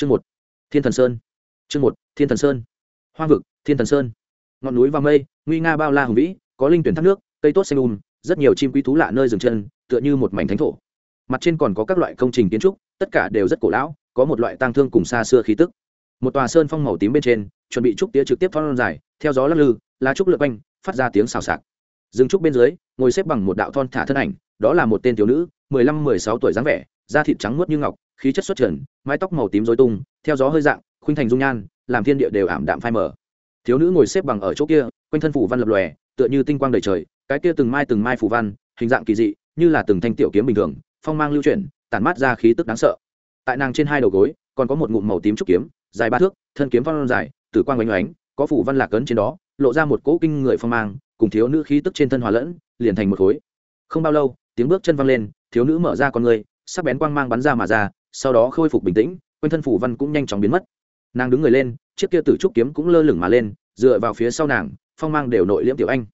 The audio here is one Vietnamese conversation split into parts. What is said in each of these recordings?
chương một, thiên thần sơn. Chương một, thiên thần sơn. Hoa vực, thiên thần sơn. Ngọn núi và mây, nguy nga bao la hùng vĩ, có linh tuyển thác nước, cây tốt xanh um rất nhiều chim quý thú lạ nơi dừng chân, tựa như một mảnh thánh thổ. Mặt trên còn có các loại công trình kiến trúc, tất cả đều rất cổ lão, có một loại tang thương cùng xa xưa khí tức. Một tòa sơn phong màu tím bên trên, chuẩn bị trúc tía trực tiếp thon dài, theo gió lắc lư, lá trúc lượt quanh, phát ra tiếng xào xạc. Dừng trúc bên dưới, ngồi xếp bằng một đạo thon thả thân ảnh, đó là một tên thiếu nữ, mười lăm, mười sáu tuổi dáng vẻ, da thịt trắng muốt như ngọc khí chất xuất trần, mái tóc màu tím dối tung, theo gió hơi dạng, khuynh thành dung nhan, làm thiên địa đều ảm đạm phai mờ. Thiếu nữ ngồi xếp bằng ở chỗ kia, quanh thân phủ văn lập lòe, tựa như tinh quang đầy trời, cái kia từng mai từng mai phủ văn, hình dạng kỳ dị, như là từng thanh tiểu kiếm bình thường, phong mang lưu chuyển, tản mát ra khí tức đáng sợ. Tại nàng trên hai đầu gối, còn có một ngụm màu tím trúc kiếm, dài ba thước, thân kiếm phong dài, tử quang oanh oánh có phủ văn lạc cấn trên đó, lộ ra một cỗ kinh người phong mang, cùng thiếu nữ khí tức trên thân hòa lẫn, liền thành một khối. Không bao lâu, tiếng bước chân văng lên, thiếu nữ mở ra con người, sắc bén quang mang bắn ra mà ra sau đó khôi phục bình tĩnh, quanh thân phủ văn cũng nhanh chóng biến mất. Nàng đứng người lên, chiếc kia tử trúc kiếm cũng lơ lửng mà lên, dựa vào phía sau nàng, phong mang đều nội liễm tiểu anh.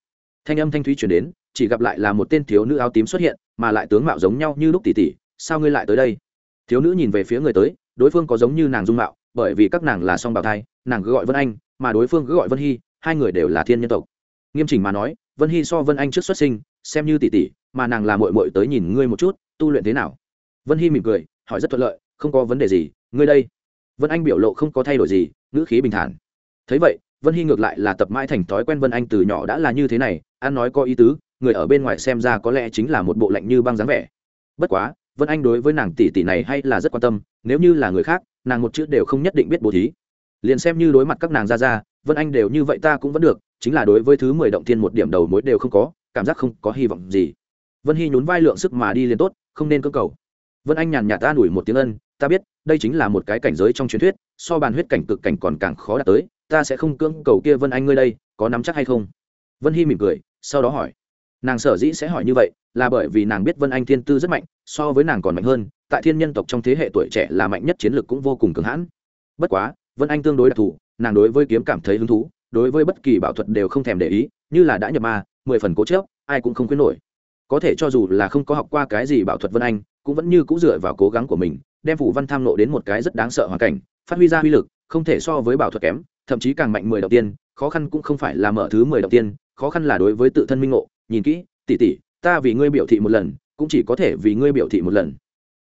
Thanh âm thanh thúy chuyển đến, chỉ gặp lại là một tên thiếu nữ áo tím xuất hiện, mà lại tướng mạo giống nhau như lúc tỷ tỷ sao ngươi lại tới đây? Thiếu nữ nhìn về phía người tới, đối phương có giống như nàng dung mạo, bởi vì các nàng là song bào thai, nàng cứ gọi vân anh, mà đối phương cứ gọi vân hy, hai người đều là thiên nhân tộc. Nghiêm chỉnh mà nói, vân hy so vân anh trước xuất sinh, xem như tỷ tỷ mà nàng là mội mội tới nhìn ngươi một chút, tu luyện thế nào? Vân hy mỉm cười hỏi rất thuận lợi, không có vấn đề gì, ngươi đây. Vân anh biểu lộ không có thay đổi gì, ngữ khí bình thản. Thấy vậy, vân hy ngược lại là tập mãi thành thói quen vân anh từ nhỏ đã là như thế này an nói có ý tứ, người ở bên ngoài xem ra có lẽ chính là một bộ lạnh như băng dáng vẻ. Bất quá, vân anh đối với nàng tỷ tỷ này hay là rất quan tâm, nếu như là người khác, nàng một chữ đều không nhất định biết bố thí. Liền xem như đối mặt các nàng ra ra, vân anh đều như vậy ta cũng vẫn được, chính là đối với thứ mười động thiên một điểm đầu mối đều không có, cảm giác không có hy vọng gì. Vân hy nhún vai lượng sức mà đi liền tốt, không nên cơ cầu vân anh nhàn nhạt ta đuổi một tiếng ân, ta biết, đây chính là một cái cảnh giới trong truyền thuyết, so bàn huyết cảnh cực cảnh còn càng khó đạt tới, ta sẽ không cưỡng cầu kia vân anh ngươi đây, có nắm chắc hay không? Vân hy mỉm cười, sau đó hỏi. Nàng sở dĩ sẽ hỏi như vậy, là bởi vì nàng biết vân anh thiên tư rất mạnh, so với nàng còn mạnh hơn, tại thiên nhân tộc trong thế hệ tuổi trẻ là mạnh nhất chiến lược cũng vô cùng cứng hãn. Bất quá, vân anh tương đối đặc thù, nàng đối với kiếm cảm thấy hứng thú, đối với bất kỳ bảo thuật đều không thèm để ý, như là đã nhập ma, mười phần cố chớp ai cũng không khuyến nổi có thể cho dù là không có học qua cái gì bảo thuật vân anh, cũng vẫn như c ũ dựa vào cố gắng của mình, đem phủ văn tham nộ đến một cái rất đáng sợ hoàn cảnh, phát huy ra uy lực, không thể so với bảo thuật kém, thậm chí càng mạnh mười đầu tiên, khó khăn cũng không phải là mở thứ mười đầu tiên, khó khăn là đối với tự thân minh ngộ. Nhìn kỹ tỉ tỉ ta vì ngươi biểu thị một lần, cũng chỉ có thể vì ngươi biểu thị một lần.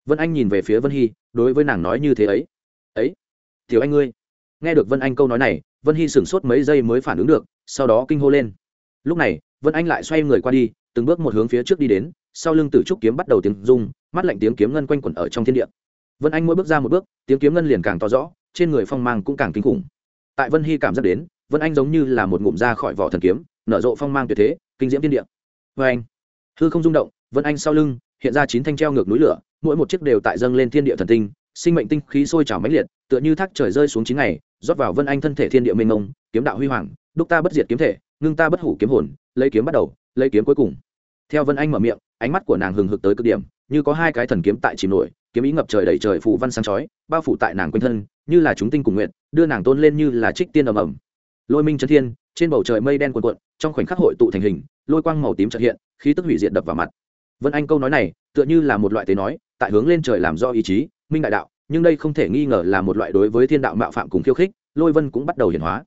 Vân anh nhìn về phía vân hy, đối với nàng nói như thế ấy. Ấy thiếu anh ngươi. Nghe được vân anh câu nói này, vân hy sửng sốt mấy giây mới phản ứng được, sau đó kinh hô lên. Lúc này, vân anh lại xoay người qua đi từng bước một hướng phía trước đi đến, sau lưng tử trúc kiếm bắt đầu tiếng rung, mắt lạnh tiếng kiếm ngân quanh quẩn ở trong thiên địa. Vân anh mỗi bước ra một bước, tiếng kiếm ngân liền càng to rõ, trên người phong mang cũng càng kinh khủng. Tại vân hy cảm giác đến, vân anh giống như là một ngụm ra khỏi vỏ thần kiếm, nở rộ phong mang tuyệt thế, kinh diễm thiên địa. Vê anh. Hư không rung động, vân anh sau lưng, hiện ra chín thanh treo ngược núi lửa, mỗi một chiếc đều tại dâng lên thiên địa thần tinh, sinh mệnh tinh khí sôi trào mãnh liệt, tựa như thác trời rơi xuống chín ngày, rót vào vân anh thân thể thiên địa mênh mông, kiếm đạo huy hoàng, đúc ta bất diệt kiếm thể ngưng ta bất hủ kiếm hồn, lấy kiếm bắt đầu, lấy kiếm cuối cùng. Theo vân anh mở miệng, ánh mắt của nàng hừng hực tới cực điểm, như có hai cái thần kiếm tại chìm nổi, kiếm ý ngập trời đầy trời phủ văn sáng chói, bao phủ tại nàng quanh thân, như là chúng tinh cùng nguyện đưa nàng tôn lên như là trích tiên ầm ầm. Lôi minh chân thiên, trên bầu trời mây đen cuồn cuộn, trong khoảnh khắc hội tụ thành hình, lôi quang màu tím trợ hiện, khí tức hủy diệt đập vào mặt. Vân anh câu nói này, tựa như là một loại tế nói, tại hướng lên trời làm do ý chí, minh đại đạo, nhưng đây không thể nghi ngờ là một loại đối với thiên đạo mạo phạm cùng khiêu khích, lôi vân cũng bắt đầu hiển hóa.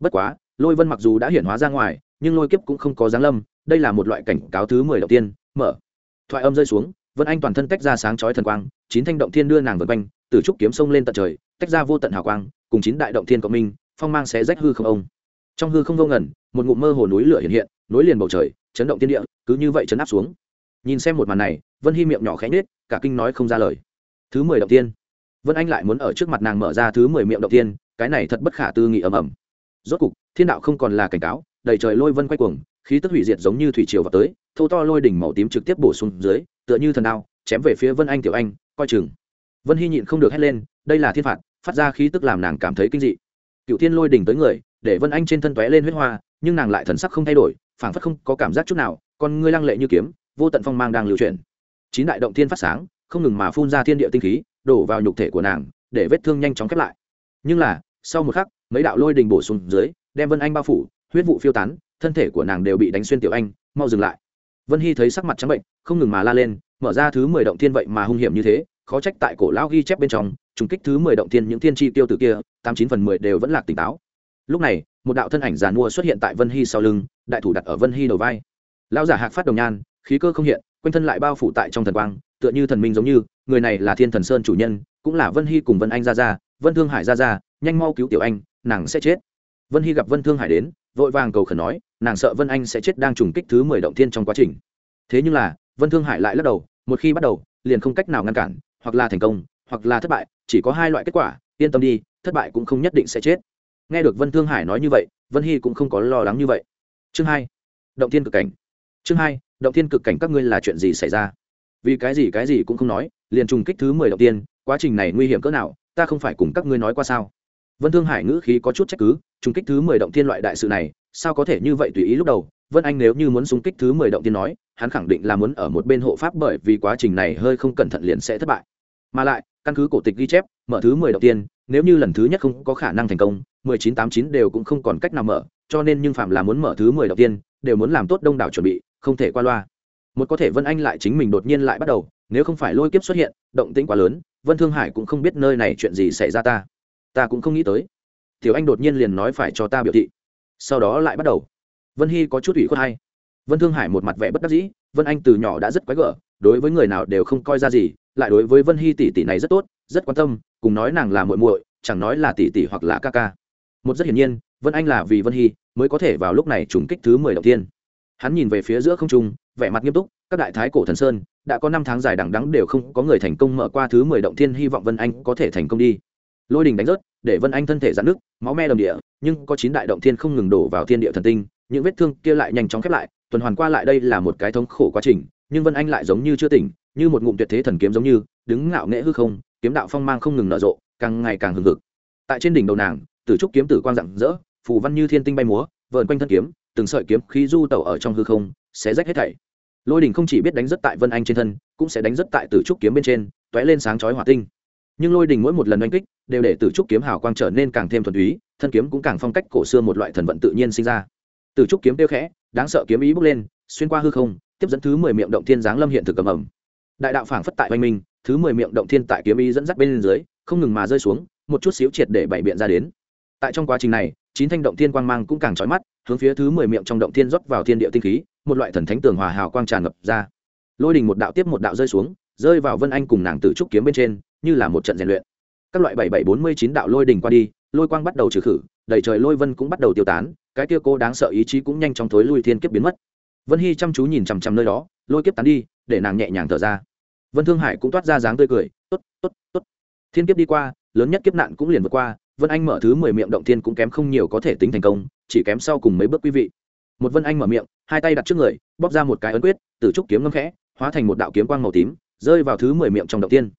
Bất quá lôi vân mặc dù đã hiển hóa ra ngoài, nhưng lôi kiếp cũng không có giáng lâm, đây là một loại cảnh cáo thứ mười đầu tiên, mở. Thoại âm rơi xuống, vân anh toàn thân tách ra sáng chói thần quang, chín thanh động thiên đưa nàng vượt quanh, từ trúc kiếm sông lên tận trời, tách ra vô tận hào quang, cùng chín đại động thiên cộng minh, phong mang sẽ rách hư không ông. Trong hư không vô ngẩn một ngụm mơ hồ núi lửa hiện hiện nối liền bầu trời, chấn động thiên địa, cứ như vậy chấn áp xuống. Nhìn xem một màn này, vân hy miệng nhỏ khẽ nết cả kinh nói không ra lời. Thứ mười động tiên. Vân anh lại muốn ở trước mặt nàng mở ra thứ mười miệng động tiên, cái này thật bất khả tư nghị ầm ầm rốt cục, thiên đạo không còn là cảnh cáo, đầy trời lôi vân quay cuồng, khí tức hủy diệt giống như thủy triều vào tới thâu to lôi đỉnh màu tím trực tiếp bổ sung dưới, tựa như thần đao, chém về phía vân anh tiểu anh, coi chừng. Vân hy nhịn không được hét lên, đây là thiên phạt, phát ra khí tức làm nàng cảm thấy kinh dị. Cựu thiên lôi đỉnh tới người, để vân anh trên thân tóe lên huyết hoa, nhưng nàng lại thần sắc không thay đổi, phảng phất không có cảm giác chút nào còn ngươi lăng lệ như kiếm, vô tận phong mang đang lưu chuyển. Chín đại động thiên phát sáng, không ngừng mà phun ra thiên địa tinh khí, đổ vào nhục thể của nàng, để vết thương nhanh chóng khép lại. Nhưng là sau một khắc, mấy đạo lôi đình bổ sung dưới, đem vân anh bao phủ, huyết vụ phiêu tán, thân thể của nàng đều bị đánh xuyên tiểu anh, mau dừng lại. Vân hy thấy sắc mặt trắng bệnh, không ngừng mà la lên, mở ra thứ mười động thiên vậy mà hung hiểm như thế, khó trách tại cổ lão ghi chép bên trong, trùng kích thứ mười động thiên những thiên tri tiêu tử kia, tám chín phần mười đều vẫn lạc tỉnh táo. Lúc này, một đạo thân ảnh giàn mua xuất hiện tại vân hy sau lưng, đại thủ đặt ở vân hy đầu vai. Lão giả hạc phát đồng nhan, khí cơ không hiện, quanh thân lại bao phủ tại trong thần quang, tựa như thần minh giống như, người này là thiên thần sơn chủ nhân, cũng là vân hy cùng vân anh ra ra vân thương hải ra ra nhanh mau cứu tiểu anh, nàng sẽ chết. Vân hy gặp vân thương hải đến, vội vàng cầu khẩn nói, nàng sợ vân anh sẽ chết đang trùng kích thứ mười động thiên trong quá trình. Thế nhưng là, vân thương hải lại lắc đầu, một khi bắt đầu, liền không cách nào ngăn cản, hoặc là thành công, hoặc là thất bại, chỉ có hai loại kết quả, yên tâm đi, thất bại cũng không nhất định sẽ chết. Nghe được vân thương hải nói như vậy, vân hy cũng không có lo lắng như vậy. Chương hai, động thiên cực cảnh. Chương hai, động thiên cực cảnh các ngươi là chuyện gì xảy ra? Vì cái gì cái gì cũng không nói, liền trùng kích thứ mười động tiên quá trình này nguy hiểm cỡ nào, ta không phải cùng các ngươi nói qua sao? Vân thương hải ngữ khí có chút trách cứ, trùng kích thứ mười động tiên loại đại sự này, sao có thể như vậy tùy ý lúc đầu? Vân anh nếu như muốn xung kích thứ mười động tiên nói, hắn khẳng định là muốn ở một bên hộ pháp bởi vì quá trình này hơi không cẩn thận liền sẽ thất bại. Mà lại, căn cứ cổ tịch ghi chép, mở thứ mười động tiên nếu như lần thứ nhất không có khả năng thành công, mười chín tám chín đều cũng không còn cách nào mở, cho nên nhưng phạm là muốn mở thứ mười động tiên đều muốn làm tốt đông đảo chuẩn bị, không thể qua loa. Một có thể vân anh lại chính mình đột nhiên lại bắt đầu, nếu không phải lôi kiếp xuất hiện, động tĩnh quá lớn, vân thương hải cũng không biết nơi này chuyện gì xảy ra ta ta cũng không nghĩ tới. Tiểu anh đột nhiên liền nói phải cho ta biểu thị. Sau đó lại bắt đầu. Vân hy có chút ủy khuất hay. Vân thương hải một mặt vẻ bất đắc dĩ, vân anh từ nhỏ đã rất quái gở, đối với người nào đều không coi ra gì, lại đối với vân hy tỷ tỷ này rất tốt, rất quan tâm, cùng nói nàng là muội muội, chẳng nói là tỷ tỷ hoặc là ca ca. Một rất hiển nhiên, vân anh là vì vân hy mới có thể vào lúc này trùng kích thứ mười đầu tiên. Hắn nhìn về phía giữa không trung, vẻ mặt nghiêm túc, các đại thái cổ thần sơn, đã có năm tháng dài đằng đắng đều không có người thành công mở qua thứ mười động thiên hy vọng vân anh có thể thành công đi lôi đình đánh rớt, để vân anh thân thể giãn nước máu me đầm địa, nhưng có chín đại động thiên không ngừng đổ vào thiên địa thần tinh, những vết thương kia lại nhanh chóng khép lại, tuần hoàn qua lại đây là một cái thống khổ quá trình, nhưng vân anh lại giống như chưa tỉnh, như một ngụm tuyệt thế thần kiếm giống như, đứng ngạo nghễ hư không, kiếm đạo phong mang không ngừng nở rộ, càng ngày càng hừng hực. Tại trên đỉnh đầu nàng, tử trúc kiếm tử quang rạng rỡ, phù văn như thiên tinh bay múa vợn quanh thân kiếm, từng sợi kiếm khí du tẩu ở trong hư không, sẽ rách hết thảy. Lôi đình không chỉ biết đánh rất tại vân anh trên thân, cũng sẽ đánh rất tại tử trúc kiếm bên trên t ó é lên sáng chói hỏa tinh nhưng lôi đình mỗi một lần đánh kích đều để tử trúc kiếm hào quang trở nên càng thêm thuần túy, thân kiếm cũng càng phong cách cổ xưa một loại thần vận tự nhiên sinh ra. Tử trúc kiếm tiêu khẽ, đáng sợ kiếm ý bước lên, xuyên qua hư không, tiếp dẫn thứ mười miệng động thiên giáng lâm hiện thực cầm ẩm đại đạo phảng phất tại oanh minh, thứ mười miệng động thiên tại kiếm ý dẫn dắt bên dưới, không ngừng mà rơi xuống, một chút xíu triệt để bày biện ra đến. Tại trong quá trình này, chín thanh động thiên quang mang cũng càng trói mắt, hướng phía thứ mười miệng trong động thiên rót vào thiên địa tinh khí, một loại thần thánh tường hòa hào quang tràn ngập ra. Lôi đình một đạo tiếp một đạo rơi xuống, rơi vào vân anh cùng nàng tử trúc kiếm bên trên như là một trận rèn luyện. Các loại bảy bảy bốn mươi chín đạo lôi đỉnh qua đi, lôi quang bắt đầu trừ khử, đầy trời lôi vân cũng bắt đầu tiêu tán, cái kia cô đáng sợ ý chí cũng nhanh chóng thối lui thiên kiếp biến mất. Vân hy chăm chú nhìn chằm chằm nơi đó, lôi kiếp tán đi, để nàng nhẹ nhàng thở ra. Vân thương hải cũng toát ra dáng tươi cười, tốt tốt tốt. Thiên kiếp đi qua, lớn nhất kiếp nạn cũng liền vượt qua, vân anh mở thứ mười miệng động thiên cũng kém không nhiều có thể tính thành công, chỉ kém sau cùng mấy bước quý vị. Một vân anh mở miệng, hai tay đặt trước người, bóp ra một cái ấn quyết, từ trúc kiếm ngâm khẽ, hóa thành một đạo kiếm quang màu tím, rơi vào thứ mười miệng trong động tiên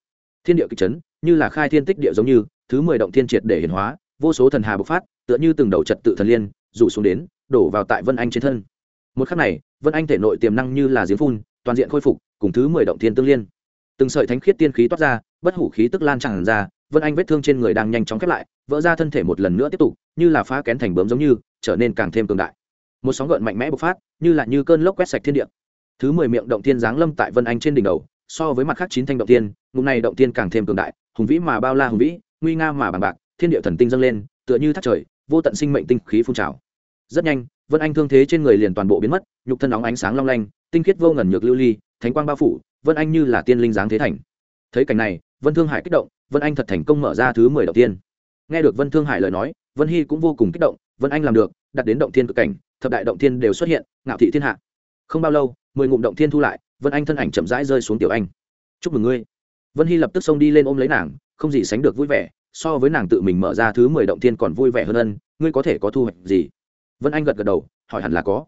thiên địa kịch chấn, như là khai thiên tích địa giống như, thứ mười động thiên triệt để hiển hóa, vô số thần hà bộc phát, tựa như từng đầu trật tự thần liên, rủ xuống đến, đổ vào tại vân anh trên thân. Một khắc này, vân anh thể nội tiềm năng như là giếng phun, toàn diện khôi phục, cùng thứ mười động thiên tương liên. Từng sợi thánh khiết tiên khí toát ra, bất hủ khí tức lan tràn ra, vân anh vết thương trên người đang nhanh chóng khép lại, vỡ ra thân thể một lần nữa tiếp tục, như là phá kén thành bướm giống như, trở nên càng thêm cường đại. Một sóng gợn mạnh mẽ bộc phát, như là như cơn lốc quét sạch thiên địa. Thứ mười miệng động thiên giáng lâm tại vân anh trên đỉnh đầu so với mặt khác chín thanh động tiên, ngụm này động tiên càng thêm cường đại, hùng vĩ mà bao la hùng vĩ, nguy nga mà bằng bạc, thiên địa thần tinh dâng lên, tựa như thác trời, vô tận sinh mệnh tinh khí phun trào. Rất nhanh, vân anh thương thế trên người liền toàn bộ biến mất, nhục thân óng ánh sáng long lanh, tinh khiết vô ngần nhược lưu ly, thánh quang bao phủ, vân anh như là tiên linh dáng thế thành. Thấy cảnh này, vân thương hải kích động, vân anh thật thành công mở ra thứ mười đầu tiên. Nghe được vân thương hải lời nói, vân hy cũng vô cùng kích động, vân anh làm được, đặt đến động thiên cực cảnh, thập đại động thiên đều xuất hiện, ngạo thị thiên hạ. Không bao lâu, mười ngụm động thiên thu lại vân anh thân ảnh chậm rãi rơi xuống tiểu anh chúc mừng ngươi vân hy lập tức xông đi lên ôm lấy nàng không gì sánh được vui vẻ so với nàng tự mình mở ra thứ mười động thiên còn vui vẻ hơn ân ngươi có thể có thu hoạch gì vân anh gật gật đầu hỏi hẳn là có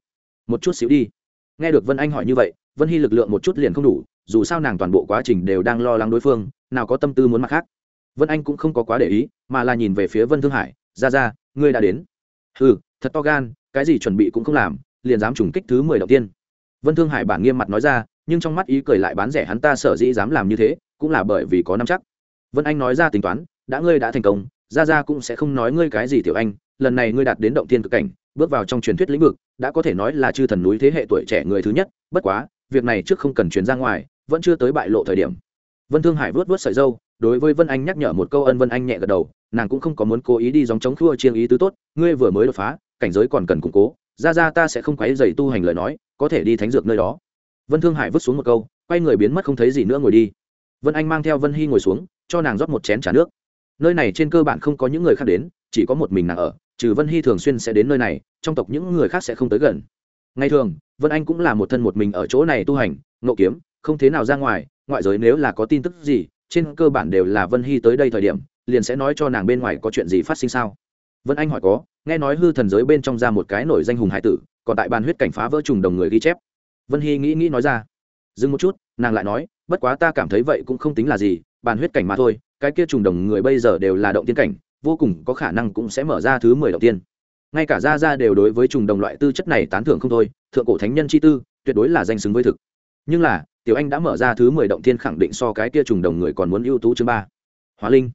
một chút xíu đi nghe được vân anh hỏi như vậy vân hy lực lượng một chút liền không đủ dù sao nàng toàn bộ quá trình đều đang lo lắng đối phương nào có tâm tư muốn mặc khác vân anh cũng không có quá để ý mà là nhìn về phía vân thương hải ra ra ngươi đã đến ừ thật to gan cái gì chuẩn bị cũng không làm liền dám trùng kích thứ mười đầu tiên vân thương hải bản nghiêm mặt nói ra nhưng trong mắt ý cười lại bán rẻ hắn ta sở dĩ dám làm như thế, cũng là bởi vì có năm chắc. Vân anh nói ra tính toán, đã ngươi đã thành công ra ra cũng sẽ không nói ngươi cái gì tiểu anh, lần này ngươi đạt đến động tiên cực cảnh, bước vào trong truyền thuyết lĩnh vực, đã có thể nói là chư thần núi thế hệ tuổi trẻ người thứ nhất, bất quá, việc này trước không cần truyền ra ngoài, vẫn chưa tới bại lộ thời điểm. Vân thương hải vớt vớt sợi dâu đối với vân anh nhắc nhở một câu ân vân anh nhẹ gật đầu, nàng cũng không có muốn cố ý đi dòng chống khua chiêng ý tứ tốt, ngươi vừa mới đột phá, cảnh giới còn cần củng cố ra ra ta sẽ không quấy dày tu hành lời nói, có thể đi thánh dược nơi đó vân thương hải vứt xuống một câu, quay người biến mất không thấy gì nữa ngồi đi. Vân anh mang theo vân hy ngồi xuống, cho nàng rót một chén t nước. Nơi này trên cơ bản không có những người khác đến, chỉ có một mình nàng ở, trừ vân hy thường xuyên sẽ đến nơi này, trong tộc những người khác sẽ không tới gần. Ngày thường, vân anh cũng là một thân một mình ở chỗ này tu hành, ngộ kiếm, không thế nào ra ngoài, ngoại giới nếu là có tin tức gì, trên cơ bản đều là vân hy tới đây thời điểm, liền sẽ nói cho nàng bên ngoài có chuyện gì phát sinh sao. Vân anh hỏi có, nghe nói hư thần giới bên trong ra một cái nổi danh hùng hải tử, còn tại bàn huyết cảnh phá vỡ trùng đồng người ghi chép vân hy nghĩ nghĩ nói ra. Dừng một chút, nàng lại nói, bất quá ta cảm thấy vậy cũng không tính là gì, bàn huyết cảnh mà thôi, cái kia trùng đồng người bây giờ đều là động tiên cảnh, vô cùng có khả năng cũng sẽ mở ra thứ mười đầu tiên. Ngay cả gia gia đều đối với trùng đồng loại tư chất này tán thưởng không thôi, thượng cổ thánh nhân chi tư, tuyệt đối là danh xứng với thực. Nhưng là, tiểu anh đã mở ra thứ mười động tiên khẳng định so cái kia trùng đồng người còn muốn ưu tú chương ba. Hóa linh.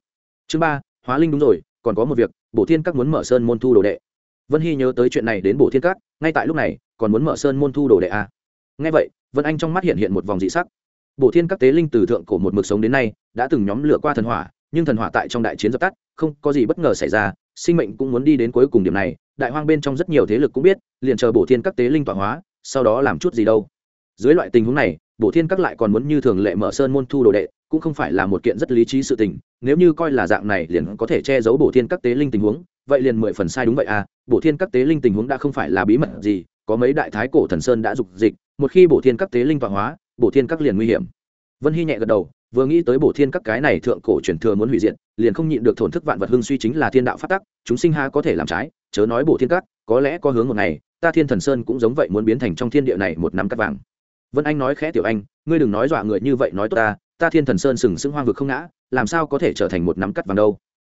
Chương ba, hóa linh đúng rồi, còn có một việc, bổ thiên các muốn mở sơn môn thu đồ đệ. Vân hy nhớ tới chuyện này đến bổ thiên các, ngay tại lúc này, còn muốn mở sơn môn thu đồ đệ a à ngay vậy, vân anh trong mắt hiện hiện một vòng dị sắc. Bổ thiên các tế linh từ thượng cổ một mực sống đến nay, đã từng nhóm lửa qua thần hỏa, nhưng thần hỏa tại trong đại chiến dập tắt, không có gì bất ngờ xảy ra, sinh mệnh cũng muốn đi đến cuối cùng điểm này, đại hoang bên trong rất nhiều thế lực cũng biết, liền chờ bổ thiên các tế linh tọa hóa, sau đó làm chút gì đâu. Dưới loại tình huống này, bổ thiên các lại còn muốn như thường lệ mở sơn môn thu đồ đệ, cũng không phải là một kiện rất lý trí sự tình, nếu như coi là dạng này liền có thể che giấu bổ thiên các tế linh tình huống, vậy liền mười phần sai đúng vậy à bổ thiên các tế linh tình huống đã không phải là bí mật gì có mấy đại thái cổ thần sơn đã dục dịch, một khi bổ thiên các tế linh tọa hóa, bổ thiên các liền nguy hiểm. Vân hy nhẹ gật đầu, vừa nghĩ tới bổ thiên các cái này thượng cổ truyền thừa muốn hủy diệt, liền không nhịn được thổn thức vạn vật hưng suy chính là thiên đạo phát tắc, chúng sinh ha có thể làm trái, chớ nói bổ thiên các, có lẽ có hướng một ngày, ta thiên thần sơn cũng giống vậy muốn biến thành trong thiên địa này một năm cắt vàng. Vân anh nói khẽ tiểu anh, ngươi đừng nói dọa người như vậy nói tốt ta ta thiên thần sơn sừng sững hoang vực không ngã, làm sao có thể trở thành một nắm cắt vàng đâu.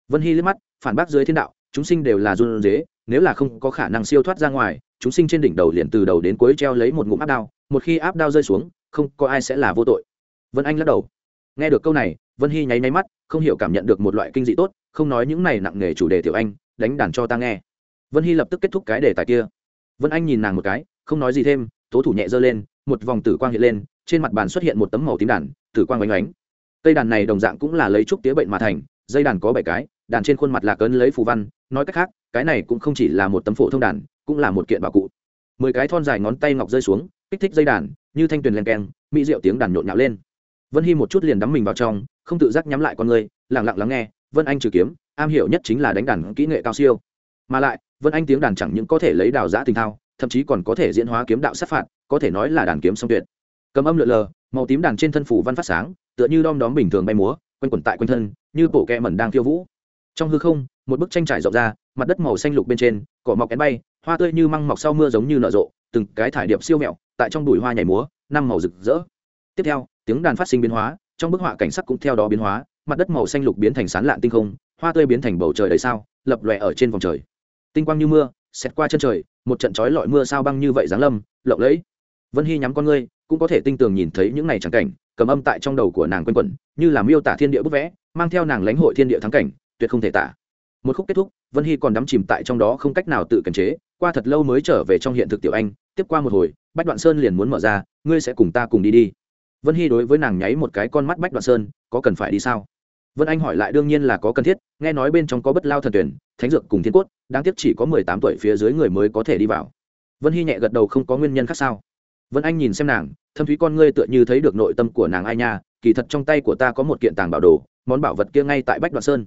Vân hy liếc mắt, phản bác dưới thiên đạo, chúng sinh đều là run dế nếu là không có khả năng siêu thoát ra ngoài, chúng sinh trên đỉnh đầu liền từ đầu đến cuối treo lấy một ngụm áp đao, một khi áp đao rơi xuống, không có ai sẽ là vô tội. Vân anh lắc đầu. Nghe được câu này, vân hy nháy nháy mắt, không hiểu cảm nhận được một loại kinh dị tốt, không nói những này nặng nề chủ đề tiểu anh, đánh đàn cho ta nghe. Vân hy lập tức kết thúc cái đề tài kia. Vân anh nhìn nàng một cái, không nói gì thêm, tố thủ nhẹ giơ lên, một vòng tử quang hiện lên, trên mặt bàn xuất hiện một tấm màu tím đàn, tử quang oanh oánh cây đàn này đồng dạng cũng là lấy trúc tía bệnh mà thành, dây đàn có bảy cái, đàn trên khuôn mặt là cấn lấy phù văn, nói cách khác cái này cũng không chỉ là một tấm phổ thông đàn, cũng là một kiện bảo cụ. Mười cái thon dài ngón tay ngọc rơi xuống, kích thích dây đàn, như thanh tuyền len keng, mỹ rượu tiếng đàn nhộn nhạo lên. Vân hy một chút liền đắm mình vào trong, không tự giác nhắm lại con người lẳng lặng lắng nghe, vân anh trừ kiếm, am hiểu nhất chính là đánh đàn kỹ nghệ cao siêu. Mà lại, vân anh tiếng đàn chẳng những có thể lấy đào giã tình thao, thậm chí còn có thể diễn hóa kiếm đạo sát phạt, có thể nói là đàn kiếm song tuyệt. Cầm âm lượn lờ, màu tím đàn trên thân phủ văn phát sáng, tựa như đom đóm bình thường bay múa, quanh quẩn tại quanh thân, như bộ kẹ mẩn đang khiêu vũ. Trong hư không, một bức tranh trải rộng ra mặt đất màu xanh lục bên trên, cỏ mọc én bay, hoa tươi như măng mọc sau mưa giống như nở rộ, từng cái thải điệp siêu mẹo, tại trong đùi hoa nhảy múa, năm màu rực rỡ. Tiếp theo, tiếng đàn phát sinh biến hóa, trong bức họa cảnh sắc cũng theo đó biến hóa, mặt đất màu xanh lục biến thành sán lạn tinh không, hoa tươi biến thành bầu trời đầy sao, lập lòe ở trên vòng trời. Tinh quang như mưa, xẹt qua chân trời, một trận chói lọi mưa sao băng như vậy giáng lâm, lộng lẫy. Vân hy nhắm con ngươi, cũng có thể tinh tường nhìn thấy những này trắng cảnh, cầm âm tại trong đầu của nàng quanh quẩn, như là miêu tả thiên địa bức vẽ, mang theo nàng lãnh hội thiên địa thắng cảnh, tuyệt không thể tả một khúc kết thúc, vân hy còn đắm chìm tại trong đó không cách nào tự kiềm chế, qua thật lâu mới trở về trong hiện thực tiểu anh, tiếp qua một hồi, bách đoạn sơn liền muốn mở ra, ngươi sẽ cùng ta cùng đi đi. Vân hy đối với nàng nháy một cái con mắt bách đoạn sơn, có cần phải đi sao? Vân anh hỏi lại đương nhiên là có cần thiết, nghe nói bên trong có bất lao thần tuyển, thánh dược cùng thiên cốt, đáng tiếc chỉ có mười tám tuổi phía dưới người mới có thể đi vào. Vân hy nhẹ gật đầu, không có nguyên nhân khác sao? Vân anh nhìn xem nàng, thâm thúy con ngươi tựa như thấy được nội tâm của nàng ai nha, kỳ thật trong tay của ta có một kiện tàng bảo đồ, món bảo vật kia ngay tại bách đoạn sơn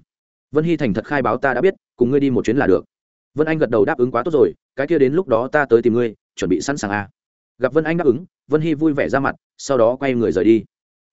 vân hy thành thật khai báo ta đã biết, cùng ngươi đi một chuyến là được. Vân anh gật đầu đáp ứng quá tốt rồi, cái kia đến lúc đó ta tới tìm ngươi, chuẩn bị sẵn sàng à. gặp vân anh đáp ứng, vân hy vui vẻ ra mặt, sau đó quay người rời đi.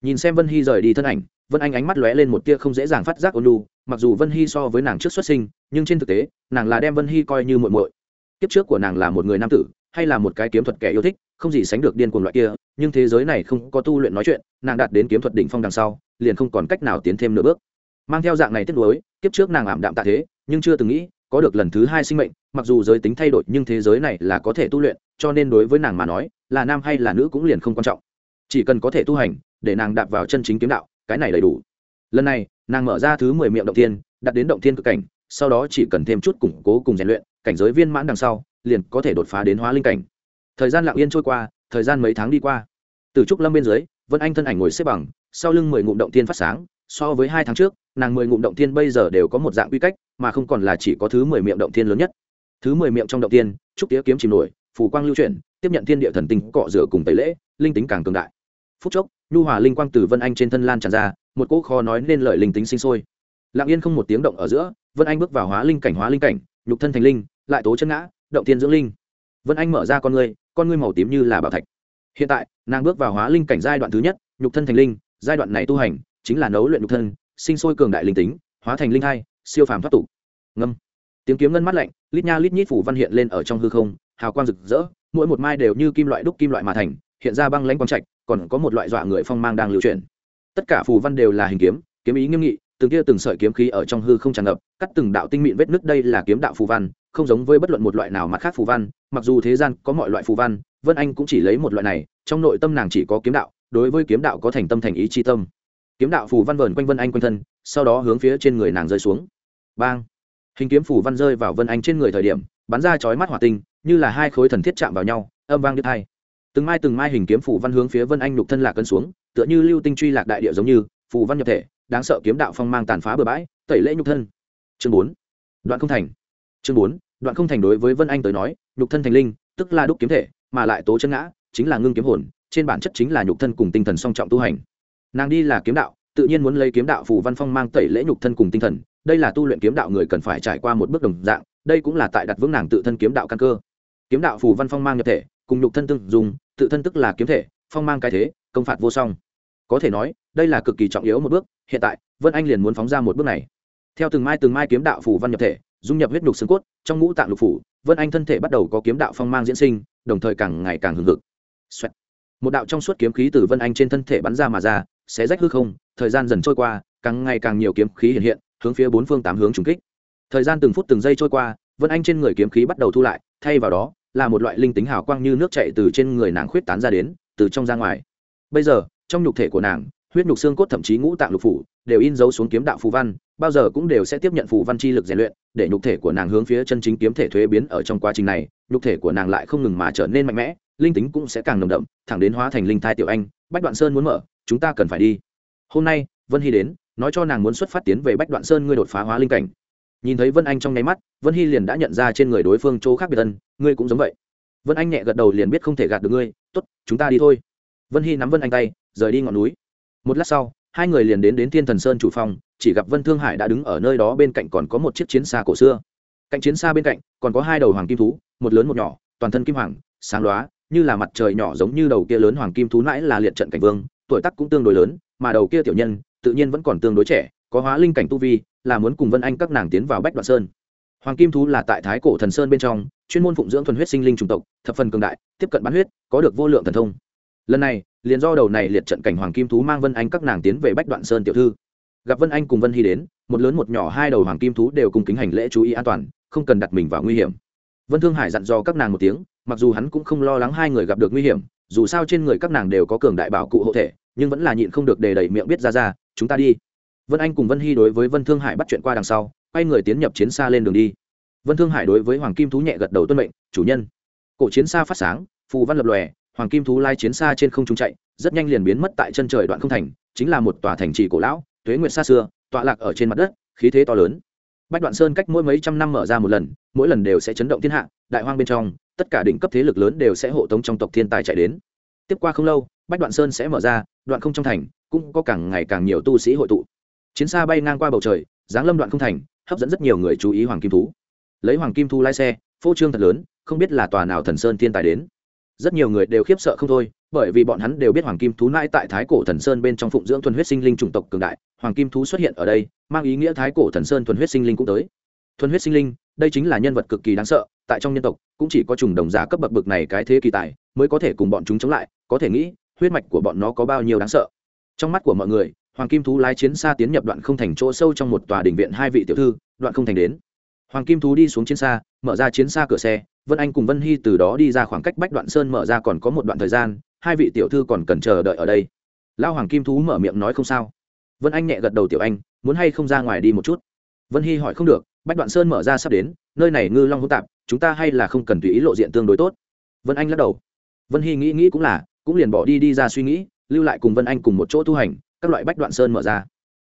Nhìn xem vân hy rời đi thân ảnh, vân anh ánh mắt lóe lên một tia không dễ dàng phát giác ôn lu mặc dù vân hy so với nàng trước xuất sinh, nhưng trên thực tế, nàng là đem vân hy coi như muội muội. Kiếp trước của nàng là một người nam tử, hay là một cái kiếm thuật kẻ yêu thích, không gì sánh được điên cuồng loại kia, nhưng thế giới này không có tu luyện nói chuyện, nàng đạt đến kiếm thuật đỉnh phong đằng sau, liền không còn cách nào tiến thêm nửa bước mang theo dạng này tiếp nối kiếp trước nàng ảm đạm tạ thế, nhưng chưa từng nghĩ, có được lần thứ hai sinh mệnh, mặc dù giới tính thay đổi nhưng thế giới này là có thể tu luyện, cho nên đối với nàng mà nói, là nam hay là nữ cũng liền không quan trọng. Chỉ cần có thể tu hành, để nàng đạp vào chân chính kiếm đạo, cái này đầy đủ. Lần này, nàng mở ra thứ mười miệng động tiên đặt đến động tiên cực cảnh, sau đó chỉ cần thêm chút củng cố cùng rèn luyện, cảnh giới viên mãn đằng sau, liền có thể đột phá đến hóa linh cảnh. Thời gian lặng yên trôi qua, thời gian mấy tháng đi qua. Từ trúc lâm bên dưới, vân anh thân ảnh ngồi xếp bằng, sau lưng mười ngụm động tiên phát sáng, so với hai tháng trước nàng mười ngụm động thiên bây giờ đều có một dạng quy cách, mà không còn là chỉ có thứ mười miệng động thiên lớn nhất. Thứ mười miệng trong động thiên, trúc tía kiếm chìm nổi, phù quang lưu chuyển, tiếp nhận thiên địa thần tinh cọ rửa cùng tẩy lễ, linh tính càng cường đại. Phút chốc, nhu hòa linh quang từ vân anh trên thân lan tràn ra, một cỗ khó nói nên lời linh tính sinh sôi. Lặng yên không một tiếng động ở giữa, vân anh bước vào hóa linh cảnh, hóa linh cảnh, nhục thân thành linh, lại tố chân ngã, động tiên dưỡng linh. Vân anh mở ra con ngươi con ngươi màu tím như là bảo thạch. Hiện tại, nàng bước vào hóa linh cảnh giai đoạn thứ nhất, nhục thân thành linh, giai đoạn này tu hành, chính là nấu luyện nhục thân sinh sôi cường đại linh tính, hóa thành linh hai siêu phàm thoát tục. Ngâm. Tiếng kiếm ngân mắt lạnh, lít nha lít nhít phủ văn hiện lên ở trong hư không, hào quang rực rỡ, mỗi một mai đều như kim loại đúc kim loại mà thành, hiện ra băng lãnh quang trạch, còn có một loại dọa người phong mang đang lưu chuyển. Tất cả phù văn đều là hình kiếm kiếm ý nghiêm nghị, từng kia từng sợi kiếm khí ở trong hư không tràn ngập, cắt từng đạo tinh mịn vết nứt đây là kiếm đạo phù văn, không giống với bất luận một loại nào mặt khác phù văn, mặc dù thế gian có mọi loại phù văn, vân anh cũng chỉ lấy một loại này, trong nội tâm nàng chỉ có kiếm đạo, đối với kiếm đạo có thành tâm thành ý chi tâm kiếm đạo phù văn vờn quanh vân anh quanh thân, sau đó hướng phía trên người nàng rơi xuống. Bang! Hình kiếm phù văn rơi vào vân anh trên người thời điểm, bắn ra chói mắt hỏa tinh, như là hai khối thần thiết chạm vào nhau, âm vang đứt hai từng mai từng mai hình kiếm phù văn hướng phía vân anh nhục thân lạc cân xuống, tựa như lưu tinh truy lạc đại địa giống như, phù văn nhập thể, đáng sợ kiếm đạo phong mang tàn phá bừa bãi, tẩy lễ nhục thân. Chương bốn. Đoạn không thành. Chương bốn. Đoạn không thành đối với vân anh tới nói, nhục thân thành linh, tức là đúc kiếm thể, mà lại tố chân ngã, chính là ngưng kiếm hồn, trên bản chất chính là nhục thân cùng tinh thần song trọng tu hành nàng đi là kiếm đạo, tự nhiên muốn lấy kiếm đạo phù văn phong mang tẩy lễ nhục thân cùng tinh thần, đây là tu luyện kiếm đạo người cần phải trải qua một bước đồng dạng, đây cũng là tại đặt vững nàng tự thân kiếm đạo căn cơ. Kiếm đạo phù văn phong mang nhập thể, cùng nhục thân tương dùng tự thân tức là kiếm thể, phong mang cái thế, công phạt vô song. Có thể nói, đây là cực kỳ trọng yếu một bước, hiện tại, vân anh liền muốn phóng ra một bước này. Theo từng mai từng mai kiếm đạo phù văn nhập thể, dung nhập huyết nhục xương cốt, trong ngũ tạng lục phủ, vân anh thân thể bắt đầu có kiếm đạo phong mang diễn sinh, đồng thời càng ngày càng hừng hực. Xoẹt. một đạo trong suốt kiếm khí từ vân anh trên thân thể bắn ra mà ra sẽ rách hư không, thời gian dần trôi qua, càng ngày càng nhiều kiếm khí hiện hiện, hướng phía bốn phương tám hướng trùng kích. Thời gian từng phút từng giây trôi qua, vân anh trên người kiếm khí bắt đầu thu lại, thay vào đó, là một loại linh tính hào quang như nước chảy từ trên người nàng khuyết tán ra đến, từ trong ra ngoài. Bây giờ, trong nhục thể của nàng, huyết nhục xương cốt thậm chí ngũ tạng lục phủ, đều in dấu xuống kiếm đạo phù văn, bao giờ cũng đều sẽ tiếp nhận phù văn chi lực rèn luyện, để nhục thể của nàng hướng phía chân chính kiếm thể thuế biến ở trong quá trình này, nhục thể của nàng lại không ngừng mà trở nên mạnh mẽ, linh tính cũng sẽ càng nồng đậm, thẳng đến hóa thành linh thai tiểu anh, bách đoạn sơn muốn mở chúng ta cần phải đi. Hôm nay vân hy đến nói cho nàng muốn xuất phát tiến về bách đoạn sơn ngươi đột phá hóa linh cảnh. Nhìn thấy vân anh trong nháy mắt vân hy liền đã nhận ra trên người đối phương chỗ khác biệt ân ngươi cũng giống vậy. Vân anh nhẹ gật đầu liền biết không thể gạt được ngươi t ố t chúng ta đi thôi. Vân hy nắm vân anh tay rời đi ngọn núi. Một lát sau hai người liền đến đến thiên thần sơn chủ phòng, chỉ gặp vân thương hải đã đứng ở nơi đó bên cạnh còn có một chiếc chiến xa cổ xưa. Cạnh chiến xa bên cạnh còn có hai đầu hoàng kim thú một lớn một nhỏ toàn thân kim hoàng sáng loá như là mặt trời nhỏ giống như đầu kia lớn hoàng kim thú nãi là liệt trận cảnh vương tuổi tác cũng tương đối lớn, mà đầu kia tiểu nhân, tự nhiên vẫn còn tương đối trẻ, có hóa linh cảnh tu vi, là muốn cùng vân anh các nàng tiến vào bách đoạn sơn. Hoàng kim thú là tại thái cổ thần sơn bên trong, chuyên môn phụng dưỡng thuần huyết sinh linh chủng tộc, thập phần cường đại, tiếp cận bán huyết, có được vô lượng thần thông. Lần này, liền do đầu này liệt trận cảnh hoàng kim thú mang vân anh các nàng tiến về bách đoạn sơn tiểu thư. Gặp vân anh cùng vân hy đến, một lớn một nhỏ hai đầu hoàng kim thú đều cùng kính hành lễ chú ý an toàn, không cần đặt mình vào nguy hiểm. Vân thương hải dặn dò các nàng một tiếng, mặc dù hắn cũng không lo lắng hai người gặp được nguy hiểm dù sao trên người các nàng đều có cường đại bảo cụ hộ thể, nhưng vẫn là nhịn không được đề đẩy miệng biết ra ra, chúng ta đi. Vân anh cùng vân hy đối với vân thương hải bắt chuyện qua đằng sau, quay người tiến nhập chiến xa lên đường đi. Vân thương hải đối với hoàng kim thú nhẹ gật đầu tuân mệnh, chủ nhân. Cổ chiến xa phát sáng, phù văn lập lòe, hoàng kim thú lai chiến xa trên không trung chạy, rất nhanh liền biến mất tại chân trời đoạn không thành, chính là một tòa thành trì cổ lão, tuế nguyệt xa xưa, tọa lạc ở trên mặt đất, khí thế to lớn. Bách đoạn sơn cách mỗi mấy trăm năm mở ra một lần, mỗi lần đều sẽ chấn động thiên hạ, đại hoang bên trong tất cả đỉnh cấp thế lực lớn đều sẽ hộ tống trong tộc thiên tài chạy đến. Tiếp qua không lâu, bách đoạn sơn sẽ mở ra, đoạn không trong thành, cũng có càng ngày càng nhiều tu sĩ hội tụ. Chiến xa bay ngang qua bầu trời, giáng lâm đoạn không thành, hấp dẫn rất nhiều người chú ý hoàng kim thú. Lấy hoàng kim thu lái xe, phô trương thật lớn, không biết là tòa nào thần sơn thiên tài đến. Rất nhiều người đều khiếp sợ không thôi, bởi vì bọn hắn đều biết hoàng kim thú nãi tại thái cổ thần sơn bên trong phụng dưỡng thuần huyết sinh linh chủng tộc cường đại, hoàng kim thú xuất hiện ở đây, mang ý nghĩa thái cổ thần sơn thuần huyết sinh linh cũng tới. Thuần huyết sinh linh, đây chính là nhân vật cực kỳ đáng sợ tại trong nhân tộc, cũng chỉ có trùng đồng giả cấp bậc bậc này cái thế kỳ tài mới có thể cùng bọn chúng chống lại, có thể nghĩ, huyết mạch của bọn nó có bao nhiêu đáng sợ. Trong mắt của mọi người, hoàng kim thú lái chiến xa tiến nhập đoạn không thành chỗ sâu trong một tòa đình viện hai vị tiểu thư, đoạn không thành đến. Hoàng kim thú đi xuống chiến xa, mở ra chiến xa cửa xe, vân anh cùng vân hy từ đó đi ra khoảng cách bách đoạn sơn mở ra còn có một đoạn thời gian, hai vị tiểu thư còn cần chờ đợi ở đây. Lao hoàng kim thú mở miệng nói không sao. Vân anh nhẹ gật đầu tiểu anh, muốn hay không ra ngoài đi một chút? Vân hy hỏi không được, bách đoạn sơn mở ra sắp đến, nơi này ngư long hỗn tạp chúng ta hay là không cần tùy ý lộ diện tương đối tốt? Vân anh lắc đầu. Vân hy nghĩ nghĩ cũng là, cũng liền bỏ đi đi ra suy nghĩ, lưu lại cùng vân anh cùng một chỗ tu hành, các loại bách đoạn sơn mở ra.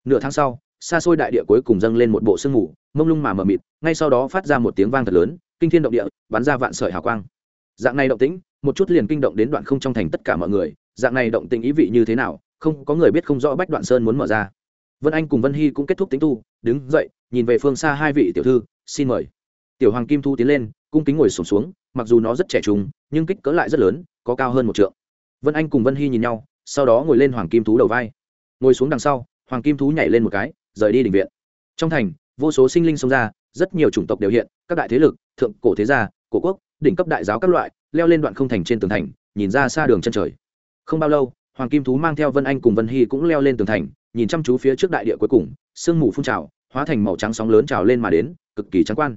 Nửa tháng sau, xa xôi đại địa cuối cùng dâng lên một bộ sương mù, mông lung mà mờ mịt, ngay sau đó phát ra một tiếng vang thật lớn, kinh thiên động địa, bắn ra vạn sợi hào quang. Dạng này động tĩnh, một chút liền kinh động đến đoạn không trong thành tất cả mọi người, dạng này động tĩnh ý vị như thế nào, không có người biết không rõ bách đoạn sơn muốn mở ra. Vân anh cùng vân hy cũng kết thúc tính tu, đứng dậy, nhìn về phương xa hai vị tiểu thư, xin mời tiểu hoàng kim thu tiến lên cung kính ngồi sổm xuống, xuống mặc dù nó rất trẻ trung nhưng kích cỡ lại rất lớn có cao hơn một trượng. Vân anh cùng vân hy nhìn nhau sau đó ngồi lên hoàng kim thú đầu vai. Ngồi xuống đằng sau hoàng kim thú nhảy lên một cái rời đi định viện. Trong thành vô số sinh linh xông ra rất nhiều chủng tộc đều hiện các đại thế lực thượng cổ thế gia cổ quốc đỉnh cấp đại giáo các loại leo lên đoạn không thành trên tường thành nhìn ra xa đường chân trời. Không bao lâu hoàng kim thú mang theo vân anh cùng vân hy cũng leo lên tường thành nhìn chăm chú phía trước đại địa cuối cùng sương mù phun trào hóa thành màu trắng sóng lớn trào lên mà đến cực kỳ trắng quan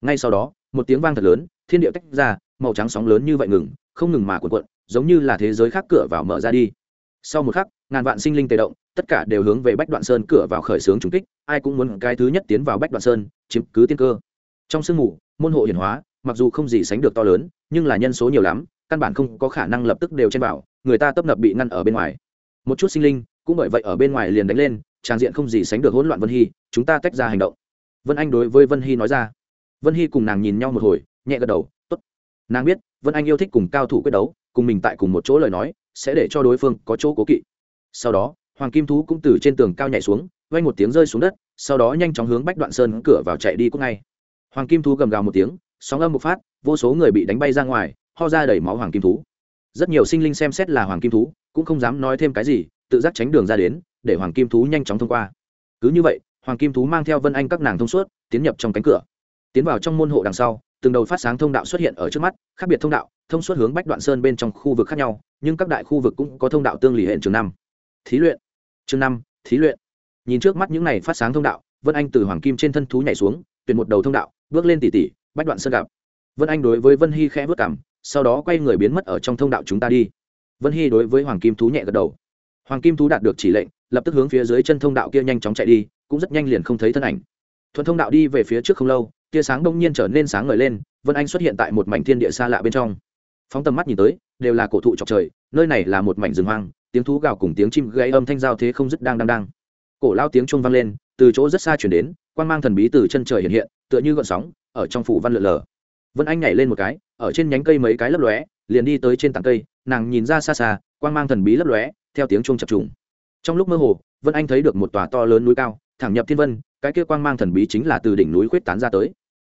ngay sau đó, một tiếng vang thật lớn, thiên địa tách ra, màu trắng sóng lớn như vậy ngừng, không ngừng mà cuộn cuộn, giống như là thế giới khác cửa vào mở ra đi. Sau một khắc, ngàn vạn sinh linh tề động, tất cả đều hướng về bách đoạn sơn cửa vào khởi xướng trúng kích, ai cũng muốn cái thứ nhất tiến vào bách đoạn sơn, chiếm cứ tiên cơ. Trong sương mù, môn hộ hiển hóa, mặc dù không gì sánh được to lớn, nhưng là nhân số nhiều lắm, căn bản không có khả năng lập tức đều chen vào, người ta tấp nập bị ngăn ở bên ngoài. Một chút sinh linh, cũng bởi vậy ở bên ngoài liền đánh lên trang diện không gì sánh được hỗn loạn vân hy, chúng ta tách ra hành động. Vân anh đối với vân hy nói ra vân hy cùng nàng nhìn nhau một hồi, nhẹ gật đầu t ố t nàng biết, vân anh yêu thích cùng cao thủ quyết đấu, cùng mình tại cùng một chỗ lời nói, sẽ để cho đối phương có chỗ cố kỵ. Sau đó, hoàng kim thú cũng từ trên tường cao nhảy xuống vay một tiếng rơi xuống đất, sau đó nhanh chóng hướng bách đoạn sơn cửa vào chạy đi cũng ngay. Hoàng kim thú gầm gào một tiếng, sóng âm một phát, vô số người bị đánh bay ra ngoài, ho ra đầy máu hoàng kim thú. Rất nhiều sinh linh xem xét là hoàng kim thú, cũng không dám nói thêm cái gì, tự giác tránh đường ra đến, để hoàng kim thú nhanh chóng thông qua. Cứ như vậy, hoàng kim thú mang theo vân anh các nàng thông suốt, tiến nhập trong cánh cửa tiến vào trong môn hộ đằng sau, từng đầu phát sáng thông đạo xuất hiện ở trước mắt, khác biệt thông đạo, thông suốt hướng bách đoạn sơn bên trong khu vực khác nhau, nhưng các đại khu vực cũng có thông đạo tương lì hệ trường năm. Thí luyện. Chương năm, thí luyện. Nhìn trước mắt những này phát sáng thông đạo, vân anh từ hoàng kim trên thân thú nhảy xuống, tuyển một đầu thông đạo, bước lên tỉ tỉ, bách đoạn sơn gặp. Vân anh đối với vân hy khẽ vớt cảm, sau đó quay người biến mất ở trong thông đạo chúng ta đi. Vân hy đối với hoàng kim thú nhẹ gật đầu. Hoàng kim thú đạt được chỉ lệnh, lập tức hướng phía dưới chân thông đạo kia nhanh chóng chạy đi, cũng rất nhanh liền không thấy thân ảnh. Thuận thông đạo đi về phía trước không lâu tia sáng đông nhiên trở nên sáng ngời lên, vân anh xuất hiện tại một mảnh thiên địa xa lạ bên trong. Phóng tầm mắt nhìn tới, đều là cổ thụ trọc trời, nơi này là một mảnh rừng hoang, tiếng thú gào cùng tiếng chim gây âm thanh giao thế không dứt đang đang đang. Cổ lao tiếng chuông vang lên, từ chỗ rất xa chuyển đến quan mang thần bí từ chân trời hiện hiện, tựa như gợn sóng, ở trong phủ văn lượn lờ. Vân anh nhảy lên một cái, ở trên nhánh cây mấy cái lấp lóe, liền đi tới trên tảng cây, nàng nhìn ra xa xa quan mang thần bí lấp lóe, theo tiếng chuông chập trùng. Trong lúc mơ hồ, vân anh thấy được một tòa to lớn núi cao, thẳng nhập thiên vân, cái kia quang mang thần bí chính là từ đỉnh núi khuyết tán ra tới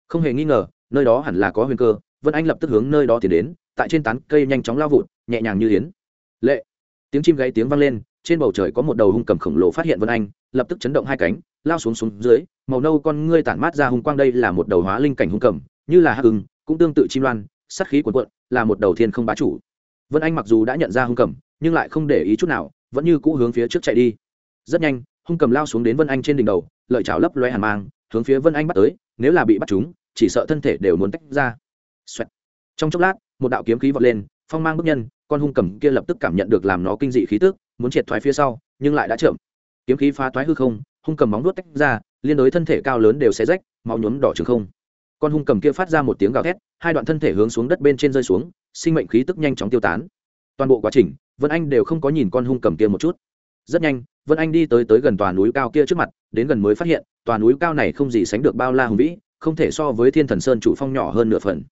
không hề nghi ngờ, nơi đó hẳn là có huyền cơ, vân anh lập tức hướng nơi đó tiến đến, tại trên tán cây nhanh chóng lao vụt, nhẹ nhàng như yến. Lệ! Tiếng chim gáy tiếng vang lên, trên bầu trời có một đầu hung cầm khổng lồ phát hiện vân anh, lập tức chấn động hai cánh, lao xuống xuống dưới, màu nâu con ngươi tản mát ra hung quang đây là một đầu hóa linh cảnh hung cầm, như là hắc hưng cũng tương tự chim loan, Sát khí cuồn cuộn, là một đầu thiên không bá chủ. Vân anh mặc dù đã nhận ra hung cầm, nhưng lại không để ý chút nào, vẫn như cũ hướng phía trước chạy đi. Rất nhanh, hung cầm lao xuống đến vân anh trên đỉnh đầu, lợi chảo lấp loe hàn mang, hướng phía vân anh bắt tới nếu là bị bắt chúng, chỉ sợ thân thể đều muốn tách ra、Xoẹt. trong chốc lát, một đạo kiếm khí vọt lên, phong mang bức nhân, con hung cầm kia lập tức cảm nhận được làm nó kinh dị khí tức, muốn triệt thoái phía sau, nhưng lại đã chậm. Kiếm khí phá thoái hư không, hung cầm móng nuốt tách ra, liên đối thân thể cao lớn đều xé rách, máu nhuốm đỏ trường không. Con hung cầm kia phát ra một tiếng gào thét, hai đoạn thân thể hướng xuống đất bên trên rơi xuống, sinh mệnh khí tức nhanh chóng tiêu tán. Toàn bộ quá trình, vân anh đều không có nhìn con hung cầm kia một chút. Rất nhanh vân anh đi tới tới gần tòa núi cao kia trước mặt, đến gần mới phát hiện, tòa núi cao này không gì sánh được bao la hùng vĩ, không thể so với thiên thần sơn chủ phong nhỏ hơn nửa phần.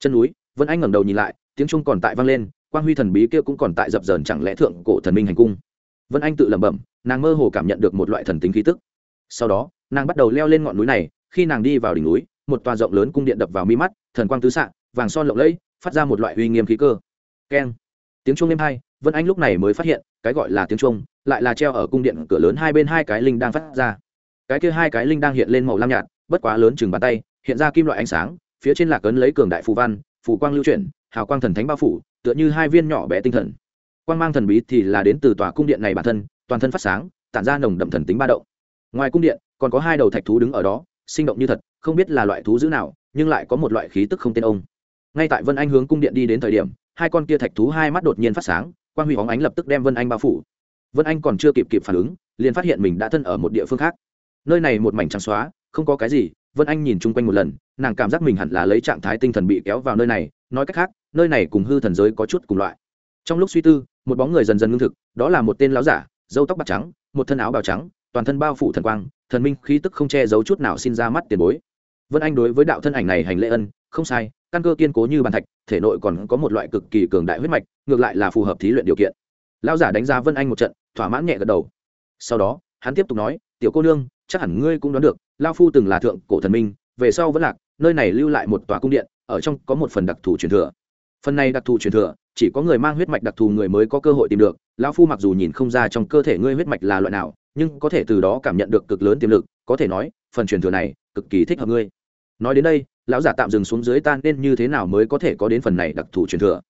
Chân núi, vân anh ngẩng đầu nhìn lại, tiếng trung còn tại vang lên, quang huy thần bí kia cũng còn tại dập dờn chẳng lẽ thượng cổ thần minh hành cung. Vân anh tự lẩm bẩm, nàng mơ hồ cảm nhận được một loại thần tính khí tức. Sau đó, nàng bắt đầu leo lên ngọn núi này, khi nàng đi vào đỉnh núi, một tòa rộng lớn cung điện đập vào mi mắt, thần quang tứ xạ, vàng son lộng lẫy, phát ra một loại uy nghiêm khí cơ. Keng. Tiếng chuông êm hai vân anh lúc này mới phát hiện, cái gọi là tiếng chuông lại là treo ở cung điện cửa lớn hai bên hai cái linh đang phát ra. Cái kia hai cái linh đang hiện lên màu lam nhạt, bất quá lớn chừng bàn tay, hiện ra kim loại ánh sáng, phía trên là cấn lấy cường đại phù văn, phù quang lưu chuyển, hào quang thần thánh bao phủ, tựa như hai viên nhỏ bé tinh thần. Quang mang thần bí thì là đến từ tòa cung điện này bản thân, toàn thân phát sáng, tản ra nồng đậm thần tính ba động. Ngoài cung điện, còn có hai đầu thạch thú đứng ở đó, sinh động như thật, không biết là loại thú dữ nào, nhưng lại có một loại khí tức không tên ông. Ngay tại vân anh hướng cung điện đi đến thời điểm, hai con kia thạch thú hai mắt đột nhiên phát sáng quan huy hóng ánh lập tức đem vân anh bao phủ vân anh còn chưa kịp kịp phản ứng liền phát hiện mình đã thân ở một địa phương khác nơi này một mảnh trắng xóa không có cái gì vân anh nhìn chung quanh một lần nàng cảm giác mình hẳn là lấy trạng thái tinh thần bị kéo vào nơi này nói cách khác nơi này cùng hư thần giới có chút cùng loại trong lúc suy tư một bóng người dần dần ngưng thực đó là một tên láo giả dâu tóc bạc trắng một thân áo bào trắng toàn thân bao phủ thần quang thần minh khí tức không che giấu chút nào xin ra mắt tiền bối vân anh đối với đạo thân ảnh này hành lễ ân không sai căn cơ kiên cố như bàn thạch, thể nội còn có một loại cực kỳ cường đại huyết mạch, ngược lại là phù hợp thí luyện điều kiện. Lão giả đánh giá vân anh một trận, thỏa mãn nhẹ gật đầu. Sau đó, hắn tiếp tục nói, tiểu cô nương, chắc hẳn ngươi cũng đoán được, lao phu từng là thượng cổ thần minh, về sau vẫn lạc, nơi này lưu lại một tòa cung điện, ở trong có một phần đặc thù truyền thừa. Phần này đặc thù truyền thừa, chỉ có người mang huyết mạch đặc thù người mới có cơ hội tìm được lão phu mặc dù nhìn không ra trong cơ thể ngươi huyết mạch là loại nào, nhưng có thể từ đó cảm nhận được cực lớn tiềm lực, có thể nói, phần truyền thừa này cực kỳ thích hợp ngươi. Nói đến đây lão giả tạm dừng xuống dưới tan nên như thế nào mới có thể có đến phần này đặc thù truyền thừa?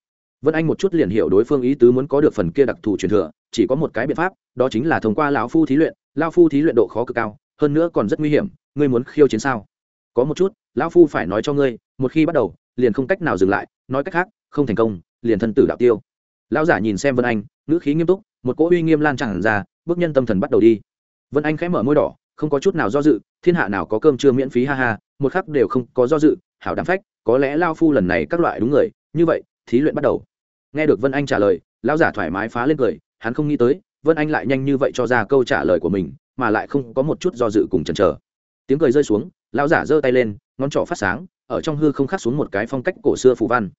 Vân anh một chút liền hiểu đối phương ý tứ muốn có được phần kia đặc thù truyền thừa, chỉ có một cái biện pháp, đó chính là thông qua lão phu thí luyện. Lão phu thí luyện độ khó cực cao, hơn nữa còn rất nguy hiểm, ngươi muốn khiêu chiến sao? Có một chút, lão phu phải nói cho ngươi, một khi bắt đầu, liền không cách nào dừng lại, nói cách khác, không thành công, liền thân tử đạo tiêu. Lão giả nhìn xem vân anh, ngữ khí nghiêm túc, một cỗ uy nghiêm lan tràn ra, bước nhân tâm thần bắt đầu đi. Vân anh khẽ mở môi đỏ không có chút nào do dự, thiên hạ nào có cơm chưa miễn phí ha ha, một khắc đều không có do dự, hảo đáng phách, có lẽ lao phu lần này các loại đúng người, như vậy, thí luyện bắt đầu. Nghe được vân anh trả lời, lão giả thoải mái phá lên cười, hắn không nghĩ tới, vân anh lại nhanh như vậy cho ra câu trả lời của mình, mà lại không có một chút do dự cùng chần chờ. Tiếng cười rơi xuống, lão giả giơ tay lên, ngón trỏ phát sáng, ở trong hư không khắc xuống một cái phong cách cổ xưa phù văn.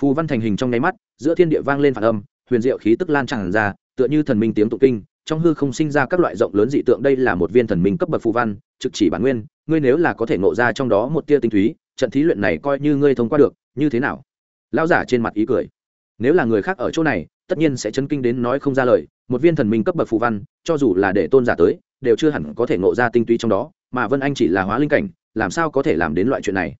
Phù văn thành hình trong nháy mắt, giữa thiên địa vang lên phản âm, huyền diệu khí tức lan tràn ra, tựa như thần minh tiếng tụng kinh trong hư không sinh ra các loại rộng lớn dị tượng, đây là một viên thần minh cấp bậc phù văn, trực chỉ bản nguyên, ngươi nếu là có thể ngộ ra trong đó một tia tinh túy, trận thí luyện này coi như ngươi thông qua được, như thế nào? Lão giả trên mặt ý cười. Nếu là người khác ở chỗ này, tất nhiên sẽ chấn kinh đến nói không ra lời, một viên thần minh cấp bậc phù văn, cho dù là để tôn giả tới, đều chưa hẳn có thể ngộ ra tinh túy trong đó, mà vân anh chỉ là hóa linh cảnh, làm sao có thể làm đến loại chuyện này?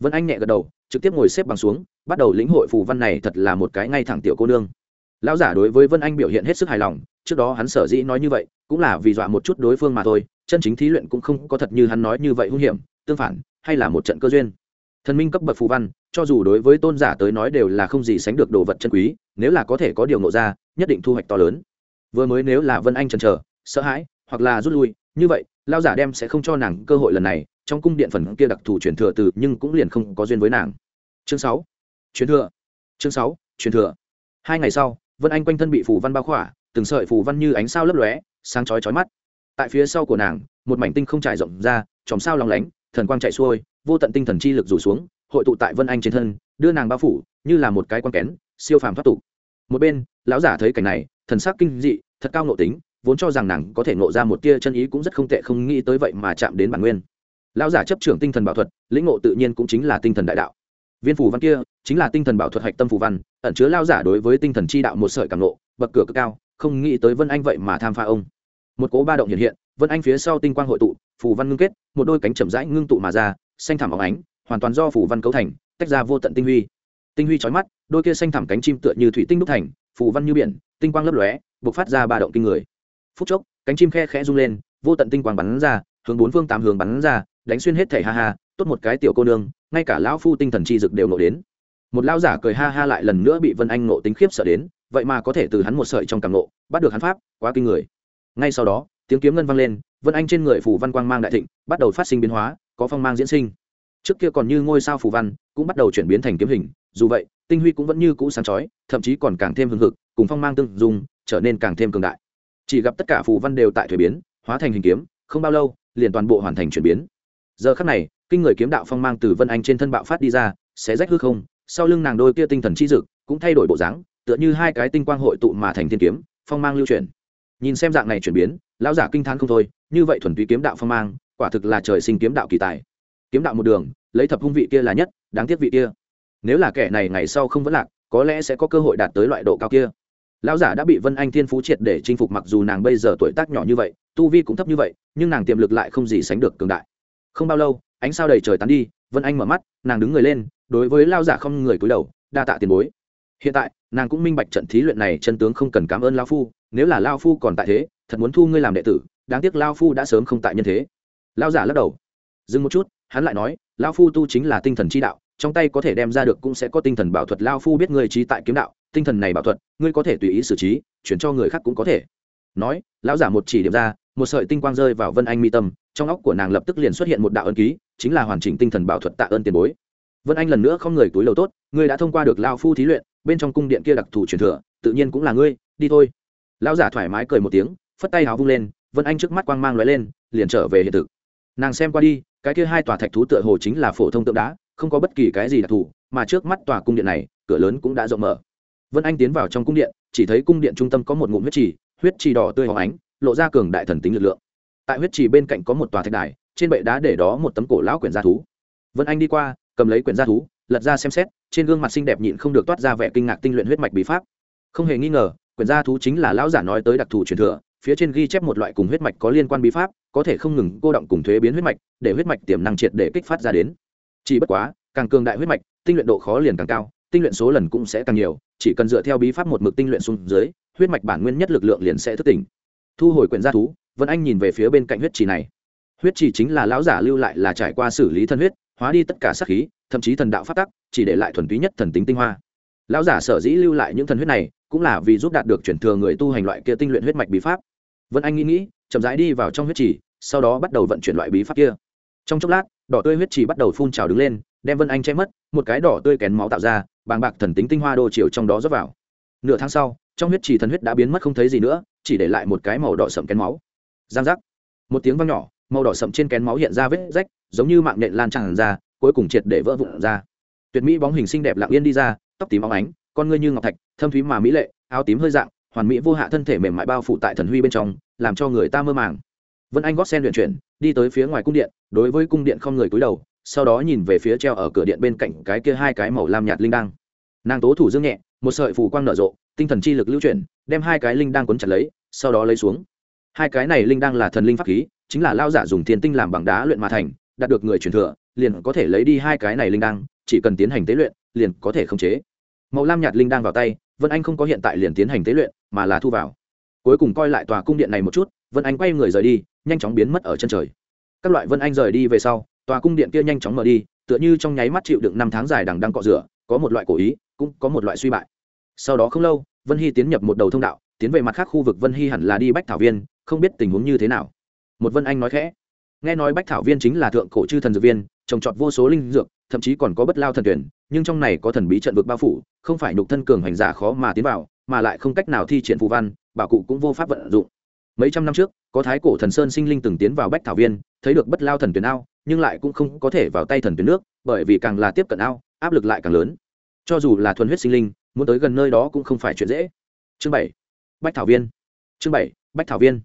Vân anh nhẹ gật đầu, trực tiếp ngồi xếp bằng xuống, bắt đầu lĩnh hội phù văn này thật là một cái ngay thẳng tiểu cô nương. Lão giả đối với vân anh biểu hiện hết sức hài lòng trước đó hắn sở dĩ nói như vậy, cũng là vì dọa một chút đối phương mà thôi, chân chính thí luyện cũng không có thật như hắn nói như vậy hung hiểm, tương phản, hay là một trận cơ duyên. Thần minh cấp bậc phù văn, cho dù đối với tôn giả tới nói đều là không gì sánh được đồ vật chân quý, nếu là có thể có điều ngộ ra, nhất định thu hoạch to lớn. Vừa mới nếu là vân anh chần chờ, sợ hãi, hoặc là rút lui, như vậy lao giả đem sẽ không cho nàng cơ hội lần này, trong cung điện phần kia đặc thù truyền thừa từ, nhưng cũng liền không có duyên với nàng. Chương sáu. Truyền thừa. Chương sáu. Truyền thừa. Hai ngày sau, vân anh quanh thân bị phù văn bao khỏa từng sợi phù văn như ánh sao lấp lóe sáng chói chói mắt. Tại phía sau của nàng một mảnh tinh không trải rộng ra chòm sao lòng lánh thần quang chạy xuôi vô tận tinh thần chi lực rủ xuống hội tụ tại vân anh trên thân đưa nàng bao phủ như là một cái quan kén siêu phàm thoát tục. Một bên lão giả thấy cảnh này thần sắc kinh dị thật cao nộ tính vốn cho rằng nàng có thể nộ ra một tia chân ý cũng rất không tệ không nghĩ tới vậy mà chạm đến bản nguyên. Lão giả chấp trưởng tinh thần bảo thuật lĩnh ngộ tự nhiên cũng chính là tinh thần đại đạo. Viên phù văn kia chính là tinh thần bảo thuật hạch tâm phù văn ẩn chứa lao giả đối với tinh thần chi đạo một sợi cảm ngộ, bậc cửa cực cao không nghĩ tới vân anh vậy mà tham pha ông. Một cố ba động hiện hiện, vân anh phía sau tinh quang hội tụ phủ văn ngưng kết, một đôi cánh chậm rãi ngưng tụ mà ra, xanh thảm óng ánh, hoàn toàn do phủ văn cấu thành, tách ra vô tận tinh huy. Tinh huy trói mắt, đôi kia xanh thảm cánh chim tựa như thủy tinh đúc thành phủ văn như biển, tinh quang lấp lóe b ộ c phát ra ba động kinh người. Phút chốc, cánh chim khe khẽ rung lên, vô tận tinh quang bắn ra, hướng bốn phương tám hướng bắn ra, đánh xuyên hết thẻ ha ha, tốt một cái tiểu cô nương, ngay cả lão phu tinh thần chi dực đều nổ đến. Một lão giả cười ha ha lại lần nữa bị vân anh nộ tính khiếp sợ đến vậy mà có thể từ hắn một sợi trong cảm nộ, bắt được hắn pháp, quá kinh người. Ngay sau đó, tiếng kiếm ngân vang lên, vân anh trên người phủ văn quang mang đại thịnh, bắt đầu phát sinh biến hóa, có phong mang diễn sinh. Trước kia còn như ngôi sao phủ văn, cũng bắt đầu chuyển biến thành kiếm hình, dù vậy, tinh huy cũng vẫn như cũ sáng chói, thậm chí còn càng thêm hưng hực, cùng phong mang tương dùng trở nên càng thêm cường đại. Chỉ gặp tất cả phủ văn đều tại thuế biến, hóa thành hình kiếm, không bao lâu, liền toàn bộ hoàn thành chuyển biến. Giờ khắc này, kinh người kiếm đạo phong mang từ vân anh trên thân bạo phát đi ra sẽ rách hư không, sau lưng nàng đôi kia tinh thần chi dực, cũng thay đổi bộ dáng tựa như hai cái tinh quang hội tụ mà thành thiên kiếm, phong mang lưu chuyển. Nhìn xem dạng này chuyển biến, lão giả kinh t h á n không thôi, như vậy thuần túy kiếm đạo phong mang, quả thực là trời sinh kiếm đạo kỳ tài. Kiếm đạo một đường, lấy thập hung vị kia là nhất, đáng tiếc vị kia. Nếu là kẻ này ngày sau không vẫn lạc, có lẽ sẽ có cơ hội đạt tới loại độ cao kia. Lão giả đã bị vân anh thiên phú triệt để chinh phục mặc dù nàng bây giờ tuổi tác nhỏ như vậy, tu vi cũng thấp như vậy, nhưng nàng tiềm lực lại không gì sánh được cường đại. Không bao lâu, ánh sao đầy trời tán đi, vân anh mở mắt, nàng đứng người lên, đối với lao giả không người cúi đầu, đa tạ tiền bối hiện tại, nàng cũng minh bạch trận thí luyện này chân tướng không cần cảm ơn lao phu, nếu là lao phu còn tại thế, thật muốn thu ngươi làm đệ tử, đáng tiếc lao phu đã sớm không tại nhân thế. Lao giả lắc đầu. Dừng một chút, hắn lại nói, lao phu tu chính là tinh thần chi đạo, trong tay có thể đem ra được cũng sẽ có tinh thần bảo thuật, lao phu biết ngươi trí tại kiếm đạo, tinh thần này bảo thuật, ngươi có thể tùy ý xử trí, chuyển cho người khác cũng có thể. Nói, lão giả một chỉ điểm ra, một sợi tinh quang rơi vào vân anh mi tâm, trong óc của nàng lập tức liền xuất hiện một đạo ân ký, chính là hoàn chỉnh tinh thần bảo thuật tạ ơn tiền bối. Vân anh lần nữa không người túi lầu tốt, ngươi đã thông qua được lao phu thí luyện bên trong cung điện kia đặc thù truyền thừa, tự nhiên cũng là ngươi, đi thôi. Lão giả thoải mái cười một tiếng, phất tay háo vung lên, vân anh trước mắt quang mang lóe lên, liền trở về hiện thực. Nàng xem qua đi, cái kia hai tòa thạch thú tựa hồ chính là phổ thông tượng đá, không có bất kỳ cái gì đặc thù, mà trước mắt tòa cung điện này, cửa lớn cũng đã rộng mở. Vân anh tiến vào trong cung điện, chỉ thấy cung điện trung tâm có một ngụm huyết trì huyết trì đỏ tươi hóng ánh, lộ ra cường đại thần tính lực lượng. Tại huyết trì bên cạnh có một tòa thạch đài, trên bệ đá để đó một tấm cổ lão quyển gia thú. Vân anh đi qua, cầm lấy quyển gia thú lật ra xem xét, trên gương mặt xinh đẹp nhịn không được toát ra vẻ kinh ngạc tinh luyện huyết mạch bí pháp. Không hề nghi ngờ, quyển gia thú chính là lão giả nói tới đặc thù truyền thừa, phía trên ghi chép một loại cùng huyết mạch có liên quan bí pháp, có thể không ngừng cô động cùng thuế biến huyết mạch, để huyết mạch tiềm năng triệt để kích phát ra đến. Chỉ bất quá, càng cường đại huyết mạch, tinh luyện độ khó liền càng cao, tinh luyện số lần cũng sẽ càng nhiều, chỉ cần dựa theo bí pháp một mực tinh luyện xuống dưới, huyết mạch bản nguyên nhất lực lượng liền sẽ thức tỉnh. Thu hồi quyển gia thú, vân anh nhìn về phía bên cạnh huyết trì này. Huyết trì chính là lão giả lưu lại là trải qua xử lý thân huyết hóa đi tất cả sát khí, thậm chí thần đạo phát tắc, chỉ để lại thuần túy nhất thần tính tinh hoa. Lão giả sở dĩ lưu lại những thần huyết này, cũng là vì giúp đạt được chuyển thừa người tu hành loại kia tinh luyện huyết mạch bí pháp. Vân anh nghĩ nghĩ, chậm rãi đi vào trong huyết trì, sau đó bắt đầu vận chuyển loại bí pháp kia. Trong chốc lát, đỏ tươi huyết trì bắt đầu phun trào đứng lên, đem vân anh che mất, một cái đỏ tươi kén máu tạo ra, bàng bạc thần tính tinh hoa đô chiều trong đó rót vào. Nửa tháng sau, trong huyết trì thần huyết đã biến mất không thấy gì nữa, chỉ để lại một cái màu đỏ sậm kén máu. Giang giác. Một tiếng vang nhỏ, màu đỏ sậm trên kén máu hiện ra vết rách giống như mạng nhện lan tràn ra, cuối cùng triệt để vỡ vụn ra. Tuyệt mỹ bóng hình xinh đẹp lặng yên đi ra, tóc tím óng ánh, con ngươi như ngọc thạch, thâm thúy mà mỹ lệ, áo tím hơi dạng, hoàn mỹ vô hạ thân thể mềm mại bao phủ tại thần huy bên trong, làm cho người ta mơ màng. Vân anh gót sen luyện chuyển, đi tới phía ngoài cung điện, đối với cung điện không người cúi đầu, sau đó nhìn về phía treo ở cửa điện bên cạnh cái kia hai cái màu lam nhạt linh đăng. Nàng tố thủ dương nhẹ, một sợi phù quang nở rộ, tinh thần chi lực lưu chuyển, đem hai cái linh đăng cuốn chặt lấy, sau đó lấy xuống. Hai cái này linh đăng là thần linh pháp khí, chính là lao giả dùng thiên tinh làm bằng đá luyện mà thành đạt được người truyền thừa, liền có thể lấy đi hai cái này linh đăng, chỉ cần tiến hành tế luyện, liền có thể khống chế. Màu lam nhạt linh đăng vào tay, vân anh không có hiện tại liền tiến hành tế luyện, mà là thu vào. Cuối cùng coi lại tòa cung điện này một chút, vân anh quay người rời đi, nhanh chóng biến mất ở chân trời. Các loại vân anh rời đi về sau, tòa cung điện kia nhanh chóng mở đi, tựa như trong nháy mắt chịu đựng năm tháng dài đằng đang cọ rửa, có một loại cổ ý, cũng có một loại suy bại. Sau đó không lâu, vân hy tiến nhập một đầu thông đạo, tiến về mặt khác khu vực vân hy hẳn là đi bách thảo viên, không biết tình huống như thế nào. Một vân anh nói khẽ nghe nói bách thảo viên chính là thượng cổ chư thần dược viên, trồng trọt vô số linh dược, thậm chí còn có bất lao thần tuyển, nhưng trong này có thần bí trận vực bao phủ, không phải nhục thân cường hành giả khó mà tiến vào, mà lại không cách nào thi triển phù văn, bảo cụ cũng vô pháp vận dụng. Mấy trăm năm trước, có thái cổ thần sơn sinh linh từng tiến vào bách thảo viên, thấy được bất lao thần tuyển ao, nhưng lại cũng không có thể vào tay thần tuyển nước, bởi vì càng là tiếp cận ao, áp lực lại càng lớn. Cho dù là thuần huyết sinh linh, muốn tới gần nơi đó cũng không phải chuyện dễ. Chương bảy, bách thảo viên. Chương bảy, bách thảo viên.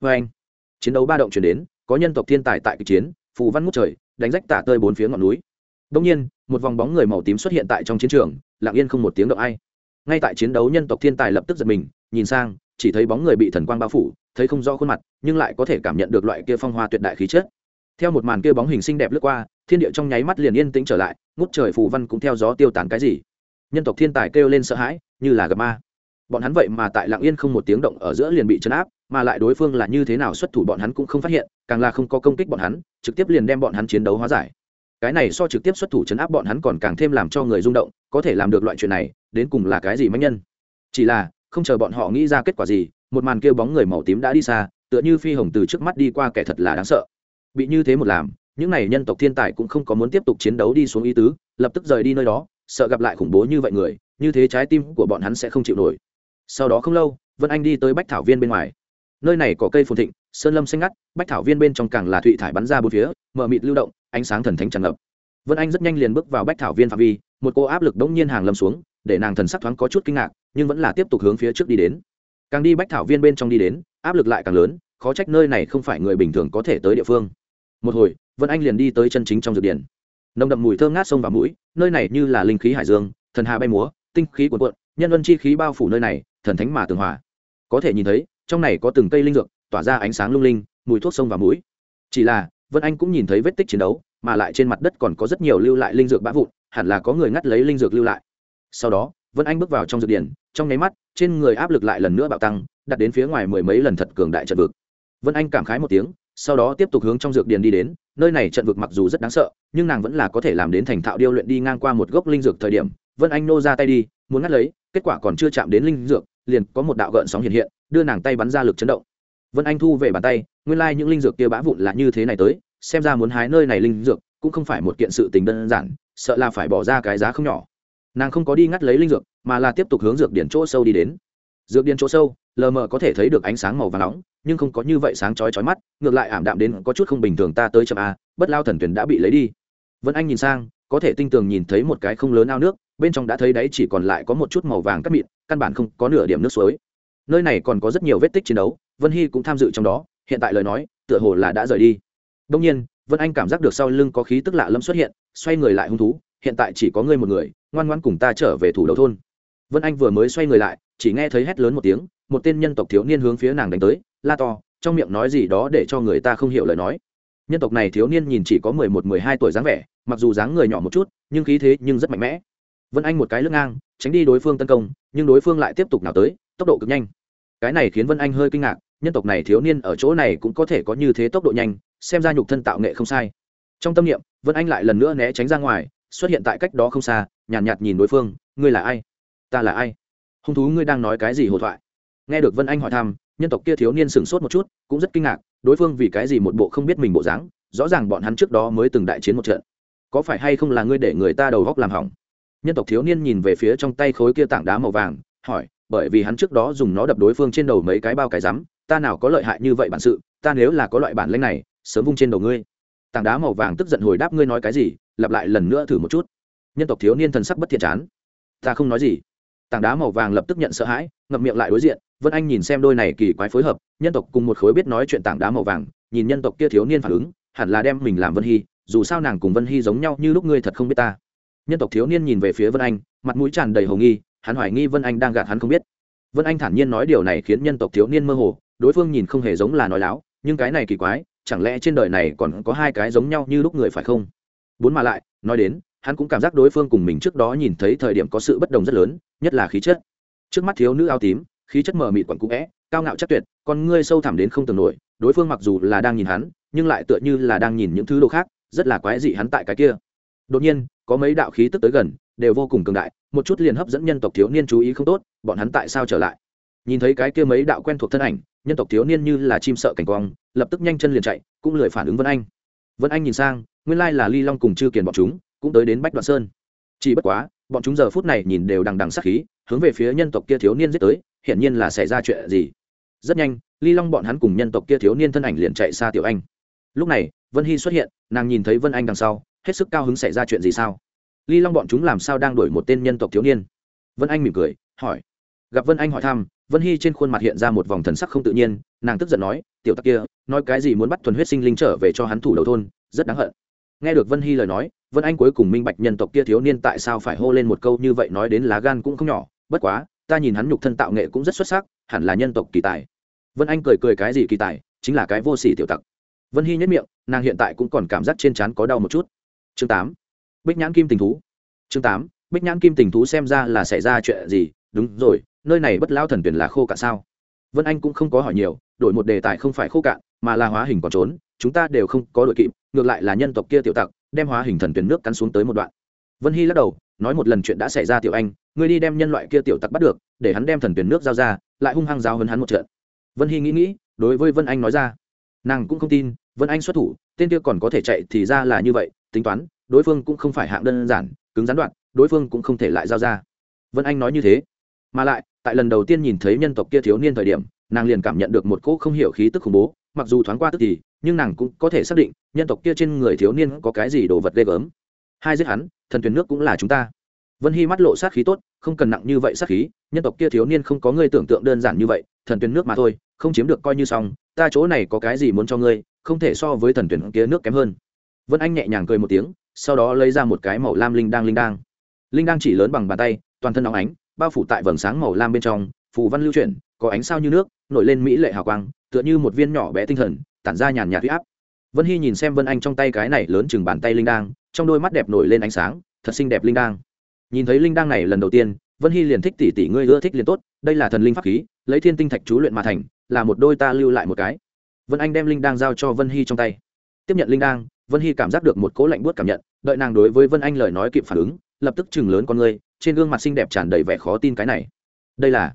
Vê anh. Chiến đấu ba động chuyển đến có nhân tộc thiên tài tại kịch chiến, phù văn ngút trời, đánh rách tả tơi bốn phía ngọn núi. Đông nhiên, một vòng bóng người màu tím xuất hiện tại trong chiến trường, lặng yên không một tiếng động ai. Ngay tại chiến đấu nhân tộc thiên tài lập tức giật mình, nhìn sang, chỉ thấy bóng người bị thần quang bao phủ, thấy không rõ khuôn mặt, nhưng lại có thể cảm nhận được loại kia phong hoa tuyệt đại khí chất. Theo một màn kia bóng hình xinh đẹp lướt qua, thiên địa trong nháy mắt liền yên tĩnh trở lại, ngút trời phù văn cũng theo gió tiêu tán cái gì. Nhân tộc thiên tài kêu lên sợ hãi, như là gặp ma. Bọn hắn vậy mà tại lạng yên không một tiếng động ở giữa liền bị chấn áp, mà lại đối phương là như thế nào xuất thủ bọn hắn cũng không phát hiện càng là không có công kích bọn hắn, trực tiếp liền đem bọn hắn chiến đấu hóa giải. Cái này so trực tiếp xuất thủ chấn áp bọn hắn còn càng thêm làm cho người rung động, có thể làm được loại chuyện này, đến cùng là cái gì manh nhân? Chỉ là, không chờ bọn họ nghĩ ra kết quả gì, một màn kêu bóng người màu tím đã đi xa, tựa như phi hồng từ trước mắt đi qua kẻ thật là đáng sợ. Bị như thế một làm, những n à y nhân tộc thiên tài cũng không có muốn tiếp tục chiến đấu đi xuống ý tứ, lập tức rời đi nơi đó, sợ gặp lại khủng bố như vậy người, như thế trái tim của bọn hắn sẽ không chịu nổi. Sau đó không lâu, vân anh đi tới bách thảo viên bên ngoài nơi này có cây phồn thịnh, sơn lâm xanh ngắt, bách thảo viên bên trong càng là thụy thải bắn ra bốn phía, mờ mịt lưu động, ánh sáng thần thánh tràn ngập. Vân anh rất nhanh liền bước vào bách thảo viên phạm vi, một cô áp lực đống nhiên hàng lâm xuống, để nàng thần sắc thoáng có chút kinh ngạc, nhưng vẫn là tiếp tục hướng phía trước đi đến. Càng đi bách thảo viên bên trong đi đến, áp lực lại càng lớn, khó trách nơi này không phải người bình thường có thể tới địa phương. Một hồi, vân anh liền đi tới chân chính trong dược điển nồng đậm mùi thơm ngát sông và mũi, nơi này như là linh khí hải dương, thần hà bay múa, tinh khí cuồn cuộn, nhân ân chi khí bao phủ nơi này, thần thánh mà tường hòa. Có thể nhìn thấy trong này có từng cây linh dược, tỏa ra ánh sáng lung linh, mùi thuốc sông và mũi. Chỉ là, vân anh cũng nhìn thấy vết tích chiến đấu, mà lại trên mặt đất còn có rất nhiều lưu lại linh dược bã vụn, hẳn là có người ngắt lấy linh dược lưu lại. Sau đó, vân anh bước vào trong dược điển, trong nháy mắt, trên người áp lực lại lần nữa bạo tăng, đặt đến phía ngoài mười mấy lần thật cường đại trận vực. Vân anh cảm khái một tiếng, sau đó tiếp tục hướng trong dược điển đi đến, nơi này trận vực mặc dù rất đáng sợ, nhưng nàng vẫn là có thể làm đến thành thạo điêu luyện đi ngang qua một gốc linh dược thời điểm. Vân anh nô ra tay đi, muốn ngắt lấy, kết quả còn chưa chạm đến linh dược, liền có một đạo gợn sóng hiện hiện đưa nàng tay bắn ra lực chấn động. Vân anh thu về bàn tay, nguyên lai、like、những linh dược kia bã vụn là như thế này tới, xem ra muốn hái nơi này linh dược cũng không phải một kiện sự tình đơn giản, sợ là phải bỏ ra cái giá không nhỏ. Nàng không có đi ngắt lấy linh dược, mà là tiếp tục hướng dược điển chỗ sâu đi đến. Dược điển chỗ sâu, lờ mờ có thể thấy được ánh sáng màu và nóng, nhưng không có như vậy sáng chói chói mắt, ngược lại ảm đạm đến có chút không bình thường ta tới chậm a bất lao thần tuyển đã bị lấy đi. Vân anh nhìn sang, có thể tinh tường nhìn thấy một cái không lớn ao nước, bên trong đã thấy đấy chỉ còn lại có một chút màu vàng cắt mịn, căn bản không có nửa điểm nước suối nơi này còn có rất nhiều vết tích chiến đấu, vân hy cũng tham dự trong đó, hiện tại lời nói, tựa hồ là đã rời đi. Đông nhiên, vân anh cảm giác được sau lưng có khí tức lạ lâm xuất hiện, xoay người lại hung thú, hiện tại chỉ có ngươi một người, ngoan ngoan cùng ta trở về thủ đầu thôn. Vân anh vừa mới xoay người lại, chỉ nghe thấy hét lớn một tiếng, một tên nhân tộc thiếu niên hướng phía nàng đánh tới, la to, trong miệng nói gì đó để cho người ta không hiểu lời nói. Nhân tộc này thiếu niên nhìn chỉ có mười một, mười hai tuổi dáng vẻ, mặc dù dáng người nhỏ một chút, nhưng khí thế nhưng rất mạnh mẽ. Vân anh một cái lưng ngang, tránh đi đối phương tấn công, nhưng đối phương lại tiếp tục nào tới tốc độ cực nhanh. Cái này khiến vân anh hơi kinh ngạc nhân tộc này thiếu niên ở chỗ này cũng có thể có như thế tốc độ nhanh xem ra nhục thân tạo nghệ không sai. Trong tâm niệm vân anh lại lần nữa né tránh ra ngoài xuất hiện tại cách đó không xa nhàn nhạt, nhạt nhìn đối phương ngươi là ai? Ta là ai? Hung thú ngươi đang nói cái gì hồ thoại? Nghe được vân anh hỏi thăm nhân tộc kia thiếu niên sửng sốt một chút cũng rất kinh ngạc đối phương vì cái gì một bộ không biết mình bộ dáng rõ ràng bọn hắn trước đó mới từng đại chiến một trận. Có phải hay không là ngươi để người ta đầu góc làm hỏng? Nhân tộc thiếu niên nhìn về phía trong tay khối kia tảng đá màu vàng hỏi bởi vì hắn trước đó dùng nó đập đối phương trên đầu mấy cái bao cái rắm, ta nào có lợi hại như vậy bản sự, ta nếu là có loại bản lanh này, sớm vung trên đầu ngươi. Tảng đá màu vàng tức giận hồi đáp ngươi nói cái gì, lặp lại lần nữa thử một chút. Nhân tộc thiếu niên thần sắc bất thiện chán. Ta không nói gì. Tảng đá màu vàng lập tức nhận sợ hãi, ngậm miệng lại đối diện, vân anh nhìn xem đôi này kỳ quái phối hợp, nhân tộc cùng một khối biết nói chuyện tảng đá màu vàng, nhìn nhân tộc kia thiếu niên phản ứng, hẳn là đem mình làm vân hy, dù sao nàng cùng vân hy giống nhau như lúc ngươi thật không biết ta. Nhân tộc thiếu niên nhìn về phía vân anh, mặt mũi tràn đầy hồ nghi hắn hoài nghi vân anh đang gạt hắn không biết. Vân anh thản nhiên nói điều này khiến nhân tộc thiếu niên mơ hồ, đối phương nhìn không hề giống là nói láo, nhưng cái này kỳ quái, chẳng lẽ trên đời này còn có hai cái giống nhau như lúc người phải không? Bốn mà lại, nói đến, hắn cũng cảm giác đối phương cùng mình trước đó nhìn thấy thời điểm có sự bất đồng rất lớn, nhất là khí chất. Trước mắt thiếu nữ áo tím, khí chất mờ mịt quẩn cũ vẽ cao ngạo chắc tuyệt, con ngươi sâu thẳm đến không tưởng nổi, đối phương mặc dù là đang nhìn hắn, nhưng lại tựa như là đang nhìn những thứ đồ khác, rất là quái dị hắn tại cái kia. Đột nhiên, có mấy đạo khí tức tới gần, đều vô cùng cường đại một chút liền hấp dẫn nhân tộc thiếu niên chú ý không tốt, bọn hắn tại sao trở lại? Nhìn thấy cái kia mấy đạo quen thuộc thân ảnh, nhân tộc thiếu niên như là chim sợ cảnh quang, lập tức nhanh chân liền chạy, cũng lười phản ứng vân anh. Vân anh nhìn sang, nguyên lai là ly long cùng chư kiền bọn chúng, cũng tới đến bách đoạn sơn. Chỉ bất quá, bọn chúng giờ phút này nhìn đều đằng đằng sắc khí, hướng về phía nhân tộc kia thiếu niên giết tới, hiển nhiên là xảy ra chuyện gì? Rất nhanh, ly long bọn hắn cùng nhân tộc kia thiếu niên thân ảnh liền chạy xa tiểu anh. Lúc này, vân hy xuất hiện, nàng nhìn thấy vân anh đằng sau, hết sức cao hứng xảy ra chuyện gì sao? Ly long bọn chúng làm sao đang đuổi một tên nhân tộc thiếu niên? Vân anh mỉm cười, hỏi. Gặp vân anh hỏi thăm, vân hy trên khuôn mặt hiện ra một vòng thần sắc không tự nhiên, nàng tức giận nói, tiểu tặc kia, nói cái gì muốn bắt thuần huyết sinh linh trở về cho hắn thủ đầu thôn, rất đáng hận. Nghe được vân hy lời nói, vân anh cuối cùng minh bạch nhân tộc kia thiếu niên tại sao phải hô lên một câu như vậy nói đến lá gan cũng không nhỏ, bất quá, ta nhìn hắn nhục thân tạo nghệ cũng rất xuất sắc, hẳn là nhân tộc kỳ tài. Vân anh cười cười cái gì kỳ tài, chính là cái vô sỉ tiểu tặc. Vân hy nhất miệng, nàng hiện tại cũng còn cảm giác trên trán có đau một chút. Chương tám bích nhãn kim tình thú. Chương tám, bích nhãn kim tình thú xem ra là xảy ra chuyện gì? Đúng rồi, nơi này bất lao thần tuyển là khô cạn sao? Vân anh cũng không có hỏi nhiều, đổi một đề tài không phải khô cạn, mà là hóa hình còn trốn, chúng ta đều không có đội kịp, ngược lại là nhân tộc kia tiểu tặc, đem hóa hình thần tuyển nước cắn xuống tới một đoạn. Vân hy lắc đầu, nói một lần chuyện đã xảy ra tiểu anh, ngươi đi đem nhân loại kia tiểu tặc bắt được, để hắn đem thần tuyển nước giao ra, lại hung hăng giao hơn hắn một trận. Vân hy nghĩ nghĩ, đối với vân anh nói ra. Nàng cũng không tin, vân anh xuất thủ, tên kia còn có thể chạy thì ra là như vậy, tính toán đối phương cũng không phải hạng đơn giản, cứng gián đoạn, đối phương cũng không thể lại giao ra. Vân anh nói như thế. Mà lại, tại lần đầu tiên nhìn thấy nhân tộc kia thiếu niên thời điểm, nàng liền cảm nhận được một cỗ không hiểu khí tức khủng bố, mặc dù thoáng qua tức thì, nhưng nàng cũng có thể xác định, nhân tộc kia trên người thiếu niên có cái gì đồ vật ghê gớm. Hai giết hắn, thần thuyền nước cũng là chúng ta. Vân hy mắt lộ sát khí tốt, không cần nặng như vậy sát khí, nhân tộc kia thiếu niên không có ngươi tưởng tượng đơn giản như vậy, thần tuyển nước mà thôi, không chiếm được coi như xong, ta chỗ này có cái gì muốn cho ngươi, không thể so với thần tuyển kia nước kém hơn. Vân anh nhẹ nhàng cười một tiếng sau đó lấy ra một cái màu lam linh đang linh đang linh đang chỉ lớn bằng bàn tay, toàn thân óng ánh, bao phủ tại vầng sáng màu lam bên trong, phù văn lưu chuyển, có ánh sao như nước, nổi lên mỹ lệ hào quang, tựa như một viên nhỏ bé tinh thần, tản ra nhàn nhạt huy áp. Vân hy nhìn xem vân anh trong tay cái này lớn chừng bàn tay linh đang trong đôi mắt đẹp nổi lên ánh sáng, thật xinh đẹp linh đang nhìn thấy linh đang này lần đầu tiên, vân hy liền thích tỷ tỷ ngươi ưa thích liền tốt, đây là thần linh pháp khí, lấy thiên tinh thạch chú luyện mà thành, là một đôi ta lưu lại một cái. Vân anh đem linh đang giao cho vân hy trong tay tiếp nhận linh đang vân hy cảm giác được một cố lạnh buốt cảm nhận, đợi nàng đối với vân anh lời nói kịp phản ứng, lập tức chừng lớn con ngươi trên gương mặt xinh đẹp tràn đầy vẻ khó tin cái này. Đây là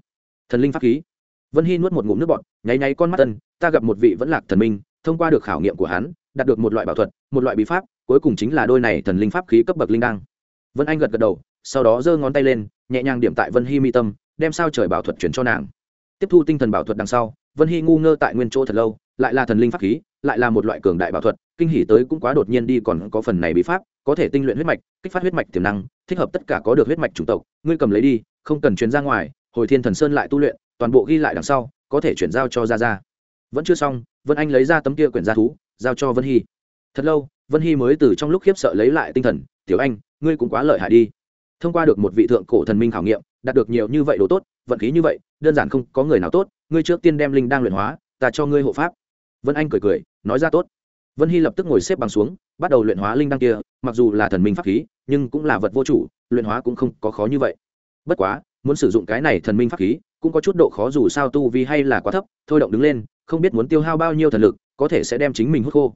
thần linh pháp khí. Vân hy nuốt một ngụm nước bọt, nháy nháy con mắt tân ta gặp một vị vẫn lạc thần minh, thông qua được khảo nghiệm của hắn, đạt được một loại bảo thuật, một loại bí pháp, cuối cùng chính là đôi này thần linh pháp khí cấp bậc linh đăng. Vân anh gật gật đầu, sau đó giơ ngón tay lên, nhẹ nhàng điểm tại vân hy mi tâm, đem sao trời bảo thuật chuyển cho nàng. Tiếp thu tinh thần bảo thuật đằng sau, vân hy ngu ngơ tại nguyên chỗ thật lâu, lại là thần linh pháp khí lại là một loại cường đại bảo thuật, kinh hỉ tới cũng quá đột nhiên đi còn có phần này bí pháp, có thể tinh luyện huyết mạch, kích phát huyết mạch tiềm năng, thích hợp tất cả có được huyết mạch chủng tộc, ngươi cầm lấy đi, không cần chuyển ra ngoài, hồi thiên thần sơn lại tu luyện, toàn bộ ghi lại đằng sau, có thể chuyển giao cho ra ra vẫn chưa xong, vân anh lấy ra tấm kia quyển gia thú, giao cho vân hy. Thật lâu, vân hy mới từ trong lúc khiếp sợ lấy lại tinh thần, tiểu anh, ngươi cũng quá lợi hại đi. Thông qua được một vị thượng cổ thần minh khảo nghiệm, đạt được nhiều như vậy đồ tốt, vận khí như vậy, đơn giản không có người nào tốt, ngươi trước tiên đem linh đang luyện hóa, ta cho ngươi hộ pháp. Vân anh cười cười nói ra tốt. Vân hy lập tức ngồi xếp bằng xuống, bắt đầu luyện hóa linh đăng kia, mặc dù là thần minh pháp khí, nhưng cũng là vật vô chủ, luyện hóa cũng không có khó như vậy. Bất quá, muốn sử dụng cái này thần minh pháp khí, cũng có chút độ khó dù sao tu vi hay là quá thấp, thôi động đứng lên, không biết muốn tiêu hao bao nhiêu thần lực, có thể sẽ đem chính mình hút khô.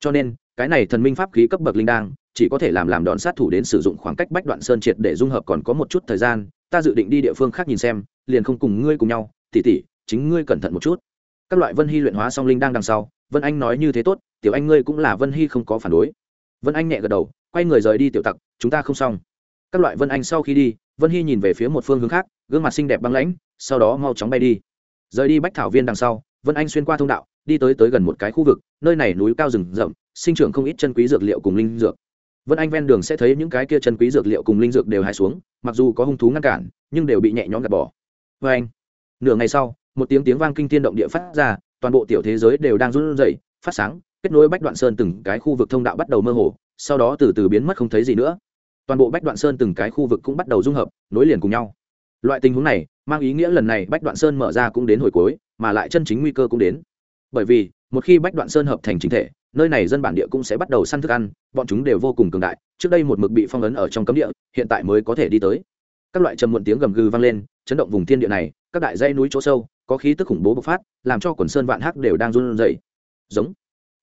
Cho nên, cái này thần minh pháp khí cấp bậc linh đang chỉ có thể làm làm đòn sát thủ đến sử dụng khoảng cách bách đoạn sơn triệt để dung hợp còn có một chút thời gian, ta dự định đi địa phương khác nhìn xem, liền không cùng ngươi cùng nhau tỉ tỉ chính ngươi cẩn thận một chút. Các loại vân hy luyện hóa song linh đang đằng sau vân anh nói như thế tốt, tiểu anh ngươi cũng là vân hy không có phản đối. Vân anh nhẹ gật đầu, quay người rời đi tiểu tặc, chúng ta không xong. Các loại vân anh sau khi đi, vân hy nhìn về phía một phương hướng khác, gương mặt xinh đẹp băng lãnh, sau đó mau chóng bay đi. Rời đi bách thảo viên đằng sau, vân anh xuyên qua thông đạo, đi tới tới gần một cái khu vực, nơi này núi cao rừng rậm, sinh trưởng không ít chân quý dược liệu cùng linh dược. Vân anh ven đường sẽ thấy những cái kia chân quý dược liệu cùng linh dược đều hai xuống, mặc dù có hung thú ngăn cản, nhưng đều bị nhẹ nhõm gạt bỏ. Vân anh nửa ngày sau, một tiếng tiếng vang kinh tiên động địa phát ra toàn bộ tiểu thế giới đều đang run rẩy, phát sáng, kết nối bách đoạn sơn từng cái khu vực thông đạo bắt đầu mơ hồ, sau đó từ từ biến mất không thấy gì nữa. Toàn bộ bách đoạn sơn từng cái khu vực cũng bắt đầu dung hợp, nối liền cùng nhau. Loại tình huống này, mang ý nghĩa lần này bách đoạn sơn mở ra cũng đến hồi cuối, mà lại chân chính nguy cơ cũng đến. Bởi vì, một khi bách đoạn sơn hợp thành chính thể, nơi này dân bản địa cũng sẽ bắt đầu săn thức ăn, bọn chúng đều vô cùng cường đại, trước đây một mực bị phong ấn ở trong cấm địa, hiện tại mới có thể đi tới. Các loại trầm muộn tiếng gầm gừ vang lên, chấn động vùng thiên địa này, các đại dãy núi chỗ sâu có khí tức khủng bố bộc phát, làm cho quần sơn vạn hắc đều đang run rẩy. Giống.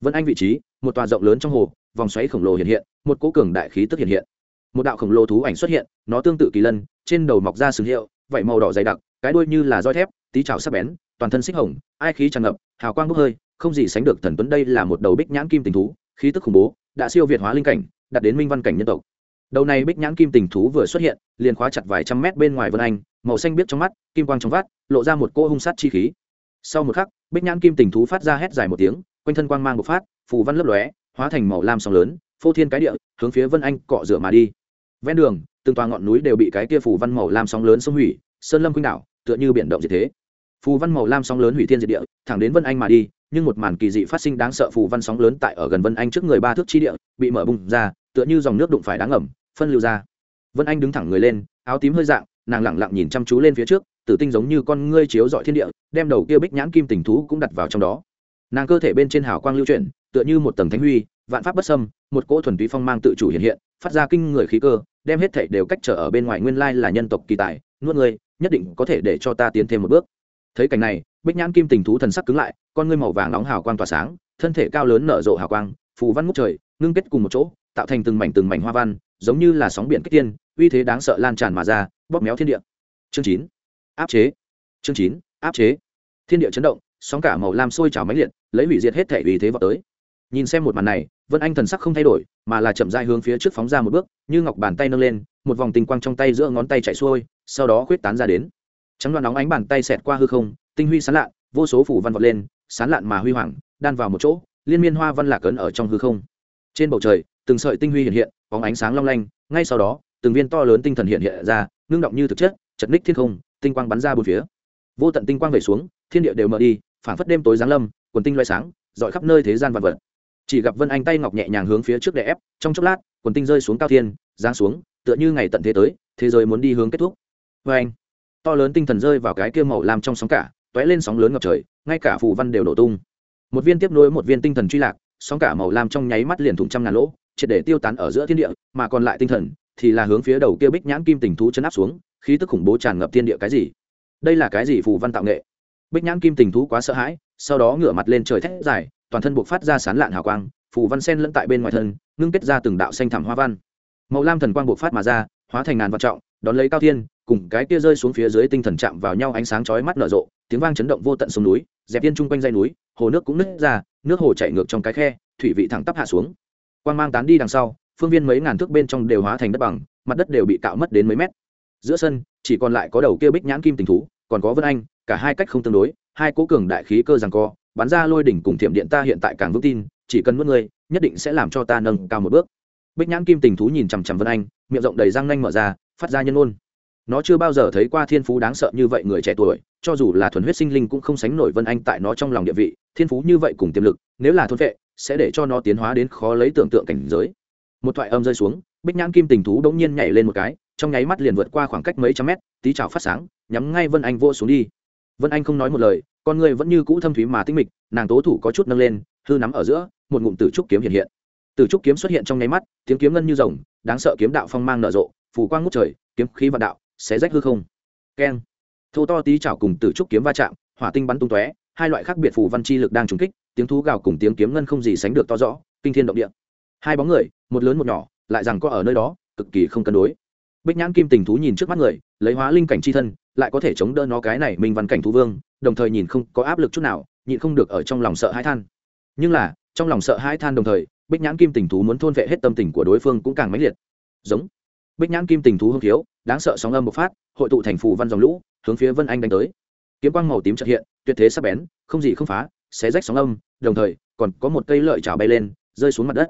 Vân anh vị trí, một tòa rộng lớn trong hồ, vòng xoáy khổng lồ hiện hiện, một cỗ cường đại khí tức hiện hiện. Một đạo khổng lồ thú ảnh xuất hiện, nó tương tự kỳ lân, trên đầu mọc ra sừng hiệu, vảy màu đỏ dày đặc, cái đuôi như là roi thép, tí trào sắc bén, toàn thân xích hồng, ai khí tràn ngập, hào quang bốc hơi, không gì sánh được thần tuấn đây là một đầu bích nhãn kim tình thú, khí tức khủng bố, đã siêu việt hóa linh cảnh, đạt đến minh văn cảnh nhân tộc đầu này bích nhãn kim tình thú vừa xuất hiện, liền khóa chặt vài trăm mét bên ngoài vân anh, màu xanh biết trong mắt, kim quang trong vắt, lộ ra một cô hung sát chi khí. Sau một khắc, bích nhãn kim tình thú phát ra hét dài một tiếng, quanh thân quang mang bộc phát, phù văn lấp lóe, hóa thành màu lam sóng lớn, phô thiên cái địa, hướng phía vân anh cọ rửa mà đi. Ven đường, từng toàn ngọn núi đều bị cái kia phù văn màu lam sóng lớn xông hủy, sơn lâm khuynh đảo, tựa như biển động diệt thế. Phù văn màu lam sóng lớn hủy thiên diệt địa, thẳng đến vân anh mà đi, nhưng một màn kỳ dị phát sinh đáng sợ phù văn sóng lớn tại ở gần vân anh trước người ba thước chi địa, bị mở bung ra, tựa như dòng nước đụng phải đáng ẩm phân lưu ra. Vân anh đứng thẳng người lên, áo tím hơi dạng, nàng lẳng lặng nhìn chăm chú lên phía trước, tử tinh giống như con ngươi chiếu dọi thiên địa, đem đầu kia bích nhãn kim tình thú cũng đặt vào trong đó. Nàng cơ thể bên trên hào quang lưu chuyển, tựa như một tầng thánh huy, vạn pháp bất sâm một cỗ thuần túy phong mang tự chủ hiện hiện, phát ra kinh người khí cơ, đem hết thảy đều cách trở ở bên ngoài nguyên lai là nhân tộc kỳ tài, nuốt ngươi nhất định có thể để cho ta tiến thêm một bước. Thấy cảnh này, bích nhãn kim tình thú thần sắc cứng lại, con ngươi màu vàng nóng hào quang tỏa sáng, thân thể cao lớn nở rộ hào quang, phù văn ngút trời, ngưng kết cùng một chỗ, tạo thành từng mảnh từng mảnh hoa văn giống như là sóng biển kích tiên, uy thế đáng sợ lan tràn mà ra, bóp méo thiên địa. Chương chín, áp chế. Chương chín, áp chế. Thiên địa chấn động, sóng cả màu lam sôi trào máy liệt, lấy hủy diệt hết thể uy thế vào tới. Nhìn xem một màn này, vân anh thần sắc không thay đổi, mà là chậm dai hướng phía trước phóng ra một bước, như ngọc bàn tay nâng lên, một vòng tinh quang trong tay giữa ngón tay chạy xuôi, sau đó khuyết tán ra đến. Trắng đoạn nóng ánh bàn tay xẹt qua hư không, tinh huy sán lạn vô số phủ văn vọt lên sán lạn mà huy hoàng, đan vào một chỗ, liên miên hoa văn lạc ấn ở trong hư không. Trên bầu trời từng sợi tinh huy hiện hiện, bóng ánh sáng long lanh, ngay sau đó, từng viên to lớn tinh thần hiện hiện ra, ngưng động như thực chất, chật ních thiên không, tinh quang bắn ra bốn phía. Vô tận tinh quang về xuống, thiên địa đều mở đi phản phất đêm tối giáng lâm, quần tinh loay sáng, dọi khắp nơi thế gian vật vật. Chỉ gặp vân anh tay ngọc nhẹ nhàng hướng phía trước đè ép, trong chốc lát, quần tinh rơi xuống cao thiên, giáng xuống, tựa như ngày tận thế tới, thế giới muốn đi hướng kết thúc. Vê anh. To lớn tinh thần rơi vào cái kia màu làm trong sóng cả t lên sóng lớn ngập trời, ngay cả phù văn đều nổ tung. Một viên tiếp nối một viên tinh thần truy lạc, sóng cả màu lam trong nháy mắt liền thủng trăm ngàn lỗ triệt để tiêu tán ở giữa thiên địa, mà còn lại tinh thần thì là hướng phía đầu kia bích nhãn kim tình thú chấn áp xuống, khí tức khủng bố tràn ngập thiên địa cái gì? Đây là cái gì phù văn tạo nghệ? Bích nhãn kim tình thú quá sợ hãi, sau đó ngửa mặt lên trời thét dài, toàn thân buộc phát ra sán lạn hào quang, phù văn sen lẫn tại bên ngoài thân, ngưng kết ra từng đạo xanh thảm hoa văn. Màu lam thần quang buộc phát mà ra, hóa thành ngàn vật trọng, đón lấy cao thiên, cùng cái kia rơi xuống phía dưới tinh thần chạm vào nhau ánh sáng chói mắt nở rộ, tiếng vang chấn động vô tận sông núi, dẹp yên chung quanh dây núi, hồ nước cũng nứt ra, nước hồ chảy ngược trong cái khe, thủy vị thẳng tắp hạ xuống quang mang tán đi đằng sau, phương viên mấy ngàn thước bên trong đều hóa thành đất bằng, mặt đất đều bị cạo mất đến mấy mét. Giữa sân, chỉ còn lại có đầu kia bích nhãn kim tình thú, còn có vân anh, cả hai cách không tương đối, hai cố cường đại khí cơ rằng co, bắn ra lôi đỉnh cùng thiểm điện ta hiện tại càng vững tin, chỉ cần mất ngươi, nhất định sẽ làm cho ta nâng cao một bước. Bích nhãn kim tình thú nhìn chằm chằm vân anh, miệng rộng đầy răng nanh mở ra, phát ra nhân ôn nó chưa bao giờ thấy qua thiên phú đáng sợ như vậy người trẻ tuổi, cho dù là thuần huyết sinh linh cũng không sánh nổi vân anh tại nó trong lòng địa vị, thiên phú như vậy cùng tiềm lực, nếu là thôn vệ, sẽ để cho nó tiến hóa đến khó lấy tưởng tượng cảnh giới. Một thoại âm rơi xuống, bích nhãn kim tình thú đ ỗ n g nhiên nhảy lên một cái, trong nháy mắt liền vượt qua khoảng cách mấy trăm mét, tí trào phát sáng, nhắm ngay vân anh vô xuống đi. Vân anh không nói một lời, con người vẫn như cũ thâm thúy mà tinh mịch, nàng tố thủ có chút nâng lên, hư nắm ở giữa, một ngụm tử trúc kiếm hiện hiện. Tử trúc kiếm xuất hiện trong nháy mắt, tiếng kiếm ngân như rồng, đáng sợ kiếm đạo phong mang nở rộ phủ quang ngút trời, kiếm khí vạn đạo xé rách hư không. Keng. Thô to tí chảo cùng tử trúc kiếm va chạm, hỏa tinh bắn tung tóe, hai loại khác biệt phù văn chi lực đang trúng kích, tiếng thú gào cùng tiếng kiếm ngân không gì sánh được to rõ, kinh thiên động địa. Hai bóng người, một lớn một nhỏ, lại rằng có ở nơi đó, cực kỳ không cân đối. Bích nhãn kim tình thú nhìn trước mắt người, lấy hóa linh cảnh c h i thân, lại có thể chống đỡ nó cái này minh văn cảnh thú vương, đồng thời nhìn không có áp lực chút nào, nhịn không được ở trong lòng sợ hãi than. Nhưng là, trong lòng sợ hãi than đồng thời, bích nhãn kim tình thú muốn thôn vệ hết tâm tình của đối phương cũng càng mãnh liệt. Giống bích nhãn kim tình thú hương thiếu đáng sợ sóng âm bộc phát, hội tụ thành phù văn dòng lũ, hướng phía vân anh đánh tới. Kiếm quang màu tím trợ hiện, tuyệt thế sắp bén, không gì không phá, xé rách sóng âm, đồng thời, còn có một cây lợi trào bay lên, rơi xuống mặt đất.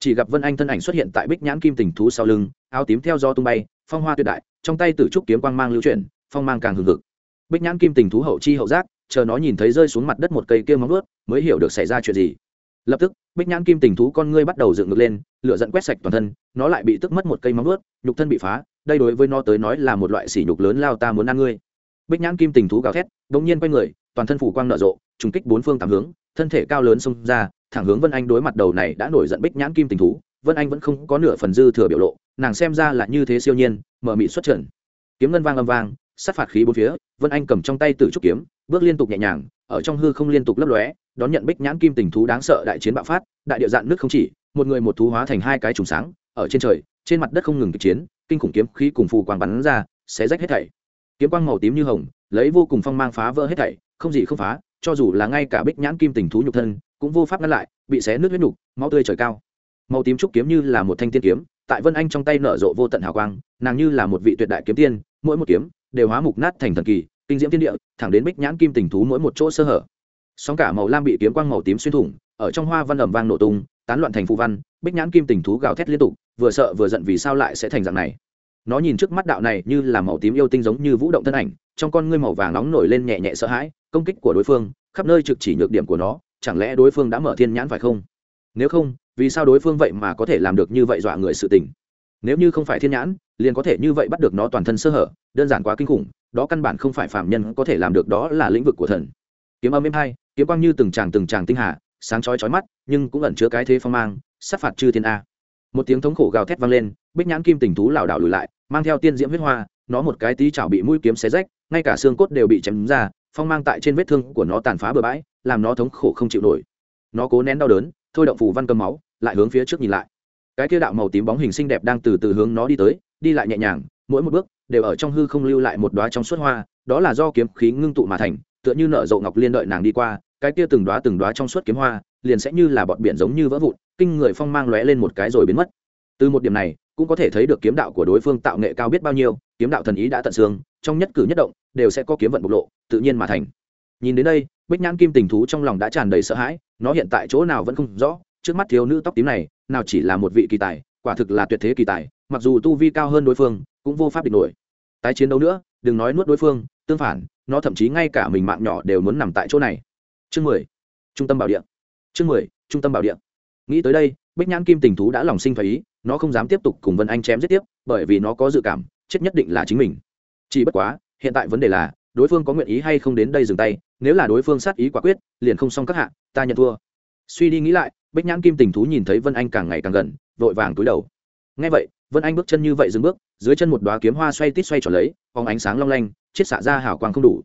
Chỉ gặp vân anh thân ảnh xuất hiện tại bích nhãn kim tình thú sau lưng, áo tím theo do tung bay, phong hoa tuyệt đại, trong tay tử trúc kiếm quang mang lưu chuyển, phong mang càng hừng hực. Bích nhãn kim tình thú hậu chi hậu giác, chờ nó nhìn thấy rơi xuống mặt đất một cây kia móng ướt mới hiểu được xảy ra chuyện gì lập tức, bích nhãn kim tình thú con ngươi bắt đầu dựng ngược lên, lửa dẫn quét sạch toàn thân, nó lại bị tức mất một cây móng ướt nhục thân bị phá, đây đối với nó tới nói là một loại sỉ nhục lớn lao ta muốn ăn ngươi. Bích nhãn kim tình thú gào thét đ ỗ n g nhiên quay người, toàn thân phủ quang nở rộ, trùng kích bốn phương tám hướng, thân thể cao lớn xông ra, thẳng hướng vân anh đối mặt đầu này đã nổi giận bích nhãn kim tình thú, vân anh vẫn không có nửa phần dư thừa biểu lộ, nàng xem ra là như thế siêu nhiên, mở mị xuất trần. Kiếm ngân vang âm vang, sát phạt khí bốn phía, vân anh cầm trong tay t trúc kiếm, bước liên tục nhẹ nhàng, ở trong hư không liên tục lấp lóe đón nhận bích nhãn kim tình thú đáng sợ đại chiến bạo phát, đại địa dạn nước không chỉ, một người một thú hóa thành hai cái trùng sáng, ở trên trời, trên mặt đất không ngừng kịch chiến, kinh khủng kiếm khí cùng phù quang bắn ra, xé rách hết thảy. Kiếm quang màu tím như hồng, lấy vô cùng phong mang phá vỡ hết thảy, không gì không phá, cho dù là ngay cả bích nhãn kim tình thú nhục thân, cũng vô pháp ngăn lại, bị xé nước huyết nhục máu tươi trời cao. Màu tím trúc kiếm như là một thanh tiên kiếm, tại vân anh trong tay nở rộ vô tận hào quang, nàng như là một vị tuyệt đại kiếm tiên, mỗi một kiếm đều hóa mục nát thành thần kỳ, kinh diễm thiên địa, thẳng đến bích nhãn kim tình thú mỗi một chỗ sơ hở sóng cả màu lam bị kiếm quang màu tím xuyên thủng, ở trong hoa văn ẩm vang nổ tung, tán loạn thành phù văn, bích nhãn kim tình thú gào thét liên tục, vừa sợ vừa giận vì sao lại sẽ thành dạng này. Nó nhìn trước mắt đạo này như là màu tím yêu tinh giống như vũ động thân ảnh, trong con ngươi màu vàng nóng nổi lên nhẹ nhẹ sợ hãi, công kích của đối phương, khắp nơi trực chỉ nhược điểm của nó, chẳng lẽ đối phương đã mở thiên nhãn phải không? Nếu không, vì sao đối phương vậy mà có thể làm được như vậy dọa người sự tình? Nếu như không phải thiên nhãn, liền có thể như vậy bắt được nó toàn thân sơ hở, đơn giản quá kinh khủng, đó căn bản không phải phạm nhân có thể làm được, đó là lĩnh vực của thần. Kiếm âm êm hai kiếm quang như từng tràng từng tràng tinh hà, sáng chói chói mắt, nhưng cũng ẩn chứa cái thế phong mang, sát phạt chư thiên a. Một tiếng thống khổ gào thét vang lên, bích nhãn kim tình thú lảo đảo lùi lại, mang theo tiên diễm huyết hoa, nó một cái tí chảo bị mũi kiếm xé rách, ngay cả xương cốt đều bị chém ra, phong mang tại trên vết thương của nó tàn phá bừa bãi, làm nó thống khổ không chịu nổi. Nó cố nén đau đớn, thôi động phù văn cầm máu, lại hướng phía trước nhìn lại. Cái kia đạo màu tím bóng hình xinh đẹp đang từ từ hướng nó đi tới, đi lại nhẹ nhàng, mỗi một bước đều ở trong hư không lưu lại một đóa trong suốt hoa, đó là do kiếm khí ngưng tụ mà thành tựa như nở rộ ngọc liên đợi nàng đi qua, cái kia từng đóa từng đóa trong suốt kiếm hoa, liền sẽ như là bọt biển giống như vỡ vụn, kinh người phong mang lóe lên một cái rồi biến mất. Từ một điểm này, cũng có thể thấy được kiếm đạo của đối phương tạo nghệ cao biết bao nhiêu, kiếm đạo thần ý đã tận xương, trong nhất cử nhất động, đều sẽ có kiếm vận bộc lộ, tự nhiên mà thành. Nhìn đến đây, bích nhãn kim tình thú trong lòng đã tràn đầy sợ hãi, nó hiện tại chỗ nào vẫn không rõ, trước mắt thiếu nữ tóc tím này, nào chỉ là một vị kỳ tài, quả thực là tuyệt thế kỳ tài, mặc dù tu vi cao hơn đối phương, cũng vô pháp địch nổi. Tái chiến đấu nữa, đừng nói nuốt đối phương, tương phản nó thậm chí ngay cả mình mạng nhỏ đều muốn nằm tại chỗ này. Chương mười, trung tâm bảo địa. Chương mười, trung tâm bảo địa. Nghĩ tới đây, bích nhãn kim tình thú đã lòng sinh phải ý, nó không dám tiếp tục cùng vân anh chém giết tiếp, bởi vì nó có dự cảm, chết nhất định là chính mình. Chỉ bất quá, hiện tại vấn đề là, đối phương có nguyện ý hay không đến đây dừng tay, nếu là đối phương sát ý quả quyết, liền không xong các hạ, ta nhận thua. Suy đi nghĩ lại, bích nhãn kim tình thú nhìn thấy vân anh càng ngày càng gần, vội vàng túi đầu. Ngay vậy, vân anh bước chân như vậy dừng bước, dưới chân một đoá kiếm hoa xoay tít xoay tròn lấy, phóng ánh sáng long lanh chiết xạ ra hào quang không đủ.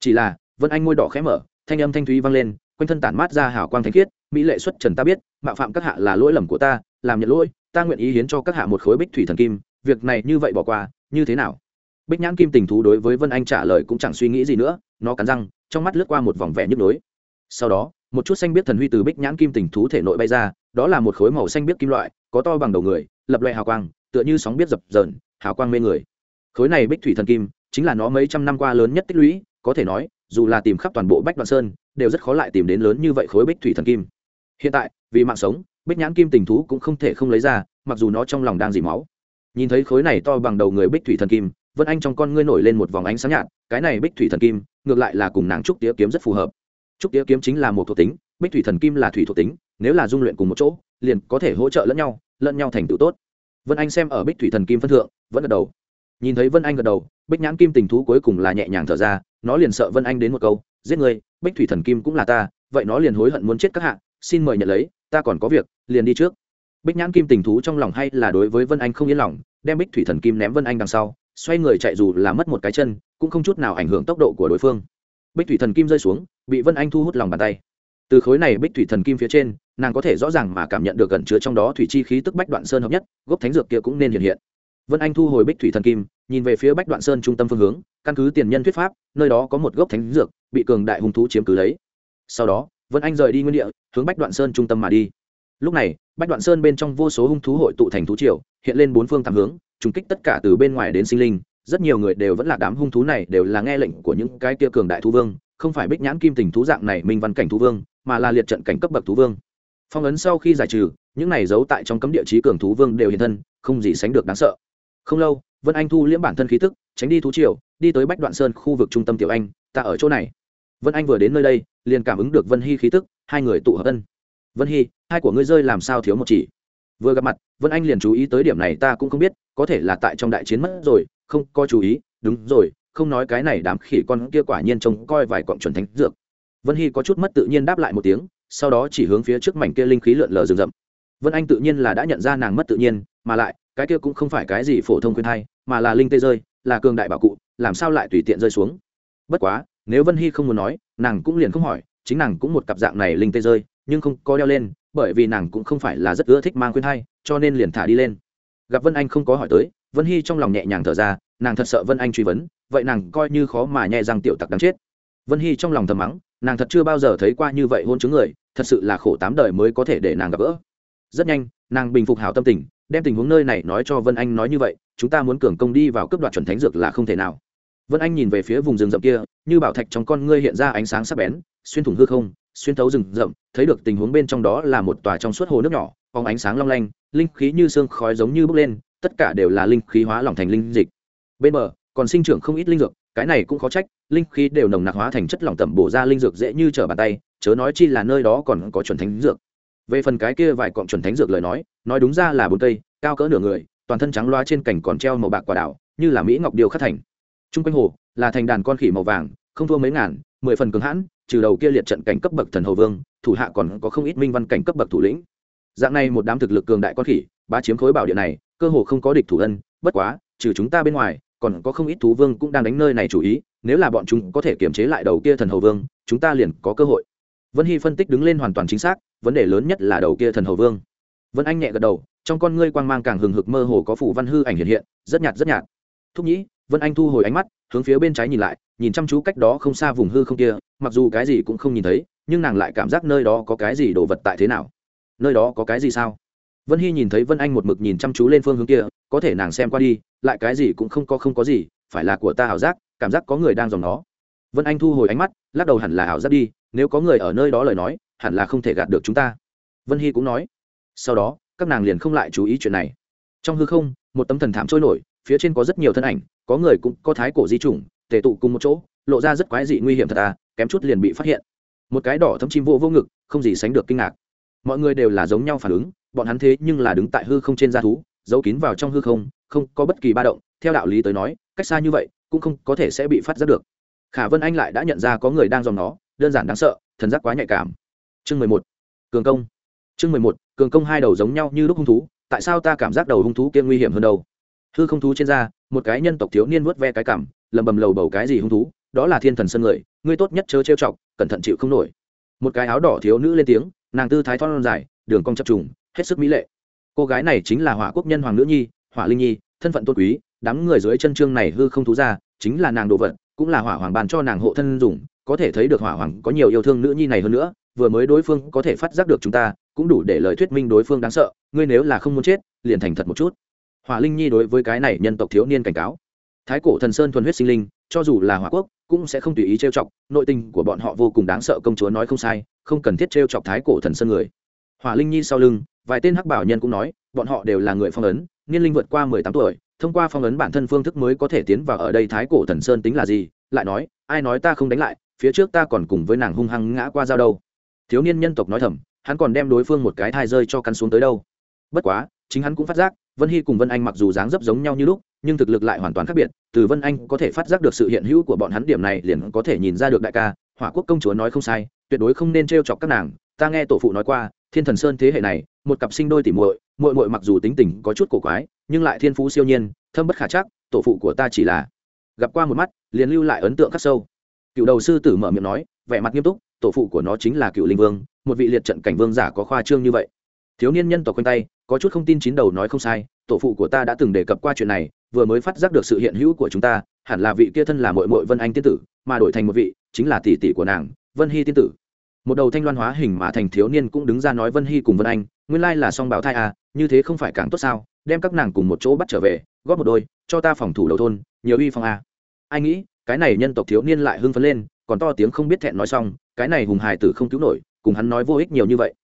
Chỉ là, vân anh môi đỏ khẽ mở, thanh âm thanh thúy vang lên, quanh thân tản mát ra hào quang thanh khiết, mỹ lệ xuất trần ta biết, mạo phạm các hạ là lỗi lầm của ta, làm nhận lỗi, ta nguyện ý hiến cho các hạ một khối bích thủy thần kim, việc này như vậy bỏ qua, như thế nào? Bích nhãn kim tình thú đối với vân anh trả lời cũng chẳng suy nghĩ gì nữa, nó cắn răng, trong mắt lướt qua một vòng vẻ nhức nhối. Sau đó, một chút xanh biết thần huy từ bích nhãn kim tình thú thể nội bay ra, đó là một khối màu xanh biết kim loại, có to bằng đầu người, lập loại hào quang, tựa như sóng biết dập dờn, hào quang mê người. Khối này bích thủy thần kim chính là nó mấy trăm năm qua lớn nhất tích lũy, có thể nói, dù là tìm khắp toàn bộ bách đoạn sơn, đều rất khó lại tìm đến lớn như vậy khối bích thủy thần kim. Hiện tại, vì mạng sống, bích nhãn kim tình thú cũng không thể không lấy ra, mặc dù nó trong lòng đang dỉ máu. Nhìn thấy khối này to bằng đầu người bích thủy thần kim, vân anh trong con ngươi nổi lên một vòng ánh sáng nhạt, cái này bích thủy thần kim, ngược lại là cùng nàng trúc tía kiếm rất phù hợp. Trúc tía kiếm chính là một thuộc tính, bích thủy thần kim là thủy thuộc tính, nếu là dung luyện cùng một chỗ, liền có thể hỗ trợ lẫn nhau lẫn nhau thành tựu tốt. Vân anh xem ở bích thủy thần kim phân thượng, vẫn gật đầu nhìn thấy vân anh gật đầu, bích nhãn kim tình thú cuối cùng là nhẹ nhàng thở ra, nó liền sợ vân anh đến một câu, giết người bích thủy thần kim cũng là ta, vậy nó liền hối hận muốn chết các hạ, xin mời nhận lấy, ta còn có việc, liền đi trước. Bích nhãn kim tình thú trong lòng hay là đối với vân anh không yên lòng, đem bích thủy thần kim ném vân anh đằng sau, xoay người chạy dù là mất một cái chân, cũng không chút nào ảnh hưởng tốc độ của đối phương. Bích thủy thần kim rơi xuống, bị vân anh thu hút lòng bàn tay. Từ khối này bích thủy thần kim phía trên, nàng có thể rõ ràng mà cảm nhận được gần chứa trong đó thủy chi khí tức bách đoạn sơn hợp nhất, gốc thánh dược kia cũng nên hiện hiện vân anh thu hồi bích thủy thần kim, nhìn về phía bách đoạn sơn trung tâm phương hướng, căn cứ tiền nhân thuyết pháp, nơi đó có một gốc thánh dược, bị cường đại hung thú chiếm cứ lấy. Sau đó, vân anh rời đi nguyên địa, hướng bách đoạn sơn trung tâm mà đi. Lúc này, bách đoạn sơn bên trong vô số hung thú hội tụ thành thú triều, hiện lên bốn phương tám hướng, trùng kích tất cả từ bên ngoài đến sinh linh. Rất nhiều người đều vẫn là đám hung thú này đều là nghe lệnh của những cái kia cường đại thú vương, không phải bích nhãn kim tình thú dạng này minh văn cảnh thú vương, mà là liệt trận cảnh cấp bậc thú vương. Phong ấn sau khi giải trừ, những này giấu tại trong cấm địa chí cường thú vương đều hiện thân, không gì sánh được đáng sợ không lâu, vân anh thu liễm bản thân khí tức, tránh đi thú triều, đi tới bách đoạn sơn khu vực trung tâm tiểu anh, ta ở chỗ này. Vân anh vừa đến nơi đây, liền cảm ứng được vân hy khí tức, hai người tụ hợp ân. Vân hy, hai của ngươi rơi làm sao thiếu một chỉ? Vừa gặp mặt, vân anh liền chú ý tới điểm này ta cũng không biết, có thể là tại trong đại chiến mất rồi, không có chú ý, đúng rồi, không nói cái này đám khỉ con kia quả nhiên trông coi vài cọng chuẩn thánh dược. Vân hy có chút mất tự nhiên đáp lại một tiếng, sau đó chỉ hướng phía trước mảnh kia linh khí lượn lờ rừng rậm. Vân anh tự nhiên là đã nhận ra nàng mất tự nhiên, mà lại cái kia cũng không phải cái gì phổ thông khuyên hay mà là linh tê rơi, là cường đại bảo cụ, làm sao lại tùy tiện rơi xuống? Bất quá, nếu vân hy không muốn nói, nàng cũng liền không hỏi, chính nàng cũng một cặp dạng này linh tê rơi, nhưng không có đeo lên, bởi vì nàng cũng không phải là rất ưa thích mang khuyên hay cho nên liền thả đi lên. Gặp vân anh không có hỏi tới, vân hy trong lòng nhẹ nhàng thở ra, nàng thật sợ vân anh truy vấn, vậy nàng coi như khó mà nhẹ rằng tiểu tặc đáng chết. Vân hy trong lòng thầm mắng, nàng thật chưa bao giờ thấy qua như vậy hôn chứng người, thật sự là khổ tám đời mới có thể để nàng gặp gỡ. Rất nhanh, nàng bình phục hảo tâm tình đem tình huống nơi này nói cho vân anh nói như vậy, chúng ta muốn cường công đi vào cướp đoạt chuẩn thánh dược là không thể nào. Vân anh nhìn về phía vùng rừng rậm kia, như bảo thạch trong con ngươi hiện ra ánh sáng sắc bén, xuyên thủng hư không, xuyên thấu rừng rậm, thấy được tình huống bên trong đó là một tòa trong suốt hồ nước nhỏ phóng ánh sáng long lanh, linh khí như sương khói giống như bốc lên, tất cả đều là linh khí hóa lỏng thành linh dịch. Bên bờ, còn sinh trưởng không ít linh dược, cái này cũng khó trách, linh khí đều nồng nặc hóa thành chất lỏng tẩm bổ ra linh dược dễ như trở bàn tay, chớ nói chi là nơi đó còn có chuẩn thánh dược về phần cái kia vài cọng chuẩn thánh dược lời nói nói đúng ra là bốn cây, cao cỡ nửa người, toàn thân trắng loa trên cảnh còn treo màu bạc quả đảo như là mỹ ngọc điều khắc thành. T r u n g quanh hồ, là thành đàn con khỉ màu vàng, không thua mấy ngàn, mười phần cứng hãn, trừ đầu kia liệt trận cảnh cấp bậc thần hầu vương, thủ hạ còn có không ít minh văn cảnh cấp bậc thủ lĩnh. Dạng này một đám thực lực cường đại con khỉ, bá chiếm khối bảo địa này, cơ hồ không có địch thủ ân, bất quá, trừ chúng ta bên ngoài, còn có không ít thú vương cũng đang đánh nơi này chủ ý, nếu là bọn chúng có thể kiềm chế lại đầu kia thần hầu vương, chúng ta liền có cơ hội vân hy phân tích đứng lên hoàn toàn chính xác, vấn đề lớn nhất là đầu kia thần hầu vương. Vân anh nhẹ gật đầu, trong con ngươi quang mang càng hừng hực mơ hồ có phủ văn hư ảnh hiện hiện, rất nhạt rất nhạt. Thúc nhĩ, vân anh thu hồi ánh mắt, hướng phía bên trái nhìn lại, nhìn chăm chú cách đó không xa vùng hư không kia, mặc dù cái gì cũng không nhìn thấy, nhưng nàng lại cảm giác nơi đó có cái gì đồ vật tại thế nào. Nơi đó có cái gì sao? Vân hy nhìn thấy vân anh một mực nhìn chăm chú lên phương hướng kia, có thể nàng xem qua đi, lại cái gì cũng không có không có gì, phải là của ta ảo giác, cảm giác có người đang dòng nó. Vân anh thu hồi ánh mắt, lắc đầu hẳn là ảo giác đi nếu có người ở nơi đó lời nói, hẳn là không thể gạt được chúng ta. Vân hy cũng nói. Sau đó, các nàng liền không lại chú ý chuyện này. Trong hư không, một tấm thần thảm trôi nổi, phía trên có rất nhiều thân ảnh, có người cũng có thái cổ di chủng, tề tụ cùng một chỗ, lộ ra rất quái dị nguy hiểm thật à kém chút liền bị phát hiện. Một cái đỏ thấm chim vô vô ngực, không gì sánh được kinh ngạc. Mọi người đều là giống nhau phản ứng, bọn hắn thế nhưng là đứng tại hư không trên da thú, giấu kín vào trong hư không không có bất kỳ ba động, theo đạo lý tới nói, cách xa như vậy, cũng không có thể sẽ bị phát giác được. Khả vân anh lại đã nhận ra có người đang dòng nó đơn giản đáng sợ, thần giác quá nhạy cảm. Chương mười một, cường công. Chương mười một, cường công hai đầu giống nhau như lúc hung thú, tại sao ta cảm giác đầu hung thú kia nguy hiểm hơn đâu? Hư không thú trên da, một cái nhân tộc thiếu niên vớt ve cái cảm lầm bầm lầu bầu cái gì hung thú, đó là thiên thần sân người, ngươi tốt nhất chớ trêu chọc, cẩn thận chịu không nổi. Một cái áo đỏ thiếu nữ lên tiếng, nàng tư thái thon dài, đường cong chập trùng, hết sức mỹ lệ. Cô gái này chính là hỏa quốc nhân hoàng nữ nhi, hỏa linh nhi, thân phận tôn quý, đám người dưới chân trương này hư không thú ra, chính là nàng đồ vật, cũng là hỏa hoàng bàn cho nàng hộ thân dùng có thể thấy được hỏa hoàng có nhiều yêu thương nữ nhi này hơn nữa, vừa mới đối phương có thể phát giác được chúng ta, cũng đủ để lời thuyết minh đối phương đáng sợ, ngươi nếu là không muốn chết, liền thành thật một chút. Hỏa linh nhi đối với cái này nhân tộc thiếu niên cảnh cáo. Thái cổ thần sơn thuần huyết sinh linh, cho dù là hỏa quốc, cũng sẽ không tùy ý trêu chọc, nội tình của bọn họ vô cùng đáng sợ, công chúa nói không sai, không cần thiết trêu chọc thái cổ thần sơn người. Hỏa linh nhi sau lưng, vài tên hắc bảo nhân cũng nói, bọn họ đều là người phong ấn, niên linh vượt qua mười tám tuổi, thông qua phong ấn bản thân phương thức mới có thể tiến vào ở đây thái cổ thần sơn tính là gì, lại nói, ai nói ta không đánh lại phía trước ta còn cùng với nàng hung hăng ngã qua giao đâu. Thiếu niên nhân tộc nói thầm, hắn còn đem đối phương một cái thai rơi cho cắn xuống tới đâu. Bất quá, chính hắn cũng phát giác, vân hy cùng vân anh mặc dù dáng dấp giống nhau như lúc, nhưng thực lực lại hoàn toàn khác biệt. Từ vân anh có thể phát giác được sự hiện hữu của bọn hắn điểm này liền có thể nhìn ra được đại ca, hỏa quốc công chúa nói không sai, tuyệt đối không nên t r e o chọc các nàng. Ta nghe tổ phụ nói qua, thiên thần sơn thế hệ này, một cặp sinh đôi tỉ muội muội muội mặc dù tính tình có chút cổ quái, nhưng lại thiên phú siêu nhiên, thâm bất khả chắc, tổ phụ của ta chỉ là gặp qua một mắt, liền lưu lại ấn tượng khắc sâu cựu đầu sư tử mở miệng nói, vẻ mặt nghiêm túc, tổ phụ của nó chính là cựu linh vương, một vị liệt trận cảnh vương giả có khoa trương như vậy thiếu niên nhân tộc quanh tay, có chút không tin chín đầu nói không sai, tổ phụ của ta đã từng đề cập qua chuyện này, vừa mới phát giác được sự hiện hữu của chúng ta, hẳn là vị kia thân là mội mội vân anh tiên tử, mà đổi thành một vị, chính là tỷ tỷ của nàng, vân hy tiên tử một đầu thanh loan hóa hình mà thành thiếu niên cũng đứng ra nói vân hy cùng vân anh, nguyên lai là song bảo thai à như thế không phải càng tốt sao, đem các nàng cùng một chỗ bắt trở về, góp một đôi, cho ta phòng thủ đầu thôn, nhiều uy phong à. ai nghĩ cái này nhân tộc thiếu niên lại hưng phấn lên, còn to tiếng không biết thẹn nói xong, cái này hùng hài tử không cứu nổi, cùng hắn nói vô ích nhiều như vậy.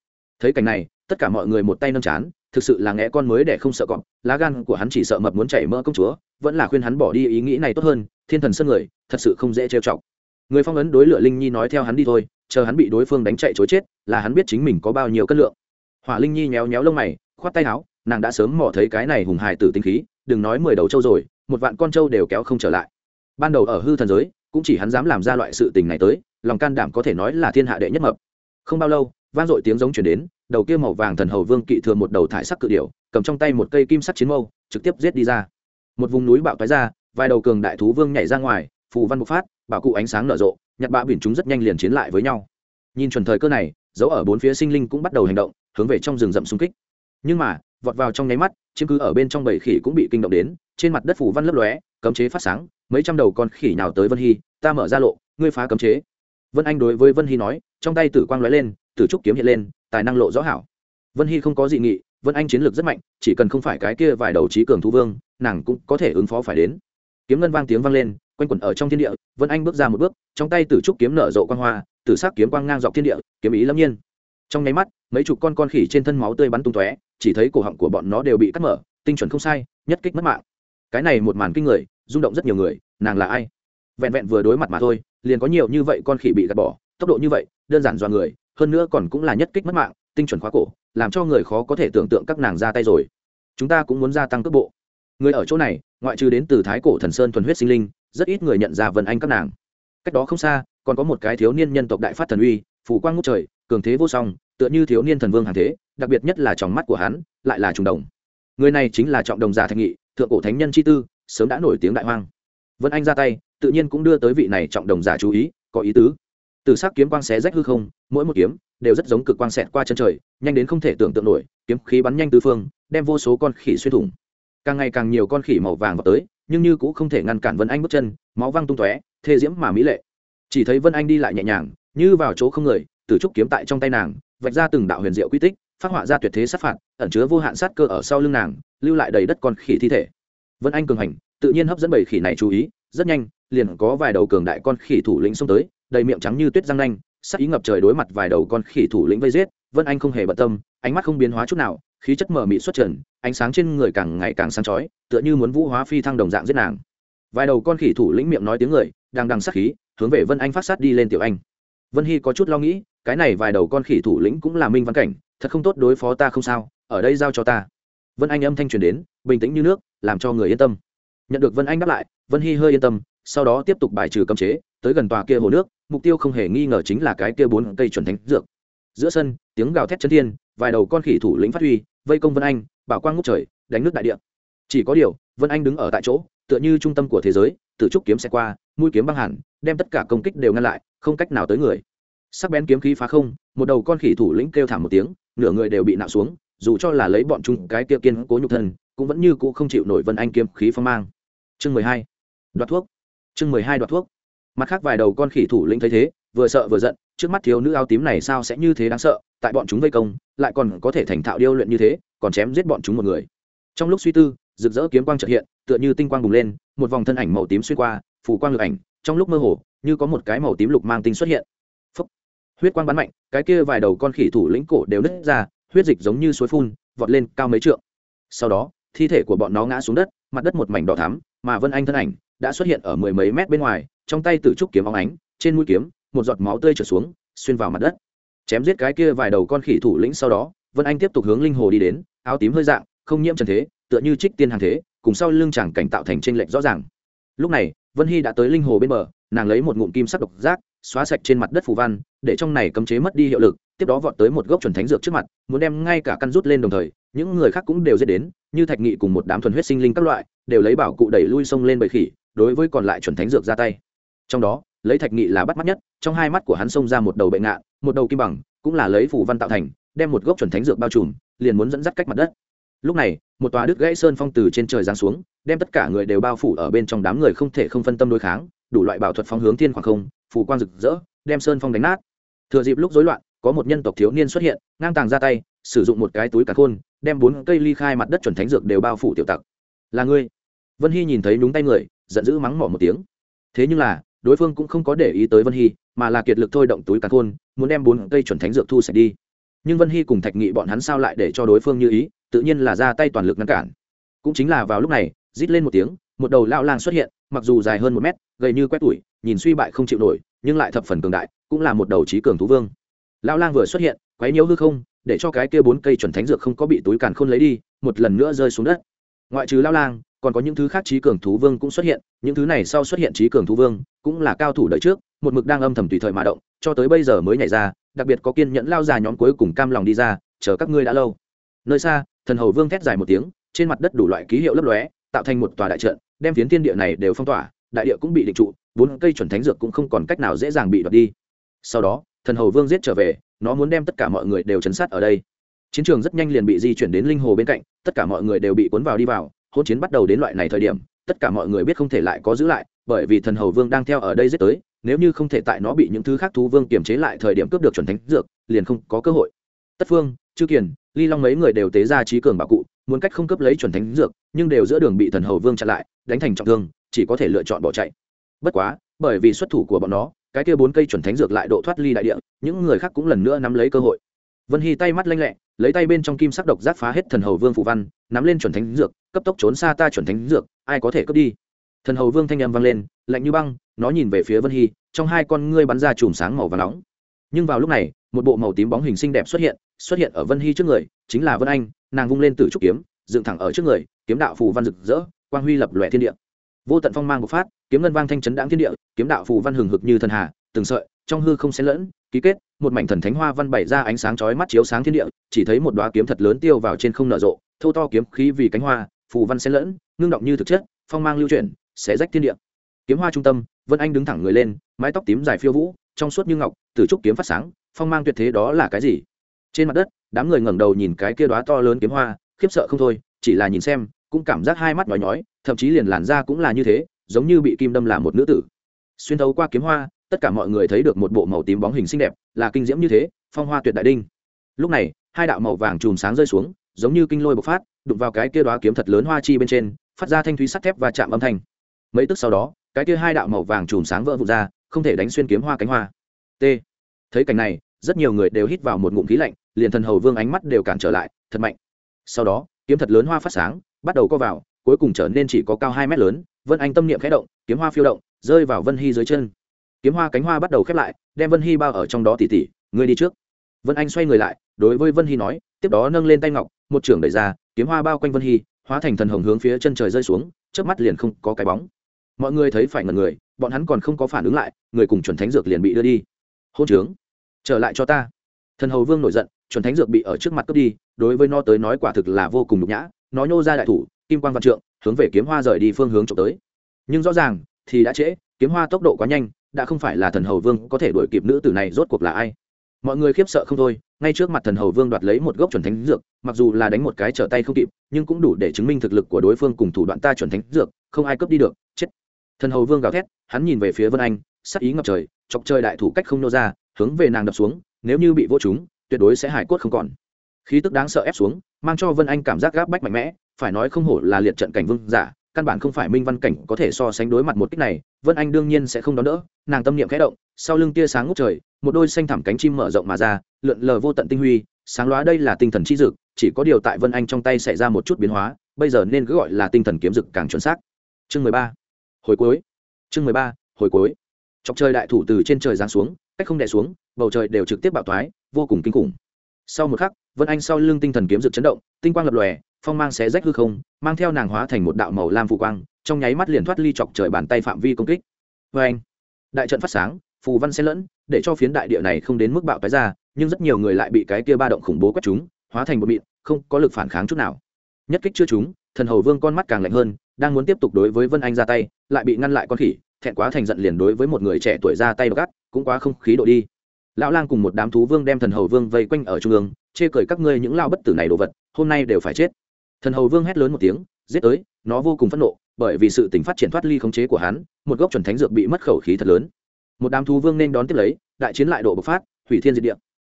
Thấy cảnh này, tất cả mọi người một tay nâng chán, thực sự là nghe con mới để không sợ cọp, lá gan của hắn chỉ sợ mập muốn chảy mỡ công chúa, vẫn là khuyên hắn bỏ đi ý nghĩ này tốt hơn, thiên thần sân người, thật sự không dễ trêu chọc. Người phong ấn đối lựa linh nhi nói theo hắn đi thôi, chờ hắn bị đối phương đánh chạy chối chết, là hắn biết chính mình có bao nhiêu cân lượng. Hỏa linh nhi nhéo nhéo lông mày, khoát tay áo, nàng đã sớm mò thấy cái này hùng hài tử tinh khí, đừng nói mười đầu trâu rồi, một vạn con trâu đều kéo không trở lại ban đầu ở hư thần giới, cũng chỉ hắn dám làm ra loại sự tình này tới, lòng can đảm có thể nói là thiên hạ đệ nhất mập. Không bao lâu, vang dội tiếng giống chuyển đến, đầu kia màu vàng thần hầu vương kỵ thừa một đầu thải sắc cự điểu, cầm trong tay một cây kim sắc chiến mâu, trực tiếp giết đi ra. Một vùng núi bạo toái ra, vài đầu cường đại thú vương nhảy ra ngoài, phù văn bộc phát, bảo cụ ánh sáng nở rộ, nhặt bã biển chúng rất nhanh liền chiến lại với nhau. Nhìn chuẩn thời cơ này, dấu ở bốn phía sinh linh cũng bắt đầu hành động, hướng về trong rừng rậm xung kích. Nhưng mà, vọt vào trong nháy mắt, chiếm cứ ở bên trong bầy khỉ cũng bị kinh động đến, trên mặt đất phủ văn lấp lóe, cấm chế phát sáng mấy trăm đầu con khỉ nào tới vân hy, ta mở ra lộ, ngươi phá cấm chế. Vân anh đối với vân hy nói, trong tay tử quang lóe lên, tử trúc kiếm hiện lên, tài năng lộ rõ hảo. Vân hy không có dị nghị, vân anh chiến lược rất mạnh, chỉ cần không phải cái kia vài đầu trí cường thú vương, nàng cũng có thể ứng phó phải đến. Kiếm ngân vang tiếng vang lên, quanh quẩn ở trong thiên địa, vân anh bước ra một bước, trong tay tử trúc kiếm nở rộ quang hoa, tử sắc kiếm quang ngang dọc thiên địa, kiếm ý lâm nhiên. Trong nháy mắt, mấy chục con con khỉ trên thân máu tươi bắn tung tóe, chỉ thấy cổ họng của bọn nó đều bị cắt mở, tinh chuẩn không sai, nhất kích mất mạng. Cái này một màn kinh người rung động rất nhiều người, nàng là ai? Vẹn vẹn vừa đối mặt mà thôi, liền có nhiều như vậy con khỉ bị gạt bỏ, tốc độ như vậy, đơn giản do người, hơn nữa còn cũng là nhất kích mất mạng, tinh chuẩn khóa cổ, làm cho người khó có thể tưởng tượng các nàng ra tay rồi. Chúng ta cũng muốn gia tăng cước bộ người ở chỗ này, ngoại trừ đến từ thái cổ thần sơn thuần huyết sinh linh, rất ít người nhận ra vân anh các nàng. Cách đó không xa, còn có một cái thiếu niên nhân tộc đại phát thần uy phủ quang ngút trời, cường thế vô song, tựa như thiếu niên thần vương hàng thế, đặc biệt nhất là tròng mắt của hắn, lại là trùng đồng. Người này chính là trọng đồng giả thạch nghị, thượng cổ thánh nhân chi tư sớm đã nổi tiếng đại hoang. Vân anh ra tay, tự nhiên cũng đưa tới vị này trọng đồng giả chú ý, có ý tứ. Từ sắc kiếm quang xé rách hư không, mỗi một kiếm đều rất giống cực quang xẹt qua chân trời, nhanh đến không thể tưởng tượng nổi, kiếm khí bắn nhanh tứ phương, đem vô số con khỉ xuyên thủng. Càng ngày càng nhiều con khỉ màu vàng vào tới, nhưng như cũng không thể ngăn cản vân anh bước chân, máu văng tung tóe, thê diễm mà mỹ lệ. Chỉ thấy vân anh đi lại nhẹ nhàng, như vào chỗ không người, từ trúc kiếm tại trong tay nàng, vạch ra từng đạo huyền diệu quy tích, phát họa ra tuyệt thế sát phạt, ẩn chứa vô hạn sát cơ ở sau lưng nàng, lưu lại đầy đất con khỉ thi thể vân anh cường hành, tự nhiên hấp dẫn bầy khỉ này chú ý, rất nhanh, liền có vài đầu cường đại con khỉ thủ lĩnh xông tới, đầy miệng trắng như tuyết răng nanh, sắc ý ngập trời đối mặt vài đầu con khỉ thủ lĩnh vây giết, vân anh không hề bận tâm, ánh mắt không biến hóa chút nào, khí chất mở mị xuất trần, ánh sáng trên người càng ngày càng sáng chói, tựa như muốn vũ hóa phi thăng đồng dạng giết nàng. Vài đầu con khỉ thủ lĩnh miệng nói tiếng người, đang đằng sắc khí, hướng về vân anh phát sát đi lên tiểu anh. Vân hy có chút lo nghĩ, cái này vài đầu con khỉ thủ lĩnh cũng là minh văn cảnh, thật không tốt đối phó ta không sao, ở đây giao cho ta. Vân anh âm thanh truyền đến, bình tĩnh như nước làm cho người yên tâm. Nhận được vân anh đáp lại, vân hy hơi yên tâm, sau đó tiếp tục bài trừ cấm chế, tới gần tòa kia hồ nước, mục tiêu không hề nghi ngờ chính là cái kia bốn cây chuẩn thánh dược. Giữa sân, tiếng gào thét chân thiên, vài đầu con khỉ thủ lĩnh phát huy, vây công vân anh, bảo quang ngút trời, đánh nước đại địa. Chỉ có điều, vân anh đứng ở tại chỗ, tựa như trung tâm của thế giới tự trúc kiếm xe qua, mũi kiếm băng hẳn, đem tất cả công kích đều ngăn lại, không cách nào tới người. Sắc bén kiếm khí phá không, một đầu con khỉ thủ lĩnh kêu thảm một tiếng, nửa người đều bị nạo xuống, dù cho là lấy bọn chúng cái kia kiên cố nhục thân cũng vẫn như cũ không chịu nổi vân anh kiếm khí phong mang. Chương mười hai, đoạt thuốc. Chương mười hai đoạt thuốc. Mặt khác vài đầu con khỉ thủ lĩnh thấy thế, vừa sợ vừa giận, trước mắt thiếu nữ áo tím này sao sẽ như thế đáng sợ, tại bọn chúng vây công, lại còn có thể thành thạo điêu luyện như thế, còn chém giết bọn chúng một người. Trong lúc suy tư, rực rỡ kiếm quang trợ hiện, tựa như tinh quang bùng lên, một vòng thân ảnh màu tím xuyên qua phủ quang lực ảnh, trong lúc mơ hồ, như có một cái màu tím lục mang tinh xuất hiện. Phúc. huyết quang bắn mạnh, cái kia vài đầu con khỉ thủ lĩnh cổ đều nứt ra, huyết dịch giống như suối phun, vọt lên cao mấy trượng. Sau đó thi thể của bọn nó ngã xuống đất, mặt đất một mảnh đỏ thắm, mà vân anh thân ảnh đã xuất hiện ở mười mấy mét bên ngoài, trong tay tử trúc kiếm óng ánh, trên mũi kiếm, một giọt máu tươi trở xuống, xuyên vào mặt đất. Chém giết cái kia vài đầu con khỉ thủ lĩnh sau đó, vân anh tiếp tục hướng linh hồ đi đến, áo tím hơi dạng, không nhiễm trần thế, tựa như trích tiên hàng thế, cùng sau lưng chàng cảnh tạo thành tranh lệch rõ ràng. Lúc này, vân hy đã tới linh hồ bên bờ, nàng lấy một ngụm kim sắc độc giác, xóa sạch trên mặt đất phù văn, để trong này cấm chế mất đi hiệu lực, tiếp đó vọt tới một gốc chuẩn thánh dược trước mặt, muốn đem ngay cả căn rút lên đồng thời những người khác cũng đều dễ đến, như thạch nghị cùng một đám thuần huyết sinh linh các loại, đều lấy bảo cụ đẩy lui sông lên bầy khỉ, đối với còn lại chuẩn thánh dược ra tay. Trong đó, lấy thạch nghị là bắt mắt nhất, trong hai mắt của hắn xông ra một đầu bệnh ngạn một đầu kim bằng, cũng là lấy phủ văn tạo thành, đem một gốc chuẩn thánh dược bao trùm, liền muốn dẫn dắt cách mặt đất. Lúc này, một tòa đứt gãy sơn phong từ trên trời giáng xuống, đem tất cả người đều bao phủ ở bên trong đám người không thể không phân tâm đối kháng, đủ loại bảo thuật phóng hướng thiên khoảng không phủ quang rực rỡ, đem sơn phong đánh nát. Thừa dịp lúc rối loạn, có một nhân tộc thiếu niên xuất hiện, ngang tàng ra tay, sử dụng một cái túi cả khôn đem bốn cây ly khai mặt đất chuẩn thánh dược đều bao phủ tiểu tặc. Là ngươi? Vân hy nhìn thấy nhúng tay người, giận dữ mắng mỏ một tiếng. Thế nhưng là, đối phương cũng không có để ý tới vân hy, mà là kiệt lực thôi động túi cả khôn, muốn đem bốn cây chuẩn thánh dược thu sạch đi. Nhưng vân hy cùng thạch nghị bọn hắn sao lại để cho đối phương như ý, tự nhiên là ra tay toàn lực ngăn cản. Cũng chính là vào lúc này, rít lên một tiếng, một đầu lao lang xuất hiện, mặc dù dài hơn một mét, gầy như quét tủi, nhìn suy bại không chịu nổi, nhưng lại thập phần cường đại, cũng là một đầu trí cường thú vương. Lao lang vừa xuất hiện, quấy nhiễu hư không để cho cái kia bốn cây chuẩn thánh dược không có bị túi càn khôn lấy đi, một lần nữa rơi xuống đất. Ngoại trừ lao lang, còn có những thứ khác trí cường thú vương cũng xuất hiện, những thứ này sau xuất hiện trí cường thú vương, cũng là cao thủ đợi trước, một mực đang âm thầm tùy thời mà động, cho tới bây giờ mới nhảy ra, đặc biệt có kiên nhẫn lao già nhóm cuối cùng cam lòng đi ra, chờ các ngươi đã lâu. Nơi xa, thần hầu vương thét dài một tiếng, trên mặt đất đủ loại ký hiệu lấp lóe, tạo thành một tòa đại trận, đem phiến thiên địa này đều phong tỏa, đại địa cũng bị định trụ, bốn cây chuẩn thánh dược cũng không còn cách nào dễ dàng bị đoạt đi. Sau đó, thần hầu vương giết trở về nó muốn đem tất cả mọi người đều chấn sát ở đây. Chiến trường rất nhanh liền bị di chuyển đến linh hồ bên cạnh, tất cả mọi người đều bị cuốn vào đi vào hôn chiến bắt đầu đến loại này thời điểm, tất cả mọi người biết không thể lại có giữ lại, bởi vì thần hầu vương đang theo ở đây giết tới, nếu như không thể tại nó bị những thứ khác thú vương kiềm chế lại thời điểm cướp được chuẩn thánh dược, liền không có cơ hội. Tất phương, chư kiền, ly long mấy người đều tế ra trí cường bảo cụ, muốn cách không cướp lấy chuẩn thánh dược, nhưng đều giữa đường bị thần hầu vương chặn lại, đánh thành trọng thương, chỉ có thể lựa chọn bỏ chạy. Bất quá, bởi vì xuất thủ của bọn nó cái kia bốn cây chuẩn thánh dược lại độ thoát ly đại địa, những người khác cũng lần nữa nắm lấy cơ hội. Vân hy tay mắt lanh lẹ, lấy tay bên trong kim sắc độc giác phá hết thần hầu vương phụ văn, nắm lên chuẩn thánh dược, cấp tốc trốn xa ta chuẩn thánh dược, ai có thể cướp đi? Thần hầu vương thanh âm vang lên, lạnh như băng, nó nhìn về phía vân hy, trong hai con ngươi bắn ra chùm sáng màu và nóng. Nhưng vào lúc này, một bộ màu tím bóng hình xinh đẹp xuất hiện xuất hiện ở vân hy trước người, chính là vân anh, nàng vung lên từ trúc kiếm, dựng thẳng ở trước người, kiếm đạo phù văn rực rỡ, quang huy lập lòe thiên địa vô tận phong mang bộc phát, kiếm ngân vang thanh chấn đáng thiên địa, kiếm đạo phù văn hừng hực như thần hà, từng sợi, trong hư không xen lẫn, ký kết, một mảnh thần thánh hoa văn bày ra ánh sáng chói mắt chiếu sáng thiên địa, chỉ thấy một đóa kiếm thật lớn tiêu vào trên không nở rộ, thâu to kiếm khí vì cánh hoa, phù văn xen lẫn, ngưng động như thực chất, phong mang lưu chuyển sẽ rách thiên địa. Kiếm hoa trung tâm, vân anh đứng thẳng người lên, mái tóc tím dài phiêu vũ, trong suốt như ngọc, từ trúc kiếm phát sáng, phong mang tuyệt thế đó là cái gì? Trên mặt đất, đám người ngẩng đầu nhìn cái kia đóa to lớn kiếm hoa, khiếp sợ không thôi, chỉ là nhìn xem, cũng cảm giác hai mắt nhói nhói thậm chí liền làn da cũng là như thế, giống như bị kim đâm làm một nữ tử. Xuyên thấu qua kiếm hoa, tất cả mọi người thấy được một bộ màu tím bóng hình xinh đẹp, là kinh diễm như thế, phong hoa tuyệt đại đinh. Lúc này, hai đạo màu vàng chùm sáng rơi xuống, giống như kinh lôi bộc phát, đụng vào cái kia đóa kiếm thật lớn hoa chi bên trên, phát ra thanh thúy sắt thép và chạm âm thanh. Mấy tức sau đó, cái kia hai đạo màu vàng chùm sáng vỡ vụn ra, không thể đánh xuyên kiếm hoa cánh hoa. T. Thấy cảnh này, rất nhiều người đều hít vào một ngụm khí lạnh, liền thần hầu vương ánh mắt đều cản trở lại, thật mạnh. Sau đó, kiếm thật lớn hoa phát sáng, bắt đầu co vào cuối cùng trở nên chỉ có cao hai mét lớn, vân anh tâm niệm khẽ động, kiếm hoa phiêu động, rơi vào vân hy dưới chân. Kiếm hoa cánh hoa bắt đầu khép lại, đem vân hy bao ở trong đó tỉ tỉ, ngươi đi trước. Vân anh xoay người lại, đối với vân hy nói, tiếp đó nâng lên tay ngọc, một trưởng đẩy ra, kiếm hoa bao quanh vân hy, hóa thành thần hồng hướng phía chân trời rơi xuống trước mắt liền không có cái bóng. Mọi người thấy phải ngần người, bọn hắn còn không có phản ứng lại, người cùng chuẩn thánh dược liền bị đưa đi. Hôn trướng, trở lại cho ta. Thần hầu vương nổi giận, chuẩn thánh dược bị ở trước mặt cướp đi, đối với nó tới nói quả thực là vô cùng nhục nhã, nó nhô ra đại thủ kim quan văn trượng, hướng về kiếm hoa rời đi phương hướng trộm tới. Nhưng rõ ràng, thì đã trễ, kiếm hoa tốc độ quá nhanh, đã không phải là thần hầu vương có thể đuổi kịp nữ tử này rốt cuộc là ai. Mọi người khiếp sợ không thôi, ngay trước mặt thần hầu vương đoạt lấy một gốc chuẩn thánh dược, mặc dù là đánh một cái trở tay không kịp, nhưng cũng đủ để chứng minh thực lực của đối phương cùng thủ đoạn ta chuẩn thánh dược, không ai cướp đi được, chết. Thần hầu vương gào thét, hắn nhìn về phía vân anh, sắc ý ngập trời, chọc trời đại thủ cách không nô ra, hướng về nàng đập xuống, nếu như bị vô chúng tuyệt đối sẽ hải cốt không còn. Khí tức đáng sợ ép xuống, mang cho vân anh cảm giác gáp bách mạnh mẽ phải nói không hổ là liệt trận cảnh vương giả, căn bản không phải minh văn cảnh có thể so sánh đối mặt một kích này, vân anh đương nhiên sẽ không đón đỡ, nàng tâm niệm khẽ động, sau lưng tia sáng ngút trời, một đôi xanh thẳm cánh chim mở rộng mà ra, lượn lờ vô tận tinh huy, sáng lóa đây là tinh thần chi dực, chỉ có điều tại vân anh trong tay xảy ra một chút biến hóa, bây giờ nên cứ gọi là tinh thần kiếm dực càng chuẩn xác. Chương mười ba. Hồi cuối. Chương mười ba, hồi cuối. Chọc trời đại thủ từ trên trời giáng xuống, cách không đè xuống, bầu trời đều trực tiếp bạo thoái, vô cùng kinh khủng. Sau một khắc, vân anh sau lưng tinh thần kiếm dực chấn động, tinh quang lập lòe phong mang xé rách hư không, mang theo nàng hóa thành một đạo màu lam phù quang, trong nháy mắt liền thoát ly chọc trời bàn tay phạm vi công kích. Vê anh, đại trận phát sáng, phù văn xen lẫn, để cho phiến đại địa này không đến mức bạo cái ra, nhưng rất nhiều người lại bị cái kia ba động khủng bố quét chúng, hóa thành một mịn, không có lực phản kháng chút nào. Nhất kích chưa chúng thần hầu vương con mắt càng lạnh hơn, đang muốn tiếp tục đối với vân anh ra tay, lại bị ngăn lại con khỉ, thẹn quá thành giận liền đối với một người trẻ tuổi ra tay gắt, cũng quá không khí độ đi. Lão lang cùng một đám thú vương đem thần hầu vương vây quanh ở trung ương, chê cười các ngươi những lao bất tử này đồ vật, hôm nay đều phải chết thần hầu vương hét lớn một tiếng, giết tới, nó vô cùng phẫn nộ, bởi vì sự tình phát triển thoát ly khống chế của hắn, một gốc chuẩn thánh dược bị mất khẩu khí thật lớn. Một đám thú vương nên đón tiếp lấy, đại chiến lại độ bộc phát, hủy thiên diệt địa.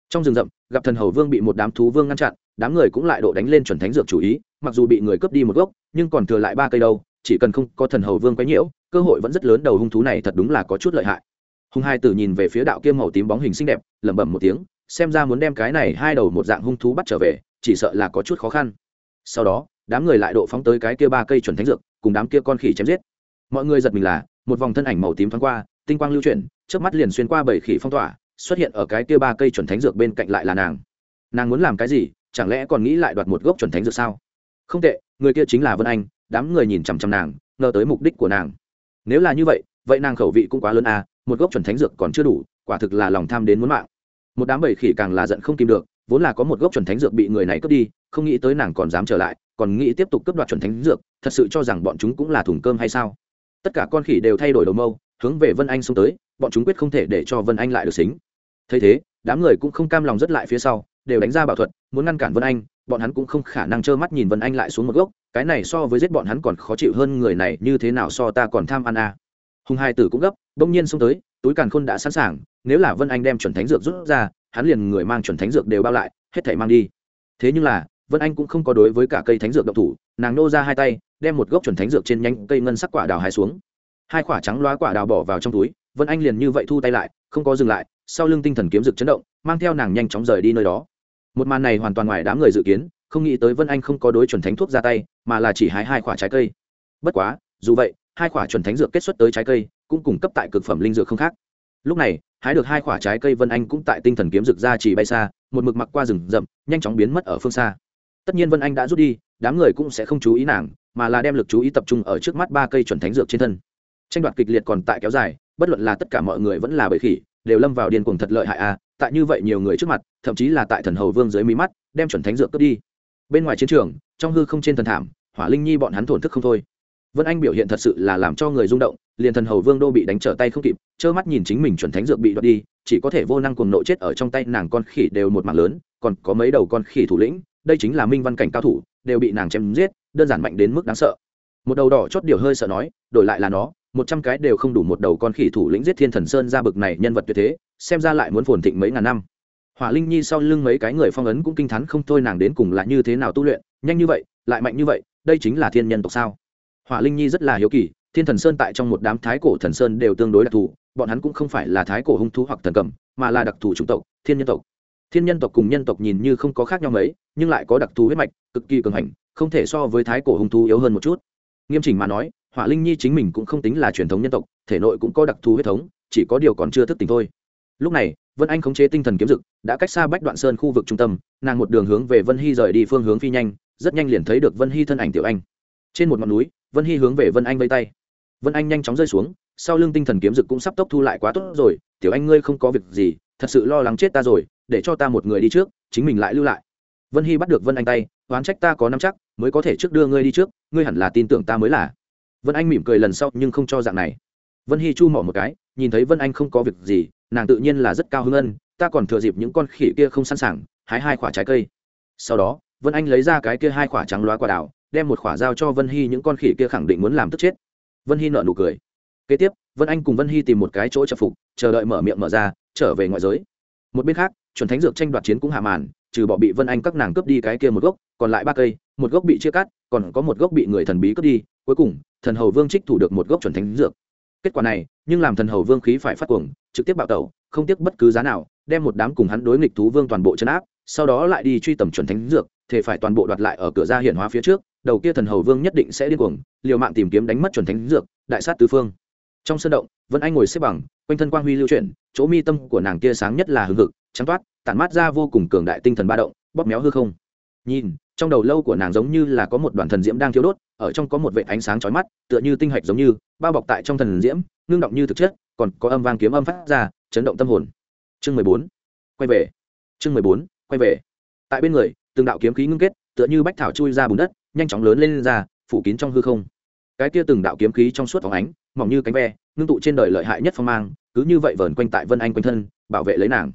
Trong rừng rậm, gặp thần hầu vương bị một đám thú vương ngăn chặn, đám người cũng lại độ đánh lên chuẩn thánh dược chủ ý, mặc dù bị người cướp đi một gốc, nhưng còn thừa lại ba cây đâu chỉ cần không có thần hầu vương quấy nhiễu, cơ hội vẫn rất lớn, đầu hung thú này thật đúng là có chút lợi hại. Hung hai tử nhìn về phía đạo kiêm màu tím bóng hình xinh đẹp, lẩm bẩm một tiếng, xem ra muốn đem cái này hai đầu một dạng hung thú bắt trở về, chỉ sợ là có chút khó khăn sau đó, đám người lại độ phóng tới cái kia ba cây chuẩn thánh dược, cùng đám kia con khỉ chém giết. Mọi người giật mình là, một vòng thân ảnh màu tím thoáng qua, tinh quang lưu chuyển trước mắt liền xuyên qua bảy khỉ phong tỏa, xuất hiện ở cái kia ba cây chuẩn thánh dược bên cạnh lại là nàng. Nàng muốn làm cái gì, chẳng lẽ còn nghĩ lại đoạt một gốc chuẩn thánh dược sao? Không tệ, người kia chính là vân anh, đám người nhìn chằm chằm nàng, ngờ tới mục đích của nàng. Nếu là như vậy vậy nàng khẩu vị cũng quá lớn à một gốc chuẩn thánh dược còn chưa đủ, quả thực là lòng tham đến muốn mạng. Một đám bầy khỉ càng là giận không kìm được, vốn là có một gốc chuẩn thánh dược bị người này cướp đi không nghĩ tới nàng còn dám trở lại, còn nghĩ tiếp tục cướp đoạt chuẩn thánh dược, thật sự cho rằng bọn chúng cũng là thùng cơm hay sao? Tất cả con khỉ đều thay đổi đầu mâu, hướng về vân anh xông tới, bọn chúng quyết không thể để cho vân anh lại được xính. Thấy thế, đám người cũng không cam lòng rất lại phía sau, đều đánh ra bảo thuật, muốn ngăn cản vân anh, bọn hắn cũng không khả năng trơ mắt nhìn vân anh lại xuống một gốc, cái này so với giết bọn hắn còn khó chịu hơn người này, như thế nào so ta còn tham ăn à. hùng hai tử cũng gấp, bỗng nhiên xông tới, túi càn khôn đã sẵn sàng, nếu là vân anh đem chuẩn thánh dược rút ra, hắn liền người mang chuẩn thánh dược đều bao lại, hết thể mang đi. Thế nhưng là vân anh cũng không có đối với cả cây thánh dược động thủ, nàng nô ra hai tay, đem một gốc chuẩn thánh dược trên nhánh cây ngân sắc quả đào hai xuống. Hai quả trắng loá quả đào bỏ vào trong túi, vân anh liền như vậy thu tay lại, không có dừng lại, sau lưng tinh thần kiếm dược chấn động, mang theo nàng nhanh chóng rời đi nơi đó. Một màn này hoàn toàn ngoài đám người dự kiến, không nghĩ tới vân anh không có đối chuẩn thánh thuốc ra tay, mà là chỉ hái hai quả trái cây. Bất quá, dù vậy, hai quả chuẩn thánh dược kết xuất tới trái cây, cũng cung cấp tại cực phẩm linh dược không khác. Lúc này, hái được hai quả trái cây, vân anh cũng tại tinh thần kiếm dược ra chỉ bay xa, một mực mặc qua rừng rậm, nhanh chóng biến mất ở phương xa tất nhiên vân anh đã rút đi, đám người cũng sẽ không chú ý nàng, mà là đem lực chú ý tập trung ở trước mắt ba cây chuẩn thánh dược trên thân. Tranh đoạt kịch liệt còn tại kéo dài, bất luận là tất cả mọi người vẫn là bầy khỉ, đều lâm vào điên cuồng thật lợi hại a à, tại như vậy nhiều người trước mặt, thậm chí là tại thần hầu vương dưới mí mắt, đem chuẩn thánh dược cướp đi. Bên ngoài chiến trường, trong hư không trên thần thảm, hỏa linh nhi bọn hắn thổn thức không thôi. Vân anh biểu hiện thật sự là làm cho người rung động, liền thần hầu vương đô bị đánh trở tay không kịp, trơ mắt nhìn chính mình chuẩn thánh dược bị đoạt đi, chỉ có thể vô năng cuồng nộ chết ở trong tay nàng con khỉ đều một mạng lớn, còn có mấy đầu con khỉ thủ lĩnh đây chính là minh văn cảnh cao thủ, đều bị nàng chém giết, đơn giản mạnh đến mức đáng sợ. Một đầu đỏ chót điều hơi sợ nói, đổi lại là nó, một trăm cái đều không đủ một đầu con khỉ thủ lĩnh giết thiên thần sơn ra bực này nhân vật tuyệt thế, xem ra lại muốn phồn thịnh mấy ngàn năm. Hỏa linh nhi sau lưng mấy cái người phong ấn cũng kinh t h ắ n không thôi nàng đến cùng là như thế nào tu luyện, nhanh như vậy, lại mạnh như vậy, đây chính là thiên nhân tộc sao? Hỏa linh nhi rất là hiếu kỳ, thiên thần sơn tại trong một đám thái cổ thần sơn đều tương đối đặc thù, bọn hắn cũng không phải là thái cổ hung thú hoặc thần cầm, mà là đặc thù chủng tộc, thiên nhân tộc thiên nhân tộc cùng nhân tộc nhìn như không có khác nhau mấy, nhưng lại có đặc thù huyết mạch, cực kỳ cường hành, không thể so với thái cổ hung thú yếu hơn một chút. Nghiêm chỉnh mà nói, hỏa linh nhi chính mình cũng không tính là truyền thống nhân tộc, thể nội cũng có đặc thù huyết thống, chỉ có điều còn chưa thức tỉnh thôi. Lúc này, vân anh khống chế tinh thần kiếm dực, đã cách xa bách đoạn sơn khu vực trung tâm, nàng một đường hướng về vân hy rời đi phương hướng phi nhanh, rất nhanh liền thấy được vân hy thân ảnh tiểu anh. Trên một ngọn núi, vân hy hướng về vân anh vây tay. Vân anh nhanh chóng rơi xuống, sau lưng tinh thần kiếm dực cũng sắp tốc thu lại quá tốt rồi, tiểu anh ngươi không có việc gì, thật sự lo lắng chết ta rồi để cho ta một người đi trước, chính mình lại lưu lại. Vân hy bắt được vân anh tay, oán trách ta có năm chắc, mới có thể trước đưa ngươi đi trước, ngươi hẳn là tin tưởng ta mới là. Vân anh mỉm cười lần sau, nhưng không cho dạng này. Vân hy chu mỏ một cái, nhìn thấy vân anh không có việc gì, nàng tự nhiên là rất cao hứng ân, ta còn thừa dịp những con khỉ kia không sẵn sàng, hái hai quả trái cây. Sau đó, vân anh lấy ra cái kia hai quả trắng loá quả đào, đem một quả giao cho vân hy, những con khỉ kia khẳng định muốn làm tức chết. Vân hy nợ nụ cười. Kế tiếp, vân anh cùng vân hy tìm một cái chỗ chập phục, chờ đợi mở miệng mở ra, trở về ngoại giới. Một bên khác chuẩn thánh dược tranh đoạt chiến cũng hạ màn, trừ bỏ bị vân anh các nàng cướp đi cái kia một gốc, còn lại ba cây, một gốc bị chia cắt, còn có một gốc bị người thần bí cướp đi, cuối cùng, thần hầu vương trích thủ được một gốc chuẩn thánh dược. Kết quả này, nhưng làm thần hầu vương khí phải phát cuồng, trực tiếp bạo tẩu, không tiếc bất cứ giá nào, đem một đám cùng hắn đối nghịch thú vương toàn bộ chấn áp, sau đó lại đi truy tầm chuẩn thánh dược, thể phải toàn bộ đoạt lại ở cửa ra hiển hóa phía trước, đầu kia thần hầu vương nhất định sẽ điên cuồng, liều mạng tìm kiếm đánh mất chuẩn thánh dược, đại sát tứ phương. Trong sân động, vân anh ngồi xếp bằng, quanh thân quang huy lưu chuyển, chỗ mi tâm của nàng kia sáng nhất là hừng hực trắng toát tản mát ra vô cùng cường đại tinh thần ba động bóp méo hư không. Nhìn trong đầu lâu của nàng giống như là có một đoàn thần diễm đang thiêu đốt ở trong có một vệ ánh sáng chói mắt tựa như tinh hạch giống như bao bọc tại trong thần diễm ngưng động như thực chất còn có âm vang kiếm âm phát ra chấn động tâm hồn. Chương mười bốn quay về. Chương mười bốn quay về. Tại bên người từng đạo kiếm khí ngưng kết tựa như bách thảo chui ra bùn đất nhanh chóng lớn lên, lên ra phủ kín trong hư không. Cái kia từng đạo kiếm khí trong suốt phóng ánh mỏng như cánh ve ngưng tụ trên đời lợi hại nhất phong mang cứ như vậy vờn quanh tại vân anh quanh thân bảo vệ lấy nàng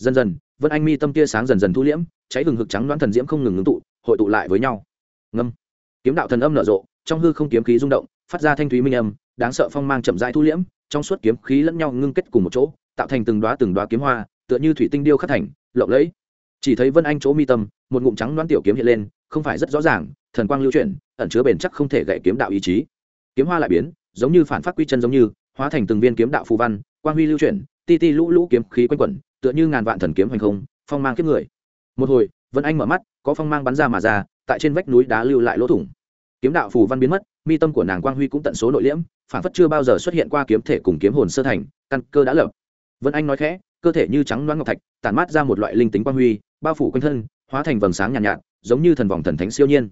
dần dần, vân anh mi tâm tia sáng dần dần thu liễm, cháy hừng hực trắng đoán thần diễm không ngừng ngưng tụ, hội tụ lại với nhau. Ngâm. Kiếm đạo thần âm nở rộ, trong hư không kiếm khí rung động, phát ra thanh thúy minh âm, đáng sợ phong mang chậm rãi thu liễm, trong suốt kiếm khí lẫn nhau ngưng kết cùng một chỗ, tạo thành từng đoá từng đoá kiếm hoa, tựa như thủy tinh điêu khắc thành, lộng lẫy. Chỉ thấy vân anh chỗ mi tâm, một ngụm trắng đoán tiểu kiếm hiện lên, không phải rất rõ ràng, thần quang lưu chuyển, ẩn chứa bền chắc không thể gậy kiếm đạo ý chí. Kiếm hoa lại biến, giống như phản phát quy chân giống như, hóa thành từng viên kiếm đạo phù văn, quang huy lưu chuyển, ti ti lũ lũ kiếm khí quanh quẩn tựa như ngàn vạn thần kiếm hành không phong mang kiếp người. Một hồi vân anh mở mắt có phong mang bắn ra mà ra tại trên vách núi đá lưu lại lỗ thủng. Kiếm đạo phù văn biến mất mi tâm của nàng quang huy cũng tận số nội liễm phản phất chưa bao giờ xuất hiện qua kiếm thể cùng kiếm hồn sơ thành căn cơ đã lập. Vân anh nói khẽ cơ thể như trắng loáng ngọc thạch tản mát ra một loại linh tính quang huy bao phủ quanh thân hóa thành vầng sáng nhàn nhạt, nhạt giống như thần vòng thần thánh siêu nhiên.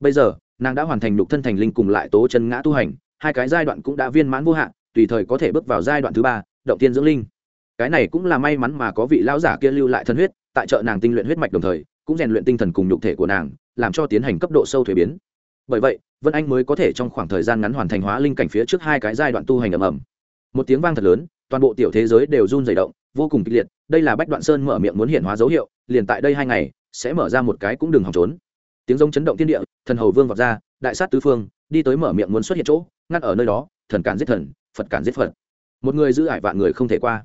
Bây giờ nàng đã hoàn thành nhục thân thành linh cùng lại tố chân ngã tu hành hai cái giai đoạn cũng đã viên mãn vô hạn tùy thời có thể bước vào giai đoạn thứ ba động tiên dưỡng linh cái này cũng là may mắn mà có vị lão giả kia lưu lại thân huyết, tại chợ nàng tinh luyện huyết mạch đồng thời, cũng rèn luyện tinh thần cùng nhục thể của nàng, làm cho tiến hành cấp độ sâu thuế biến. Bởi vậy, vân anh mới có thể trong khoảng thời gian ngắn hoàn thành hóa linh cảnh phía trước hai cái giai đoạn tu hành ầm ầm. Một tiếng vang thật lớn, toàn bộ tiểu thế giới đều run dày động, vô cùng kịch liệt, đây là bách đoạn sơn mở miệng muốn hiện hóa dấu hiệu, liền tại đây hai ngày, sẽ mở ra một cái cũng đừng hòng trốn. Tiếng giống chấn động thiên địa, thần hầu vương vọt ra, đại sát tứ phương, đi tới mở miệng muốn xuất hiện chỗ, ngắt ở nơi đó, thần cản giết thần, phật cản giết phật. Một người giữ ải vạn người không thể qua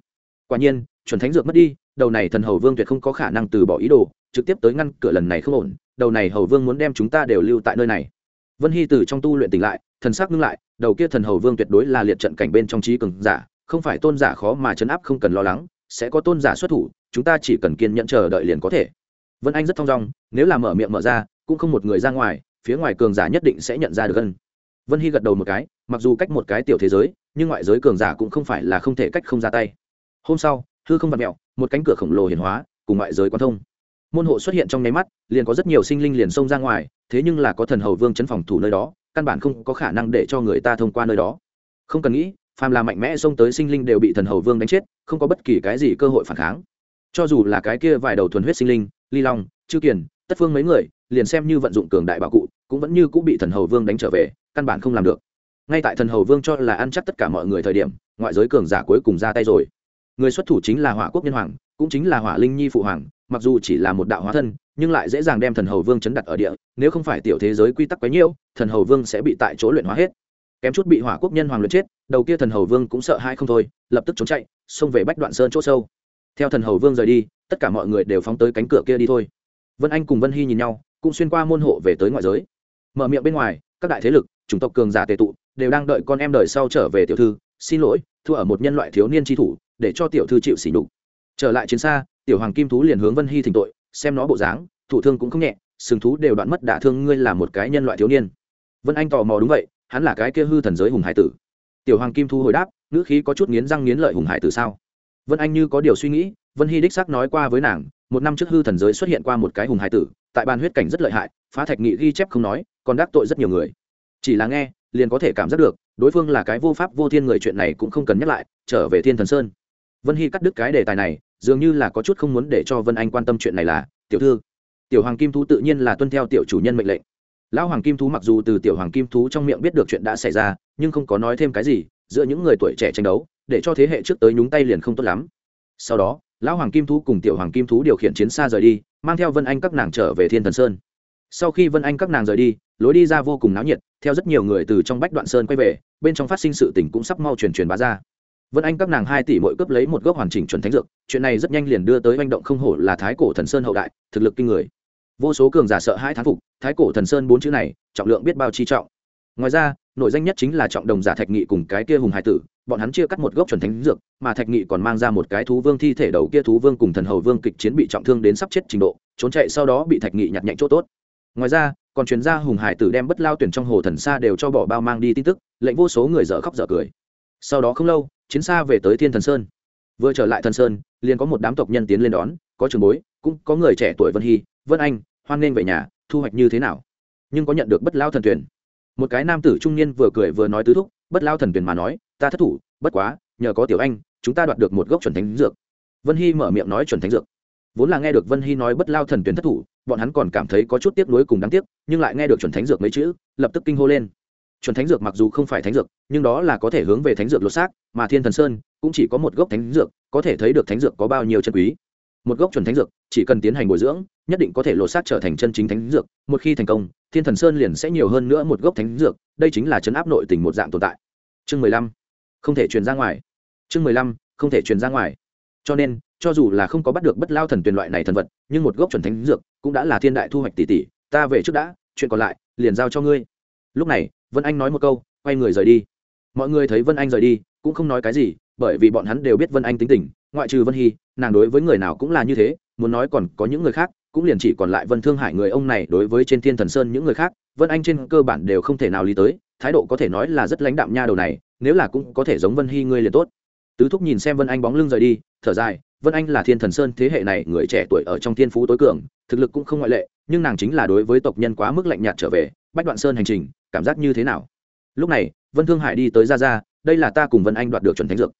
quả nhiên, chuẩn thánh dược mất đi, đầu này thần hầu vương tuyệt không có khả năng từ bỏ ý đồ, trực tiếp tới ngăn cửa lần này không ổn, đầu này hầu vương muốn đem chúng ta đều lưu tại nơi này. Vân hy từ trong tu luyện tỉnh lại, thần sắc ngưng lại, đầu kia thần hầu vương tuyệt đối là liệt trận cảnh bên trong trí cường giả, không phải tôn giả khó mà chấn áp, không cần lo lắng, sẽ có tôn giả xuất thủ, chúng ta chỉ cần kiên nhẫn chờ đợi liền có thể. Vân anh rất thong dong, nếu là mở miệng mở ra, cũng không một người ra ngoài, phía ngoài cường giả nhất định sẽ nhận ra được gần. vân hy gật đầu một cái, mặc dù cách một cái tiểu thế giới, nhưng ngoại giới cường giả cũng không phải là không thể cách không ra tay hôm sau, hư không vặt mẹo, một cánh cửa khổng lồ hiển hóa, cùng ngoại giới quan thông. Môn hộ xuất hiện trong nháy mắt, liền có rất nhiều sinh linh liền xông ra ngoài, thế nhưng là có thần hầu vương chấn phòng thủ nơi đó, căn bản không có khả năng để cho người ta thông qua nơi đó. Không cần nghĩ, phàm là mạnh mẽ xông tới sinh linh đều bị thần hầu vương đánh chết, không có bất kỳ cái gì cơ hội phản kháng. Cho dù là cái kia vài đầu thuần huyết sinh linh, ly long, chư kiền, tất phương mấy người, liền xem như vận dụng cường đại bảo cụ, cũng vẫn như cũng bị thần hầu vương đánh trở về, căn bản không làm được. Ngay tại thần hầu vương cho là ăn chắc tất cả mọi người thời điểm, ngoại giới cường giả cuối cùng ra tay rồi người xuất thủ chính là hỏa quốc nhân hoàng, cũng chính là hỏa linh nhi phụ hoàng, mặc dù chỉ là một đạo hóa thân, nhưng lại dễ dàng đem thần hầu vương chấn đặt ở địa, nếu không phải tiểu thế giới quy tắc quấy nhiễu thần hầu vương sẽ bị tại chỗ luyện hóa hết. Kém chút bị hỏa quốc nhân hoàng luyện chết, đầu kia thần hầu vương cũng sợ hai không thôi, lập tức trốn chạy, xông về bách đoạn sơn chỗ sâu. Theo thần hầu vương rời đi, tất cả mọi người đều phóng tới cánh cửa kia đi thôi. Vân anh cùng vân hy nhìn nhau, cũng xuyên qua môn hộ về tới ngoại giới. Mở miệng bên ngoài, các đại thế lực, chủng tộc cường giả tề tụ, đều đang đợi con em đời sau trở về tiểu thư, xin lỗi, thua ở một nhân loại thiếu niên tri thủ để cho tiểu thư chịu sỉ nhục. Trở lại chiến xa, tiểu hoàng kim thú liền hướng vân hy thỉnh tội, xem nó bộ dáng, thủ thương cũng không nhẹ, sừng thú đều đoạn mất đả thương ngươi là một cái nhân loại thiếu niên. Vân anh tò mò đúng vậy, hắn là cái kia hư thần giới hùng hải tử. Tiểu hoàng kim thú hồi đáp, ngữ khí có chút nghiến răng nghiến lợi hùng hải tử sao? Vân anh như có điều suy nghĩ, vân hy đích xác nói qua với nàng, một năm trước hư thần giới xuất hiện qua một cái hùng hải tử, tại ban huyết cảnh rất lợi hại, phá thạch nghị ghi chép không nói, còn đắc tội rất nhiều người. Chỉ là nghe, liền có thể cảm giác được, đối phương là cái vô pháp vô thiên người, chuyện này cũng không cần nhắc lại, trở về thiên thần sơn vân hy cắt đứt cái đề tài này, dường như là có chút không muốn để cho vân anh quan tâm chuyện này là, tiểu thư, tiểu hoàng kim thú tự nhiên là tuân theo tiểu chủ nhân mệnh lệnh. Lão hoàng kim thú mặc dù từ tiểu hoàng kim thú trong miệng biết được chuyện đã xảy ra, nhưng không có nói thêm cái gì, giữa những người tuổi trẻ tranh đấu, để cho thế hệ trước tới nhúng tay liền không tốt lắm. Sau đó, lão hoàng kim thú cùng tiểu hoàng kim thú điều khiển chiến xa rời đi, mang theo vân anh các nàng trở về thiên thần sơn. Sau khi vân anh các nàng rời đi, lối đi ra vô cùng náo nhiệt, theo rất nhiều người từ trong bách đoạn sơn quay về, bên trong phát sinh sự tình cũng sắp mau truyền truyền bá ra vân anh các nàng hai tỷ mỗi cướp lấy một gốc hoàn chỉnh chuẩn thánh dược, chuyện này rất nhanh liền đưa tới manh động không hổ là thái cổ thần sơn hậu đại, thực lực kinh người. Vô số cường giả sợ hai thán phục, thái cổ thần sơn bốn chữ này, trọng lượng biết bao chi trọng. Ngoài ra nội danh nhất chính là trọng đồng giả thạch nghị cùng cái kia hùng hải tử, bọn hắn chia cắt một gốc chuẩn thánh dược, mà thạch nghị còn mang ra một cái thú vương thi thể đầu kia thú vương cùng thần hầu vương kịch chiến bị trọng thương đến sắp chết trình độ, trốn chạy sau đó bị thạch nghị nhặt nhạnh chỗ tốt. Ngoài ra, còn chuyên gia hùng hải tử đem bất lao tuyển trong hồ thần xa đều cho bỏ bao mang đi tin tức, lệnh vô số người dở khóc dở cười. Sau đó không lâu chiến xa về tới thiên thần sơn. Vừa trở lại thần sơn, liền có một đám tộc nhân tiến lên đón, có trường bối, cũng có người trẻ tuổi vân hy, vân anh, hoan nghênh về nhà, thu hoạch như thế nào. Nhưng có nhận được bất lao thần tuyển. Một cái nam tử trung niên vừa cười vừa nói tứ thúc, bất lao thần tuyển mà nói, ta thất thủ, bất quá, nhờ có tiểu anh, chúng ta đoạt được một gốc chuẩn thánh dược. Vân hy mở miệng nói chuẩn thánh dược. Vốn là nghe được vân hy nói bất lao thần tuyển thất thủ, bọn hắn còn cảm thấy có chút tiếc nuối cùng đáng tiếc, nhưng lại nghe được chuẩn thánh dược mấy chữ, lập tức kinh hô lên chuẩn thánh dược mặc dù không phải thánh dược, nhưng đó là có thể hướng về thánh dược lột xác, mà thiên thần sơn cũng chỉ có một gốc thánh dược, có thể thấy được thánh dược có bao nhiêu chân quý. Một gốc chuẩn thánh dược, chỉ cần tiến hành bồi dưỡng, nhất định có thể lột xác trở thành chân chính thánh dược, một khi thành công, thiên thần sơn liền sẽ nhiều hơn nữa một gốc thánh dược, đây chính là chấn áp nội tình một dạng tồn tại. Chương mười lăm, không thể truyền ra ngoài. Chương mười lăm, không thể truyền ra ngoài. Cho nên, cho dù là không có bắt được bất lao thần tuyền loại này thần vật, nhưng một gốc chuẩn thánh dược cũng đã là thiên đại thu hoạch tỷ tỷ ta về trước đã, chuyện còn lại, liền giao cho ngươi lúc này, vân anh nói một câu, quay người rời đi. Mọi người thấy vân anh rời đi, cũng không nói cái gì, bởi vì bọn hắn đều biết vân anh tính tình, ngoại trừ vân hy, nàng đối với người nào cũng là như thế, muốn nói còn có những người khác, cũng liền chỉ còn lại vân thương hải người ông này đối với trên thiên thần sơn những người khác, vân anh trên cơ bản đều không thể nào lý tới, thái độ có thể nói là rất lãnh đạm nha đầu này, nếu là cũng có thể giống vân hy ngươi liền tốt. Tứ thúc nhìn xem vân anh bóng lưng rời đi, thở dài, vân anh là thiên thần sơn thế hệ này người trẻ tuổi ở trong thiên phú tối cường, thực lực cũng không ngoại lệ, nhưng nàng chính là đối với tộc nhân quá mức lạnh nhạt trở về, bách đoạn sơn hành trình cảm giác như thế nào? Lúc này, vân thương hải đi tới ra ra đây là ta cùng vân anh đoạt được chuẩn thánh dược.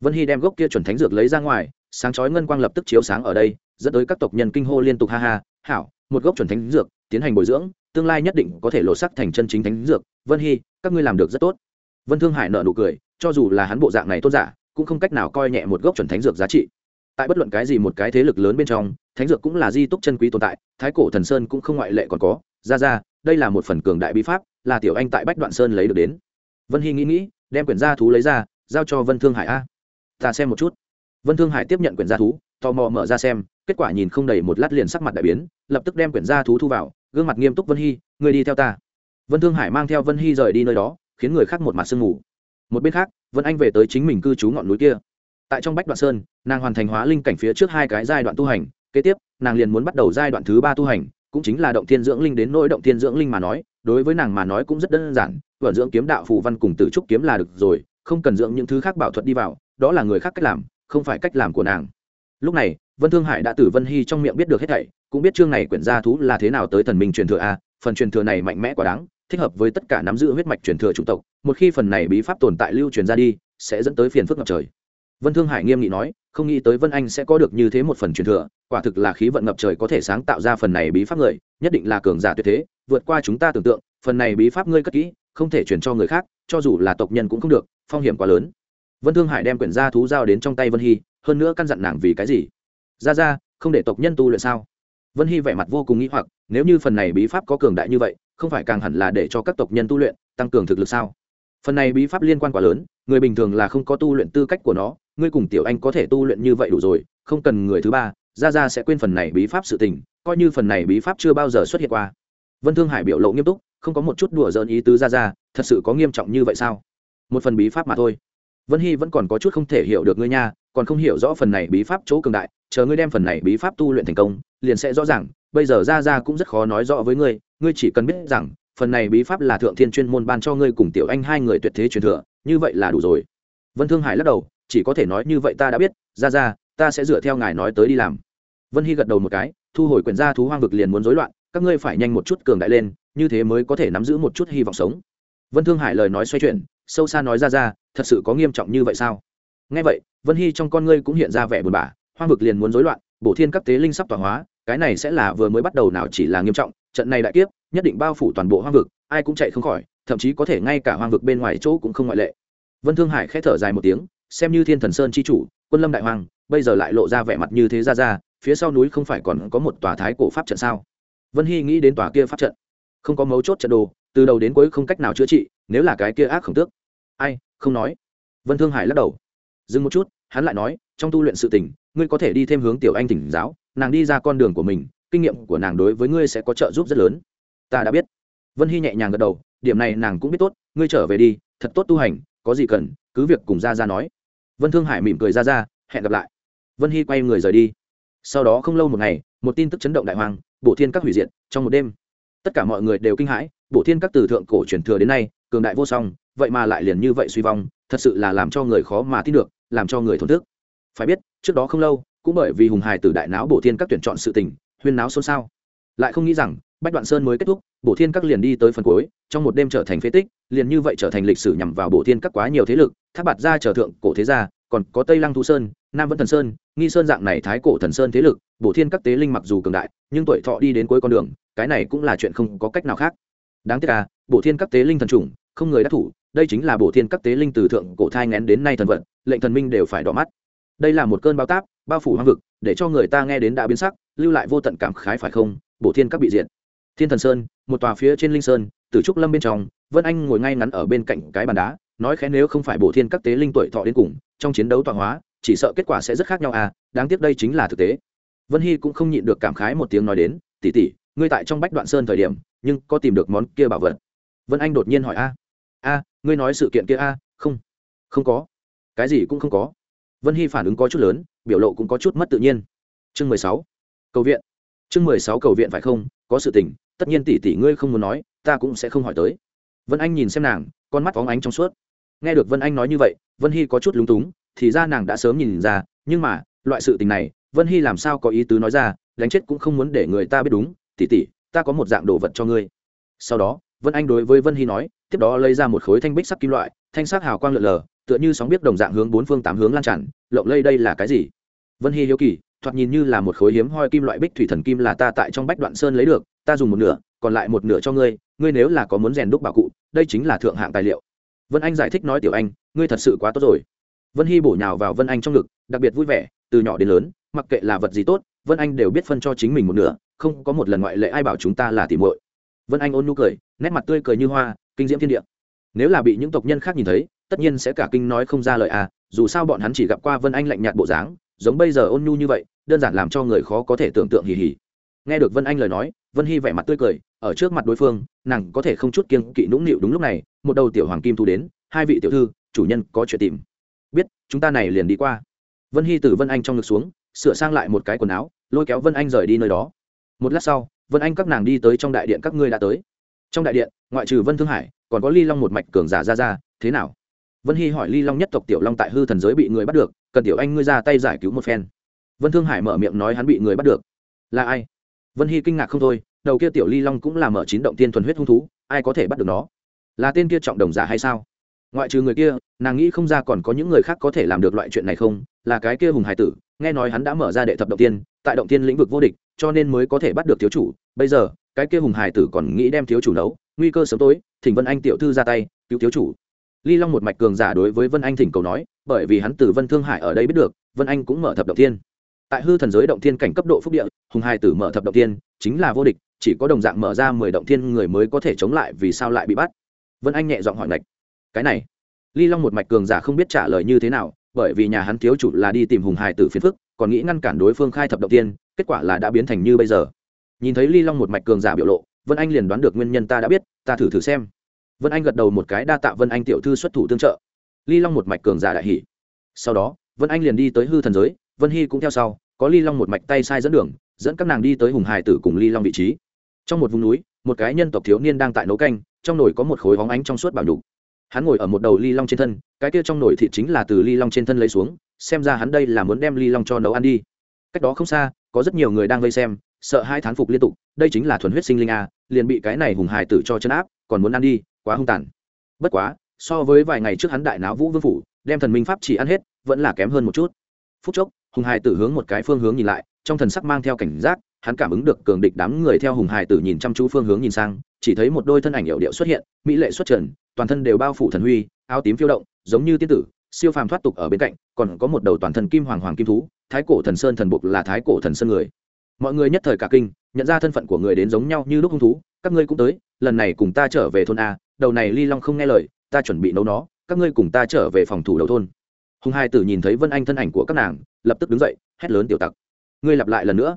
Vân hy đem gốc kia chuẩn thánh dược lấy ra ngoài, sáng chói ngân quang lập tức chiếu sáng ở đây, dẫn tới các tộc nhân kinh hô liên tục ha ha, hảo, một gốc chuẩn thánh dược, tiến hành bồi dưỡng, tương lai nhất định có thể lộ sắc thành chân chính thánh dược. Vân hy, các ngươi làm được rất tốt. Vân thương hải nợ nụ cười, cho dù là hắn bộ dạng này tốt giả, cũng không cách nào coi nhẹ một gốc chuẩn thánh dược giá trị. Tại bất luận cái gì một cái thế lực lớn bên trong, thánh dược cũng là di túc chân quý tồn tại, thái cổ thần sơn cũng không ngoại lệ còn có. Ra ra đây là một phần cường đại bí pháp là tiểu anh tại bách đoạn sơn lấy được đến. Vân hy nghĩ nghĩ, đem quyển gia thú lấy ra, giao cho vân thương hải a. Ta xem một chút. Vân thương hải tiếp nhận quyển gia thú, tò mò mở ra xem, kết quả nhìn không đầy một lát liền sắc mặt đại biến, lập tức đem quyển gia thú thu vào, gương mặt nghiêm túc vân hy người đi theo ta. Vân thương hải mang theo vân hy rời đi nơi đó, khiến người khác một mặt sương mù. Một bên khác, vân anh về tới chính mình cư trú ngọn núi kia. Tại trong bách đoạn sơn, nàng hoàn thành hóa linh cảnh phía trước hai cái giai đoạn tu hành, kế tiếp, nàng liền muốn bắt đầu giai đoạn thứ ba tu hành, cũng chính là động thiên dưỡng linh đến nỗi động thiên dưỡng linh mà nói đối với nàng mà nói cũng rất đơn giản, vận dưỡng kiếm đạo phù văn cùng tử trúc kiếm là được rồi, không cần dưỡng những thứ khác bảo thuật đi vào, đó là người khác cách làm, không phải cách làm của nàng. Lúc này, vân thương hải đã từ vân hy trong miệng biết được hết thảy, cũng biết chương này quyển gia thú là thế nào tới thần minh truyền thừa a, phần truyền thừa này mạnh mẽ quá đáng, thích hợp với tất cả nắm giữ huyết mạch truyền thừa chủng tộc, một khi phần này bí pháp tồn tại lưu truyền ra đi, sẽ dẫn tới phiền phức ngập trời vân thương hải nghiêm nghị nói, không nghĩ tới vân anh sẽ có được như thế một phần truyền thừa, quả thực là khí vận ngập trời có thể sáng tạo ra phần này bí pháp người, nhất định là cường giả tuyệt thế, vượt qua chúng ta tưởng tượng, phần này bí pháp ngươi cất kỹ, không thể truyền cho người khác, cho dù là tộc nhân cũng không được, phong hiểm quá lớn. Vân thương hải đem quyển gia thú giao đến trong tay vân hy, hơn nữa căn dặn nàng vì cái gì? Ra ra, không để tộc nhân tu luyện sao? Vân hy vẻ mặt vô cùng nghĩ hoặc, nếu như phần này bí pháp có cường đại như vậy, không phải càng hẳn là để cho các tộc nhân tu luyện, tăng cường thực lực sao? Phần này bí pháp liên quan quá lớn, người bình thường là không có tu luyện tư cách của nó ngươi cùng tiểu anh có thể tu luyện như vậy đủ rồi, không cần người thứ ba ra ra sẽ quên phần này bí pháp sự tình, coi như phần này bí pháp chưa bao giờ xuất hiện qua. Vân thương hải biểu lộ nghiêm túc, không có một chút đùa dỡn ý tứ ra ra thật sự có nghiêm trọng như vậy sao? Một phần bí pháp mà thôi. Vân hy vẫn còn có chút không thể hiểu được ngươi nha, còn không hiểu rõ phần này bí pháp chỗ cường đại, chờ ngươi đem phần này bí pháp tu luyện thành công, liền sẽ rõ ràng, bây giờ ra ra cũng rất khó nói rõ với ngươi ngươi chỉ cần biết rằng, phần này bí pháp là thượng thiên chuyên môn ban cho ngươi cùng tiểu anh hai người tuyệt thế truyền thừa, như vậy là đủ rồi. Vân thương hải lắc đầu chỉ có thể nói như vậy ta đã biết, ra ra, ta sẽ dựa theo ngài nói tới đi làm. Vân hy gật đầu một cái, thu hồi quyền gia thú hoang vực liền muốn rối loạn, các ngươi phải nhanh một chút cường đại lên, như thế mới có thể nắm giữ một chút hy vọng sống. Vân thương hải lời nói xoay chuyển, sâu xa nói ra ra, thật sự có nghiêm trọng như vậy sao? Ngay vậy, vân hy trong con ngươi cũng hiện ra vẻ buồn bã, hoang vực liền muốn rối loạn, bổ thiên các tế linh sắp tỏa hóa, cái này sẽ là vừa mới bắt đầu nào chỉ là nghiêm trọng, trận này đại kiếp, nhất định bao phủ toàn bộ hoang vực, ai cũng chạy không khỏi, thậm chí có thể ngay cả hoang vực bên ngoài chỗ cũng không ngoại lệ. Vân thương hải k h ẽ thở dài một tiếng xem như thiên thần sơn c h i chủ, quân lâm đại hoàng, bây giờ lại lộ ra vẻ mặt như thế ra ra, phía sau núi không phải còn có một tòa thái cổ pháp trận sao? Vân hy nghĩ đến tòa kia pháp trận. Không có mấu chốt trận đồ, từ đầu đến cuối không cách nào chữa trị, nếu là cái kia ác khổng tước. Ai, không nói. Vân thương hải lắc đầu. Dừng một chút, hắn lại nói, trong tu luyện sự tình, ngươi có thể đi thêm hướng tiểu anh tỉnh giáo, nàng đi ra con đường của mình, kinh nghiệm của nàng đối với ngươi sẽ có trợ giúp rất lớn. Ta đã biết. Vân hy nhẹ nhàng gật đầu, điểm này nàng cũng biết tốt, ngươi trở về đi, thật tốt tu hành, có gì cần, cứ việc cùng ra ra nói vân thương hải mỉm cười ra ra, hẹn gặp lại. Vân hy quay người rời đi. Sau đó không lâu một ngày, một tin tức chấn động đại hoàng, bổ thiên các hủy diệt trong một đêm. Tất cả mọi người đều kinh hãi, bổ thiên các từ thượng cổ truyền thừa đến nay, cường đại vô song, vậy mà lại liền như vậy suy vong, thật sự là làm cho người khó mà tin được, làm cho người thổn thức. Phải biết, trước đó không lâu, cũng bởi vì hùng hải từ đại não bổ thiên các tuyển chọn sự tình, huyên náo xôn xao. Lại không nghĩ rằng, bách đoạn sơn mới kết thúc, bổ thiên các liền đi tới phần cuối, trong một đêm trở thành phế tích, liền như vậy trở thành lịch sử nhằm vào bổ thiên các quá nhiều thế lực tháp bạt ra trở thượng cổ thế gia, còn có tây lăng thu sơn, nam vẫn thần sơn, nghi sơn dạng này thái cổ thần sơn thế lực, bổ thiên các tế linh mặc dù cường đại, nhưng tuổi thọ đi đến cuối con đường, cái này cũng là chuyện không có cách nào khác. Đáng tiếc là, bổ thiên các tế linh thần trùng không người đắc thủ, đây chính là bổ thiên các tế linh từ thượng cổ thai ngén đến nay thần vận, lệnh thần minh đều phải đỏ mắt. Đây là một cơn bao táp, bao phủ hoang vực, để cho người ta nghe đến đã biến sắc, lưu lại vô tận cảm khái phải không? Bổ thiên các bị diện thiên thần sơn, một tòa phía trên linh sơn từ trúc lâm bên trong, vân anh ngồi ngay ngắn ở bên cạnh cái bàn đá nói khẽ nếu không phải bổ thiên các tế linh tuổi thọ đến cùng, trong chiến đấu tọa hóa, chỉ sợ kết quả sẽ rất khác nhau à đáng tiếc đây chính là thực tế. Vân hy cũng không nhịn được cảm khái một tiếng nói đến tỉ tỉ ngươi tại trong bách đoạn sơn thời điểm, nhưng có tìm được món kia bảo vật. Vân anh đột nhiên hỏi, a a, ngươi nói sự kiện kia a, không không có. Cái gì cũng không có. Vân hy phản ứng có chút lớn, biểu lộ cũng có chút mất tự nhiên. Chương mười sáu, cầu viện. Chương mười sáu cầu viện phải không? Có sự tình, tất nhiên tỷ tỷ ngươi không muốn nói, ta cũng sẽ không hỏi tới vân anh nhìn xem nàng, con mắt phóng ánh trong suốt. Nghe được vân anh nói như vậy, vân hy có chút lúng túng, thì ra nàng đã sớm nhìn ra, nhưng mà, loại sự tình này, vân hy làm sao có ý tứ nói ra, đánh chết cũng không muốn để người ta biết đúng tỉ tỉ ta có một dạng đồ vật cho ngươi. Sau đó, vân anh đối với vân hy nói, tiếp đó lấy ra một khối thanh bích sắc kim loại, thanh sắc hào quang lượn lờ, tựa như sóng biết đồng dạng hướng bốn phương tám hướng lan tràn, lộng lây đây là cái gì? Vân hy hiếu kỳ, thoạt nhìn như là một khối hiếm hoi kim loại bích thủy thần kim là ta tại trong bách đoạn sơn lấy được, ta dùng một nửa còn lại một nửa cho ngươi ngươi nếu là có muốn rèn đúc bảo cụ, đây chính là thượng hạng tài liệu. Vân anh giải thích nói, tiểu anh, ngươi thật sự quá tốt rồi. Vân hy bổ nhào vào vân anh trong ngực, đặc biệt vui vẻ, từ nhỏ đến lớn, mặc kệ là vật gì tốt, vân anh đều biết phân cho chính mình một nửa, không có một lần ngoại lệ ai bảo chúng ta là tỉ muội. Vân anh ôn nhu cười, nét mặt tươi cười như hoa, kinh diễm thiên địa. Nếu là bị những tộc nhân khác nhìn thấy, tất nhiên sẽ cả kinh nói không ra lời à dù sao bọn hắn chỉ gặp qua vân anh lạnh nhạt bộ dáng, giống bây giờ ôn nhu như vậy, đơn giản làm cho người khó có thể tưởng tượng hì hì. Nghe được vân anh lời nói vân hy vẻ mặt tươi cười, ở trước mặt đối phương, nàng có thể không chút kiêng kỵ nũng nịu đúng lúc này, một đầu tiểu hoàng kim thu đến, hai vị tiểu thư, chủ nhân có chuyện tìm. Biết, chúng ta này liền đi qua. Vân hy từ vân anh trong ngực xuống, sửa sang lại một cái quần áo, lôi kéo vân anh rời đi nơi đó. Một lát sau, vân anh các nàng đi tới trong đại điện các ngươi đã tới. Trong đại điện, ngoại trừ vân thương hải, còn có ly long một mạch cường giả ra ra, thế nào? Vân hy hỏi ly long nhất tộc tiểu long tại hư thần giới bị người bắt được, cần tiểu anh ngươi ra tay giải cứu một phen. Vân thương hải mở miệng nói hắn bị người bắt được. Là ai? Vân hy kinh ngạc không thôi, đầu kia tiểu ly long cũng là mở chín động tiên thuần huyết hung thú, ai có thể bắt được nó? Là tên kia trọng đồng giả hay sao? Ngoại trừ người kia, nàng nghĩ không ra còn có những người khác có thể làm được loại chuyện này không? Là cái kia hùng hải tử, nghe nói hắn đã mở ra đệ thập động tiên, tại động tiên lĩnh vực vô địch, cho nên mới có thể bắt được thiếu chủ. Bây giờ, cái kia hùng hải tử còn nghĩ đem thiếu chủ nấu, nguy cơ sớm tối, thỉnh vân anh tiểu thư ra tay, cứu thiếu chủ. Ly long một mạch cường giả đối với vân anh thỉnh cầu nói, bởi vì hắn từ vân thương hải ở đây biết được, vân anh cũng mở thập động tiên tại hư thần giới động thiên cảnh cấp độ phúc địa, hùng hải tử mở thập động tiên chính là vô địch, chỉ có đồng dạng mở ra mười động thiên người mới có thể chống lại vì sao lại bị bắt. Vân anh nhẹ giọng hỏi ngạch, cái này? Ly long một mạch cường giả không biết trả lời như thế nào, bởi vì nhà hắn thiếu chủ là đi tìm hùng hải tử phiền phức, còn nghĩ ngăn cản đối phương khai thập động tiên kết quả là đã biến thành như bây giờ. Nhìn thấy ly long một mạch cường giả biểu lộ, vân anh liền đoán được nguyên nhân ta đã biết, ta thử thử xem. Vân anh gật đầu một cái đa tạ vân anh tiểu thư xuất thủ tương trợ. Ly long một mạch cường giả đại hỷ sau đó, vân anh liền đi tới hư thần giới, vân hy cũng theo sau có ly long một mạch tay sai dẫn đường, dẫn các nàng đi tới hùng hải tử cùng ly long vị trí. Trong một vùng núi, một cái nhân tộc thiếu niên đang tại nấu canh, trong nồi có một khối hóng ánh trong suốt bảo nhục. Hắn ngồi ở một đầu ly long trên thân, cái kia trong nồi thịt chính là từ ly long trên thân lấy xuống, xem ra hắn đây là muốn đem ly long cho nấu ăn đi. Cách đó không xa, có rất nhiều người đang vây xem, sợ hai thán phục liên tục, đây chính là thuần huyết sinh linh a, liền bị cái này hùng hài tử cho chân áp, còn muốn ăn đi, quá hung tàn. Bất quá, so với vài ngày trước hắn đại náo vũ vương phủ, đem thần minh pháp chỉ ăn hết, vẫn là kém hơn một chút. Phút chốc hùng Hải tử hướng một cái phương hướng nhìn lại, trong thần sắc mang theo cảnh giác, hắn cảm ứng được cường địch đám người theo hùng Hải tử nhìn chăm chú phương hướng nhìn sang, chỉ thấy một đôi thân ảnh hiệu điệu xuất hiện, mỹ lệ xuất trần, toàn thân đều bao phủ thần huy, áo tím phiêu động, giống như tiên tử, siêu phàm thoát tục ở bên cạnh, còn có một đầu toàn thân kim hoàng hoàng kim thú, thái cổ thần sơn thần bục là thái cổ thần sơn người. Mọi người nhất thời cả kinh, nhận ra thân phận của người đến giống nhau như lúc hung thú, các ngươi cũng tới, lần này cùng ta trở về thôn a, đầu này ly long không nghe lời, ta chuẩn bị nấu nó, các ngươi cùng ta trở về phòng thủ đầu thôn hùng hai tử nhìn thấy vân anh thân ảnh của các nàng, lập tức đứng dậy, hét lớn tiểu tặc. Ngươi lặp lại lần nữa.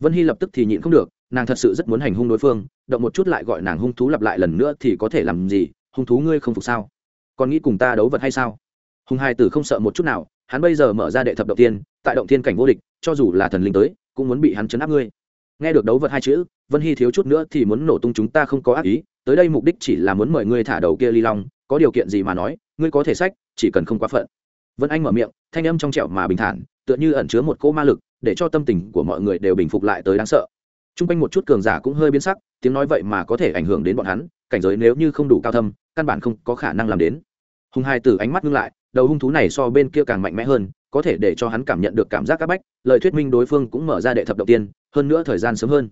Vân hy lập tức thì nhịn không được, nàng thật sự rất muốn hành hung đối phương, động một chút lại gọi nàng hung thú lặp lại lần nữa thì có thể làm gì? Hung thú ngươi không phục sao? Còn nghĩ cùng ta đấu vật hay sao? Hùng hai tử không sợ một chút nào, hắn bây giờ mở ra đệ thập động tiên, tại động tiên cảnh vô địch, cho dù là thần linh tới, cũng muốn bị hắn chấn áp ngươi. Nghe được đấu vật hai chữ, vân hy thiếu chút nữa thì muốn nổ tung chúng ta không có ác ý, tới đây mục đích chỉ là muốn mời ngươi thả đầu kia ly long, có điều kiện gì mà nói, ngươi có thể sách, chỉ cần không quá phận vân anh mở miệng, thanh âm trong trẻo mà bình thản, tựa như ẩn chứa một cỗ ma lực, để cho tâm tình của mọi người đều bình phục lại tới đáng sợ. T r u n g quanh một chút cường giả cũng hơi biến sắc, tiếng nói vậy mà có thể ảnh hưởng đến bọn hắn, cảnh giới nếu như không đủ cao thâm, căn bản không có khả năng làm đến. Hùng hai từ ánh mắt ngưng lại, đầu hung thú này so bên kia càng mạnh mẽ hơn, có thể để cho hắn cảm nhận được cảm giác c áp bách, lời thuyết minh đối phương cũng mở ra đệ thập đầu tiên, hơn nữa thời gian sớm hơn.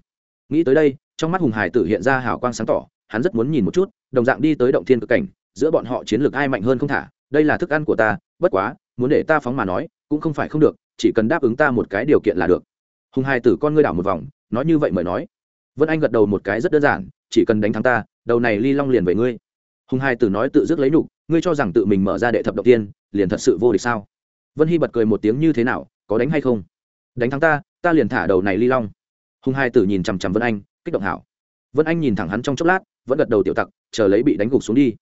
Nghĩ tới đây, trong mắt hùng hải tử hiện ra hào quang sáng tỏ, hắn rất muốn nhìn một chút, đồng dạng đi tới động thiên cực cảnh, giữa bọn họ chiến lược ai mạnh hơn không thả đây là thức ăn của ta, bất quá, muốn để ta phóng mà nói, cũng không phải không được, chỉ cần đáp ứng ta một cái điều kiện là được. Hùng hai tử con ngươi đảo một vòng, nói như vậy mới nói. Vân anh gật đầu một cái rất đơn giản, chỉ cần đánh thắng ta, đầu này ly long liền về ngươi. Hùng hai tử nói tự dứt lấy nhục, ngươi cho rằng tự mình mở ra đệ thập đầu tiên, liền thật sự vô địch sao? Vân hy bật cười một tiếng như thế nào, có đánh hay không? Đánh thắng ta ta liền thả đầu này ly long. Hùng hai tử nhìn chằm chằm vân anh, kích động hảo. Vân anh nhìn thẳng hắn trong chốc lát, vẫn gật đầu tiểu tặc, chờ lấy bị đánh gục xuống đi.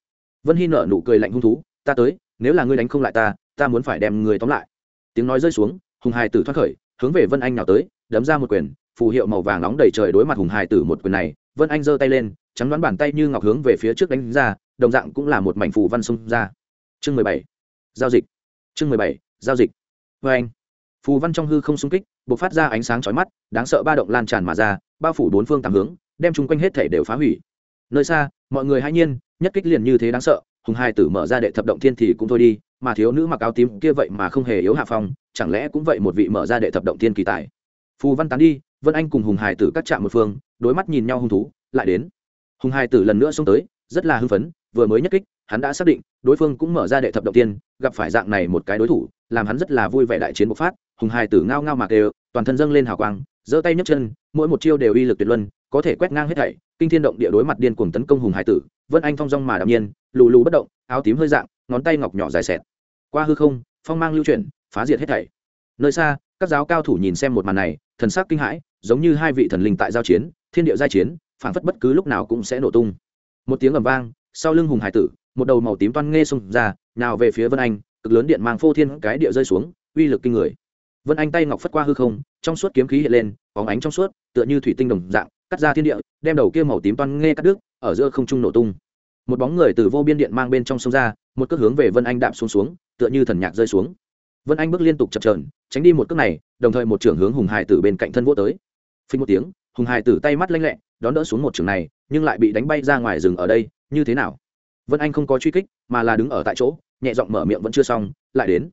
Vân hy nở nụ cười lạnh hung thú ta tới, nếu là ngươi đánh không lại ta ta muốn phải đem người tóm lại. Tiếng nói rơi xuống, hùng hải tử thoát khởi, hướng về vân anh nào tới, đấm ra một quyền, phù hiệu màu vàng nóng đầy trời đối mặt hùng hải tử một quyền này, vân anh giơ tay lên, trắng đoán bàn tay như ngọc hướng về phía trước đánh ra, đồng dạng cũng là một mảnh phù văn xông ra. Chương mười bảy, giao dịch. Chương mười bảy, giao dịch. Vê anh. Phù văn trong hư không xung kích b ộ c phát ra ánh sáng chói mắt, đáng sợ ba động lan tràn mà ra, bao phủ bốn phương tám hướng, đem chung quanh hết thể đều phá hủy. Nơi xa, mọi người hãy nhiên, nhất kích liền như thế đáng sợ hùng hai tử mở ra đệ thập động thiên thì cũng thôi đi, mà thiếu nữ mặc áo tím kia vậy mà không hề yếu hạ phong, chẳng lẽ cũng vậy một vị mở ra đệ thập động thiên kỳ tài. Phù văn tán đi, vân anh cùng hùng hải tử các chạm một phương, đối mắt nhìn nhau hung thú, lại đến. Hùng hải tử lần nữa xông tới, rất là hưng phấn, vừa mới nhất kích, hắn đã xác định, đối phương cũng mở ra đệ thập động tiên gặp phải dạng này một cái đối thủ, làm hắn rất là vui vẻ đại chiến bộc phát. Hùng hải tử ngao ngao mạc đều toàn thân dâng lên hào quang, giơ tay nhấc chân, mỗi một chiêu đều uy lực tuyệt luân có thể quét ngang hết thảy, kinh thiên động địa đối mặt điên cuồng tấn công hùng hải tử, vân anh thong dong mà đạm nhiên, lù lù bất động, áo tím hơi dạng, ngón tay ngọc nhỏ dài xẹt. Qua hư không, phong mang lưu chuyển, phá diệt hết thảy. Nơi xa, các giáo cao thủ nhìn xem một màn này, thần sắc kinh hãi, giống như hai vị thần linh tại giao chiến, thiên địa giai chiến phản phất bất cứ lúc nào cũng sẽ nổ tung. Một tiếng ầm vang, sau lưng hùng hải tử, một đầu màu tím toan nghe xông ra, nào về phía vân anh, cực lớn điện mang phô thiên cái địa rơi xuống, uy lực kinh người. Vân anh tay ngọc phất qua hư không, trong suốt kiếm khí hiện lên, bóng ánh trong suốt, tựa như thủy tinh đồng dạng cắt ra thiên địa, đem đầu kia màu tím toan nghe cắt đứt, ở giữa không trung nổ tung. Một bóng người từ vô biên điện mang bên trong sông ra, một cước hướng về vân anh đạm xuống xuống, tựa như thần nhạc rơi xuống. Vân anh bước liên tục chập trờn tránh đi một cước này, đồng thời một trưởng hướng hùng hải tử bên cạnh thân vô tới. Phí một tiếng, hùng hải tử tay mắt lanh lẹ, đón đỡ xuống một trường này, nhưng lại bị đánh bay ra ngoài rừng ở đây, như thế nào? Vân anh không có truy kích, mà là đứng ở tại chỗ, nhẹ giọng mở miệng vẫn chưa xong, lại đến.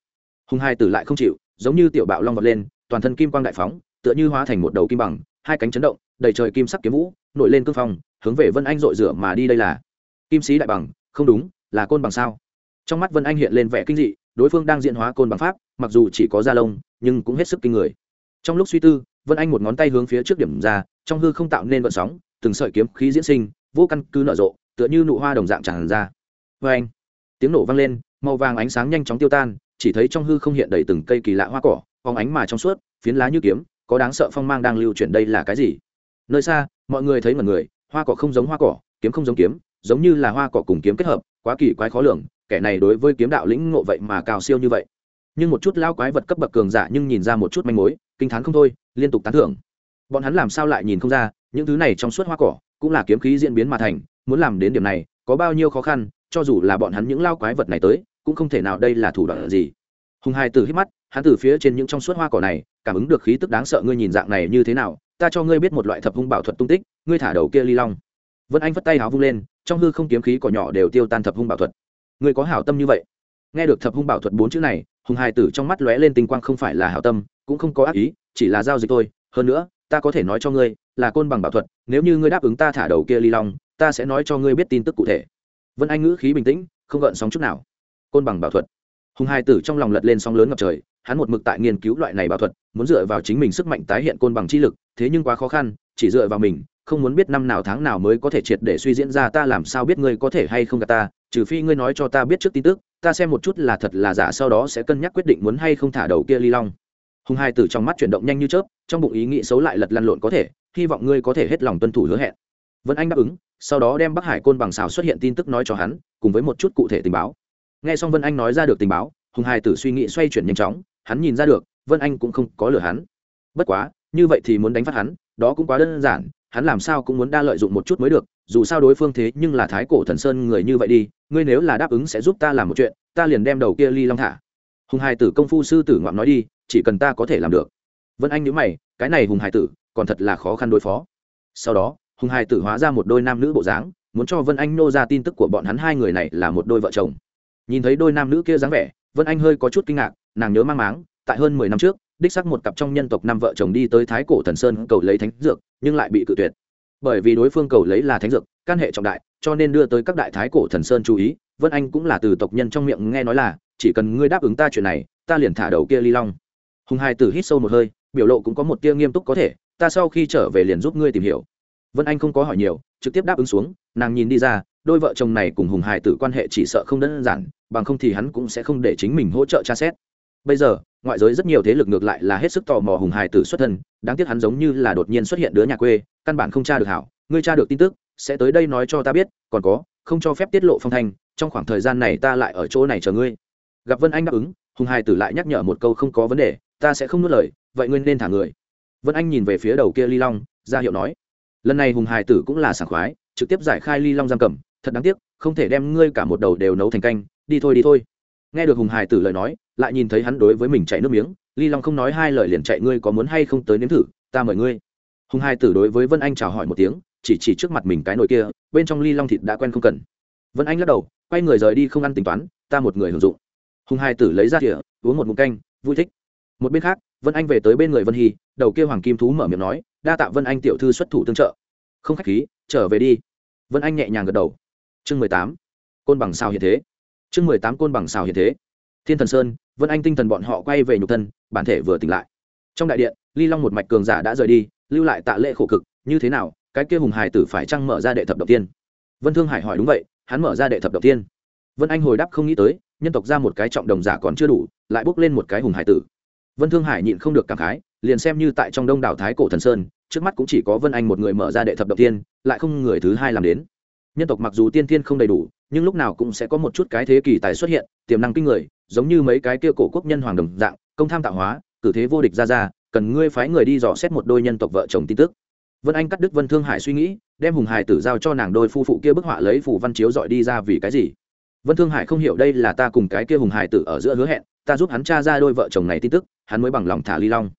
Hùng hải tử lại không chịu, giống như tiểu bạo long vọt lên, toàn thân kim quang đại phóng tựa như hóa thành một đầu kim bằng, hai cánh chấn động, đầy trời kim sắc kiếm vũ, nổi lên cương phong, hướng về vân anh dội rửa mà đi đây là. Kim sĩ đại bằng, không đúng, là côn bằng sao? Trong mắt vân anh hiện lên vẻ kinh dị, đối phương đang diễn hóa côn bằng pháp, mặc dù chỉ có da lông, nhưng cũng hết sức kinh người. Trong lúc suy tư, vân anh một ngón tay hướng phía trước điểm ra, trong hư không tạo nên vận sóng, từng sợi kiếm khí diễn sinh, vô căn cứ nở rộ, tựa như nụ hoa đồng dạng tràn ra. Vê anh. Tiếng nổ vang lên, màu vàng ánh sáng nhanh chóng tiêu tan, chỉ thấy trong hư không hiện đầy từng cây kỳ lạ hoa cỏ, phóng ánh mà trong suốt, phiến lá như kiếm có đáng sợ phong mang đang lưu chuyển đây là cái gì? Nơi xa, mọi người thấy mọi người, hoa cỏ không giống hoa cỏ, kiếm không giống kiếm, giống như là hoa cỏ cùng kiếm kết hợp, quá kỳ quái khó lường, kẻ này đối với kiếm đạo lĩnh ngộ vậy mà cao siêu như vậy. Nhưng một chút lao quái vật cấp bậc cường giả nhưng nhìn ra một chút manh mối, kinh t h á n không thôi, liên tục tán thưởng. Bọn hắn làm sao lại nhìn không ra, những thứ này trong suốt hoa cỏ, cũng là kiếm khí diễn biến mà thành, muốn làm đến điểm này, có bao nhiêu khó khăn, cho dù là bọn hắn những lao quái vật này tới, cũng không thể nào đây là thủ đoạn gì. Hùng hai từ hít mắt, hắn từ phía trên những trong suốt hoa cỏ này cảm ứng được khí tức đáng sợ ngươi nhìn dạng này như thế nào, ta cho ngươi biết một loại thập hung bảo thuật tung tích, ngươi thả đầu kia ly long. Vân anh vất tay háo vung lên, trong hư không kiếm khí cỏ nhỏ đều tiêu tan thập hung bảo thuật. Ngươi có hảo tâm như vậy? Nghe được thập hung bảo thuật bốn chữ này, hùng hai tử trong mắt lóe lên tinh quang không phải là hảo tâm, cũng không có ác ý, chỉ là giao dịch thôi. Hơn nữa, ta có thể nói cho ngươi, là côn bằng bảo thuật, nếu như ngươi đáp ứng ta thả đầu kia ly long, ta sẽ nói cho ngươi biết tin tức cụ thể. Vân anh ngữ khí bình tĩnh, không gợn sóng chút nào. Côn bằng bảo thuật hùng hai tử trong lòng lật lên sóng lớn ngập trời, hắn một mực tại nghiên cứu loại này bảo thuật, muốn dựa vào chính mình sức mạnh tái hiện côn bằng chi lực, thế nhưng quá khó khăn, chỉ dựa vào mình, không muốn biết năm nào tháng nào mới có thể triệt để suy diễn ra ta làm sao biết ngươi có thể hay không gặp ta, trừ phi ngươi nói cho ta biết trước tin tức, ta xem một chút là thật là giả sau đó sẽ cân nhắc quyết định muốn hay không thả đầu kia ly long. Hùng hai tử trong mắt chuyển động nhanh như chớp, trong bụng ý nghĩ xấu lại lật lăn lộn có thể, hy vọng ngươi có thể hết lòng tuân thủ hứa hẹn. Vân anh đáp ứng, sau đó đem bắc hải côn bằng xào xuất hiện tin tức nói cho hắn, cùng với một chút cụ thể tình báo nghe xong vân anh nói ra được tình báo, hùng hai tử suy nghĩ xoay chuyển nhanh chóng, hắn nhìn ra được, vân anh cũng không có lừa hắn. Bất quá, như vậy thì muốn đánh phát hắn, đó cũng quá đơn giản, hắn làm sao cũng muốn đa lợi dụng một chút mới được, dù sao đối phương thế nhưng là thái cổ thần sơn người như vậy đi, ngươi nếu là đáp ứng sẽ giúp ta làm một chuyện, ta liền đem đầu kia ly long thả. Hùng hai tử công phu sư tử ngoạm nói đi, chỉ cần ta có thể làm được. Vân anh nhớ mày, cái này hùng hai tử, còn thật là khó khăn đối phó. Sau đó, hùng hai tử hóa ra một đôi nam nữ bộ dáng, muốn cho vân anh nô ra tin tức của bọn hắn hai người này là một đôi vợ chồng nhìn thấy đôi nam nữ kia dáng vẻ, vân anh hơi có chút kinh ngạc, nàng nhớ mang máng, tại hơn mười năm trước, đích sắc một cặp trong nhân tộc năm vợ chồng đi tới thái cổ thần sơn cầu lấy thánh dược, nhưng lại bị cự tuyệt. Bởi vì đối phương cầu lấy là thánh dược căn hệ trọng đại, cho nên đưa tới các đại thái cổ thần sơn chú ý, vân anh cũng là từ tộc nhân trong miệng nghe nói là, chỉ cần ngươi đáp ứng ta chuyện này, ta liền thả đầu kia ly long. Hùng hai tử hít sâu một hơi, biểu lộ cũng có một tia nghiêm túc có thể, ta sau khi trở về liền giúp ngươi tìm hiểu. Vân anh không có hỏi nhiều, trực tiếp đáp ứng xuống, nàng nhìn đi ra đôi vợ chồng này cùng hùng hải tử quan hệ chỉ sợ không đơn giản, bằng không thì hắn cũng sẽ không để chính mình hỗ trợ tra xét. Bây giờ, ngoại giới rất nhiều thế lực ngược lại là hết sức tò mò hùng hải tử xuất thân, đáng tiếc hắn giống như là đột nhiên xuất hiện đứa nhà quê, căn bản không tra được hảo. Ngươi tra được tin tức, sẽ tới đây nói cho ta biết, còn có, không cho phép tiết lộ phong thanh, trong khoảng thời gian này ta lại ở chỗ này chờ ngươi. Gặp vân anh đáp ứng, hùng hải tử lại nhắc nhở một câu không có vấn đề, ta sẽ không nuốt lời, vậy ngươi nên thả người. Vân anh nhìn về phía đầu kia ly long, ra hiệu nói. Lần này hùng hải tử cũng là sảng khoái, trực tiếp giải khai ly long giam cầm thật đáng tiếc, không thể đem ngươi cả một đầu đều nấu thành canh, đi thôi đi thôi. Nghe được hùng hải tử lời nói, lại nhìn thấy hắn đối với mình chạy nước miếng, ly long không nói hai lời liền chạy, ngươi có muốn hay không tới nếm thử? Ta mời ngươi. Hùng hải tử đối với vân anh chào hỏi một tiếng, chỉ chỉ trước mặt mình cái nồi kia, bên trong ly long thịt đã quen không cần. Vân anh lắc đầu, quay người rời đi không ăn tính toán, ta một người hưởng dụng. Hùng hải tử lấy ra thìa, uống một mụn canh, vui thích. Một bên khác, vân anh về tới bên người vân hy, đầu kia hoàng kim thú mở miệng nói, đa tạ vân anh tiểu thư xuất thủ tương trợ. Không khách khí, trở về đi. Vân anh nhẹ nhàng gật đầu chương mười tám. Côn bằng sao hiện thế? Chương mười tám côn bằng sao hiện thế? Thiên thần sơn, vân anh tinh thần bọn họ quay về nhục thân, bản thể vừa tỉnh lại. Trong đại điện, ly long một mạch cường giả đã rời đi, lưu lại tạ lễ khổ cực, như thế nào, cái kia hùng hải tử phải chăng mở ra đệ thập đầu tiên? Vân thương hải hỏi đúng vậy, hắn mở ra đệ thập đầu tiên. Vân anh hồi đáp không nghĩ tới, nhân tộc ra một cái trọng đồng giả còn chưa đủ, lại bốc lên một cái hùng hải tử. Vân thương hải nhịn không được cảm khái, liền xem như tại trong đông đảo thái cổ thần sơn, trước mắt cũng chỉ có vân anh một người mở ra đệ thập đầu tiên, lại không người thứ hai làm đến nhân tộc mặc dù tiên thiên không đầy đủ, nhưng lúc nào cũng sẽ có một chút cái thế kỳ tài xuất hiện, tiềm năng kinh người, giống như mấy cái kia cổ quốc nhân hoàng đồng dạng, công tham tạo hóa, cử thế vô địch ra ra, cần ngươi phái người đi dò xét một đôi nhân tộc vợ chồng tin tức. Vân anh cắt đứt vân thương hải suy nghĩ, đem hùng hải tử giao cho nàng đôi phu phụ kia bức họa lấy phủ văn chiếu dọi đi ra vì cái gì? Vân thương hải không hiểu đây là ta cùng cái kia hùng hải tử ở giữa hứa hẹn, ta giúp hắn tra ra đôi vợ chồng này tin tức, hắn mới bằng lòng thả ly long.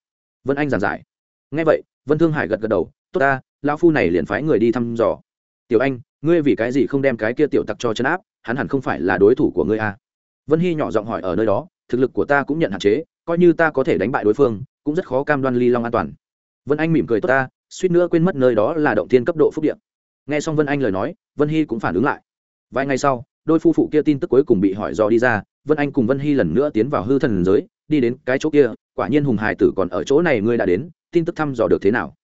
Vân anh giảng giải. Ngay vậy, vân thương hải gật gật đầu, tốt ta, lão phu này liền phái người đi thăm dò. Tiểu anh ngươi vì cái gì không đem cái kia tiểu tặc cho chấn áp, hắn hẳn không phải là đối thủ của ngươi à. vân hy nhỏ giọng hỏi ở nơi đó, thực lực của ta cũng nhận hạn chế, coi như ta có thể đánh bại đối phương, cũng rất khó cam đoan ly long an toàn. Vân anh mỉm cười, tốt ta, suýt nữa quên mất nơi đó là động thiên cấp độ phúc điện nghe xong vân anh lời nói, vân hy cũng phản ứng lại. Vài ngày sau, đôi phu phụ kia tin tức cuối cùng bị hỏi do đi ra, vân anh cùng vân hy lần nữa tiến vào hư thần giới, đi đến cái chỗ kia, quả nhiên hùng hải tử còn ở chỗ này, ngươi đã đến, tin tức thăm dò được thế nào?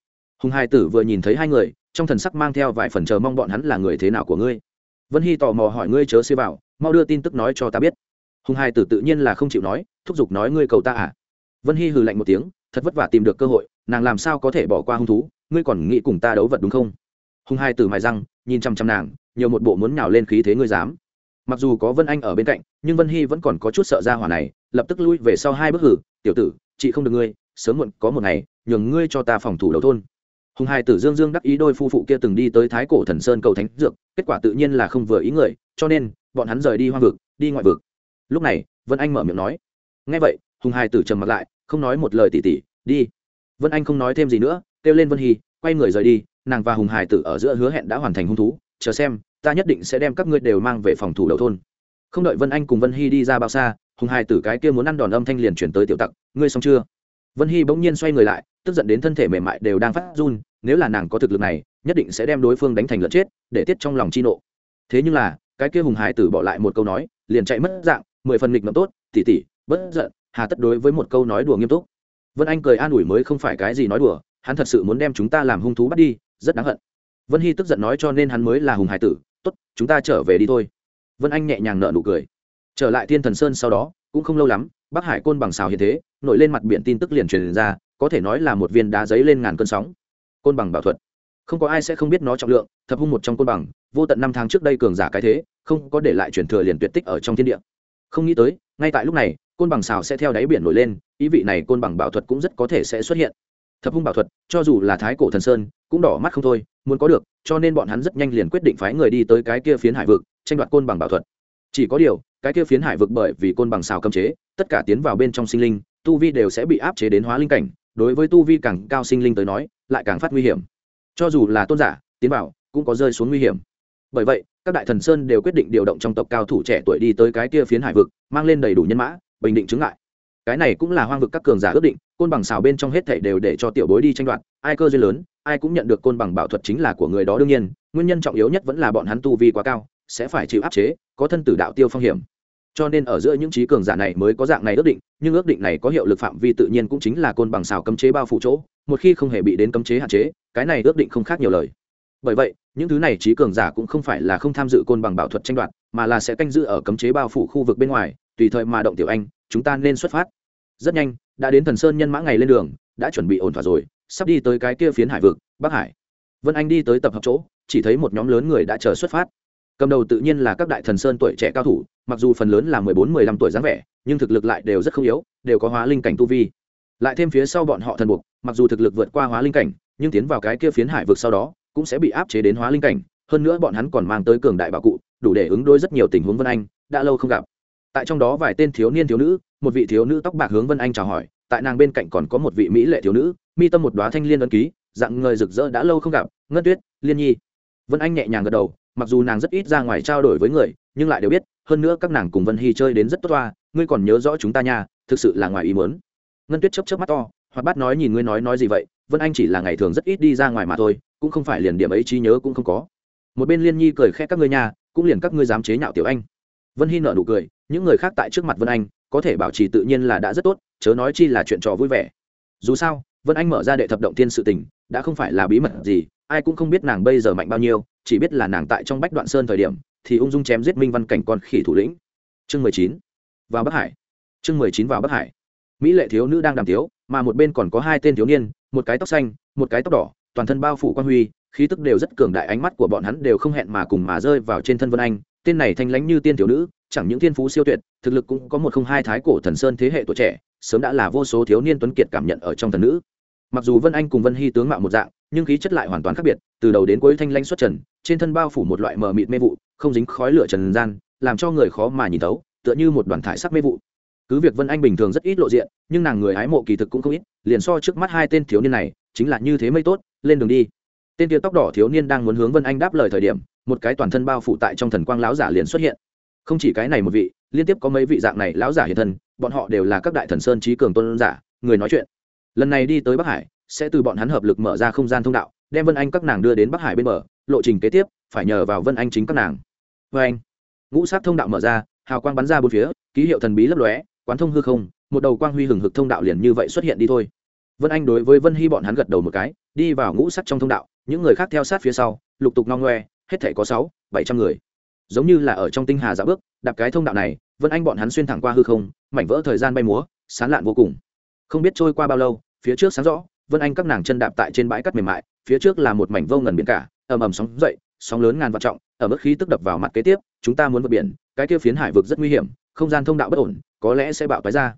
Hùng hải tử vừa nhìn thấy hai người trong thần sắc mang theo vài phần chờ mong bọn hắn là người thế nào của ngươi. Vân hy tò mò hỏi ngươi chớ xê vào, mau đưa tin tức nói cho ta biết. Hùng hai tử tự nhiên là không chịu nói, thúc giục nói ngươi cầu ta à? Vân hy hừ lạnh một tiếng, thật vất vả tìm được cơ hội, nàng làm sao có thể bỏ qua hung thú, ngươi còn nghĩ cùng ta đấu vật đúng không? Hùng hai tử mài răng, nhìn chăm chăm nàng, nhiều một bộ muốn nhào lên khí thế ngươi dám. Mặc dù có vân anh ở bên cạnh, nhưng vân hy vẫn còn có chút sợ ra hỏa này, lập tức lui về sau hai bước hử, tiểu tử, chị không được ngươi, sớm muộn có một ngày, nhường ngươi cho ta phòng thủ đầu thôn hùng hai tử dương dương đắc ý đôi phu phụ kia từng đi tới thái cổ thần sơn cầu thánh dược, kết quả tự nhiên là không vừa ý người, cho nên, bọn hắn rời đi hoang vực, đi ngoại vực. Lúc này, vân anh mở miệng nói ngay vậy, hùng hai tử trầm mặt lại, không nói một lời tỉ tỉ, đi. Vân anh không nói thêm gì nữa, kêu lên vân hy, quay người rời đi, nàng và hùng hải tử ở giữa hứa hẹn đã hoàn thành hung thú, chờ xem, ta nhất định sẽ đem các ngươi đều mang về phòng thủ đầu thôn. Không đợi vân anh cùng vân hy đi ra bao xa, hùng hải tử cái kia muốn ăn đòn âm thanh liền chuyển tới tiểu tặc, ngươi xong chưa? Vân hy bỗng nhiên xoay người lại tức giận đến thân thể mềm mại đều đang phát run, nếu là nàng có thực lực này, nhất định sẽ đem đối phương đánh thành lợn chết, để tiết trong lòng chi nộ. Thế nhưng là, cái kia hùng hải tử bỏ lại một câu nói, liền chạy mất dạng, mười phần nghịch ngợm tốt, tỉ tỉ, bất giận, hà tất đối với một câu nói đùa nghiêm túc. Vân anh cười an ủi mới không phải cái gì nói đùa, hắn thật sự muốn đem chúng ta làm hung thú bắt đi, rất đáng hận. Vân hy tức giận nói cho nên hắn mới là hùng hải tử, tốt, chúng ta trở về đi thôi. Vân anh nhẹ nhàng nợ nụ cười. Trở lại thiên thần sơn sau đó, cũng không lâu lắm, bắc hải côn bằng xào hiện thế, nổi lên mặt biển tin tức liền truyền ra có thể nói là một viên đá giấy lên ngàn cơn sóng. Côn bằng bảo thuật. Không có ai sẽ không biết nó trọng lượng, thập hung một trong côn bằng, vô tận năm tháng trước đây cường giả cái thế, không có để lại truyền thừa liền tuyệt tích ở trong thiên địa. Không nghĩ tới, ngay tại lúc này, côn bằng xào sẽ theo đáy biển nổi lên, ý vị này côn bằng bảo thuật cũng rất có thể sẽ xuất hiện. Thập hung bảo thuật, cho dù là thái cổ thần sơn, cũng đỏ mắt không thôi, muốn có được, cho nên bọn hắn rất nhanh liền quyết định phái người đi tới cái kia phiến hải vực, tranh đoạt côn bằng bảo thuật. Chỉ có điều, cái kia phiến hải vực bởi vì côn bằng xào cấm chế, tất cả tiến vào bên trong sinh linh, tu vi đều sẽ bị áp chế đến hóa linh cảnh đối với tu vi càng cao sinh linh tới nói, lại càng phát nguy hiểm. Cho dù là tôn giả, tiến vào cũng có rơi xuống nguy hiểm. Bởi vậy, các đại thần sơn đều quyết định điều động trong tộc cao thủ trẻ tuổi đi tới cái kia phiến hải vực, mang lên đầy đủ nhân mã, bình định chứng lại cái này cũng là hoang vực các cường giả ước định, côn bằng xào bên trong hết thảy đều để cho tiểu bối đi tranh đoạt, ai cơ duyên lớn, ai cũng nhận được côn bằng bảo thuật chính là của người đó đương nhiên, nguyên nhân trọng yếu nhất vẫn là bọn hắn tu vi quá cao, sẽ phải chịu áp chế, có thân tử đạo tiêu phong hiểm cho nên ở giữa những trí cường giả này mới có dạng này ước định, nhưng ước định này có hiệu lực phạm vi tự nhiên cũng chính là côn bằng xào cấm chế bao phủ chỗ, một khi không hề bị đến cấm chế hạn chế, cái này ước định không khác nhiều lời. Bởi vậy, những thứ này trí cường giả cũng không phải là không tham dự côn bằng bảo thuật tranh đoạt, mà là sẽ canh giữ ở cấm chế bao phủ khu vực bên ngoài, tùy thời mà động tiểu anh, chúng ta nên xuất phát. Rất nhanh, đã đến thần sơn nhân mã ngày lên đường, đã chuẩn bị ổn thỏa rồi, sắp đi tới cái kia phiến hải vực, bắc hải. Vân anh đi tới tập hợp chỗ, chỉ thấy một nhóm lớn người đã chờ xuất phát. Cầm đầu tự nhiên là các đại thần sơn tuổi trẻ cao thủ mặc dù phần lớn là mười bốn, mười lăm tuổi dáng vẻ, nhưng thực lực lại đều rất không yếu, đều có hóa linh cảnh tu vi. Lại thêm phía sau bọn họ thần buộc, mặc dù thực lực vượt qua hóa linh cảnh, nhưng tiến vào cái kia phiến hải vực sau đó, cũng sẽ bị áp chế đến hóa linh cảnh. Hơn nữa bọn hắn còn mang tới cường đại bảo cụ, đủ để ứng đối rất nhiều tình huống vân anh, đã lâu không gặp. Tại trong đó vài tên thiếu niên thiếu nữ, một vị thiếu nữ tóc bạc hướng vân anh chào hỏi, tại nàng bên cạnh còn có một vị mỹ lệ thiếu nữ, mi tâm một đoá thanh liên ấn ký, dạng người rực rỡ đã lâu không gặp, ngân tuyết, liên nhi. Vân anh nhẹ nhàng gật đầu, mặc dù nàng rất ít ra ngoài trao đổi với người, nhưng lại đều biết hơn nữa các nàng cùng vân hy chơi đến rất tốt toa, ngươi còn nhớ rõ chúng ta nha, thực sự là ngoài ý muốn. Ngân tuyết chấp chấp mắt to, hoặc bát nói nhìn ngươi nói nói gì vậy, vân anh chỉ là ngày thường rất ít đi ra ngoài mà thôi, cũng không phải liền điểm ấy trí nhớ cũng không có. Một bên liên nhi cười khẽ các ngươi nhà cũng liền các ngươi dám chế nhạo tiểu anh. Vân hy nở nụ cười, những người khác tại trước mặt vân anh, có thể bảo trì tự nhiên là đã rất tốt, chớ nói chi là chuyện trò vui vẻ. Dù sao, vân anh mở ra đệ thập động tiên sự tình, đã không phải là bí mật gì, ai cũng không biết nàng bây giờ mạnh bao nhiêu, chỉ biết là nàng tại trong bách đoạn sơn thời điểm thì ung dung chém giết minh văn cảnh con khỉ thủ lĩnh. Chương mười chín, vào bắc hải. Chương mười chín vào bắc hải. Mỹ lệ thiếu nữ đang đàm tiếu, mà một bên còn có hai tên thiếu niên, một cái tóc xanh, một cái tóc đỏ, toàn thân bao phủ quan huy, khí tức đều rất cường đại, ánh mắt của bọn hắn đều không hẹn mà cùng mà rơi vào trên thân vân anh. Tên này thanh lãnh như tiên thiếu nữ, chẳng những thiên phú siêu tuyệt, thực lực cũng có một không hai thái cổ thần sơn thế hệ tuổi trẻ, sớm đã là vô số thiếu niên tuấn kiệt cảm nhận ở trong thần nữ. Mặc dù vân anh cùng vân hy tướng mạo một dạng, nhưng khí chất lại hoàn toàn khác biệt, từ đầu đến cuối thanh lãnh xuất trần trên thân bao phủ một loại mờ mịt mê vụ, không dính khói lửa trần gian, làm cho người khó mà nhìn thấu, tựa như một đoàn thải sắc mê vụ. Cứ việc vân anh bình thường rất ít lộ diện, nhưng nàng người ái mộ kỳ thực cũng không ít, liền so trước mắt hai tên thiếu niên này, chính là như thế mây tốt, lên đường đi. Tên kia tóc đỏ thiếu niên đang muốn hướng vân anh đáp lời thời điểm, một cái toàn thân bao phủ tại trong thần quang lão giả liền xuất hiện. Không chỉ cái này một vị, liên tiếp có mấy vị dạng này lão giả hiện thân, bọn họ đều là các đại thần sơn trí cường tôn giả, người nói chuyện. Lần này đi tới bắc hải, sẽ từ bọn hắn hợp lực mở ra không gian thông đạo đem vân anh các nàng đưa đến bắc hải bên bờ lộ trình kế tiếp phải nhờ vào vân anh chính các nàng vân anh ngũ sát thông đạo mở ra hào quang bắn ra bốn phía ký hiệu thần bí lấp lóe quán thông hư không một đầu quang huy hừng hực thông đạo liền như vậy xuất hiện đi thôi vân anh đối với vân hy bọn hắn gật đầu một cái đi vào ngũ sắc trong thông đạo những người khác theo sát phía sau lục tục no ngoe hết thể có sáu bảy trăm người giống như là ở trong tinh hà dạ bước đạp cái thông đạo này vân anh bọn hắn xuyên thẳng qua hư không mảnh vỡ thời gian bay múa sán lạn vô cùng không biết trôi qua bao lâu phía trước sáng rõ vân anh các nàng chân đạp tại trên bãi cắt mềm mại phía trước là một mảnh vô ngần biển cả, ầm ầm sóng dậy, sóng lớn ngàn vạn trọng, ở mức khí tức đập vào mặt kế tiếp, chúng ta muốn vượt biển, cái kia phiến hải vực rất nguy hiểm, không gian thông đạo bất ổn, có lẽ sẽ bạo tái ra.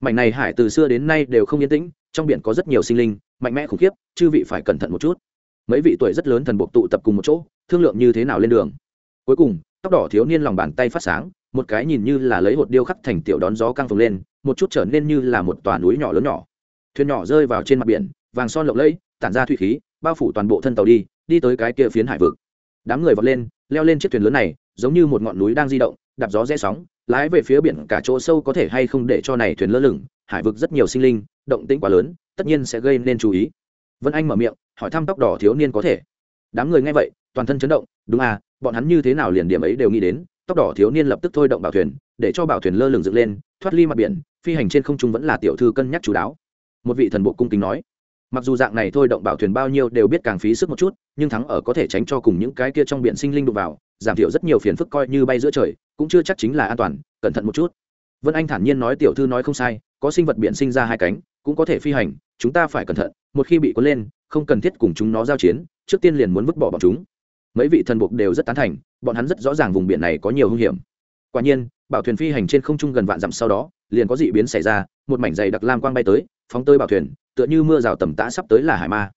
Mảnh này hải từ xưa đến nay đều không yên tĩnh, trong biển có rất nhiều sinh linh, mạnh mẽ khủng khiếp, chư vị phải cẩn thận một chút. Mấy vị tuổi rất lớn thần buộc tụ tập cùng một chỗ, thương lượng như thế nào lên đường. Cuối cùng, tóc đỏ thiếu niên lòng bàn tay phát sáng, một cái nhìn như là lấy hột điêu khắc thành tiểu đón gió căng phồng lên, một chút trở nên như là một tòa núi nhỏ lớn nhỏ. Thuyền nhỏ rơi vào trên mặt biển, vàng son lộng lẫy, tản ra thủy khí bao phủ toàn bộ thân tàu đi đi tới cái kia phiến hải vực. Đám người vọt lên, leo lên chiếc thuyền lớn này, giống như một ngọn núi đang di động, đạp gió rẽ sóng, lái về phía biển, cả chỗ sâu có thể hay không để cho này thuyền lơ lửng, hải vực rất nhiều sinh linh, động tĩnh quá lớn, tất nhiên sẽ gây nên chú ý. Vân anh mở miệng, hỏi thăm tóc đỏ thiếu niên có thể. Đám người nghe vậy, toàn thân chấn động, đúng à bọn hắn như thế nào liền điểm ấy đều nghĩ đến, tóc đỏ thiếu niên lập tức thôi động bảo thuyền, để cho bảo thuyền lơ lửng dựng lên, thoát ly mặt biển, phi hành trên không trung vẫn là tiểu thư cân nhắc chú đáo. Một vị thần bộ cung kính nói mặc dù dạng này thôi động bảo thuyền bao nhiêu đều biết càng phí sức một chút, nhưng thắng ở có thể tránh cho cùng những cái kia trong biển sinh linh đụng vào, giảm thiểu rất nhiều phiền phức coi như bay giữa trời, cũng chưa chắc chính là an toàn, cẩn thận một chút. Vân anh thản nhiên nói tiểu thư nói không sai, có sinh vật biển sinh ra hai cánh, cũng có thể phi hành, chúng ta phải cẩn thận, một khi bị cuốn lên, không cần thiết cùng chúng nó giao chiến, trước tiên liền muốn vứt bỏ bọn chúng. Mấy vị thần buộc đều rất tán thành, bọn hắn rất rõ ràng vùng biển này có nhiều hung hiểm. Quả nhiên, bảo thuyền phi hành trên không trung gần vạn dặm sau đó, liền có dị biến xảy ra, một mảnh dày đặc lam quang bay tới phóng tới bảo thuyền, tựa như mưa rào tầm tã sắp tới là hải ma.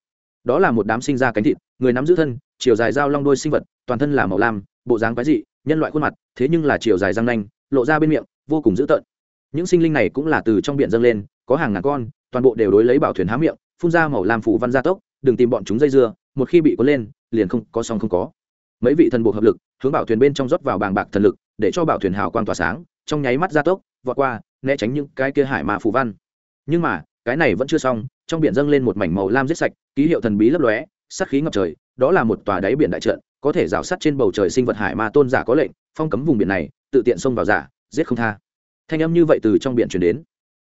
Đó là một đám sinh ra cánh thịt, người nắm giữ thân, chiều dài dao long đôi sinh vật, toàn thân là màu lam, bộ dáng quái dị, nhân loại khuôn mặt, thế nhưng là chiều dài răng nanh, lộ ra bên miệng, vô cùng dữ tợn. Những sinh linh này cũng là từ trong biển dâng lên, có hàng ngàn con, toàn bộ đều đối lấy bảo thuyền há miệng, phun ra màu lam phủ văn gia tốc, đừng tìm bọn chúng dây dưa, một khi bị cuốn lên, liền không có song không có. Mấy vị thần buộc hợp lực, hướng bảo thuyền bên trong rót vào bàng bạc thần lực, để cho bảo thuyền hào quang tỏa sáng, trong nháy mắt gia tốc, vọt qua, né tránh những cái kia hải mạ phù văn. Nhưng mà cái này vẫn chưa xong, trong biển dâng lên một mảnh màu lam giết sạch, ký hiệu thần bí lấp lóe sắc khí ngập trời, đó là một tòa đáy biển đại trận, có thể rào sắt trên bầu trời sinh vật hải ma tôn giả có lệnh, phong cấm vùng biển này, tự tiện xông vào giả, giết không tha. Thanh âm như vậy từ trong biển truyền đến.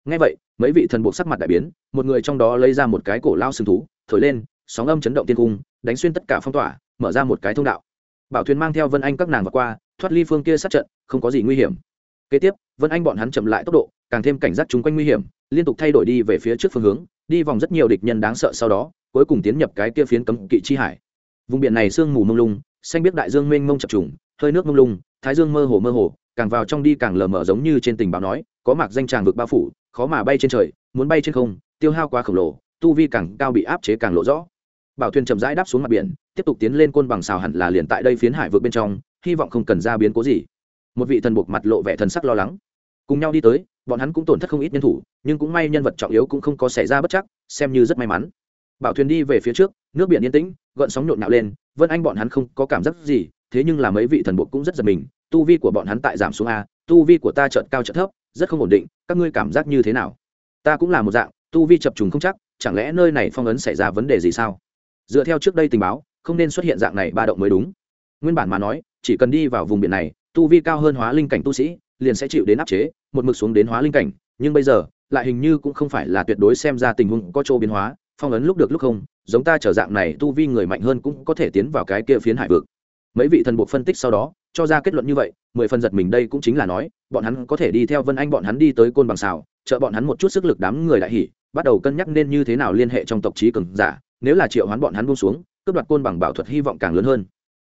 Ngay vậy, mấy vị thần buộc sắc mặt đại biến, một người trong đó lấy ra một cái cổ lao sừng thú, thổi lên, sóng âm chấn động tiên cung, đánh xuyên tất cả phong tỏa, mở ra một cái thông đạo. Bảo thuyền mang theo vân anh các nàng vượt qua, thoát ly phương kia sát trận, không có gì nguy hiểm. Kế tiếp, vân anh bọn hắn chậm lại tốc độ càng thêm cảnh giác chúng quanh nguy hiểm, liên tục thay đổi đi về phía trước phương hướng, đi vòng rất nhiều địch nhân đáng sợ sau đó, cuối cùng tiến nhập cái kia phiến cấm kỵ chi hải. Vùng biển này sương mù mông lung, xanh biết đại dương mênh mông chập trùng, hơi nước mông lung, thái dương mơ hồ mơ hồ, càng vào trong đi càng lờ mờ giống như trên tình báo nói, có mạc danh tràng vực bao phủ, khó mà bay trên trời, muốn bay trên không, tiêu hao quá khổng lồ, tu vi càng cao bị áp chế càng lộ rõ. Bảo thuyền chậm rãi đáp xuống mặt biển, tiếp tục tiến lên côn bằng xào hẳn là liền tại đây phiến hải vượt bên trong, hy vọng không cần ra biến cố gì. Một vị thần buộc mặt lộ vẻ thần sắc lo lắng. Cùng nhau đi tới bọn hắn cũng tổn thất không ít nhân thủ, nhưng cũng may nhân vật trọng yếu cũng không có xảy ra bất chắc, xem như rất may mắn. Bảo thuyền đi về phía trước, nước biển yên tĩnh, gợn sóng nhộn nhạo lên, vân anh bọn hắn không có cảm giác gì, thế nhưng là mấy vị thần buộc cũng rất giật mình, tu vi của bọn hắn tại giảm xuống a, tu vi của ta chợt cao chợt thấp, rất không ổn định, các ngươi cảm giác như thế nào? Ta cũng là một dạng, tu vi chập trùng không chắc, chẳng lẽ nơi này phong ấn xảy ra vấn đề gì sao? Dựa theo trước đây tình báo, không nên xuất hiện dạng này ba động mới đúng. Nguyên bản mà nói, chỉ cần đi vào vùng biển này, tu vi cao hơn hóa linh cảnh tu sĩ liền sẽ chịu đến áp chế, một mực xuống đến hóa linh cảnh, nhưng bây giờ, lại hình như cũng không phải là tuyệt đối xem ra tình huống có chỗ biến hóa, phong ấn lúc được lúc không, giống ta trở dạng này tu vi người mạnh hơn cũng có thể tiến vào cái kia phiến hải vực. Mấy vị thần buộc phân tích sau đó, cho ra kết luận như vậy, mười phần giật mình đây cũng chính là nói, bọn hắn có thể đi theo vân anh bọn hắn đi tới côn bằng xào, trợ bọn hắn một chút sức lực đám người đại hỉ, bắt đầu cân nhắc nên như thế nào liên hệ trong tộc trí cường giả, nếu là triệu hoán bọn hắn buông xuống, cướp đoạt côn bằng bảo thuật hy vọng càng lớn hơn.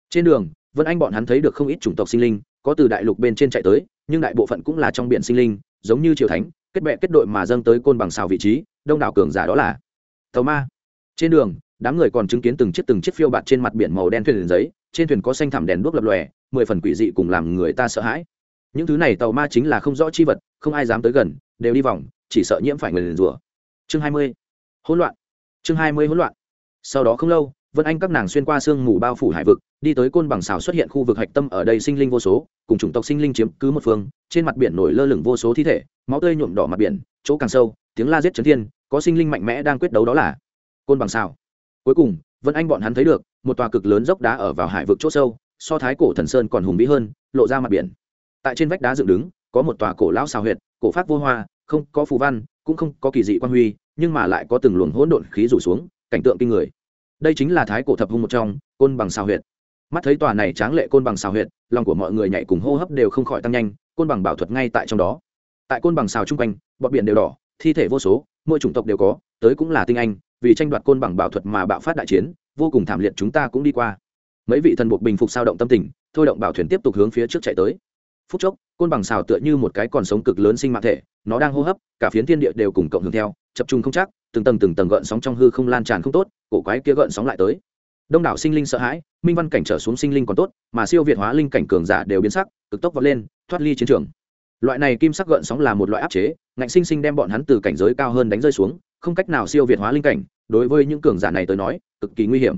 Trên đường, vân anh bọn hắn thấy được không ít chủng tộc sinh linh, có từ đại lục bên trên chạy tới nhưng đại bộ phận cũng là trong biển sinh linh, giống như triều thánh, kết bệ kết đội mà dâng tới côn bằng xào vị trí, đông đảo cường giả đó là. Tàu ma. Trên đường, đám người còn chứng kiến từng chiếc từng chiếc phiêu bạt trên mặt biển màu đen thuyền giấy, trên thuyền có xanh thảm đèn đuốc lập lòe, mười phần quỷ dị cùng làm người ta sợ hãi. Những thứ này tàu ma chính là không rõ chi vật, không ai dám tới gần, đều đi vòng, chỉ sợ nhiễm phải người liền rủa. Chương hai mươi. Hỗn loạn. Chương hai mươi hỗn loạn. Sau đó không lâu vân anh các nàng xuyên qua sương mù bao phủ hải vực, đi tới côn bằng xào xuất hiện khu vực hạch tâm ở đây sinh linh vô số, cùng chủng tộc sinh linh chiếm cứ một phương, trên mặt biển nổi lơ lửng vô số thi thể, máu tươi nhuộm đỏ mặt biển, chỗ càng sâu, tiếng la giết chấn thiên, có sinh linh mạnh mẽ đang quyết đấu đó là côn bằng xào. Cuối cùng, vân anh bọn hắn thấy được, một tòa cực lớn dốc đá ở vào hải vực chỗ sâu, so thái cổ thần sơn còn hùng vĩ hơn, lộ ra mặt biển. Tại trên vách đá dựng đứng, có một tòa cổ lão xào huyệt, cổ pháp vô hoa, không có phù văn, cũng không có kỳ dị quan huy, nhưng mà lại có từng luồng hỗn độn khí rủ xuống, cảnh tượng kinh người đây chính là thái cổ thập hung một trong, côn bằng xào huyệt. Mắt thấy tòa này tráng lệ côn bằng xào huyệt, lòng của mọi người nhảy cùng hô hấp đều không khỏi tăng nhanh, côn bằng bảo thuật ngay tại trong đó. Tại côn bằng xào chung quanh bọt biển đều đỏ, thi thể vô số, mỗi chủng tộc đều có, tới cũng là tinh anh, vì tranh đoạt côn bằng bảo thuật mà bạo phát đại chiến, vô cùng thảm liệt chúng ta cũng đi qua. Mấy vị thần buộc bình phục sao động tâm tình, thôi động bảo thuyền tiếp tục hướng phía trước chạy tới. Phút chốc, côn bằng xào tựa như một cái còn sống cực lớn sinh mạng thể, nó đang hô hấp, cả phiến thiên địa đều cùng cộng hưởng theo, chập trung không chắc từng tầng từng tầng gợn sóng trong hư không lan tràn không tốt, cổ quái kia gợn sóng lại tới. Đông đảo sinh linh sợ hãi, minh văn cảnh trở xuống sinh linh còn tốt, mà siêu việt hóa linh cảnh cường giả đều biến sắc, cực tốc vọt lên, thoát ly chiến trường. Loại này kim sắc gợn sóng là một loại áp chế, ngạnh sinh sinh đem bọn hắn từ cảnh giới cao hơn đánh rơi xuống, không cách nào siêu việt hóa linh cảnh, đối với những cường giả này tới nói, cực kỳ nguy hiểm.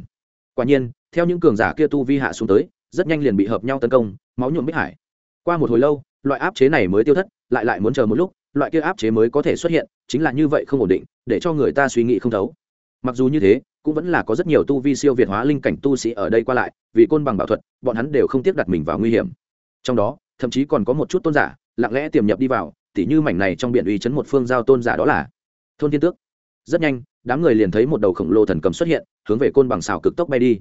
Quả nhiên, theo những cường giả kia tu vi hạ xuống tới, rất nhanh liền bị hợp nhau tấn công, máu nhuộm bích hải. Qua một hồi lâu, loại áp chế này mới tiêu thất, lại lại muốn chờ một lúc loại kia áp chế mới có thể xuất hiện, chính là như vậy không ổn định, để cho người ta suy nghĩ không thấu. Mặc dù như thế, cũng vẫn là có rất nhiều tu vi siêu việt hóa linh cảnh tu sĩ ở đây qua lại, vì côn bằng bảo thuật, bọn hắn đều không tiếp đặt mình vào nguy hiểm. Trong đó, thậm chí còn có một chút tôn giả, lặng lẽ tiềm nhập đi vào, tỉ như mảnh này trong biển uy chấn một phương giao tôn giả đó là thôn thiên tước. Rất nhanh, đám người liền thấy một đầu khổng lồ thần cầm xuất hiện, hướng về côn bằng xào cực tốc bay đi.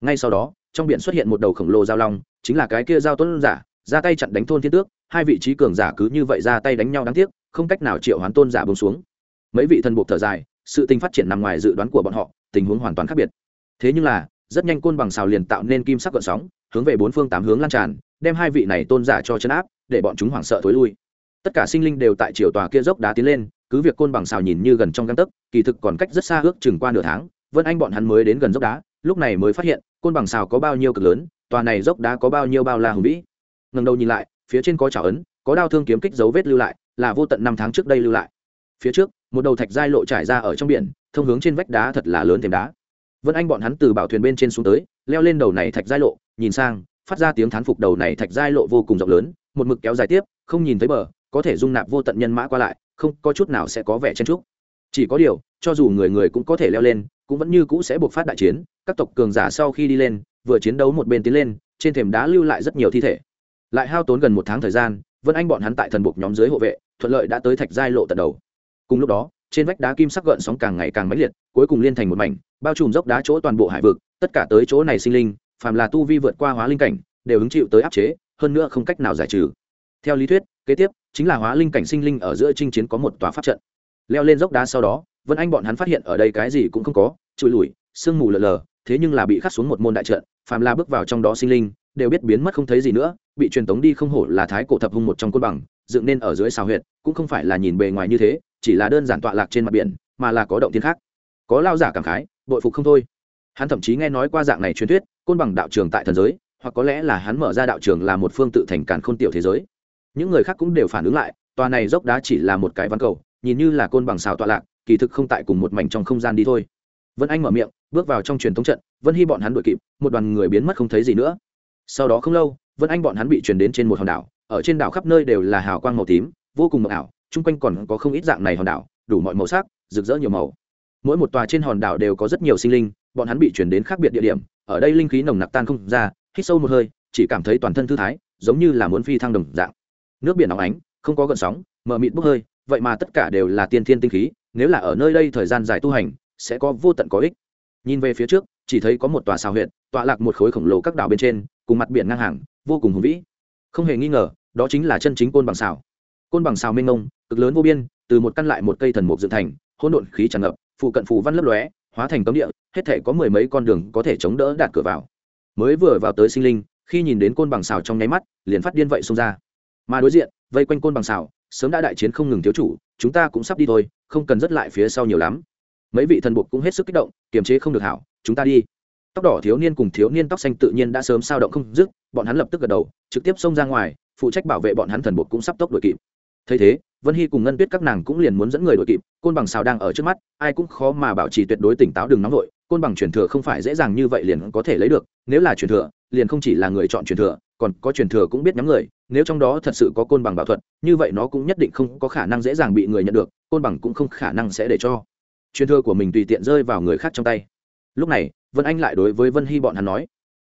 Ngay sau đó, trong biển xuất hiện một đầu khổng lồ giao long, chính là cái kia giao tôn giả, ra tay chặn đánh thôn thiên tước hai vị trí cường giả cứ như vậy ra tay đánh nhau đáng tiếc, không cách nào triệu hoán tôn giả bông xuống. Mấy vị thần buộc thở dài, sự tình phát triển nằm ngoài dự đoán của bọn họ, tình huống hoàn toàn khác biệt. Thế nhưng là, rất nhanh côn bằng xào liền tạo nên kim sắc gợn sóng, hướng về bốn phương tám hướng lan tràn, đem hai vị này tôn giả cho chấn áp, để bọn chúng hoảng sợ thối lui. Tất cả sinh linh đều tại chiều tòa kia dốc đá tiến lên, cứ việc côn bằng xào nhìn như gần trong găng tấc, kỳ thực còn cách rất xa ước chừng qua nửa tháng, vân anh bọn hắn mới đến gần dốc đá, lúc này mới phát hiện, côn bằng xào có bao nhiêu cực lớn, tòa này dốc đá có bao nhiêu bao la hùng vĩ. Ngần đầu nhìn lại phía trên có trào ấn, có đao thương kiếm kích dấu vết lưu lại, là vô tận năm tháng trước đây lưu lại. Phía trước, một đầu thạch giai lộ trải ra ở trong biển, thông hướng trên vách đá thật là lớn thêm đá. Vân anh bọn hắn từ bảo thuyền bên trên xuống tới, leo lên đầu này thạch giai lộ, nhìn sang, phát ra tiếng thán phục đầu này thạch giai lộ vô cùng rộng lớn, một mực kéo dài tiếp, không nhìn thấy bờ, có thể dung nạp vô tận nhân mã qua lại, không, có chút nào sẽ có vẻ chen trúc chỉ có điều, cho dù người người cũng có thể leo lên, cũng vẫn như cũ sẽ buộc phát đại chiến, các tộc cường giả sau khi đi lên, vừa chiến đấu một bên tiến lên, trên thềm đá lưu lại rất nhiều thi thể lại hao tốn gần một tháng thời gian, vân anh bọn hắn tại thần buộc nhóm dưới hộ vệ, thuận lợi đã tới thạch giai lộ tận đầu. Cùng lúc đó, trên vách đá kim sắc gợn sóng càng ngày càng mãnh liệt, cuối cùng liên thành một mảnh, bao trùm dốc đá chỗ toàn bộ hải vực, tất cả tới chỗ này sinh linh, phàm là tu vi vượt qua hóa linh cảnh, đều hứng chịu tới áp chế, hơn nữa không cách nào giải trừ. Theo lý thuyết, kế tiếp, chính là hóa linh cảnh sinh linh ở giữa chinh chiến có một tòa pháp trận. Leo lên dốc đá sau đó, vân anh bọn hắn phát hiện ở đây cái gì cũng không có trụi lùi, sương mù lờ lờ, thế nhưng là bị khắc xuống một môn đại trận, phàm là bước vào trong đó sinh linh đều biết biến mất không thấy gì nữa, bị truyền tống đi không hổ là thái cổ thập hung một trong côn bằng, dựng nên ở dưới xào huyệt, cũng không phải là nhìn bề ngoài như thế, chỉ là đơn giản tọa lạc trên mặt biển, mà là có động thiên khác. Có lao giả cảm khái, bội phục không thôi. Hắn thậm chí nghe nói qua dạng này truyền thuyết, côn bằng đạo trường tại thần giới, hoặc có lẽ là hắn mở ra đạo trường là một phương tự thành càn khôn tiểu thế giới. Những người khác cũng đều phản ứng lại, tòa này dốc đá chỉ là một cái văn cầu, nhìn như là côn bằng xào tọa lạc, kỳ thực không tại cùng một mảnh trong không gian đi thôi. Vân anh mở miệng, bước vào trong truyền thống trận, vân hy bọn hắn đội kịp, một đoàn người biến mất không thấy gì nữa sau đó không lâu, vân anh bọn hắn bị chuyển đến trên một hòn đảo, ở trên đảo khắp nơi đều là hào quang màu tím, vô cùng mờ ảo, chung quanh còn có không ít dạng này hòn đảo, đủ mọi màu sắc, rực rỡ nhiều màu. Mỗi một tòa trên hòn đảo đều có rất nhiều sinh linh, bọn hắn bị chuyển đến khác biệt địa điểm, ở đây linh khí nồng nặc tan không ra, hít sâu một hơi, chỉ cảm thấy toàn thân thư thái, giống như là muốn phi thăng đồng dạng. Nước biển óng ánh, không có gợn sóng, mờ mịt bốc hơi, vậy mà tất cả đều là tiên thiên tinh khí, nếu là ở nơi đây thời gian dài tu hành, sẽ có vô tận có ích. Nhìn về phía trước, chỉ thấy có một tòa xào huyện tọa lạc một khối khổng lồ các đảo bên trên cùng mặt biển ngang hàng, vô cùng hùng vĩ. Không hề nghi ngờ, đó chính là chân chính côn bằng xào. Côn bằng xào mênh mông, cực lớn vô biên, từ một căn lại một cây thần mục dựng thành, hỗn độn khí tràn ngập, phụ cận phù văn lấp lóe, hóa thành cấm địa, hết thể có mười mấy con đường có thể chống đỡ đạt cửa vào. Mới vừa vào tới sinh linh, khi nhìn đến côn bằng xào trong nháy mắt, liền phát điên vậy xông ra. Mà đối diện, vây quanh côn bằng xào, sớm đã đại chiến không ngừng thiếu chủ, chúng ta cũng sắp đi thôi, không cần dứt lại phía sau nhiều lắm. Mấy vị thần buộc cũng hết sức kích động, kiềm chế không được hảo, chúng ta đi tóc đỏ thiếu niên cùng thiếu niên tóc xanh tự nhiên đã sớm sao động không dứt, bọn hắn lập tức gật đầu, trực tiếp xông ra ngoài, phụ trách bảo vệ bọn hắn thần bột cũng sắp tốc đuổi kịp. Thấy thế, vân hy cùng ngân tuyết các nàng cũng liền muốn dẫn người đuổi kịp, côn bằng xào đang ở trước mắt, ai cũng khó mà bảo trì tuyệt đối tỉnh táo đừng nóng vội, côn bằng truyền thừa không phải dễ dàng như vậy liền có thể lấy được, nếu là truyền thừa, liền không chỉ là người chọn truyền thừa, còn có truyền thừa cũng biết nhắm người, nếu trong đó thật sự có côn bằng bảo thuật, như vậy nó cũng nhất định không có khả năng dễ dàng bị người nhận được, côn bằng cũng không khả năng sẽ để cho. Truyền thừa của mình tùy tiện rơi vào người khác trong tay. Lúc này vân anh lại đối với vân hy bọn hắn nói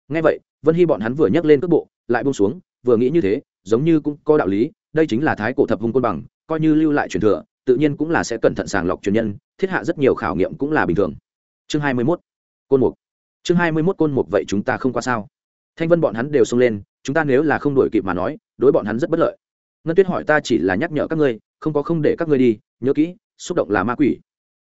ngay vậy, vân hy bọn hắn vừa nhắc lên cước bộ, lại bông xuống, vừa nghĩ như thế, giống như cũng có đạo lý, đây chính là thái cổ thập hung côn bằng, coi như lưu lại truyền thừa, tự nhiên cũng là sẽ cẩn thận sàng lọc truyền nhân, thiết hạ rất nhiều khảo nghiệm cũng là bình thường. Chương hai mươi mốt, côn mục. Chương hai mươi mốt, côn mục vậy chúng ta không qua sao? Thanh vân bọn hắn đều xông lên, chúng ta nếu là không đổi kịp mà nói, đối bọn hắn rất bất lợi. Ngân tuyết hỏi ta chỉ là nhắc nhở các ngươi, không có không để các ngươi đi, nhớ kỹ, xúc động là ma quỷ.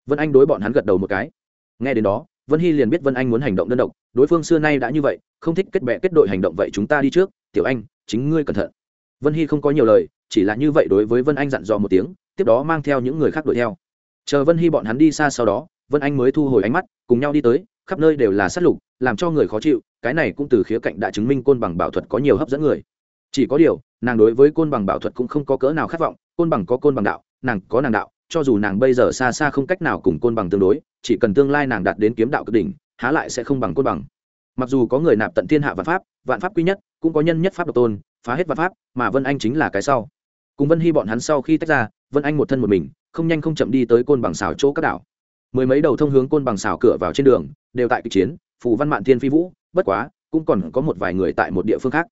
Vân anh đối bọn hắn gật đầu một cái. Nghe đến đó vân hy liền biết vân anh muốn hành động đơn độc, đối phương xưa nay đã như vậy, không thích kết bệ kết đội hành động vậy chúng ta đi trước, tiểu anh, chính ngươi cẩn thận. Vân hy không có nhiều lời, chỉ là như vậy đối với vân anh dặn dò một tiếng, tiếp đó mang theo những người khác đuổi theo. Chờ vân hy bọn hắn đi xa sau đó, vân anh mới thu hồi ánh mắt, cùng nhau đi tới, khắp nơi đều là sát lục, làm cho người khó chịu, cái này cũng từ khía cạnh đã chứng minh côn bằng bảo thuật có nhiều hấp dẫn người. Chỉ có điều, nàng đối với côn bằng bảo thuật cũng không có cỡ nào khát vọng, côn bằng có côn bằng đạo, nàng có nàng đạo cho dù nàng bây giờ xa xa không cách nào cùng côn bằng tương đối, chỉ cần tương lai nàng đạt đến kiếm đạo cực đỉnh, há lại sẽ không bằng côn bằng. Mặc dù có người nạp tận thiên hạ vạn pháp vạn pháp quý nhất, cũng có nhân nhất pháp độc tôn, phá hết vạn pháp, mà vân anh chính là cái sau. Cùng vân hy bọn hắn sau khi tách ra, vân anh một thân một mình, không nhanh không chậm đi tới côn bằng xào chỗ các đảo. Mười mấy đầu thông hướng côn bằng xào cửa vào trên đường, đều tại kịch chiến, phù văn mạn thiên phi vũ, bất quá, cũng còn có một vài người tại một địa phương khác.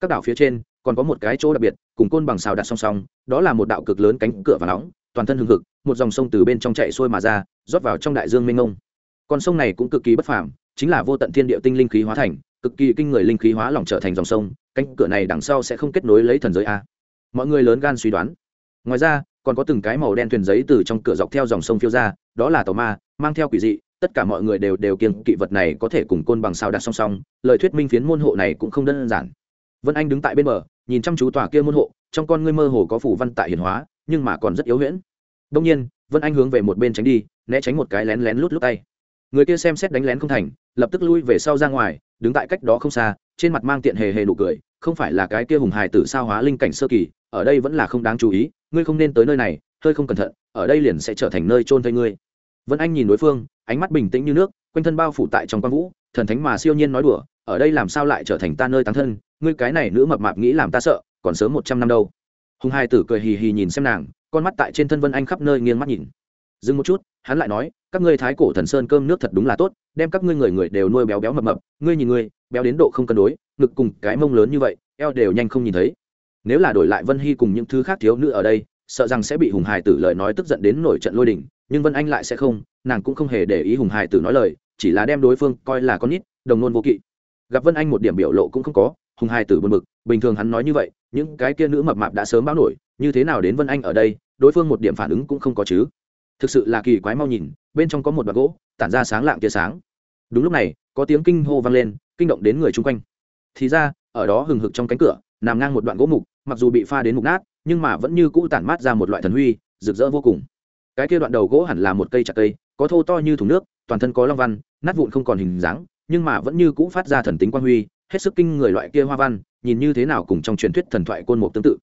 Các đảo phía trên, còn có một cái chỗ đặc biệt, cùng côn bằng xào đặt song song, đó là một đạo cực lớn cánh cửa và nóng toàn thân hừng hực, một dòng sông từ bên trong chạy xuôi mà ra, rót vào trong đại dương mênh mông. Con sông này cũng cực kỳ bất phàm, chính là vô tận thiên địa tinh linh khí hóa thành, cực kỳ kinh người linh khí hóa lỏng trở thành dòng sông, cánh cửa này đằng sau sẽ không kết nối lấy thần giới a. Mọi người lớn gan suy đoán. Ngoài ra, còn có từng cái màu đen thuyền giấy từ trong cửa dọc theo dòng sông phiêu ra, đó là tàu ma, mang theo quỷ dị, tất cả mọi người đều đều kiêng kỵ vật này có thể cùng côn bằng sao đặt song song, lời thuyết minh phiến môn hộ này cũng không đơn giản. Vân anh đứng tại bên bờ, nhìn chăm chú tòa kia môn hộ, trong con ngươi mơ hồ có phủ văn tại hiển hóa nhưng mà còn rất yếu huyễn. Đông nhiên, vân anh hướng về một bên tránh đi, né tránh một cái lén lén lút lút tay. Người kia xem xét đánh lén không thành, lập tức lui về sau ra ngoài, đứng tại cách đó không xa, trên mặt mang tiện hề hề nụ cười, không phải là cái kia hùng hài tử sao hóa linh cảnh sơ kỳ, ở đây vẫn là không đáng chú ý, ngươi không nên tới nơi này, hơi không cẩn thận, ở đây liền sẽ trở thành nơi trôn thây ngươi. Vân anh nhìn đối phương, ánh mắt bình tĩnh như nước, quanh thân bao phủ tại trong quan vũ, thần thánh mà siêu nhiên nói đùa, ở đây làm sao lại trở thành ta nơi tán thân, ngươi cái này nữ mập mạp nghĩ làm ta sợ, còn sớm một trăm năm đâu hùng hai tử cười hì hì nhìn xem nàng, con mắt tại trên thân vân anh khắp nơi nghiêng mắt nhìn. Dừng một chút, hắn lại nói, các ngươi thái cổ thần sơn cơm nước thật đúng là tốt, đem các ngươi người người đều nuôi béo béo mập mập, ngươi nhìn ngươi, béo đến độ không cân đối, ngực cùng cái mông lớn như vậy, eo đều nhanh không nhìn thấy. Nếu là đổi lại vân hy cùng những thứ khác thiếu nữ ở đây, sợ rằng sẽ bị hùng hải tử lời nói tức giận đến nổi trận lôi đình, nhưng vân anh lại sẽ không, nàng cũng không hề để ý hùng hải tử nói lời, chỉ là đem đối phương coi là con nít, đồng nôn vô kỵ. Gặp vân anh một điểm biểu lộ cũng không có hùng hai tử buồn bực, bình thường hắn nói như vậy, những cái kia nữ mập mạp đã sớm báo nổi, như thế nào đến vân anh ở đây, đối phương một điểm phản ứng cũng không có chứ. Thực sự là kỳ quái mau nhìn, bên trong có một đoạn gỗ, tản ra sáng lạng tia sáng. Đúng lúc này, có tiếng kinh hô vang lên, kinh động đến người chung quanh. Thì ra, ở đó hừng hực trong cánh cửa, nằm ngang một đoạn gỗ mục, mặc dù bị pha đến mục nát, nhưng mà vẫn như cũ tản mát ra một loại thần huy, rực rỡ vô cùng. Cái kia đoạn đầu gỗ hẳn là một cây chặt cây, có thô to như thùng nước, toàn thân có long văn, nát vụn không còn hình dáng, nhưng mà vẫn như cũ phát ra thần tính quan huy hết sức kinh người loại kia hoa văn, nhìn như thế nào cùng trong truyền thuyết thần thoại côn mục tương tự.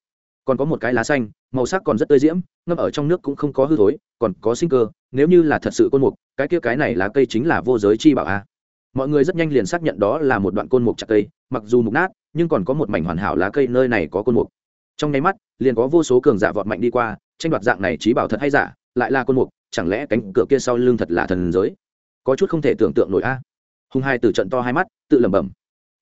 Còn có một cái lá xanh, màu sắc còn rất tươi diễm, ngâm ở trong nước cũng không có hư thối, còn có sinh cơ, nếu như là thật sự côn mục, cái kia cái này lá cây chính là vô giới chi bảo a. Mọi người rất nhanh liền xác nhận đó là một đoạn côn mục chặt cây, mặc dù mục nát, nhưng còn có một mảnh hoàn hảo lá cây nơi này có côn mục. Trong nháy mắt, liền có vô số cường giả vọt mạnh đi qua, tranh đoạt dạng này trí bảo thật hay giả, lại là côn mục, chẳng lẽ cánh cửa kia sau lưng thật là thần giới? Có chút không thể tưởng tượng nổi a. Hùng hai từ trận to hai mắt, tự lẩm bẩm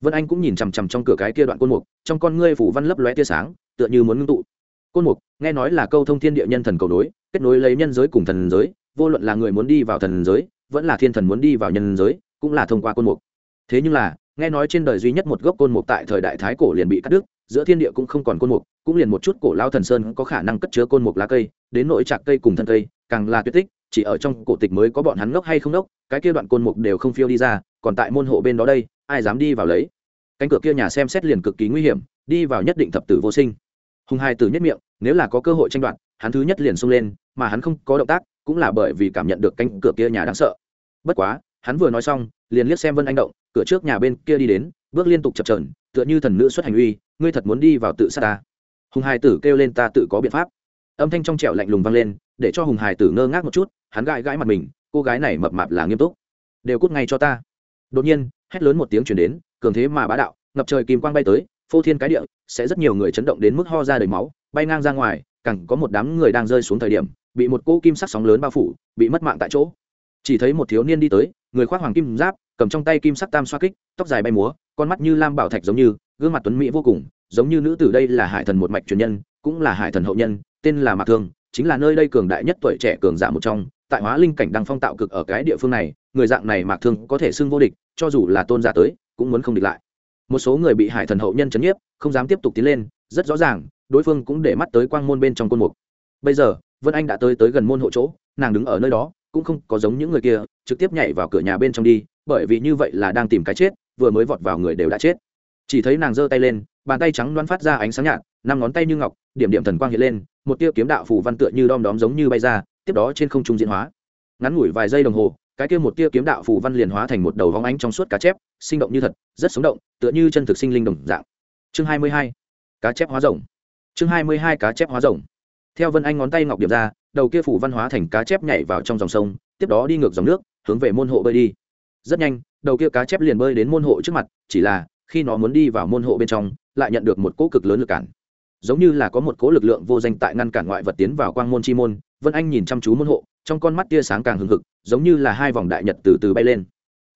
vân anh cũng nhìn chằm chằm trong cửa cái kia đoạn côn mục, trong con ngươi phủ văn lấp lóe tia sáng, tựa như muốn ngưng tụ. Côn mục, nghe nói là câu thông thiên địa nhân thần cầu nối, kết nối lấy nhân giới cùng thần giới, vô luận là người muốn đi vào thần giới, vẫn là thiên thần muốn đi vào nhân giới, cũng là thông qua côn mục. Thế nhưng là, nghe nói trên đời duy nhất một gốc côn mục tại thời đại thái cổ liền bị cắt đứt, giữa thiên địa cũng không còn côn mục, cũng liền một chút cổ lao thần sơn có khả năng cất chứa côn mục lá cây, đến nội trạc cây cùng thân cây, càng là tuyệt tích, chỉ ở trong cổ tịch mới có bọn hắn ngốc hay không ngốc, cái kia đoạn côn mục đều không phiêu đi ra, còn tại môn hộ bên đó đây ai dám đi vào lấy. Cánh cửa kia nhà xem xét liền cực kỳ nguy hiểm, đi vào nhất định thập tử vô sinh. Hùng hai Tử nhất miệng, nếu là có cơ hội tranh đoạt, hắn thứ nhất liền xông lên, mà hắn không có động tác, cũng là bởi vì cảm nhận được cánh cửa kia nhà đáng sợ. Bất quá, hắn vừa nói xong, liền liếc xem vân anh động, cửa trước nhà bên kia đi đến, bước liên tục chập trờn tựa như thần nữ xuất hành uy, ngươi thật muốn đi vào tự sát ta. Hùng Hai tử kêu lên ta tự có biện pháp. Âm thanh trong trẻo lạnh lùng vang lên, để cho hùng hải tử ngơ ngác một chút, hắn gãi gãi mặt mình, cô gái này mập mạp là nghiêm túc. Đều cút ngay cho ta. Đột nhiên hét lớn một tiếng chuyển đến, cường thế mà bá đạo, ngập trời kim quang bay tới, phô thiên cái địa, sẽ rất nhiều người chấn động đến mức ho ra đầy máu, bay ngang ra ngoài cẳng có một đám người đang rơi xuống thời điểm, bị một cỗ kim sắc sóng lớn bao phủ, bị mất mạng tại chỗ. Chỉ thấy một thiếu niên đi tới, người khoác hoàng kim giáp, cầm trong tay kim sắc tam xoa kích, tóc dài bay múa, con mắt như lam bảo thạch giống như, gương mặt tuấn mỹ vô cùng, giống như nữ tử đây là hải thần một mạch truyền nhân, cũng là hải thần hậu nhân, tên là mạc thương, chính là nơi đây cường đại nhất tuổi trẻ cường giả một trong, tại hóa linh cảnh đăng phong tạo cực ở cái địa phương này người dạng này mạc thương có thể xưng vô địch, cho dù là tôn giả tới, cũng muốn không địch lại. Một số người bị hải thần hậu nhân chấn nhiếp, không dám tiếp tục tiến lên, rất rõ ràng, đối phương cũng để mắt tới quang môn bên trong côn mục. Bây giờ, vân anh đã tới tới gần môn hộ chỗ, nàng đứng ở nơi đó, cũng không có giống những người kia, trực tiếp nhảy vào cửa nhà bên trong đi, bởi vì như vậy là đang tìm cái chết, vừa mới vọt vào người đều đã chết. Chỉ thấy nàng giơ tay lên, bàn tay trắng đoán phát ra ánh sáng nhạt, năm ngón tay như ngọc, điểm điểm thần quang hiện lên, một tia kiếm đạo phủ văn tựa như đom đóm giống như bay ra, tiếp đó trên không trung diễn hóa. Ngắn ngủi vài giây đồng hồ cái kia một tia kiếm đạo phù văn liền hóa thành một đầu vóng ánh trong suốt cá chép, sinh động như thật, rất sống động, tựa như chân thực sinh linh đồng dạng. Chương hai mươi hai, cá chép hóa rồng. Chương hai mươi hai, cá chép hóa rồng. Theo vân anh ngón tay ngọc điểm ra, đầu kia phủ văn hóa thành cá chép nhảy vào trong dòng sông, tiếp đó đi ngược dòng nước, hướng về môn hộ bơi đi. Rất nhanh, đầu kia cá chép liền bơi đến môn hộ trước mặt, chỉ là, khi nó muốn đi vào môn hộ bên trong, lại nhận được một cỗ cực lớn lực cản. Giống như là có một cỗ lực lượng vô danh tại ngăn cản ngoại vật tiến vào quang môn chi môn, vân anh nhìn chăm chú môn hộ trong con mắt tia sáng càng hừng hực, giống như là hai vòng đại nhật từ từ bay lên.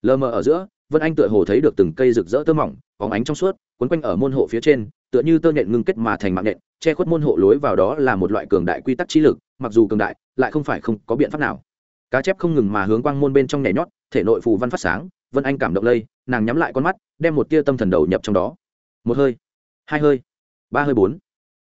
Lờ mờ ở giữa, vân anh tựa hồ thấy được từng cây rực rỡ tơ mỏng, bóng ánh trong suốt, quấn quanh ở môn hộ phía trên, tựa như tơ nhện ngưng kết mà thành mạng nhện, che khuất môn hộ lối vào đó là một loại cường đại quy tắc trí lực, mặc dù cường đại, lại không phải không có biện pháp nào. Cá chép không ngừng mà hướng quang môn bên trong nhảy nhót, thể nội phù văn phát sáng, vân anh cảm động lây, nàng nhắm lại con mắt, đem một tia tâm thần đầu nhập trong đó. Một hơi, hai hơi, ba hơi bốn.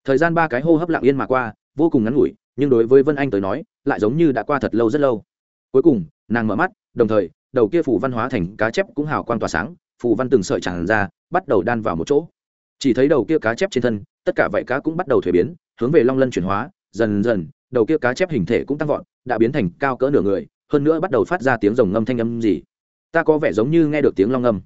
Thời gian ba cái hô hấp lặng yên mà qua, vô cùng ngắn ngủi nhưng đối với vân anh tới nói, lại giống như đã qua thật lâu rất lâu. Cuối cùng, nàng mở mắt, đồng thời, đầu kia phù văn hóa thành cá chép cũng hào quang tỏa sáng, phù văn từng sợi tràn ra, bắt đầu đan vào một chỗ. Chỉ thấy đầu kia cá chép trên thân, tất cả vậy cá cũng bắt đầu thuế biến, hướng về long lân chuyển hóa, dần dần, đầu kia cá chép hình thể cũng tăng vọt, đã biến thành cao cỡ nửa người, hơn nữa bắt đầu phát ra tiếng rồng ngâm thanh âm gì. Ta có vẻ giống như nghe được tiếng long ngâm.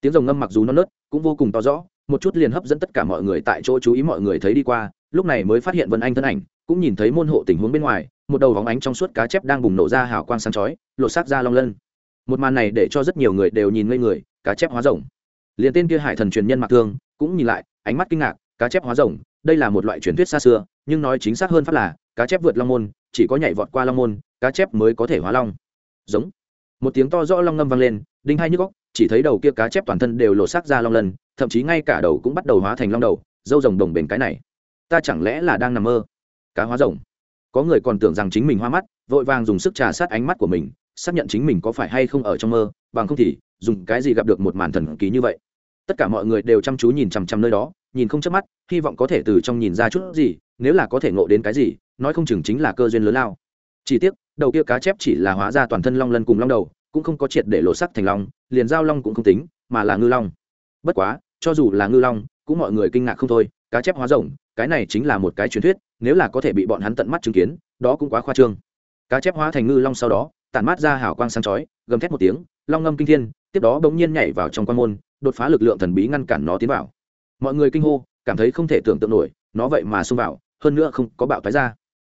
Tiếng rồng ngâm mặc dù non nớt, cũng vô cùng to rõ, một chút liền hấp dẫn tất cả mọi người tại chỗ chú ý mọi người thấy đi qua lúc này mới phát hiện vân anh thân ảnh, cũng nhìn thấy môn hộ tình huống bên ngoài, một đầu vóng ánh trong suốt cá chép đang bùng nổ ra hào quang sáng chói lộ sát ra long lân. Một màn này để cho rất nhiều người đều nhìn ngây người, cá chép hóa rồng. Liền tên kia hải thần truyền nhân mạc thương, cũng nhìn lại, ánh mắt kinh ngạc, cá chép hóa rồng, đây là một loại truyền thuyết xa xưa, nhưng nói chính xác hơn pháp là, cá chép vượt long môn, chỉ có nhảy vọt qua long môn, cá chép mới có thể hóa long. Giống. Một tiếng to rõ long ngâm vang lên, đinh hai nhức góc chỉ thấy đầu kia cá chép toàn thân đều lộ xác ra long lần thậm chí ngay cả đầu cũng bắt đầu hóa thành long đầu, dâu rồng đồng bền cái này ta chẳng lẽ là đang nằm mơ? Cá hóa rồng. Có người còn tưởng rằng chính mình hoa mắt, vội vàng dùng sức trà sát ánh mắt của mình, xác nhận chính mình có phải hay không ở trong mơ, bằng không thì, dùng cái gì gặp được một màn thần kỳ như vậy? Tất cả mọi người đều chăm chú nhìn chằm chằm nơi đó, nhìn không chớp mắt, hy vọng có thể từ trong nhìn ra chút gì, nếu là có thể ngộ đến cái gì, nói không chừng chính là cơ duyên lớn lao. Chỉ tiếc, đầu kia cá chép chỉ là hóa ra toàn thân long lân cùng long đầu, cũng không có triệt để lộ sắc thành long, liền giao long cũng không tính, mà là ngư long. Bất quá, cho dù là ngư long, cũng mọi người kinh ngạc không thôi cá chép hóa rồng, cái này chính là một cái truyền thuyết, nếu là có thể bị bọn hắn tận mắt chứng kiến, đó cũng quá khoa trương. Cá chép hóa thành ngư long sau đó, tản mát ra hào quang sáng chói, gầm thét một tiếng, long ngâm kinh thiên, tiếp đó bỗng nhiên nhảy vào trong quan môn, đột phá lực lượng thần bí ngăn cản nó tiến vào. Mọi người kinh hô, cảm thấy không thể tưởng tượng nổi, nó vậy mà xông vào, hơn nữa không có bạo tái ra.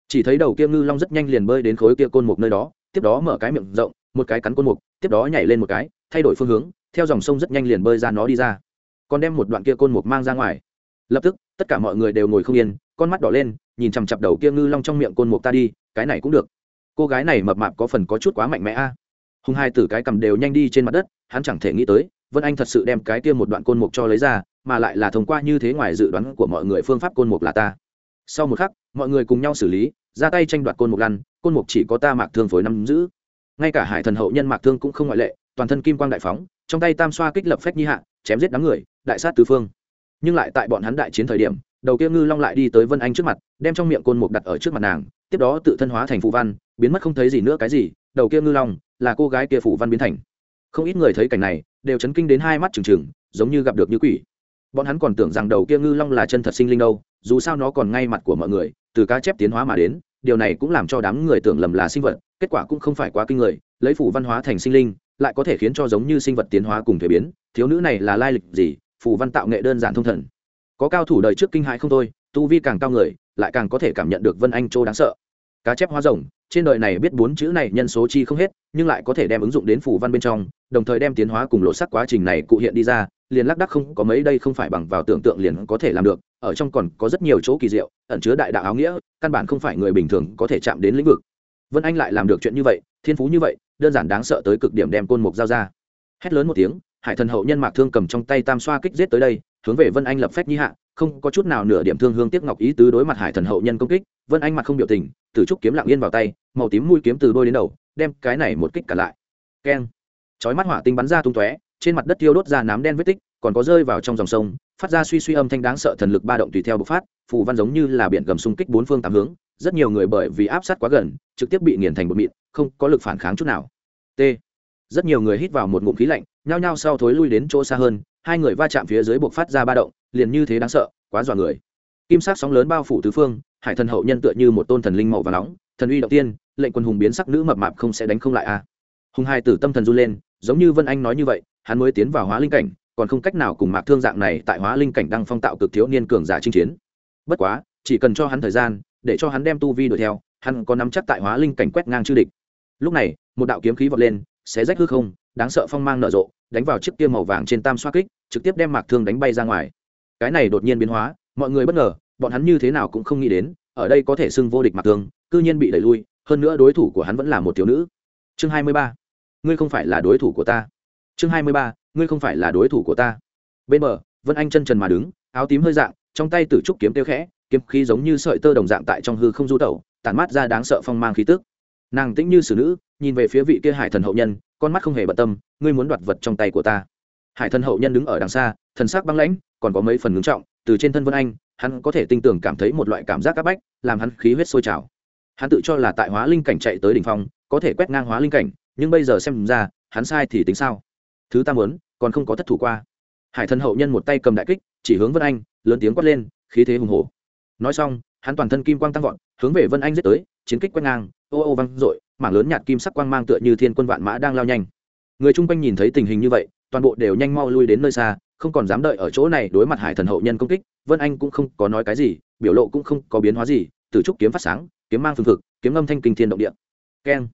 Chỉ thấy đầu kia ngư long rất nhanh liền bơi đến khối kia côn mục nơi đó, tiếp đó mở cái miệng rộng, một cái cắn côn mục, tiếp đó nhảy lên một cái, thay đổi phương hướng, theo dòng sông rất nhanh liền bơi ra nó đi ra. Còn đem một đoạn kia côn mục mang ra ngoài lập tức, tất cả mọi người đều ngồi không yên, con mắt đỏ lên, nhìn chằm chặp đầu kia ngư long trong miệng côn mục ta đi, cái này cũng được. Cô gái này mập mạp có phần có chút quá mạnh mẽ a. Hùng hai tử cái cầm đều nhanh đi trên mặt đất, hắn chẳng thể nghĩ tới, vân anh thật sự đem cái kia một đoạn côn mục cho lấy ra, mà lại là thông qua như thế ngoài dự đoán của mọi người phương pháp côn mục là ta. Sau một khắc, mọi người cùng nhau xử lý, ra tay tranh đoạt côn mục lăn, côn mục chỉ có ta mạc thương phối năm giữ. Ngay cả hải thần hậu nhân mạc thương cũng không ngoại lệ, toàn thân kim quang đại phóng, trong tay tam xoa kích lập phách nhi hạ, chém giết đám người, đại sát tứ phương nhưng lại tại bọn hắn đại chiến thời điểm, đầu kia ngư long lại đi tới vân anh trước mặt, đem trong miệng côn mục đặt ở trước mặt nàng, tiếp đó tự thân hóa thành phù văn, biến mất không thấy gì nữa cái gì, đầu kia ngư long là cô gái kia phù văn biến thành. Không ít người thấy cảnh này, đều chấn kinh đến hai mắt trừng trừng, giống như gặp được như quỷ. Bọn hắn còn tưởng rằng đầu kia ngư long là chân thật sinh linh đâu, dù sao nó còn ngay mặt của mọi người, từ cá chép tiến hóa mà đến, điều này cũng làm cho đám người tưởng lầm là sinh vật, kết quả cũng không phải quá kinh người, lấy phủ văn hóa thành sinh linh, lại có thể khiến cho giống như sinh vật tiến hóa cùng thể biến, thiếu nữ này là lai lịch gì phù văn tạo nghệ đơn giản thông thần. Có cao thủ đời trước kinh hãi không thôi, tu vi càng cao người, lại càng có thể cảm nhận được vân anh châu đáng sợ. Cá chép hoa rồng, trên đời này biết bốn chữ này nhân số chi không hết, nhưng lại có thể đem ứng dụng đến phù văn bên trong, đồng thời đem tiến hóa cùng lộ sắc quá trình này cụ hiện đi ra, liền lác đắc không có mấy đây không phải bằng vào tưởng tượng liền có thể làm được, ở trong còn có rất nhiều chỗ kỳ diệu, ẩn chứa đại đạo áo nghĩa, căn bản không phải người bình thường có thể chạm đến lĩnh vực. Vân anh lại làm được chuyện như vậy, thiên phú như vậy, đơn giản đáng sợ tới cực điểm đem côn mục giao ra. Hét lớn một tiếng hải thần hậu nhân mạc thương cầm trong tay tam xoa kích giết tới đây, hướng về vân anh lập phách nhi hạ, không có chút nào nửa điểm thương hương tiếc ngọc ý tứ đối mặt hải thần hậu nhân công kích, vân anh mặt không biểu tình, từ trúc kiếm lặng yên vào tay, màu tím mũi kiếm từ đôi đến đầu, đem cái này một kích cả lại. Keng. Chói mắt hỏa tinh bắn ra tung tóe, trên mặt đất tiêu đốt ra nám đen vết tích, còn có rơi vào trong dòng sông, phát ra suy suy âm thanh đáng sợ thần lực ba động tùy theo bộc phát, phù văn giống như là biển gầm xung kích bốn phương tám hướng, rất nhiều người bởi vì áp sát quá gần, trực tiếp bị nghiền thành bột mịn, không có lực phản kháng chút nào. T. Rất nhiều người hít vào một ngụm khí lạnh nhao nhao sau thối lui đến chỗ xa hơn, hai người va chạm phía dưới bộc phát ra ba động, liền như thế đáng sợ, quá dọa người. Kim sắc sóng lớn bao phủ tứ phương, hải thần hậu nhân tựa như một tôn thần linh màu và nóng, thần uy động tiên, lệnh quân hùng biến sắc nữ mập mạp không sẽ đánh không lại a. À. hùng hai tử tâm thần run lên, giống như vân anh nói như vậy, hắn mới tiến vào hóa linh cảnh, còn không cách nào cùng mạc thương dạng này tại hóa linh cảnh đang phong tạo cực thiếu niên cường giả chinh chiến. Bất quá, chỉ cần cho hắn thời gian, để cho hắn đem tu vi đuổi theo, hắn có nắm chắc tại hóa linh cảnh quét ngang chư địch. Lúc này, một đạo kiếm khí vọt lên, xé rách hư không đáng sợ phong mang nở rộ, đánh vào chiếc kia màu vàng trên tam xoa kích, trực tiếp đem mạc thương đánh bay ra ngoài. Cái này đột nhiên biến hóa, mọi người bất ngờ, bọn hắn như thế nào cũng không nghĩ đến, ở đây có thể xưng vô địch mạc thương, cư nhiên bị đẩy lui, hơn nữa đối thủ của hắn vẫn là một thiếu nữ. Chương hai mươi ba, ngươi không phải là đối thủ của ta. Chương hai mươi ba, ngươi không phải là đối thủ của ta. Bên bờ, vân anh chân trần mà đứng, áo tím hơi dạng, trong tay tử trúc kiếm tiêu khẽ, kiếm khí giống như sợi tơ đồng dạng tại trong hư không du tẩu, tản mát ra đáng sợ phong mang khí tức. Nàng tĩnh như xử nữ, nhìn về phía vị kia hải thần hậu nhân con mắt không hề bận tâm, ngươi muốn đoạt vật trong tay của ta. Hải thần hậu nhân đứng ở đằng xa, thần sắc băng lãnh, còn có mấy phần ngưng trọng, từ trên thân vân anh, hắn có thể tin tưởng cảm thấy một loại cảm giác áp bách, làm hắn khí huyết sôi trào. Hắn tự cho là tại hóa linh cảnh chạy tới đỉnh phong, có thể quét ngang hóa linh cảnh, nhưng bây giờ xem ra, hắn sai thì tính sao? Thứ ta muốn, còn không có thất thủ qua. Hải thần hậu nhân một tay cầm đại kích, chỉ hướng vân anh, lớn tiếng quát lên, khí thế hùng hổ. Nói xong, hắn toàn thân kim quang tăng vọt, hướng về vân anh giết tới, chiến kích quét ngang, ô ô văng r mảng lớn nhạt kim sắc quang mang tựa như thiên quân vạn mã đang lao nhanh. Người chung quanh nhìn thấy tình hình như vậy, toàn bộ đều nhanh mau lui đến nơi xa, không còn dám đợi ở chỗ này đối mặt hải thần hậu nhân công kích, vân anh cũng không có nói cái gì, biểu lộ cũng không có biến hóa gì từ trúc kiếm phát sáng, kiếm mang phương thực kiếm âm thanh kinh thiên động địa. Keng.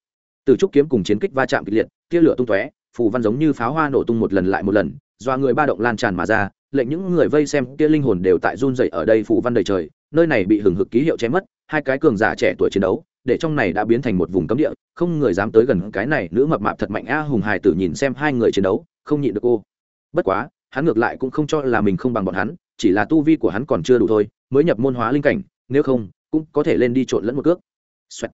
Từ trúc kiếm cùng chiến kích va chạm kịch liệt, tia lửa tung tóe, phù văn giống như pháo hoa nổ tung một lần lại một lần doa người ba động lan tràn mà ra, lệnh những người vây xem kia linh hồn đều tại run dậy ở đây phù văn đầy trời, nơi này bị hừng hực ký hiệu che mất, hai cái cường giả trẻ tuổi chiến đấu để trong này đã biến thành một vùng cấm địa, không người dám tới gần cái này nữ mập mạp thật mạnh a hùng hài tử nhìn xem hai người chiến đấu, không nhịn được cô. Bất quá, hắn ngược lại cũng không cho là mình không bằng bọn hắn, chỉ là tu vi của hắn còn chưa đủ thôi, mới nhập môn hóa linh cảnh, nếu không, cũng có thể lên đi trộn lẫn một cước、Xoẹt.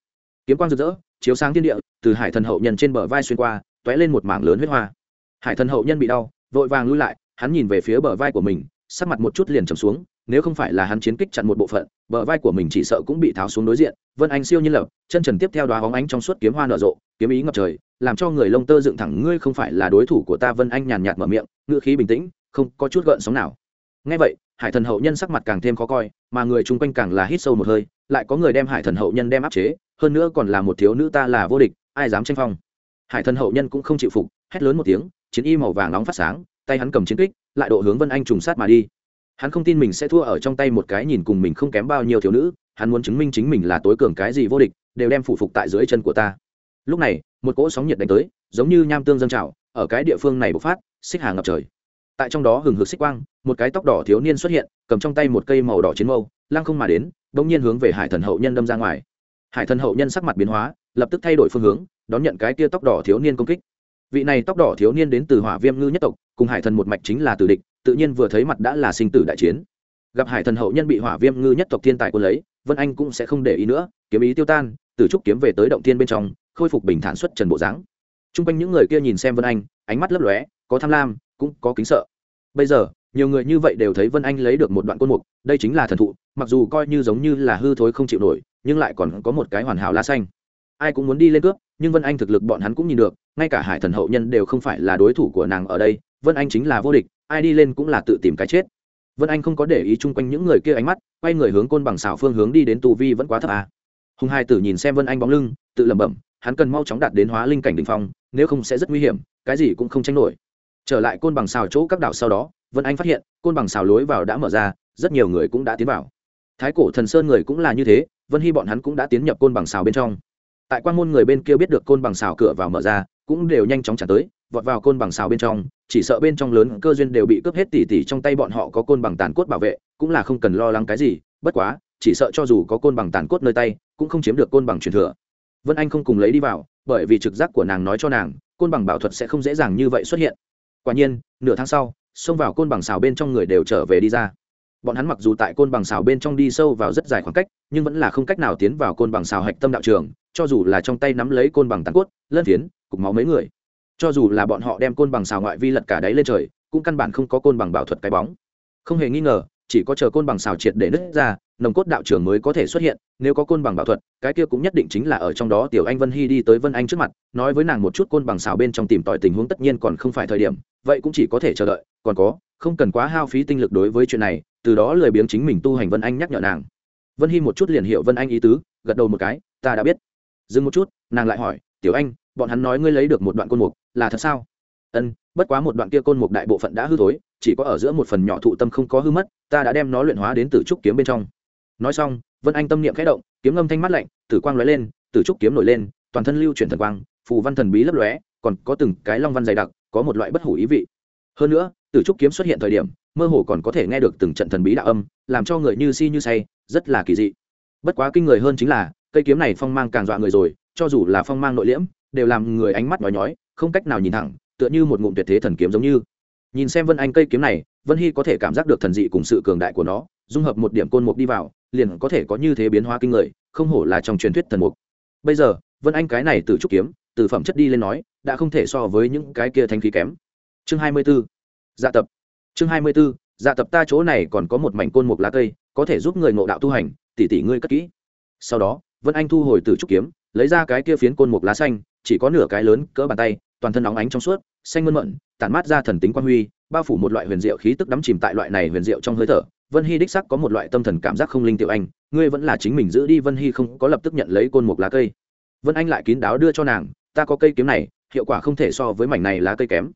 kiếm quang rực rỡ, chiếu sáng thiên địa, từ hải thần hậu nhân trên bờ vai xuyên qua t ó é lên một mảng lớn huyết hoa. Hải thần hậu nhân bị đau, vội vàng lui lại, hắn nhìn về phía bờ vai của mình, sắc mặt một chút liền trầm xuống, nếu không phải là hắn chiến kích chặn một bộ phận, bờ vai của mình chỉ sợ cũng bị tháo xuống đối diện vân anh siêu nhiên lập, chân trần tiếp theo đoá hóng ánh trong suốt kiếm hoa nở rộ, kiếm ý ngập trời, làm cho người lông tơ dựng thẳng, ngươi không phải là đối thủ của ta, vân anh nhàn nhạt mở miệng, ngữ khí bình tĩnh, không có chút gợn sóng nào. Ngay vậy, hải thần hậu nhân sắc mặt càng thêm khó coi, mà người chung quanh càng là hít sâu một hơi, lại có người đem hải thần hậu nhân đem áp chế, hơn nữa còn là một thiếu nữ ta là vô địch, ai dám tranh phong. Hải thần hậu nhân cũng không chịu phục, hét lớn một tiếng, chiến y màu vàng nóng phát sáng, tay hắn cầm chiến kích, lại độ hướng vân anh trùng sát mà đi. Hắn không tin mình sẽ thua ở trong tay một cái nhìn cùng mình không kém bao nhiêu thiếu nữ hắn muốn chứng minh chính mình là tối cường cái gì vô địch, đều đem phủ phục tại dưới chân của ta. Lúc này, một cỗ sóng nhiệt đánh tới, giống như nham tương dâng trào, ở cái địa phương này bộc phát, xích hà ngập trời. Tại trong đó hừng hực xích quang, một cái tóc đỏ thiếu niên xuất hiện, cầm trong tay một cây màu đỏ chiến mâu, lăng không mà đến, bỗng nhiên hướng về hải thần hậu nhân đâm ra ngoài. Hải thần hậu nhân sắc mặt biến hóa, lập tức thay đổi phương hướng, đón nhận cái tia tóc đỏ thiếu niên công kích. Vị này tóc đỏ thiếu niên đến từ hỏa viêm ngư nhất tộc, cùng hải thần một mạch chính là tử địch, tự nhiên vừa thấy mặt đã là sinh tử đại chiến gặp hải thần hậu nhân bị hỏa viêm ngư nhất tộc thiên tài quân lấy, vân anh cũng sẽ không để ý nữa, kiếm ý tiêu tan từ trúc kiếm về tới động thiên bên trong, khôi phục bình thản xuất trần bộ dáng. T r u n g quanh những người kia nhìn xem vân anh, ánh mắt lấp lóe, có tham lam, cũng có kính sợ. Bây giờ, nhiều người như vậy đều thấy vân anh lấy được một đoạn côn mục, đây chính là thần thụ, mặc dù coi như giống như là hư thối không chịu nổi, nhưng lại còn có một cái hoàn hảo la xanh. Ai cũng muốn đi lên cướp, nhưng vân anh thực lực bọn hắn cũng nhìn được, ngay cả hải thần hậu nhân đều không phải là đối thủ của nàng ở đây, vân anh chính là vô địch, ai đi lên cũng là tự tìm cái chết vân anh không có để ý chung quanh những người kia ánh mắt, quay người hướng côn bằng xào phương hướng đi đến tù vi vẫn quá thấp à. hùng hai tử nhìn xem vân anh bóng lưng, tự lẩm bẩm, hắn cần mau chóng đạt đến hóa linh cảnh đ ỉ n h phong, nếu không sẽ rất nguy hiểm, cái gì cũng không tranh nổi. Trở lại côn bằng xào chỗ các đảo sau đó, vân anh phát hiện, côn bằng xào lối vào đã mở ra, rất nhiều người cũng đã tiến vào. Thái cổ thần sơn người cũng là như thế, vân hy bọn hắn cũng đã tiến nhập côn bằng xào bên trong. Tại quan môn người bên kia biết được côn bằng xào cửa vào mở ra, cũng đều nhanh chóng trả tới vọt vào côn bằng xào bên trong, chỉ sợ bên trong lớn cơ duyên đều bị cướp hết tỉ tỉ trong tay bọn họ có côn bằng tàn cốt bảo vệ, cũng là không cần lo lắng cái gì, bất quá, chỉ sợ cho dù có côn bằng tàn cốt nơi tay, cũng không chiếm được côn bằng truyền thừa. Vân anh không cùng lấy đi vào, bởi vì trực giác của nàng nói cho nàng, côn bằng bảo thuật sẽ không dễ dàng như vậy xuất hiện. Quả nhiên, nửa tháng sau, xông vào côn bằng xào bên trong người đều trở về đi ra. Bọn hắn mặc dù tại côn bằng xào bên trong đi sâu vào rất dài khoảng cách, nhưng vẫn là không cách nào tiến vào côn bằng xào hạch tâm đạo trường, cho dù là trong tay nắm lấy côn bằng tàn cốt, lân phiến, cục máu mấy người cho dù là bọn họ đem côn bằng xào ngoại vi lật cả đáy lên trời, cũng căn bản không có côn bằng bảo thuật cái bóng. Không hề nghi ngờ, chỉ có chờ côn bằng xào triệt để nứt ra, nồng cốt đạo trưởng mới có thể xuất hiện, nếu có côn bằng bảo thuật, cái kia cũng nhất định chính là ở trong đó tiểu anh vân hy đi tới vân anh trước mặt, nói với nàng một chút côn bằng xào bên trong tìm tòi tình huống tất nhiên còn không phải thời điểm, vậy cũng chỉ có thể chờ đợi, còn có, không cần quá hao phí tinh lực đối với chuyện này, từ đó lười biếng chính mình tu hành vân anh nhắc nhở nàng. Vân hy một chút liền hiểu vân anh ý tứ, gật đầu một cái, ta đã biết. Dừng một chút, nàng lại hỏi, tiểu anh bọn hắn nói ngươi lấy được một đoạn côn mục, là thật sao? Ân, bất quá một đoạn kia côn mục đại bộ phận đã hư thối, chỉ có ở giữa một phần nhỏ thụ tâm không có hư mất, ta đã đem nó luyện hóa đến tử trúc kiếm bên trong. Nói xong, vân anh tâm niệm khẽ động, kiếm ngâm thanh mắt lạnh, tử quang lóe lên, tử trúc kiếm nổi lên, toàn thân lưu chuyển thần quang, phù văn thần bí lấp lóe, còn có từng cái long văn dày đặc, có một loại bất hủ ý vị. Hơn nữa, tử trúc kiếm xuất hiện thời điểm, mơ hồ còn có thể nghe được từng trận thần bí đạo âm, làm cho người như si như say, rất là kỳ dị. Bất quá kinh người hơn chính là, cây kiếm này phong mang càng dọa người rồi, cho dù là phong mang nội liễm đều làm người ánh mắt nhói nhói, không cách nào nhìn thẳng, tựa như một ngụm tuyệt thế thần kiếm giống như nhìn xem vân anh cây kiếm này, vân hy có thể cảm giác được thần dị cùng sự cường đại của nó, dung hợp một điểm côn mục đi vào, liền có thể có như thế biến hóa kinh người, không hổ là trong truyền thuyết thần mục bây giờ, vân anh cái này từ trúc kiếm, từ phẩm chất đi lên nói, đã không thể so với những cái kia thanh khí kém chương hai mươi 24. dạ tập chương hai mươi 24. dạ tập ta chỗ này còn có một mảnh côn mục lá cây, có thể giúp người ngộ đạo tu hành, tỷ tỷ ngươi cất kỹ sau đó, vân anh thu hồi từ trúc kiếm, lấy ra cái kia phiến côn mục lá xanh chỉ có nửa cái lớn cỡ bàn tay, toàn thân óng ánh trong suốt, xanh mơn mận, tản mát ra thần tính quan huy, bao phủ một loại huyền diệu khí tức đắm chìm tại loại này huyền diệu trong hơi thở. Vân hy đích sắc có một loại tâm thần cảm giác không linh tiểu anh, ngươi vẫn là chính mình giữ đi, vân hy không có lập tức nhận lấy côn một lá cây. Vân anh lại kín đáo đưa cho nàng, ta có cây kiếm này, hiệu quả không thể so với mảnh này lá cây kém.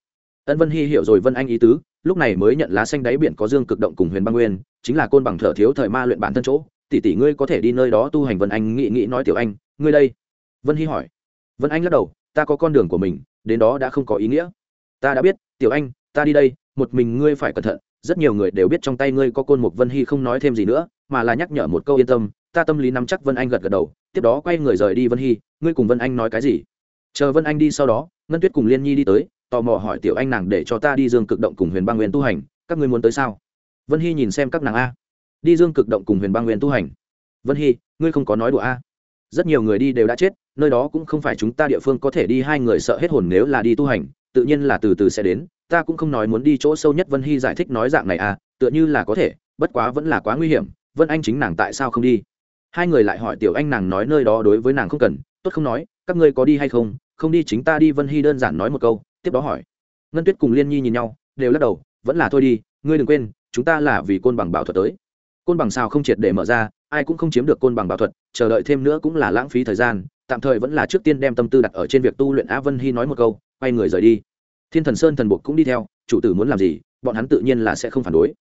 Ân vân hy hiểu rồi vân anh ý tứ, lúc này mới nhận lá xanh đáy biển có dương cực động cùng huyền băng nguyên, chính là côn bằng thở thiếu thời ma luyện bản thân chỗ. Tỷ tỷ ngươi có thể đi nơi đó tu hành, vân anh nghĩ nghĩ nói, tiểu anh, ngươi đây? Vân hy hỏi vân anh lắc đầu, ta có con đường của mình, đến đó đã không có ý nghĩa. Ta đã biết, tiểu anh, ta đi đây, một mình ngươi phải cẩn thận, rất nhiều người đều biết trong tay ngươi có côn mục vân hy không nói thêm gì nữa, mà là nhắc nhở một câu yên tâm, ta tâm lý nắm chắc vân anh gật gật đầu, tiếp đó quay người rời đi vân hy, ngươi cùng vân anh nói cái gì? Chờ vân anh đi sau đó, ngân tuyết cùng liên nhi đi tới, tò mò hỏi tiểu anh nàng để cho ta đi dương cực động cùng huyền bang nguyên tu hành, các ngươi muốn tới sao? Vân hy nhìn xem các nàng a. Đi dương cực động cùng huyền bang nguyên tu hành. Vân hy, ngươi không có nói đùa a rất nhiều người đi đều đã chết, nơi đó cũng không phải chúng ta địa phương có thể đi, hai người sợ hết hồn nếu là đi tu hành, tự nhiên là từ từ sẽ đến. Ta cũng không nói muốn đi chỗ sâu nhất vân hy giải thích nói dạng này à tựa như là có thể, bất quá vẫn là quá nguy hiểm. Vân anh chính nàng tại sao không đi? Hai người lại hỏi tiểu anh nàng nói nơi đó đối với nàng không cần, tốt không nói, các ngươi có đi hay không? Không đi chính ta đi, vân hy đơn giản nói một câu, tiếp đó hỏi. Ngân tuyết cùng liên nhi nhìn nhau, đều lắc đầu, vẫn là thôi đi, ngươi đừng quên, chúng ta là vì côn bằng bảo thuật tới. Côn bằng sao không triệt để mở ra ai cũng không chiếm được côn bằng bảo thuật chờ đợi thêm nữa cũng là lãng phí thời gian tạm thời vẫn là trước tiên đem tâm tư đặt ở trên việc tu luyện á vân hy nói một câu quay người rời đi. Thiên thần sơn thần buộc cũng đi theo chủ tử muốn làm gì bọn hắn tự nhiên là sẽ không phản đối.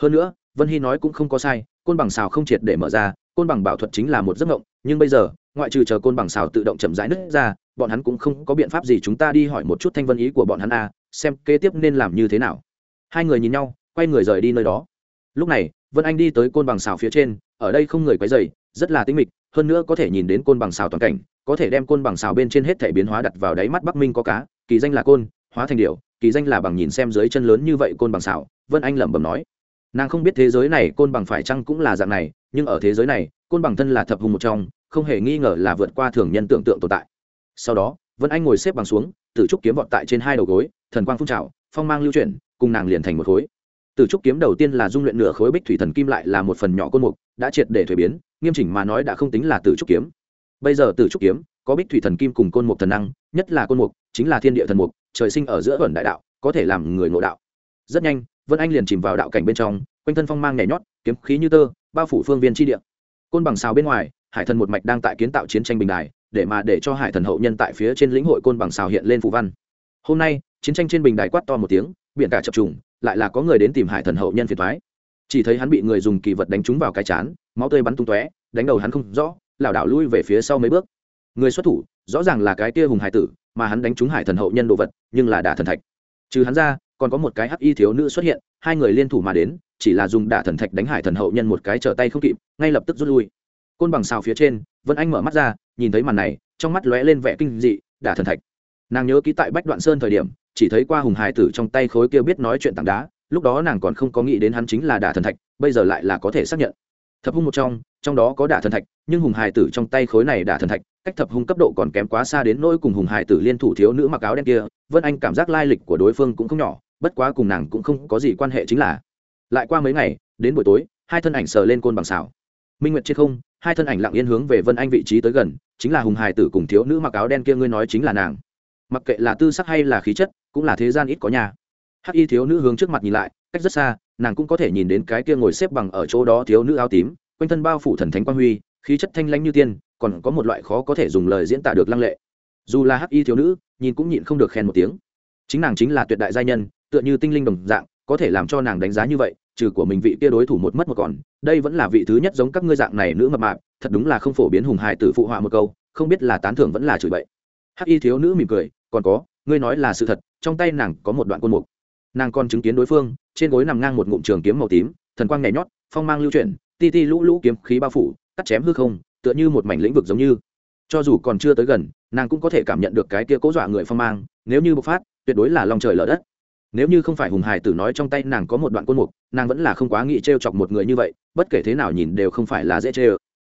Hơn nữa vân hy nói cũng không có sai côn bằng xào không triệt để mở ra côn bằng bảo thuật chính là một giấc mộng nhưng bây giờ ngoại trừ chờ côn bằng xào tự động chậm rãi nứt ra bọn hắn cũng không có biện pháp gì chúng ta đi hỏi một chút thanh vân ý của bọn hắn a à, xem kế tiếp nên làm như thế nào. Hai người nhìn nhau quay người rời đi nơi đó. Lúc này vân anh đi tới côn bằng xào phía trên, ở đây không người quấy dày rất là tinh mịch, hơn nữa có thể nhìn đến côn bằng xào toàn cảnh, có thể đem côn bằng xào bên trên hết thể biến hóa đặt vào đáy mắt bắc minh có cá, kỳ danh là côn, hóa thành điệu kỳ danh là bằng nhìn xem dưới chân lớn như vậy côn bằng xào. vân anh lẩm bẩm nói nàng không biết thế giới này côn bằng phải chăng cũng là dạng này, nhưng ở thế giới này, côn bằng thân là thập hùng một trong, không hề nghi ngờ là vượt qua thường nhân tưởng tượng tồn tại sau đó, vân anh ngồi xếp bằng xuống, tử trúc kiếm vọt tại trên hai đầu gối, thần quang phun trào, phong mang lưu chuyển, cùng nàng liền thành một khối tử trúc kiếm đầu tiên là dung luyện nửa khối bích thủy thần kim lại là một phần nhỏ côn mục, đã triệt để thuế biến, nghiêm chỉnh mà nói đã không tính là tử trúc kiếm. Bây giờ tử trúc kiếm, có bích thủy thần kim cùng côn mục thần năng, nhất là côn mục, chính là thiên địa thần mục, trời sinh ở giữa vẩn đại đạo, có thể làm người ngộ đạo. Rất nhanh, vân anh liền chìm vào đạo cảnh bên trong, quanh thân phong mang nhảy nhót, kiếm khí như tơ, bao phủ phương viên tri địa. Côn bằng xào bên ngoài, hải thần một mạch đang tại kiến tạo chiến tranh bình đài, để mà để cho hải thần hậu nhân tại phía trên lĩnh hội côn bằng xào hiện lên phù văn. Hôm nay, chiến tranh trên bình đài quát to một tiếng, biển cả chập trùng lại là có người đến tìm hải thần hậu nhân phiền thoái. Chỉ thấy hắn bị người dùng kỳ vật đánh trúng vào cái chán, máu tươi bắn tung tóe, đánh đầu hắn không rõ, lảo đảo lui về phía sau mấy bước. Người xuất thủ, rõ ràng là cái tia hùng hải tử, mà hắn đánh trúng hải thần hậu nhân đồ vật, nhưng là đả thần thạch. Trừ hắn ra, còn có một cái hắc y thiếu nữ xuất hiện, hai người liên thủ mà đến, chỉ là dùng đả thần thạch đánh hải thần hậu nhân một cái trở tay không kịp, ngay lập tức rút lui. Côn bằng xào phía trên, vân anh mở mắt ra, nhìn thấy màn này, trong mắt lóe lên vẻ kinh dị, đả thần thạch. Nàng nhớ ký tại bách đoạn sơn thời điểm chỉ thấy qua hùng hải tử trong tay khối kia biết nói chuyện tảng đá, lúc đó nàng còn không có nghĩ đến hắn chính là đả thần thạch, bây giờ lại là có thể xác nhận. Thập hung một trong trong đó có đả thần thạch, nhưng hùng hải tử trong tay khối này đả thần thạch, cách thập hung cấp độ còn kém quá xa đến nỗi cùng hùng hải tử liên thủ thiếu nữ mặc áo đen kia, vân anh cảm giác lai lịch của đối phương cũng không nhỏ, bất quá cùng nàng cũng không có gì quan hệ chính là. Lại qua mấy ngày, đến buổi tối, hai thân ảnh sờ lên côn bằng xảo. Minh nguyệt trên không, hai thân ảnh lặng yên hướng về vân anh vị trí tới gần, chính là hùng hải tử cùng thiếu nữ mặc áo đen kia ngươi nói chính là nàng. Mặc kệ là tư sắc hay là khí chất cũng là thế gian ít có nhà. Hắc y thiếu nữ hướng trước mặt nhìn lại, cách rất xa, nàng cũng có thể nhìn đến cái kia ngồi xếp bằng ở chỗ đó thiếu nữ áo tím, quanh thân bao phủ thần thánh quang huy, khí chất thanh lãnh như tiên, còn có một loại khó có thể dùng lời diễn tả được lăng lệ. Dù là hắc y thiếu nữ, nhìn cũng nhịn không được khen một tiếng. Chính nàng chính là tuyệt đại gia nhân, tựa như tinh linh đồng dạng, có thể làm cho nàng đánh giá như vậy, trừ của mình vị kia đối thủ một mất một còn, đây vẫn là vị thứ nhất giống các ngươi dạng này nữ mập mạp, thật đúng là không phổ biến hùng hài tử phụ họa một câu, không biết là tán thưởng vẫn là chửi bậy. Hắc y thiếu nữ mỉm cười, còn có ngươi nói là sự thật, trong tay nàng có một đoạn côn mục. Nàng còn chứng kiến đối phương, trên gối nằm ngang một ngụm trường kiếm màu tím, thần quang nhảy nhót, phong mang lưu chuyển, ti ti lũ lũ kiếm khí bao phủ, cắt chém hư không, tựa như một mảnh lĩnh vực giống như. Cho dù còn chưa tới gần, nàng cũng có thể cảm nhận được cái kia cố dọa người phong mang, nếu như bộc phát, tuyệt đối là lòng trời lở đất. Nếu như không phải hùng hải tử nói trong tay nàng có một đoạn côn mục, nàng vẫn là không quá nghĩ t r e o chọc một người như vậy, bất kể thế nào nhìn đều không phải là dễ chê ơ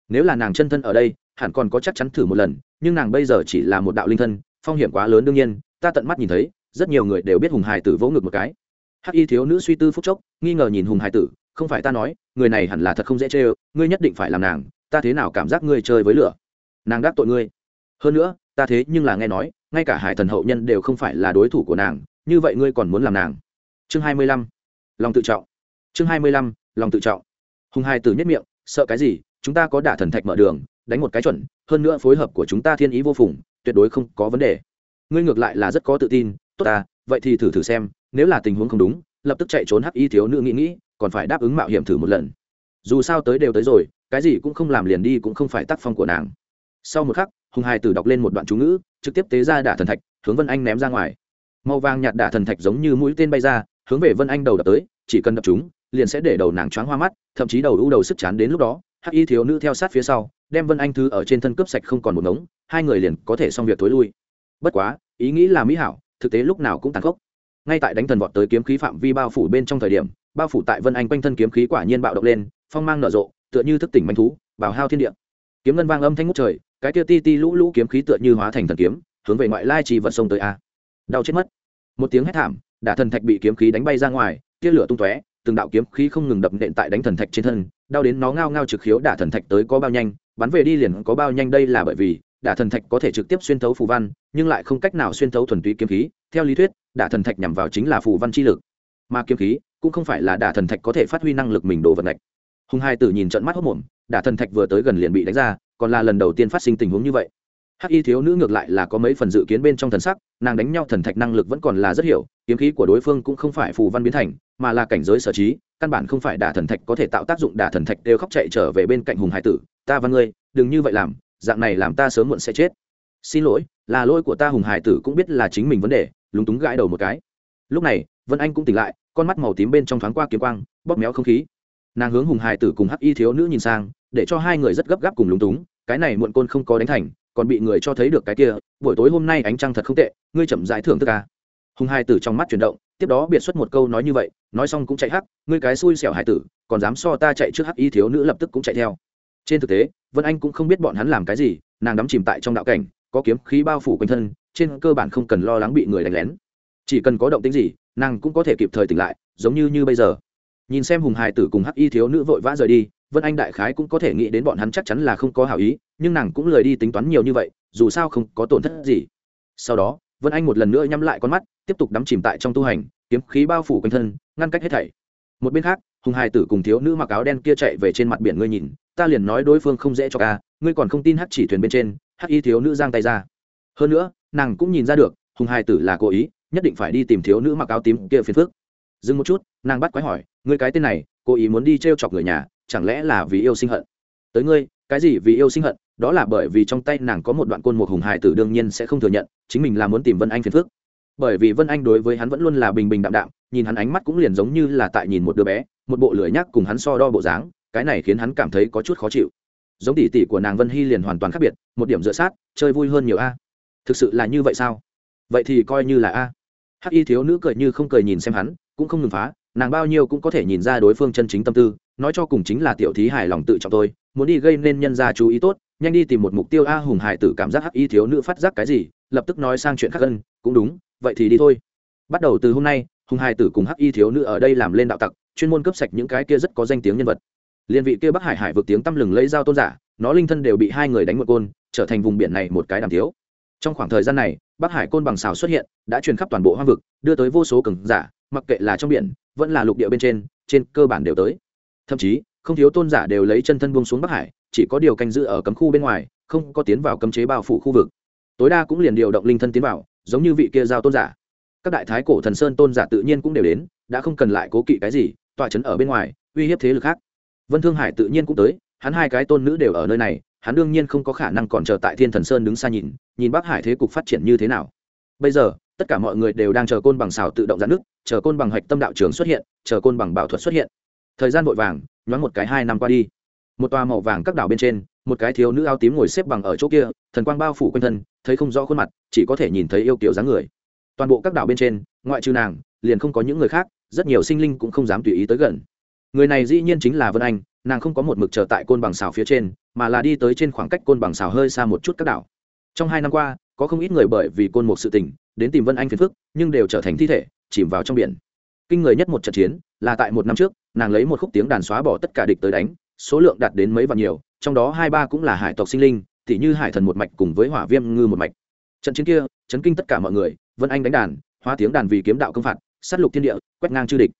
nếu là nàng chân thân ở đây, hẳn còn có chắc chắn thử một lần, nhưng nàng bây giờ chỉ là một đạo linh thân, phong hiểm quá lớn đương nhiên ta tận mắt nhìn thấy, rất nhiều người đều biết hùng hải tử vỗ ngực một cái. Hắc y thiếu nữ suy tư phúc chốc, nghi ngờ nhìn hùng hải tử, không phải ta nói, người này hẳn là thật không dễ chê ơ, ngươi nhất định phải làm nàng, ta thế nào cảm giác ngươi chơi với lửa? Nàng đáp tội ngươi. Hơn nữa, ta thế nhưng là nghe nói, ngay cả hải thần hậu nhân đều không phải là đối thủ của nàng, như vậy ngươi còn muốn làm nàng? Chương hai mươi lăm. Lòng tự trọng. Chương hai mươi lăm, lòng tự trọng. Hùng hai Tử nhất miệng, sợ cái gì, chúng ta có đả thần thạch mở đường, đánh một cái chuẩn, hơn nữa phối hợp của chúng ta thiên ý vô phùng, tuyệt đối không có vấn đề ngươi ngược lại là rất có tự tin, tốt à vậy thì thử thử xem, nếu là tình huống không đúng, lập tức chạy trốn hắc y thiếu nữ nghĩ nghĩ, còn phải đáp ứng mạo hiểm thử một lần. Dù sao tới đều tới rồi, cái gì cũng không làm liền đi cũng không phải tác phong của nàng. Sau một khắc, hùng hai tử đọc lên một đoạn chú ngữ, trực tiếp tế ra đả thần thạch, hướng vân anh ném ra ngoài. Màu vàng nhạt đả thần thạch giống như mũi tên bay ra, hướng về vân anh đầu đập tới, chỉ cần đập chúng, liền sẽ để đầu nàng choáng hoa mắt, thậm chí đầu u đầu sức chán đến lúc đó, hắc y thiếu nữ theo sát phía sau, đem vân anh thứ ở trên thân cướp sạch không còn một ngống, hai người liền có thể xong việc thối lui. Bất quá ý nghĩ là mỹ hảo, thực tế lúc nào cũng tàn khốc. Ngay tại đánh thần vọt tới kiếm khí phạm vi bao phủ bên trong thời điểm, bao phủ tại vân anh quanh thân kiếm khí quả nhiên bạo động lên, phong mang nở rộ, tựa như thức tỉnh manh thú, bào hao thiên địa. Kiếm ngân vang âm thanh ngút trời, cái kia ti ti lũ lũ kiếm khí tựa như hóa thành thần kiếm, hướng về ngoại lai trì vận sông tới a. Đau chết mất. Một tiếng hét thảm, đả thần thạch bị kiếm khí đánh bay ra ngoài, tia lửa tung tóe, từng đạo kiếm khí không ngừng đập nện tại đánh thần thạch trên thân, đau đến nó ngao ngao trực khiếu đả thần thạch tới có bao nhanh, bắn về đi liền có bao nhanh, đây là bởi vì đả thần thạch có thể trực tiếp xuyên thấu phù văn, nhưng lại không cách nào xuyên thấu thuần túy kiếm khí. Theo lý thuyết, đả thần thạch nhằm vào chính là phù văn chi lực. Mà kiếm khí cũng không phải là đả thần thạch có thể phát huy năng lực mình đồ vật này. Hùng hai tử nhìn trận mắt hốc mồm, đả thần thạch vừa tới gần liền bị đánh ra, còn là lần đầu tiên phát sinh tình huống như vậy. Hắc y thiếu nữ ngược lại là có mấy phần dự kiến bên trong thần sắc, nàng đánh nhau thần thạch năng lực vẫn còn là rất hiểu, kiếm khí của đối phương cũng không phải phù văn biến thành, mà là cảnh giới sở trí, căn bản không phải đả thần thạch có thể tạo tác dụng đả thần thạch đều khóc chạy trở về bên cạnh hùng hải tử. Ta và ngươi, đừng như vậy làm dạng này làm ta sớm muộn sẽ chết. Xin lỗi, là lỗi của ta hùng hải tử cũng biết là chính mình vấn đề, lúng túng gãi đầu một cái. Lúc này, vân anh cũng tỉnh lại, con mắt màu tím bên trong thoáng qua kiếm quang, bóp méo không khí. Nàng hướng hùng hải tử cùng hắc y thiếu nữ nhìn sang, để cho hai người rất gấp gáp cùng lúng túng, cái này muộn côn không có đánh thành, còn bị người cho thấy được cái kia, buổi tối hôm nay ánh trăng thật không tệ, ngươi chậm giải thưởng tất cả à. hùng hải tử trong mắt chuyển động, tiếp đó biệt xuất một câu nói như vậy, nói xong cũng chạy hắc, ngươi cái xui xẻo hải tử, còn dám so ta chạy trước hắc y thiếu nữ lập tức cũng chạy theo trên thực tế, vân anh cũng không biết bọn hắn làm cái gì, nàng đắm chìm tại trong đạo cảnh, có kiếm khí bao phủ quanh thân, trên cơ bản không cần lo lắng bị người đánh lén. Chỉ cần có động tính gì, nàng cũng có thể kịp thời tỉnh lại, giống như như bây giờ. Nhìn xem hùng hải tử cùng hắc y thiếu nữ vội vã rời đi, vân anh đại khái cũng có thể nghĩ đến bọn hắn chắc chắn là không có hảo ý, nhưng nàng cũng lười đi tính toán nhiều như vậy, dù sao không có tổn thất gì. Sau đó, vân anh một lần nữa nhắm lại con mắt, tiếp tục đắm chìm tại trong tu hành, kiếm khí bao phủ quanh thân, ngăn cách hết thảy. Một bên khác, hùng hải tử cùng thiếu nữ mặc áo đen kia chạy về trên mặt biển ngươi nhìn ta liền nói đối phương không dễ cho ca, ngươi còn không tin hắc chỉ thuyền bên trên hắc y thiếu nữ giang tay ra. Hơn nữa, nàng cũng nhìn ra được, hùng hai tử là cố ý, nhất định phải đi tìm thiếu nữ mặc áo tím kia phiền phước dừng một chút, nàng bắt quái hỏi, ngươi cái tên này, cố ý muốn đi t r e o chọc người nhà, chẳng lẽ là vì yêu sinh hận? Tới ngươi, cái gì vì yêu sinh hận? Đó là bởi vì trong tay nàng có một đoạn côn một hùng hải tử đương nhiên sẽ không thừa nhận, chính mình là muốn tìm vân anh phiền phước bởi vì vân anh đối với hắn vẫn luôn là bình bình đạm đạm, nhìn hắn ánh mắt cũng liền giống như là tại nhìn một đứa bé, một bộ lưỡi nhắc cùng hắn so đo bộ dáng cái này khiến hắn cảm thấy có chút khó chịu. Giống tỷ tỷ của nàng vân hy liền hoàn toàn khác biệt, một điểm dựa sát, chơi vui hơn nhiều a. Thực sự là như vậy sao? Vậy thì coi như là a. Hắc y thiếu nữ cười như không cười nhìn xem hắn, cũng không ngừng phá, nàng bao nhiêu cũng có thể nhìn ra đối phương chân chính tâm tư, nói cho cùng chính là tiểu thí hài lòng tự trọng tôi muốn đi gây nên nhân gia chú ý tốt, nhanh đi tìm một mục tiêu a hùng hải tử cảm giác hắc y thiếu nữ phát giác cái gì, lập tức nói sang chuyện khác ân, cũng đúng, vậy thì đi thôi. Bắt đầu từ hôm nay, hùng hải tử cùng hắc y thiếu nữ ở đây làm lên đạo tặc, chuyên môn cấp sạch những cái kia rất có danh tiếng nhân vật liên vị kia bắc hải hải vượt tiếng tăm lừng lấy dao tôn giả, nó linh thân đều bị hai người đánh một côn, trở thành vùng biển này một cái đàm thiếu trong khoảng thời gian này, bắc hải côn bằng xào xuất hiện, đã truyền khắp toàn bộ hoang vực, đưa tới vô số cường giả, mặc kệ là trong biển, vẫn là lục địa bên trên trên cơ bản đều tới. Thậm chí, không thiếu tôn giả đều lấy chân thân buông xuống bắc hải, chỉ có điều canh giữ ở cấm khu bên ngoài, không có tiến vào cấm chế bao phủ khu vực. Tối đa cũng liền điều động linh thân tiến vào, giống như vị kia giao tôn giả. Các đại thái cổ thần sơn tôn giả tự nhiên cũng đều đến, đã không cần lại cố kỵ cái gì, tọa chấn ở bên ngoài, uy hiếp thế lực khác vân thương hải tự nhiên cũng tới, hắn hai cái tôn nữ đều ở nơi này, hắn đương nhiên không có khả năng còn chờ tại thiên thần sơn đứng xa nhìn nhìn bắc hải thế cục phát triển như thế nào. Bây giờ, tất cả mọi người đều đang chờ côn bằng xào tự động giãn nước, chờ côn bằng hạch tâm đạo trường xuất hiện, chờ côn bằng bảo thuật xuất hiện. Thời gian vội vàng, nhoáng một cái hai năm qua đi. Một tòa màu vàng các đảo bên trên, một cái thiếu nữ áo tím ngồi xếp bằng ở chỗ kia, thần quang bao phủ quanh thân, thấy không rõ khuôn mặt, chỉ có thể nhìn thấy yêu kiểu dáng người. Toàn bộ các đảo bên trên, ngoại trừ nàng, liền không có những người khác, rất nhiều sinh linh cũng không dám tùy ý tới gần người này dĩ nhiên chính là vân anh, nàng không có một mực chờ tại côn bằng xào phía trên, mà là đi tới trên khoảng cách côn bằng xào hơi xa một chút các đảo. Trong hai năm qua, có không ít người bởi vì côn một sự tình, đến tìm vân anh phiền phức, nhưng đều trở thành thi thể, chìm vào trong biển. Kinh người nhất một trận chiến, là tại một năm trước, nàng lấy một khúc tiếng đàn xóa bỏ tất cả địch tới đánh, số lượng đạt đến mấy vạn nhiều, trong đó hai ba cũng là hải tộc sinh linh, tỉ như hải thần một mạch cùng với hỏa viêm ngư một mạch. Trận chiến kia, chấn kinh tất cả mọi người, vân anh đánh đàn, hóa tiếng đàn vì kiếm đạo công phạt, sát lục thiên địa, quét ngang chư địch.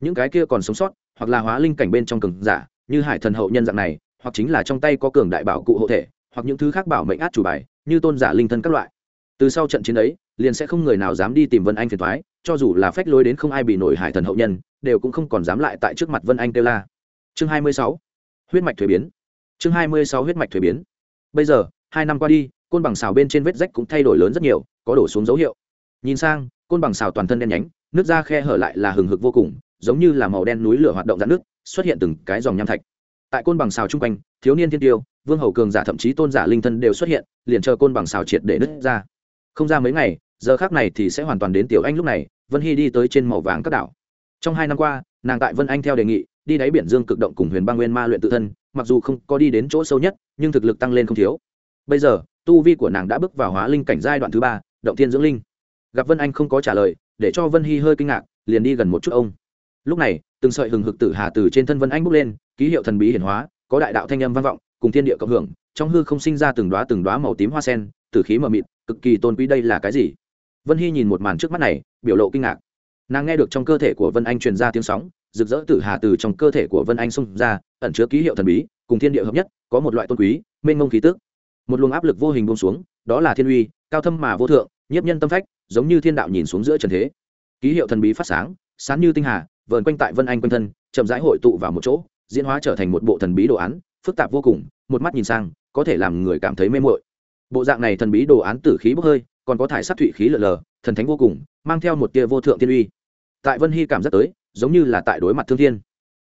Những cái kia còn sống sót hoặc là hóa linh cảnh bên trong cường giả, như hải thần hậu nhân dạng này, hoặc chính là trong tay có cường đại bảo cụ hộ thể, hoặc những thứ khác bảo mệnh át chủ bài, như tôn giả linh thân các loại. Từ sau trận chiến ấy, liền sẽ không người nào dám đi tìm vân anh phiền thoái cho dù là phách lối đến không ai bị nổi hải thần hậu nhân, đều cũng không còn dám lại tại trước mặt vân anh kêu la. Chương 26. huyết mạch thuế biến. Chương 26 huyết mạch thuế biến. Bây giờ, hai năm qua đi, côn bằng xào bên trên vết rách cũng thay đổi lớn rất nhiều, có đổ xuống dấu hiệu. Nhìn sang, côn bằng xào toàn thân đen nhánh, nước ra khe hở lại là hừng hực vô cùng giống như là màu đen núi lửa hoạt động dạn nước, xuất hiện từng cái dòng nham thạch. Tại côn bằng xào chung quanh, thiếu niên thiên tiêu, vương hầu cường giả thậm chí tôn giả linh thân đều xuất hiện, liền chờ côn bằng xào triệt để nứt ra. Không ra mấy ngày, giờ khác này thì sẽ hoàn toàn đến tiểu anh lúc này, vân hy đi tới trên màu vàng các đảo. Trong hai năm qua, nàng tại vân anh theo đề nghị, đi đáy biển dương cực động cùng huyền bang nguyên ma luyện tự thân, mặc dù không có đi đến chỗ sâu nhất, nhưng thực lực tăng lên không thiếu. Bây giờ, tu vi của nàng đã bước vào hóa linh cảnh giai đoạn thứ ba, động thiên dưỡng linh. Gặp vân anh không có trả lời, để cho vân hy hơi kinh ngạc, liền đi gần một chút ông lúc này, từng sợi hừng hực tử hà từ trên thân vân anh bốc lên, ký hiệu thần bí hiển hóa, có đại đạo thanh âm vang vọng, cùng thiên địa cộng hưởng, trong hư không sinh ra từng đoá từng đoá màu tím hoa sen, tử khí mờ mịt, cực kỳ tôn quý đây là cái gì? Vân hy nhìn một màn trước mắt này, biểu lộ kinh ngạc. Nàng nghe được trong cơ thể của vân anh truyền ra tiếng sóng, rực rỡ tử hà từ trong cơ thể của vân anh xông ra, ẩn chứa ký hiệu thần bí, cùng thiên địa hợp nhất, có một loại tôn quý, mênh mông khí tức. Một luồng áp lực vô hình bông xuống, đó là thiên uy, cao thâm mà vô thượng, nhiếp nhân tâm phách, giống như thiên đạo nhìn xuống giữa trần thế. Ký hiệu thần bí phát sáng sáng như tinh hà vờn quanh tại vân anh quanh thân, chậm rãi hội tụ vào một chỗ, diễn hóa trở thành một bộ thần bí đồ án, phức tạp vô cùng, một mắt nhìn sang, có thể làm người cảm thấy mê mội bộ dạng này thần bí đồ án tử khí bốc hơi, còn có thải sắc thụy khí lờ lờ, thần thánh vô cùng, mang theo một tia vô thượng thiên uy. Tại vân hy cảm giác tới, giống như là tại đối mặt thương thiên.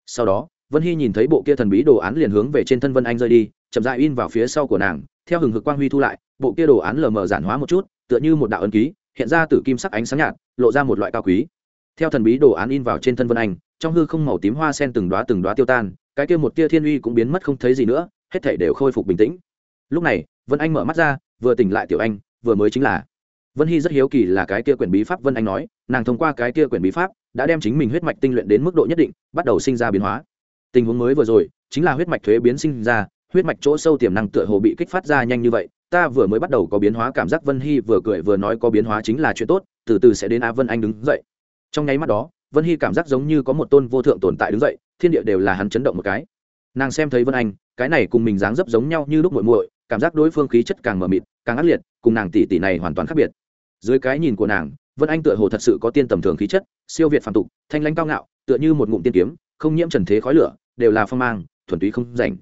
Sau đó, vân hy nhìn thấy bộ kia thần bí đồ án liền hướng về trên thân vân anh rơi đi, chậm dại in vào phía sau của nàng, theo hừng hực quang huy thu lại, bộ kia đồ án lờ mờ giản hóa một chút, tựa như một đạo ấn ký, hiện ra từ kim sắc ánh sáng nhạt, lộ ra một loại cao quý theo thần bí đồ án in vào trên thân vân anh, trong hư không màu tím hoa sen từng đoá từng đoá tiêu tan, cái kia một tia thiên uy cũng biến mất không thấy gì nữa, hết thể đều khôi phục bình tĩnh. Lúc này, vân anh mở mắt ra, vừa tỉnh lại tiểu anh, vừa mới chính là. Vân hy rất hiếu kỳ là cái kia quyển bí pháp vân anh nói, nàng thông qua cái kia quyển bí pháp đã đem chính mình huyết mạch tinh luyện đến mức độ nhất định, bắt đầu sinh ra biến hóa. Tình huống mới vừa rồi, chính là huyết mạch thuế biến sinh ra, huyết mạch chỗ sâu tiềm năng tựa hồ bị kích phát ra nhanh như vậy, ta vừa mới bắt đầu có biến hóa cảm giác vân hy vừa cười vừa nói có biến hóa chính là chuyện tốt, từ từ sẽ đến a vân anh đứng dậy trong nháy mắt đó, vân hy cảm giác giống như có một tôn vô thượng tồn tại đứng dậy, thiên địa đều là hắn chấn động một cái. Nàng xem thấy vân anh, cái này cùng mình dáng dấp giống nhau như lúc muội muội, cảm giác đối phương khí chất càng mờ mịt, càng ác liệt, cùng nàng tỷ tỷ này hoàn toàn khác biệt. Dưới cái nhìn của nàng, vân anh tựa hồ thật sự có tiên tầm thường khí chất, siêu việt phàm tục, thanh lãnh cao ngạo, tựa như một ngụm tiên kiếm, không nhiễm trần thế khói lửa, đều là phong mang, thuần túy không rảnh.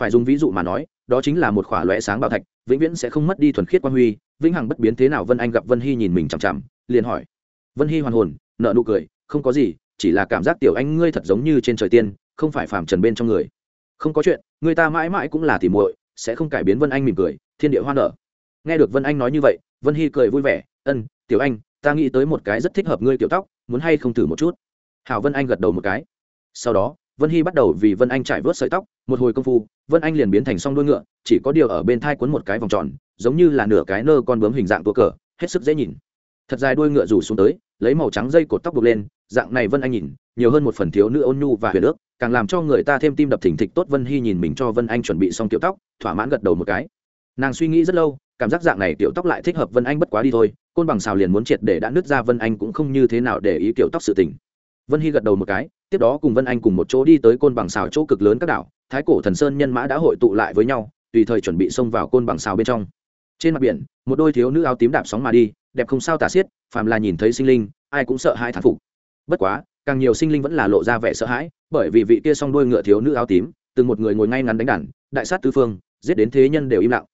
Phải dùng ví dụ mà nói, đó chính là một khỏa lóe sáng bảo thạch, vĩnh viễn sẽ không mất đi thuần khiết quan huy. Vĩnh hằng bất biến thế nào vân anh gặp vân hy nhìn mình chằm chằm, liền hỏi. Vân hy hoàn hồn nợ nụ cười, không có gì, chỉ là cảm giác tiểu anh ngươi thật giống như trên trời tiên, không phải phàm trần bên trong người. Không có chuyện, người ta mãi mãi cũng là tỉ muội, sẽ không cải biến vân anh mỉm cười, thiên địa hoa nở. Nghe được vân anh nói như vậy, vân hy cười vui vẻ, ân, tiểu anh, ta nghĩ tới một cái rất thích hợp ngươi tiểu tóc, muốn hay không thử một chút? Hảo vân anh gật đầu một cái. Sau đó, vân hy bắt đầu vì vân anh trải vớt sợi tóc, một hồi công phu, vân anh liền biến thành song đuôi ngựa, chỉ có điều ở bên thai cuốn một cái vòng tròn, giống như là nửa cái nơ con bướm hình dạng tua cờ, hết sức dễ nhìn. Thật dài đuôi ngựa rủ xuống tới lấy màu trắng dây cột tóc buộc lên, dạng này vân anh nhìn, nhiều hơn một phần thiếu nữ ôn nhu và huyền ước, càng làm cho người ta thêm tim đập thình thịch tốt vân hy nhìn mình cho vân anh chuẩn bị xong tiểu tóc, thỏa mãn gật đầu một cái. Nàng suy nghĩ rất lâu, cảm giác dạng này tiểu tóc lại thích hợp vân anh bất quá đi thôi, côn bằng xào liền muốn triệt để đã nứt ra vân anh cũng không như thế nào để ý kiểu tóc sự tình. Vân hy gật đầu một cái, tiếp đó cùng vân anh cùng một chỗ đi tới côn bằng xào chỗ cực lớn các đảo, thái cổ thần sơn nhân mã đã hội tụ lại với nhau, tùy thời chuẩn bị xông vào côn bằng xào bên trong. Trên mặt biển, một đôi thiếu nữ áo tím đạp sóng mà đi đẹp không sao tả xiết, phàm là nhìn thấy sinh linh, ai cũng sợ hai thán phục. Bất quá, càng nhiều sinh linh vẫn là lộ ra vẻ sợ hãi, bởi vì vị kia s o n g đôi ngựa thiếu nữ áo tím, từng một người ngồi ngay ngắn đánh đàn, đại sát tứ phương, giết đến thế nhân đều im lặng.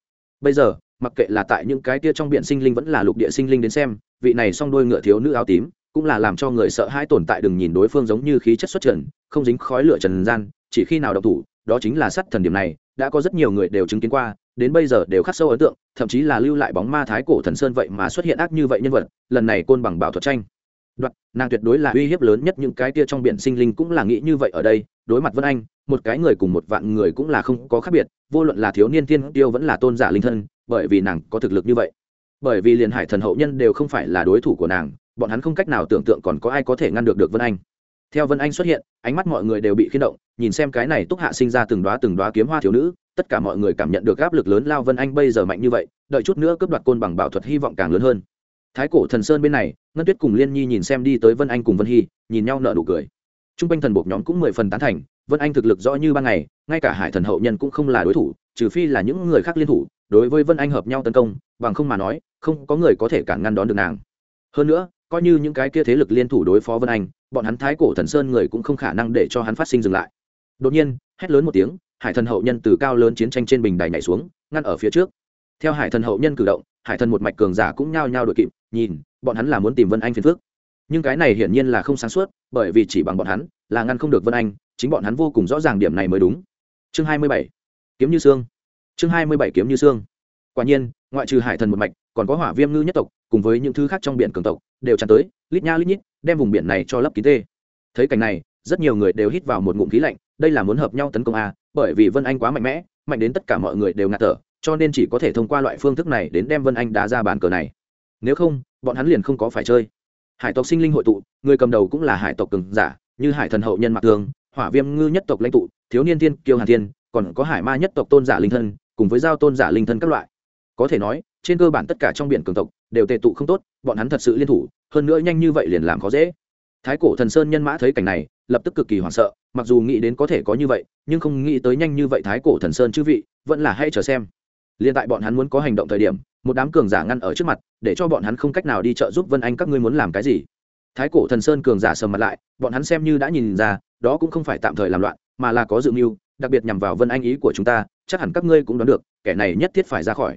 Bây giờ, mặc kệ là tại những cái kia trong biển sinh linh vẫn là lục địa sinh linh đến xem, vị này s o n g đôi ngựa thiếu nữ áo tím cũng là làm cho người sợ hãi tồn tại đừng nhìn đối phương giống như khí chất xuất trần, không dính khói lửa trần gian, chỉ khi nào độc thủ đó chính là sát thần điểm này, đã có rất nhiều người đều chứng kiến qua, đến bây giờ đều khắc sâu ấn tượng, thậm chí là lưu lại bóng ma thái cổ thần sơn vậy mà xuất hiện ác như vậy nhân vật, lần này côn bằng bảo thuật tranh. Đoạt nàng tuyệt đối là uy hiếp lớn nhất những cái tia trong biển sinh linh cũng là nghĩ như vậy ở đây, đối mặt vân anh, một cái người cùng một vạn người cũng là không có khác biệt, vô luận là thiếu niên tiên tiêu vẫn là tôn giả linh thân, bởi vì nàng có thực lực như vậy. Bởi vì liền hải thần hậu nhân đều không phải là đối thủ của nàng, bọn hắn không cách nào tưởng tượng còn có ai có thể ngăn được được vân anh. Theo vân anh xuất hiện, ánh mắt mọi người đều bị khiên động nhìn xem cái này túc hạ sinh ra từng đoá từng đoá kiếm hoa thiếu nữ, tất cả mọi người cảm nhận được áp lực lớn lao vân anh bây giờ mạnh như vậy, đợi chút nữa cướp đoạt côn bằng bảo thuật hy vọng càng lớn hơn. Thái cổ thần sơn bên này, ngân tuyết cùng liên nhi nhìn xem đi tới vân anh cùng vân hy, nhìn nhau nợ nụ cười. T r u n g quanh thần buộc nhóm cũng mười phần tán thành, vân anh thực lực rõ như ban ngày, ngay cả hải thần hậu nhân cũng không là đối thủ, trừ phi là những người khác liên thủ, đối với vân anh hợp nhau tấn công, bằng không mà nói, không có người có thể cản ngăn đón được nàng. Hơn nữa, coi như những cái kia thế lực liên thủ đối phó vân anh, bọn hắn thái cổ thần sơn người cũng không khả năng để cho hắn phát sinh dừng lại đột nhiên, hét lớn một tiếng, hải thần hậu nhân từ cao lớn chiến tranh trên bình đài nhảy xuống, ngăn ở phía trước. Theo hải thần hậu nhân cử động, hải thần một mạch cường giả cũng nhao nhao đội kịp, nhìn, bọn hắn là muốn tìm vân anh phiền phước nhưng cái này hiển nhiên là không sáng suốt, bởi vì chỉ bằng bọn hắn là ngăn không được vân anh, chính bọn hắn vô cùng rõ ràng điểm này mới đúng. Chương hai mươi bảy, kiếm như xương. Chương hai mươi bảy, kiếm như xương. Quả nhiên, ngoại trừ hải thần một mạch, còn có hỏa viêm ngư nhất tộc, cùng với những thứ khác trong biển cường tộc, đều tràn tới, lít nha lít nhít, đem vùng biển này cho lấp kín tê. Thấy cảnh này rất nhiều người đều hít vào một ngụm khí lạnh, đây là muốn hợp nhau tấn công a, bởi vì vân anh quá mạnh mẽ, mạnh đến tất cả mọi người đều ngạt thở, cho nên chỉ có thể thông qua loại phương thức này đến đem vân anh đá ra bàn cờ này. Nếu không, bọn hắn liền không có phải chơi. Hải tộc sinh linh hội tụ, người cầm đầu cũng là hải tộc cường giả, như hải thần hậu nhân mạc tường hỏa viêm ngư nhất tộc lãnh tụ, thiếu niên thiên kiêu hàn thiên, còn có hải ma nhất tộc tôn giả linh thân, cùng với giao tôn giả linh thân các loại. Có thể nói, trên cơ bản tất cả trong biển cường tộc đều tệ tụ không tốt, bọn hắn thật sự liên thủ, hơn nữa nhanh như vậy liền làm khó dễ thái cổ thần sơn nhân mã thấy cảnh này, lập tức cực kỳ hoảng sợ, mặc dù nghĩ đến có thể có như vậy, nhưng không nghĩ tới nhanh như vậy thái cổ thần sơn chư vị, vẫn là hay chờ xem. Liên tại bọn hắn muốn có hành động thời điểm, một đám cường giả ngăn ở trước mặt, để cho bọn hắn không cách nào đi trợ giúp vân anh, các ngươi muốn làm cái gì? Thái cổ thần sơn cường giả sầm mặt lại, bọn hắn xem như đã nhìn ra, đó cũng không phải tạm thời làm loạn, mà là có dự mưu, đặc biệt nhằm vào vân anh ý của chúng ta, chắc hẳn các ngươi cũng đoán được, kẻ này nhất thiết phải ra khỏi.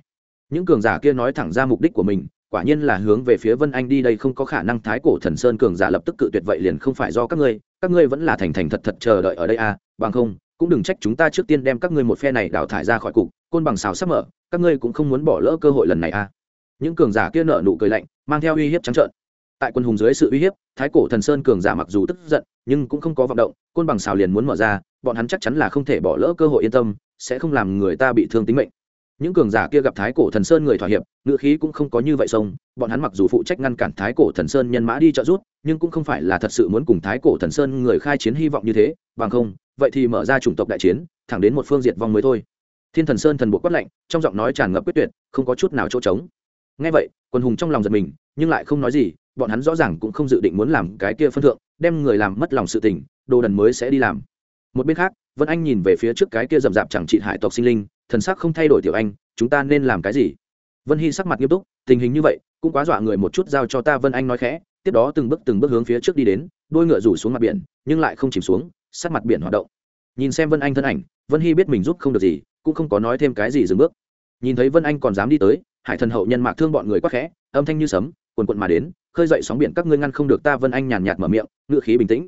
Những cường giả kia nói thẳng ra mục đích của mình quả nhiên là hướng về phía vân anh đi đây không có khả năng thái cổ thần sơn cường giả lập tức cự tuyệt vậy liền không phải do các ngươi các ngươi vẫn là thành thành thật thật chờ đợi ở đây à bằng không, cũng đừng trách chúng ta trước tiên đem các ngươi một phe này đào thải ra khỏi cục, côn bằng xào sắp mở, các ngươi cũng không muốn bỏ lỡ cơ hội lần này à. Những cường giả kia nở nụ cười lạnh, mang theo uy hiếp trắng trợn. Tại quân hùng dưới sự uy hiếp, thái cổ thần sơn cường giả mặc dù tức giận, nhưng cũng không có vọng động, côn bằng xào liền muốn mở ra, bọn hắn chắc chắn là không thể bỏ lỡ cơ hội yên tâm, sẽ không làm người ta bị thương tính mệnh những cường giả kia gặp thái cổ thần sơn người thỏa hiệp, ngữ khí cũng không có như vậy sông. Bọn hắn mặc dù phụ trách ngăn cản thái cổ thần sơn nhân mã đi trợ rút nhưng cũng không phải là thật sự muốn cùng thái cổ thần sơn người khai chiến hy vọng như thế. Bằng không, vậy thì mở ra chủng tộc đại chiến, thẳng đến một phương diệt vong mới thôi. Thiên thần sơn thần buộc quất lạnh, trong giọng nói tràn ngập quyết tuyệt, không có chút nào chỗ trống. Ngay vậy, quân hùng trong lòng giật mình, nhưng lại không nói gì, bọn hắn rõ ràng cũng không dự định muốn làm cái kia phân thượng, đem người làm mất lòng sự tình, đồ đần mới sẽ đi làm. Một bên khác, vân anh nhìn về phía trước cái kia rậm rạp chẳng trị hại tộc sinh linh thần sắc không thay đổi tiểu anh, chúng ta nên làm cái gì? Vân hy sắc mặt nghiêm túc, tình hình như vậy, cũng quá dọa người một chút giao cho ta vân anh nói khẽ, tiếp đó từng bước từng bước hướng phía trước đi đến, đôi ngựa rủ xuống mặt biển, nhưng lại không chìm xuống sát mặt biển hoạt động. Nhìn xem vân anh thân ảnh, vân hy biết mình giúp không được gì, cũng không có nói thêm cái gì dừng bước. Nhìn thấy vân anh còn dám đi tới, hải thần hậu nhân mạc thương bọn người quắc khẽ, âm thanh như sấm quần quận mà đến, khơi dậy sóng biển, các ngươi ngăn không được ta vân anh nhàn nhạt mở miệng, ngựa khí bình tĩnh.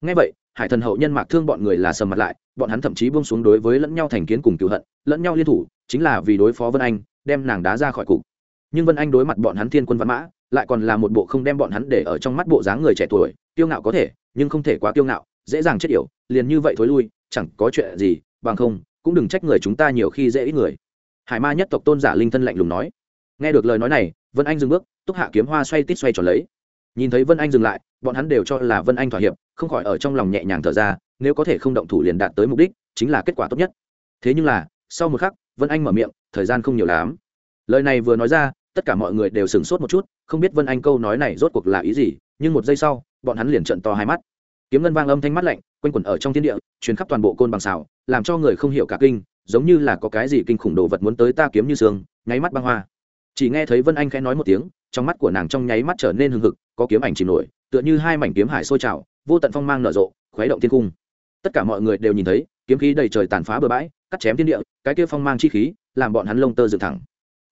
Ngay vậy, hải thần hậu nhân mạc thương bọn người là sầm mặt lại bọn hắn thậm chí buông xuống đối với lẫn nhau thành kiến cùng cựu hận, lẫn nhau liên thủ, chính là vì đối phó vân anh, đem nàng đá ra khỏi cục. Nhưng vân anh đối mặt bọn hắn thiên quân văn mã, lại còn là một bộ không đem bọn hắn để ở trong mắt bộ dáng người trẻ tuổi, kiêu ngạo có thể, nhưng không thể quá kiêu ngạo, dễ dàng chết yểu, liền như vậy thối lui, chẳng có chuyện gì, bằng không, cũng đừng trách người chúng ta nhiều khi dễ ít người. Hải ma nhất tộc tôn giả linh thân lạnh lùng nói. Nghe được lời nói này, vân anh dừng bước, túc hạ kiếm hoa xoay tít xoay tròn lấy. Nhìn thấy vân anh dừng lại, bọn hắn đều cho là vân anh thỏa hiệp không khỏi ở trong lòng nhẹ nhàng thở ra, nếu có thể không động thủ liền đạt tới mục đích, chính là kết quả tốt nhất. Thế nhưng là, sau một khắc, vân anh mở miệng, thời gian không nhiều lắm. Lời này vừa nói ra, tất cả mọi người đều sửng sốt một chút, không biết vân anh câu nói này rốt cuộc là ý gì, nhưng một giây sau, bọn hắn liền trận to hai mắt. Kiếm ngân vang âm thanh mắt lạnh, quanh quẩn ở trong thiên địa chuyến khắp toàn bộ côn bằng xào làm cho người không hiểu cả kinh, giống như là có cái gì kinh khủng đồ vật muốn tới ta kiếm như sương, nháy mắt băng hoa. Chỉ nghe thấy vân anh khẽ nói một tiếng, trong mắt của nàng trong nháy mắt trở nên hừng hực, có kiếm ảnh chìm nổi, tựa như hai mảnh kiếm hải sôi trào vô tận phong mang nở rộ, khuấy động thiên cung tất cả mọi người đều nhìn thấy, kiếm khí đầy trời tàn phá bừa bãi, cắt chém thiên địa, cái kia phong mang chi khí, làm bọn hắn lông tơ dựng thẳng.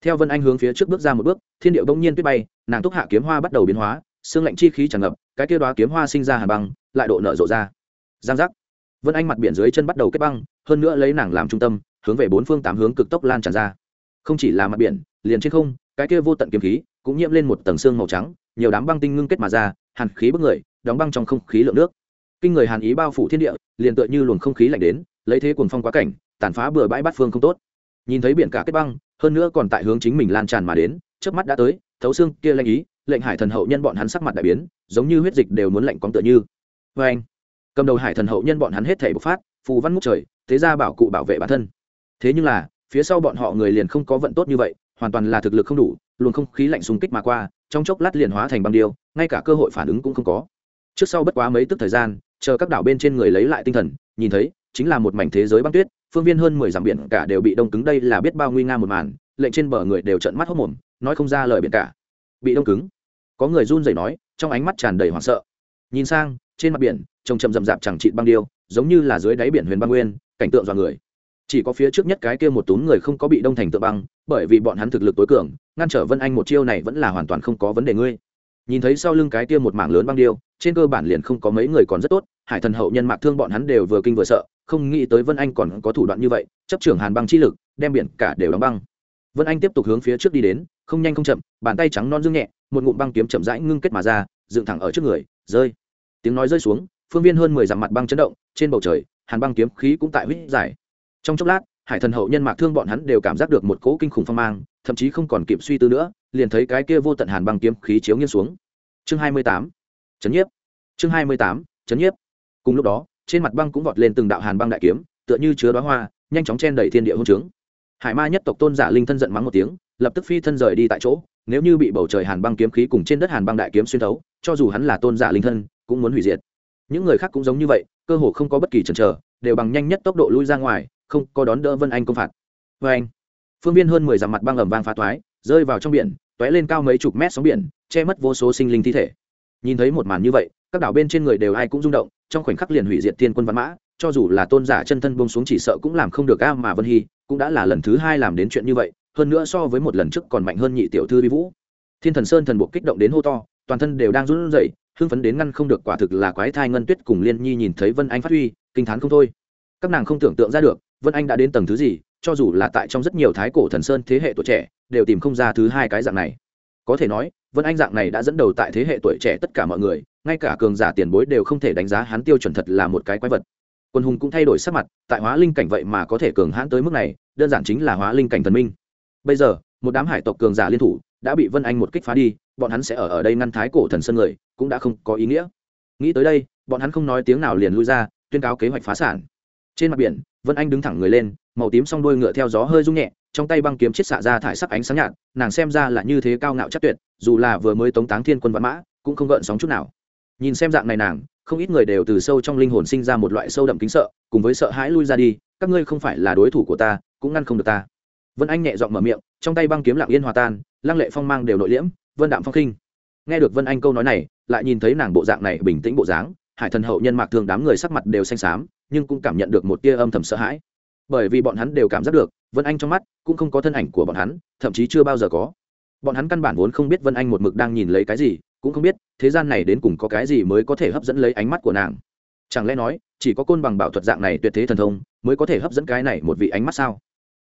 Theo vân anh hướng phía trước bước ra một bước, thiên địa bỗng nhiên tuyết bay, nàng thúc hạ kiếm hoa bắt đầu biến hóa, xương lạnh chi khí tràn ngập, cái kia đoá kiếm hoa sinh ra hà băng, lại độ nở rộ ra. Giang giác. Vân anh mặt biển dưới chân bắt đầu kết băng, hơn nữa lấy nàng làm trung tâm, hướng về bốn phương tám hướng cực tốc lan tràn ra. Không chỉ là mặt biển, liền trên không, cái kia vô tận kiếm khí cũng nhiễm lên một tầng xương màu trắng, nhiều đám băng tinh ngưng kết mà ra, hàn khí bức người đóng băng trong không khí lượng nước. Kinh người hàn ý bao phủ thiên địa, liền tựa như luồng không khí lạnh đến, lấy thế cuồng phong quá cảnh, tàn phá bừa bãi bát phương không tốt. Nhìn thấy biển cả kết băng, hơn nữa còn tại hướng chính mình lan tràn mà đến trước mắt đã tới, thấu xương kia lanh ý, lệnh hải thần hậu nhân bọn hắn sắc mặt đại biến, giống như huyết dịch đều muốn lạnh quáng tựa như. Vê anh cầm đầu hải thần hậu nhân bọn hắn hết thể bộc phát, phù văn ngút trời, thế ra bảo cụ bảo vệ bản thân. Thế nhưng là, phía sau bọn họ người liền không có vận tốt như vậy, hoàn toàn là thực lực không đủ, luồng không khí lạnh xung kích mà qua, trong chốc lát liền hóa thành băng điêu, ngay cả cơ hội phản ứng cũng không có trước sau bất quá mấy tức thời gian, chờ các đảo bên trên người lấy lại tinh thần, nhìn thấy, chính là một mảnh thế giới băng tuyết, phương viên hơn mười dặm biển cả đều bị đông cứng, đây là biết bao nguy nga một màn, lệnh trên bờ người đều trợn mắt hốc mồm, nói không ra lời biển cả. Bị đông cứng. Có người run rẩy nói, trong ánh mắt tràn đầy hoảng sợ. Nhìn sang, trên mặt biển, trông chậm rậm rạp chẳng trị băng điêu, giống như là dưới đáy biển huyền băng nguyên, cảnh tượng dọa người. Chỉ có phía trước nhất cái kia một túm người không có bị đông thành tượng băng, bởi vì bọn hắn thực lực tối cường, ngăn trở vân anh một chiêu này vẫn là hoàn toàn không có vấn đề ngươi nhìn thấy sau lưng cái kia một mảng lớn băng điêu, trên cơ bản liền không có mấy người còn rất tốt, hải thần hậu nhân mạc thương bọn hắn đều vừa kinh vừa sợ, không nghĩ tới vân anh còn có thủ đoạn như vậy, chấp trưởng hàn băng chi lực, đem biển cả đều đóng băng. Vân anh tiếp tục hướng phía trước đi đến, không nhanh không chậm, bàn tay trắng non dương nhẹ, một ngụm băng kiếm chậm rãi ngưng kết mà ra, dựng thẳng ở trước người, rơi. Tiếng nói rơi xuống, phương viên hơn mười dặm mặt băng chấn động, trên bầu trời, hàn băng kiếm khí cũng tại huyết giải. Trong chốc lát, hải thần hậu nhân mạc thương bọn hắn đều cảm giác được một cỗ kinh khủng phong mang thậm chí không còn kịp suy tư nữa, liền thấy cái kia vô tận hàn băng kiếm khí chiếu nghiêng xuống. Chương hai mươi tám, chấn nhiếp. Chương hai mươi tám, chấn nhiếp. Cùng lúc đó, trên mặt băng cũng vọt lên từng đạo hàn băng đại kiếm, tựa như chứa đoá hoa, nhanh chóng chen đẩy thiên địa hôn trướng. Hải ma nhất tộc tôn giả linh thân giận mắng một tiếng, lập tức phi thân rời đi tại chỗ, nếu như bị bầu trời hàn băng kiếm khí cùng trên đất hàn băng đại kiếm xuyên thấu, cho dù hắn là tôn giả linh thân, cũng muốn hủy diệt. Những người khác cũng giống như vậy, cơ hồ không có bất kỳ chần chờ, đều bằng nhanh nhất tốc độ lui ra ngoài, không có đón đỡ vân anh công phạt. Vân anh phương viên hơn mười dặm mặt băng ẩm vang phá toái, rơi vào trong biển t lên cao mấy chục mét sóng biển, che mất vô số sinh linh thi thể. Nhìn thấy một màn như vậy, các đảo bên trên người đều ai cũng rung động, trong khoảnh khắc liền hủy diệt thiên quân văn mã, cho dù là tôn giả chân thân bông xuống chỉ sợ cũng làm không được a mà vân hy, cũng đã là lần thứ hai làm đến chuyện như vậy, hơn nữa so với một lần trước còn mạnh hơn nhị tiểu thư vi vũ. Thiên thần sơn thần buộc kích động đến hô to, toàn thân đều đang run rẩy, hưng phấn đến ngăn không được, quả thực là quái thai ngân tuyết cùng liên nhi nhìn thấy vân anh phát huy, kinh t h á n không thôi. Các nàng không tưởng tượng ra được, vân anh đã đến tầng thứ gì cho dù là tại trong rất nhiều thái cổ thần sơn thế hệ tuổi trẻ, đều tìm không ra thứ hai cái dạng này. Có thể nói, vân anh dạng này đã dẫn đầu tại thế hệ tuổi trẻ tất cả mọi người, ngay cả cường giả tiền bối đều không thể đánh giá hắn tiêu chuẩn thật là một cái quái vật. Quân hùng cũng thay đổi sắc mặt, tại hóa linh cảnh vậy mà có thể cường hãn tới mức này, đơn giản chính là hóa linh cảnh thần minh. Bây giờ, một đám hải tộc cường giả liên thủ, đã bị vân anh một kích phá đi, bọn hắn sẽ ở ở đây ngăn thái cổ thần sơn người, cũng đã không có ý nghĩa. Nghĩ tới đây, bọn hắn không nói tiếng nào liền lui ra, tuyên cáo kế hoạch phá sản. Trên mặt biển, vân anh đứng thẳng người lên màu tím song đuôi ngựa theo gió hơi rung nhẹ, trong tay băng kiếm chiết xạ ra thải sắc ánh sáng nhạt, nàng xem ra là như thế cao ngạo chắc tuyệt, dù là vừa mới tống táng thiên quân văn mã, cũng không gợn sóng chút nào. Nhìn xem dạng này nàng, không ít người đều từ sâu trong linh hồn sinh ra một loại sâu đậm kính sợ, cùng với sợ hãi lui ra đi, các ngươi không phải là đối thủ của ta, cũng ngăn không được ta. Vân anh nhẹ giọng mở miệng, trong tay băng kiếm lặng yên hòa tan, lăng lệ phong mang đều nội liễm, vân đạm phong khinh. Nghe được vân anh câu nói này, lại nhìn thấy nàng bộ dạng này bình tĩnh bộ dáng, hải thần hậu nhân mạc thường đám người sắc mặt đều xanh xám, nhưng cũng cảm nhận được một tia âm thầm sợ hãi bởi vì bọn hắn đều cảm giác được, vân anh trong mắt cũng không có thân ảnh của bọn hắn, thậm chí chưa bao giờ có. Bọn hắn căn bản vốn không biết vân anh một mực đang nhìn lấy cái gì, cũng không biết thế gian này đến cùng có cái gì mới có thể hấp dẫn lấy ánh mắt của nàng. Chẳng lẽ nói, chỉ có côn bằng bảo thuật dạng này tuyệt thế thần thông mới có thể hấp dẫn cái này một vị ánh mắt sao?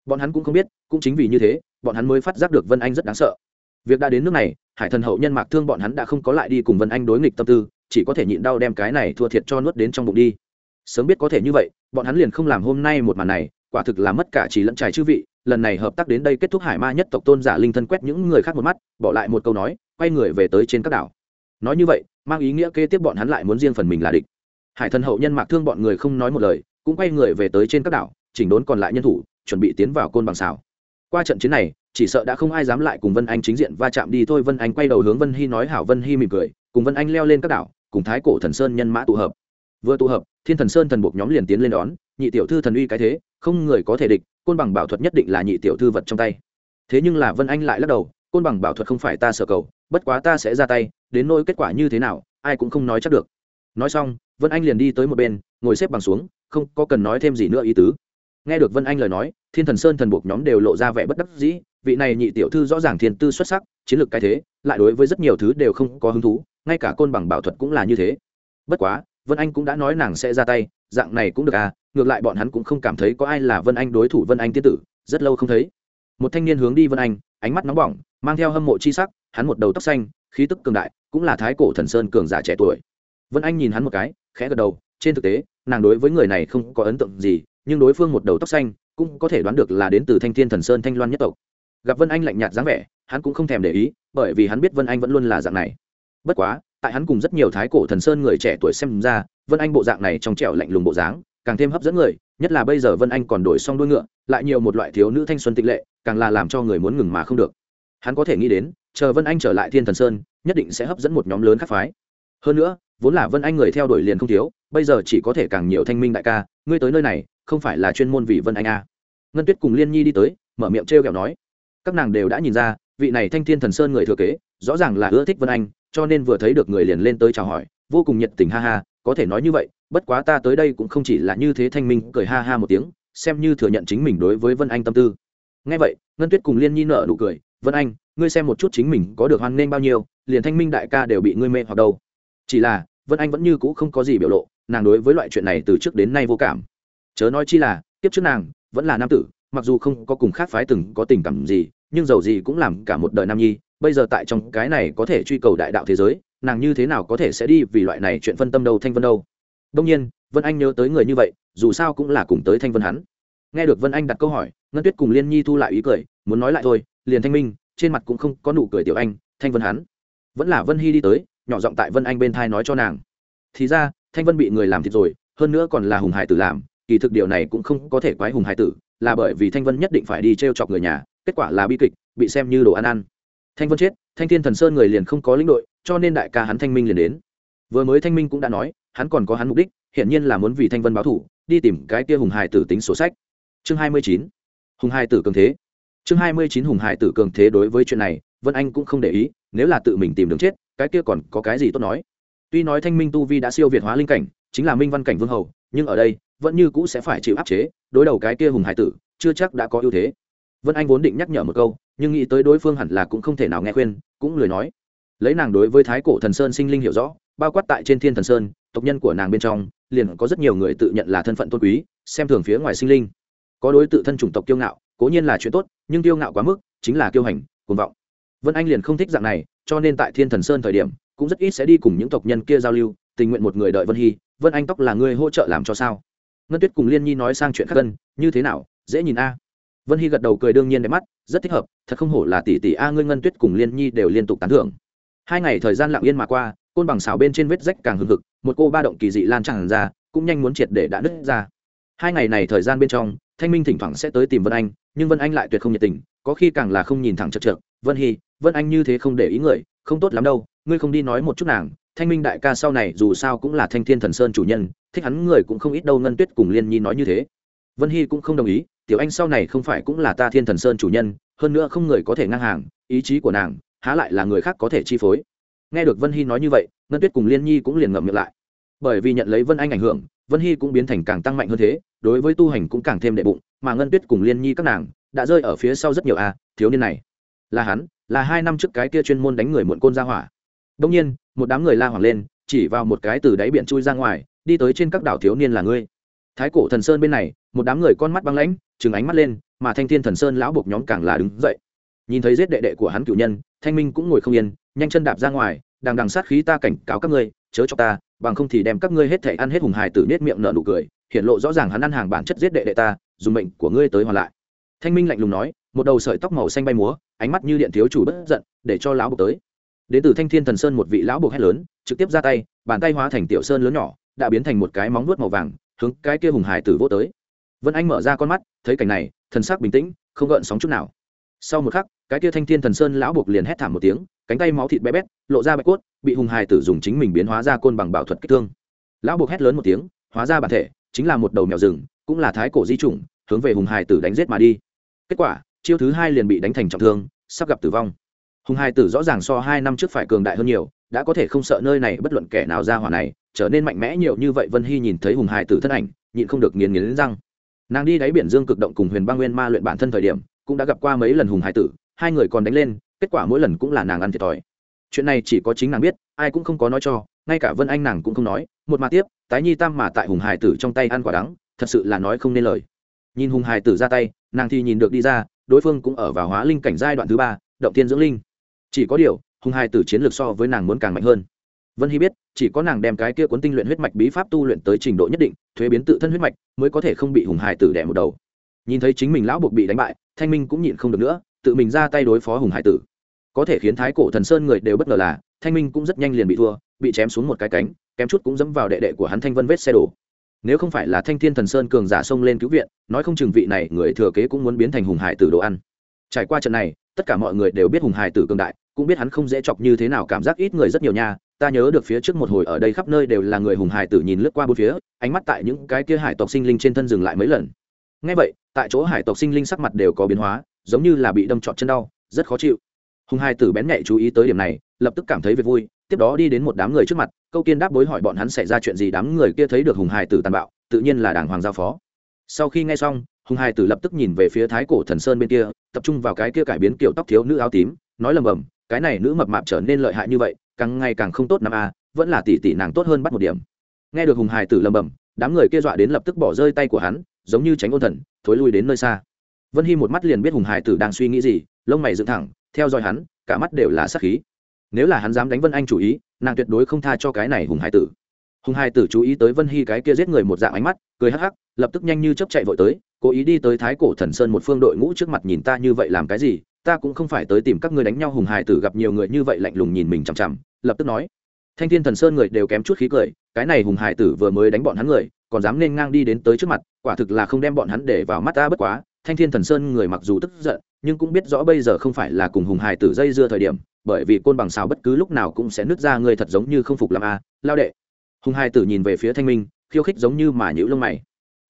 Bọn hắn cũng không biết, cũng chính vì như thế, bọn hắn mới phát giác được vân anh rất đáng sợ. Việc đã đến nước này, hải thần hậu nhân mạc thương bọn hắn đã không có lại đi cùng vân anh đối nghịch tâm tư, chỉ có thể nhịn đau đem cái này thua thiệt cho nuốt đến trong bụng đi. Sớm biết có thể như vậy, bọn hắn liền không làm hôm nay một màn này quả thực là mất cả chỉ lẫn trải chư vị, lần này hợp tác đến đây kết thúc hải ma nhất tộc tôn giả linh thân quét những người khác một mắt, bỏ lại một câu nói, quay người về tới trên các đảo. Nói như vậy, mang ý nghĩa kế tiếp bọn hắn lại muốn riêng phần mình là địch. Hải thần hậu nhân mạc thương bọn người không nói một lời, cũng quay người về tới trên các đảo, chỉnh đốn còn lại nhân thủ, chuẩn bị tiến vào côn bằng xào qua trận chiến này, chỉ sợ đã không ai dám lại cùng vân anh chính diện va chạm đi thôi. Vân anh quay đầu hướng vân hy nói, hảo vân hy mỉm cười, cùng vân anh leo lên các đảo, cùng thái cổ thần sơn nhân mã tụ hợp. Vừa tụ hợp, thiên thần sơn thần buộc nhóm liền tiến lên đón, nhị tiểu thư thần uy cái thế không người có thể địch, côn bằng bảo thuật nhất định là nhị tiểu thư vật trong tay. Thế nhưng là vân anh lại lắc đầu, côn bằng bảo thuật không phải ta sở cầu, bất quá ta sẽ ra tay, đến nỗi kết quả như thế nào, ai cũng không nói chắc được. Nói xong, vân anh liền đi tới một bên, ngồi xếp bằng xuống, không có cần nói thêm gì nữa ý tứ. Nghe được vân anh lời nói, thiên thần sơn thần buộc nhóm đều lộ ra vẻ bất đắc dĩ, vị này nhị tiểu thư rõ ràng thiên tư xuất sắc, chiến lược cái thế, lại đối với rất nhiều thứ đều không có hứng thú, ngay cả côn bằng bảo thuật cũng là như thế. Bất quá, vân anh cũng đã nói nàng sẽ ra tay dạng này cũng được à ngược lại bọn hắn cũng không cảm thấy có ai là vân anh đối thủ vân anh tiên tử, rất lâu không thấy. Một thanh niên hướng đi vân anh, ánh mắt nóng bỏng, mang theo hâm mộ chi sắc, hắn một đầu tóc xanh, khí tức cường đại, cũng là thái cổ thần sơn cường giả trẻ tuổi. Vân anh nhìn hắn một cái, khẽ gật đầu, trên thực tế, nàng đối với người này không có ấn tượng gì, nhưng đối phương một đầu tóc xanh, cũng có thể đoán được là đến từ thanh thiên thần sơn thanh loan nhất tộc. Gặp vân anh lạnh nhạt dáng vẻ, hắn cũng không thèm để ý, bởi vì hắn biết vân anh vẫn luôn là dạng này. Bất quá tại hắn cùng rất nhiều thái cổ thần sơn người trẻ tuổi xem ra, vân anh bộ dạng này trong trẻo lạnh lùng bộ dáng, càng thêm hấp dẫn người, nhất là bây giờ vân anh còn đổi xong đuôi ngựa, lại nhiều một loại thiếu nữ thanh xuân tịch lệ, càng là làm cho người muốn ngừng mà không được. Hắn có thể nghĩ đến, chờ vân anh trở lại thiên thần sơn, nhất định sẽ hấp dẫn một nhóm lớn các phái. Hơn nữa, vốn là vân anh người theo đuổi liền không thiếu, bây giờ chỉ có thể càng nhiều thanh minh đại ca, ngươi tới nơi này, không phải là chuyên môn vì vân anh a à. ngân tuyết cùng liên nhi đi tới, mở miệng t r kẹo nói. Các nàng đều đã nhìn ra vị này thanh thiên thần sơn người thừa kế, rõ ràng là ưa thích vân anh, cho nên vừa thấy được người liền lên tới chào hỏi, vô cùng nhiệt tình ha ha, có thể nói như vậy, bất quá ta tới đây cũng không chỉ là như thế thanh minh, cười ha ha một tiếng, xem như thừa nhận chính mình đối với vân anh tâm tư. Ngay vậy, ngân tuyết cùng liên nhi nở nụ cười, vân anh, ngươi xem một chút chính mình có được hoan nghênh bao nhiêu, liền thanh minh đại ca đều bị ngươi mê hoặc đâu. Chỉ là, vân anh vẫn như cũ không có gì biểu lộ, nàng đối với loại chuyện này từ trước đến nay vô cảm. Chớ nói chi là tiếp trước nàng vẫn là nam tử, mặc dù không có cùng khác phái từng có tình cảm gì nhưng dầu gì cũng làm cả một đời nam nhi, bây giờ tại trong cái này có thể truy cầu đại đạo thế giới, nàng như thế nào có thể sẽ đi vì loại này chuyện phân tâm đâu, thanh vân đâu? Đông nhiên, vân anh nhớ tới người như vậy, dù sao cũng là cùng tới thanh vân hắn. Nghe được vân anh đặt câu hỏi, ngân tuyết cùng liên nhi thu lại ý cười, muốn nói lại thôi, liền thanh minh, trên mặt cũng không có nụ cười tiểu anh, thanh vân hắn. Vẫn là vân hy đi tới, nhỏ giọng tại vân anh bên thai nói cho nàng. Thì ra, thanh vân bị người làm thịt rồi, hơn nữa còn là hùng hải tử làm, kỳ thực điều này cũng không có thể quái hùng hải tử, là bởi vì thanh vân nhất định phải đi t r e o chọc người nhà kết quả là bi kịch, bị xem như đồ ăn ăn. Thanh vân chết, thanh thiên thần sơn người liền không có lĩnh đội, cho nên đại ca hắn thanh minh liền đến. Vừa mới thanh minh cũng đã nói, hắn còn có hắn mục đích hiện nhiên là muốn vì thanh vân báo thủ, đi tìm cái kia hùng hải tử tính sổ sách. Chương hai mươi chín. Hùng hải tử cường thế. Chương hai mươi chín hùng hải tử cường thế đối với chuyện này, vân anh cũng không để ý, nếu là tự mình tìm đường chết, cái kia còn có cái gì tốt nói. Tuy nói thanh minh tu vi đã siêu việt hóa linh cảnh, chính là minh văn cảnh vương hầu, nhưng ở đây, vẫn như cũ sẽ phải chịu áp chế, đối đầu cái kia hùng hải tử, chưa chắc đã có ưu thế vân anh vốn định nhắc nhở một câu, nhưng nghĩ tới đối phương hẳn là cũng không thể nào nghe khuyên, cũng lười nói. Lấy nàng đối với thái cổ thần sơn sinh linh hiểu rõ, bao quát tại trên thiên thần sơn, tộc nhân của nàng bên trong, liền có rất nhiều người tự nhận là thân phận tôn quý, xem thường phía ngoài sinh linh. Có đối tự thân chủng tộc kiêu ngạo, cố nhiên là chuyện tốt, nhưng kiêu ngạo quá mức, chính là kiêu hành, cuồng vọng. Vân anh liền không thích dạng này, cho nên tại thiên thần sơn thời điểm, cũng rất ít sẽ đi cùng những tộc nhân kia giao lưu, tình nguyện một người đợi vân hy, vân anh tóc là người hỗ trợ làm cho sao? Ngân tuyết cùng liên nhi nói sang chuyện khác cân như thế nào? Dễ nhìn a vân hy gật đầu cười đương nhiên đẹp mắt, rất thích hợp, thật không hổ là tỷ tỷ a, ngươi ngân tuyết cùng liên nhi đều liên tục tán thưởng. Hai ngày thời gian lặng yên mà qua, côn bằng xào bên trên vết rách càng hừng hực, một cô ba động kỳ dị lan tràn ra, cũng nhanh muốn triệt để đã nứt ra. Hai ngày này thời gian bên trong, thanh minh thỉnh thoảng sẽ tới tìm vân anh, nhưng vân anh lại tuyệt không nhiệt tình, có khi càng là không nhìn thẳng chật chật vân hy, vân anh như thế không để ý người, không tốt lắm đâu, ngươi không đi nói một chút nàng, thanh minh đại ca sau này dù sao cũng là thanh thiên thần sơn chủ nhân, thích hắn người cũng không ít đâu, ngân tuyết cùng liên nhi nói như thế vân hy cũng không đồng ý tiểu anh sau này không phải cũng là ta thiên thần sơn chủ nhân hơn nữa không người có thể ngang hàng ý chí của nàng há lại là người khác có thể chi phối. Nghe được vân hy nói như vậy ngân tuyết cùng liên nhi cũng liền ngậm miệng lại. Bởi vì nhận lấy vân anh ảnh hưởng vân hy cũng biến thành càng tăng mạnh hơn thế đối với tu hành cũng càng thêm đệ bụng mà ngân tuyết cùng liên nhi các nàng đã rơi ở phía sau rất nhiều a à, thiếu niên này. Là hắn là hai năm trước cái kia chuyên môn đánh người muộn côn ra hỏa. Đông nhiên một đám người la hoảng lên chỉ vào một cái từ đáy biển chui ra ngoài đi tới trên các đảo thiếu niên là ngươi. Thái cổ thần sơn bên này một đám người con mắt băng lãnh chừng ánh mắt lên, mà thanh thiên thần sơn lão buộc nhóm càng là đứng dậy. Nhìn thấy giết đệ đệ của hắn cựu nhân, thanh minh cũng ngồi không yên, nhanh chân đạp ra ngoài đang đằng sát khí ta cảnh cáo các ngươi, chớ cho ta, bằng không thì đem các ngươi hết thể ăn hết hùng hài tử nết miệng nở nụ cười hiện lộ rõ ràng hắn ăn hàng bản chất giết đệ đệ ta, dùng mệnh của ngươi tới hoàn lại. Thanh minh lạnh lùng nói, một đầu sợi tóc màu xanh bay múa, ánh mắt như điện thiếu chủ bất giận, để cho lão buộc tới. Đến từ thanh thiên thần sơn một vị lão buộc hét lớn, trực tiếp ra tay, bàn tay hóa thành tiểu sơn lớn nhỏ, đã biến thành một cái móng vuốt màu vàng, hướng cái kia hùng hải tử vô tới vân anh mở ra con mắt, thấy cảnh này, thần sắc bình tĩnh, không gợn sóng chút nào. Sau một khắc, cái kia thanh thiên thần sơn lão buộc liền hét thảm một tiếng, cánh tay máu thịt bé bét, lộ ra bạch cốt, bị hùng hài tử dùng chính mình biến hóa ra côn bằng bảo thuật kích thương. Lão buộc hét lớn một tiếng, hóa ra bản thể, chính là một đầu mèo rừng, cũng là thái cổ di chủng, hướng về hùng hài tử đánh giết mà đi. Kết quả, chiêu thứ hai liền bị đánh thành trọng thương, sắp gặp tử vong. Hùng hai tử rõ ràng so hai năm trước phải cường đại hơn nhiều, đã có thể không sợ nơi này bất luận kẻ nào ra hỏa này, trở nên mạnh mẽ nhiều như vậy vân hy nhìn thấy hùng hai tử thân ảnh, nhịn không được nghiền nghiến răng nàng đi đáy biển dương cực động cùng huyền băng nguyên ma luyện bản thân thời điểm, cũng đã gặp qua mấy lần hùng Hải tử, hai người còn đánh lên, kết quả mỗi lần cũng là nàng ăn thiệt thòi. Chuyện này chỉ có chính nàng biết, ai cũng không có nói cho, ngay cả vân anh nàng cũng không nói, một mà tiếp, tái nhi tam mà tại hùng hải tử trong tay ăn quả đắng, thật sự là nói không nên lời. Nhìn hùng hải tử ra tay, nàng thì nhìn được đi ra, đối phương cũng ở vào hóa linh cảnh giai đoạn thứ ba, động tiên dưỡng linh. Chỉ có điều, hùng Hải tử chiến lược so với nàng muốn càng mạnh hơn vân hy biết, chỉ có nàng đem cái kia cuốn tinh luyện huyết mạch bí pháp tu luyện tới trình độ nhất định, thuế biến tự thân huyết mạch mới có thể không bị hùng hải tử đẻ một đầu. Nhìn thấy chính mình lão buộc bị đánh bại, thanh minh cũng nhịn không được nữa, tự mình ra tay đối phó hùng hải tử. Có thể khiến thái cổ thần sơn người đều bất ngờ là, thanh minh cũng rất nhanh liền bị thua, bị chém xuống một cái cánh, kém chút cũng dẫm vào đệ đệ của hắn thanh vân vết xe đổ. Nếu không phải là thanh thiên thần sơn cường giả xông lên cứu viện, nói không chừng vị này người thừa kế cũng muốn biến thành hùng hải tử đồ ăn. Trải qua trận này, tất cả mọi người đều biết hùng hải tử cường đại, cũng biết hắn không dễ chọc như thế nào, cảm giác ít người rất nhiều nha ta nhớ được phía trước một hồi ở đây khắp nơi đều là người hùng hải tử nhìn lướt qua bốn phía, ánh mắt tại những cái kia hải tộc sinh linh trên thân dừng lại mấy lần. Ngay vậy, tại chỗ hải tộc sinh linh sắc mặt đều có biến hóa, giống như là bị đâm trọt chân đau, rất khó chịu. Hùng hải tử bén nhạy chú ý tới điểm này, lập tức cảm thấy việc vui, tiếp đó đi đến một đám người trước mặt, câu kiên đáp bối hỏi bọn hắn xảy ra chuyện gì đám người kia thấy được hùng hải tử tàn bạo, tự nhiên là đàng hoàng giao phó. Sau khi nghe xong, hùng hải tử lập tức nhìn về phía thái cổ thần sơn bên kia, tập trung vào cái kia cải biến kiểu tóc thiếu nữ áo tím, nói lầm bầm, cái này nữ mập mạp trở nên lợi hại như vậy càng ngày càng không tốt năm a, vẫn là tỷ tỷ nàng tốt hơn bắt một điểm. Nghe được hùng hải tử lầm bầm đám người kia dọa đến lập tức bỏ rơi tay của hắn, giống như tránh ôn thần, thối lui đến nơi xa. Vân hy một mắt liền biết hùng hải tử đang suy nghĩ gì, lông mày dựng thẳng, theo dõi hắn, cả mắt đều là sắc khí. Nếu là hắn dám đánh vân anh chủ ý, nàng tuyệt đối không tha cho cái này hùng hải tử. Hùng hải tử chú ý tới vân hy cái kia giết người một dạng ánh mắt, cười hắc hắc lập tức nhanh như chấp chạy vội tới, cố ý đi tới thái cổ thần sơn một phương đội ngũ trước mặt nhìn ta như vậy làm cái gì, ta cũng không phải tới tìm các ngươi đánh nhau hùng hài tử gặp nhiều người như vậy lạnh lùng nhìn mình chằm chằm, lập tức nói. Thanh thiên thần sơn người đều kém chút khí cười, cái này hùng hài tử vừa mới đánh bọn hắn người, còn dám nên ngang đi đến tới trước mặt, quả thực là không đem bọn hắn để vào mắt ta bất quá. Thanh thiên thần sơn người mặc dù tức giận, nhưng cũng biết rõ bây giờ không phải là cùng hùng hài tử dây dưa thời điểm, bởi vì côn bằng xào bất cứ lúc nào cũng sẽ nứt ra người thật giống như không phục làm a. Lao đệ. Hùng hài tử nhìn về phía thanh minh, khiêu khích giống như mà nhữ lông mày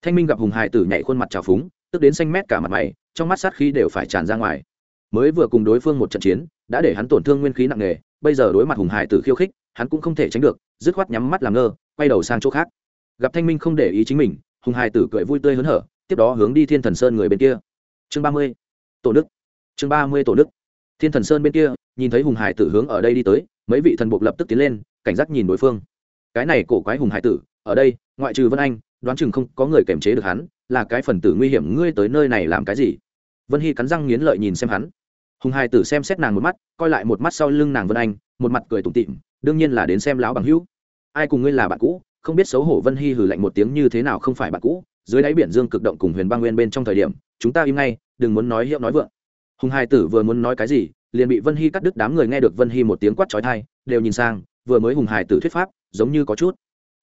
thanh minh gặp hùng hải tử nhảy khuôn mặt trào phúng, tức đến xanh mét cả mặt mày, trong mắt sát khí đều phải tràn ra ngoài. Mới vừa cùng đối phương một trận chiến, đã để hắn tổn thương nguyên khí nặng nề, bây giờ đối mặt hùng hải tử khiêu khích, hắn cũng không thể tránh được, dứt khoát nhắm mắt làm ngơ, quay đầu sang chỗ khác. Gặp thanh minh không để ý chính mình, hùng hải tử cười vui tươi hớn hở, tiếp đó hướng đi thiên thần sơn người bên kia. Chương ba mươi, tổ đức. Chương ba mươi, tổ đức. Thiên thần sơn bên kia, nhìn thấy hùng hải tử hướng ở đây đi tới, mấy vị thần buộc lập tức tiến lên, cảnh giác nhìn đối phương. Cái này cổ quái hùng hải tử, ở đây, ngoại trừ vân anh đoán chừng không có người kiểm chế được hắn, là cái phần tử nguy hiểm, ngươi tới nơi này làm cái gì? Vân hy cắn răng nghiến lợi nhìn xem hắn. Hùng hai tử xem xét nàng một mắt, coi lại một mắt sau lưng nàng vân anh, một mặt cười tủm tịm đương nhiên là đến xem láo bằng hữu. Ai cùng ngươi là bạn cũ, không biết xấu hổ vân hy hừ lạnh một tiếng như thế nào không phải bạn cũ, dưới đáy biển dương cực động cùng huyền Bang nguyên bên trong thời điểm, chúng ta im ngay, đừng muốn nói hiệu nói vượng. Hùng hai tử vừa muốn nói cái gì, liền bị vân hy cắt đứt đám người nghe được vân hy một tiếng quát trói thai đều nhìn sang, vừa mới hùng hải tử thuyết pháp, giống như có chút.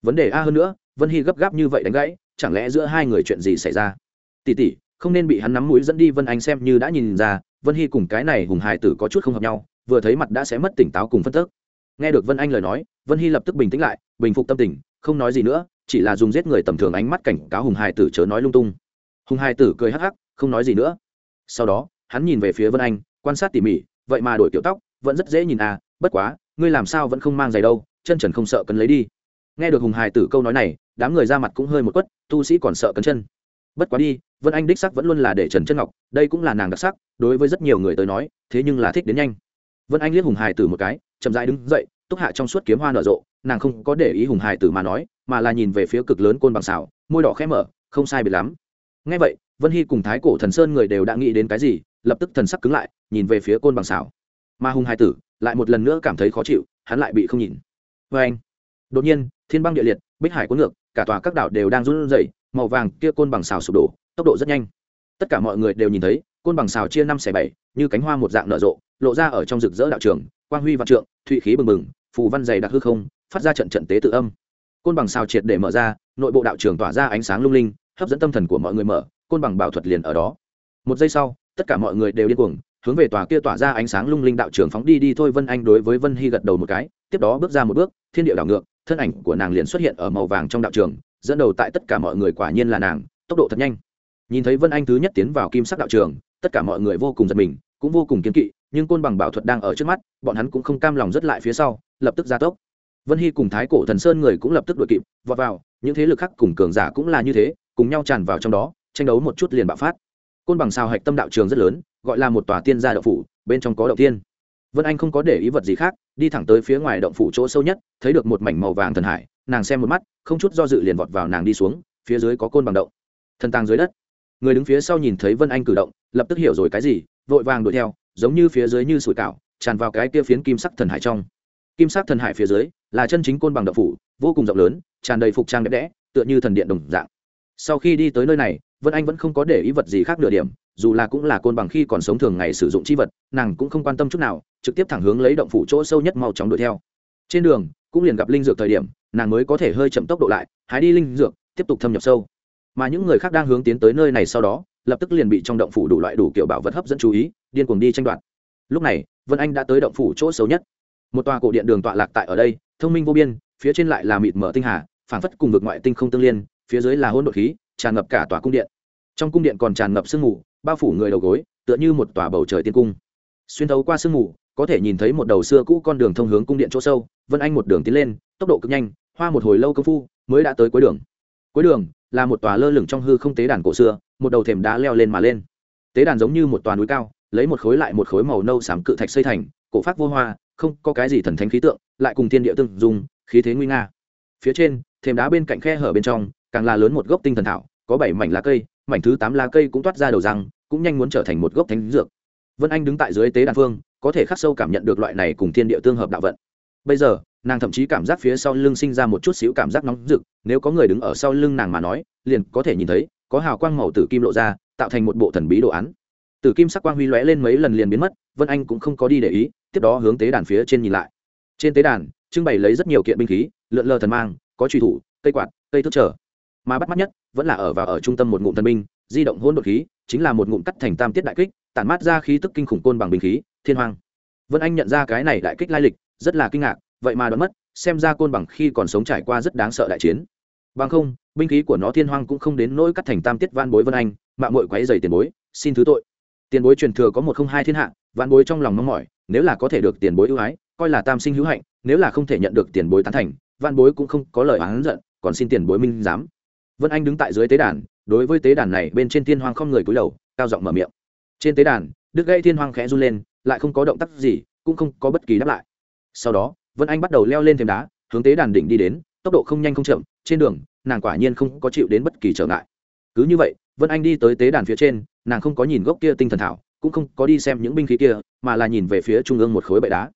Vấn đề a hơn nữa vân hy gấp gáp như vậy đánh gãy, chẳng lẽ giữa hai người chuyện gì xảy ra? Tỉ tỉ, không nên bị hắn nắm mũi dẫn đi, vân anh xem như đã nhìn ra, vân hy cùng cái này hùng hải tử có chút không hợp nhau, vừa thấy mặt đã sẽ mất tỉnh táo cùng phân tức. Nghe được vân anh lời nói, vân hy lập tức bình tĩnh lại, bình phục tâm tình, không nói gì nữa, chỉ là dùng giết người tầm thường ánh mắt cảnh cáo hùng hải tử chớ nói lung tung. Hùng hải tử cười hắc hắc, không nói gì nữa. Sau đó, hắn nhìn về phía vân anh, quan sát tỉ mỉ, vậy mà đổi kiểu tóc, vẫn rất dễ nhìn à bất quá, ngươi làm sao vẫn không mang giày đâu, chân trần không sợ cần lấy đi nghe được hùng hài tử câu nói này, đám người ra mặt cũng hơi một quất, tu sĩ còn sợ cấn chân. Bất quá đi, vân anh đích sắc vẫn luôn là để trần chân ngọc, đây cũng là nàng đặc sắc, đối với rất nhiều người tới nói, thế nhưng là thích đến nhanh. Vân anh liếc hùng hài tử một cái, chậm rãi đứng dậy, túc hạ trong suốt kiếm hoa nở rộ, nàng không có để ý hùng hài tử mà nói, mà là nhìn về phía cực lớn côn bằng xảo, môi đỏ khẽ mở, không sai biệt lắm. Ngay vậy, vân hy cùng thái cổ thần sơn người đều đã nghĩ đến cái gì, lập tức thần sắc cứng lại, nhìn về phía côn bằng xảo. Mà hùng hài tử lại một lần nữa cảm thấy khó chịu, hắn lại bị không nhìn. Vê anh đột nhiên thiên băng địa liệt, bích hải cuốn ngược, cả tòa các đảo đều đang run rẩy, màu vàng kia côn bằng xào sụp đổ, tốc độ rất nhanh. Tất cả mọi người đều nhìn thấy, côn bằng xào chia năm xẻ bảy, như cánh hoa một dạng nở rộ, lộ ra ở trong rực rỡ đạo trường, quang huy văn trượng, thụy khí bừng bừng, phù văn dày đặc hư không, phát ra trận trận tế tự âm. Côn bằng xào triệt để mở ra, nội bộ đạo trường tỏa ra ánh sáng lung linh, hấp dẫn tâm thần của mọi người mở, côn bằng bảo thuật liền ở đó. Một giây sau, tất cả mọi người đều điên cuồng, hướng về tòa kia tỏa ra ánh sáng lung linh đạo trường phóng đi đi thôi. Vân anh đối với vân hy gật đầu một cái, tiếp đó bước ra một bước, thiên địa đảo ngược thân ảnh của nàng liền xuất hiện ở màu vàng trong đạo trường, dẫn đầu tại tất cả mọi người quả nhiên là nàng, tốc độ thật nhanh. Nhìn thấy vân anh thứ nhất tiến vào kim sắc đạo trường, tất cả mọi người vô cùng giật mình, cũng vô cùng kiên kỵ, nhưng côn bằng bảo thuật đang ở trước mắt, bọn hắn cũng không cam lòng rất lại phía sau, lập tức ra tốc. Vân hy cùng thái cổ thần sơn người cũng lập tức đuổi kịp, vọt vào, những thế lực khác cùng cường giả cũng là như thế, cùng nhau tràn vào trong đó, tranh đấu một chút liền bạo phát. Côn bằng sao hạch tâm đạo trường rất lớn, gọi là một tòa tiên gia đậu phủ, bên trong có đậu tiên vân anh không có để ý vật gì khác, đi thẳng tới phía ngoài động phủ chỗ sâu nhất, thấy được một mảnh màu vàng thần hải, nàng xem một mắt, không chút do dự liền vọt vào nàng đi xuống, phía dưới có côn bằng động. Thần tàng dưới đất. Người đứng phía sau nhìn thấy vân anh cử động, lập tức hiểu rồi cái gì, vội vàng đuổi theo, giống như phía dưới như sủi cảo, tràn vào cái kia phiến kim sắc thần hải trong. Kim sắc thần hải phía dưới là chân chính côn bằng động phủ, vô cùng rộng lớn, tràn đầy phục trang đẹp đẽ, tựa như thần điện đồng dạng sau khi đi tới nơi này, vân anh vẫn không có để ý vật gì khác nửa điểm, dù là cũng là côn bằng khi còn sống thường ngày sử dụng chi vật, nàng cũng không quan tâm chút nào, trực tiếp thẳng hướng lấy động phủ chỗ sâu nhất mau chóng đuổi theo. Trên đường, cũng liền gặp linh dược thời điểm, nàng mới có thể hơi chậm tốc độ lại, hái đi linh dược, tiếp tục thâm nhập sâu. Mà những người khác đang hướng tiến tới nơi này sau đó, lập tức liền bị trong động phủ đủ loại đủ kiểu bảo vật hấp dẫn chú ý, điên cuồng đi tranh đoạt. Lúc này, vân anh đã tới động phủ chỗ xấu nhất. Một tòa cổ điện đường tọa lạc tại ở đây, thông minh vô biên, phía trên lại là mịt mở tinh hà, phảng phất cùng vực ngoại tinh không tương liên phía dưới là hôn đột khí, tràn ngập cả tòa cung điện. Trong cung điện còn tràn ngập sương mù, bao phủ người đầu gối, tựa như một tòa bầu trời tiên cung. Xuyên thấu qua sương mù, có thể nhìn thấy một đầu xưa cũ con đường thông hướng cung điện chỗ sâu, vân anh một đường tiến lên, tốc độ cực nhanh, hoa một hồi lâu công phu, mới đã tới cuối đường. Cuối đường là một tòa lơ lửng trong hư không tế đàn cổ xưa, một đầu thềm đá leo lên mà lên. Tế đàn giống như một tòa núi cao, lấy một khối lại một khối màu nâu xám cự thạch xây thành, cổ phát vô hoa, không có cái gì thần thánh khí tượng, lại cùng thiên địa tương dùng khí thế nguy nga. Phía trên, thềm đá bên cạnh khe hở bên trong càng là lớn một gốc tinh thần thảo, có bảy mảnh lá cây, mảnh thứ tám lá cây cũng toát ra đầu răng, cũng nhanh muốn trở thành một gốc thánh dược. Vân anh đứng tại dưới tế đàn phương, có thể khắc sâu cảm nhận được loại này cùng thiên địa tương hợp đạo vận. Bây giờ, nàng thậm chí cảm giác phía sau lưng sinh ra một chút xíu cảm giác nóng rực, nếu có người đứng ở sau lưng nàng mà nói, liền có thể nhìn thấy, có hào quang màu tử kim lộ ra, tạo thành một bộ thần bí đồ án. Tử kim sắc quang huy lóe lên mấy lần liền biến mất, vân anh cũng không có đi để ý, tiếp đó hướng tế đàn phía trên nhìn lại. Trên tế đàn, trưng bày lấy rất nhiều kiện binh khí, lượn lờ thần mang, có truy thủ, cây quạt, cây thức trở mà bắt mắt nhất vẫn là ở và ở trung tâm một ngụm thần binh, di động hôn đột khí, chính là một ngụm cắt thành tam tiết đại kích, tản mát ra khí tức kinh khủng côn bằng bình khí, thiên hoàng vân anh nhận ra cái này đại kích lai lịch, rất là kinh ngạc, vậy mà đoán mất, xem ra côn bằng khi còn sống trải qua rất đáng sợ đại chiến. Bằng không, binh khí của nó thiên hoang cũng không đến nỗi cắt thành tam tiết van bối vân anh mạng mội quáy dày tiền bối, xin thứ tội. Tiền bối truyền thừa có một không hai thiên hạ, van bối trong lòng mong mỏi, nếu là có thể được tiền bối ưu ái, coi là tam sinh hữu hạnh, nếu là không thể nhận được tiền bối tán thành, van bối cũng không có lời oán giận, còn xin tiền bối minh giám vân anh đứng tại dưới tế đàn, đối với tế đàn này bên trên thiên hoang không người cúi đầu, cao giọng mở miệng. Trên tế đàn đức gây thiên hoang khẽ run lên, lại không có động tác gì, cũng không có bất kỳ đáp lại. Sau đó, vân anh bắt đầu leo lên thềm đá, hướng tế đàn đỉnh đi đến, tốc độ không nhanh không chậm, trên đường, nàng quả nhiên không có chịu đến bất kỳ trở ngại. Cứ như vậy, vân anh đi tới tế đàn phía trên, nàng không có nhìn gốc kia tinh thần thảo, cũng không có đi xem những binh khí kia, mà là nhìn về phía trung ương một khối bệ đá.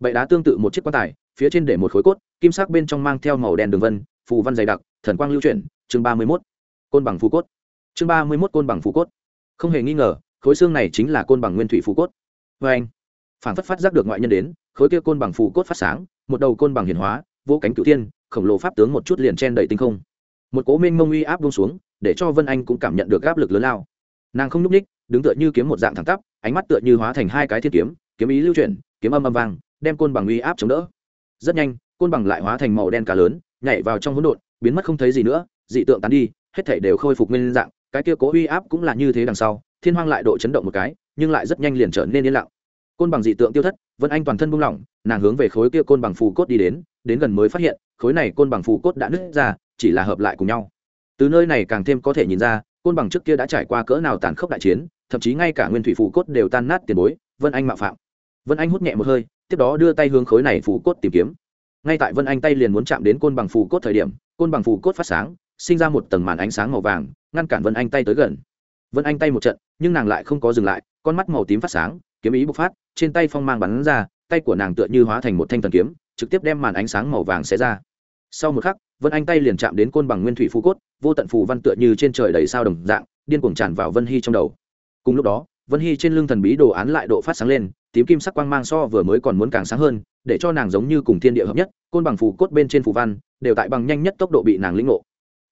Bệ đá tương tự một chiếc quan tài, phía trên để một khối cốt, kim sắc bên trong mang theo màu đen đường vân, phù văn dày đặc, thần quang lưu chuyển chương ba mươi mốt, côn bằng phù cốt. Chương ba mươi mốt côn bằng phù cốt. Không hề nghi ngờ, khối xương này chính là côn bằng nguyên thủy phù cốt. Vê anh, phản phất phát giác được ngoại nhân đến, khối kia côn bằng phù cốt phát sáng, một đầu côn bằng hiền hóa, vô cánh cửu thiên, khổng lồ pháp tướng một chút liền chen đầy tinh không. Một cố minh mông uy áp buông xuống, để cho vân anh cũng cảm nhận được áp lực lớn lao. Nàng không nhúc ních đứng tựa như kiếm một dạng thẳng tắp, ánh mắt tựa như hóa thành hai cái thiên kiếm kiếm ý lưu chuyển, kiếm âm âm vang, đem côn bằng uy áp chống đỡ. Rất nhanh, côn bằng lại hóa thành màu đen cá lớn, nhảy vào trong hỗn độn, biến mất không thấy gì nữa dị tượng tán đi, hết thảy đều khôi phục nguyên dạng, cái kia cố uy áp cũng là như thế đằng sau, thiên hoang lại độ chấn động một cái, nhưng lại rất nhanh liền trở nên yên lặng. Côn bằng dị tượng tiêu thất, vân anh toàn thân buông lỏng, nàng hướng về khối kia côn bằng phù cốt đi đến đến gần mới phát hiện, khối này côn bằng phù cốt đã nứt ra, chỉ là hợp lại cùng nhau. Từ nơi này càng thêm có thể nhìn ra, côn bằng trước kia đã trải qua cỡ nào tàn khốc đại chiến, thậm chí ngay cả nguyên thủy phù cốt đều tan nát tiền bối, vân anh mạo phạm. Vân anh hút nhẹ một hơi, tiếp đó đưa tay hướng khối này phù cốt tìm kiếm. Ngay tại vân anh tay liền muốn chạm đến côn bằng phù cốt thời điểm, côn bằng phù cốt phát sáng sinh ra một tầng màn ánh sáng màu vàng, ngăn cản vân anh tay tới gần. Vân anh tay một trận, nhưng nàng lại không có dừng lại, con mắt màu tím phát sáng, kiếm ý bộc phát, trên tay phong mang bắn ra, tay của nàng tựa như hóa thành một thanh thần kiếm, trực tiếp đem màn ánh sáng màu vàng xé ra. Sau một khắc, vân anh tay liền chạm đến côn bằng nguyên thủy phú cốt, vô tận phù văn tựa như trên trời đầy sao đồng dạng, điên cuồng tràn vào vân hy trong đầu. Cùng lúc đó, vân hy trên lưng thần bí đồ án lại độ phát sáng lên, tím kim sắc quang mang so vừa mới còn muốn càng sáng hơn, để cho nàng giống như cùng thiên địa hợp nhất, côn bằng phù cốt bên trên phù văn, đều tại bằng nhanh nhất tốc độ bị nàng lĩnh ngộ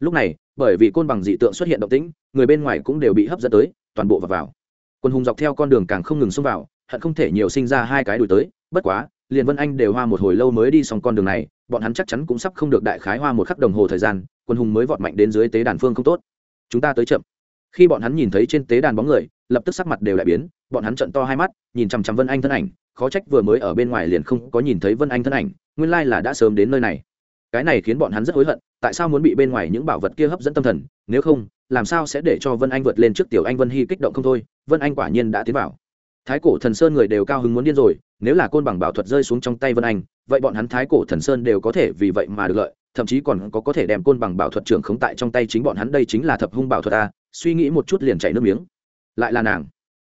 lúc này, bởi vì côn bằng dị tượng xuất hiện động tĩnh, người bên ngoài cũng đều bị hấp dẫn tới, toàn bộ vào vào. Quân hùng dọc theo con đường càng không ngừng xông vào, hận không thể nhiều sinh ra hai cái đuổi tới, bất quá, liền vân anh đều hoa một hồi lâu mới đi xong con đường này, bọn hắn chắc chắn cũng sắp không được đại khái hoa một khắc đồng hồ thời gian, quân hùng mới vọt mạnh đến dưới tế đàn phương không tốt. Chúng ta tới chậm. Khi bọn hắn nhìn thấy trên tế đàn bóng người, lập tức sắc mặt đều lại biến, bọn hắn trận to hai mắt, nhìn chằm chằm vân anh thân ảnh, khó trách vừa mới ở bên ngoài liền không có nhìn thấy vân anh thân ảnh, nguyên lai là đã sớm đến nơi này cái này khiến bọn hắn rất hối hận, tại sao muốn bị bên ngoài những bảo vật kia hấp dẫn tâm thần, nếu không, làm sao sẽ để cho vân anh vượt lên trước tiểu anh vân hy kích động không thôi, vân anh quả nhiên đã tiến vào. Thái cổ thần sơn người đều cao hứng muốn điên rồi, nếu là côn bằng bảo thuật rơi xuống trong tay vân anh, vậy bọn hắn thái cổ thần sơn đều có thể vì vậy mà được lợi, thậm chí còn có có thể đem côn bằng bảo thuật trưởng khống tại trong tay chính bọn hắn, đây chính là thập hung bảo thuật ta suy nghĩ một chút liền chảy nước miếng. Lại là nàng.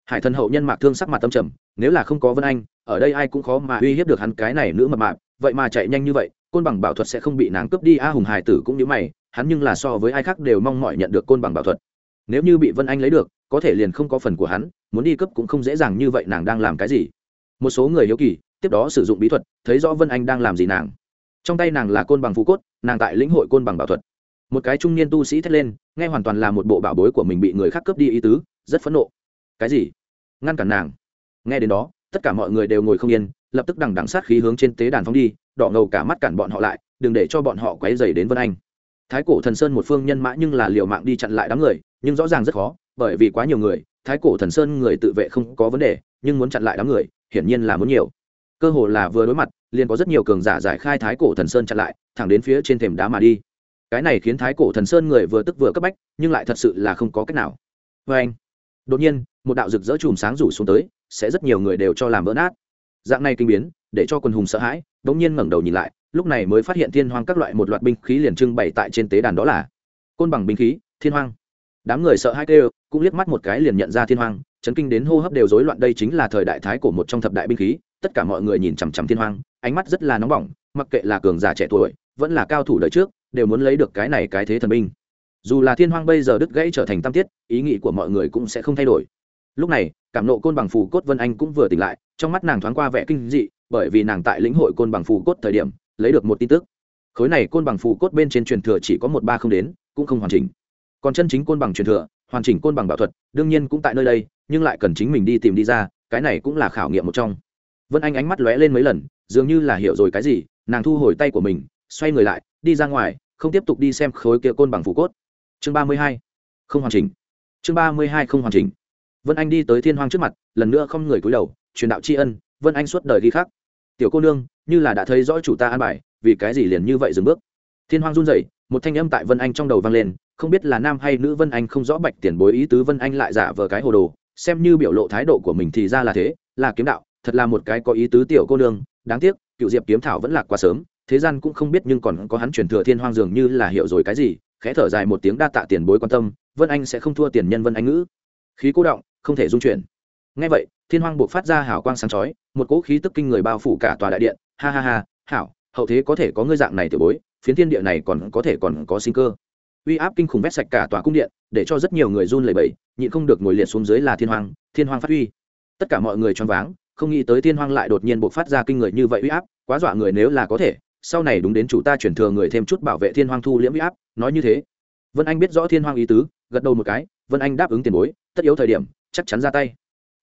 Hải thần hậu nhân mạc thương sắc mặt tâm trầm, nếu là không có vân anh, ở đây ai cũng khó mà uy hiếp được hắn cái này nữ mập mạp, vậy mà chạy nhanh như vậy côn bằng bảo thuật sẽ không bị nàng cướp đi. A hùng hải tử cũng như mày, hắn nhưng là so với ai khác đều mong mỏi nhận được côn bằng bảo thuật. Nếu như bị vân anh lấy được, có thể liền không có phần của hắn, muốn đi cướp cũng không dễ dàng như vậy nàng đang làm cái gì. Một số người hiếu kỳ, tiếp đó sử dụng bí thuật, thấy rõ vân anh đang làm gì nàng. Trong tay nàng là côn bằng phú cốt, nàng tại lĩnh hội côn bằng bảo thuật. Một cái trung niên tu sĩ thét lên, nghe hoàn toàn là một bộ bảo bối của mình bị người khác cướp đi ý tứ, rất phẫn nộ. Cái gì? Ngăn cản nàng. Nghe đến đó, tất cả mọi người đều ngồi không yên lập tức đằng đằng sát khí hướng trên tế đàn phóng đi, đỏ ngầu cả mắt cản bọn họ lại, đừng để cho bọn họ quấy dày đến vân anh. Thái cổ thần sơn một phương nhân mã nhưng là liều mạng đi chặn lại đám người, nhưng rõ ràng rất khó, bởi vì quá nhiều người, thái cổ thần sơn người tự vệ không có vấn đề, nhưng muốn chặn lại đám người, hiển nhiên là muốn nhiều. Cơ hồ là vừa đối mặt, liền có rất nhiều cường giả giải khai thái cổ thần sơn chặn lại, thẳng đến phía trên thềm đá mà đi. Cái này khiến thái cổ thần sơn người vừa tức vừa cấp bách, nhưng lại thật sự là không có cách nào. Vê anh đột nhiên, một đạo rực rỡ chùm sáng rủ xuống tới, sẽ rất nhiều người đều cho làm vỡ nát dạng này kinh biến, để cho quần hùng sợ hãi đ ỗ n g nhiên ngẩng đầu nhìn lại, lúc này mới phát hiện thiên hoang các loại một loạt binh khí liền trưng bày tại trên tế đàn đó là côn bằng binh khí, thiên hoang. Đám người sợ hai kêu, cũng liếc mắt một cái liền nhận ra thiên hoang, chấn kinh đến hô hấp đều rối loạn, đây chính là thời đại thái của một trong thập đại binh khí, tất cả mọi người nhìn chằm chằm thiên hoang, ánh mắt rất là nóng bỏng, mặc kệ là cường giả trẻ tuổi, vẫn là cao thủ đời trước, đều muốn lấy được cái này cái thế thần binh. Dù là thiên hoang bây giờ đứt gãy trở thành tam tiết, ý nghĩ của mọi người cũng sẽ không thay đổi. Lúc này, cảm nộ côn bằng phù cốt vân anh cũng vừa tỉnh lại trong mắt nàng thoáng qua vẻ kinh dị, bởi vì nàng tại lĩnh hội côn bằng phù cốt thời điểm, lấy được một tin tức. Khối này côn bằng phù cốt bên trên truyền thừa chỉ có một ba không đến, cũng không hoàn chỉnh. Còn chân chính côn bằng truyền thừa, hoàn chỉnh côn bằng bảo thuật, đương nhiên cũng tại nơi đây, nhưng lại cần chính mình đi tìm đi ra, cái này cũng là khảo nghiệm một trong. Vân anh ánh mắt lóe lên mấy lần, dường như là hiểu rồi cái gì, nàng thu hồi tay của mình, xoay người lại, đi ra ngoài, không tiếp tục đi xem khối kia côn bằng phủ cốt. Chương ba mươi hai, không hoàn chỉnh. Chương ba mươi hai, không hoàn chỉnh. Vân anh đi tới thiên hoang trước mặt, lần nữa không người cúi đầu truyền đạo tri ân, vân anh suốt đời ghi khắc. Tiểu cô nương, như là đã thấy rõ chủ ta an bài, vì cái gì liền như vậy dừng bước? Thiên hoang run rẩy, một thanh âm tại vân anh trong đầu vang lên, không biết là nam hay nữ vân anh không rõ bạch tiền bối ý tứ vân anh lại giả vờ cái hồ đồ, xem như biểu lộ thái độ của mình thì ra là thế, là kiếm đạo, thật là một cái có ý tứ tiểu cô nương, đáng tiếc, cựu diệp kiếm thảo vẫn lạc quá sớm, thế gian cũng không biết nhưng còn có hắn truyền thừa thiên hoang dường như là hiểu rồi cái gì, khẽ thở dài một tiếng đa tạ tiền bối quan tâm, vân anh sẽ không thua tiền nhân vân anh ngữ. Khí cố động, không thể dung chuyển ngay vậy, thiên hoang buộc phát ra hảo quang sáng chói, một cỗ khí tức kinh người bao phủ cả tòa đại điện. Ha ha ha, hảo, hậu thế có thể có ngươi dạng này tiểu bối, phiến thiên địa này còn có thể còn có sinh cơ. Uy áp kinh khủng vét sạch cả tòa cung điện, để cho rất nhiều người run lẩy bẩy, nhịn không được ngồi liệt xuống dưới là thiên hoang thiên hoang phát uy. Tất cả mọi người choáng váng, không nghĩ tới thiên hoang lại đột nhiên buộc phát ra kinh người như vậy uy áp, quá dọa người nếu là có thể, sau này đúng đến chủ ta chuyển thừa người thêm chút bảo vệ thiên hoang thu liễm uy áp, nói như thế. Vân anh biết rõ thiên hoang ý tứ, gật đầu một cái, vân anh đáp ứng tiền bối, tất yếu thời điểm, chắc chắn ra tay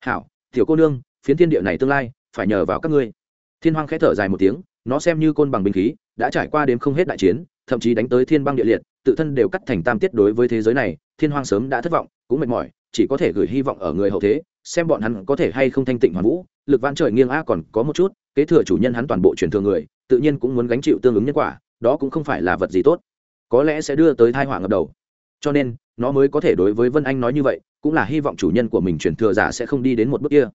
hảo, tiểu cô nương, phiến thiên địa này tương lai, phải nhờ vào các ngươi. Thiên hoang khẽ thở dài một tiếng, nó xem như côn bằng binh khí, đã trải qua đếm không hết đại chiến, thậm chí đánh tới thiên băng địa liệt, tự thân đều cắt thành tam tiết đối với thế giới này, thiên hoang sớm đã thất vọng, cũng mệt mỏi, chỉ có thể gửi hy vọng ở người hậu thế, xem bọn hắn có thể hay không thanh tịnh hoàn vũ. Lực vãn trời nghiêng a còn có một chút, kế thừa chủ nhân hắn toàn bộ truyền thừa người, tự nhiên cũng muốn gánh chịu tương ứng nhân quả, đó cũng không phải là vật gì tốt. Có lẽ sẽ đưa tới thai họa ngập đầu. Cho nên nó mới có thể đối với vân anh nói như vậy, cũng là hy vọng chủ nhân của mình truyền thừa giả sẽ không đi đến một bước kia.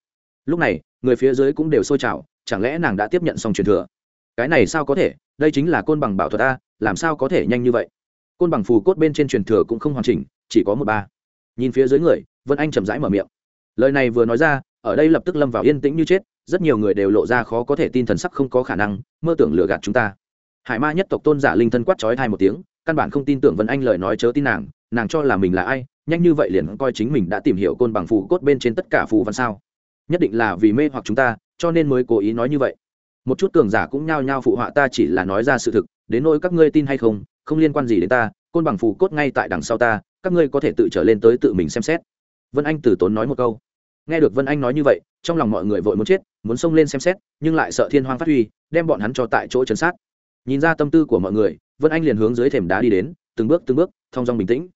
Lúc này, người phía dưới cũng đều sôi trào, chẳng lẽ nàng đã tiếp nhận xong truyền thừa? Cái này sao có thể? Đây chính là côn bằng bảo thuật a, làm sao có thể nhanh như vậy? Côn bằng phù cốt bên trên truyền thừa cũng không hoàn chỉnh, chỉ có một ba. Nhìn phía dưới người, vân anh chậm rãi mở miệng. Lời này vừa nói ra, ở đây lập tức lâm vào yên tĩnh như chết, rất nhiều người đều lộ ra khó có thể tin thần sắc không có khả năng, mơ tưởng lừa gạt chúng ta. Hải ma nhất tộc tôn giả linh thân quát trói thai một tiếng, căn bản không tin tưởng vân anh lời nói chớ tin nàng nàng cho là mình là ai, nhanh như vậy liền coi chính mình đã tìm hiểu côn bằng phù cốt bên trên tất cả phù văn sao. Nhất định là vì mê hoặc chúng ta, cho nên mới cố ý nói như vậy. Một chút cường giả cũng nhao nhao phụ họa ta chỉ là nói ra sự thực, đến nỗi các ngươi tin hay không không liên quan gì đến ta, côn bằng phù cốt ngay tại đằng sau ta, các ngươi có thể tự trở lên tới tự mình xem xét. Vân anh từ tốn nói một câu. Nghe được vân anh nói như vậy, trong lòng mọi người vội muốn chết, muốn xông lên xem xét, nhưng lại sợ thiên hoang phát huy, đem bọn hắn cho tại chỗ chấn sát. Nhìn ra tâm tư của mọi người, vân anh liền hướng dưới thềm đá đi đến, từng bước từng bước, thong dong bình tĩnh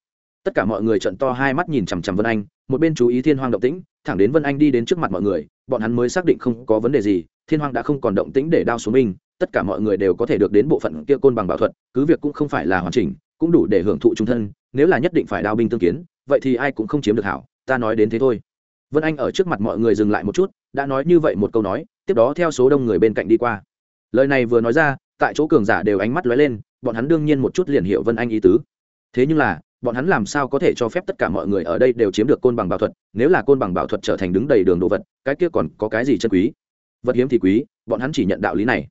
tất cả mọi người trận to hai mắt nhìn chằm chằm vân anh, một bên chú ý thiên hoang động tĩnh, thẳng đến vân anh đi đến trước mặt mọi người, bọn hắn mới xác định không có vấn đề gì, thiên hoang đã không còn động tĩnh để đao xuống mình, tất cả mọi người đều có thể được đến bộ phận kia côn bằng bảo thuật, cứ việc cũng không phải là hoàn chỉnh, cũng đủ để hưởng thụ trung thân, nếu là nhất định phải đao binh tương kiến, vậy thì ai cũng không chiếm được hảo, ta nói đến thế thôi. Vân anh ở trước mặt mọi người dừng lại một chút, đã nói như vậy một câu nói, tiếp đó theo số đông người bên cạnh đi qua. Lời này vừa nói ra, tại chỗ cường giả đều ánh mắt lóe lên, bọn hắn đương nhiên một chút liền hiểu vân anh ý tứ. Thế nhưng là bọn hắn làm sao có thể cho phép tất cả mọi người ở đây đều chiếm được côn bằng bảo thuật, nếu là côn bằng bảo thuật trở thành đứng đầy đường đồ vật, cái kia còn có cái gì chân quý? Vật hiếm thì quý, bọn hắn chỉ nhận đạo lý này.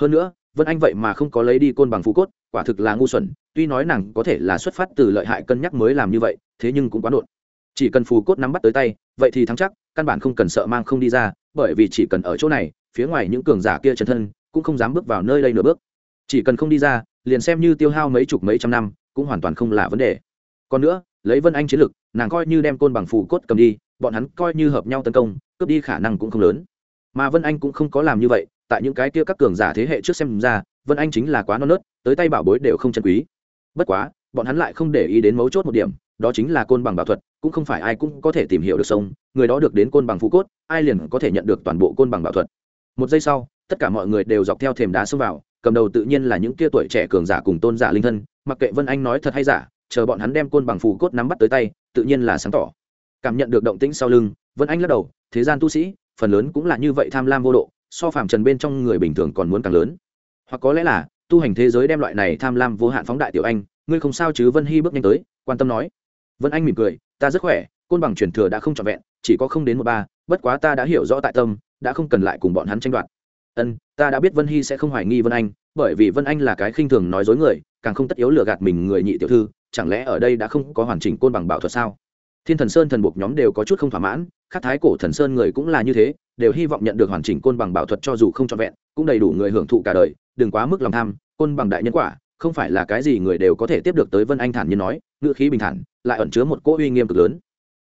Hơn nữa, vân anh vậy mà không có lấy đi côn bằng phú cốt, quả thực là ngu xuẩn, tuy nói nàng có thể là xuất phát từ lợi hại cân nhắc mới làm như vậy, thế nhưng cũng quá đột chỉ cần phù cốt nắm bắt tới tay, vậy thì thắng chắc, căn bản không cần sợ mang không đi ra, bởi vì chỉ cần ở chỗ này, phía ngoài những cường giả kia chân thân, cũng không dám bước vào nơi đây nửa bước. Chỉ cần không đi ra, liền xem như tiêu hao mấy chục mấy trăm năm, cũng hoàn toàn không là vấn đề còn nữa, lấy vân anh chiến lực, nàng coi như đem côn bằng phù cốt cầm đi, bọn hắn coi như hợp nhau tấn công, cướp đi khả năng cũng không lớn. Mà vân anh cũng không có làm như vậy, tại những cái kia các cường giả thế hệ trước xem ra, vân anh chính là quá non nớt, tới tay bảo bối đều không chân quý. Bất quá, bọn hắn lại không để ý đến mấu chốt một điểm, đó chính là côn bằng bảo thuật, cũng không phải ai cũng có thể tìm hiểu được sông, người đó được đến côn bằng phú cốt, ai liền có thể nhận được toàn bộ côn bằng bảo thuật. Một giây sau, tất cả mọi người đều dọc theo thềm đá xông vào, cầm đầu tự nhiên là những kia tuổi trẻ cường giả cùng tôn giả linh thân, mặc kệ vân anh nói thật hay giả chờ bọn hắn đem côn bằng phù cốt nắm bắt tới tay, tự nhiên là sáng tỏ. Cảm nhận được động tĩnh sau lưng, vân anh lắc đầu, thế gian tu sĩ, phần lớn cũng là như vậy tham lam vô độ, so phàm trần bên trong người bình thường còn muốn càng lớn. Hoặc có lẽ là, tu hành thế giới đem loại này tham lam vô hạn phóng đại tiểu anh, ngươi không sao chứ? Vân hy bước nhanh tới, quan tâm nói. Vân anh mỉm cười, ta rất khỏe, côn bằng truyền thừa đã không trọn vẹn, chỉ có không đến một ba, bất quá ta đã hiểu rõ tại tâm, đã không cần lại cùng bọn hắn tranh đoạt. Ân, ta đã biết vân hy sẽ không hoài nghi vân anh, bởi vì vân anh là cái khinh thường nói dối người, càng không tất yếu lừa gạt mình người nhị tiểu thư chẳng lẽ ở đây đã không có hoàn chỉnh côn bằng bảo thuật sao? Thiên thần sơn thần buộc nhóm đều có chút không thỏa mãn, khắc thái cổ thần sơn người cũng là như thế, đều hy vọng nhận được hoàn chỉnh côn bằng bảo thuật cho dù không trọn vẹn, cũng đầy đủ người hưởng thụ cả đời, đừng quá mức lòng tham, côn bằng đại nhân quả, không phải là cái gì người đều có thể tiếp được tới vân anh thản như nói, ngữ khí bình thản, lại ẩn chứa một cỗ uy nghiêm cực lớn.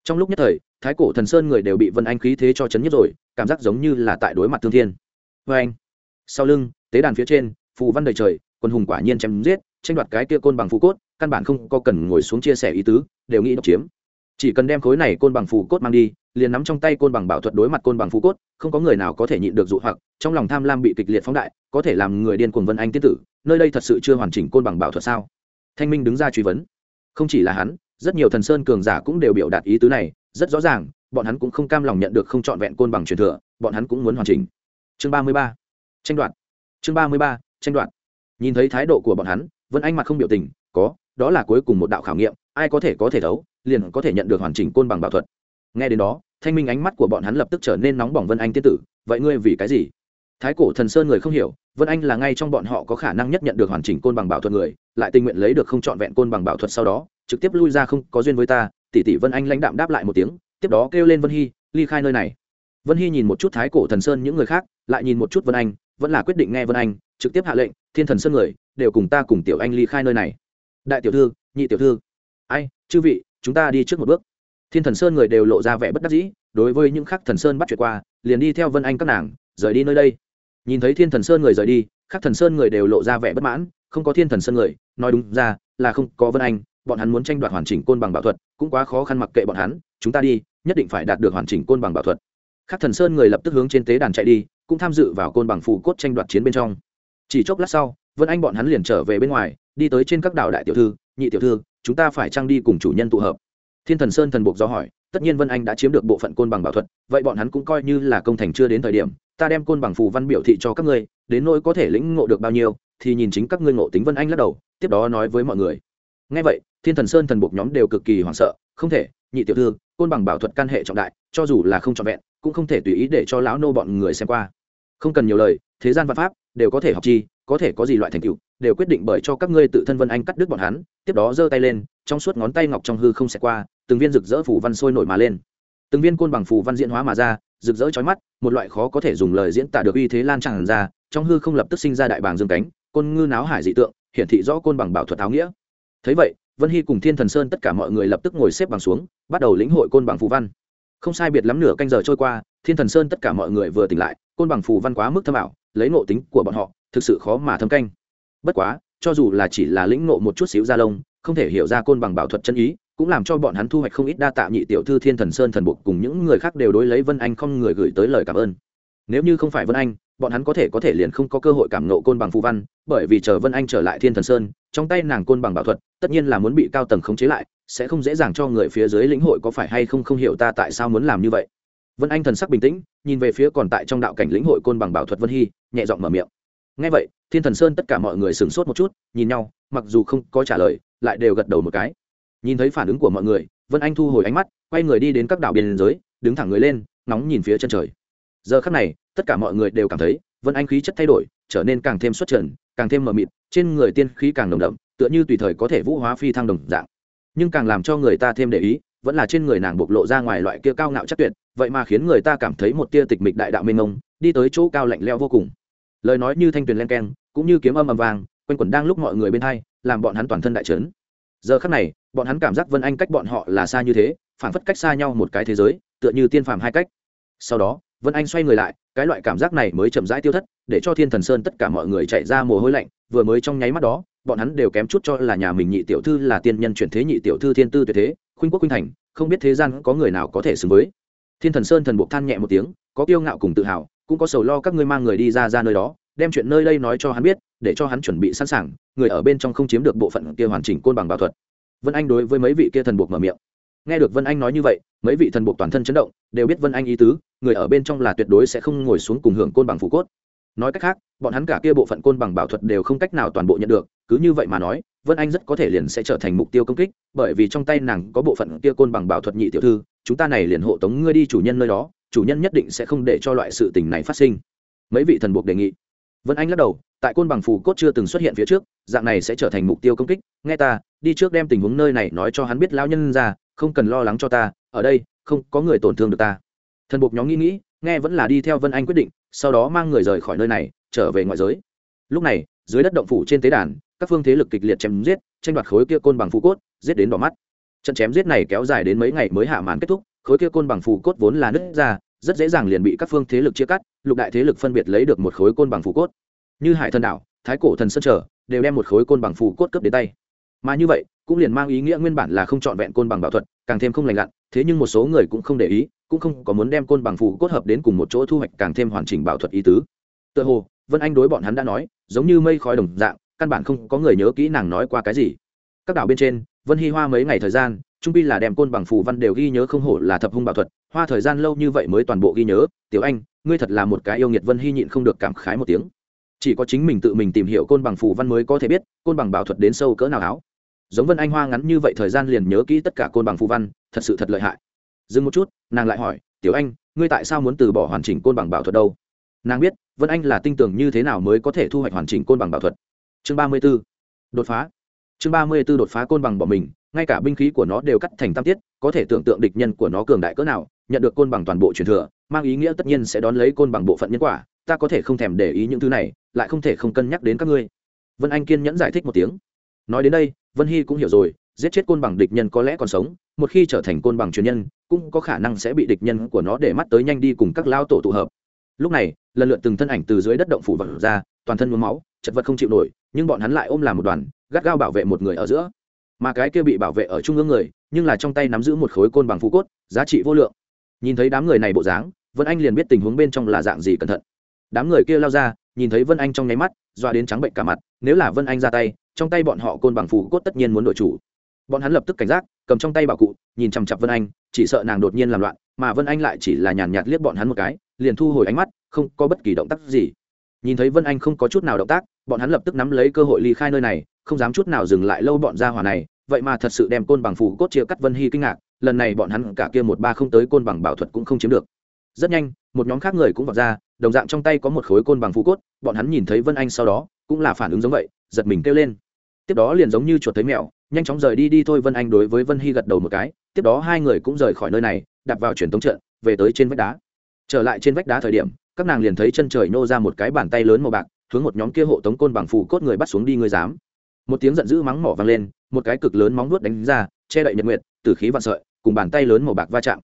Trong lúc nhất thời, thái cổ thần sơn người đều bị vân anh khí thế cho chấn nhất rồi, cảm giác giống như là tại đối mặt thương thiên. Vê anh sau lưng, tế đàn phía trên, phù văn đầy trời, quân hùng quả nhiên chém giết tranh đoạt cái kia côn bằng phù cốt, căn bản không có cần ngồi xuống chia sẻ ý tứ, đều nghĩ độc chiếm. Chỉ cần đem khối này côn bằng phù cốt mang đi, liền nắm trong tay côn bằng bảo thuật đối mặt côn bằng phù cốt, không có người nào có thể nhịn được dụ hoặc, trong lòng tham lam bị kịch liệt phóng đại, có thể làm người điên cuồng vân anh tiết tử, nơi đây thật sự chưa hoàn chỉnh côn bằng bảo thuật sao? Thanh minh đứng ra truy vấn. Không chỉ là hắn, rất nhiều thần sơn cường giả cũng đều biểu đạt ý tứ này, rất rõ ràng, bọn hắn cũng không cam lòng nhận được không trọn vẹn côn bằng truyền thừa, bọn hắn cũng muốn hoàn chỉnh. Chương ba mươi ba, tranh đoạt. Chương ba mươi ba, tranh đoạt. Nhìn thấy thái độ của bọn hắn vân anh mặt không biểu tình, có, đó là cuối cùng một đạo khảo nghiệm, ai có thể có thể thấu liền có thể nhận được hoàn chỉnh côn bằng bảo thuật. Nghe đến đó, thanh minh ánh mắt của bọn hắn lập tức trở nên nóng bỏng vân anh tiên tử, vậy ngươi vì cái gì? Thái cổ thần sơn người không hiểu, vân anh là ngay trong bọn họ có khả năng nhất nhận được hoàn chỉnh côn bằng bảo thuật người, lại tình nguyện lấy được không trọn vẹn côn bằng bảo thuật sau đó, trực tiếp lui ra không có duyên với ta tỷ tỷ vân anh lãnh đạm đáp lại một tiếng, tiếp đó kêu lên vân hy, ly khai nơi này. Vân hy nhìn một chút thái cổ thần sơn những người khác, lại nhìn một chút vân anh, vẫn là quyết định nghe vân anh, trực tiếp hạ lệnh thiên thần sơn người, đều cùng ta cùng tiểu anh ly khai nơi này. Đại tiểu thư, nhị tiểu thư. Ai, chư vị, chúng ta đi trước một bước. Thiên thần sơn người đều lộ ra vẻ bất đắc dĩ, đối với những khắc thần sơn bắt chuyện qua, liền đi theo vân anh các nàng, rời đi nơi đây. Nhìn thấy thiên thần sơn người rời đi khắc thần sơn người đều lộ ra vẻ bất mãn, không có thiên thần sơn người, nói đúng ra, là không có vân anh, bọn hắn muốn tranh đoạt hoàn chỉnh côn bằng bảo thuật, cũng quá khó khăn mặc kệ bọn hắn, chúng ta đi, nhất định phải đạt được hoàn chỉnh côn bằng bảo thuật. Khắc thần sơn người lập tức hướng trên tế đàn chạy đi, cũng tham dự vào côn bằng phù cốt tranh đoạt chiến bên trong chỉ chốc lát sau, vân anh bọn hắn liền trở về bên ngoài, đi tới trên các đảo đại tiểu thư, nhị tiểu thư, chúng ta phải trang đi cùng chủ nhân tụ hợp? Thiên thần sơn thần buộc do hỏi, tất nhiên vân anh đã chiếm được bộ phận côn bằng bảo thuật, vậy bọn hắn cũng coi như là công thành chưa đến thời điểm, ta đem côn bằng phù văn biểu thị cho các ngươi, đến nỗi có thể lĩnh ngộ được bao nhiêu, thì nhìn chính các ngươi ngộ tính. Vân anh lắc đầu, tiếp đó nói với mọi người. Ngay vậy, thiên thần sơn thần buộc nhóm đều cực kỳ hoảng sợ, không thể, nhị tiểu thư, côn bằng bảo thuật căn hệ trọng đại, cho dù là không trọn vẹn, cũng không thể tùy ý để cho lão nô bọn người xem qua. Không cần nhiều lời, thế gian văn pháp đều có thể học chi, có thể có gì loại thành tựu, đều quyết định bởi cho các ngươi tự thân vân anh cắt đứt bọn hắn, tiếp đó giơ tay lên, trong suốt ngón tay ngọc trong hư không xẹt qua, từng viên rực rỡ phủ văn sôi nổi mà lên. Từng viên côn bằng phủ văn diễn hóa mà ra, rực rỡ chói mắt, một loại khó có thể dùng lời diễn tả được uy thế lan tràn ra, trong hư không lập tức sinh ra đại bàng dương cánh, côn ngư náo hải dị tượng, hiển thị rõ côn bằng bảo thuật áo nghĩa. Thấy vậy, vân hy cùng thiên thần sơn tất cả mọi người lập tức ngồi xếp bằng xuống, bắt đầu lĩnh hội côn bằng phù văn. Không sai biệt lắm nửa canh giờ trôi qua thiên thần sơn tất cả mọi người vừa tỉnh lại, côn bằng phù văn quá mức thâm ảo, lấy ngộ tính của bọn họ, thực sự khó mà thâm canh. Bất quá, cho dù là chỉ là lĩnh ngộ một chút xíu da lông, không thể hiểu ra côn bằng bảo thuật chân ý, cũng làm cho bọn hắn thu hoạch không ít đa tạ nhị tiểu thư thiên thần sơn thần buộc cùng những người khác đều đối lấy vân anh không người gửi tới lời cảm ơn. Nếu như không phải vân anh, bọn hắn có thể có thể liền không có cơ hội cảm nộ côn bằng phù văn, bởi vì chờ vân anh trở lại thiên thần sơn, trong tay nàng côn bằng bảo thuật, tất nhiên là muốn bị cao tầng khống chế lại, sẽ không dễ dàng cho người phía dưới lĩnh hội có phải hay không không hiểu ta tại sao muốn làm như vậy vân anh thần sắc bình tĩnh, nhìn về phía còn tại trong đạo cảnh lĩnh hội côn bằng bảo thuật vân hy, nhẹ giọng mở miệng. Ngay vậy, thiên thần sơn tất cả mọi người sửng sốt một chút, nhìn nhau, mặc dù không có trả lời, lại đều gật đầu một cái. Nhìn thấy phản ứng của mọi người, vân anh thu hồi ánh mắt, quay người đi đến các đảo biên giới, đứng thẳng người lên nóng nhìn phía chân trời. Giờ khắc này, tất cả mọi người đều cảm thấy, vân anh khí chất thay đổi, trở nên càng thêm xuất trần, càng thêm mờ mịt, trên người tiên khí càng nồng đậm, tựa như tùy thời có thể vũ hóa phi thăng đồng dạng. Nhưng càng làm cho người ta thêm để ý, vẫn là trên người nàng bộc lộ ra ngoài loại kia cao ngạo chắc tuyệt vậy mà khiến người ta cảm thấy một tia tịch mịch đại đạo mênh mông, đi tới chỗ cao lạnh leo vô cùng. Lời nói như thanh tuyền len keng, cũng như kiếm âm ầm vàng quanh quẩn đang lúc mọi người bên hai, làm bọn hắn toàn thân đại trấn giờ khắc này, bọn hắn cảm giác vân anh cách bọn họ là xa như thế phản phất cách xa nhau một cái thế giới, tựa như tiên phàm hai cách. Sau đó, vân anh xoay người lại, cái loại cảm giác này mới chậm rãi tiêu thất, để cho thiên thần sơn tất cả mọi người chạy ra mồ hôi lạnh, vừa mới trong nháy mắt đó, bọn hắn đều kém chút cho là nhà mình nhị tiểu thư là tiên nhân chuyển thế nhị tiểu thư thiên tư tuyệt thế, khuynh quốc khuynh thành, không biết thế gian có người nào có thể xứng với thiên thần sơn thần buộc than nhẹ một tiếng, có kiêu ngạo cùng tự hào, cũng có sầu lo các ngươi mang người đi ra ra nơi đó, đem chuyện nơi đây nói cho hắn biết, để cho hắn chuẩn bị sẵn sàng, người ở bên trong không chiếm được bộ phận kia hoàn chỉnh côn bằng bảo thuật. Vân anh đối với mấy vị kia thần buộc mở miệng. Nghe được vân anh nói như vậy, mấy vị thần buộc toàn thân chấn động, đều biết vân anh ý tứ, người ở bên trong là tuyệt đối sẽ không ngồi xuống cùng hưởng côn bằng phủ cốt. Nói cách khác, bọn hắn cả kia bộ phận côn bằng bảo thuật đều không cách nào toàn bộ nhận được, cứ như vậy mà nói, vân anh rất có thể liền sẽ trở thành mục tiêu công kích, bởi vì trong tay nàng có bộ phận kia côn bằng bảo thuật nhị tiểu thư chúng ta này liền hộ tống ngươi đi chủ nhân nơi đó, chủ nhân nhất định sẽ không để cho loại sự tình này phát sinh. Mấy vị thần buộc đề nghị. Vân anh lắc đầu, tại côn bằng phù cốt chưa từng xuất hiện phía trước, dạng này sẽ trở thành mục tiêu công kích. Nghe ta, đi trước đem tình huống nơi này nói cho hắn biết lão nhân ra, không cần lo lắng cho ta, ở đây, không có người tổn thương được ta. Thần buộc nhóm nghĩ nghĩ, nghe vẫn là đi theo vân anh quyết định, sau đó mang người rời khỏi nơi này, trở về ngoại giới. Lúc này, dưới đất động phủ trên tế đàn, các phương thế lực kịch liệt chém giết, tranh đoạt khối kia côn bằng phù cốt, giết đến đỏ mắt trận chém giết này kéo dài đến mấy ngày mới hạ màn kết thúc, khối kia côn bằng phù cốt vốn là nứt ra, rất dễ dàng liền bị các phương thế lực chia cắt, lục đại thế lực phân biệt lấy được một khối côn bằng phù cốt. Như hải thần đảo, thái cổ thần sơn trở, đều đem một khối côn bằng phù cốt cấp đến tay. Mà như vậy, cũng liền mang ý nghĩa nguyên bản là không trọn vẹn côn bằng bảo thuật, càng thêm không lành lặn, thế nhưng một số người cũng không để ý, cũng không có muốn đem côn bằng phù cốt hợp đến cùng một chỗ thu hoạch càng thêm hoàn chỉnh bảo thuật ý tứ. Tựa hồ, vân anh đối bọn hắn đã nói, giống như mây khói đồng dạng, căn bản không có người nhớ kỹ nàng nói qua cái gì. Các đảo bên trên vân hy hoa mấy ngày thời gian, trung pi là đem côn bằng phù văn đều ghi nhớ không hổ là thập hung bảo thuật, hoa thời gian lâu như vậy mới toàn bộ ghi nhớ. Tiểu anh, ngươi thật là một cái yêu nghiệt, vân hy nhịn không được cảm khái một tiếng. Chỉ có chính mình tự mình tìm hiểu côn bằng phù văn mới có thể biết côn bằng bảo thuật đến sâu cỡ nào áo. Giống vân anh hoa ngắn như vậy thời gian liền nhớ kỹ tất cả côn bằng phù văn, thật sự thật lợi hại. Dừng một chút, nàng lại hỏi, tiểu anh, ngươi tại sao muốn từ bỏ hoàn chỉnh côn bằng bảo thuật đâu? Nàng biết, vân anh là tinh tưởng như thế nào mới có thể thu hoạch hoàn chỉnh côn bằng bảo thuật. Chương ba mươi b ố đột phá chương ba mươi b ố đột phá côn bằng bỏ mình, ngay cả binh khí của nó đều cắt thành tam tiết, có thể tưởng tượng địch nhân của nó cường đại cỡ nào, nhận được côn bằng toàn bộ truyền thừa, mang ý nghĩa tất nhiên sẽ đón lấy côn bằng bộ phận nhân quả, ta có thể không thèm để ý những thứ này, lại không thể không cân nhắc đến các ngươi. Vân anh kiên nhẫn giải thích một tiếng. Nói đến đây, vân hy cũng hiểu rồi, giết chết côn bằng địch nhân có lẽ còn sống, một khi trở thành côn bằng truyền nhân, cũng có khả năng sẽ bị địch nhân của nó để mắt tới nhanh đi cùng các lao tổ tụ hợp. Lúc này, lần lượt từng thân ảnh từ dưới đất động phủ vật ra, toàn thân nhuốm máu, chật vật không chịu nổi, nhưng bọn hắn lại ôm làm một đoàn gắt gao bảo vệ một người ở giữa. Mà cái kia bị bảo vệ ở trung ương người, nhưng là trong tay nắm giữ một khối côn bằng phú cốt, giá trị vô lượng. Nhìn thấy đám người này bộ dáng, vân anh liền biết tình huống bên trong là dạng gì cẩn thận. Đám người kia lao ra, nhìn thấy vân anh trong nháy mắt doa đến trắng bệnh cả mặt, nếu là vân anh ra tay, trong tay bọn họ côn bằng phù cốt tất nhiên muốn đổi chủ. Bọn hắn lập tức cảnh giác, cầm trong tay bảo cụ, nhìn chằm chặp vân anh, chỉ sợ nàng đột nhiên làm loạn, mà vân anh lại chỉ là nhàn nhạt liếc bọn hắn một cái, liền thu hồi ánh mắt, không có bất kỳ động tác gì. Nhìn thấy vân anh không có chút nào động tác, bọn hắn lập tức nắm lấy cơ hội ly khai nơi này không dám chút nào dừng lại lâu bọn gia hỏa này, vậy mà thật sự đem côn bằng phủ cốt chia cắt vân hy kinh ngạc, lần này bọn hắn cả kia một ba không tới côn bằng bảo thuật cũng không chiếm được. Rất nhanh, một nhóm khác người cũng vọt ra, đồng dạng trong tay có một khối côn bằng phủ cốt, bọn hắn nhìn thấy vân anh sau đó, cũng là phản ứng giống vậy, giật mình kêu lên. Tiếp đó liền giống như chuột thấy mèo, nhanh chóng rời đi đi thôi vân anh đối với vân hy gật đầu một cái, tiếp đó hai người cũng rời khỏi nơi này đặt vào truyền thống trận, về tới trên vách đá. Trở lại trên vách đá thời điểm, các nàng liền thấy chân trời nô ra một cái bàn tay lớn màu bạc, hướng một nhóm kia hộ tống côn bằng phủ cốt người bắt xuống đi người dám một tiếng giận dữ mắng mỏ vang lên, một cái cực lớn móng nuốt đánh ra, che đậy nhật nguyệt từ khí vạn sợi, cùng bàn tay lớn màu bạc va chạm.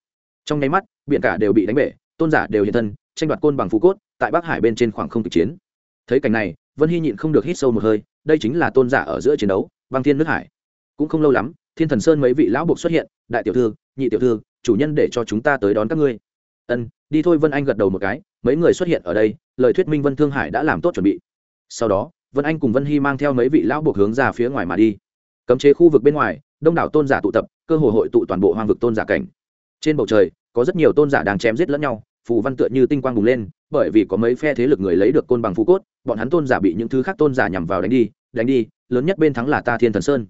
Trong nháy mắt, biển cả đều bị đánh bể, tôn giả đều hiện thân, tranh đoạt côn bằng phú cốt, tại bắc hải bên trên khoảng không kịch chiến. Thấy cảnh này, vân hy nhịn không được hít sâu một hơi, đây chính là tôn giả ở giữa chiến đấu băng thiên nước hải. Cũng không lâu lắm, thiên thần sơn mấy vị lão buộc xuất hiện, đại tiểu thư, nhị tiểu thư, chủ nhân để cho chúng ta tới đón các ngươi. Ân, đi thôi vân anh gật đầu một cái, mấy người xuất hiện ở đây, lời thuyết minh vân thương hải đã làm tốt chuẩn bị. Sau đó vân anh cùng vân hy mang theo mấy vị lão buộc hướng ra phía ngoài mà đi. Cấm chế khu vực bên ngoài, đông đảo tôn giả tụ tập, cơ hội hội tụ toàn bộ hoang vực tôn giả cảnh. Trên bầu trời, có rất nhiều tôn giả đang chém giết lẫn nhau, phù văn tựa như tinh quang bùng lên, bởi vì có mấy phe thế lực người lấy được côn bằng phú cốt, bọn hắn tôn giả bị những thứ khác tôn giả nhằm vào đánh đi đánh đi, lớn nhất bên thắng là ta thiên thần sơn.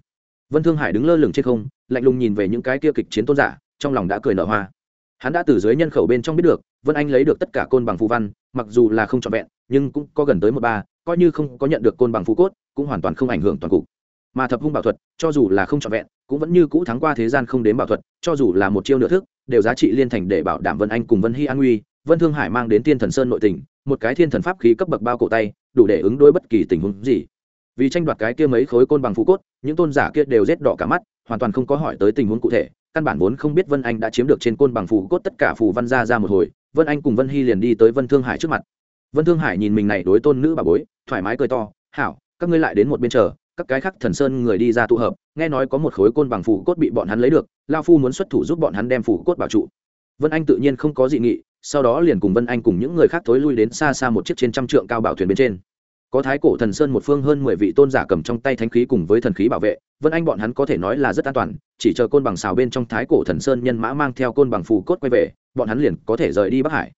Vân thương hải đứng lơ lửng trên không, lạnh lùng nhìn về những cái kia kịch chiến tôn giả, trong lòng đã cười nở hoa. Hắn đã từ dưới nhân khẩu bên trong biết được vân anh lấy được tất cả côn bằng phù văn, mặc dù là không trọn vẹn, nhưng cũng có gần tới một ba, coi như không có nhận được côn bằng phù cốt, cũng hoàn toàn không ảnh hưởng toàn cục. Mà thập hung bảo thuật, cho dù là không trọn vẹn, cũng vẫn như cũ thắng qua thế gian không đến bảo thuật, cho dù là một chiêu nửa thức, đều giá trị liên thành để bảo đảm vân anh cùng vân hy an nguy. Vân thương hải mang đến tiên thần sơn nội tình, một cái thiên thần pháp khí cấp bậc bao cổ tay, đủ để ứng đối bất kỳ tình huống gì. Vì tranh đoạt cái kia mấy khối côn bằng phú cốt, những tôn giả kia đều rét đỏ cả mắt, hoàn toàn không có hỏi tới tình huống cụ thể, căn bản vốn không biết vân anh đã chiếm được trên côn bằng phù cốt tất cả phù văn ra ra một hồi vân anh cùng vân hy liền đi tới vân thương hải trước mặt. Vân thương hải nhìn mình này đối tôn nữ bà bối, thoải mái cười to, hảo, các ngươi lại đến một bên chờ, các cái khác thần sơn người đi ra tụ hợp, nghe nói có một khối côn bằng phủ cốt bị bọn hắn lấy được lao phu muốn xuất thủ giúp bọn hắn đem phủ cốt bảo trụ. Vân anh tự nhiên không có dị nghị, sau đó liền cùng vân anh cùng những người khác thối lui đến xa xa một chiếc trên trăm trượng cao bảo thuyền bên trên. Có thái cổ thần sơn một phương hơn mười vị tôn giả cầm trong tay thánh khí cùng với thần khí bảo vệ, vân anh bọn hắn có thể nói là rất an toàn, chỉ chờ côn bằng xào bên trong thái cổ thần sơn nhân mã mang theo côn bằng phù cốt quay về bọn hắn liền có thể rời đi bắc hải.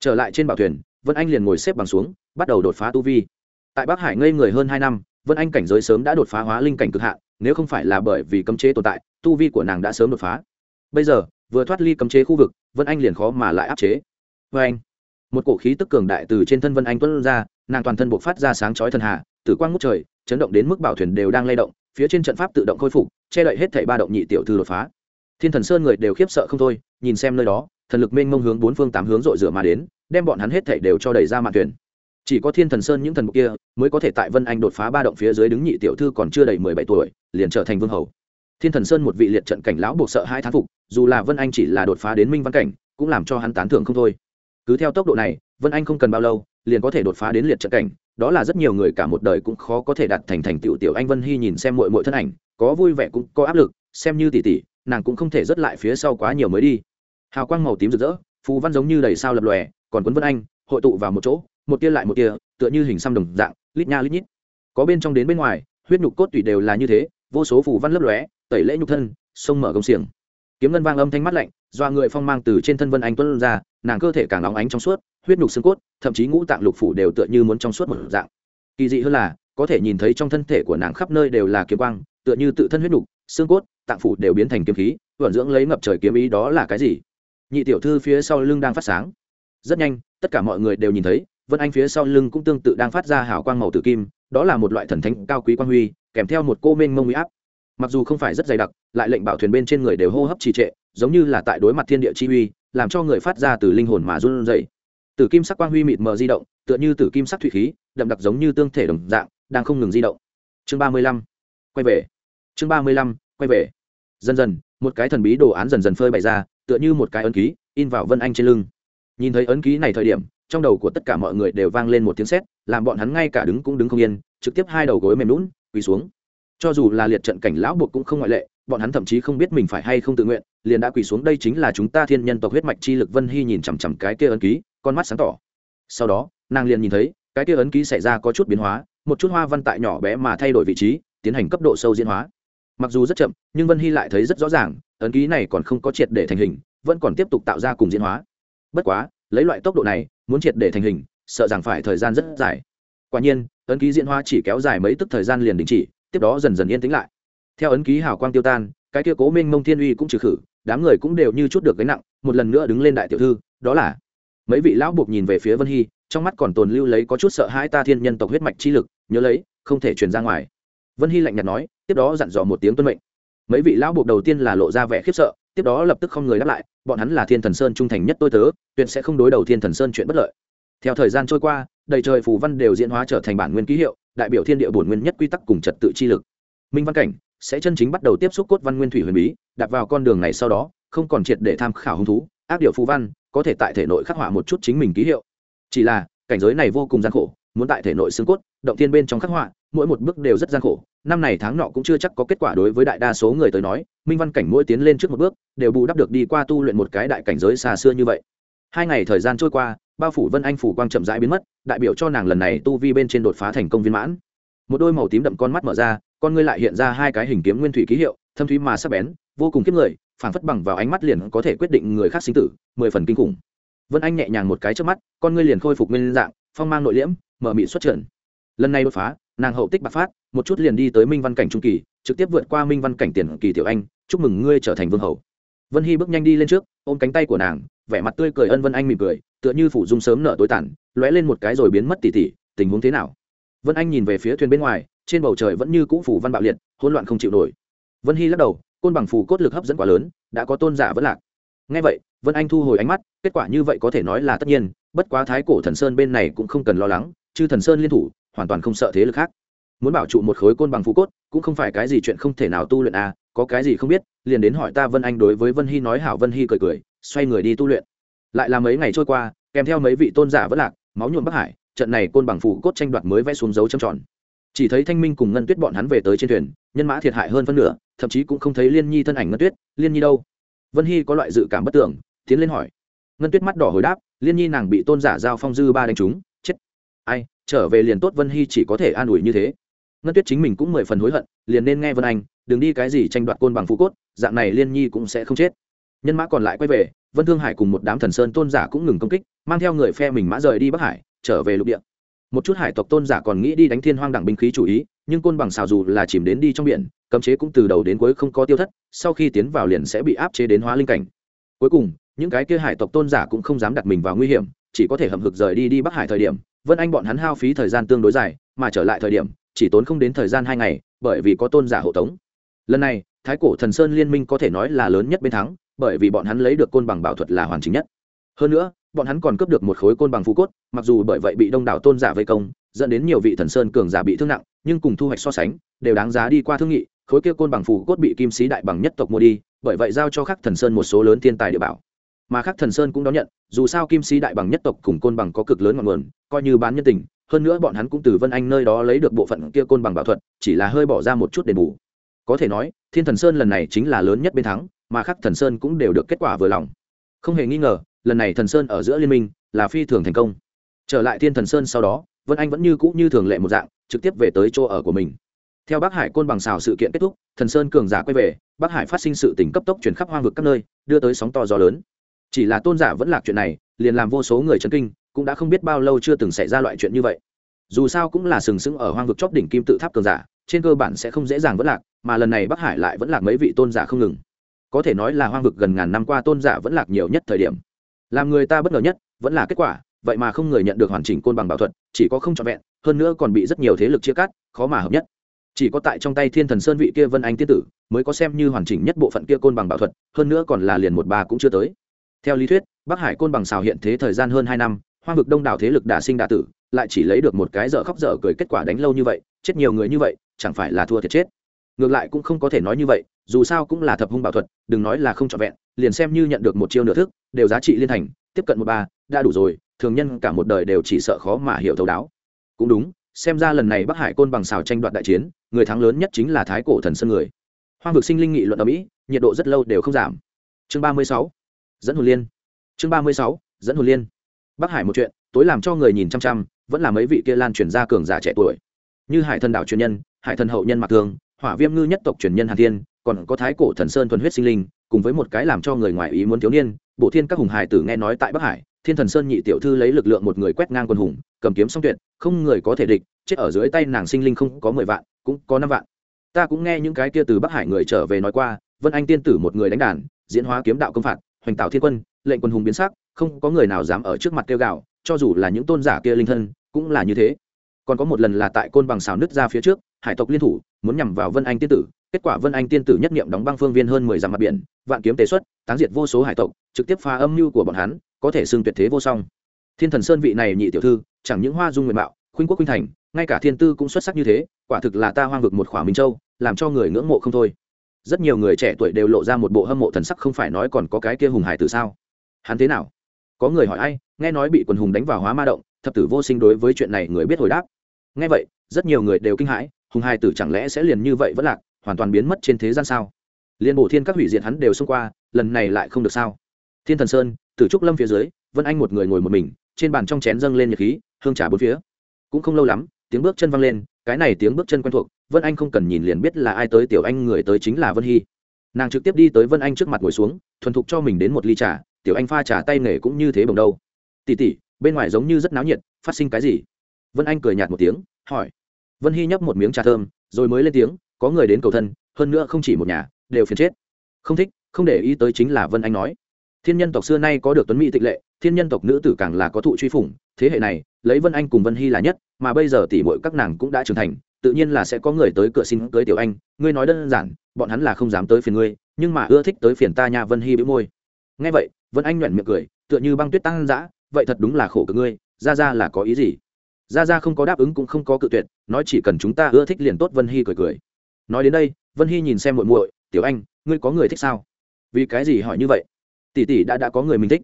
Trở lại trên bảo thuyền, vân anh liền ngồi xếp bằng xuống, bắt đầu đột phá tu vi. Tại bắc hải ngây người hơn hai năm, vân anh cảnh giới sớm đã đột phá hóa linh cảnh cực hạn, nếu không phải là bởi vì cấm chế tồn tại, tu vi của nàng đã sớm đột phá. Bây giờ, vừa thoát ly cấm chế khu vực, vân anh liền khó mà lại áp chế. Vân anh. Một cổ khí tức cường đại từ trên thân vân anh tuân ra, nàng toàn thân buộc phát ra sáng chói thần hạ tử quang ngút trời, chấn động đến mức bảo thuyền đều đang lay động, phía trên trận pháp tự động khôi phục, che đậy hết thảy ba động nhị tiểu thư đột phá. Thiên thần sơn người đều khiếp sợ không thôi, nhìn xem nơi đó thần lực mênh mông hướng bốn phương tám hướng rội rửa mà đến, đem bọn hắn hết thảy đều cho đẩy ra mạn thuyền. Chỉ có thiên thần sơn những thần mục kia, mới có thể tại vân anh đột phá ba động phía dưới đứng nhị tiểu thư còn chưa đầy mười bảy tuổi, liền trở thành vương hầu. Thiên thần sơn một vị liệt trận cảnh lão buộc sợ hai thán phục, dù là vân anh chỉ là đột phá đến minh văn cảnh, cũng làm cho hắn tán thưởng không thôi. Cứ theo tốc độ này, vân anh không cần bao lâu, liền có thể đột phá đến liệt trận cảnh, đó là rất nhiều người cả một đời cũng khó có thể đạt thành thành tiểu tiểu anh vân hy nhìn xem mội mội thân ảnh, có vui vẻ cũng có áp lực, xem như tỷ tỷ, nàng cũng không thể rất lại phía sau quá nhiều mới đi hào quang màu tím rực rỡ, phù văn giống như đầy sao lập lòe, còn quấn vân anh, hội tụ vào một chỗ, một tia lại một tia, tựa như hình xăm đồng dạng, lít nha lít nhít. Có bên trong đến bên ngoài, huyết nhục cốt tủy đều là như thế, vô số phù văn lấp lóe, tẩy lễ nhục thân, sông mở công xiềng. Kiếm ngân vang âm thanh mắt lạnh do người phong mang từ trên thân vân anh tuân ra, nàng cơ thể càng óng ánh trong suốt, huyết nhục xương cốt, thậm chí ngũ tạng lục phủ đều tựa như muốn trong suốt một dạng. Kỳ dị hơn là, có thể nhìn thấy trong thân thể của nàng khắp nơi đều là kiếm quang, tựa như tự thân huyết nhục, xương cốt, tạng phủ đều biến thành kiếm khí, vận dưỡng lấy ngập trời kiếm ý đó là cái gì? Nhị tiểu thư phía sau lưng đang phát sáng. Rất nhanh, tất cả mọi người đều nhìn thấy, vân anh phía sau lưng cũng tương tự đang phát ra hào quang màu tử kim, đó là một loại thần thánh cao quý quang huy, kèm theo một cô mênh mông huy áp. Mặc dù không phải rất dày đặc, lại lệnh bảo thuyền bên trên người đều hô hấp trì trệ, giống như là tại đối mặt thiên địa chi uy, làm cho người phát ra từ linh hồn mà run rẩy. Tử kim sắc quang huy mịt mờ di động, tựa như tử kim sắc thủy khí, đậm đặc giống như tương thể đồng dạng, đang không ngừng di động. Chương ba mươi lăm, quay về. Chương ba mươi lăm, quay về. Dần dần một cái thần bí đồ án dần dần phơi bày ra, tựa như một cái ấn ký, in vào vân anh trên lưng. Nhìn thấy ấn ký này thời điểm, trong đầu của tất cả mọi người đều vang lên một tiếng sét, làm bọn hắn ngay cả đứng cũng đứng không yên, trực tiếp hai đầu gối mềm lún quỳ xuống. Cho dù là liệt trận cảnh lão buộc cũng không ngoại lệ, bọn hắn thậm chí không biết mình phải hay không tự nguyện, liền đã quỳ xuống đây chính là chúng ta thiên nhân tộc huyết mạch chi lực vân hy nhìn chằm chằm cái kia ấn ký, con mắt sáng tỏ. Sau đó, nàng liền nhìn thấy, cái kia ấn ký xảy ra có chút biến hóa, một chút hoa văn tại nhỏ bé mà thay đổi vị trí, tiến hành cấp độ sâu diễn hóa mặc dù rất chậm, nhưng vân hy lại thấy rất rõ ràng, ấn ký này còn không có triệt để thành hình, vẫn còn tiếp tục tạo ra cùng diễn hóa. Bất quá, lấy loại tốc độ này, muốn triệt để thành hình, sợ rằng phải thời gian rất dài. Quả nhiên, ấn ký diễn hóa chỉ kéo dài mấy tức thời gian liền đình chỉ, tiếp đó dần dần yên tĩnh lại. Theo ấn ký hào quang tiêu tan, cái kia cố minh mông thiên uy cũng trừ khử, đám người cũng đều như chút được gánh nặng, một lần nữa đứng lên đại tiểu thư, đó là, mấy vị lão buộc nhìn về phía vân hy, trong mắt còn tồn lưu lấy có chút sợ hãi ta thiên nhân tộc huyết mạch chi lực, nhớ lấy, không thể truyền ra ngoài. Vân hy lạnh nhạt nói tiếp đó dặn dò một tiếng tuân mệnh. Mấy vị lão buộc đầu tiên là lộ ra vẻ khiếp sợ, tiếp đó lập tức không người đáp lại, bọn hắn là thiên thần sơn trung thành nhất tôi tớ, tuyệt sẽ không đối đầu thiên thần sơn chuyện bất lợi. Theo thời gian trôi qua, đầy trời phù văn đều diễn hóa trở thành bản nguyên ký hiệu, đại biểu thiên địa bổn nguyên nhất quy tắc cùng trật tự chi lực. Minh văn cảnh sẽ chân chính bắt đầu tiếp xúc cốt văn nguyên thủy huyền bí đặt vào con đường này sau đó, không còn triệt để tham khảo hứng thú, ác điệu phù văn có thể tại thể nội khắc họa một chút chính mình ký hiệu. Chỉ là, cảnh giới này vô cùng gian khổ, muốn tại thể nội xương cốt, động thiên bên trong khắc họa, mỗi một bước đều rất gian khổ năm này tháng nọ cũng chưa chắc có kết quả đối với đại đa số người tới nói, minh văn cảnh mỗi tiến lên trước một bước, đều bù đắp được đi qua tu luyện một cái đại cảnh giới xa xưa như vậy. Hai ngày thời gian trôi qua, bao phủ vân anh phủ quang chậm rãi biến mất, đại biểu cho nàng lần này tu vi bên trên đột phá thành công viên mãn. Một đôi màu tím đậm con mắt mở ra, con ngươi lại hiện ra hai cái hình kiếm nguyên thủy ký hiệu, thâm thúy mà sắc bén, vô cùng kiếp người phản phất bằng vào ánh mắt liền có thể quyết định người khác sinh tử, mười phần kinh khủng. Vân anh nhẹ nhàng một cái trước mắt, con ngươi liền khôi phục nguyên dạng, phong mang nội liễm, mở mị xuất trận lần này đột phá, nàng hậu tích bạc phát một chút liền đi tới minh văn cảnh trung kỳ, trực tiếp vượt qua minh văn cảnh tiền kỳ tiểu anh, chúc mừng ngươi trở thành vương hầu. Vân hy bước nhanh đi lên trước, ôm cánh tay của nàng, vẻ mặt tươi cười ân vân anh mỉm cười, tựa như phủ dung sớm nở tối tản lóe lên một cái rồi biến mất tỉ tỉ, tình huống thế nào? Vân anh nhìn về phía thuyền bên ngoài, trên bầu trời vẫn như cũ phủ văn bạo liệt, hỗn loạn không chịu nổi. Vân hy lắc đầu, côn bằng phủ cốt lực hấp dẫn quá lớn, đã có tôn giả vẫn lạc. Ngay vậy, vân anh thu hồi ánh mắt, kết quả như vậy có thể nói là tất nhiên, bất quá thái cổ thần sơn bên này cũng không cần lo lắng chứ thần sơn liên thủ, hoàn toàn không sợ thế lực khác muốn bảo trụ một khối côn bằng phù cốt, cũng không phải cái gì chuyện không thể nào tu luyện à có cái gì không biết, liền đến hỏi ta vân anh đối với vân hy nói hảo vân hy cười cười, xoay người đi tu luyện. Lại là mấy ngày trôi qua, kèm theo mấy vị tôn giả vất lạc, máu nhuộm bắc hải, trận này côn bằng phủ cốt tranh đoạt mới vẽ xuống dấu trầm tròn. Chỉ thấy thanh minh cùng ngân tuyết bọn hắn về tới trên thuyền, nhân mã thiệt hại hơn phân nửa, thậm chí cũng không thấy liên nhi thân ảnh ngân tuyết, liên nhi đâu? Vân hy có loại dự cảm bất tưởng, tiến lên hỏi. Ngân tuyết mắt đỏ hồi đáp, liên nhi nàng bị tôn giả giao phong dư ba đánh trúng, chết. Ai, trở về liền tốt vân hy chỉ có thể an ủi như thế ngân tuyết chính mình cũng mười phần hối hận, liền nên nghe vân anh, đừng đi cái gì tranh đoạt côn bằng phú cốt, dạng này liên nhi cũng sẽ không chết. Nhân mã còn lại quay về, vân thương hải cùng một đám thần sơn tôn giả cũng ngừng công kích, mang theo người phe mình mã rời đi bắc hải, trở về lục địa. Một chút hải tộc tôn giả còn nghĩ đi đánh thiên hoang đẳng binh khí chủ ý, nhưng côn bằng xào dù là chìm đến đi trong biển, cấm chế cũng từ đầu đến cuối không có tiêu thất, sau khi tiến vào liền sẽ bị áp chế đến hóa linh cảnh. Cuối cùng, những cái kia hải tộc tôn giả cũng không dám đặt mình vào nguy hiểm, chỉ có thể hậm hực rời đi đi bắc hải thời điểm vân anh bọn hắn hao phí thời gian tương đối dài, mà trở lại thời điểm, chỉ tốn không đến thời gian hai ngày, bởi vì có tôn giả hộ tống. Lần này, thái cổ thần sơn liên minh có thể nói là lớn nhất bên thắng, bởi vì bọn hắn lấy được côn bằng bảo thuật là hoàn chỉnh nhất. Hơn nữa, bọn hắn còn cướp được một khối côn bằng phú cốt, mặc dù bởi vậy bị đông đảo tôn giả vây công, dẫn đến nhiều vị thần sơn cường giả bị thương nặng, nhưng cùng thu hoạch so sánh, đều đáng giá đi qua thương nghị, khối kia côn bằng phù cốt bị kim sĩ đại bằng nhất tộc mua đi, bởi vậy giao cho khắc thần sơn một số lớn thiên tài địa bảo mà khắc thần sơn cũng đón nhận, dù sao kim sĩ đại bằng nhất tộc cùng côn bằng có cực lớn ngọn nguồn, coi như bán nhân tình, hơn nữa bọn hắn cũng từ vân anh nơi đó lấy được bộ phận kia côn bằng bảo thuật, chỉ là hơi bỏ ra một chút đền bù. Có thể nói, thiên thần sơn lần này chính là lớn nhất bên thắng, mà khắc thần sơn cũng đều được kết quả vừa lòng. Không hề nghi ngờ, lần này thần sơn ở giữa liên minh là phi thường thành công. Trở lại thiên thần sơn sau đó, vân anh vẫn như cũ như thường lệ một dạng, trực tiếp về tới chỗ ở của mình. Theo bắc hải côn bằng xào sự kiện kết thúc, thần sơn cường giả quay về, bắc hải phát sinh sự tỉnh cấp tốc chuyển khắp hoang vực các nơi, đưa tới sóng to gió lớn chỉ là tôn giả vẫn lạc chuyện này, liền làm vô số người chấn kinh, cũng đã không biết bao lâu chưa từng xảy ra loại chuyện như vậy. Dù sao cũng là sừng sững ở hoang vực chóp đỉnh kim tự tháp cường giả, trên cơ bản sẽ không dễ dàng vẫn lạc, mà lần này bắc hải lại vẫn lạc mấy vị tôn giả không ngừng. Có thể nói là hoang vực gần ngàn năm qua tôn giả vẫn lạc nhiều nhất thời điểm. Làm người ta bất ngờ nhất, vẫn là kết quả, vậy mà không người nhận được hoàn chỉnh côn bằng bảo thuật, chỉ có không trọn vẹn, hơn nữa còn bị rất nhiều thế lực chia cắt, khó mà hợp nhất. Chỉ có tại trong tay thiên thần sơn vị kia vân anh tiên tử, mới có xem như hoàn chỉnh nhất bộ phận kia côn bằng bảo thuật, hơn nữa còn là liền một bà cũng chưa tới theo lý thuyết, bắc hải côn bằng xào hiện thế thời gian hơn hai năm hoa vực đông đảo thế lực đả sinh đả tử, lại chỉ lấy được một cái dở khóc dở cười kết quả đánh lâu như vậy, chết nhiều người như vậy, chẳng phải là thua thiệt chết. Ngược lại cũng không có thể nói như vậy, dù sao cũng là thập hung bảo thuật, đừng nói là không trọn vẹn, liền xem như nhận được một chiêu nửa thức, đều giá trị liên thành, tiếp cận một ba, đã đủ rồi, thường nhân cả một đời đều chỉ sợ khó mà hiểu thấu đáo. Cũng đúng, xem ra lần này bắc hải côn bằng xào tranh đoạt đại chiến, người thắng lớn nhất chính là thái cổ thần sơn người. Hoang vực sinh linh nghị luận ở mỹ, nhiệt độ rất lâu đều không giảm. Chương ba mươi sáu dẫn hồn liên. Chương ba mươi sáu dẫn hồn liên. Bắc hải một chuyện tối làm cho người nhìn chăm chăm vẫn là mấy vị kia lan truyền ra cường giả trẻ tuổi. Như hải thần đảo truyền nhân hải thần hậu nhân mạc Thường, hỏa viêm ngư nhất tộc truyền nhân hàn thiên còn có thái cổ thần sơn thuần huyết sinh linh cùng với một cái làm cho người ngoài ý muốn thiếu niên bộ thiên các hùng hải tử nghe nói tại bắc hải thiên thần sơn nhị tiểu thư lấy lực lượng một người quét ngang quân hùng cầm kiếm song tuyệt không người có thể địch chết ở dưới tay nàng sinh linh không có mười vạn cũng có năm vạn. Ta cũng nghe những cái kia từ bắc hải người trở về nói qua vân anh tiên tử một người đánh đàn diễn hóa kiếm đạo công phạt hoành tạo thiên quân, lệnh quân hùng biến sắc, không có người nào dám ở trước mặt kêu gạo cho dù là những tôn giả kia linh thân, cũng là như thế. Còn có một lần là tại côn bằng xào nứt ra phía trước, hải tộc liên thủ, muốn nhằm vào vân anh tiên tử, kết quả vân anh tiên tử nhất nghiệm đóng băng phương viên hơn mười dặm mặt biển, vạn kiếm tế xuất, táng diệt vô số hải tộc, trực tiếp phá âm mưu của bọn hắn, có thể xưng tuyệt thế vô song. Thiên thần sơn vị này nhị tiểu thư, chẳng những hoa dung nguyện mạo, khuynh quốc khuynh thành, ngay cả thiên tư cũng xuất sắc như thế, quả thực là ta hoang vực một khỏa minh châu, làm cho người ngưỡng mộ không thôi rất nhiều người trẻ tuổi đều lộ ra một bộ hâm mộ thần sắc, không phải nói còn có cái kia hùng hải từ sao? Hắn thế nào? Có người hỏi ai? Nghe nói bị quần hùng đánh vào hóa ma động, thập tử vô sinh đối với chuyện này người biết hồi đáp. Nghe vậy, rất nhiều người đều kinh hãi, hùng hải tử chẳng lẽ sẽ liền như vậy vẫn lạc, hoàn toàn biến mất trên thế gian sao? Liên bổ thiên các hủy diệt hắn đều xông qua, lần này lại không được sao? Thiên thần sơn, tử trúc lâm phía dưới, vân anh một người ngồi một mình, trên bàn trong chén dâng lên nhật khí, hương trà bốn phía. Cũng không lâu lắm, tiếng bước chân văng lên cái này tiếng bước chân quen thuộc, vân anh không cần nhìn liền biết là ai tới tiểu anh, người tới chính là vân hy. Nàng trực tiếp đi tới vân anh trước mặt ngồi xuống, thuần thục cho mình đến một ly trà, tiểu anh pha trà tay nghề cũng như thế bồng đâu. Tỉ tỉ bên ngoài giống như rất náo nhiệt, phát sinh cái gì? Vân anh cười nhạt một tiếng, hỏi. Vân hy nhấp một miếng trà thơm, rồi mới lên tiếng, có người đến cầu thân, hơn nữa không chỉ một nhà, đều phiền chết. Không thích, không để ý tới chính là vân anh nói thiên nhân tộc xưa nay có được tuấn mỹ tịch lệ, thiên nhân tộc nữ tử càng là có thụ truy phủng, thế hệ này, lấy vân anh cùng vân hy là nhất, mà bây giờ tỷ muội các nàng cũng đã trưởng thành, tự nhiên là sẽ có người tới cửa xin cưới tiểu anh, ngươi nói đơn giản, bọn hắn là không dám tới phiền ngươi, nhưng mà ưa thích tới phiền ta nha vân hy bĩu môi. Nghe vậy, vân anh nhoẻn miệng cười, tựa như băng tuyết tăng dã, vậy thật đúng là khổ cực ngươi, ra ra là có ý gì? Ra ra không có đáp ứng cũng không có cự tuyệt, nói chỉ cần chúng ta ưa thích liền tốt vân hy cười cười. Nói đến đây, vân hy nhìn xem muội muội, tiểu anh, ngươi có người thích sao? Vì cái gì hỏi như vậy? Tỷ tỷ đã đã có người mình thích.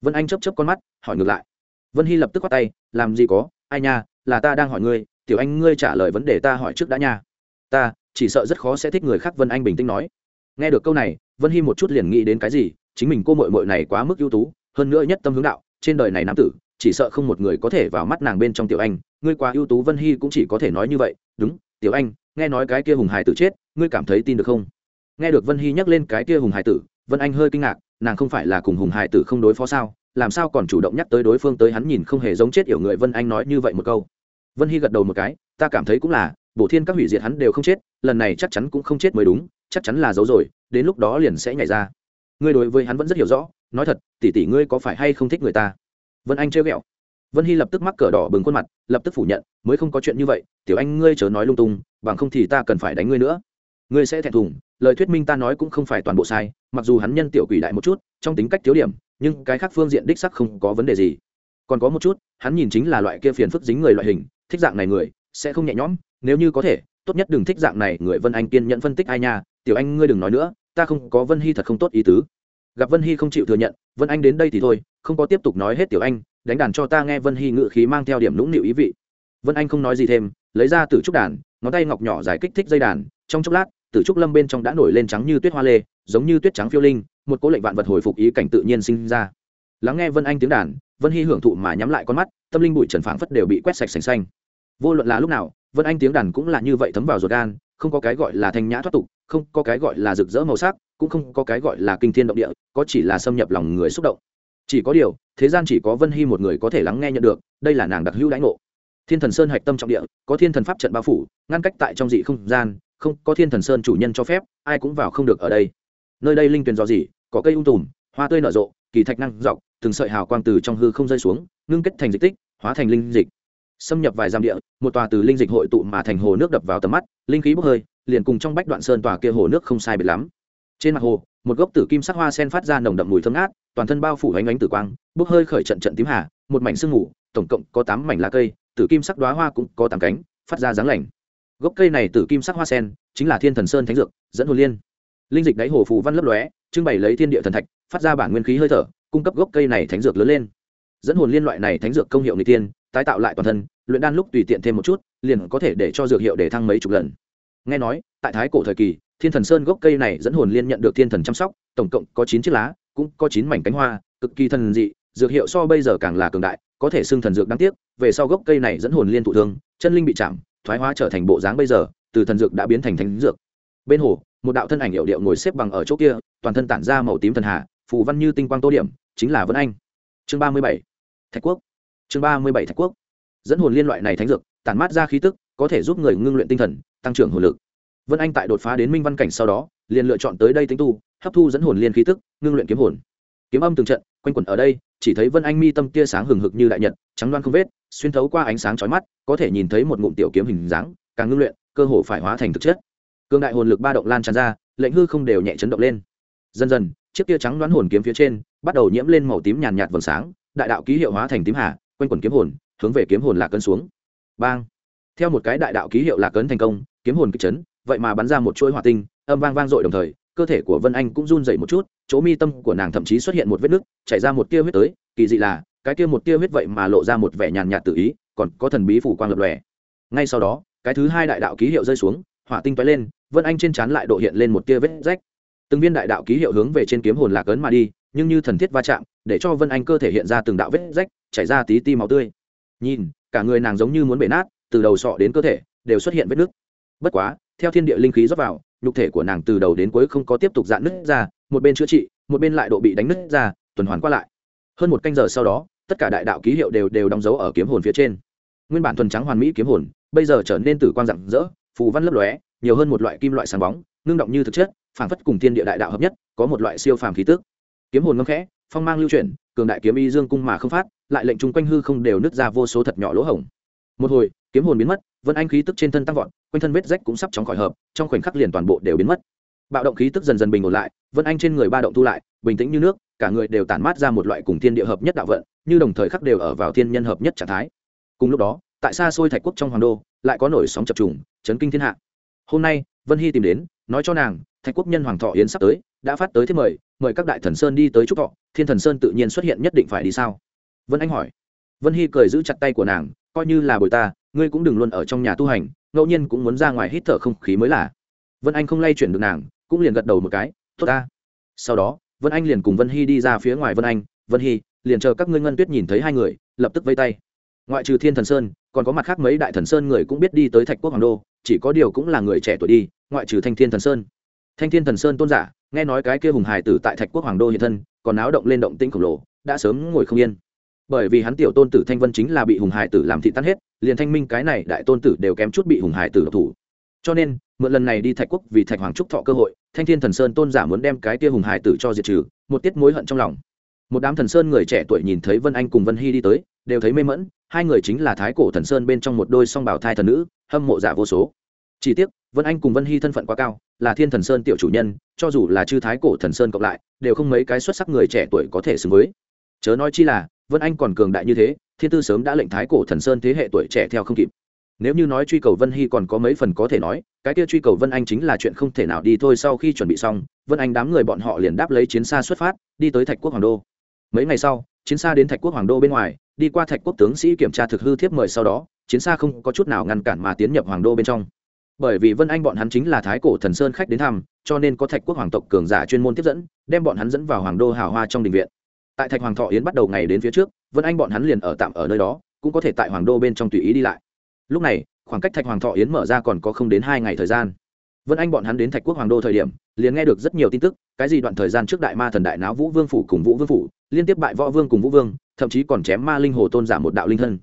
Vân anh chấp chấp con mắt, hỏi ngược lại. Vân hy lập tức khoát tay, làm gì có, ai nha, là ta đang hỏi ngươi, tiểu anh ngươi trả lời vấn đề ta hỏi trước đã nha. Ta, chỉ sợ rất khó sẽ thích người khác, vân anh bình tĩnh nói. Nghe được câu này, vân hy một chút liền nghĩ đến cái gì, chính mình cô mội mội này quá mức ưu tú, hơn nữa nhất tâm hướng đạo, trên đời này nam tử, chỉ sợ không một người có thể vào mắt nàng bên trong tiểu anh. Ngươi quá ưu tú, vân hy cũng chỉ có thể nói như vậy. Đúng, tiểu anh, nghe nói cái kia hùng hải tử chết, ngươi cảm thấy tin được không? Nghe được vân hy nhắc lên cái kia hùng hải tử, vân anh hơi kinh ngạc nàng không phải là cùng hùng hải tử không đối phó sao? Làm sao còn chủ động nhắc tới đối phương tới hắn nhìn không hề giống chết yểu người vân anh nói như vậy một câu? Vân hy gật đầu một cái, ta cảm thấy cũng là, bổ thiên các hủy diệt hắn đều không chết, lần này chắc chắn cũng không chết mới đúng, chắc chắn là giấu rồi, đến lúc đó liền sẽ nhảy ra. Ngươi đối với hắn vẫn rất hiểu rõ, nói thật, tỷ tỷ ngươi có phải hay không thích người ta? Vân anh trêu ghẹo. Vân hy lập tức mắc cờ đỏ bừng khuôn mặt, lập tức phủ nhận, mới không có chuyện như vậy, tiểu anh ngươi chớ nói lung tung, bằng không thì ta cần phải đánh ngươi nữa ngươi sẽ thẹn thùng, lời thuyết minh ta nói cũng không phải toàn bộ sai, mặc dù hắn nhân tiểu quỷ đại một chút, trong tính cách thiếu điểm, nhưng cái khác phương diện đích sắc không có vấn đề gì. Còn có một chút, hắn nhìn chính là loại kia phiền phức dính người loại hình, thích dạng này người, sẽ không nhẹ nhõm, nếu như có thể, tốt nhất đừng thích dạng này, người vân anh kiên nhận phân tích ai nha, tiểu anh ngươi đừng nói nữa, ta không có vân hy thật không tốt ý tứ. Gặp vân hy không chịu thừa nhận, vân anh đến đây thì thôi, không có tiếp tục nói hết tiểu anh, đánh đàn cho ta nghe vân hy ngự khí mang theo điểm lũng nịu ý vị. Vân anh không nói gì thêm, lấy ra từ trúc đàn, ngón tay ngọc nhỏ giải kích thích dây đàn, trong chốc lát tử trúc lâm bên trong đã nổi lên trắng như tuyết hoa lê, giống như tuyết trắng phiêu linh, một cố lệnh vạn vật hồi phục ý cảnh tự nhiên sinh ra. Lắng nghe vân anh tiếng đàn, vân hy hưởng thụ mà nhắm lại con mắt, tâm linh bụi trần phảng phất đều bị quét sạch sành xanh. Vô luận là lúc nào, vân anh tiếng đàn cũng là như vậy thấm vào ruột gan, không có cái gọi là thanh nhã thoát tục, không có cái gọi là rực rỡ màu sắc, cũng không có cái gọi là kinh thiên động địa, có chỉ là xâm nhập lòng người xúc động. Chỉ có điều, thế gian chỉ có vân hy một người có thể lắng nghe nhận được, đây là nàng đặc hữu đãi ngộ. Thiên thần sơn hạch tâm trọng địa, có thiên thần pháp trận bao phủ, ngăn cách tại trong dị không gian không có thiên thần sơn chủ nhân cho phép, ai cũng vào không được ở đây. Nơi đây linh tuyền do gì có cây ung tùm, hoa tươi nở rộ, kỳ thạch năng dọc, từng sợi hào quang từ trong hư không rơi xuống, ngưng kết thành dịch tích, hóa thành linh dịch. Xâm nhập vài giam địa, một tòa từ linh dịch hội tụ mà thành hồ nước đập vào tầm mắt, linh khí bốc hơi, liền cùng trong bách đoạn sơn tòa kia hồ nước không sai biệt lắm. Trên mặt hồ, một gốc tử kim sắc hoa sen phát ra nồng đậm mùi thơm ngát, toàn thân bao phủ ánh ánh tử quang, bốc hơi khởi trận trận tím hà, một mảnh sương ngủ tổng cộng có tám mảnh lá cây, tử kim sắc đoá hoa cũng có tám cánh, phát ra dáng lành gốc cây này tử kim sắc hoa sen, chính là thiên thần sơn thánh dược, dẫn hồn liên. Linh dịch đáy hồ phù văn lấp lóe, trưng bày lấy thiên địa thần thạch, phát ra bản nguyên khí hơi thở, cung cấp gốc cây này thánh dược lớn lên. Dẫn hồn liên loại này thánh dược công hiệu người tiên tái tạo lại toàn thân, luyện đan lúc tùy tiện thêm một chút, liền có thể để cho dược hiệu để thăng mấy chục lần. Nghe nói, tại thái cổ thời kỳ, thiên thần sơn gốc cây này dẫn hồn liên nhận được thiên thần chăm sóc, tổng cộng có chín chiếc lá, cũng có chín mảnh cánh hoa, cực kỳ thần dị, dược hiệu so bây giờ càng là cường đại, có thể xưng thần dược đáng tiếc, về sau gốc cây này dẫn hồn liên thụ thương, chân linh bị chạm thoái hóa trở thành bộ dáng bây giờ, từ thần dược đã biến thành thánh dược. Bên hồ, một đạo thân ảnh hiệu điệu ngồi xếp bằng ở chỗ kia, toàn thân tản ra màu tím thần hạ phù văn như tinh quang tô điểm, chính là vân anh. Chương ba mươi bảy, thạch quốc. Chương ba mươi bảy, thạch quốc. Dẫn hồn liên loại này thánh dược, tản mát ra khí tức, có thể giúp người ngưng luyện tinh thần, tăng trưởng hồn lực. Vân anh tại đột phá đến minh văn cảnh sau đó, liền lựa chọn tới đây tính tu, hấp thu dẫn hồn liên khí tức, ngưng luyện kiếm hồn. Kiếm âm từng trận, quanh quẩn ở đây, chỉ thấy vân anh mi tâm tia sáng hừng hực như đại nhật, trắng đoan không vết xuyên thấu qua ánh sáng chói mắt, có thể nhìn thấy một ngụm tiểu kiếm hình dáng, càng ngưng luyện, cơ hồ phải hóa thành thực chất. Cương đại hồn lực ba động lan tràn ra, lệnh hư không đều nhẹ chấn động lên. Dần dần, chiếc kia trắng đoán hồn kiếm phía trên, bắt đầu nhiễm lên màu tím nhàn nhạt vầng sáng, đại đạo ký hiệu hóa thành tím hà, quanh quẩn kiếm hồn, hướng về kiếm hồn lạc cân xuống. Bang! Theo một cái đại đạo ký hiệu lạc cấn thành công, kiếm hồn kích chấn, vậy mà bắn ra một chuỗi hỏa tinh, âm vang vang dội đồng thời, cơ thể của vân anh cũng run dậy một chút, chỗ mi tâm của nàng thậm chí xuất hiện một vết nứt, chảy ra một tia huyết tới kỳ dị là, cái tia một tia huyết vậy mà lộ ra một vẻ nhàn nhạt tự ý, còn có thần bí phủ quang lập lòe. Ngay sau đó, cái thứ hai đại đạo ký hiệu rơi xuống, hỏa tinh toái lên, vân anh trên trán lại độ hiện lên một tia vết rách. Từng viên đại đạo ký hiệu hướng về trên kiếm hồn lạc ấn mà đi, nhưng như thần thiết va chạm, để cho vân anh cơ thể hiện ra từng đạo vết rách, chảy ra tí ti máu tươi. Nhìn, cả người nàng giống như muốn bể nát, từ đầu sọ đến cơ thể, đều xuất hiện vết nứt. Bất quá, theo thiên địa linh khí rót vào, nhục thể của nàng từ đầu đến cuối không có tiếp tục dạn nứt ra, một bên chữa trị, một bên lại độ bị đánh nứt ra, tuần hoàn qua lại hơn một canh giờ sau đó, tất cả đại đạo ký hiệu đều đều đóng dấu ở kiếm hồn phía trên. Nguyên bản thuần trắng hoàn mỹ kiếm hồn, bây giờ trở nên tử quang rạng rỡ, phù văn lấp lóe, nhiều hơn một loại kim loại sáng bóng, ngưng động như thực chất phản phất cùng thiên địa đại đạo hợp nhất, có một loại siêu phàm khí tức. Kiếm hồn ngâm khẽ, phong mang lưu chuyển, cường đại kiếm y dương cung mà không phát, lại lệnh chung quanh hư không đều nứt ra vô số thật nhỏ lỗ hổng. Một hồi, kiếm hồn biến mất, vân anh khí tức trên thân tăng vọt, quanh thân vết rách cũng sắp chóng khỏi hợp, trong khoảnh khắc liền toàn bộ đều biến mất. Bạo động khí tức dần dần bình ổn lại, vân anh trên người ba động thu lại bình tĩnh như nước, cả người đều tản mát ra một loại cùng thiên địa hợp nhất đạo vận, như đồng thời khắc đều ở vào thiên nhân hợp nhất trạng thái. Cùng lúc đó, tại xa xôi thạch quốc trong hoàng đô, lại có nổi sóng chập trùng, chấn kinh thiên hạ. Hôm nay, vân hy tìm đến, nói cho nàng, thạch quốc nhân hoàng thọ yến sắp tới, đã phát tới thế mời mời các đại thần sơn đi tới trúc thọ, thiên thần sơn tự nhiên xuất hiện nhất định phải đi sao? Vân anh hỏi. Vân hy cười giữ chặt tay của nàng, coi như là bồi ta, ngươi cũng đừng luôn ở trong nhà tu hành, ngẫu nhiên cũng muốn ra ngoài hít thở không khí mới lạ. vân anh không lay chuyển được nàng, cũng liền gật đầu một cái, tốt ta. Sau đó vân anh liền cùng vân hy đi ra phía ngoài vân anh, vân hy, liền chờ các ngươi ngân tuyết nhìn thấy hai người, lập tức vây tay. Ngoại trừ thiên thần sơn, còn có mặt khác mấy đại thần sơn người cũng biết đi tới thạch quốc hoàng đô, chỉ có điều cũng là người trẻ tuổi đi, ngoại trừ thanh thiên thần sơn. Thanh thiên thần sơn tôn giả, nghe nói cái kia hùng hải tử tại thạch quốc hoàng đô hiện thân, còn náo động lên động tĩnh khổng lồ, đã sớm ngồi không yên. Bởi vì hắn tiểu tôn tử thanh vân chính là bị hùng hải tử làm thị tan hết, liền thanh minh cái này đại tôn tử đều kém chút bị hùng hải tử độc thủ cho nên, mượn lần này đi thạch quốc vì thạch hoàng trúc thọ cơ hội, thanh thiên thần sơn tôn giả muốn đem cái kia hùng hải tử cho diệt trừ, một tiết mối hận trong lòng. Một đám thần sơn người trẻ tuổi nhìn thấy vân anh cùng vân hy đi tới, đều thấy mê mẫn hai người chính là thái cổ thần sơn bên trong một đôi song bảo thai thần nữ, hâm mộ giả vô số. Chỉ tiếc, vân anh cùng vân hy thân phận quá cao, là thiên thần sơn tiểu chủ nhân, cho dù là chư thái cổ thần sơn cộng lại, đều không mấy cái xuất sắc người trẻ tuổi có thể xứng với. Chớ nói chi là, vân anh còn cường đại như thế, thiên tư sớm đã lệnh thái cổ thần sơn thế hệ tuổi trẻ theo không kịp nếu như nói truy cầu vân hy còn có mấy phần có thể nói, cái kia truy cầu vân anh chính là chuyện không thể nào đi thôi sau khi chuẩn bị xong, vân anh đám người bọn họ liền đáp lấy chiến xa xuất phát, đi tới thạch quốc hoàng đô. Mấy ngày sau, chiến xa đến thạch quốc hoàng đô bên ngoài, đi qua thạch quốc tướng sĩ kiểm tra thực hư thiếp mời sau đó, chiến xa không có chút nào ngăn cản mà tiến nhập hoàng đô bên trong. Bởi vì vân anh bọn hắn chính là thái cổ thần sơn khách đến thăm, cho nên có thạch quốc hoàng tộc cường giả chuyên môn tiếp dẫn, đem bọn hắn dẫn vào hoàng đô hào hoa trong đình viện. Tại thạch hoàng thọ yến bắt đầu ngày đến phía trước, vân anh bọn hắn liền ở tạm ở nơi đó, cũng có thể tại hoàng đô bên trong tùy ý đi lại lúc này, khoảng cách thạch hoàng thọ yến mở ra còn có không đến hai ngày thời gian. Vân anh bọn hắn đến thạch quốc hoàng đô thời điểm, liền nghe được rất nhiều tin tức, cái gì đoạn thời gian trước đại ma thần đại náo vũ vương phủ cùng vũ vương phủ, liên tiếp bại võ vương cùng vũ vương, thậm chí còn chém ma linh hồ tôn giả một đạo linh thân.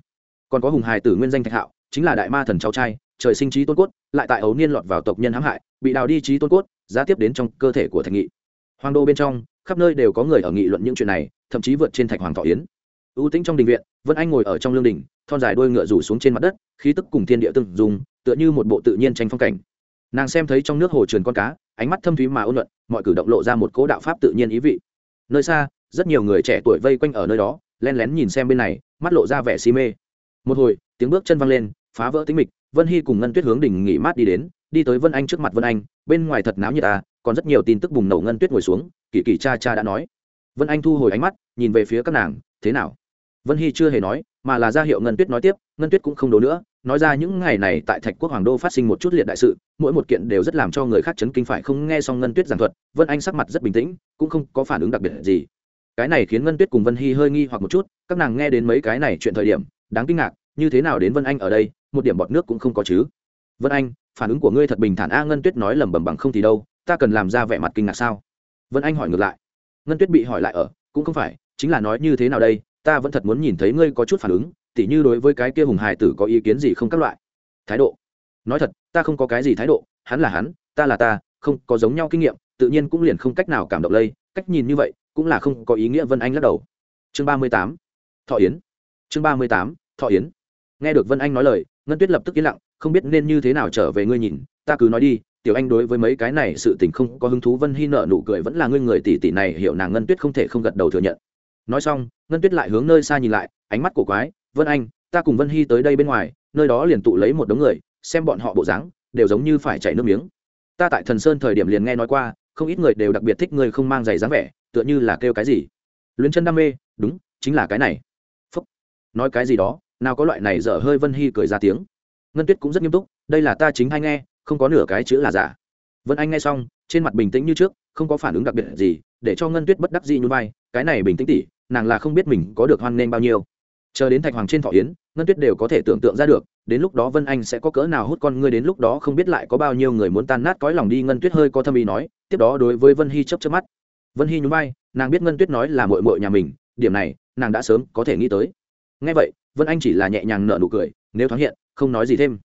Còn có hùng hài tử nguyên danh thạch hạo, chính là đại ma thần cháu trai, trời sinh trí tôn cốt, lại tại ấu niên lọt vào tộc nhân hãm hại, bị đào đi trí tôn cốt giá tiếp đến trong cơ thể của thạch nghị. Hoàng đô bên trong, khắp nơi đều có người ở nghị luận những chuyện này, thậm chí vượt trên thạch hoàng thọ yến. Ưu tĩnh trong đình viện, vân anh ngồi ở trong lương đình thon dài đôi ngựa rủ xuống trên mặt đất, khí tức cùng thiên địa từng dùng tựa như một bộ tự nhiên tranh phong cảnh. Nàng xem thấy trong nước hồ trườn con cá, ánh mắt thâm thúy mà ôn luận, mọi cử động lộ ra một cố đạo pháp tự nhiên ý vị. Nơi xa, rất nhiều người trẻ tuổi vây quanh ở nơi đó, len lén nhìn xem bên này, mắt lộ ra vẻ si mê. Một hồi, tiếng bước chân văng lên, phá vỡ tính mịch, vân hy cùng ngân tuyết hướng đỉnh nghỉ mát đi đến, đi tới vân anh trước mặt vân anh, bên ngoài thật náo như ta à, còn rất nhiều tin tức bùng nổ ngân tuyết ngồi xuống, kỳ kỳ cha cha đã nói. Vân anh thu hồi ánh mắt, nhìn về phía các nàng, thế nào? Vân hy chưa hề nói, mà là ra hiệu ngân tuyết nói tiếp, ngân tuyết cũng không đố nữa, nói ra những ngày này tại thạch quốc hoàng đô phát sinh một chút liệt đại sự, mỗi một kiện đều rất làm cho người khác chấn kinh phải không? Nghe xong ngân tuyết giảng thuật, vân anh sắc mặt rất bình tĩnh, cũng không có phản ứng đặc biệt gì. Cái này khiến ngân tuyết cùng vân hy hơi nghi hoặc một chút, các nàng nghe đến mấy cái này chuyện thời điểm, đáng kinh ngạc, như thế nào đến vân anh ở đây, một điểm bọt nước cũng không có chứ. Vân anh, phản ứng của ngươi thật bình thản a, ngân tuyết nói lẩm bẩm bằng không thì đâu, ta cần làm ra vẻ mặt kinh ngạc sao? Vân anh hỏi ngược lại. Ngân tuyết bị hỏi lại ở, cũng không phải, chính là nói như thế nào đây ta vẫn thật muốn nhìn thấy ngươi có chút phản ứng, tỉ như đối với cái kia hùng hài tử có ý kiến gì không các loại. Thái độ. Nói thật, ta không có cái gì thái độ, hắn là hắn, ta là ta, không có giống nhau kinh nghiệm, tự nhiên cũng liền không cách nào cảm động lây, cách nhìn như vậy, cũng là không có ý nghĩa vân anh lắc đầu. Chương ba mươi tám. Thọ yến. Chương ba mươi tám. Thọ yến. Nghe được vân anh nói lời, ngân tuyết lập tức yên lặng, không biết nên như thế nào trở về ngươi nhìn, ta cứ nói đi, tiểu anh đối với mấy cái này sự tình không có hứng thú, vân hy nợ nụ cười vẫn là ngươi người tỷ tỷ này, hiểu nàng ngân tuyết không thể không gật đầu thừa nhận nói xong, ngân tuyết lại hướng nơi xa nhìn lại, ánh mắt cổ quái, vân anh, ta cùng vân hy tới đây bên ngoài, nơi đó liền tụ lấy một đống người, xem bọn họ bộ dáng, đều giống như phải chảy nước miếng. Ta tại thần sơn thời điểm liền nghe nói qua, không ít người đều đặc biệt thích người không mang giày dáng vẻ, tựa như là kêu cái gì. Luyến chân đam mê, đúng, chính là cái này. Phúc. Nói cái gì đó, nào có loại này dở hơi vân hy cười ra tiếng. Ngân tuyết cũng rất nghiêm túc, đây là ta chính hay nghe, không có nửa cái chữ là giả. Vân anh nghe xong, trên mặt bình tĩnh như trước, không có phản ứng đặc biệt gì, để cho ngân tuyết bất đắc dĩ như vai, cái này bình tĩnh tỉ nàng là không biết mình có được hoan nghênh bao nhiêu. Chờ đến thạch hoàng trên thọ yến, ngân tuyết đều có thể tưởng tượng ra được, đến lúc đó vân anh sẽ có cỡ nào hút con ngươi, đến lúc đó không biết lại có bao nhiêu người muốn tan nát cõi lòng đi. Ngân tuyết hơi có thâm ý nói, tiếp đó đối với vân hy chấp chấp mắt. Vân hy nhún vai, nàng biết ngân tuyết nói là mội mội nhà mình, điểm này, nàng đã sớm có thể nghĩ tới. Ngay vậy, vân anh chỉ là nhẹ nhàng nở nụ cười, nếu thoáng hiện, không nói gì thêm.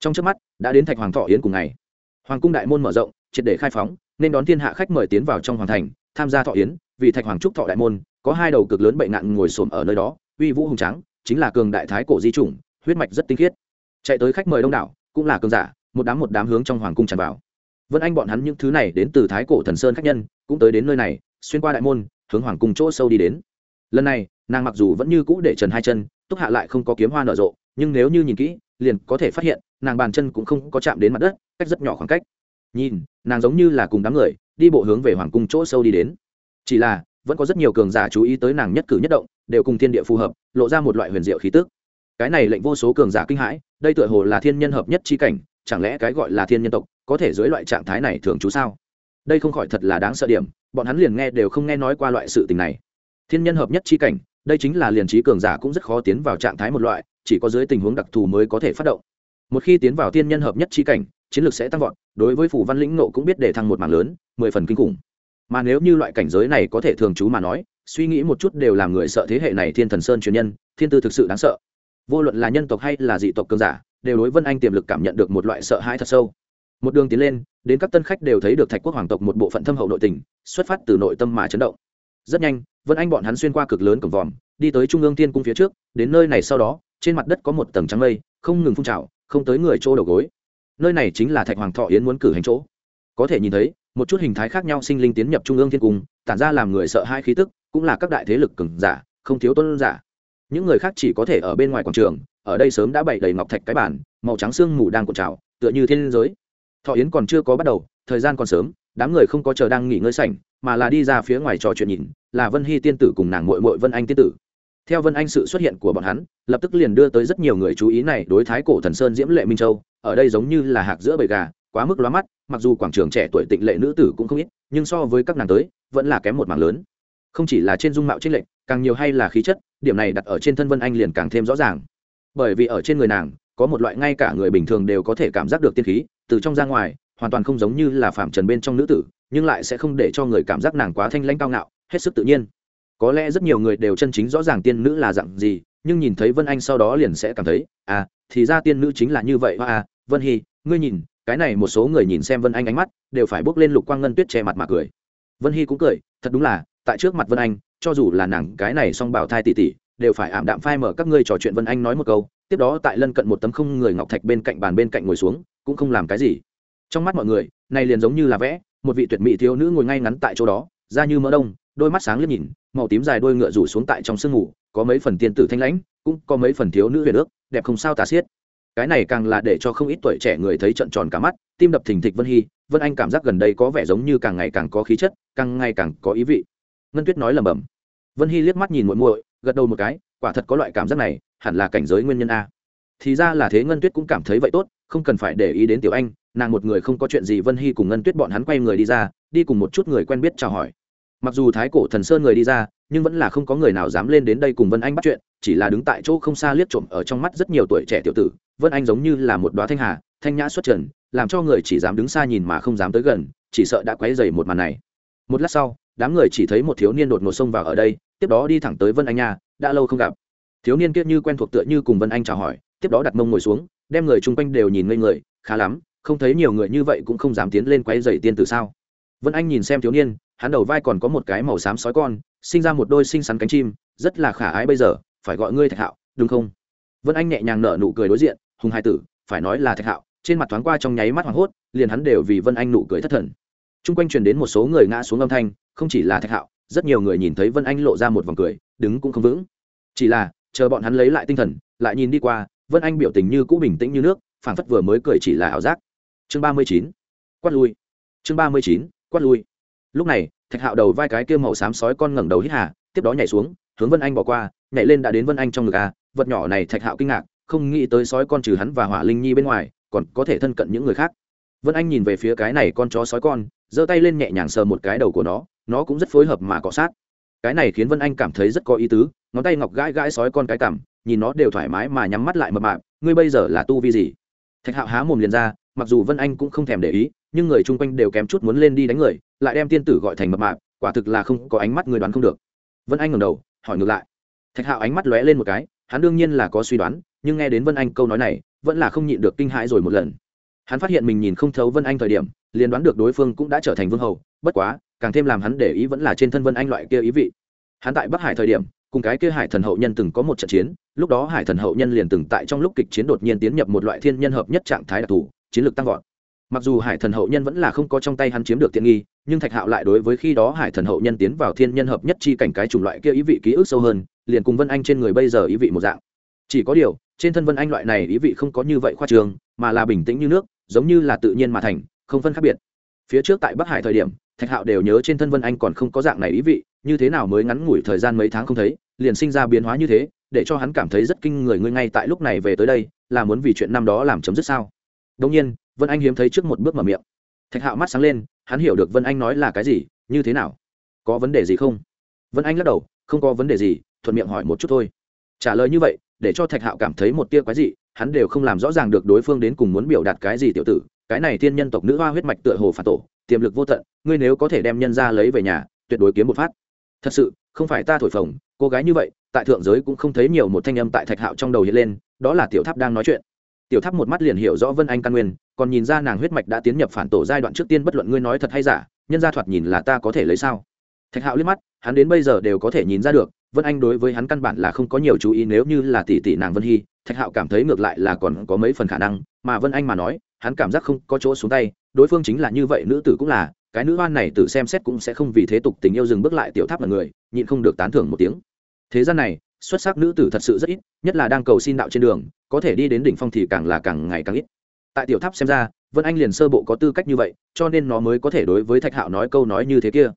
Trong trước mắt, đã đến thạch hoàng thọ yến cùng ngày. Hoàng cung đại môn mở rộng, triệt để khai phóng, nên đón thiên hạ khách mời tiến vào trong hoàng thành, tham gia thọ yến, vì thạch hoàng trúc thọ đại môn có hai đầu cực lớn bệnh nạn ngồi xổm ở nơi đó, uy vũ hùng trắng chính là cường đại thái cổ di chủng, huyết mạch rất tinh khiết. Chạy tới khách mời đông đảo, cũng là cường giả, một đám một đám hướng trong hoàng cung tràn vào. Vân anh bọn hắn những thứ này đến từ thái cổ thần sơn khách nhân, cũng tới đến nơi này, xuyên qua đại môn, hướng hoàng cung chỗ sâu đi đến. Lần này, nàng mặc dù vẫn như cũ để trần hai chân, túc hạ lại không có kiếm hoa nở rộ, nhưng nếu như nhìn kỹ, liền có thể phát hiện, nàng bàn chân cũng không có chạm đến mặt đất, cách rất nhỏ khoảng cách. Nhìn, nàng giống như là cùng đám người, đi bộ hướng về hoàng cung chỗ sâu đi đến. Chỉ là vẫn có rất nhiều cường giả chú ý tới nàng nhất cử nhất động, đều cùng thiên địa phù hợp, lộ ra một loại huyền diệu khí tức. Cái này lệnh vô số cường giả kinh hãi, đây tựa hồ là thiên nhân hợp nhất chi cảnh, chẳng lẽ cái gọi là thiên nhân tộc có thể dưới loại trạng thái này thường trú sao? Đây không khỏi thật là đáng sợ điểm, bọn hắn liền nghe đều không nghe nói qua loại sự tình này. Thiên nhân hợp nhất chi cảnh, đây chính là liền trí cường giả cũng rất khó tiến vào trạng thái một loại, chỉ có dưới tình huống đặc thù mới có thể phát động. Một khi tiến vào thiên nhân hợp nhất chi cảnh, chiến lược sẽ tăng vọt, đối với phủ văn lĩnh nộ cũng biết để thăng một mảng lớn, mười phần kinh khủng mà nếu như loại cảnh giới này có thể thường trú mà nói, suy nghĩ một chút đều làm người sợ thế hệ này thiên thần sơn truyền nhân, thiên tư thực sự đáng sợ. Vô luận là nhân tộc hay là dị tộc cường giả, đều đối vân anh tiềm lực cảm nhận được một loại sợ hãi thật sâu. Một đường tiến lên, đến các tân khách đều thấy được thạch quốc hoàng tộc một bộ phận thâm hậu nội tình, xuất phát từ nội tâm mà chấn động. Rất nhanh, vân anh bọn hắn xuyên qua cực lớn cổng vòm, đi tới trung ương tiên cung phía trước, đến nơi này sau đó, trên mặt đất có một tầng trắng mây, không ngừng phun trào, không tới người chỗ đầu gối. Nơi này chính là thạch hoàng thọ yến muốn cử hành chỗ. Có thể nhìn thấy một chút hình thái khác nhau sinh linh tiến nhập trung ương thiên cung, tản ra làm người sợ hai khí tức, cũng là các đại thế lực cường giả, không thiếu tôn giả. Những người khác chỉ có thể ở bên ngoài quảng trường, ở đây sớm đã bày đầy ngọc thạch cái bản màu trắng sương mù đang cuộn trào, tựa như thiên giới. Thọ yến còn chưa có bắt đầu, thời gian còn sớm, đám người không có chờ đang nghỉ ngơi sảnh, mà là đi ra phía ngoài trò chuyện nhìn, là vân hy tiên tử cùng nàng mội mội vân anh tiên tử. Theo vân anh sự xuất hiện của bọn hắn, lập tức liền đưa tới rất nhiều người chú ý này đối thái cổ thần sơn diễm lệ minh châu, ở đây giống như là hạc giữa bầy gà quá mức lóa mắt, mặc dù quảng trường trẻ tuổi tịnh lệ nữ tử cũng không ít, nhưng so với các nàng tới, vẫn là kém một mảng lớn. Không chỉ là trên dung mạo trên lệnh càng nhiều hay là khí chất, điểm này đặt ở trên thân vân anh liền càng thêm rõ ràng. Bởi vì ở trên người nàng, có một loại ngay cả người bình thường đều có thể cảm giác được tiên khí, từ trong ra ngoài, hoàn toàn không giống như là phạm trần bên trong nữ tử, nhưng lại sẽ không để cho người cảm giác nàng quá thanh lãnh cao ngạo, hết sức tự nhiên. Có lẽ rất nhiều người đều chân chính rõ ràng tiên nữ là dạng gì, nhưng nhìn thấy vân anh sau đó liền sẽ cảm thấy à thì ra tiên nữ chính là như vậy à vân hy, ngươi nhìn cái này một số người nhìn xem vân anh ánh mắt, đều phải bước lên lục quang ngân tuyết che mặt mà cười. Vân hy cũng cười, thật đúng là, tại trước mặt vân anh, cho dù là nàng cái này song bảo thai tỉ tỉ đều phải ảm đạm phai mở các ngươi trò chuyện vân anh nói một câu, tiếp đó tại lân cận một tấm không người ngọc thạch bên cạnh bàn bên cạnh ngồi xuống, cũng không làm cái gì. Trong mắt mọi người, này liền giống như là vẽ, một vị tuyệt mỹ thiếu nữ ngồi ngay ngắn tại chỗ đó, da như mỡ đông, đôi mắt sáng liếc nhìn, màu tím dài đôi ngựa rủ xuống tại trong sương ngủ có mấy phần tiên tử thanh lãnh, cũng có mấy phần thiếu nữ huyền ước, đẹp không sao tà xiết cái này càng là để cho không ít tuổi trẻ người thấy trận tròn cả mắt, tim đập thình thịch vân hy, vân anh cảm giác gần đây có vẻ giống như càng ngày càng có khí chất, càng ngày càng có ý vị. Ngân tuyết nói lầm bầm vân hy liếc mắt nhìn muội muội, gật đầu một cái, quả thật có loại cảm giác này, hẳn là cảnh giới nguyên nhân a. Thì ra là thế, ngân tuyết cũng cảm thấy vậy tốt, không cần phải để ý đến tiểu anh, nàng một người không có chuyện gì, vân hy cùng ngân tuyết bọn hắn quay người đi ra, đi cùng một chút người quen biết chào hỏi. Mặc dù thái cổ thần sơn người đi ra, nhưng vẫn là không có người nào dám lên đến đây cùng vân anh bắt chuyện, chỉ là đứng tại chỗ không xa liếc trộm ở trong mắt rất nhiều tuổi trẻ tiểu tử vân anh giống như là một đoá thanh hà, thanh nhã xuất trần, làm cho người chỉ dám đứng xa nhìn mà không dám tới gần, chỉ sợ đã quấy dày một màn này. Một lát sau, đám người chỉ thấy một thiếu niên đột ngột xông vào ở đây, tiếp đó đi thẳng tới vân anh nha, đã lâu không gặp. Thiếu niên kia như quen thuộc tựa như cùng vân anh chào hỏi, tiếp đó đặt mông ngồi xuống, đem người chung quanh đều nhìn ngây người, khá lắm, không thấy nhiều người như vậy cũng không dám tiến lên quấy dày tiên tử sao? Vân anh nhìn xem thiếu niên, hắn đầu vai còn có một cái màu xám sói con, sinh ra một đôi xinh xắn cánh chim, rất là khả ái bây giờ, phải gọi ngươi thạch hạo, đúng không? Vân anh nhẹ nhàng nở nụ cười đối diện hùng hai tử, phải nói là thạch hạo, trên mặt thoáng qua trong nháy mắt hoảng hốt, liền hắn đều vì vân anh nụ cười thất thần. T r u n g quanh truyền đến một số người ngã xuống âm thanh, không chỉ là thạch hạo, rất nhiều người nhìn thấy vân anh lộ ra một vòng cười, đứng cũng không vững. Chỉ là, chờ bọn hắn lấy lại tinh thần, lại nhìn đi qua, vân anh biểu tình như cũ bình tĩnh như nước, phảng phất vừa mới cười chỉ là ảo giác. Chương ba mươi chín, quát lui. Chương ba mươi chín, quát lui. Lúc này, thạch hạo đầu vai cái kia màu xám sói con ngẩng đầu hít hà, tiếp đó nhảy xuống, hướng vân anh bỏ qua, nhảy lên đã đến vân anh trong ngực à vật nhỏ này thạch hạo kinh ngạc không nghĩ tới sói con trừ hắn và hỏa linh nhi bên ngoài, còn có thể thân cận những người khác. Vân anh nhìn về phía cái này con chó sói con, giơ tay lên nhẹ nhàng sờ một cái đầu của nó nó cũng rất phối hợp mà cọ sát. Cái này khiến vân anh cảm thấy rất có ý tứ, ngón tay ngọc gãi gãi sói con cái cảm nhìn nó đều thoải mái mà nhắm mắt lại mập mạp, ngươi bây giờ là tu vi gì? Thạch hạo há mồm liền ra, mặc dù vân anh cũng không thèm để ý, nhưng người chung quanh đều kém chút muốn lên đi đánh người, lại đem tiên tử gọi thành mập mạp, quả thực là không có ánh mắt người đoán không được. Vân anh ngẩng đầu, hỏi ngược lại thạch hạo ánh mắt lóe lên một cái, hắn đương nhiên là có suy đoán, nhưng nghe đến vân anh câu nói này, vẫn là không nhịn được kinh hãi rồi một lần. Hắn phát hiện mình nhìn không thấu vân anh thời điểm, liền đoán được đối phương cũng đã trở thành vương hầu, bất quá, càng thêm làm hắn để ý vẫn là trên thân vân anh loại kia ý vị. Hắn tại bắc hải thời điểm, cùng cái kia hải thần hậu nhân từng có một trận chiến, lúc đó hải thần hậu nhân liền từng tại trong lúc kịch chiến đột nhiên tiến nhập một loại thiên nhân hợp nhất trạng thái đặc thù, chiến lược tăng vọt mặc dù hải thần hậu nhân vẫn là không có trong tay hắn chiếm được tiện nghi, nhưng thạch hạo lại đối với khi đó hải thần hậu nhân tiến vào thiên nhân hợp nhất chi cảnh cái chủng loại kia ý vị ký ức sâu hơn, liền cùng vân anh trên người bây giờ ý vị một dạng. Chỉ có điều, trên thân vân anh loại này ý vị không có như vậy khoa trường mà là bình tĩnh như nước, giống như là tự nhiên mà thành, không phân khác biệt. Phía trước tại bắc hải thời điểm, thạch hạo đều nhớ trên thân vân anh còn không có dạng này ý vị, như thế nào mới ngắn ngủi thời gian mấy tháng không thấy, liền sinh ra biến hóa như thế, để cho hắn cảm thấy rất kinh người ngươi ngay tại lúc này về tới đây, là muốn vì chuyện năm đó làm chấm dứt sao? Đông nhiên vân anh hiếm thấy trước một bước mở miệng. Thạch hạo mắt sáng lên, hắn hiểu được vân anh nói là cái gì, như thế nào? Có vấn đề gì không? Vân anh lắc đầu, không có vấn đề gì, thuận miệng hỏi một chút thôi. Trả lời như vậy, để cho thạch hạo cảm thấy một tia quái dị, hắn đều không làm rõ ràng được đối phương đến cùng muốn biểu đạt cái gì tiểu tử, cái này thiên nhân tộc nữ hoa huyết mạch tựa hồ phản tổ, tiềm lực vô tận, ngươi nếu có thể đem nhân ra lấy về nhà, tuyệt đối kiếm một phát. Thật sự, không phải ta thổi phồng, cô gái như vậy, tại thượng giới cũng không thấy nhiều một thanh âm tại thạch hạo trong đầu hiện lên, đó là tiểu tháp đang nói chuyện tiểu tháp một mắt liền hiểu rõ vân anh căn nguyên, còn nhìn ra nàng huyết mạch đã tiến nhập phản tổ giai đoạn trước tiên bất luận ngươi nói thật hay giả, nhân gia thoạt nhìn là ta có thể lấy sao? Thạch hạo liếc mắt, hắn đến bây giờ đều có thể nhìn ra được, vân anh đối với hắn căn bản là không có nhiều chú ý nếu như là tỷ tỷ nàng vân hy, thạch hạo cảm thấy ngược lại là còn có mấy phần khả năng, mà vân anh mà nói, hắn cảm giác không có chỗ xuống tay, đối phương chính là như vậy nữ tử cũng là, cái nữ hoan này tự xem xét cũng sẽ không vì thế tục tình yêu dừng bước lại tiểu tháp là người, nhịn không được tán thưởng một tiếng. Thế gian này xuất sắc nữ tử thật sự rất ít, nhất là đang cầu xin đạo trên đường, có thể đi đến đỉnh phong thì càng là càng ngày càng ít. Tại tiểu tháp xem ra, vân anh liền sơ bộ có tư cách như vậy, cho nên nó mới có thể đối với thạch hạo nói câu nói như thế kia.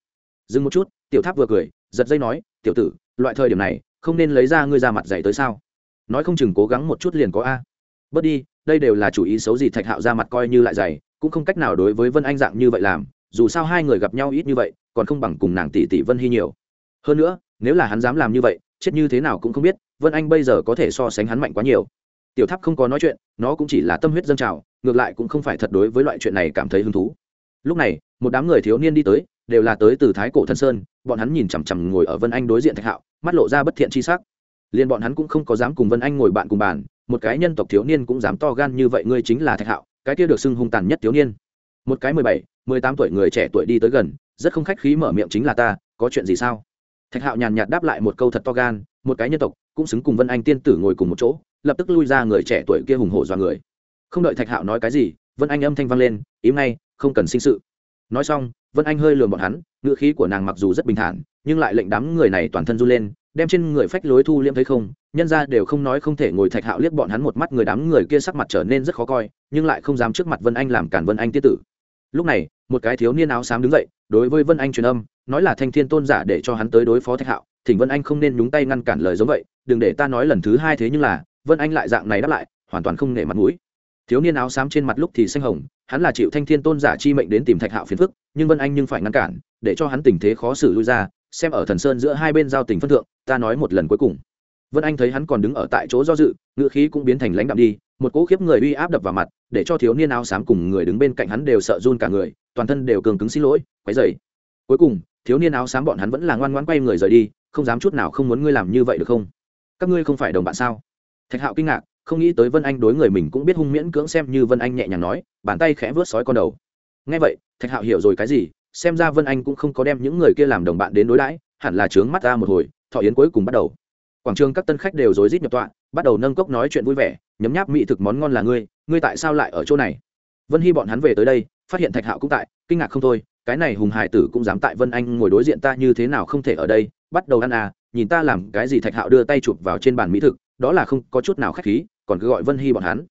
Dừng một chút, tiểu tháp vừa cười, giật dây nói, tiểu tử, loại thời điểm này, không nên lấy ra ngươi ra mặt dạy tới sao? Nói không chừng cố gắng một chút liền có a. Bớt đi, đây đều là chủ ý xấu gì thạch hạo ra mặt coi như lại dày cũng không cách nào đối với vân anh dạng như vậy làm, dù sao hai người gặp nhau ít như vậy, còn không bằng cùng nàng tỷ tỷ vân hy nhiều. Hơn nữa nếu là hắn dám làm như vậy, chết như thế nào cũng không biết, vân anh bây giờ có thể so sánh hắn mạnh quá nhiều. Tiểu tháp không có nói chuyện, nó cũng chỉ là tâm huyết dâng trào, ngược lại cũng không phải thật đối với loại chuyện này cảm thấy hứng thú. Lúc này, một đám người thiếu niên đi tới, đều là tới từ thái cổ thân sơn, bọn hắn nhìn chằm chằm ngồi ở vân anh đối diện thạch hạo, mắt lộ ra bất thiện chi sắc. Liền bọn hắn cũng không có dám cùng vân anh ngồi bạn cùng bàn, một cái nhân tộc thiếu niên cũng dám to gan như vậy, ngươi chính là thạch hạo, cái kia được xưng hung tàn nhất thiếu niên. Một cái mười bảy, mười tám tuổi người trẻ tuổi đi tới gần, rất không khách khí mở miệng chính là ta, có chuyện gì sao? Thạch hạo nhàn nhạt đáp lại một câu thật to gan, một cái nhân tộc, cũng xứng cùng vân anh tiên tử ngồi cùng một chỗ, lập tức lui ra người trẻ tuổi kia hùng hổ do người. Không đợi thạch hạo nói cái gì, vân anh âm thanh vang lên ý ngay, không cần sinh sự. Nói xong, vân anh hơi lườm bọn hắn ngựa khí của nàng mặc dù rất bình thản, nhưng lại lệnh đám người này toàn thân run lên, đem trên người phách lối thu liễm thấy không, nhân ra đều không nói không thể ngồi thạch hạo liếc bọn hắn một mắt người đám người kia sắc mặt trở nên rất khó coi, nhưng lại không dám trước mặt vân anh làm cản vân anh tiết tử. Lúc này, một cái thiếu niên áo xám đứng dậy, đối với vân anh truyền âm nói là thanh thiên tôn giả để cho hắn tới đối phó thạch hạo, thỉnh vân anh không nên nhúng tay ngăn cản lời giống vậy, đừng để ta nói lần thứ hai thế nhưng là, vân anh lại dạng này đáp lại, hoàn toàn không nể mặt mũi. Thiếu niên áo xám trên mặt lúc thì xanh hồng, hắn là chịu thanh thiên tôn giả chi mệnh đến tìm thạch hạo phiền phức, nhưng vân anh nhưng phải ngăn cản, để cho hắn tình thế khó xử lui ra, xem ở thần sơn giữa hai bên giao tình phân thượng, ta nói một lần cuối cùng. Vân anh thấy hắn còn đứng ở tại chỗ do dự, ngữ khí cũng biến thành lãnh đạm đi, một cỗ khiếp người uy áp đập vào mặt, để cho thiếu niên áo xám cùng người đứng bên cạnh hắn đều sợ run cả người, toàn thân đều cường cứng xin lỗi, quấy dày cuối cùng thiếu niên áo xám bọn hắn vẫn là ngoan ngoan quay người rời đi, không dám chút nào không muốn ngươi làm như vậy được không? Các ngươi không phải đồng bạn sao? Thạch hạo kinh ngạc, không nghĩ tới vân anh đối người mình cũng biết hung miễn cưỡng xem như vân anh nhẹ nhàng nói, bàn tay khẽ vớt sói con đầu. Ngay vậy, thạch hạo hiểu rồi cái gì, xem ra vân anh cũng không có đem những người kia làm đồng bạn đến đối đãi, hẳn là trướng mắt ta một hồi, thọ yến cuối cùng bắt đầu. Quảng trường các tân khách đều rối rít nhập tọa, bắt đầu nâng cốc nói chuyện vui vẻ, nhấm nháp mỹ thực món ngon là ngươi ngươi tại sao lại ở chỗ này? Vân hy bọn hắn về tới đây, phát hiện thạch hạo cũng tại, kinh ngạc không thôi cái này hùng hải tử cũng dám tại vân anh ngồi đối diện ta như thế nào không thể ở đây, bắt đầu ăn à nhìn ta làm cái gì thạch hạo đưa tay chụp vào trên bàn mỹ thực, đó là không có chút nào khách khí, còn cứ gọi vân hy bọn hắn.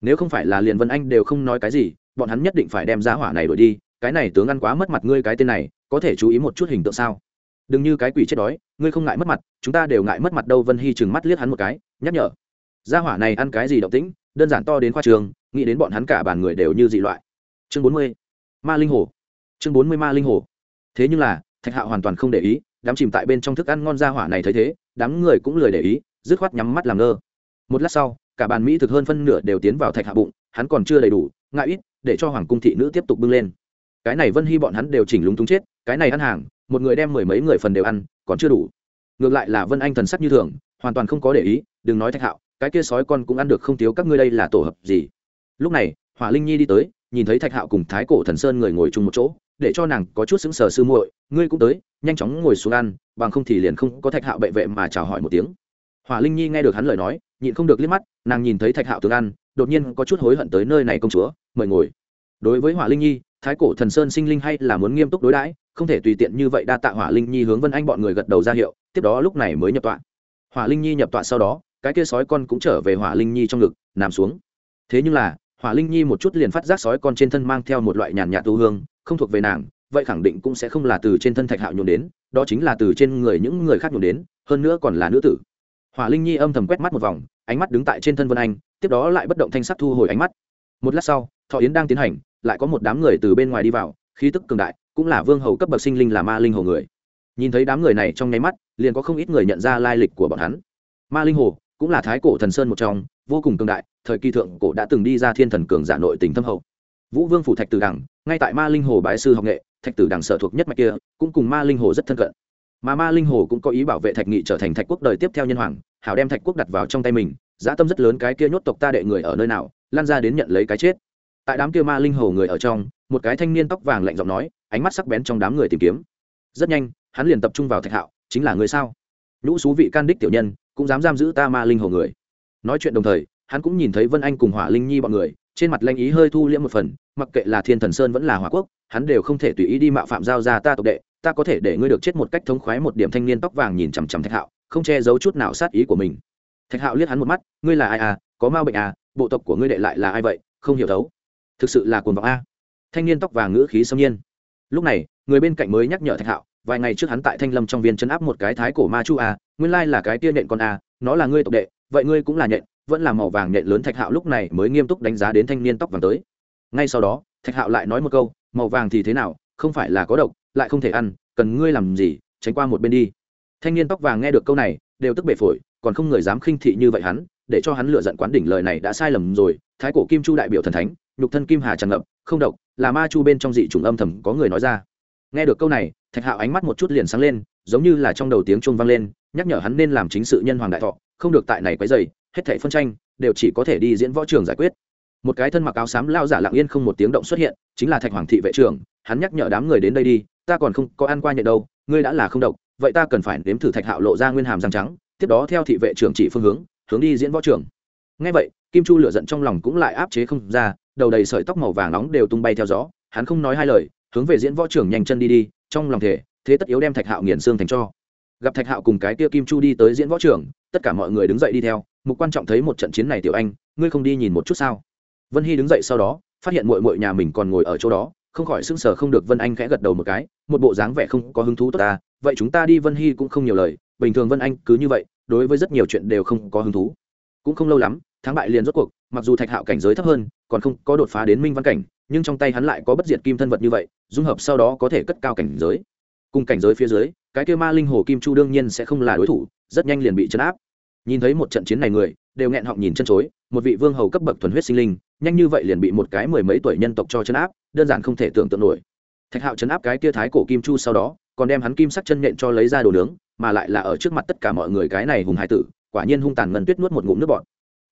Nếu không phải là liền vân anh đều không nói cái gì, bọn hắn nhất định phải đem giá hỏa này đổi đi, cái này tướng ăn quá mất mặt ngươi cái tên này, có thể chú ý một chút hình tượng sao? Đừng như cái quỷ chết đói, ngươi không ngại mất mặt, chúng ta đều ngại mất mặt đâu, vân hy chừng mắt liếc hắn một cái, nhắc nhở. Gia hỏa này ăn cái gì động tĩnh, đơn giản to đến khoa trường, nghĩ đến bọn hắn cả bàn người đều như dị loại. Chương bốn mươi, ma linh hồ chương bốn mươi ma linh hồ. Thế nhưng là, thạch hạo hoàn toàn không để ý, đám chìm tại bên trong thức ăn ngon ra hỏa này thấy thế, đám người cũng lười để ý, dứt khoát nhắm mắt làm ngơ. Một lát sau, cả bàn mỹ thực hơn phân nửa đều tiến vào thạch hạ bụng, hắn còn chưa đầy đủ, ngại ít, để cho hoàng cung thị nữ tiếp tục bưng lên. Cái này vân hy bọn hắn đều chỉnh lúng túng chết, cái này ăn hàng, một người đem mười mấy người phần đều ăn, còn chưa đủ. Ngược lại là vân anh thần sắc như thường, hoàn toàn không có để ý, đừng nói thạch hạo cái kia sói con cũng ăn được không thiếu các ngươi đây là tổ hợp gì. Lúc này, hỏa linh nhi đi tới, nhìn thấy thạch hạo cùng thái cổ thần sơn người ngồi chung một chỗ để cho nàng có chút sững sờ sư muội, ngươi cũng tới, nhanh chóng ngồi xuống ăn, bằng không thì liền không có thạch hạo bệ vệ mà chào hỏi một tiếng. Hỏa linh nhi nghe được hắn lời nói, nhịn không được liếc mắt, nàng nhìn thấy thạch hạo tướng ăn, đột nhiên có chút hối hận tới nơi này công chúa, mời ngồi. Đối với hỏa linh nhi, thái cổ thần sơn sinh linh hay là muốn nghiêm túc đối đãi, không thể tùy tiện như vậy đa tạ hỏa linh nhi hướng vân anh bọn người gật đầu ra hiệu, tiếp đó lúc này mới nhập tọa. Hỏa linh nhi nhập tọa sau đó, cái kia sói con cũng trở về hỏa linh nhi trong ngực, nằm xuống. Thế nhưng là, hỏa linh nhi một chút liền phát giác sói con trên thân mang theo một loại nhàn nhạt tu hương không thuộc về nàng, vậy khẳng định cũng sẽ không là từ trên thân thạch hạo nhuộm đến, đó chính là từ trên người những người khác nhuộm đến, hơn nữa còn là nữ tử. Hỏa linh nhi âm thầm quét mắt một vòng, ánh mắt đứng tại trên thân vân anh, tiếp đó lại bất động thanh sắc thu hồi ánh mắt. Một lát sau, thọ yến đang tiến hành, lại có một đám người từ bên ngoài đi vào, khí tức cường đại, cũng là vương hầu cấp bậc sinh linh là ma linh hồ người. Nhìn thấy đám người này trong nháy mắt, liền có không ít người nhận ra lai lịch của bọn hắn. Ma linh hồ cũng là thái cổ thần sơn một trong, vô cùng cường đại, thời kỳ thượng cổ đã từng đi ra thiên thần cường giả nội tình thâm hậu vũ vương phủ thạch tử đằng, ngay tại ma linh hồ bái sư học nghệ, thạch tử đằng sở thuộc nhất mạch kia, cũng cùng ma linh hồ rất thân cận. Mà ma linh hồ cũng có ý bảo vệ thạch nghị trở thành thạch quốc đời tiếp theo nhân hoàng, hảo đem thạch quốc đặt vào trong tay mình dã tâm rất lớn cái kia nhốt tộc ta đệ người ở nơi nào, lan ra đến nhận lấy cái chết. Tại đám kia ma linh hồ người ở trong, một cái thanh niên tóc vàng lạnh giọng nói, ánh mắt sắc bén trong đám người tìm kiếm. Rất nhanh, hắn liền tập trung vào thạch hạo, chính là người sao? Nhũ xú vị can đích tiểu nhân, cũng dám giam giữ ta ma linh hồ người. Nói chuyện đồng thời, hắn cũng nhìn thấy vân anh cùng hỏa linh nhi bọn người, trên mặt lanh ý hơi thu liễm một phần mặc kệ là thiên thần sơn vẫn là hỏa quốc, hắn đều không thể tùy ý đi mạo phạm giao ra ta tộc đệ, ta có thể để ngươi được chết một cách thống khoái một điểm thanh niên tóc vàng nhìn chằm chằm thạch hạo, không che giấu chút nào sát ý của mình. Thạch hạo liếc hắn một mắt, ngươi là ai à có ma bệnh à bộ tộc của ngươi đệ lại là ai vậy, không hiểu thấu. Thực sự là cuồng vọng a. Thanh niên tóc vàng ngữ khí xâm nhiên. Lúc này, người bên cạnh mới nhắc nhở thạch hạo, vài ngày trước hắn tại thanh lâm trong viên chấn áp một cái thái cổ ma chu a nguyên lai là cái tia nhện con a nó là ngươi tộc đệ, vậy ngươi cũng là nhện, vẫn là màu vàng nhện lớn thạch hạo lúc này mới nghiêm túc đánh giá đến thanh niên tóc vàng tới ngay sau đó, thạch hạo lại nói một câu, màu vàng thì thế nào? Không phải là có độc, lại không thể ăn, cần ngươi làm gì? Tránh qua một bên đi. Thanh niên tóc vàng nghe được câu này, đều tức bể phổi, còn không người dám khinh thị như vậy hắn, để cho hắn lựa giận quán đỉnh lời này đã sai lầm rồi. Thái cổ kim chu đại biểu thần thánh, nhục thân kim hà tràn ngập, không độc, là ma chu bên trong dị chủng âm thầm có người nói ra. Nghe được câu này, thạch hạo ánh mắt một chút liền sáng lên, giống như là trong đầu tiếng chuông vang lên, nhắc nhở hắn nên làm chính sự nhân hoàng đại thọ, không được tại này quấy dày hết thảy phân tranh, đều chỉ có thể đi diễn võ trường giải quyết một cái thân mặc áo xám lao giả lặng yên không một tiếng động xuất hiện, chính là thạch hoàng thị vệ trưởng, hắn nhắc nhở đám người đến đây đi, ta còn không có ăn qua nhận đâu, ngươi đã là không độc, vậy ta cần phải nếm thử thạch hạo lộ ra nguyên hàm răng trắng, tiếp đó theo thị vệ trưởng chỉ phương hướng hướng đi diễn võ trưởng. Ngay vậy, kim chu lựa giận trong lòng cũng lại áp chế không ra, đầu đầy sợi tóc màu vàng nóng đều tung bay theo gió, hắn không nói hai lời, hướng về diễn võ trưởng nhanh chân đi đi, trong lòng thể thế tất yếu đem thạch hạo nghiền xương thành cho. Gặp thạch hạo cùng cái kia kim chu đi tới diễn võ trưởng, tất cả mọi người đứng dậy đi theo, mục quan trọng thấy một trận chiến này tiểu anh, ngươi không đi nhìn một chút sao? Vân hy đứng dậy sau đó, phát hiện mội mội nhà mình còn ngồi ở chỗ đó, không khỏi sững sờ không được vân anh khẽ gật đầu một cái, một bộ dáng vẻ không có hứng thú tốt ta, vậy chúng ta đi vân hy cũng không nhiều lời, bình thường vân anh cứ như vậy, đối với rất nhiều chuyện đều không có hứng thú. Cũng không lâu lắm, thắng bại liền rốt cuộc, mặc dù thạch hạo cảnh giới thấp hơn, còn không có đột phá đến minh văn cảnh, nhưng trong tay hắn lại có bất diệt kim thân vật như vậy, dung hợp sau đó có thể cất cao cảnh giới. Cùng cảnh giới phía dưới, cái kêu ma linh hồ kim chu đương nhiên sẽ không là đối thủ, rất nhanh liền bị chấn áp. Nhìn thấy một trận chiến này người đều nghẹn họng nhìn chân chối, một vị vương hầu cấp bậc thuần huyết sinh linh, nhanh như vậy liền bị một cái mười mấy tuổi nhân tộc cho chấn áp, đơn giản không thể tưởng tượng nổi. Thạch hạo chấn áp cái kia thái cổ kim chu sau đó, còn đem hắn kim sắc chân nhện cho lấy ra đồ nướng, mà lại là ở trước mặt tất cả mọi người cái này hùng hải tử, quả nhiên hung tàn ngân tuyết nuốt một ngụm nước bọt.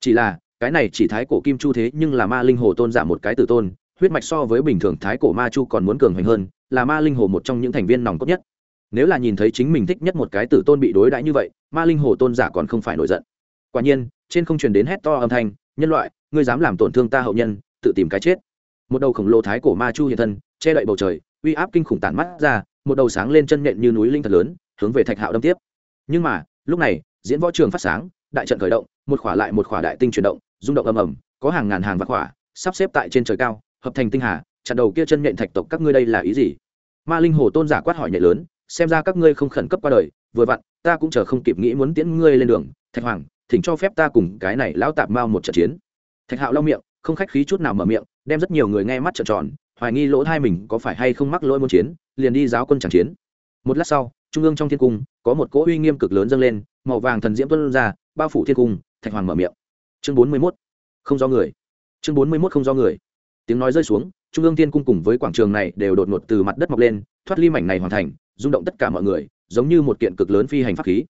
Chỉ là, cái này chỉ thái cổ kim chu thế nhưng là ma linh hồ tôn giả một cái tử tôn, huyết mạch so với bình thường thái cổ ma chu còn muốn cường hoành hơn, là ma linh hồ một trong những thành viên nòng cốt nhất. Nếu là nhìn thấy chính mình thích nhất một cái tử tôn bị đối đãi như vậy, ma linh hồ tôn giả còn không phải nổi giận. Quả nhiên trên không truyền đến hét to âm thanh, nhân loại, ngươi dám làm tổn thương ta hậu nhân, tự tìm cái chết. Một đầu khổng lồ thái cổ ma chu hiện thân, che đậy bầu trời, uy áp kinh khủng tản mắt ra, một đầu sáng lên chân nện như núi linh thật lớn, hướng về thạch hạo đâm tiếp. Nhưng mà, lúc này, diễn võ trường phát sáng, đại trận khởi động, một khỏa lại một khỏa đại tinh chuyển động, rung động ầm ầm, có hàng ngàn hàng vạn khỏa, sắp xếp tại trên trời cao, hợp thành tinh hà, chặn đầu kia chân nện thạch tộc, các ngươi đây là ý gì? Ma linh hồ tôn giả quát hỏi nhẹ lớn, xem ra các ngươi không khẩn cấp qua đời, vừa vặn, ta cũng chờ không kịp nghĩ muốn tiễn ngươi lên đường, thạch hoàng thỉnh cho phép ta cùng cái này lão tạp mao một trận chiến. Thạch hạo lau miệng, không khách khí chút nào mở miệng, đem rất nhiều người nghe mắt trợn tròn, hoài nghi lỗ thai mình có phải hay không mắc lỗi môn chiến, liền đi giáo quân chẳng chiến. Một lát sau, trung ương trong thiên cung, có một cỗ uy nghiêm cực lớn dâng lên, màu vàng thần diễm tuân ra, bao phủ thiên cung, thạch hoàng mở miệng. Chương bốn mươi mốt, không do người. Chương bốn mươi mốt, không do người. Tiếng nói rơi xuống, trung ương thiên cung cùng với quảng trường này đều đột ngột từ mặt đất mọc lên, thoát ly mảnh này hoàn thành, rung động tất cả mọi người, giống như một kiện cực lớn phi hành pháp khí.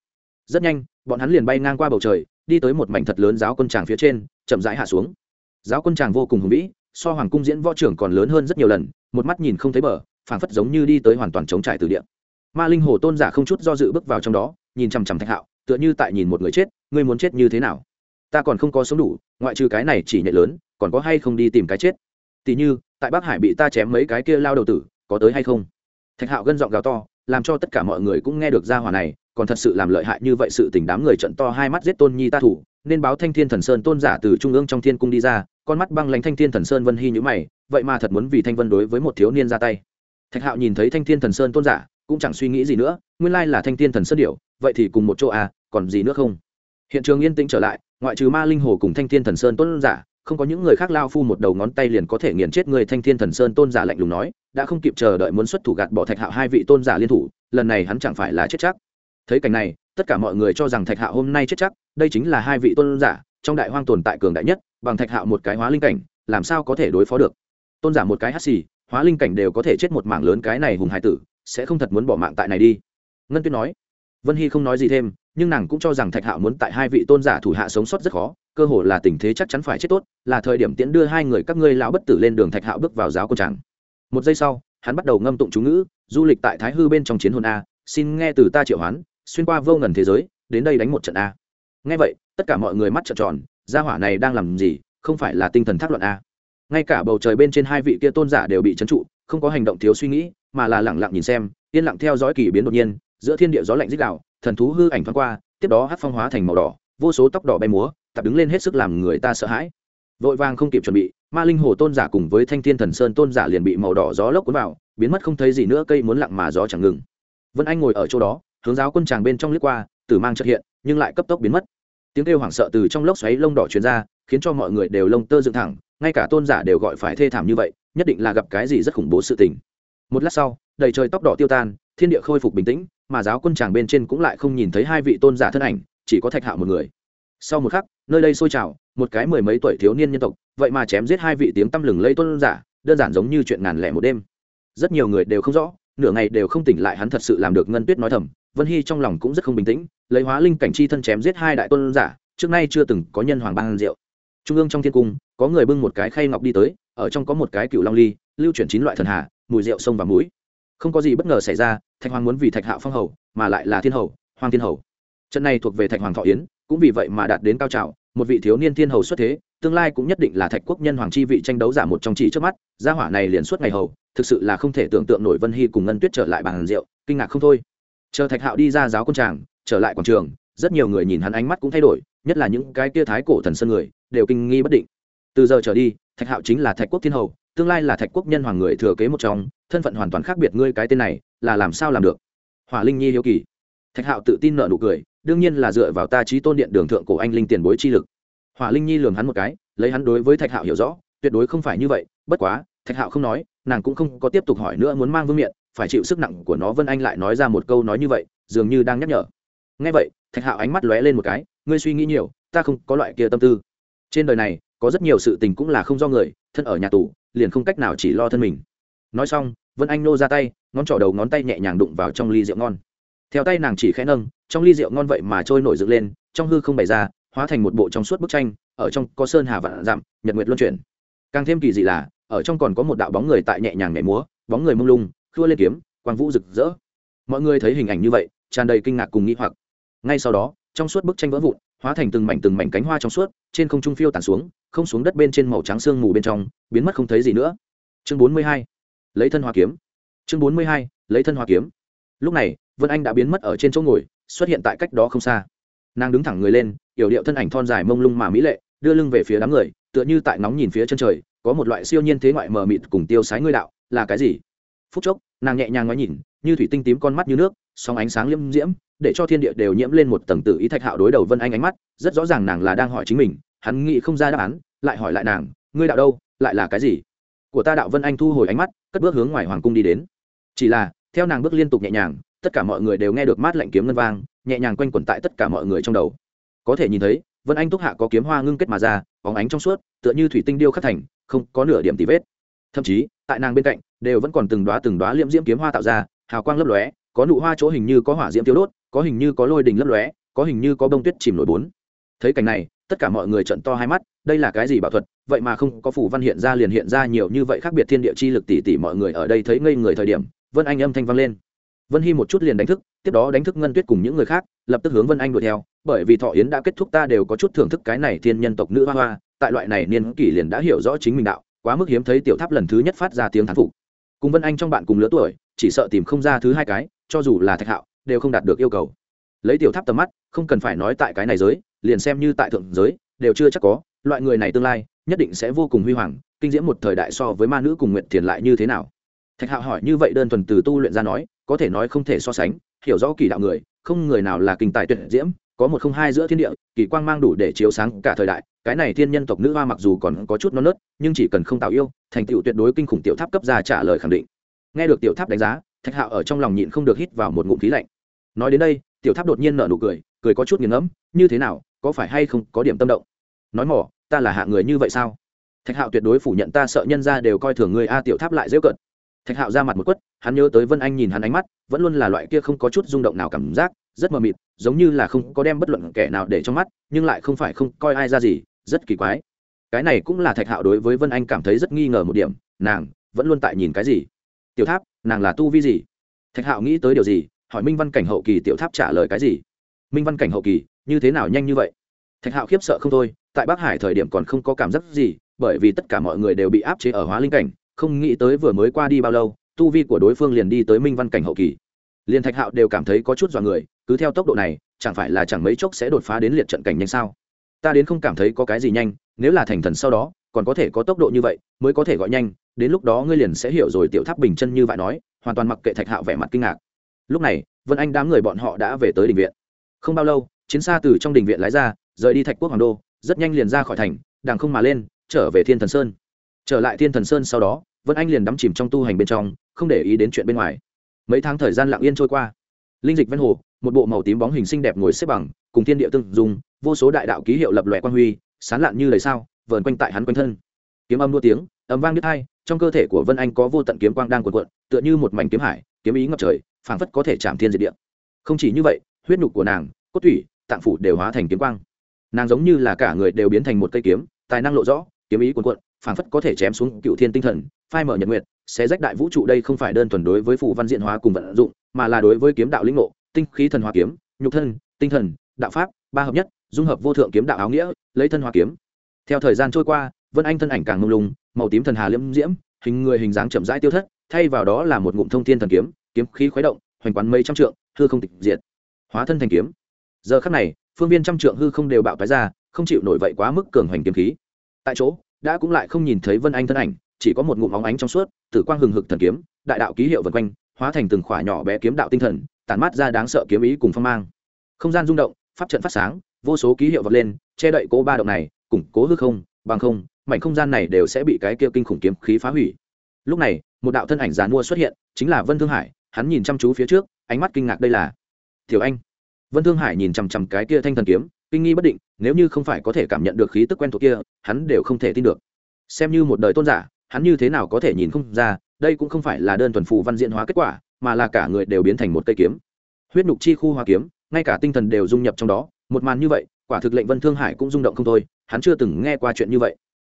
Rất nhanh, bọn hắn liền bay ngang qua bầu trời đi tới một mảnh thật lớn giáo quân tràng phía trên, chậm rãi hạ xuống. Giáo quân tràng vô cùng hùng vĩ, so hoàng cung diễn võ trưởng còn lớn hơn rất nhiều lần, một mắt nhìn không thấy bờ, phảng phất giống như đi tới hoàn toàn chống trải từ địa. Ma linh hồ tôn giả không chút do dự bước vào trong đó, nhìn chằm chằm thạch hạo, tựa như tại nhìn một người chết, ngươi muốn chết như thế nào? Ta còn không có sống đủ, ngoại trừ cái này chỉ nhẹ lớn, còn có hay không đi tìm cái chết? Tỉ như, tại bắc hải bị ta chém mấy cái kia lao đầu tử, có tới hay không? Thạch hạo gân giọng gào to, làm cho tất cả mọi người cũng nghe được ra hỏa này còn thật sự làm lợi hại như vậy sự tình đám người trận to hai mắt giết tôn nhi ta thủ, nên báo thanh thiên thần sơn tôn giả từ trung ương trong thiên cung đi ra, con mắt băng lánh thanh thiên thần sơn vân hy nhữ mày, vậy mà thật muốn vì thanh vân đối với một thiếu niên ra tay. Thạch hạo nhìn thấy thanh thiên thần sơn tôn giả, cũng chẳng suy nghĩ gì nữa, nguyên lai là thanh thiên thần sơn điệu vậy thì cùng một chỗ à còn gì nữa không? Hiện trường yên tĩnh trở lại, ngoại trừ ma linh hồ cùng thanh thiên thần sơn tôn giả, không có những người khác lao phu một đầu ngón tay liền có thể nghiền chết người thanh thiên thần sơn tôn giả lạnh lùng nói, đã không kịp chờ đợi muốn xuất thủ gạt bỏ thạch hạo hai vị tôn giả liên thủ, lần này hắn chẳng phải là chết chắc thấy cảnh này, tất cả mọi người cho rằng thạch hạo hôm nay chết chắc, đây chính là hai vị tôn giả, trong đại hoang tồn tại cường đại nhất, bằng thạch hạo một cái hóa linh cảnh, làm sao có thể đối phó được? Tôn giả một cái hắt xì, hóa linh cảnh đều có thể chết một mảng lớn cái này hùng hải tử, sẽ không thật muốn bỏ mạng tại này đi. Ngân tuyết nói, vân hy không nói gì thêm, nhưng nàng cũng cho rằng thạch hạo muốn tại hai vị tôn giả thủ hạ sống sót rất khó, cơ hồ là tình thế chắc chắn phải chết tốt, là thời điểm tiễn đưa hai người các ngươi lão bất tử lên đường thạch hạo bước vào giáo cô tràng. Một giây sau, hắn bắt đầu ngâm tụng chú ngữ, du lịch tại thái hư bên trong chiến hồn a, xin nghe từ ta triệu hoán xuyên qua vô ngần thế giới, đến đây đánh một trận a. Nghe vậy, tất cả mọi người mắt trợn tròn, gia hỏa này đang làm gì, không phải là tinh thần thác luận a. Ngay cả bầu trời bên trên hai vị kia tôn giả đều bị trấn trụ, không có hành động thiếu suy nghĩ, mà là lẳng lặng nhìn xem, yên lặng theo dõi kỳ biến đột nhiên, giữa thiên địa gió lạnh dích đạo thần thú hư ảnh thoáng qua, tiếp đó hát phong hóa thành màu đỏ, vô số tóc đỏ bay múa, tập đứng lên hết sức làm người ta sợ hãi. Vội vàng không kịp chuẩn bị, ma linh hồ tôn giả cùng với thanh thiên thần sơn tôn giả liền bị màu đỏ gió lốc cuốn vào, biến mất không thấy gì nữa, cây muốn lặng mà gió chẳng ngừng. Vân anh ngồi ở chỗ đó hướng giáo quân tràng bên trong liếc qua, tử mang trợ hiện, nhưng lại cấp tốc biến mất. Tiếng kêu hoảng sợ từ trong lốc xoáy lông đỏ truyền ra, khiến cho mọi người đều lông tơ dựng thẳng, ngay cả tôn giả đều gọi phải thê thảm như vậy, nhất định là gặp cái gì rất khủng bố sự tình. Một lát sau, đầy trời tóc đỏ tiêu tan, thiên địa khôi phục bình tĩnh, mà giáo quân tràng bên trên cũng lại không nhìn thấy hai vị tôn giả thân ảnh, chỉ có thạch hạo một người. Sau một khắc, nơi đây sôi trào, một cái mười mấy tuổi thiếu niên nhân tộc, vậy mà chém giết hai vị tiếng tăm lừng lây tôn giả, đơn giản giống như chuyện ngàn lẻ một đêm. Rất nhiều người đều không rõ, nửa ngày đều không tỉnh lại hắn thật sự làm được ngân tuyết nói thầm vân hy trong lòng cũng rất không bình tĩnh, lấy hóa linh cảnh chi thân chém giết hai đại tôn giả, trước nay chưa từng có nhân hoàng ban rượu. Trung ương trong thiên cung, có người bưng một cái khay ngọc đi tới, ở trong có một cái cựu long ly, lưu chuyển chín loại thần hà, mùi rượu sông và mũi. Không có gì bất ngờ xảy ra, thạch hoàng muốn vì thạch hạo phong hầu, mà lại là thiên hầu, hoàng thiên hầu. Trận này thuộc về thạch hoàng thọ yến, cũng vì vậy mà đạt đến cao trào, một vị thiếu niên thiên hầu xuất thế, tương lai cũng nhất định là thạch quốc nhân hoàng chi vị tranh đấu giả một trong chỉ trước mắt, gia hỏa này liền suốt ngày hầu, thực sự là không thể tưởng tượng nổi vân hy cùng ngân tuyết trở lại bàn rượu, kinh ngạc không thôi chờ thạch hạo đi ra giáo quân tràng, trở lại quảng trường, rất nhiều người nhìn hắn ánh mắt cũng thay đổi, nhất là những cái kia thái cổ thần sơn người, đều kinh nghi bất định. Từ giờ trở đi, thạch hạo chính là thạch quốc thiên hầu, tương lai là thạch quốc nhân hoàng người thừa kế một trong, thân phận hoàn toàn khác biệt ngươi cái tên này, là làm sao làm được? Hỏa linh nhi hiếu kỳ. Thạch hạo tự tin nợ nụ cười, đương nhiên là dựa vào ta trí tôn điện đường thượng cổ anh linh tiền bối chi lực. Hỏa linh nhi lường hắn một cái, lấy hắn đối với thạch hạo hiểu rõ, tuyệt đối không phải như vậy, bất quá, thạch hạo không nói, nàng cũng không có tiếp tục hỏi nữa muốn mang vương miện phải chịu sức nặng của nó. Vân anh lại nói ra một câu nói như vậy, dường như đang nhắc nhở. Ngay vậy, thạch hạo ánh mắt lóe lên một cái, ngươi suy nghĩ nhiều, ta không có loại kia tâm tư. Trên đời này, có rất nhiều sự tình cũng là không do người, thân ở nhà tù, liền không cách nào chỉ lo thân mình. Nói xong, vân anh nô ra tay, ngón trỏ đầu ngón tay nhẹ nhàng đụng vào trong ly rượu ngon. Theo tay nàng chỉ khẽ nâng, trong ly rượu ngon vậy mà trôi nổi dựng lên, trong hư không bày ra, hóa thành một bộ trong suốt bức tranh, ở trong có sơn hà vạn dặm, nhật nguyệt luân chuyển. Càng thêm kỳ dị là, ở trong còn có một đạo bóng người tại nhẹ nhàng nhảy múa, bóng người mông lung khua lên kiếm, quang vũ rực rỡ. Mọi người thấy hình ảnh như vậy, tràn đầy kinh ngạc cùng nghĩ hoặc. Ngay sau đó, trong suốt bức tranh vỡ vụn, hóa thành từng mảnh từng mảnh cánh hoa trong suốt, trên không trung phiêu tàn xuống, không xuống đất bên trên màu trắng sương mù bên trong, biến mất không thấy gì nữa. Chương bốn mươi hai, lấy thân hoa kiếm. Chương bốn mươi hai, lấy thân hoa kiếm. Lúc này, vân anh đã biến mất ở trên chỗ ngồi, xuất hiện tại cách đó không xa. Nàng đứng thẳng người lên, yểu điệu thân ảnh thon dài mông lung mà mỹ lệ, đưa lưng về phía đám người, tựa như tại nóng nhìn phía chân trời, có một loại siêu nhiên thế ngoại mờ mịt cùng tiêu sái ngươi đạo, là cái gì? Phút chốc, nàng nhẹ nhàng nói nhìn, như thủy tinh tím con mắt như nước song ánh sáng liêm diễm, để cho thiên địa đều nhiễm lên một tầng tự ý thạch hạo đối đầu vân anh ánh mắt, rất rõ ràng nàng là đang hỏi chính mình, hắn nghĩ không ra đáp án, lại hỏi lại nàng, ngươi đạo đâu, lại là cái gì? Của ta đạo vân anh thu hồi ánh mắt, cất bước hướng ngoài hoàng cung đi đến. Chỉ là, theo nàng bước liên tục nhẹ nhàng, tất cả mọi người đều nghe được mát lạnh kiếm ngân vang, nhẹ nhàng quanh quẩn tại tất cả mọi người trong đầu. Có thể nhìn thấy, vân anh túc hạ có kiếm hoa ngưng kết mà ra, bóng ánh trong suốt, tựa như thủy tinh điêu khắc thành, không có nửa điểm tì vết. Thậm chí tại nàng bên cạnh, đều vẫn còn từng đoá từng đoá liễm diễm kiếm hoa tạo ra, hào quang lấp lóe, có nụ hoa chỗ hình như có hỏa diễm tiêu đốt, có hình như có lôi đình lấp lóe, có hình như có bông tuyết chìm nổi bốn. Thấy cảnh này, tất cả mọi người trận to hai mắt, đây là cái gì bảo thuật? Vậy mà không có phủ văn hiện ra liền hiện ra nhiều như vậy khác biệt thiên địa chi lực tỷ tỷ mọi người ở đây thấy ngây người thời điểm, vân anh âm thanh vang lên. Vân hy một chút liền đánh thức, tiếp đó đánh thức ngân tuyết cùng những người khác, lập tức hướng vân anh đuổi theo, bởi vì thọ yến đã kết thúc ta đều có chút thưởng thức cái này thiên nhân tộc nữ hoa hoa, tại loại này niên kỷ liền đã hiểu rõ chính mình đạo quá mức hiếm thấy tiểu tháp lần thứ nhất phát ra tiếng thán phục. Cùng vân anh trong bạn cùng lứa tuổi, chỉ sợ tìm không ra thứ hai cái, cho dù là thạch hạo, đều không đạt được yêu cầu. Lấy tiểu tháp tầm mắt, không cần phải nói tại cái này giới, liền xem như tại thượng giới, đều chưa chắc có, loại người này tương lai, nhất định sẽ vô cùng huy hoàng, kinh diễm một thời đại so với ma nữ cùng nguyện thiền lại như thế nào. Thạch hạo hỏi như vậy đơn thuần từ tu luyện ra nói, có thể nói không thể so sánh, hiểu rõ kỳ đạo người, không người nào là kinh tài tuyệt diễm, có một không hai giữa thiên địa, kỳ quang mang đủ để chiếu sáng cả thời đại cái này thiên nhân tộc nữ hoa mặc dù còn có chút non nớt, nhưng chỉ cần không tạo yêu, thành tựu tuyệt đối kinh khủng tiểu tháp cấp ra trả lời khẳng định. Nghe được tiểu tháp đánh giá, thạch hạo ở trong lòng nhịn không được hít vào một ngụm khí lạnh. Nói đến đây, tiểu tháp đột nhiên nở nụ cười cười có chút nghiền ngẫm, như thế nào, có phải hay không có điểm tâm động? Nói mỏ, ta là hạ người như vậy sao? Thạch hạo tuyệt đối phủ nhận, ta sợ nhân ra đều coi thường người a, tiểu tháp lại dễ cận thạch hạo ra mặt một quất, hắn nhớ tới vân anh nhìn hắn ánh mắt, vẫn luôn là loại kia không có chút rung động nào cảm giác, rất mờ mịt, giống như là không có đem bất luận kẻ nào để trong mắt, nhưng lại không phải không coi ai ra gì rất kỳ quái. Cái này cũng là thạch hạo đối với vân anh cảm thấy rất nghi ngờ một điểm, nàng vẫn luôn tại nhìn cái gì? Tiểu tháp, nàng là tu vi gì? Thạch hạo nghĩ tới điều gì, hỏi minh văn cảnh hậu kỳ tiểu tháp trả lời cái gì? Minh văn cảnh hậu kỳ, như thế nào nhanh như vậy? Thạch hạo khiếp sợ không thôi, tại bắc hải thời điểm còn không có cảm giác gì, bởi vì tất cả mọi người đều bị áp chế ở hóa linh cảnh, không nghĩ tới vừa mới qua đi bao lâu, tu vi của đối phương liền đi tới minh văn cảnh hậu kỳ. Liền thạch hạo đều cảm thấy có chút dọa người, cứ theo tốc độ này, chẳng phải là chẳng mấy chốc sẽ đột phá đến liệt trận cảnh nhanh sao? Ta đến không cảm thấy có cái gì nhanh, nếu là thành thần sau đó, còn có thể có tốc độ như vậy, mới có thể gọi nhanh, đến lúc đó ngươi liền sẽ hiểu rồi, tiểu tháp bình chân như vậy nói, hoàn toàn mặc kệ thạch hạo vẻ mặt kinh ngạc. Lúc này, vân anh đám người bọn họ đã về tới đình viện. Không bao lâu, chiến xa từ trong đình viện lái ra, rời đi thạch quốc hoàng đô, rất nhanh liền ra khỏi thành đàng không mà lên, trở về thiên thần sơn. Trở lại thiên thần sơn sau đó, vân anh liền đắm chìm trong tu hành bên trong, không để ý đến chuyện bên ngoài. Mấy tháng thời gian lặng yên trôi qua. Linh dịch ven hồ, một bộ màu tím bóng hình xinh đẹp ngồi xếp bằng, cùng thiên địa tương dùng vô số đại đạo ký hiệu lập lòe quan huy, sán lạn như lời sao, vờn quanh tại hắn quanh thân. Kiếm âm đua tiếng ấm vang biết hai, trong cơ thể của vân anh có vô tận kiếm quang đang cuộn cuộn, tựa như một mảnh kiếm hải, kiếm ý ngập trời, phảng phất có thể chạm thiên diệt địa. Không chỉ như vậy, huyết nhục của nàng, cốt thủy tạng phủ đều hóa thành kiếm quang. Nàng giống như là cả người đều biến thành một cây kiếm, tài năng lộ rõ, kiếm ý cuộn cuộn, phảng phất có thể chém xuống cựu thiên tinh thần, phai mở nhật nguyệt sẽ rách đại vũ trụ đây không phải đơn thuần đối với phù văn diện hóa cùng vận dụng, mà là đối với kiếm đạo linh ngộ, tinh khí thần hóa kiếm, nhục thân, tinh thần, đạo pháp, ba hợp nhất dung hợp vô thượng kiếm đạo áo nghĩa, lấy thân hoa kiếm. Theo thời gian trôi qua, vân anh thân ảnh càng mông lung, màu tím thần hà liễm diễm, hình người hình dáng chậm rãi tiêu thất, thay vào đó là một ngụm thông thiên thần kiếm kiếm khí khuấy động, hoành quán mấy trăm trượng, hư không tịch diệt. Hóa thân thành kiếm. Giờ khắc này, phương viên trăm trượng hư không đều bạo phái ra, không chịu nổi vậy quá mức cường hoành kiếm khí. Tại chỗ, đã cũng lại không nhìn thấy vân anh thân ảnh, chỉ có một ngụm óng ánh trong suốt, tử quang hừng hực thần kiếm, đại đạo ký hiệu vần quanh, hóa thành từng khỏa nhỏ bé kiếm đạo tinh thần, tản mát ra đáng sợ kiếm ý cùng phong mang. Không gian rung động, pháp trận phát sáng vô số ký hiệu vọt lên, che đậy cố ba động này, củng cố hư không, bằng không, mảnh không gian này đều sẽ bị cái kia kinh khủng kiếm khí phá hủy. Lúc này, một đạo thân ảnh giàn mua xuất hiện, chính là vân thương hải, hắn nhìn chăm chú phía trước, ánh mắt kinh ngạc đây là thiểu anh. Vân thương hải nhìn chằm chằm cái kia thanh thần kiếm, kinh nghi bất định, nếu như không phải có thể cảm nhận được khí tức quen thuộc kia, hắn đều không thể tin được. Xem như một đời tôn giả, hắn như thế nào có thể nhìn không ra, đây cũng không phải là đơn thuần phù văn diễn hóa kết quả, mà là cả người đều biến thành một cây kiếm. Huyết nhục chi khu hoa kiếm, ngay cả tinh thần đều dung nhập trong đó một màn như vậy, quả thực lệnh vân thương hải cũng rung động không thôi, hắn chưa từng nghe qua chuyện như vậy.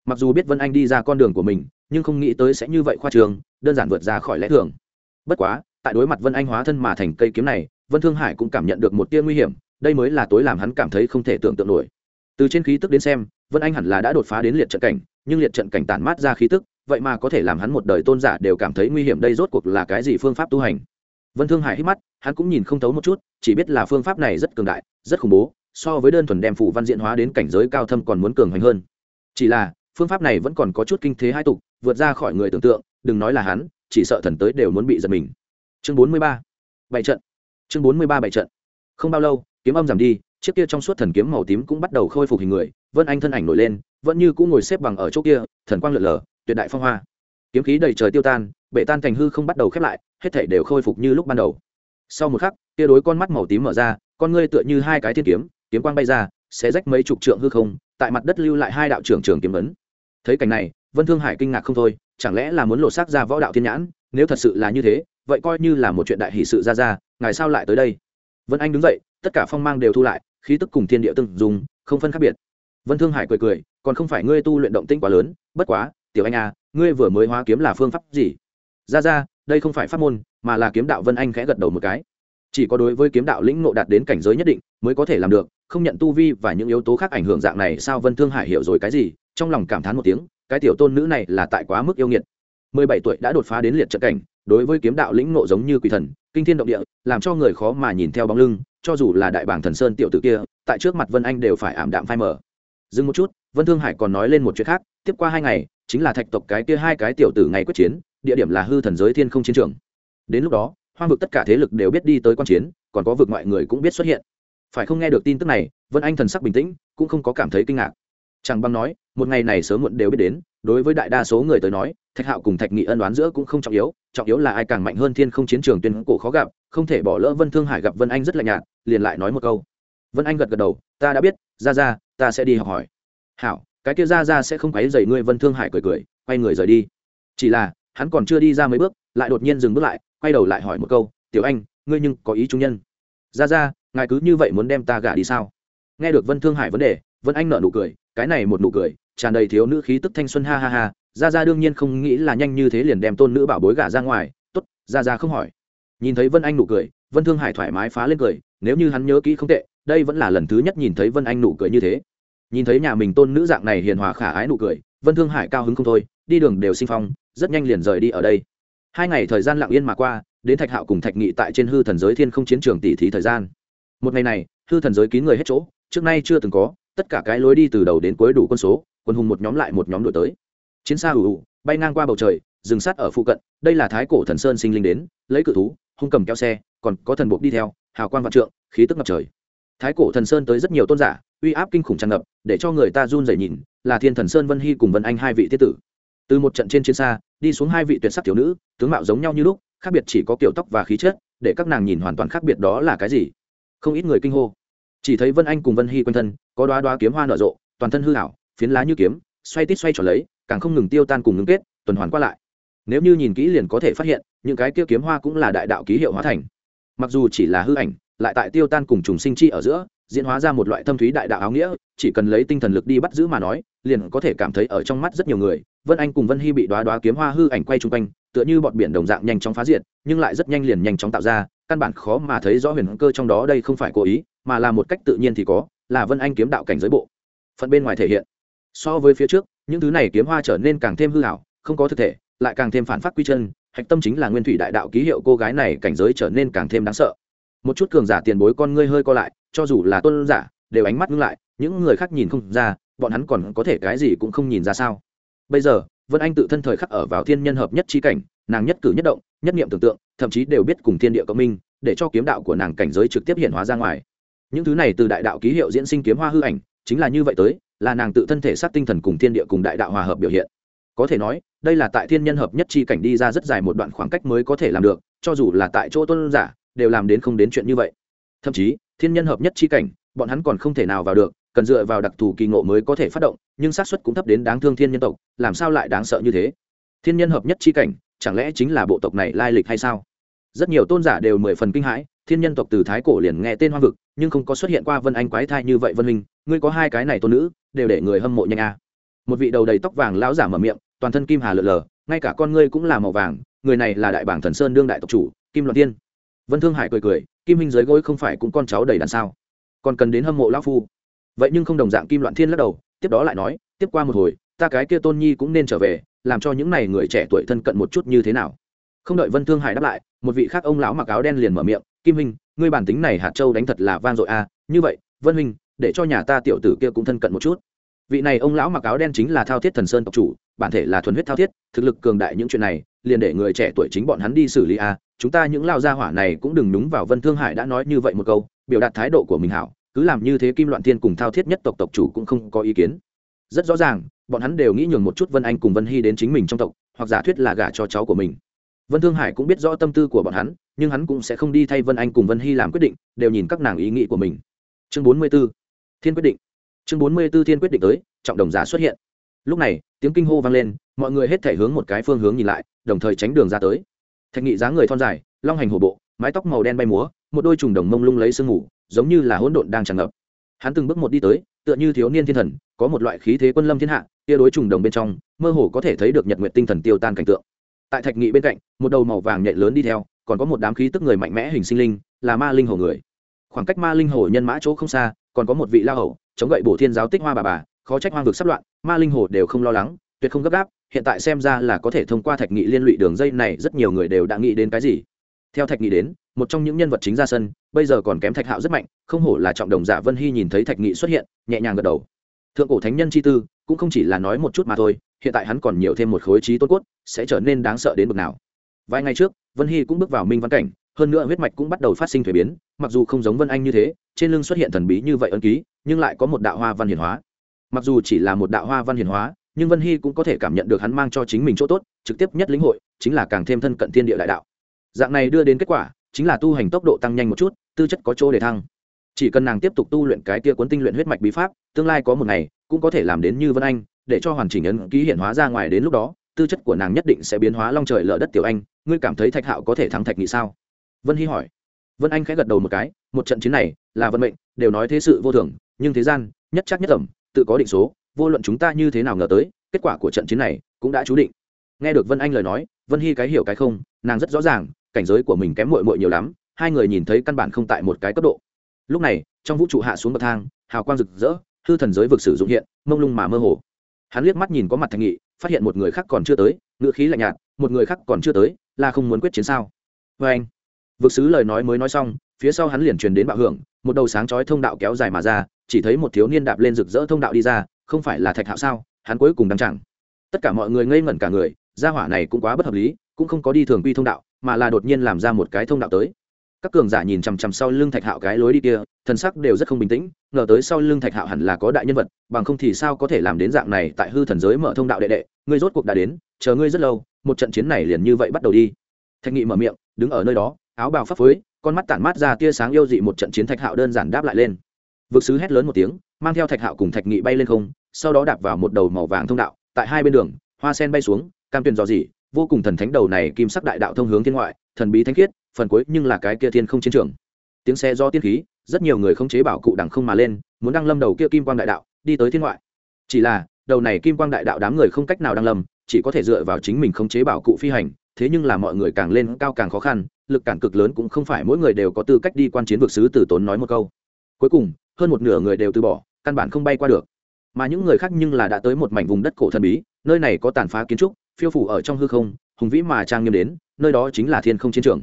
Mặc dù biết vân anh đi ra con đường của mình, nhưng không nghĩ tới sẽ như vậy khoa trường, đơn giản vượt ra khỏi lẽ thường. Bất quá, tại đối mặt vân anh hóa thân mà thành cây kiếm này, vân thương hải cũng cảm nhận được một tia nguy hiểm, đây mới là tối làm hắn cảm thấy không thể tưởng tượng nổi. Từ trên khí tức đến xem, vân anh hẳn là đã đột phá đến liệt trận cảnh, nhưng liệt trận cảnh tản mát ra khí tức, vậy mà có thể làm hắn một đời tôn giả đều cảm thấy nguy hiểm đây rốt cuộc là cái gì phương pháp tu hành? Vân thương hải hít mắt, hắn cũng nhìn không thấu một chút, chỉ biết là phương pháp này rất cường đại, rất khủng bố so với đơn thuần đem phủ văn diện hóa đến cảnh giới cao thâm còn muốn cường hoành hơn. Chỉ là, phương pháp này vẫn còn có chút kinh thế hai tục, vượt ra khỏi người tưởng tượng, đừng nói là hắn, chỉ sợ thần tới đều muốn bị giật mình. Chương bốn mươi ba, bảy trận. Chương bốn mươi ba bảy trận. Không bao lâu, kiếm âm giảm đi, chiếc kia trong suốt thần kiếm màu tím cũng bắt đầu khôi phục hình người, vân anh thân ảnh nổi lên, vẫn như cũng ngồi xếp bằng ở chỗ kia, thần quang lượn lờ, tuyệt đại phong hoa. Kiếm khí đầy trời tiêu tan bệ tan thành hư không bắt đầu khép lại, hết thể đều khôi phục như lúc ban đầu. Sau một khắc, kia đối con mắt màu tím mở ra, con ngươi tựa như hai cái thiên kiếm kiếm quang bay ra, sẽ rách mấy chục trượng hư không, tại mặt đất lưu lại hai đạo trưởng trường kiếm ấn. Thấy cảnh này, vân thương hải kinh ngạc không thôi, chẳng lẽ là muốn lộ xác ra võ đạo thiên nhãn? Nếu thật sự là như thế, vậy coi như là một chuyện đại hỷ sự ra ra, ngài sao lại tới đây? Vân anh đứng dậy, tất cả phong mang đều thu lại, khí tức cùng thiên địa từng dùng không phân khác biệt. Vân thương hải cười cười, còn không phải ngươi tu luyện động tĩnh quá lớn, bất quá, tiểu anh à ngươi vừa mới hóa kiếm là phương pháp gì? Ra ra, đây không phải pháp môn, mà là kiếm đạo vân anh khẽ gật đầu một cái. Chỉ có đối với kiếm đạo lĩnh ngộ đạt đến cảnh giới nhất định, mới có thể làm được không nhận tu vi và những yếu tố khác ảnh hưởng dạng này sao vân thương hải hiểu rồi cái gì? Trong lòng cảm thán một tiếng, cái tiểu tôn nữ này là tại quá mức yêu nghiệt. Mười bảy tuổi đã đột phá đến liệt trận cảnh, đối với kiếm đạo lĩnh ngộ giống như quỷ thần, kinh thiên động địa, làm cho người khó mà nhìn theo bóng lưng, cho dù là đại bảng thần sơn tiểu tử kia, tại trước mặt vân anh đều phải ảm đạm phai mờ. Dừng một chút, vân thương hải còn nói lên một chuyện khác, tiếp qua hai ngày, chính là thạch tộc cái kia hai cái tiểu tử ngày quyết chiến, địa điểm là hư thần giới thiên không chiến trường. Đến lúc đó, hoang vực tất cả thế lực đều biết đi tới quan chiến, còn có vực ngoại người cũng biết xuất hiện phải không nghe được tin tức này, vân anh thần sắc bình tĩnh, cũng không có cảm thấy kinh ngạc. Chẳng băng nói, một ngày này sớm muộn đều biết đến, đối với đại đa số người tới nói, thạch hạo cùng thạch nghị ân đoán giữa cũng không trọng yếu trọng yếu là ai càng mạnh hơn thiên không chiến trường tuyên cổ khó gặp, không thể bỏ lỡ vân thương hải gặp vân anh rất lạnh nhạt, liền lại nói một câu. Vân anh gật gật đầu, ta đã biết, ra ra, ta sẽ đi học hỏi. Hảo, cái kia ra ra sẽ không quấy dày ngươi, vân thương hải cười cười, quay người rời đi. Chỉ là, hắn còn chưa đi ra mấy bước, lại đột nhiên dừng bước lại, quay đầu lại hỏi một câu, tiểu anh, ngươi nhưng có ý trung nhân? Ra ra ngài cứ như vậy muốn đem ta gả đi sao? Nghe được vân thương hải vấn đề, vân anh nợ nụ cười, cái này một nụ cười, tràn đầy thiếu nữ khí tức thanh xuân ha ha ha ra ra đương nhiên không nghĩ là nhanh như thế liền đem tôn nữ bảo bối gả ra ngoài t ố t ra ra không hỏi. Nhìn thấy vân anh nụ cười, vân thương hải thoải mái phá lên cười, nếu như hắn nhớ kỹ không tệ, đây vẫn là lần thứ nhất nhìn thấy vân anh nụ cười như thế. Nhìn thấy nhà mình tôn nữ dạng này hiền hòa khả ái nụ cười, vân thương hải cao hứng không thôi, đi đường đều sinh phong, rất nhanh liền rời đi ở đây. Hai ngày thời gian lặng yên mà qua, đến thạch hạo cùng thạch nghị tại trên hư thần giới thiên không chiến trường tỷ thí thời gian một ngày này, hư thần giới kín người hết chỗ, trước nay chưa từng có, tất cả cái lối đi từ đầu đến cuối đủ quân số, quân hùng một nhóm lại một nhóm đổi tới. Chiến xa ủ ủ bay ngang qua bầu trời dừng sát ở phụ cận, đây là thái cổ thần sơn sinh linh đến, lấy cự thú, hung cầm kéo xe, còn có thần buộc đi theo, hào quang vạn trượng, khí tức ngập trời. Thái cổ thần sơn tới rất nhiều tôn giả, uy áp kinh khủng tràn ngập, để cho người ta run rẩy nhìn, là thiên thần sơn vân hy cùng vân anh hai vị thiết tử. Từ một trận trên chiến xa, đi xuống hai vị tuyệt sắc thiếu nữ, tướng mạo giống nhau như lúc, khác biệt chỉ có kiểu tóc và khí chất, để các nàng nhìn hoàn toàn khác biệt đó là cái gì không ít người kinh hô. Chỉ thấy vân anh cùng vân hy quanh thân, có đoá đoá kiếm hoa nở rộ, toàn thân hư hảo phiến lá như kiếm, xoay tít xoay trở lấy, càng không ngừng tiêu tan cùng ngưng kết, tuần hoàn qua lại. Nếu như nhìn kỹ liền có thể phát hiện, những cái kia kiếm hoa cũng là đại đạo ký hiệu hóa thành. Mặc dù chỉ là hư ảnh, lại tại tiêu tan cùng trùng sinh chi ở giữa, diễn hóa ra một loại thâm thúy đại đạo áo nghĩa, chỉ cần lấy tinh thần lực đi bắt giữ mà nói, liền có thể cảm thấy ở trong mắt rất nhiều người, vân anh cùng vân hy bị đoá đoá kiếm hoa hư ảnh quay chung quanh tựa như bọn biển đồng dạng nhanh chóng phá diện nhưng lại rất nhanh liền nhanh chóng tạo ra, căn bản khó mà thấy rõ huyền cơ trong đó đây không phải cố ý, mà là một cách tự nhiên thì có, là vân anh kiếm đạo cảnh giới bộ. Phần bên ngoài thể hiện. So với phía trước, những thứ này kiếm hoa trở nên càng thêm hư hảo không có thực thể, lại càng thêm phản phát quy chân, hạch tâm chính là nguyên thủy đại đạo ký hiệu cô gái này cảnh giới trở nên càng thêm đáng sợ. Một chút cường giả tiền bối con ngươi hơi co lại, cho dù là tôn giả, đều ánh mắt ngưng lại, những người khác nhìn không ra, bọn hắn còn có thể cái gì cũng không nhìn ra sao. Bây giờ vân anh tự thân thời khắc ở vào thiên nhân hợp nhất trí cảnh, nàng nhất cử nhất động, nhất nghiệm tưởng tượng, thậm chí đều biết cùng thiên địa cộng minh, để cho kiếm đạo của nàng cảnh giới trực tiếp hiện hóa ra ngoài. Những thứ này từ đại đạo ký hiệu diễn sinh kiếm hoa hư ảnh, chính là như vậy tới, là nàng tự thân thể sát tinh thần cùng thiên địa cùng đại đạo hòa hợp biểu hiện. Có thể nói, đây là tại thiên nhân hợp nhất chi cảnh đi ra rất dài một đoạn khoảng cách mới có thể làm được, cho dù là tại chỗ tôn giả, đều làm đến không đến chuyện như vậy. Thậm chí, thiên nhân hợp nhất chi cảnh, bọn hắn còn không thể nào vào được cần dựa vào đặc thù kỳ ngộ mới có thể phát động, nhưng xác suất cũng thấp đến đáng thương thiên nhân tộc, làm sao lại đáng sợ như thế? Thiên nhân hợp nhất chi cảnh, chẳng lẽ chính là bộ tộc này lai lịch hay sao? Rất nhiều tôn giả đều mười phần kinh hãi, thiên nhân tộc từ thái cổ liền nghe tên hoang vực, nhưng không có xuất hiện qua vân anh quái thai như vậy vân minh ngươi có hai cái này tôn nữ, đều để người hâm mộ nhanh a. Một vị đầu đầy tóc vàng lão giả mở miệng, toàn thân kim hà lượn lờ, ngay cả con ngươi cũng là màu vàng, người này là đại bảng thần sơn đương đại tộc chủ, kim loạn tiên vân thương hải cười cười, kim minh dưới gối không phải cũng con cháu đầy đàn sao? Còn cần đến hâm mộ lão phu vậy nhưng không đồng dạng kim loạn thiên lắc đầu, tiếp đó lại nói, tiếp qua một hồi, ta cái kia tôn nhi cũng nên trở về, làm cho những này người trẻ tuổi thân cận một chút như thế nào? Không đợi vân thương hải đáp lại, một vị khác ông lão mặc áo đen liền mở miệng, kim huynh, ngươi bản tính này hạt châu đánh thật là van dội a, như vậy, vân huynh, để cho nhà ta tiểu tử kia cũng thân cận một chút. Vị này ông lão mặc áo đen chính là thao thiết thần sơn tộc chủ, bản thể là thuần huyết thao thiết, thực lực cường đại những chuyện này, liền để người trẻ tuổi chính bọn hắn đi xử lý a. Chúng ta những lao gia hỏa này cũng đừng đúng vào vân thương hải đã nói như vậy một câu, biểu đạt thái độ của mình hảo cứ làm như thế kim loạn thiên cùng thao thiết nhất tộc tộc chủ cũng không có ý kiến. Rất rõ ràng, bọn hắn đều nghĩ nhường một chút vân anh cùng vân hy đến chính mình trong tộc, hoặc giả thuyết là gả cho cháu của mình. Vân thương hải cũng biết rõ tâm tư của bọn hắn, nhưng hắn cũng sẽ không đi thay vân anh cùng vân hy làm quyết định, đều nhìn các nàng ý nghĩ của mình. Chương bốn mươi b ố thiên quyết định. Chương bốn mươi b ố thiên quyết định tới, trọng đồng giả xuất hiện. Lúc này, tiếng kinh hô vang lên, mọi người hết thể hướng một cái phương hướng nhìn lại, đồng thời tránh đường ra tới. Thạch nghị dáng người thon dài, long hành hổ bộ, mái tóc màu đen bay múa, một đôi trùng đồng mông lung lấy sương ngủ giống như là hỗn độn đang tràn ngập. Hắn từng bước một đi tới, tựa như thiếu niên thiên thần, có một loại khí thế quân lâm thiên hạ, tia đối trùng đồng bên trong, mơ hồ có thể thấy được nhật nguyện tinh thần tiêu tan cảnh tượng. Tại thạch nghị bên cạnh, một đầu màu vàng nhện lớn đi theo, còn có một đám khí tức người mạnh mẽ hình sinh linh, là ma linh hồ người. Khoảng cách ma linh hồ nhân mã chỗ không xa, còn có một vị la hầu, chống gậy bổ thiên giáo tích hoa bà bà, khó trách hoang vực sắp loạn, ma linh hồ đều không lo lắng, tuyệt không gấp gáp, hiện tại xem ra là có thể thông qua thạch nghị liên lụy đường dây này, rất nhiều người đều đã nghĩ đến cái gì theo thạch nghị đến, một trong những nhân vật chính ra sân, bây giờ còn kém thạch hạo rất mạnh, không hổ là trọng đồng giả vân hy nhìn thấy thạch nghị xuất hiện, nhẹ nhàng gật đầu. Thượng cổ thánh nhân chi tư, cũng không chỉ là nói một chút mà thôi, hiện tại hắn còn nhiều thêm một khối trí tôn cốt, sẽ trở nên đáng sợ đến bực nào. Vài ngày trước, vân hy cũng bước vào minh văn cảnh, hơn nữa huyết mạch cũng bắt đầu phát sinh thuế biến, mặc dù không giống vân anh như thế, trên lưng xuất hiện thần bí như vậy ân ký, nhưng lại có một đạo hoa văn hiển hóa. Mặc dù chỉ là một đạo hoa văn hiển hóa, nhưng vân hy cũng có thể cảm nhận được hắn mang cho chính mình chỗ tốt, trực tiếp nhất lĩnh hội, chính là càng thêm thân cận thiên địa đại đạo dạng này đưa đến kết quả, chính là tu hành tốc độ tăng nhanh một chút, tư chất có chỗ để thăng. Chỉ cần nàng tiếp tục tu luyện cái kia cuốn tinh luyện huyết mạch bí pháp, tương lai có một ngày, cũng có thể làm đến như vân anh, để cho hoàn chỉnh ấn ký hiện hóa ra ngoài đến lúc đó, tư chất của nàng nhất định sẽ biến hóa long trời lở đất tiểu anh. Ngươi cảm thấy thạch hạo có thể thắng thạch nghị sao? Vân hy hỏi. Vân anh khẽ gật đầu một cái, một trận chiến này là vận mệnh, đều nói thế sự vô thường, nhưng thế gian, nhất chắc nhất ẩm, tự có định số, vô luận chúng ta như thế nào ngờ tới, kết quả của trận chiến này cũng đã chú định. Nghe được vân anh lời nói, vân hy cái hiểu cái không, nàng rất rõ ràng cảnh giới của mình kém muội muội nhiều lắm, hai người nhìn thấy căn bản không tại một cái cấp độ. Lúc này, trong vũ trụ hạ xuống bậc thang, hào quang rực rỡ, hư thần giới vực sử dụng hiện, mông lung mà mơ hồ. Hắn liếc mắt nhìn có mặt thành nghị, phát hiện một người khác còn chưa tới, ngữ khí lạnh nhạt, một người khác còn chưa tới, là không muốn quyết chiến sao? Vê anh, vực sứ lời nói mới nói xong, phía sau hắn liền truyền đến bạo hưởng, một đầu sáng chói thông đạo kéo dài mà ra, chỉ thấy một thiếu niên đạp lên rực rỡ thông đạo đi ra, không phải là thạch hạo sao? Hắn cuối cùng đăng chẳng. Tất cả mọi người ngây ngẩn cả người, gia hỏa này cũng quá bất hợp lý, cũng không có đi thường quy thông đạo mà là đột nhiên làm ra một cái thông đạo tới. Các cường giả nhìn chằm chằm sau lưng thạch hạo cái lối đi kia, thần sắc đều rất không bình tĩnh, ngờ tới sau lưng thạch hạo hẳn là có đại nhân vật, bằng không thì sao có thể làm đến dạng này tại hư thần giới mở thông đạo đệ đệ, ngươi rốt cuộc đã đến, chờ ngươi rất lâu, một trận chiến này liền như vậy bắt đầu đi. Thạch nghị mở miệng, đứng ở nơi đó, áo bào phấp phới, con mắt tản mát ra tia sáng yêu dị một trận chiến thạch hạo đơn giản đáp lại lên. Vực sứ hét lớn một tiếng, mang theo thạch hạo cùng thạch nghị bay lên không, sau đó đạp vào một đầu màu vàng thông đạo, tại hai bên đường, hoa sen bay xuống, cam tuyền dò dỉ vô cùng thần thánh đầu này kim sắc đại đạo thông hướng thiên ngoại, thần bí thánh khiết, phần cuối nhưng là cái kia thiên không chiến trường. Tiếng xe do tiên khí, rất nhiều người không chế bảo cụ đằng không mà lên, muốn đăng lâm đầu kia kim quang đại đạo, đi tới thiên ngoại. Chỉ là, đầu này kim quang đại đạo đám người không cách nào đăng lâm, chỉ có thể dựa vào chính mình không chế bảo cụ phi hành, thế nhưng là mọi người càng lên cao càng khó khăn, lực cản cực lớn cũng không phải mỗi người đều có tư cách đi quan chiến vực sứ tử tốn nói một câu. Cuối cùng, hơn một nửa người đều từ bỏ, căn bản không bay qua được. Mà những người khác nhưng là đã tới một mảnh vùng đất cổ thần bí, nơi này có tàn phá kiến trúc phiêu phủ ở trong hư không, hùng vĩ mà trang nghiêm đến, nơi đó chính là thiên không chiến trường.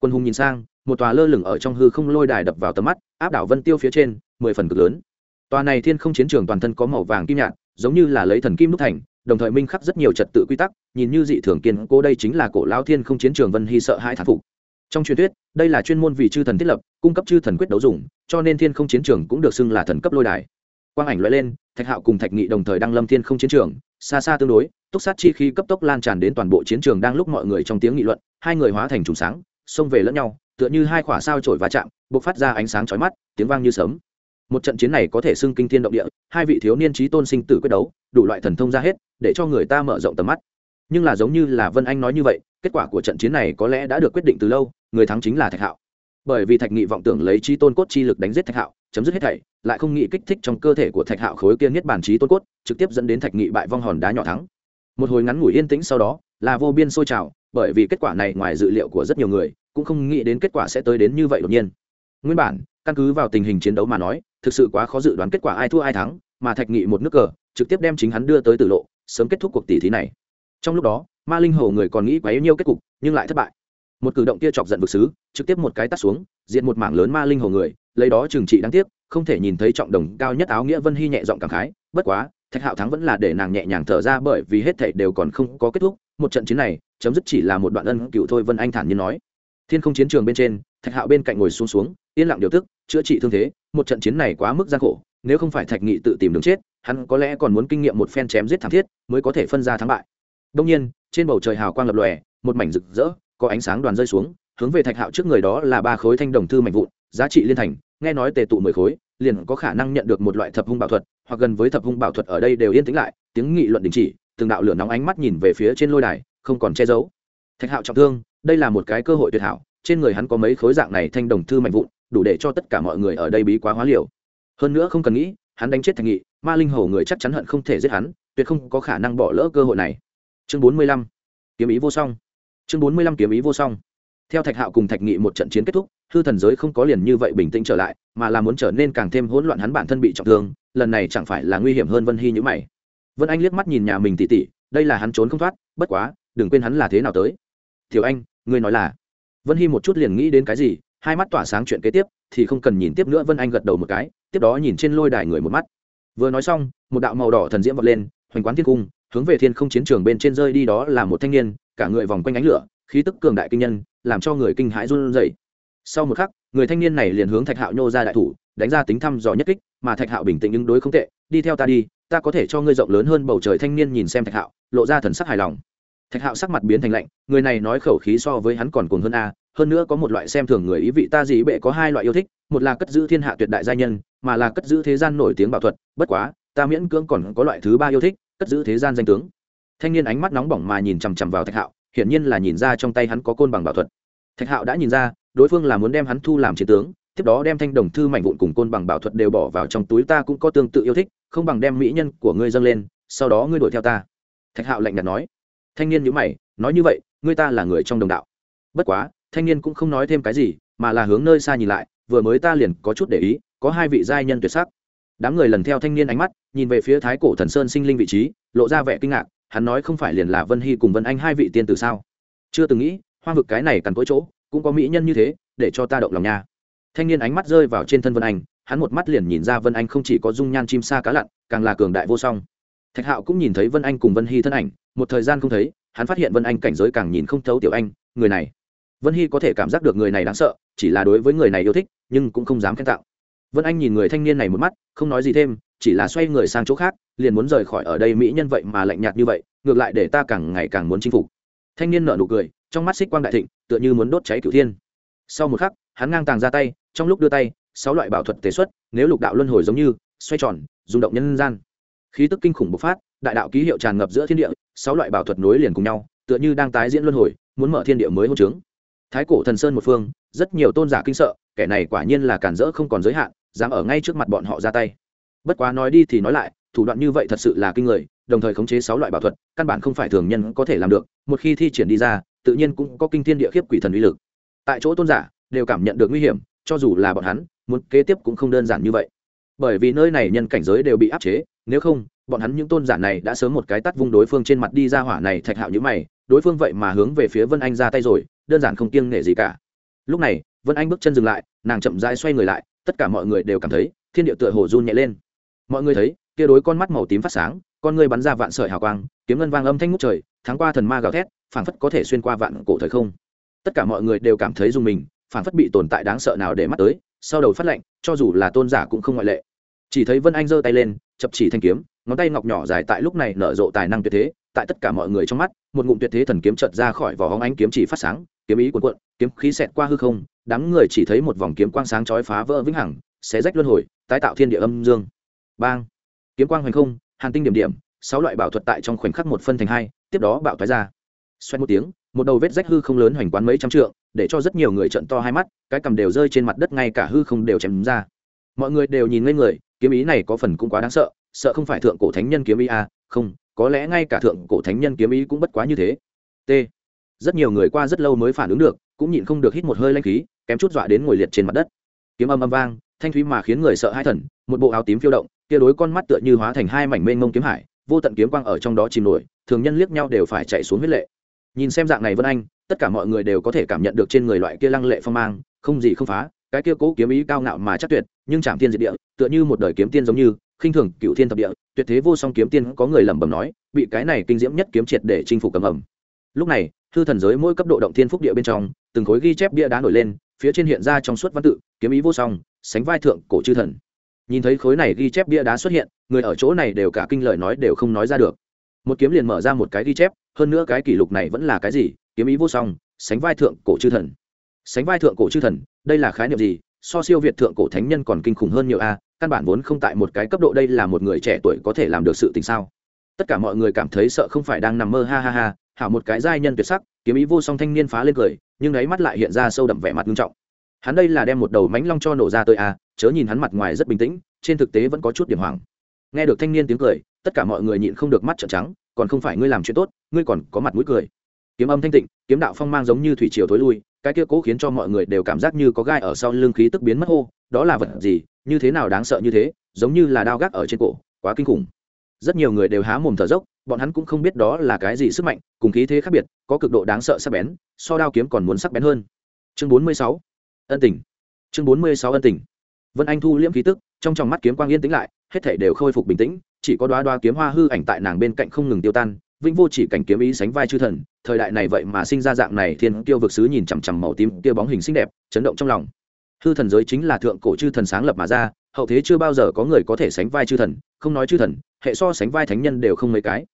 Quân hùng nhìn sang, một tòa lơ lửng ở trong hư không lôi đài đập vào tầm mắt, áp đảo vân tiêu phía trên, mười phần cực lớn. Tòa này thiên không chiến trường toàn thân có màu vàng kim nhạt, giống như là lấy thần kim đúc thành, đồng thời minh khắc rất nhiều trật tự quy tắc, nhìn như dị thường kiên cố đây chính là cổ lao thiên không chiến trường vân hy sợ hai thản phục. Trong truyền thuyết, đây là chuyên môn vì chư thần thiết lập, cung cấp chư thần quyết đấu dùng, cho nên thiên không chiến trường cũng được xưng là thần cấp lôi đài. Quang ảnh loại lên, thạch hạo cùng thạch nghị đồng thời đăng lâm thiên không chiến trường, xa xa tương đối túc sát chi khi cấp tốc lan tràn đến toàn bộ chiến trường đang lúc mọi người trong tiếng nghị luận, hai người hóa thành trùng sáng, xông về lẫn nhau, tựa như hai quả sao trổi va chạm b ộ c phát ra ánh sáng chói mắt, tiếng vang như sớm một trận chiến này có thể xưng kinh thiên động địa, hai vị thiếu niên trí tôn sinh tử quyết đấu, đủ loại thần thông ra hết, để cho người ta mở rộng tầm mắt. Nhưng là giống như là vân anh nói như vậy, kết quả của trận chiến này có lẽ đã được quyết định từ lâu, người thắng chính là thạch hạo. Bởi vì thạch nghị vọng tưởng lấy trí tôn cốt chi lực đánh giết thạch hạo, chấm dứt hết thảy, lại không nghĩ kích thích trong cơ thể của thạch hạo khối kia nhất bản trí tôn cốt, trực tiếp dẫn đến thạch nghị bại vong hòn đá nhỏ thắng một hồi ngắn ngủi yên tĩnh sau đó, là vô biên sôi trào, bởi vì kết quả này ngoài dự liệu của rất nhiều người, cũng không nghĩ đến kết quả sẽ tới đến như vậy đột nhiên. Nguyên bản, căn cứ vào tình hình chiến đấu mà nói, thực sự quá khó dự đoán kết quả ai thua ai thắng, mà thạch nghị một nước cờ, trực tiếp đem chính hắn đưa tới tử lộ, sớm kết thúc cuộc tỷ thí này. Trong lúc đó, ma linh hồ người còn nghĩ quá yêu nhiêu kết cục, nhưng lại thất bại. Một cử động kia chọc giận vực sứ, trực tiếp một cái tắt xuống diện một mảng lớn ma linh hồ người, lấy đó trừng trị đáng tiếc, không thể nhìn thấy trọng đồng cao nhất áo nghĩa vân hy nhẹ giọng cảm khái, bất quá thạch hạo thắng vẫn là để nàng nhẹ nhàng thở ra bởi vì hết thảy đều còn không có kết thúc, một trận chiến này, chấm dứt chỉ là một đoạn ân cựu thôi vân anh thản nhiên nói. Thiên không chiến trường bên trên, thạch hạo bên cạnh ngồi xuống xuống, yên lặng điều tức, chữa trị thương thế, một trận chiến này quá mức gian khổ, nếu không phải thạch nghị tự tìm đường chết, hắn có lẽ còn muốn kinh nghiệm một phen chém giết thảm thiết mới có thể phân ra thắng bại. Đông nhiên, trên bầu trời hào quang lập lòe, một mảnh rực rỡ, có ánh sáng đoàn rơi xuống, hướng về thạch hạo trước người đó là ba khối thanh đồng thư mảnh vụn, giá trị liên thành, nghe nói tề tụ mười khối liền có khả năng nhận được một loại thập hung bảo thuật, hoặc gần với thập hung bảo thuật ở đây đều yên tĩnh lại, tiếng nghị luận đình chỉ, từng đạo lửa nóng ánh mắt nhìn về phía trên lôi đài, không còn che giấu. Thạch hạo trọng thương, đây là một cái cơ hội tuyệt hảo, trên người hắn có mấy khối dạng này thanh đồng thư mạnh vụn, đủ để cho tất cả mọi người ở đây bí quá hóa liều. Hơn nữa không cần nghĩ, hắn đánh chết thạch nghị, ma linh hầu người chắc chắn hận không thể giết hắn, tuyệt không có khả năng bỏ lỡ cơ hội này. Chương bốn mươi lăm, kiếm ý vô song. Chương bốn mươi lăm, kiếm ý vô song theo thạch hạo cùng thạch nghị một trận chiến kết thúc, hư thần giới không có liền như vậy bình tĩnh trở lại, mà là muốn trở nên càng thêm hỗn loạn hắn bản thân bị trọng thương, lần này chẳng phải là nguy hiểm hơn vân hy nhữ mày. Vân anh liếc mắt nhìn nhà mình tỉ tỉ đây là hắn trốn không thoát, bất quá, đừng quên hắn là thế nào tới. Thiếu anh, ngươi nói là? Vân hy một chút liền nghĩ đến cái gì, hai mắt tỏa sáng chuyện kế tiếp, thì không cần nhìn tiếp nữa, vân anh gật đầu một cái, tiếp đó nhìn trên lôi đài người một mắt. Vừa nói xong, một đạo màu đỏ thần diễm vọt lên, hoành quán thiên cung, hướng về thiên không chiến trường bên trên rơi đi đó là một thanh niên, cả người vòng quanh ánh lửa khí tức cường đại kinh nhân, làm cho người kinh hãi run rẩy. Sau một khắc, người thanh niên này liền hướng thạch hạo nhô ra đại thủ, đánh ra tính thăm dò nhất kích, mà thạch hạo bình tĩnh ứng đối không tệ, đi theo ta đi, ta có thể cho ngươi rộng lớn hơn bầu trời thanh niên nhìn xem thạch hạo, lộ ra thần sắc hài lòng. Thạch hạo sắc mặt biến thành lạnh, người này nói khẩu khí so với hắn còn cuồng hơn a, hơn nữa có một loại xem thường người ý vị ta dĩ bệ có hai loại yêu thích, một là cất giữ thiên hạ tuyệt đại gia nhân, mà là cất giữ thế gian nổi tiếng bảo thuật, bất quá, ta miễn cưỡng còn có loại thứ ba yêu thích, cất giữ thế gian danh tướng. Thanh niên ánh mắt nóng bỏng mà nhìn chằm chằm vào thạch hạo hiển nhiên là nhìn ra trong tay hắn có côn bằng bảo thuật. Thạch hạo đã nhìn ra, đối phương là muốn đem hắn thu làm chiến tướng, tiếp đó đem thanh đồng thư mảnh vụn cùng côn bằng bảo thuật đều bỏ vào trong túi ta cũng có tương tự yêu thích, không bằng đem mỹ nhân của ngươi dâng lên, sau đó ngươi đuổi theo ta. Thạch hạo lạnh nhạt nói. Thanh niên nhữ mày, nói như vậy, ngươi ta là người trong đồng đạo. Bất quá, thanh niên cũng không nói thêm cái gì, mà là hướng nơi xa nhìn lại, vừa mới ta liền có chút để ý, có hai vị giai nhân tuyệt sắc. Đám người lần theo thanh niên ánh mắt, nhìn về phía thái cổ thần sơn sinh linh vị trí, lộ ra vẻ kinh ngạc hắn nói không phải liền là vân hy cùng vân anh hai vị tiên tử sao? Chưa từng nghĩ hoa vực cái này cằn cỗi chỗ, cũng có mỹ nhân như thế, để cho ta động lòng nha. Thanh niên ánh mắt rơi vào trên thân vân anh, hắn một mắt liền nhìn ra vân anh không chỉ có dung nhan chim sa cá lặn, càng là cường đại vô song. Thạch hạo cũng nhìn thấy vân anh cùng vân hy thân ảnh, một thời gian không thấy, hắn phát hiện vân anh cảnh giới càng nhìn không thấu tiểu anh, người này. Vân hy có thể cảm giác được người này đáng sợ, chỉ là đối với người này yêu thích, nhưng cũng không dám khen tạo vân anh nhìn người thanh niên này một mắt, không nói gì thêm, chỉ là xoay người sang chỗ khác, liền muốn rời khỏi ở đây mỹ nhân vậy mà lạnh nhạt như vậy, ngược lại để ta càng ngày càng muốn chinh phục. Thanh niên nở nụ cười, trong mắt xích quang đại thịnh, tựa như muốn đốt cháy cửu thiên. Sau một khắc, hắn ngang tàng ra tay, trong lúc đưa tay, sáu loại bảo thuật tế xuất, nếu lục đạo luân hồi giống như, xoay tròn, rung động nhân gian. Khí tức kinh khủng bộc phát, đại đạo ký hiệu tràn ngập giữa thiên địa, sáu loại bảo thuật nối liền cùng nhau, tựa như đang tái diễn luân hồi, muốn mở thiên địa mới hôn trướng thái cổ thần sơn một phương, rất nhiều tôn giả kinh sợ, kẻ này quả nhiên là cản rỡ không còn giới hạn, dám ở ngay trước mặt bọn họ ra tay. Bất quá nói đi thì nói lại, thủ đoạn như vậy thật sự là kinh người, đồng thời khống chế sáu loại bảo thuật, căn bản không phải thường nhân có thể làm được, một khi thi triển đi ra, tự nhiên cũng có kinh thiên địa khiếp quỷ thần uy lực. Tại chỗ tôn giả đều cảm nhận được nguy hiểm, cho dù là bọn hắn, muốn kế tiếp cũng không đơn giản như vậy. Bởi vì nơi này nhân cảnh giới đều bị áp chế, nếu không, bọn hắn những tôn giả này đã sớm một cái tắt vung đối phương trên mặt đi ra hỏa này thạch hạo như mày, đối phương vậy mà hướng về phía vân anh ra tay rồi đơn giản không kiêng nể gì cả. Lúc này, vân anh bước chân dừng lại, nàng chậm rãi xoay người lại, tất cả mọi người đều cảm thấy, thiên địa tựa hồ run nhẹ lên. Mọi người thấy, kia đối con mắt màu tím phát sáng, con ngươi bắn ra vạn sợi hào quang, kiếm ngân vang âm thanh ngút trời, tháng qua thần ma gào thét, phảng phất có thể xuyên qua vạn cổ thời không. Tất cả mọi người đều cảm thấy dùng mình, phảng phất bị tồn tại đáng sợ nào để mắt tới, sau đầu phát lệnh, cho dù là tôn giả cũng không ngoại lệ. Chỉ thấy vân anh giơ tay lên, chập chỉ thanh kiếm, ngón tay ngọc nhỏ dài tại lúc này nở rộ tài năng tuyệt thế, tại tất cả mọi người trong mắt, một ngụm tuyệt thế thần kiếm chợt ra khỏi vỏ hóng ánh kiếm chỉ phát sáng kiếm ý cuộn cuộn, kiếm khí xẹt qua hư không, đám người chỉ thấy một vòng kiếm quang sáng chói phá vỡ vĩnh hằng, xé rách luân hồi, tái tạo thiên địa âm dương. Bang! Kiếm quang hoành không, hàn tinh điểm điểm, sáu loại bảo thuật tại trong khoảnh khắc một phân thành hai, tiếp đó bạo thoái ra. Xoay một tiếng, một đầu vết rách hư không lớn hoành quán mấy trăm trượng, để cho rất nhiều người trận to hai mắt, cái cầm đều rơi trên mặt đất, ngay cả hư không đều chém ra. Mọi người đều nhìn lên người, kiếm ý này có phần cũng quá đáng sợ sợ không phải thượng cổ thánh nhân kiếm ý à không, có lẽ ngay cả thượng cổ thánh nhân kiếm ý cũng bất quá như thế. T rất nhiều người qua rất lâu mới phản ứng được, cũng nhịn không được hít một hơi lanh khí, kém chút dọa đến ngồi liệt trên mặt đất. Kiếm âm âm vang, thanh thúy mà khiến người sợ hai thần, một bộ áo tím phiêu động, kia đối con mắt tựa như hóa thành hai mảnh mênh mông kiếm hải, vô tận kiếm quang ở trong đó chìm nổi, thường nhân liếc nhau đều phải chạy xuống huyết lệ. Nhìn xem dạng này vân anh, tất cả mọi người đều có thể cảm nhận được trên người loại kia lăng lệ phong mang, không gì không phá, cái kia cố kiếm ý cao ngạo mà chắc tuyệt, nhưng chạm tiên diệt địa, tựa như một đời kiếm tiên giống như, khinh thường cựu thiên thập địa, tuyệt thế vô song kiếm tiên có người lẩm bẩm nói, bị cái này kinh diễm nhất kiếm triệt để chinh phục cầm ẩm lúc này thư thần giới mỗi cấp độ động thiên phúc địa bên trong, từng khối ghi chép bia đá nổi lên, phía trên hiện ra trong suốt văn tự, kiếm ý vô song, sánh vai thượng cổ chư thần. Nhìn thấy khối này ghi chép bia đá xuất hiện, người ở chỗ này đều cả kinh lời nói đều không nói ra được. Một kiếm liền mở ra một cái ghi chép, hơn nữa cái kỷ lục này vẫn là cái gì? Kiếm ý vô song, sánh vai thượng cổ chư thần. Sánh vai thượng cổ chư thần, đây là khái niệm gì? So siêu việt thượng cổ thánh nhân còn kinh khủng hơn nhiều a, căn bản vốn không tại một cái cấp độ đây là một người trẻ tuổi có thể làm được sự tình sao? Tất cả mọi người cảm thấy sợ không phải đang nằm mơ, ha ha ha hảo một cái giai nhân tuyệt sắc, kiếm ý vô song thanh niên phá lên cười, nhưng đáy mắt lại hiện ra sâu đậm vẻ mặt nghiêm trọng. Hắn đây là đem một đầu mánh long cho nổ ra tới a à, chớ nhìn hắn mặt ngoài rất bình tĩnh, trên thực tế vẫn có chút điểm hoảng. Nghe được thanh niên tiếng cười, tất cả mọi người nhịn không được mắt trợn trắng, còn không phải ngươi làm chuyện tốt, ngươi còn có mặt mũi cười. Kiếm âm thanh tịnh, kiếm đạo phong mang giống như thủy triều thối lui, cái kia cố khiến cho mọi người đều cảm giác như có gai ở sau lưng khí tức biến mất hô, đó là vật gì, như thế nào đáng sợ như thế, giống như là đao gác ở trên cổ, quá kinh khủng. Rất nhiều người đều há mồm thở dốc bọn hắn cũng không biết đó là cái gì sức mạnh, cùng khí thế khác biệt, có cực độ đáng sợ sắc bén, so đao kiếm còn muốn sắc bén hơn. Chương bốn mươi sáu. Ân tình. Chương bốn mươi sáu ân tình. Vân anh thu liễm khí tức, trong tròng mắt kiếm quang yên tĩnh lại, hết thể đều khôi phục bình tĩnh, chỉ có đoá đoá kiếm hoa hư ảnh tại nàng bên cạnh không ngừng tiêu tan, vĩnh vô chỉ cảnh kiếm ý sánh vai chư thần, thời đại này vậy mà sinh ra dạng này thiên tiêu vực sứ nhìn chằm chằm màu tím tia bóng hình xinh đẹp, chấn động trong lòng. Hư thần giới chính là thượng cổ chư thần sáng lập mà ra, hậu thế chưa bao giờ có người có thể sánh vai chư thần, không nói chư thần, hệ so sánh vai thánh nhân đều không mấy cái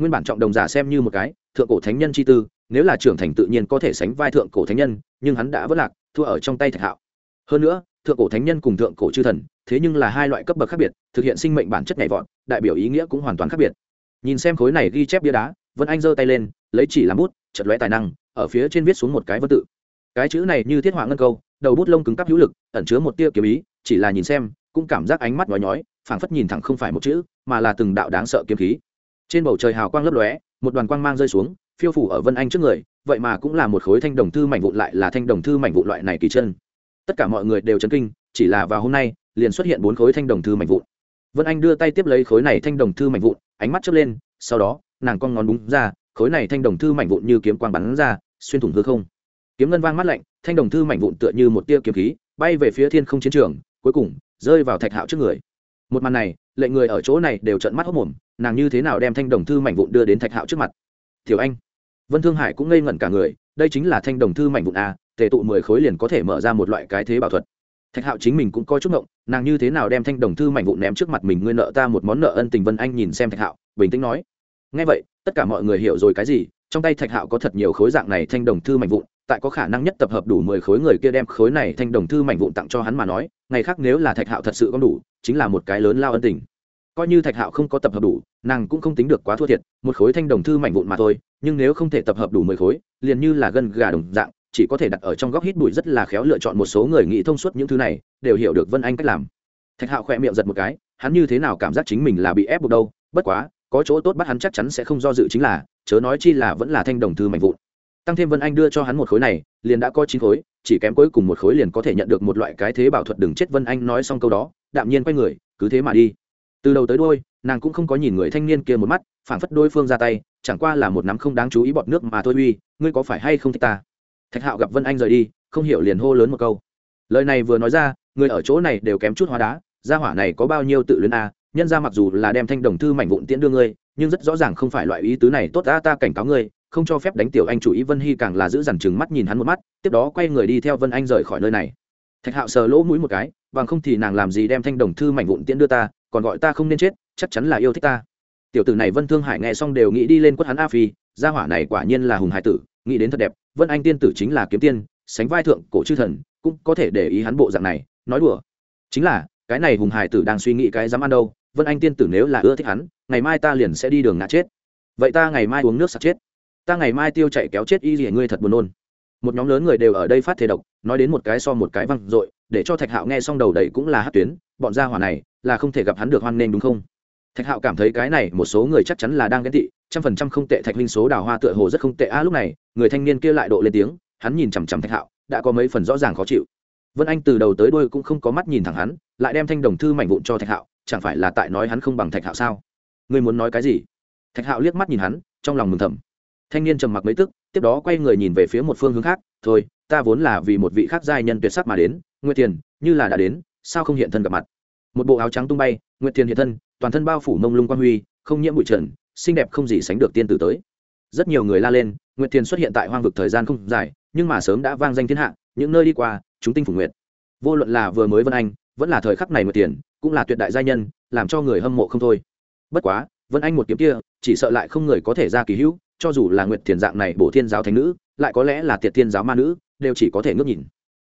nguyên bản trọng đồng giả xem như một cái, thượng cổ thánh nhân chi tư, nếu là trưởng thành tự nhiên có thể sánh vai thượng cổ thánh nhân, nhưng hắn đã vất lạc, thua ở trong tay thạch hạo. Hơn nữa, thượng cổ thánh nhân cùng thượng cổ chư thần, thế nhưng là hai loại cấp bậc khác biệt, thực hiện sinh mệnh bản chất nhảy vọt, đại biểu ý nghĩa cũng hoàn toàn khác biệt. Nhìn xem khối này ghi chép bia đá, vân anh giơ tay lên, lấy chỉ làm bút chật lóe tài năng, ở phía trên viết xuống một cái vân tự. Cái chữ này như thiết họa ngân câu, đầu bút lông cứng cắp hữu lực, ẩn chứa một tia kiếm ý, chỉ là nhìn xem, cũng cảm giác ánh mắt nhói nhói, phảng phất nhìn thẳng không phải một chữ, mà là từng đạo đáng sợ kiếm khí trên bầu trời hào quang lấp lóe, một đoàn quang mang rơi xuống, phiêu phủ ở vân anh trước người, vậy mà cũng là một khối thanh đồng thư mảnh vụn lại là thanh đồng thư mảnh vụn loại này kỳ chân. Tất cả mọi người đều chấn kinh, chỉ là vào hôm nay, liền xuất hiện bốn khối thanh đồng thư mảnh vụn. Vân anh đưa tay tiếp lấy khối này thanh đồng thư mảnh vụn, ánh mắt chớp lên, sau đó, nàng con ngón búng ra, khối này thanh đồng thư mảnh vụn như kiếm quang bắn ra, xuyên thủng hư không. Kiếm ngân vang mắt lạnh, thanh đồng thư mảnh vụn tựa như một tia kiếm khí, bay về phía thiên không chiến trường, cuối cùng, rơi vào thạch hạo trước người. Một màn này lệnh người ở chỗ này đều trợn mắt hốc mồm nàng như thế nào đem thanh đồng thư mảnh vụn đưa đến thạch hạo trước mặt tiểu anh vân thương hải cũng ngây ngẩn cả người đây chính là thanh đồng thư mảnh vụn a tề tụ mười khối liền có thể mở ra một loại cái thế bảo thuật thạch hạo chính mình cũng coi chút ngộng, nàng như thế nào đem thanh đồng thư mảnh vụn ném trước mặt mình ngươi nợ ta một món nợ ân tình vân anh nhìn xem thạch hạo bình tĩnh nói ngay vậy tất cả mọi người hiểu rồi cái gì trong tay thạch hạo có thật nhiều khối dạng này thanh đồng thư mảnh vụn tại có khả năng nhất tập hợp đủ mười khối người kia đem khối này thanh đồng thư mảnh vụn tặng cho hắn mà nói ngày khác nếu là thạch hạo thật sự có đủ chính là một cái lớn lao ân tình coi như thạch hạo không có tập hợp đủ, nàng cũng không tính được quá thua thiệt, một khối thanh đồng thư mảnh vụn mà thôi, nhưng nếu không thể tập hợp đủ mười khối, liền như là gân gà đồng dạng, chỉ có thể đặt ở trong góc hít bụi rất là khéo lựa chọn một số người nghĩ thông suốt những thứ này, đều hiểu được vân anh cách làm. Thạch hạo khỏe miệng giật một cái, hắn như thế nào cảm giác chính mình là bị ép buộc đâu, bất quá, có chỗ tốt bắt hắn chắc chắn sẽ không do dự chính là, chớ nói chi là vẫn là thanh đồng thư mạnh vụn. Tăng thêm vân anh đưa cho hắn một khối này, liền đã có chín khối, chỉ kém cuối cùng một khối liền có thể nhận được một loại cái thế bảo thuật đừng chết vân anh nói xong câu đó, đạm nhiên quay người, cứ thế mà đi từ đầu tới đôi nàng cũng không có nhìn người thanh niên kia một mắt, phảng phất đôi phương ra tay, chẳng qua là một nắm không đáng chú ý bọt nước mà thôi uy, ngươi có phải hay không thích ta thạch hạo gặp vân anh rời đi, không hiểu liền hô lớn một câu lời này vừa nói ra, người ở chỗ này đều kém chút hóa đá, gia hỏa này có bao nhiêu tự luyến à? nhân ra mặc dù là đem thanh đồng thư mảnh vụn tiễn đưa ngươi, nhưng rất rõ ràng không phải loại ý tứ này tốt ta ta cảnh cáo ngươi, không cho phép đánh tiểu anh chủ ý vân hy càng là giữ dằn chừng mắt nhìn hắn một mắt, tiếp đó quay người đi theo vân anh rời khỏi nơi này thạch hạo sờ lỗ mũi một cái, bằng không thì nàng làm gì đem thanh đồng thư mảnh vụn tiễn đưa ta còn gọi ta không nên chết, chắc chắn là yêu thích ta. Tiểu tử này vân thương hải nghe xong đều nghĩ đi lên quất hắn a phi, gia hỏa này quả nhiên là hùng hải tử, nghĩ đến thật đẹp, vân anh tiên tử chính là kiếm tiên, sánh vai thượng cổ chư thần, cũng có thể để ý hắn bộ dạng này, nói đùa. Chính là, cái này hùng hải tử đang suy nghĩ cái dám ăn đâu, vân anh tiên tử nếu là ưa thích hắn, ngày mai ta liền sẽ đi đường ngã chết. Vậy ta ngày mai uống nước sặc chết. Ta ngày mai tiêu chạy kéo chết y gì ngươi thật buồn nôn. Một nhóm lớn người đều ở đây phát thể độc, nói đến một cái so một cái văng dội để cho thạch hạo nghe xong đầu đầy cũng là hát tuyến, bọn gia hỏa này là không thể gặp hắn được hoan nghênh đúng không? Thạch hạo cảm thấy cái này một số người chắc chắn là đang ghen tị, trăm phần trăm không tệ thạch linh số đào hoa tựa hồ rất không tệ a lúc này, người thanh niên kia lại độ lên tiếng, hắn nhìn chằm chằm thạch hạo, đã có mấy phần rõ ràng khó chịu. Vân anh từ đầu tới đuôi cũng không có mắt nhìn thẳng hắn, lại đem thanh đồng thư mảnh vụn cho thạch hạo, chẳng phải là tại nói hắn không bằng thạch hạo sao? Ngươi muốn nói cái gì? Thạch hạo liếc mắt nhìn hắn, trong lòng mừng thầm. Thanh niên trầm mặc mấy tức, tiếp đó quay người nhìn về phía một phương hướng khác, thôi, ta vốn là vì một vị khác giai nhân tuyệt sắc mà đến nguyệt thiền, như là đã đến, sao không hiện thân gặp mặt? Một bộ áo trắng tung bay, nguyệt thiền hiện thân, toàn thân bao phủ mông lung quang huy, không nhiễm bụi trần, xinh đẹp không gì sánh được tiên tử tới. Rất nhiều người la lên, nguyệt thiền xuất hiện tại hoang vực thời gian không dài, nhưng mà sớm đã vang danh thiên hạ, những nơi đi qua, chúng tinh phủ nguyệt. Vô luận là vừa mới vân anh, vẫn là thời khắc này nguyệt thiền, cũng là tuyệt đại gia nhân, làm cho người hâm mộ không thôi. Bất quá, vân anh một kiếm kia, chỉ sợ lại không người có thể ra kỳ hữu, cho dù là nguyệt thiền dạng này bổ thiên giáo thánh nữ, lại có lẽ là tiệt thiên giáo ma nữ, đều chỉ có thể ngước nhìn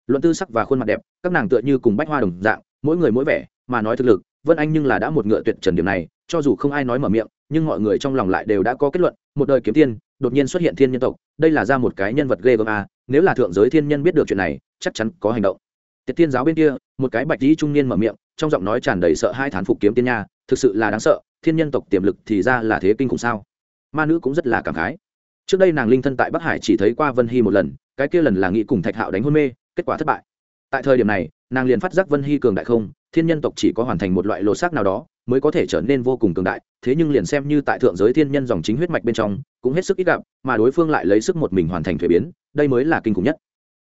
luận tư sắc và khuôn mặt đẹp, các nàng tựa như cùng bách hoa đồng dạng, mỗi người mỗi vẻ, mà nói thực lực, vân anh nhưng là đã một ngựa tuyệt trần điểm này, cho dù không ai nói mở miệng, nhưng mọi người trong lòng lại đều đã có kết luận, một đời kiếm tiên, đột nhiên xuất hiện thiên nhân tộc, đây là ra một cái nhân vật ghê gớm a, nếu là thượng giới thiên nhân biết được chuyện này, chắc chắn có hành động. Tiệt tiên giáo bên kia, một cái bạch dĩ trung niên mở miệng, trong giọng nói tràn đầy sợ hai thán phục kiếm tiên nha, thực sự là đáng sợ, thiên nhân tộc tiềm lực thì ra là thế kinh khủng sao? Ma nữ cũng rất là cảm khái. Trước đây nàng linh thân tại bắc hải chỉ thấy qua vân hy một lần, cái kia lần là nghĩ cùng thạch hạo đánh hôn mê kết quả thất bại. Tại thời điểm này, nàng liền phát giác vân hy cường đại không, thiên nhân tộc chỉ có hoàn thành một loại lột xác nào đó, mới có thể trở nên vô cùng cường đại, thế nhưng liền xem như tại thượng giới thiên nhân dòng chính huyết mạch bên trong, cũng hết sức ít gặp, mà đối phương lại lấy sức một mình hoàn thành thuế biến, đây mới là kinh khủng nhất.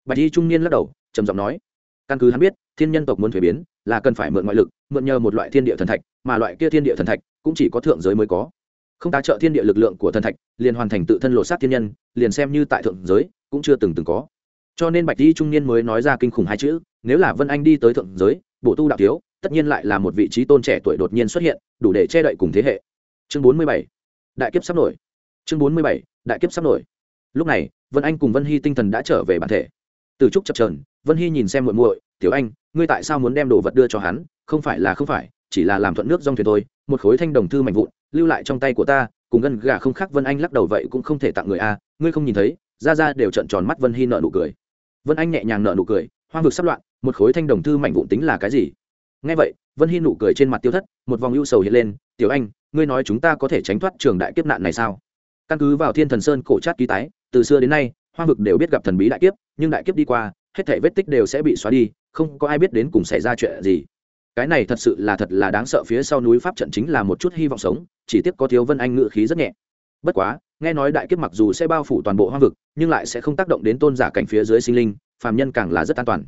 Bạch y trung niên lắc đầu, trầm giọng nói, căn cứ hắn biết, thiên nhân tộc muốn thuế biến là cần phải mượn ngoại lực, mượn nhờ một loại thiên địa thần thạch, mà loại kia thiên địa thần thạch cũng chỉ có thượng giới mới có. Không tá trợ thiên địa lực lượng của thần thạch, liền hoàn thành tự thân lộ sát thiên nhân, liền xem như tại thượng giới cũng chưa từng từng có cho nên bạch di trung niên mới nói ra kinh khủng hai chữ, nếu là vân anh đi tới thượng giới bổ tu đạo thiếu, tất nhiên lại là một vị trí tôn trẻ tuổi đột nhiên xuất hiện, đủ để che đậy cùng thế hệ. Chương bốn mươi bảy, đại kiếp sắp nổi. Chương bốn mươi bảy, đại kiếp sắp nổi. Lúc này, vân anh cùng vân hy tinh thần đã trở về bản thể. Từ trúc chập trờn vân hy nhìn xem muội muội, tiểu anh, ngươi tại sao muốn đem đồ vật đưa cho hắn? Không phải là không phải, chỉ là làm thuận nước dòng thuyền thôi, một khối thanh đồng thư mạnh vụn, lưu lại trong tay của ta, cùng gân gà không khác. Vân anh lắc đầu vậy cũng không thể tặng người a, ngươi không nhìn thấy? Ra ra đều trận tròn mắt, vân hy nợ nụ cười vân anh nhẹ nhàng nở nụ cười, hoang vực sắp loạn, một khối thanh đồng thư mạnh vụn tính là cái gì? Ngay vậy, vân hy nụ cười trên mặt tiêu thất, một vòng ưu sầu hiện lên, tiểu anh, ngươi nói chúng ta có thể tránh thoát trường đại kiếp nạn này sao? Căn cứ vào thiên thần sơn cổ trát ký tái, từ xưa đến nay, hoang vực đều biết gặp thần bí đại kiếp, nhưng đại kiếp đi qua, hết thể vết tích đều sẽ bị xóa đi, không có ai biết đến cùng xảy ra chuyện gì. Cái này thật sự là thật là đáng sợ, phía sau núi pháp trận chính là một chút hy vọng sống, chỉ tiếc có thiếu vân anh ngự khí rất nhẹ. Bất quá nghe nói đại kiếp mặc dù sẽ bao phủ toàn bộ hoang vực, nhưng lại sẽ không tác động đến tôn giả cảnh phía dưới sinh linh, phàm nhân càng là rất an toàn.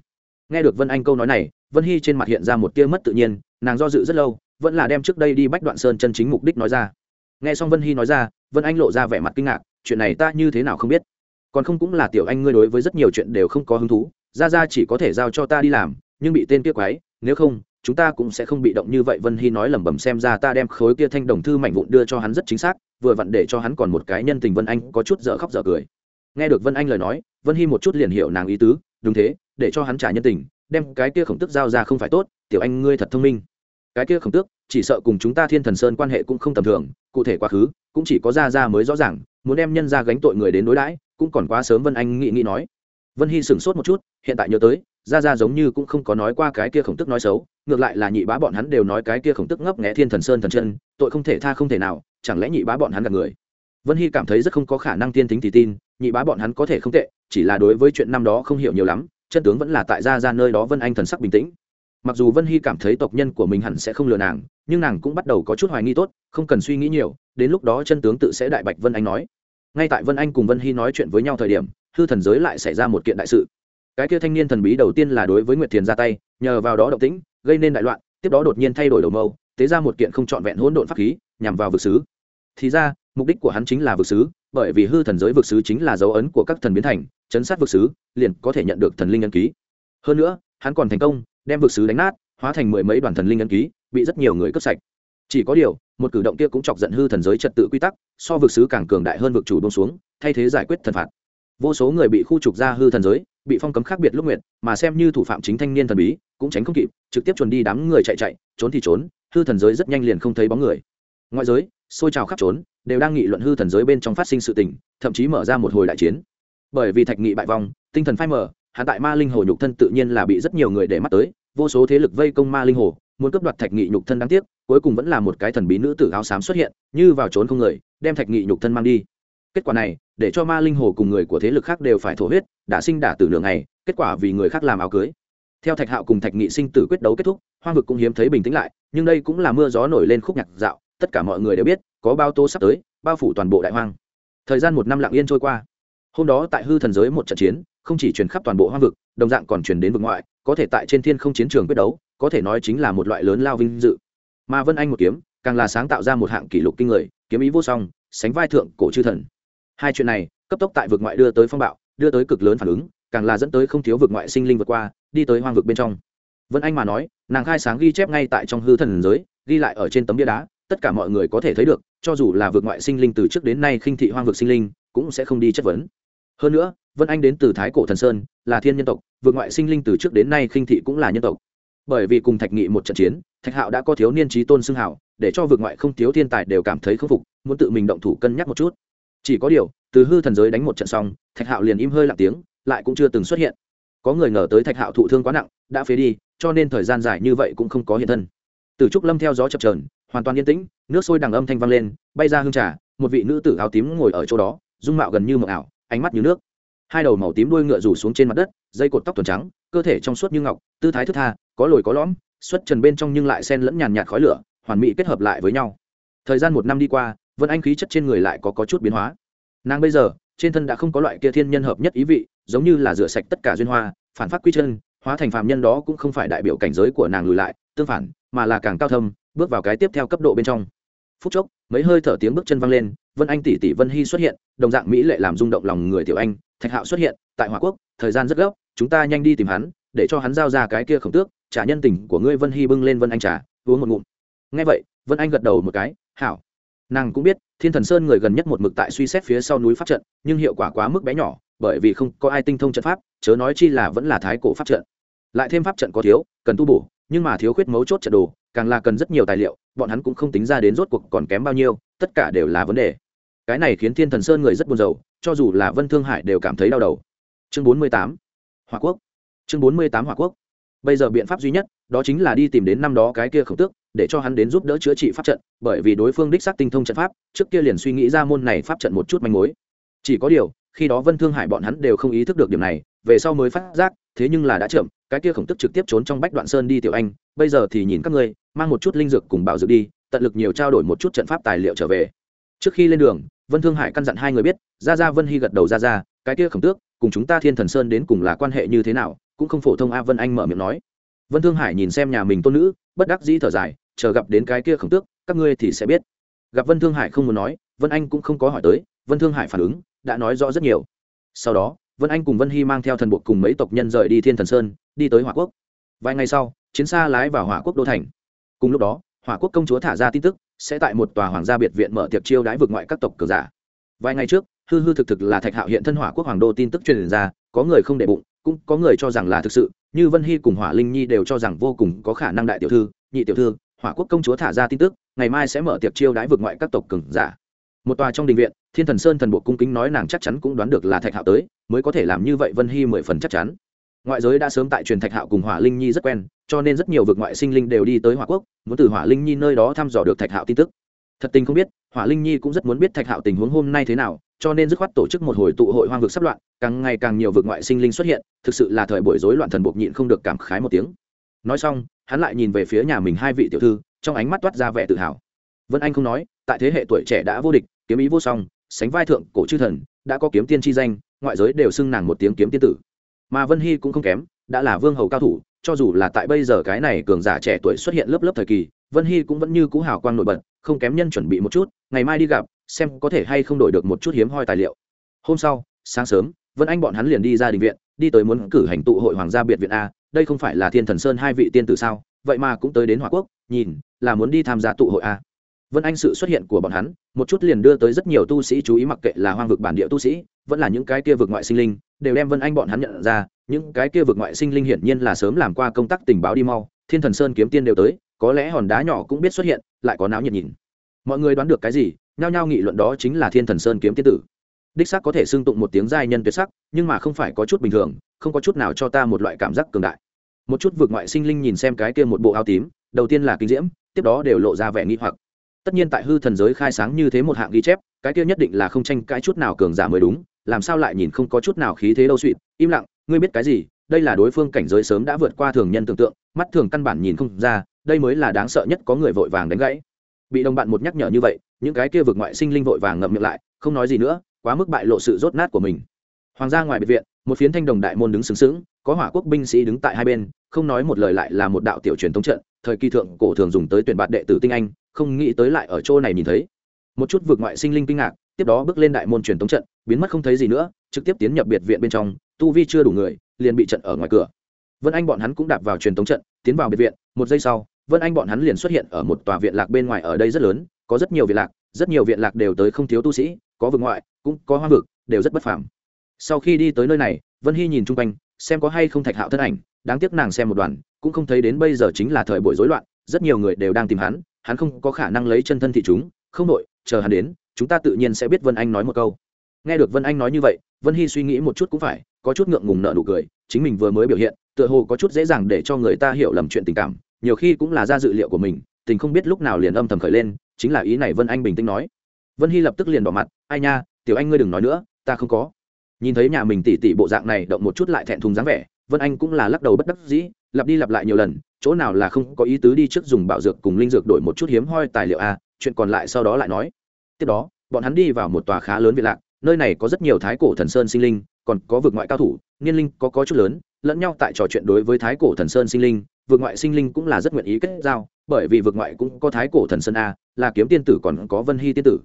Nghe được vân anh câu nói này, vân hy trên mặt hiện ra một tia mất tự nhiên, nàng do dự rất lâu, vẫn là đem trước đây đi bách đoạn sơn chân chính mục đích nói ra. Nghe xong vân hy nói ra, vân anh lộ ra vẻ mặt kinh ngạc, chuyện này ta như thế nào không biết? Còn không cũng là tiểu anh ngươi đối với rất nhiều chuyện đều không có hứng thú, ra ra chỉ có thể giao cho ta đi làm, nhưng bị tên kia quái nếu không chúng ta cũng sẽ không bị động như vậy, vân hy nói lẩm bẩm xem ra ta đem khối kia thanh đồng thư mảnh vụn đưa cho hắn rất chính xác, vừa vặn để cho hắn còn một cái nhân tình vân anh có chút dở khóc dở cười. Nghe được vân anh lời nói, vân hy một chút liền hiểu nàng ý tứ, đúng thế, để cho hắn trả nhân tình, đem cái kia khổng tức giao ra không phải tốt, tiểu anh ngươi thật thông minh. Cái kia khổng tước, chỉ sợ cùng chúng ta thiên thần sơn quan hệ cũng không tầm thường, cụ thể quá khứ, cũng chỉ có ra ra mới rõ ràng, muốn đem nhân ra gánh tội người đến đối đãi, cũng còn quá sớm vân anh nghĩ nghĩ nói. Vân hy sửng sốt một chút, hiện tại nhớ tới, ra ra giống như cũng không có nói qua cái kia khổng tức nói xấu ngược lại là nhị bá bọn hắn đều nói cái kia khổng tức ngấp nghẽ thiên thần sơn thần chân, tội không thể tha không thể nào, chẳng lẽ nhị bá bọn hắn là người? Vân hy cảm thấy rất không có khả năng tiên tính thì tin, nhị bá bọn hắn có thể không tệ, chỉ là đối với chuyện năm đó không hiểu nhiều lắm, chân tướng vẫn là tại gia ra nơi đó vân anh thần sắc bình tĩnh. Mặc dù vân hy cảm thấy tộc nhân của mình hẳn sẽ không lừa nàng, nhưng nàng cũng bắt đầu có chút hoài nghi tốt, không cần suy nghĩ nhiều, đến lúc đó chân tướng tự sẽ đại bạch vân anh nói. Ngay tại vân anh cùng vân hy nói chuyện với nhau thời điểm, hư thần giới lại xảy ra một kiện đại sự. Cái kia thanh niên thần bí đầu tiên là đối với nguyệt thiền ra tay, nhờ vào đó động tĩnh gây nên đại loạn, tiếp đó đột nhiên thay đổi đầu mâu, tế ra một kiện không trọn vẹn hỗn độn pháp khí, nhằm vào vực sứ. Thì ra, mục đích của hắn chính là vực sứ, bởi vì hư thần giới vực sứ chính là dấu ấn của các thần biến thành, chấn sát vực sứ, liền có thể nhận được thần linh ân ký. Hơn nữa, hắn còn thành công, đem vực sứ đánh nát, hóa thành mười mấy đoàn thần linh ân ký, bị rất nhiều người cướp sạch. Chỉ có điều, một cử động kia cũng chọc giận hư thần giới trật tự quy tắc, so vực sứ càng cường đại hơn vực chủ bông xuống, thay thế giải quyết thần phạt vô số người bị khu trục ra hư thần giới, bị phong cấm khác biệt lúc nguyện mà xem như thủ phạm chính thanh niên thần bí, cũng tránh không kịp, trực tiếp chuẩn đi đám người chạy chạy, trốn thì trốn, hư thần giới rất nhanh liền không thấy bóng người. Ngoại giới, xôi trào khắp trốn, đều đang nghị luận hư thần giới bên trong phát sinh sự tình, thậm chí mở ra một hồi đại chiến. Bởi vì thạch nghị bại vong, tinh thần phai mở hạ tại ma linh hồ nhục thân tự nhiên là bị rất nhiều người để mắt tới, vô số thế lực vây công ma linh hồ, muốn cướp đoạt thạch nghị nhục thân đáng tiếc, cuối cùng vẫn là một cái thần bí nữ tử áo xám xuất hiện, như vào trốn không người, đem thạch nghị nhục thân mang đi kết quả này, để cho ma linh hồ cùng người của thế lực khác đều phải thổ huyết, đã sinh đả tử lượng này kết quả vì người khác làm áo cưới. Theo thạch hạo cùng thạch nghị sinh tử quyết đấu kết thúc, hoang vực cũng hiếm thấy bình tĩnh lại, nhưng đây cũng là mưa gió nổi lên khúc nhạc dạo, tất cả mọi người đều biết, có bao tô sắp tới, bao phủ toàn bộ đại hoang. Thời gian một năm lặng yên trôi qua. Hôm đó tại hư thần giới một trận chiến, không chỉ truyền khắp toàn bộ hoang vực, đồng dạng còn truyền đến vực ngoại, có thể tại trên thiên không chiến trường quyết đấu, có thể nói chính là một loại lớn lao vinh dự. Mà vân anh một kiếm, càng là sáng tạo ra một hạng kỷ lục kinh người, kiếm ý vô song, sánh vai thượng cổ chư thần hai chuyện này, cấp tốc tại vực ngoại đưa tới phong bạo, đưa tới cực lớn phản ứng, càng là dẫn tới không thiếu vực ngoại sinh linh vượt qua, đi tới hoang vực bên trong. Vân anh mà nói, nàng khai sáng ghi chép ngay tại trong hư thần giới, ghi lại ở trên tấm bia đá, tất cả mọi người có thể thấy được, cho dù là vực ngoại sinh linh từ trước đến nay khinh thị hoang vực sinh linh, cũng sẽ không đi chất vấn. Hơn nữa, vân anh đến từ thái cổ thần sơn, là thiên nhân tộc vượt ngoại sinh linh từ trước đến nay khinh thị cũng là nhân tộc. Bởi vì cùng thạch nghị một trận chiến, thạch hạo đã có thiếu niên trí tôn xưng hảo, để cho vượt ngoại không thiếu thiên tài đều cảm thấy k phục, muốn tự mình động thủ cân nhắc một chút chỉ có điều, từ hư thần giới đánh một trận xong, thạch hạo liền im hơi lặng tiếng, lại cũng chưa từng xuất hiện. Có người ngờ tới thạch hạo thụ thương quá nặng, đã phế đi, cho nên thời gian dài như vậy cũng không có hiện thân. Từ trúc lâm theo gió chập trờn hoàn toàn yên tĩnh, nước sôi đằng âm thanh vang lên, bay ra hương trà, một vị nữ tử áo tím ngồi ở chỗ đó, dung mạo gần như mờ ảo, ánh mắt như nước. Hai đầu màu tím đuôi ngựa rủ xuống trên mặt đất, dây cột tóc tuần trắng, cơ thể trong suốt như ngọc, tư thái thức tha, có lồi có lõm, xuất trần bên trong nhưng lại sen lẫn nhàn nhạt khói lửa, hoàn mỹ kết hợp lại với nhau. Thời gian một năm đi qua vân anh khí chất trên người lại có, có chút biến hóa. Nàng bây giờ trên thân đã không có loại kia thiên nhân hợp nhất ý vị giống như là rửa sạch tất cả duyên hoa phản phát quy chân hóa thành phạm nhân đó cũng không phải đại biểu cảnh giới của nàng lùi lại tương phản mà là càng cao thâm bước vào cái tiếp theo cấp độ bên trong. Phút chốc mấy hơi thở tiếng bước chân văng lên vân anh tỷ tỷ vân hy xuất hiện đồng dạng mỹ lệ làm rung động lòng người tiểu anh thạch hạo xuất hiện tại hòa quốc thời gian rất gấp chúng ta nhanh đi tìm hắn để cho hắn giao ra cái kia khổng tước trả nhân tình của ngươi vân hy bưng lên vân anh trà uống một ngụm. Ngay vậy vân anh gật đầu một cái hảo nàng cũng biết, thiên thần sơn người gần nhất một mực tại suy xét phía sau núi pháp trận, nhưng hiệu quả quá mức bé nhỏ, bởi vì không có ai tinh thông trận pháp, chớ nói chi là vẫn là thái cổ pháp trận. Lại thêm pháp trận có thiếu, cần tu bổ, nhưng mà thiếu khuyết mấu chốt trận đồ, càng là cần rất nhiều tài liệu, bọn hắn cũng không tính ra đến rốt cuộc còn kém bao nhiêu, tất cả đều là vấn đề. Cái này khiến thiên thần sơn người rất buồn rầu, cho dù là vân thương hải đều cảm thấy đau đầu. Chương bốn mươi tám hòa quốc. Chương bốn mươi tám hòa quốc. Bây giờ biện pháp duy nhất, đó chính là đi tìm đến năm đó cái kia khổng tước để cho hắn đến giúp đỡ chữa trị pháp trận, bởi vì đối phương đích xác tinh thông trận pháp, trước kia liền suy nghĩ ra môn này pháp trận một chút manh mối. Chỉ có điều, khi đó vân thương hải bọn hắn đều không ý thức được điểm này, về sau mới phát giác, thế nhưng là đã chậm, cái kia khổng tức trực tiếp trốn trong bách đoạn sơn đi tiểu anh, bây giờ thì nhìn các ngươi, mang một chút linh dược cùng bảo dược đi, tận lực nhiều trao đổi một chút trận pháp tài liệu trở về. Trước khi lên đường, vân thương hải căn dặn hai người biết ra ra vân hy gật đầu ra ra cái kia khổng tước, cùng chúng ta thiên thần sơn đến cùng là quan hệ như thế nào, cũng không phổ thông a vân anh mở miệng nói vân thương hải nhìn xem nhà mình tôn nữ, bất đắc dĩ thở dài, chờ gặp đến cái kia khổng tước, các ngươi thì sẽ biết. Gặp vân thương hải không muốn nói, vân anh cũng không có hỏi tới, vân thương hải phản ứng, đã nói rõ rất nhiều. Sau đó, vân anh cùng vân hy mang theo thần buộc cùng mấy tộc nhân rời đi thiên thần sơn, đi tới hỏa quốc. Vài ngày sau, chiến xa lái vào hỏa quốc đô thành. Cùng lúc đó, hỏa quốc công chúa thả ra tin tức, sẽ tại một tòa hoàng gia biệt viện mở tiệc chiêu đãi vượt ngoại các tộc cờ giả. Vài ngày trước, hư hư thực thực là thạch hạo hiện thân hỏa quốc hoàng đô tin tức truyền ra, có người không để bụng, cũng có người cho rằng là thực sự như vân hy cùng hỏa linh nhi đều cho rằng vô cùng có khả năng đại tiểu thư, nhị tiểu thư, hỏa quốc công chúa thả ra tin tức, ngày mai sẽ mở tiệc chiêu đãi vượt ngoại các tộc cường giả. Một tòa trong đình viện, thiên thần sơn thần bộ cung kính nói nàng chắc chắn cũng đoán được là thạch hạo tới, mới có thể làm như vậy vân hy mười phần chắc chắn. Ngoại giới đã sớm tại truyền thạch hạo cùng hỏa linh nhi rất quen, cho nên rất nhiều vực ngoại sinh linh đều đi tới hỏa quốc, muốn từ hỏa linh nhi nơi đó thăm dò được thạch hạo tin tức thật tình không biết, hỏa linh nhi cũng rất muốn biết thạch hạo tình huống hôm nay thế nào, cho nên dứt khoát tổ chức một hồi tụ hội hoang vực sắp loạn, càng ngày càng nhiều vực ngoại sinh linh xuất hiện, thực sự là thời buổi rối loạn thần buộc nhịn không được cảm khái một tiếng. Nói xong, hắn lại nhìn về phía nhà mình hai vị tiểu thư, trong ánh mắt toát ra vẻ tự hào. Vân anh không nói, tại thế hệ tuổi trẻ đã vô địch, kiếm ý vô song, sánh vai thượng cổ chư thần, đã có kiếm tiên chi danh, ngoại giới đều xưng nàng một tiếng kiếm tiên tử. Mà vân hy cũng không kém, đã là vương hầu cao thủ, cho dù là tại bây giờ cái này cường giả trẻ tuổi xuất hiện lớp lớp thời kỳ vân hy cũng vẫn như cũ hào quang nổi bật, không kém nhân chuẩn bị một chút, ngày mai đi gặp, xem có thể hay không đổi được một chút hiếm hoi tài liệu. Hôm sau, sáng sớm, vân anh bọn hắn liền đi ra đình viện, đi tới muốn cử hành tụ hội hoàng gia biệt viện a, đây không phải là thiên thần sơn hai vị tiên tử sao? Vậy mà cũng tới đến hòa quốc, nhìn, là muốn đi tham gia tụ hội a. Vân anh sự xuất hiện của bọn hắn, một chút liền đưa tới rất nhiều tu sĩ chú ý mặc kệ là hoang vực bản địa tu sĩ, vẫn là những cái kia vực ngoại sinh linh, đều đem vân anh bọn hắn nhận ra, những cái kia vực ngoại sinh linh hiển nhiên là sớm làm qua công tác tình báo đi mau, thiên thần sơn kiếm tiên đều tới có lẽ hòn đá nhỏ cũng biết xuất hiện, lại có náo nhiệt nhìn. Mọi người đoán được cái gì, nhao nhao nghị luận đó chính là thiên thần sơn kiếm tiên tử. Đích sắc có thể xưng tụng một tiếng giai nhân tuyệt sắc, nhưng mà không phải có chút bình thường, không có chút nào cho ta một loại cảm giác cường đại. Một chút vượt ngoại sinh linh nhìn xem cái kia một bộ áo tím, đầu tiên là kinh diễm, tiếp đó đều lộ ra vẻ nghi hoặc. Tất nhiên tại hư thần giới khai sáng như thế một hạng ghi chép, cái kia nhất định là không tranh cãi chút nào cường giả mới đúng, làm sao lại nhìn không có chút nào khí thế đâu suỵt im lặng, ngươi biết cái gì, đây là đối phương cảnh giới sớm đã vượt qua thường nhân tưởng tượng, mắt thường căn bản nhìn không ra đây mới là đáng sợ nhất có người vội vàng đánh gãy. Bị đồng bạn một nhắc nhở như vậy, những cái kia vượt ngoại sinh linh vội vàng ngậm miệng lại, không nói gì nữa, quá mức bại lộ sự rốt nát của mình. Hoàng gia ngoài biệt viện, một phiến thanh đồng đại môn đứng sướng sướng có hỏa quốc binh sĩ đứng tại hai bên, không nói một lời lại là một đạo tiểu truyền thống trận, thời kỳ thượng cổ thường dùng tới tuyển bạt đệ tử tinh anh, không nghĩ tới lại ở chỗ này nhìn thấy. Một chút vượt ngoại sinh linh kinh ngạc, tiếp đó bước lên đại môn truyền thống trận, biến mất không thấy gì nữa, trực tiếp tiến nhập biệt viện bên trong, tu vi chưa đủ người, liền bị trận ở ngoài cửa. Vân anh bọn hắn cũng đạp vào truyền thống trận, tiến vào biệt viện, một giây sau vân anh bọn hắn liền xuất hiện ở một tòa viện lạc bên ngoài ở đây rất lớn, có rất nhiều viện lạc, rất nhiều viện lạc đều tới không thiếu tu sĩ, có vực ngoại, cũng có hoa vực, đều rất bất phàm. Sau khi đi tới nơi này, vân hy nhìn chung quanh, xem có hay không thạch hạo thân ảnh, đáng tiếc nàng xem một đoàn cũng không thấy đến bây giờ chính là thời buổi rối loạn, rất nhiều người đều đang tìm hắn hắn không có khả năng lấy chân thân thị chúng, không đội chờ hắn đến, chúng ta tự nhiên sẽ biết vân anh nói một câu. Nghe được vân anh nói như vậy, vân hy suy nghĩ một chút cũng phải, có chút ngượng ngùng nợ nụ cười, chính mình vừa mới biểu hiện, tựa hồ có chút dễ dàng để cho người ta hiểu lầm chuyện tình cảm nhiều khi cũng là ra dự liệu của mình, tình không biết lúc nào liền âm thầm khởi lên, chính là ý này vân anh bình tĩnh nói. Vân hy lập tức liền đỏ mặt, ai nha, tiểu anh ngươi đừng nói nữa, ta không có. Nhìn thấy nhà mình tỉ tỉ bộ dạng này động một chút lại thẹn thùng dáng vẻ, vân anh cũng là lắc đầu bất đắc dĩ, lặp đi lặp lại nhiều lần, chỗ nào là không có ý tứ đi trước dùng bảo dược cùng linh dược đổi một chút hiếm hoi tài liệu a chuyện còn lại sau đó lại nói. Tiếp đó, bọn hắn đi vào một tòa khá lớn viện lạc, nơi này có rất nhiều thái cổ thần sơn sinh linh, còn có vực ngoại cao thủ, niên linh có có chút lớn, lẫn nhau tại trò chuyện đối với thái cổ thần sơn sinh linh vực ngoại sinh linh cũng là rất nguyện ý kết giao, bởi vì vực ngoại cũng có thái cổ thần sơn a, là kiếm tiên tử còn có vân hy tiên tử.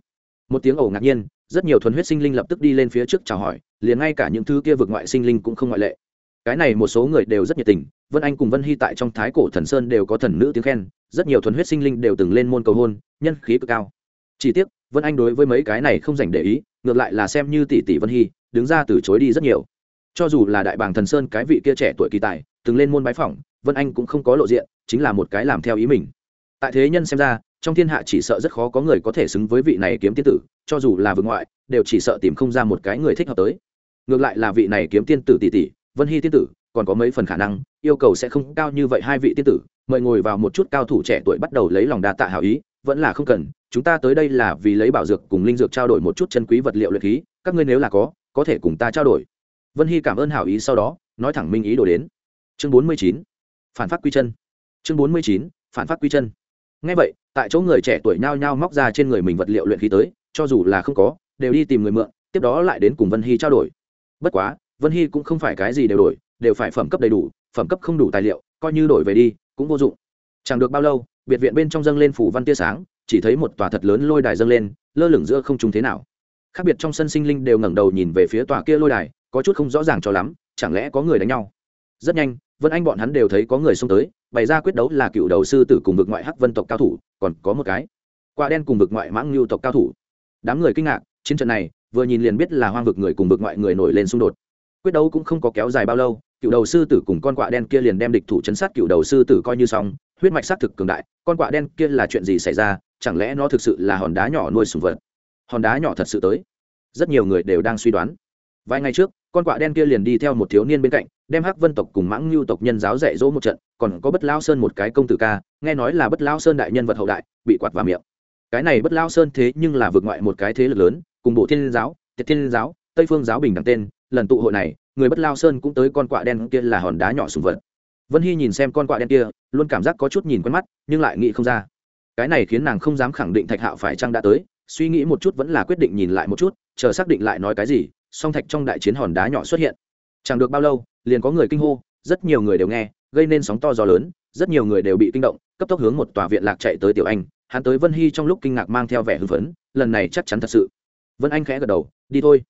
Một tiếng ẩu ngạc nhiên, rất nhiều thuần huyết sinh linh lập tức đi lên phía trước chào hỏi, liền ngay cả những thứ kia vực ngoại sinh linh cũng không ngoại lệ. Cái này một số người đều rất nhiệt tình, vân anh cùng vân hy tại trong thái cổ thần sơn đều có thần nữ tiếng khen, rất nhiều thuần huyết sinh linh đều từng lên môn cầu hôn, nhân khí cực cao. Chỉ tiếc, vân anh đối với mấy cái này không dành để ý, ngược lại là xem như tỷ tỷ vân hy, đứng ra từ chối đi rất nhiều. Cho dù là đại bàng thần sơn cái vị kia trẻ tuổi kỳ tài, từng lên môn bái phỏng vân anh cũng không có lộ diện, chính là một cái làm theo ý mình. Tại thế nhân xem ra, trong thiên hạ chỉ sợ rất khó có người có thể xứng với vị này kiếm tiên tử, cho dù là vương ngoại, đều chỉ sợ tìm không ra một cái người thích hợp tới. Ngược lại là vị này kiếm tiên tử tỷ tỷ, vân hy tiên tử, còn có mấy phần khả năng, yêu cầu sẽ không cao như vậy hai vị tiên tử, mời ngồi vào một chút cao thủ trẻ tuổi bắt đầu lấy lòng đa tạ hảo ý, vẫn là không cần, chúng ta tới đây là vì lấy bảo dược cùng linh dược trao đổi một chút chân quý vật liệu luyện khí, các ngươi nếu là có có thể cùng ta trao đổi. Vân hy cảm ơn hảo ý sau đó, nói thẳng minh ý đồ đến. Chương bốn mươi chín phản phát quy chân. Chương bốn mươi chín, phản phát quy chân. Ngay vậy, tại chỗ người trẻ tuổi nhao nhao móc ra trên người mình vật liệu luyện khí tới, cho dù là không có, đều đi tìm người mượn, tiếp đó lại đến cùng vân hy trao đổi. Bất quá, vân hy cũng không phải cái gì đều đổi, đều phải phẩm cấp đầy đủ, phẩm cấp không đủ tài liệu, coi như đổi về đi, cũng vô dụng. Chẳng được bao lâu, biệt viện bên trong dâng lên phủ văn tia sáng, chỉ thấy một tòa thật lớn lôi đài dâng lên, lơ lửng giữa không trung thế nào. Khác biệt trong sân sinh linh đều ngẩng đầu nhìn về phía tòa kia lôi đài, có chút không rõ ràng cho lắm, chẳng lẽ có người đánh nhau? Rất nhanh vân anh bọn hắn đều thấy có người xông tới, bày ra quyết đấu là cựu đầu sư tử cùng vực ngoại hắc vân tộc cao thủ, còn có một cái quả đen cùng vực ngoại mãng lưu tộc cao thủ. Đám người kinh ngạc, chiến trận này, vừa nhìn liền biết là hoang vực người cùng vực ngoại người nổi lên xung đột. Quyết đấu cũng không có kéo dài bao lâu, cựu đầu sư tử cùng con quạ đen kia liền đem địch thủ chấn sát cựu đầu sư tử coi như xong, huyết mạch xác thực cường đại, con quạ đen kia là chuyện gì xảy ra, chẳng lẽ nó thực sự là hòn đá nhỏ nuôi sùng vật? Hòn đá nhỏ thật sự tới. Rất nhiều người đều đang suy đoán. Vài ngày trước, con quạ đen kia liền đi theo một thiếu niên bên cạnh đem hắc vân tộc cùng mãng lưu tộc nhân giáo dạy dỗ một trận, còn có bất lao sơn một cái công tử ca, nghe nói là bất lao sơn đại nhân vật hậu đại, bị quạt vào miệng. Cái này bất lao sơn thế nhưng là vượt ngoại một cái thế lực lớn, cùng bộ thiên giáo, tiệt thiên giáo, tây phương giáo bình đẳng tên, lần tụ hội này, người bất lao sơn cũng tới con quạ đen kia là hòn đá nhỏ sùng vật. Vân hy nhìn xem con quạ đen kia, luôn cảm giác có chút nhìn quen mắt, nhưng lại nghĩ không ra. Cái này khiến nàng không dám khẳng định thạch hạo phải chăng đã tới, suy nghĩ một chút vẫn là quyết định nhìn lại một chút, chờ xác định lại nói cái gì, song thạch trong đại chiến hòn đá nhỏ xuất hiện. Chẳng được bao lâu liền có người kinh hô, rất nhiều người đều nghe, gây nên sóng to gió lớn, rất nhiều người đều bị kinh động, cấp tốc hướng một tòa viện lạc chạy tới tiểu anh. Hắn tới vân hy trong lúc kinh ngạc mang theo vẻ hưng phấn, lần này chắc chắn thật sự. Vân anh khẽ gật đầu, đi thôi.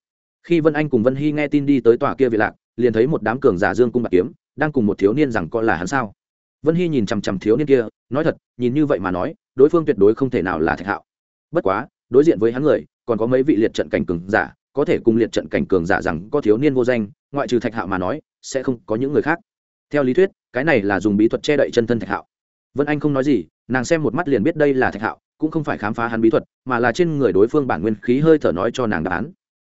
Khi vân anh cùng vân hy nghe tin đi tới tòa kia viện lạc, liền thấy một đám cường giả dương cung bạc kiếm, đang cùng một thiếu niên rằng con là hắn sao. Vân hy nhìn chằm chằm thiếu niên kia, nói thật, nhìn như vậy mà nói, đối phương tuyệt đối không thể nào là thạch hạo. Bất quá, đối diện với hắn người, còn có mấy vị liệt trận cảnh cường giả, có thể cùng liệt trận cảnh cường giả rằng có thiếu niên vô danh, ngoại trừ thạch hạo mà nói sẽ không có những người khác. Theo lý thuyết, cái này là dùng bí thuật che đậy chân thân thạch hạo. Vân anh không nói gì, nàng xem một mắt liền biết đây là thạch hạo, cũng không phải khám phá hắn bí thuật, mà là trên người đối phương bản nguyên khí hơi thở nói cho nàng đáp án.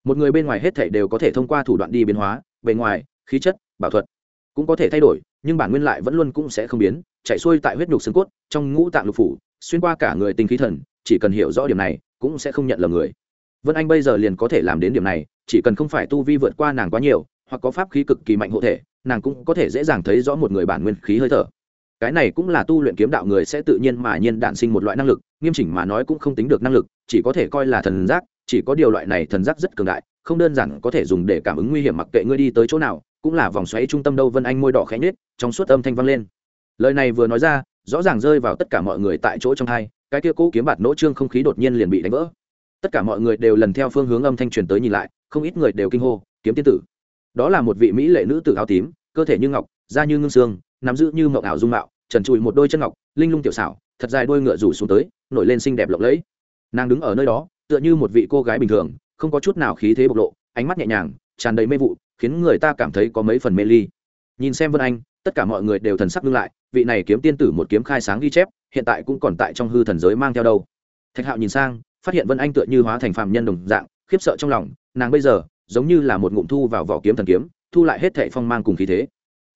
Một người bên ngoài hết thể đều có thể thông qua thủ đoạn đi biến hóa, bề ngoài, khí chất, bảo thuật cũng có thể thay đổi, nhưng bản nguyên lại vẫn luôn cũng sẽ không biến, chạy xuôi tại huyết nhục xương cốt, trong ngũ tạng lục phủ, xuyên qua cả người tinh khí thần, chỉ cần hiểu rõ điểm này, cũng sẽ không nhận lầm người. Vân anh bây giờ liền có thể làm đến điểm này, chỉ cần không phải tu vi vượt qua nàng quá nhiều hoặc có pháp khí cực kỳ mạnh hộ thể, nàng cũng có thể dễ dàng thấy rõ một người bản nguyên khí hơi thở. Cái này cũng là tu luyện kiếm đạo người sẽ tự nhiên mà nhiên đản sinh một loại năng lực, nghiêm chỉnh mà nói cũng không tính được năng lực, chỉ có thể coi là thần giác, chỉ có điều loại này thần giác rất cường đại, không đơn giản có thể dùng để cảm ứng nguy hiểm mặc kệ ngươi đi tới chỗ nào, cũng là vòng xoáy trung tâm đâu vân anh môi đỏ khẽ nhết trong suốt âm thanh vang lên. Lời này vừa nói ra, rõ ràng rơi vào tất cả mọi người tại chỗ trong hai, cái kia cũ kiếm bạt nỗ trương không khí đột nhiên liền bị đánh vỡ. Tất cả mọi người đều lần theo phương hướng âm thanh truyền tới nhìn lại, không ít người đều kinh hô, kiếm tiên tử đó là một vị mỹ lệ nữ tử áo tím, cơ thể như ngọc, da như ngưng xương, nắm giữ như mộng ảo dung mạo, trần trụi một đôi chân ngọc, linh lung tiểu xảo, thật dài đôi ngựa rủ xuống tới, nổi lên xinh đẹp lộng lẫy. Nàng đứng ở nơi đó, tựa như một vị cô gái bình thường, không có chút nào khí thế bộc lộ, ánh mắt nhẹ nhàng, tràn đầy mê vụ, khiến người ta cảm thấy có mấy phần mê ly. Nhìn xem vân anh, tất cả mọi người đều thần sắc ngưng lại, vị này kiếm tiên tử một kiếm khai sáng ghi chép, hiện tại cũng còn tại trong hư thần giới mang theo đâu. Thạch hạo nhìn sang, phát hiện vân anh tựa như hóa thành phàm nhân đồng dạng, khiếp sợ trong lòng, nàng bây giờ giống như là một ngụm thu vào vỏ kiếm thần kiếm, thu lại hết thệ phong mang cùng khí thế.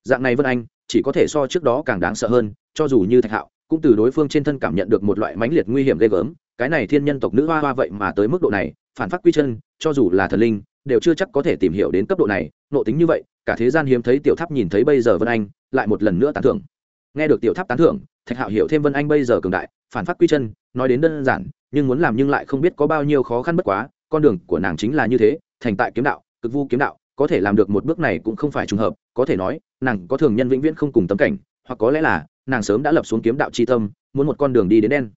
Dạng này vân anh, chỉ có thể so trước đó càng đáng sợ hơn, cho dù như thạch hạo, cũng từ đối phương trên thân cảm nhận được một loại mãnh liệt nguy hiểm ghê gớm. Cái này thiên nhân tộc nữ hoa hoa vậy mà tới mức độ này, phản phát quy chân, cho dù là thần linh, đều chưa chắc có thể tìm hiểu đến cấp độ này. Nộ tính như vậy, cả thế gian hiếm thấy tiểu tháp nhìn thấy bây giờ vân anh, lại một lần nữa tán thưởng. Nghe được tiểu tháp tán thưởng, thạch hạo hiểu thêm vân anh bây giờ cường đại, phản phát quy chân, nói đến đơn giản, nhưng muốn làm nhưng lại không biết có bao nhiêu khó khăn bất quá, con đường của nàng chính là như thế thành tại kiếm đạo, cực vu kiếm đạo, có thể làm được một bước này cũng không phải trùng hợp, có thể nói, nàng có thường nhân vĩnh viễn không cùng tấm cảnh, hoặc có lẽ là, nàng sớm đã lập xuống kiếm đạo c h i tâm, muốn một con đường đi đến đen.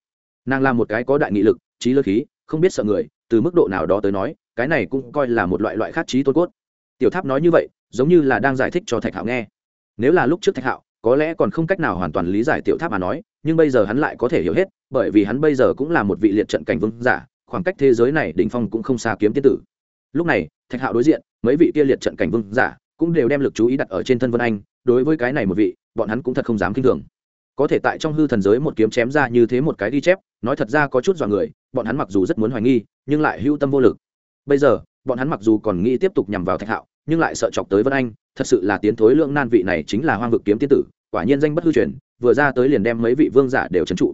Nàng là một cái có đại nghị lực, trí lơ khí, không biết sợ người, từ mức độ nào đó tới nói, cái này cũng coi là một loại loại khát trí tôn cốt. Tiểu tháp nói như vậy, giống như là đang giải thích cho thạch hạo nghe. Nếu là lúc trước thạch hạo, có lẽ còn không cách nào hoàn toàn lý giải tiểu tháp mà nói, nhưng bây giờ hắn lại có thể hiểu hết, bởi vì hắn bây giờ cũng là một vị liệt trận cảnh vương giả, khoảng cách thế giới này đỉnh phong cũng không xa kiếm tiên tử lúc này, thạch hạo đối diện, mấy vị kia liệt trận cảnh vương giả cũng đều đem lực chú ý đặt ở trên thân vân anh, đối với cái này một vị, bọn hắn cũng thật không dám k i n h thường. Có thể tại trong hư thần giới một kiếm chém ra như thế một cái ghi chép, nói thật ra có chút dọa người, bọn hắn mặc dù rất muốn hoài nghi, nhưng lại hưu tâm vô lực. Bây giờ, bọn hắn mặc dù còn nghĩ tiếp tục nhằm vào thạch hạo, nhưng lại sợ chọc tới vân anh, thật sự là tiến thối lượng nan vị này chính là hoang vực kiếm tiên tử, quả nhiên danh bất hư truyền, vừa ra tới liền đem mấy vị vương giả đều trấn trụ.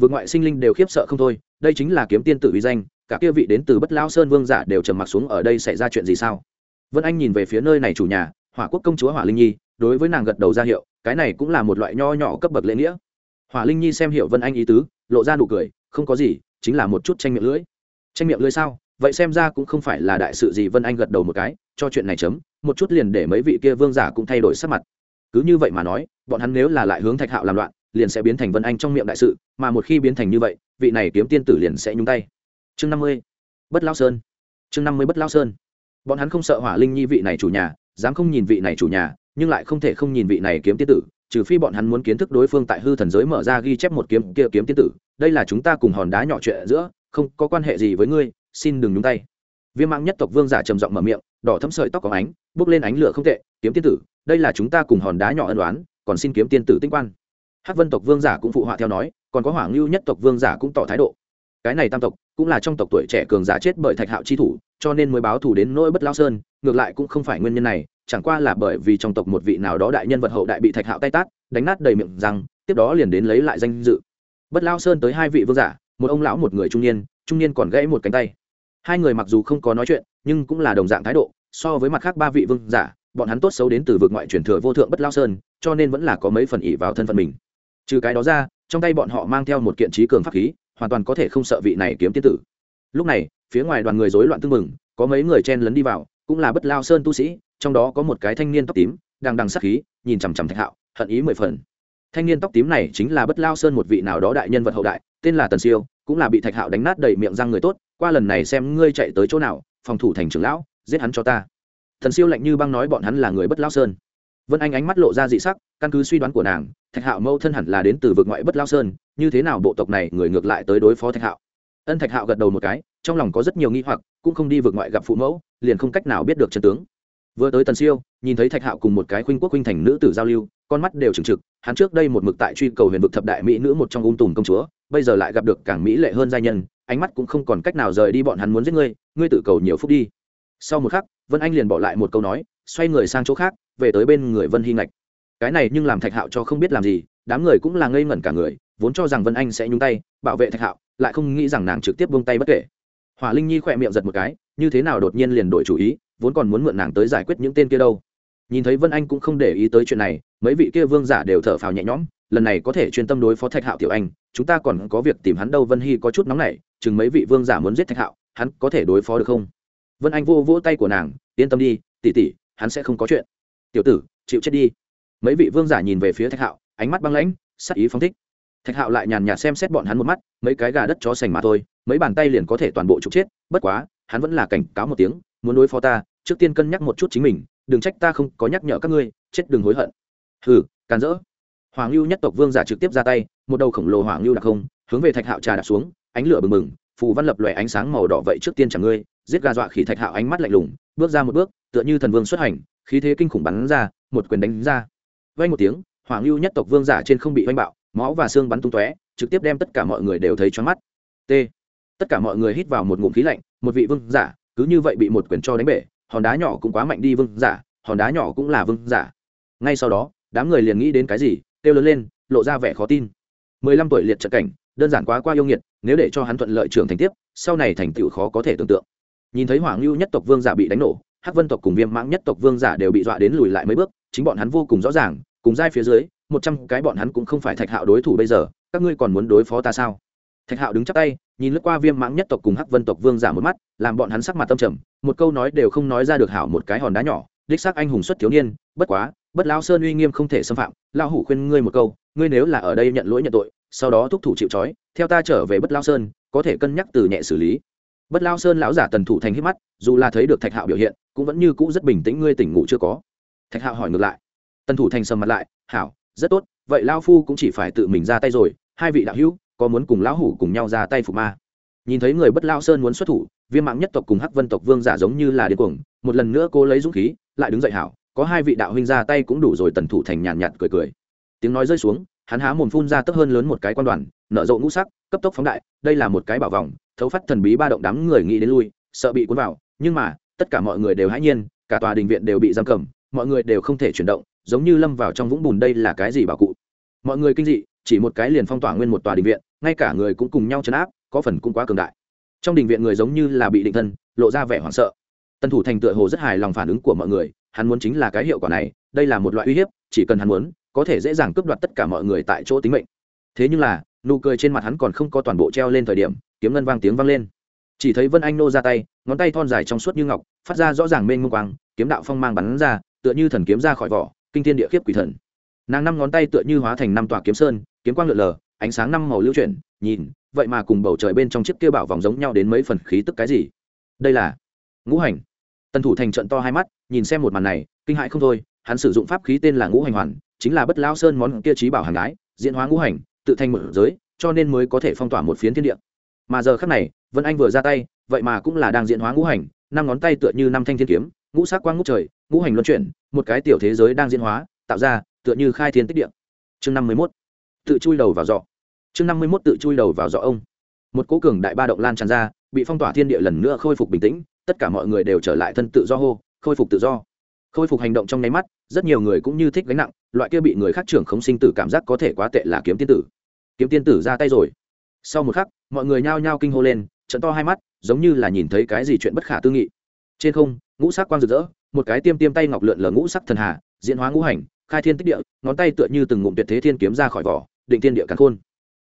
Vượt ngoại sinh linh đều khiếp sợ không thôi, đây chính là kiếm tiên tử uy danh cả kia vị đến từ bất lao sơn vương giả đều trầm mặc xuống ở đây xảy ra chuyện gì sao? Vân anh nhìn về phía nơi này chủ nhà, hỏa quốc công chúa hỏa linh nhi, đối với nàng gật đầu ra hiệu, cái này cũng là một loại nho nhỏ cấp bậc lễ nghĩa. Hỏa linh nhi xem hiệu vân anh ý tứ, lộ ra nụ cười, không có gì, chính là một chút tranh miệng lưỡi. Tranh miệng lưỡi sao? Vậy xem ra cũng không phải là đại sự gì vân anh gật đầu một cái, cho chuyện này chấm, một chút liền để mấy vị kia vương giả cũng thay đổi sắc mặt. Cứ như vậy mà nói, bọn hắn nếu là lại hướng thạch hạo làm loạn, liền sẽ biến thành vân anh trong miệng đại sự, mà một khi biến thành như vậy, vị này kiếm tiên tử liền sẽ nhúng tay chương năm mươi, bất lao sơn. Chương năm mươi bất lao sơn. Bọn hắn không sợ hỏa linh nhi vị này chủ nhà, dám không nhìn vị này chủ nhà, nhưng lại không thể không nhìn vị này kiếm tiên tử, trừ phi bọn hắn muốn kiến thức đối phương tại hư thần giới mở ra ghi chép một kiếm kia kiếm tiên tử. Đây là chúng ta cùng hòn đá nhỏ chuyện giữa, không có quan hệ gì với ngươi, xin đừng nhúng tay. Viêm mạng nhất tộc vương giả trầm giọng mở miệng, đỏ thấm sợi tóc có ánh, bước lên ánh lửa không tệ, kiếm tiên tử, đây là chúng ta cùng hòn đá nhỏ ân đoán còn xin kiếm tiên tử tinh quan. Hát vân tộc vương giả cũng phụ họa theo nói, còn có hỏa ngưu nhất tộc vương giả cũng tỏ thái độ. Cái này tam tộc cũng là trong tộc tuổi trẻ cường giả chết bởi thạch hạo chi thủ, cho nên mới báo thù đến nỗi bất lao sơn, ngược lại cũng không phải nguyên nhân này, chẳng qua là bởi vì trong tộc một vị nào đó đại nhân vật hậu đại bị thạch hạo tay tát, đánh nát đầy miệng rằng tiếp đó liền đến lấy lại danh dự. Bất lao sơn tới hai vị vương giả, một ông lão một người trung niên trung niên còn gãy một cánh tay. Hai người mặc dù không có nói chuyện, nhưng cũng là đồng dạng thái độ, so với mặt khác ba vị vương giả, bọn hắn tốt xấu đến từ vực ngoại truyền thừa vô thượng bất lao sơn, cho nên vẫn là có mấy phần ỉ vào thân phận mình. Trừ cái đó ra, trong tay bọn họ mang theo một kiện trí cường pháp khí hoàn toàn có thể không sợ vị này kiếm tiên tử. Lúc này, phía ngoài đoàn người rối loạn tưng mừng có mấy người chen lấn đi vào, cũng là bất lao sơn tu sĩ, trong đó có một cái thanh niên tóc tím, đang đằng sắc khí, nhìn chằm chằm thạch hạo, hận ý mười phần. Thanh niên tóc tím này chính là bất lao sơn một vị nào đó đại nhân vật hậu đại, tên là tần siêu, cũng là bị thạch hạo đánh nát đầy miệng răng người tốt, qua lần này xem ngươi chạy tới chỗ nào, phòng thủ thành trưởng lão, giết hắn cho ta. Thần siêu lạnh như băng nói bọn hắn là người bất lao sơn vân anh ánh mắt lộ ra dị sắc, căn cứ suy đoán của nàng, thạch hạo mâu thân hẳn là đến từ vực ngoại bất lao sơn, như thế nào bộ tộc này người ngược lại tới đối phó thạch hạo? Ân thạch hạo gật đầu một cái, trong lòng có rất nhiều nghi hoặc, cũng không đi vượt ngoại gặp phụ mẫu, liền không cách nào biết được chân tướng. Vừa tới tần siêu, nhìn thấy thạch hạo cùng một cái khuynh quốc khuynh thành nữ tử giao lưu, con mắt đều trừng trực hắn trước đây một mực tại truy cầu huyền vực thập đại mỹ nữ một trong ung tùm công chúa, bây giờ lại gặp được càng mỹ lệ hơn gia nhân, ánh mắt cũng không còn cách nào rời đi bọn hắn muốn giết ngươi ngươi tự cầu nhiều phút đi. Sau một khắc, vân anh liền bỏ lại một câu nói, xoay người sang chỗ khác về tới bên người vân hy ngạch. Cái này nhưng làm thạch hạo cho không biết làm gì, đám người cũng là ngây ngẩn cả người, vốn cho rằng vân anh sẽ nhúng tay, bảo vệ thạch hạo, lại không nghĩ rằng nàng trực tiếp buông tay bất kể. Hỏa linh nhi khỏe miệng giật một cái, như thế nào đột nhiên liền đổi chủ ý, vốn còn muốn mượn nàng tới giải quyết những tên kia đâu. Nhìn thấy vân anh cũng không để ý tới chuyện này, mấy vị kia vương giả đều thở phào nhẹ nhõm, lần này có thể chuyên tâm đối phó thạch hạo tiểu anh, chúng ta còn có việc tìm hắn đâu, vân hy có chút nóng nảy, chừng mấy vị vương giả muốn giết thạch hạo, hắn có thể đối phó được không? Vân anh vô vỗ tay của nàng, yên tâm đi tỉ tỉ hắn sẽ không có chuyện tiểu tử, chịu chết đi. Mấy vị vương giả nhìn về phía thạch hạo, ánh mắt băng lãnh, sắc ý phóng thích. Thạch hạo lại nhàn nhạt xem xét bọn hắn một mắt, mấy cái gà đất chó sành mà thôi, mấy bàn tay liền có thể toàn bộ trục chết, bất quá, hắn vẫn là cảnh cáo một tiếng, muốn đối phó ta, trước tiên cân nhắc một chút chính mình, đừng trách ta không có nhắc nhở các ngươi, chết đừng hối hận. Hừ càn rỡ hoàng lưu nhất tộc vương giả trực tiếp ra tay, một đầu khổng lồ hoàng lưu đặc không, hướng về thạch hạo trà đạp xuống, ánh lửa bừng bừng, phù văn lập lòe ánh sáng màu đỏ vậy trước tiên chẳng ngươi, giết gà dọa khỉ thạch hạo ánh mắt lạnh lùng, bước ra một bước, tựa như thần vương xuất hành khí thế kinh khủng bắn ra, một quyền đánh ra. Vay một tiếng, hoàng lưu nhất tộc vương giả trên không bị vanh bạo, máu và xương bắn tung tóe, trực tiếp đem tất cả mọi người đều thấy choáng mắt. T. Tất cả mọi người hít vào một ngụm khí lạnh, một vị vương giả, cứ như vậy bị một quyền cho đánh bể, hòn đá nhỏ cũng quá mạnh đi vương giả, hòn đá nhỏ cũng là vương giả. Ngay sau đó, đám người liền nghĩ đến cái gì, kêu lớn lên, lộ ra vẻ khó tin. Mười lăm tuổi liệt trận cảnh, đơn giản quá qua yêu nghiệt, nếu để cho hắn thuận lợi trưởng thành tiếp, sau này thành tựu khó có thể tưởng tượng. Nhìn thấy hoàng lưu nhất tộc vương giả bị đánh nổ hắc vân tộc cùng viêm mãng nhất tộc vương giả đều bị dọa đến lùi lại mấy bước, chính bọn hắn vô cùng rõ ràng, cùng giai phía dưới, một trăm cái bọn hắn cũng không phải thạch hạo đối thủ bây giờ, các ngươi còn muốn đối phó ta sao? Thạch hạo đứng chắp tay, nhìn lướt qua viêm mãng nhất tộc cùng hắc vân tộc vương giả một mắt, làm bọn hắn sắc mặt tâm trầm, một câu nói đều không nói ra được hảo một cái hòn đá nhỏ, đích xác anh hùng xuất thiếu niên, bất quá, bất lao sơn uy nghiêm không thể xâm phạm lao hủ khuyên ngươi một câu, ngươi nếu là ở đây nhận lỗi nhận tội, sau đó thúc thủ chịu trói, theo ta trở về bất lao sơn, có thể cân nhắc từ nhẹ xử lý bất lao sơn lão giả tần thủ thành hít mắt dù là thấy được thạch hạo biểu hiện cũng vẫn như cũ rất bình tĩnh ngươi tỉnh ngủ chưa có. Thạch hạo hỏi ngược lại. Tần thủ thành sầm mặt lại hảo rất tốt vậy lao phu cũng chỉ phải tự mình ra tay rồi hai vị đạo hữu có muốn cùng lão hủ cùng nhau ra tay phục ma? Nhìn thấy người bất lao sơn muốn xuất thủ viêm mạng nhất tộc cùng hắc vân tộc vương giả giống như là điên cuồng một lần nữa cô lấy dũng khí lại đứng dậy hảo có hai vị đạo huynh ra tay cũng đủ rồi tần thủ thành nhàn nhạt, nhạt cười cười. Tiếng nói rơi xuống hắn há mồm phun ra tấp hơn lớn một cái quan đoàn nở rộ ngũ sắc cấp tốc phóng đại đây là một cái bảo vòng thấu phát thần bí ba động đám người nghĩ đến lui, sợ bị cuốn vào, nhưng mà, tất cả mọi người đều hãy nhiên, cả tòa đình viện đều bị giam cầm, mọi người đều không thể chuyển động, giống như lâm vào trong vũng bùn đây là cái gì bảo cụ. Mọi người kinh dị, chỉ một cái liền phong tỏa nguyên một tòa đình viện, ngay cả người cũng cùng nhau chấn áp, có phần cũng quá cường đại. Trong đình viện người giống như là bị định thân, lộ ra vẻ hoảng sợ. Tân thủ thành tựa hồ rất hài lòng phản ứng của mọi người, hắn muốn chính là cái hiệu quả này, đây là một loại uy hiếp, chỉ cần hắn muốn, có thể dễ dàng cướp đoạt tất cả mọi người tại chỗ tính mệnh. Thế nhưng là, nụ cười trên mặt hắn còn không có toàn bộ treo lên thời điểm kiếm ngân vang tiếng vang lên. Chỉ thấy vân anh nô ra tay, ngón tay thon dài trong suốt như ngọc, phát ra rõ ràng mênh mông quang, kiếm đạo phong mang bắn ra, tựa như thần kiếm ra khỏi vỏ, kinh thiên địa khiếp quỷ thần. Nàng năm ngón tay tựa như hóa thành năm tòa kiếm sơn, kiếm quang lượn lờ, ánh sáng năm màu lưu chuyển, nhìn, vậy mà cùng bầu trời bên trong chiếc kia bảo vòng giống nhau đến mấy phần khí tức cái gì? Đây là ngũ hành. Tần thủ thành trận to hai mắt, nhìn xem một màn này, kinh hại không thôi, hắn sử dụng pháp khí tên là ngũ hành hoàn, chính là bất lao sơn món kia trí bảo hàng gái, diễn hóa ngũ hành, tự thành một giới, cho nên mới có thể phong tỏa một phiến thiên địa mà giờ khắc này, vân anh vừa ra tay, vậy mà cũng là đang diễn hóa ngũ hành, năm ngón tay tựa như năm thanh thiên kiếm, ngũ sắc quang ngũ trời, ngũ hành luân chuyển, một cái tiểu thế giới đang diễn hóa, tạo ra, tựa như khai thiên tích điện. chương năm mươi mốt, tự chui đầu vào dọ chương năm mươi mốt, tự chui đầu vào dọ ông. Một cố cường đại ba động lan tràn ra, bị phong tỏa thiên địa lần nữa khôi phục bình tĩnh, tất cả mọi người đều trở lại thân tự do hô, khôi phục tự do. Khôi phục hành động trong nháy mắt, rất nhiều người cũng như thích gánh nặng, loại kia bị người khác trưởng khống sinh tử cảm giác có thể quá tệ là kiếm tiên tử. Kiếm tiên tử ra tay rồi. Sau một khắc mọi người nhao nhao kinh hô lên, trận to hai mắt, giống như là nhìn thấy cái gì chuyện bất khả tư nghị. Trên không, ngũ sắc quang rực rỡ, một cái tiêm tiêm tay ngọc lượn lờ ngũ sắc thần hà, diễn hóa ngũ hành, khai thiên tích địa, ngón tay tựa như từng ngụm tuyệt thế thiên kiếm ra khỏi vỏ, định thiên địa cắn khôn.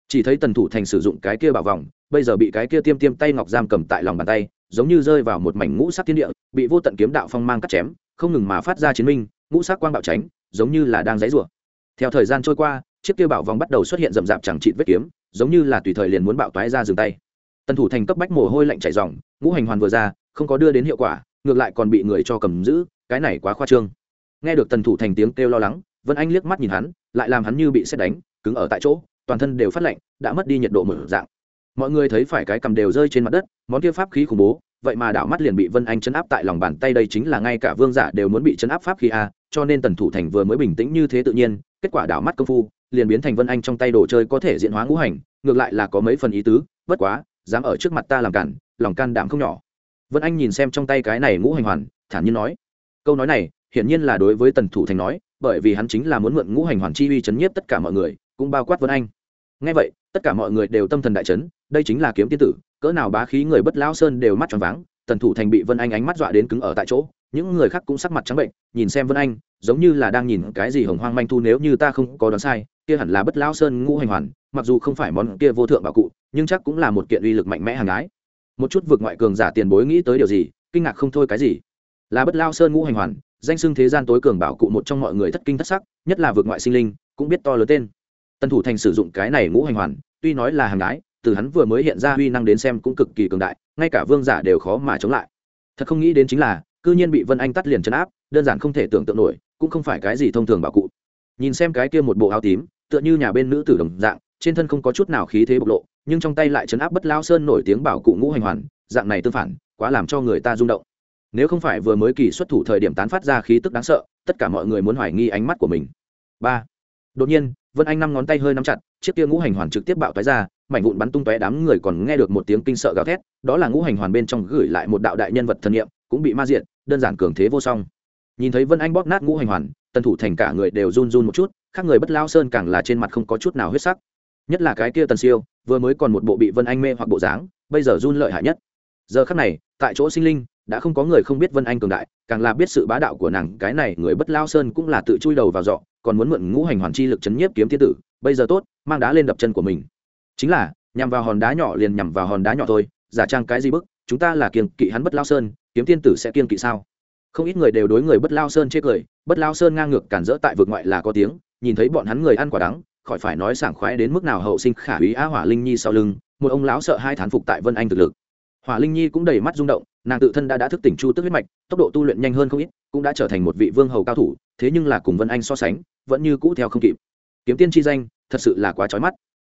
Chỉ thấy tần thủ thành sử dụng cái kia bảo vòng, bây giờ bị cái kia tiêm tiêm tay ngọc giam cầm tại lòng bàn tay, giống như rơi vào một mảnh ngũ sắc thiên địa, bị vô tận kiếm đạo phong mang cắt chém, không ngừng mà phát ra chiến minh, ngũ sắc quang bạo tránh, giống như là đang dãy rủa theo thời gian trôi qua, chiếc kia bảo vòng bắt đầu xuất hiện rậm rạp chẳng trị vết kiếm giống như là tùy thời liền muốn bạo toái ra dừng tay. Tần thủ thành cấp bách mồ hôi lạnh chảy ròng, ngũ hành hoàn vừa ra, không có đưa đến hiệu quả, ngược lại còn bị người cho cầm giữ, cái này quá khoa trương. Nghe được tần thủ thành tiếng kêu lo lắng, vân anh liếc mắt nhìn hắn, lại làm hắn như bị xét đánh, cứng ở tại chỗ, toàn thân đều phát lạnh, đã mất đi nhiệt độ mở dạng. Mọi người thấy phải cái cầm đều rơi trên mặt đất, món kia pháp khí khủng bố, vậy mà đảo mắt liền bị vân anh chấn áp tại lòng bàn tay đây chính là ngay cả vương giả đều muốn bị chấn áp pháp khí a, cho nên tần thủ thành vừa mới bình tĩnh như thế tự nhiên, kết quả đảo mắt công phu liền biến thành vân anh trong tay đồ chơi có thể diễn hóa ngũ hành, ngược lại là có mấy phần ý tứ, bất quá, dám ở trước mặt ta làm cản, lòng can đảm không nhỏ. Vân anh nhìn xem trong tay cái này ngũ hành hoàn, thản nhiên nói. Câu nói này, hiển nhiên là đối với tần thủ thành nói, bởi vì hắn chính là muốn mượn ngũ hành hoàn chi uy chấn nhiếp tất cả mọi người, cũng bao quát vân anh. Ngay vậy, tất cả mọi người đều tâm thần đại chấn, đây chính là kiếm tiên tử, cỡ nào bá khí người bất lão sơn đều mắt tròn váng, tần thủ thành bị vân anh ánh mắt dọa đến cứng ở tại chỗ, những người khác cũng sắc mặt trắng bệnh, nhìn xem vân anh, giống như là đang nhìn cái gì hồng hoang manh thu, nếu như ta không có đoán sai kia hẳn là bất lão sơn ngũ hành hoàn, mặc dù không phải món kia vô thượng bảo cụ, nhưng chắc cũng là một kiện uy lực mạnh mẽ hàng ái. Một chút vượt ngoại cường giả tiền bối nghĩ tới điều gì, kinh ngạc không thôi cái gì. Là bất lao sơn ngũ hành hoàn, danh xưng thế gian tối cường bảo cụ một trong mọi người thất kinh thất sắc, nhất là vượt ngoại sinh linh, cũng biết to lớn tên. Tân thủ thành sử dụng cái này ngũ hành hoàn, tuy nói là hàng ái, từ hắn vừa mới hiện ra uy năng đến xem cũng cực kỳ cường đại, ngay cả vương giả đều khó mà chống lại. Thật không nghĩ đến chính là, cư nhiên bị vân anh tắt liền chấn áp, đơn giản không thể tưởng tượng nổi, cũng không phải cái gì thông thường bảo cụ. Nhìn xem cái kia một bộ áo tím tựa như nhà bên nữ tử đồng dạng, trên thân không có chút nào khí thế bộc lộ, nhưng trong tay lại chấn áp bất lao sơn nổi tiếng bảo cụ ngũ hành hoàn, dạng này tương phản, quá làm cho người ta rung động. Nếu không phải vừa mới kỳ xuất thủ thời điểm tán phát ra khí tức đáng sợ, tất cả mọi người muốn hoài nghi ánh mắt của mình. Ba. Đột nhiên, vân anh năm ngón tay hơi nắm chặt, chiếc kia ngũ hành hoàn trực tiếp bạo tói ra, mảnh vụn bắn tung tóe đám người còn nghe được một tiếng kinh sợ gào thét, đó là ngũ hành hoàn bên trong gửi lại một đạo đại nhân vật thần niệm, cũng bị ma diện đơn giản cường thế vô song nhìn thấy vân anh bóp nát ngũ hành hoàn, tần thủ thành cả người đều run run một chút, khác người bất lao sơn càng là trên mặt không có chút nào huyết sắc. Nhất là cái kia tần siêu, vừa mới còn một bộ bị vân anh mê hoặc bộ dáng, bây giờ run lợi hại nhất. Giờ khắc này, tại chỗ sinh linh, đã không có người không biết vân anh cường đại, càng là biết sự bá đạo của nàng, cái này người bất lao sơn cũng là tự chui đầu vào dọ, còn muốn mượn ngũ hành hoàn chi lực chấn nhiếp kiếm thiên tử, bây giờ tốt, mang đá lên đập chân của mình. Chính là, nhằm vào hòn đá nhỏ liền nhằm vào hòn đá nhỏ thôi, giả trang cái gì bức, chúng ta là kiêng kỵ hắn bất lao sơn, kiếm thiên tử sẽ kiêng kỵ sao? Không ít người đều đối người bất lao sơn chê cười, bất lao sơn ngang ngược cản rỡ tại vực ngoại là có tiếng, nhìn thấy bọn hắn người ăn quả đắng, khỏi phải nói sảng khoái đến mức nào hậu sinh khả úy á hỏa linh nhi sau lưng, một ông lão sợ hai thán phục tại vân anh thực lực. Hỏa linh nhi cũng đầy mắt rung động, nàng tự thân đã đã thức tỉnh chu tức huyết mạch, tốc độ tu luyện nhanh hơn không ít, cũng đã trở thành một vị vương hầu cao thủ, thế nhưng là cùng vân anh so sánh, vẫn như cũ theo không kịp. Kiếm tiên chi danh, thật sự là quá trói mắt.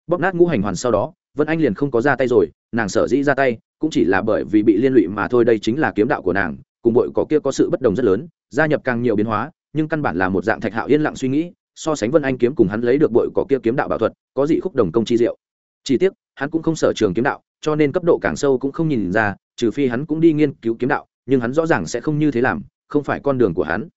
Bóp nát ngũ hành hoàn sau đó, vân anh liền không có ra tay rồi, nàng sở dĩ ra tay, cũng chỉ là bởi vì bị liên lụy mà thôi, đây chính là kiếm đạo của nàng cùng bội cỏ kia có sự bất đồng rất lớn, gia nhập càng nhiều biến hóa, nhưng căn bản là một dạng thạch hạo yên lặng suy nghĩ, so sánh vân anh kiếm cùng hắn lấy được bội cỏ kia kiếm đạo bảo thuật, có dị khúc đồng công chi diệu. Chỉ tiếc, hắn cũng không sở trường kiếm đạo, cho nên cấp độ càng sâu cũng không nhìn ra, trừ phi hắn cũng đi nghiên cứu kiếm đạo, nhưng hắn rõ ràng sẽ không như thế làm, không phải con đường của hắn.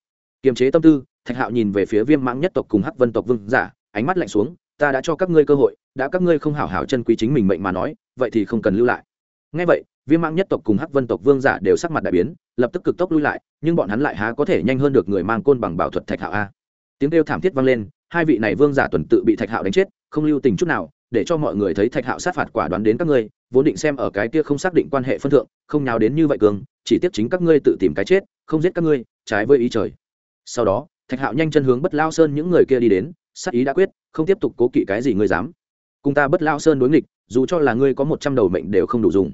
Kiềm chế tâm tư, thạch hạo nhìn về phía viêm mãng nhất tộc cùng hắc vân tộc vương giả, ánh mắt lạnh xuống, ta đã cho các ngươi cơ hội, đã các ngươi không hảo hảo chân quý chính mình mệnh mà nói, vậy thì không cần lưu lại. Ngay vậy viêm mang nhất tộc cùng hắc vân tộc vương giả đều sắc mặt đại biến, lập tức cực tốc lui lại, nhưng bọn hắn lại há có thể nhanh hơn được người mang côn bằng bảo thuật thạch hạo a. Tiếng kêu thảm thiết vang lên, hai vị này vương giả tuần tự bị thạch hạo đánh chết, không lưu tình chút nào, để cho mọi người thấy thạch hạo sát phạt quả đoán đến các ngươi, vốn định xem ở cái kia không xác định quan hệ phân thượng, không nào đến như vậy cường, chỉ tiếc chính các ngươi tự tìm cái chết, không giết các ngươi, trái với ý trời. Sau đó, thạch hạo nhanh chân hướng bất lao sơn những người kia đi đến, sát ý đã quyết, không tiếp tục cố kỵ cái gì ngươi dám. Cùng ta bất lao sơn đối nghịch, dù cho là ngươi có một trăm đầu mệnh đều không đủ dùng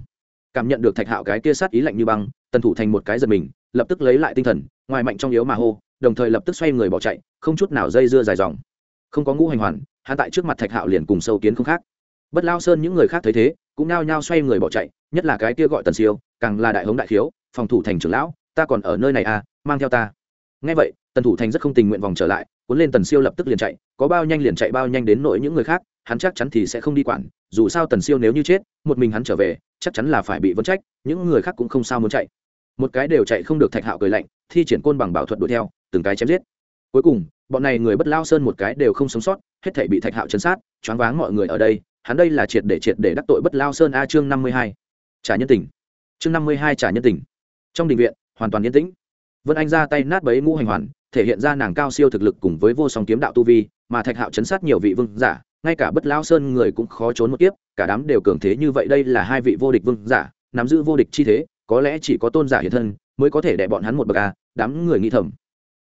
cảm nhận được thạch hạo cái kia sát ý lạnh như băng, tần thủ thành một cái giật mình, lập tức lấy lại tinh thần, ngoài mạnh trong yếu mà hô, đồng thời lập tức xoay người bỏ chạy, không chút nào dây dưa dài dòng. Không có ngũ hành hoàn hạ tại trước mặt thạch hạo liền cùng sâu kiến không khác. Bất lao sơn những người khác thấy thế, cũng nao nhao xoay người bỏ chạy, nhất là cái kia gọi tần siêu, càng là đại hống đại khiếu, phòng thủ thành trưởng lão, ta còn ở nơi này à mang theo ta. Ngay vậy, tần thủ thành rất không tình nguyện vòng trở lại, cuốn lên tần siêu lập tức liền chạy, có bao nhanh liền chạy bao nhanh đến nỗi những người khác hắn chắc chắn thì sẽ không đi quản, dù sao tần siêu nếu như chết, một mình hắn trở về, chắc chắn là phải bị vấn trách, những người khác cũng không sao muốn chạy. Một cái đều chạy không được thạch hạo cười lạnh, thi triển côn bằng bảo thuật đuổi theo, từng cái chém giết. Cuối cùng, bọn này người bất lao sơn một cái đều không sống sót, hết thể bị thạch hạo chấn sát, choáng váng mọi người ở đây, hắn đây là triệt để triệt để đắc tội bất lao sơn a chương năm mươi hai. Trả nhân tình. Chương năm mươi hai trả nhân tình. Trong đình viện, hoàn toàn yên tĩnh. Vân anh ra tay nát bấy ngũ hành hoàn, thể hiện ra nàng cao siêu thực lực cùng với vô song kiếm đạo tu vi, mà thạch hạo chấn sát nhiều vị vương giả ngay cả bất lao sơn người cũng khó trốn một kiếp, cả đám đều cường thế như vậy đây là hai vị vô địch vương giả, nắm giữ vô địch chi thế, có lẽ chỉ có tôn giả hiện thân mới có thể đè bọn hắn một bậc a, đám người nghĩ thầm.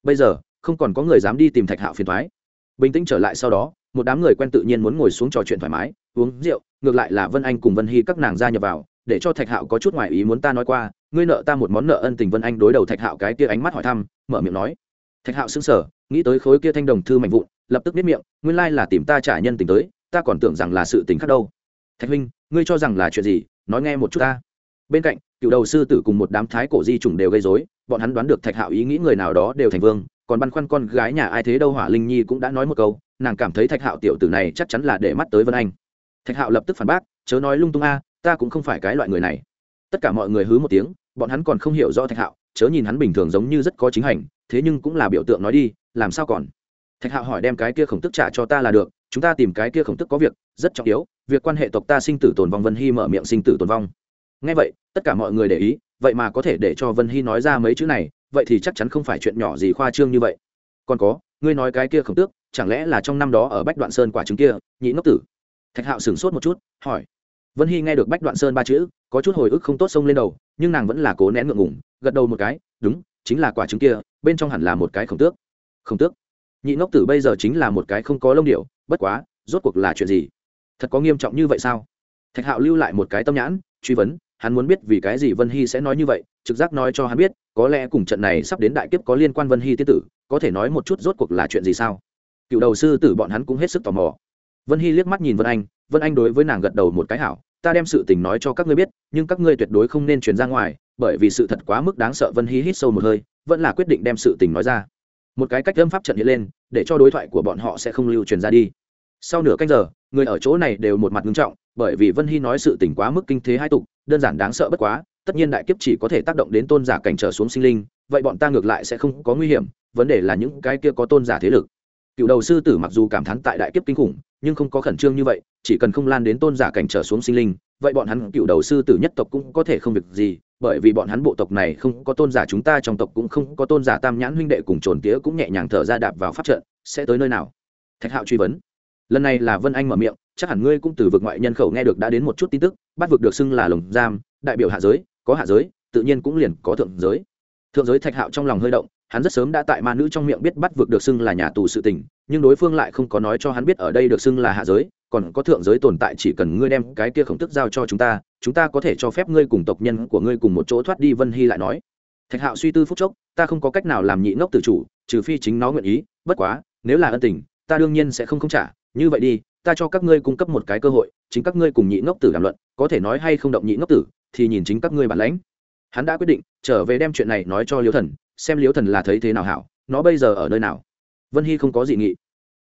Bây giờ, không còn có người dám đi tìm thạch hạo phiền thoái bình tĩnh trở lại sau đó, một đám người quen tự nhiên muốn ngồi xuống trò chuyện thoải mái, uống rượu, ngược lại là vân anh cùng vân hy các nàng gia nhập vào, để cho thạch hạo có chút ngoại ý muốn ta nói qua, ngươi nợ ta một món nợ ân tình vân anh đối đầu thạch hạo cái kia ánh mắt hỏi thăm, mở miệng nói. Thạch hạo xứng sở nghĩ tới khối kia thanh đồng thư mạnh vụn lập tức biết miệng, nguyên lai là tìm ta trả nhân tình tới, ta còn tưởng rằng là sự tình khác đâu. Thạch huynh, ngươi cho rằng là chuyện gì? Nói nghe một chút ta. Bên cạnh, cựu đầu sư tử cùng một đám thái cổ di chủng đều gây dối bọn hắn đoán được thạch hạo ý nghĩ người nào đó đều thành vương, còn băn khoăn con gái nhà ai thế đâu hỏa linh nhi cũng đã nói một câu, nàng cảm thấy thạch hạo tiểu tử này chắc chắn là để mắt tới vân anh. Thạch hạo lập tức phản bác, chớ nói lung tung a, ta cũng không phải cái loại người này. Tất cả mọi người hứ một tiếng, bọn hắn còn không hiểu rõ thạch hạo, chớ nhìn hắn bình thường giống như rất có chính hành, thế nhưng cũng là biểu tượng nói đi, làm sao còn? Thạch hạo hỏi đem cái kia khổng tức trả cho ta là được, chúng ta tìm cái kia khổng tức có việc, rất trọng yếu, việc quan hệ tộc ta sinh tử tồn vong vân hy mở miệng sinh tử tồn vong. Ngay vậy, tất cả mọi người để ý, vậy mà có thể để cho vân hy nói ra mấy chữ này, vậy thì chắc chắn không phải chuyện nhỏ gì khoa trương như vậy. Còn có, ngươi nói cái kia khổng tước, chẳng lẽ là trong năm đó ở bách đoạn sơn quả trứng kia, nhị ngốc tử? Thạch hạo sửng sốt một chút, hỏi. Vân hy nghe được bách đoạn sơn ba chữ, có chút hồi ức không tốt xông lên đầu, nhưng nàng vẫn là cố nén ngượng ngủng gật đầu một cái, đúng, chính là quả trứng kia, bên trong hẳn là một cái khổng tước. Khổng tước? Nhị ngốc tử bây giờ chính là một cái không có lông điệu, bất quá, rốt cuộc là chuyện gì? Thật có nghiêm trọng như vậy sao? Thạch hạo lưu lại một cái tâm nhãn, truy vấn, hắn muốn biết vì cái gì vân hy sẽ nói như vậy, trực giác nói cho hắn biết, có lẽ cùng trận này sắp đến đại kiếp có liên quan vân hy tiết tử, có thể nói một chút rốt cuộc là chuyện gì sao? Cựu đầu sư tử bọn hắn cũng hết sức tò mò. Vân hy liếc mắt nhìn vân anh vân anh đối với nàng gật đầu một cái hảo, ta đem sự tình nói cho các ngươi biết, nhưng các ngươi tuyệt đối không nên truyền ra ngoài, bởi vì sự thật quá mức đáng sợ. Vân hy hít sâu một hơi, vẫn là quyết định đem sự tình nói ra một cái cách âm pháp trận hiện lên, để cho đối thoại của bọn họ sẽ không lưu truyền ra đi. Sau nửa canh giờ, người ở chỗ này đều một mặt nghiêm trọng, bởi vì vân hy nói sự tỉnh quá mức kinh thế hai tục, đơn giản đáng sợ bất quá, tất nhiên đại kiếp chỉ có thể tác động đến tôn giả cảnh trở xuống sinh linh, vậy bọn ta ngược lại sẽ không có nguy hiểm, vấn đề là những cái kia có tôn giả thế lực. Cựu đầu sư tử mặc dù cảm thán tại đại kiếp kinh khủng, nhưng không có khẩn trương như vậy, chỉ cần không lan đến tôn giả cảnh trở xuống sinh linh, vậy bọn hắn cựu đầu sư tử nhất tộc cũng có thể không việc gì bởi vì bọn hắn bộ tộc này không có tôn giả chúng ta trong tộc cũng không có tôn giả tam nhãn huynh đệ cùng trồn tía cũng nhẹ nhàng thở ra đạp vào pháp trận, sẽ tới nơi nào? Thạch hạo truy vấn. Lần này là vân anh mở miệng, chắc hẳn ngươi cũng từ vực ngoại nhân khẩu nghe được đã đến một chút tin tức, bắt vực được xưng là lồng giam, đại biểu hạ giới, có hạ giới, tự nhiên cũng liền có thượng giới. Thượng giới thạch hạo trong lòng hơi động, hắn rất sớm đã tại ma nữ trong miệng biết bắt vực được xưng là nhà tù sự tình, nhưng đối phương lại không có nói cho hắn biết ở đây được xưng là hạ giới, còn có thượng giới tồn tại chỉ cần ngươi đem cái kia khổng tức giao cho chúng ta chúng ta có thể cho phép ngươi cùng tộc nhân của ngươi cùng một chỗ thoát đi vân hy lại nói. Thạch hạo suy tư phúc chốc, ta không có cách nào làm nhị ngốc tự chủ, trừ phi chính nó nguyện ý, bất quá, nếu là ân tình, ta đương nhiên sẽ không không trả. Như vậy đi, ta cho các ngươi cung cấp một cái cơ hội, chính các ngươi cùng nhị ngốc tử đàm luận, có thể nói hay không động nhị ngốc tử, thì nhìn chính các ngươi bản lãnh. Hắn đã quyết định, trở về đem chuyện này nói cho liêu thần, xem liêu thần là thấy thế nào hảo, nó bây giờ ở nơi nào. Vân hy không có gì nghị.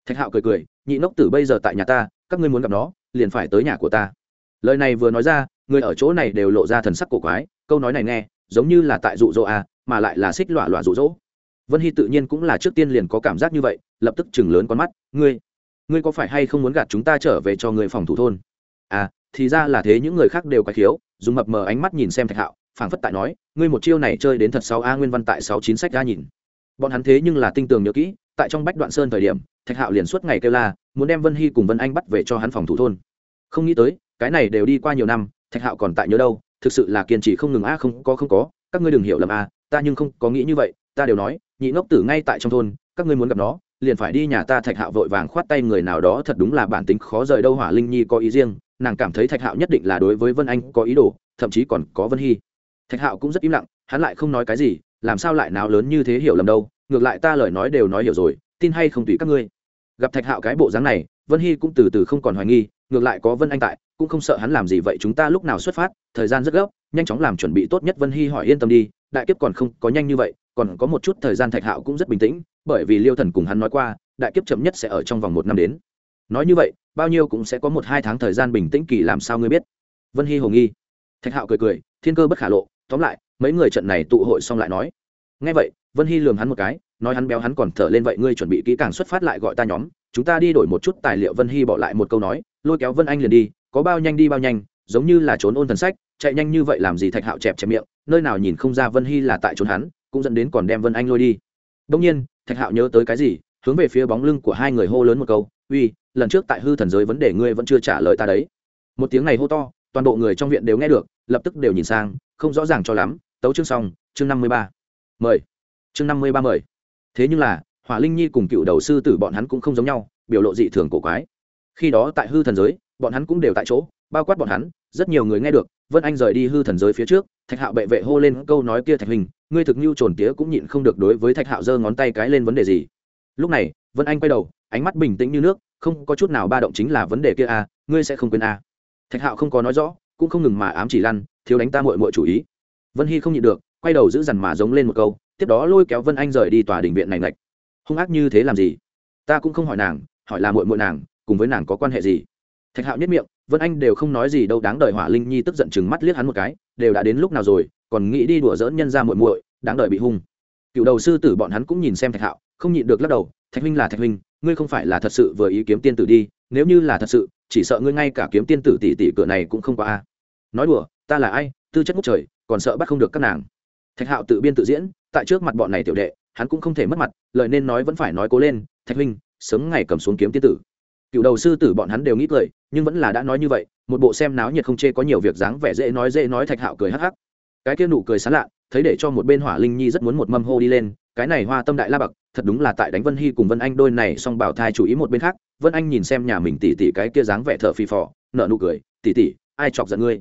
Thạch hạo cười cười, nhị ngốc tử bây giờ tại nhà ta, các ngươi muốn gặp nó, liền phải tới nhà của ta. Lời này vừa nói ra người ở chỗ này đều lộ ra thần sắc cổ quái, câu nói này nghe, giống như là tại dụ dỗ à mà lại là xích lọa lọa dụ dỗ. Vân hy tự nhiên cũng là trước tiên liền có cảm giác như vậy, lập tức chừng lớn con mắt, ngươi ngươi có phải hay không muốn gạt chúng ta trở về cho người phòng thủ thôn? À thì ra là thế, những người khác đều quái khiếu. Dùng mập mờ ánh mắt nhìn xem thạch hạo, phảng phất tại nói, ngươi một chiêu này chơi đến thật sáu a nguyên văn tại sáu chín sách ra nhìn. Bọn hắn thế nhưng là tinh tường nhớ kỹ, tại trong bách đoạn sơn thời điểm, thạch hạo liền suốt ngày kêu la, muốn đem vân hy cùng vân anh bắt về cho hắn phòng thủ thôn. Không nghĩ tới, cái này đều đi qua nhiều năm thạch hạo còn tại nhớ đâu, thực sự là kiên trì không ngừng, a, không, có không có, các ngươi đừng hiểu lầm, a, ta nhưng không có nghĩ như vậy, ta đều nói, nhị ngốc tử ngay tại trong thôn, các ngươi muốn gặp nó, liền phải đi nhà ta. Thạch hạo vội vàng khoát tay, người nào đó thật đúng là bản tính khó rời đâu hỏa linh nhi có ý riêng, nàng cảm thấy thạch hạo nhất định là đối với vân anh có ý đồ, thậm chí còn có vân hy. Thạch hạo cũng rất im lặng, hắn lại không nói cái gì, làm sao lại nào lớn như thế hiểu lầm đâu, ngược lại ta lời nói đều nói hiểu rồi, tin hay không tùy các ngươi. Gặp thạch hạo cái bộ dáng này, vân hy cũng từ từ không còn hoài nghi, ngược lại có vân anh tại cũng không sợ hắn làm gì vậy, chúng ta lúc nào xuất phát, thời gian rất gấp, nhanh chóng làm chuẩn bị tốt nhất vân hy hỏi yên tâm đi, đại kiếp còn không có nhanh như vậy, còn có một chút thời gian thạch hạo cũng rất bình tĩnh, bởi vì liêu thần cùng hắn nói qua, đại kiếp chậm nhất sẽ ở trong vòng một năm đến. Nói như vậy, bao nhiêu cũng sẽ có một hai tháng thời gian bình tĩnh kỳ làm sao ngươi biết? Vân hy hồ nghi. Thạch hạo cười cười, thiên cơ bất khả lộ, tóm lại, mấy người trận này tụ hội xong lại nói. Ngay vậy, vân hy lường hắn một cái, nói hắn béo hắn còn thở lên vậy ngươi chuẩn bị kỹ càng xuất phát lại gọi ta nhóm, chúng ta đi đổi một chút tài liệu vân hy bỏ lại một câu nói, lôi kéo vân anh liền đi có bao nhanh đi bao nhanh, giống như là trốn ôn thần sách, chạy nhanh như vậy làm gì thạch hạo chẹp chẹp miệng, nơi nào nhìn không ra vân hy là tại trốn hắn, cũng dẫn đến còn đem vân anh lôi đi. Đông nhiên, thạch hạo nhớ tới cái gì, hướng về phía bóng lưng của hai người hô lớn một câu, uy, lần trước tại hư thần giới vấn đề ngươi vẫn chưa trả lời ta đấy. Một tiếng này hô to, toàn bộ người trong viện đều nghe được, lập tức đều nhìn sang, không rõ ràng cho lắm, tấu chương xong, chương năm mươi ba. Mời. Chương năm mươi ba mời. Thế nhưng là, hỏa linh nhi cùng cựu đầu sư tử bọn hắn cũng không giống nhau, biểu lộ dị thường cổ quái. Khi đó tại hư thần giới bọn hắn cũng đều tại chỗ, bao quát bọn hắn, rất nhiều người nghe được, vân anh rời đi hư thần giới phía trước, thạch hạo bệ vệ hô lên câu nói kia thạch hình ngươi thực như trồn tía cũng nhịn không được đối với thạch hạo giơ ngón tay cái lên vấn đề gì. Lúc này, vân anh quay đầu, ánh mắt bình tĩnh như nước, không có chút nào ba động chính là vấn đề kia à ngươi sẽ không quên à. Thạch hạo không có nói rõ, cũng không ngừng mà ám chỉ lăn, thiếu đánh ta mội mội chủ ý. Vân hy không nhịn được, quay đầu giữ dằn mà giống lên một câu, tiếp đó lôi kéo vân anh rời đi tòa đình viện này ngạch. Hung ác như thế làm gì? Ta cũng không hỏi nàng, hỏi là mội mội nàng, cùng với nàng có quan hệ gì? Thạch hạo nhất miệng, vân anh đều không nói gì đâu, đáng đợi hỏa linh nhi tức giận chừng mắt liếc hắn một cái, đều đã đến lúc nào rồi, còn nghĩ đi đùa dỡn nhân ra muội muội, đáng đợi bị hung. Cựu đầu sư tử bọn hắn cũng nhìn xem thạch hạo, không nhịn được lắc đầu, thạch huynh là thạch huynh, ngươi không phải là thật sự vừa ý kiếm tiên tử đi, nếu như là thật sự, chỉ sợ ngươi ngay cả kiếm tiên tử tỷ tỷ cửa này cũng không qua a. Nói đùa, ta là ai, tư chất ngút trời, còn sợ bắt không được các nàng. Thạch hạo tự biên tự diễn, tại trước mặt bọn này tiểu đệ, hắn cũng không thể mất mặt, lời nên nói vẫn phải nói cố lên, thạch huynh, sớm ngày cầm xuống kiếm tiên tử cựu đầu sư tử bọn hắn đều nghĩ cười, nhưng vẫn là đã nói như vậy, một bộ xem náo nhiệt không chê có nhiều việc dáng vẻ dễ nói dễ nói thạch hạo cười hắc hắc. Cái kia nụ cười sán lạ, thấy để cho một bên hỏa linh nhi rất muốn một mâm hô đi lên, cái này hoa tâm đại la bậc, thật đúng là tại đánh vân hy cùng vân anh đôi này xong bảo thai chủ ý một bên khác, vân anh nhìn xem nhà mình tỉ tỉ cái kia dáng vẻ thở phì phò, nở nụ cười tỉ tỉ ai chọc giận ngươi?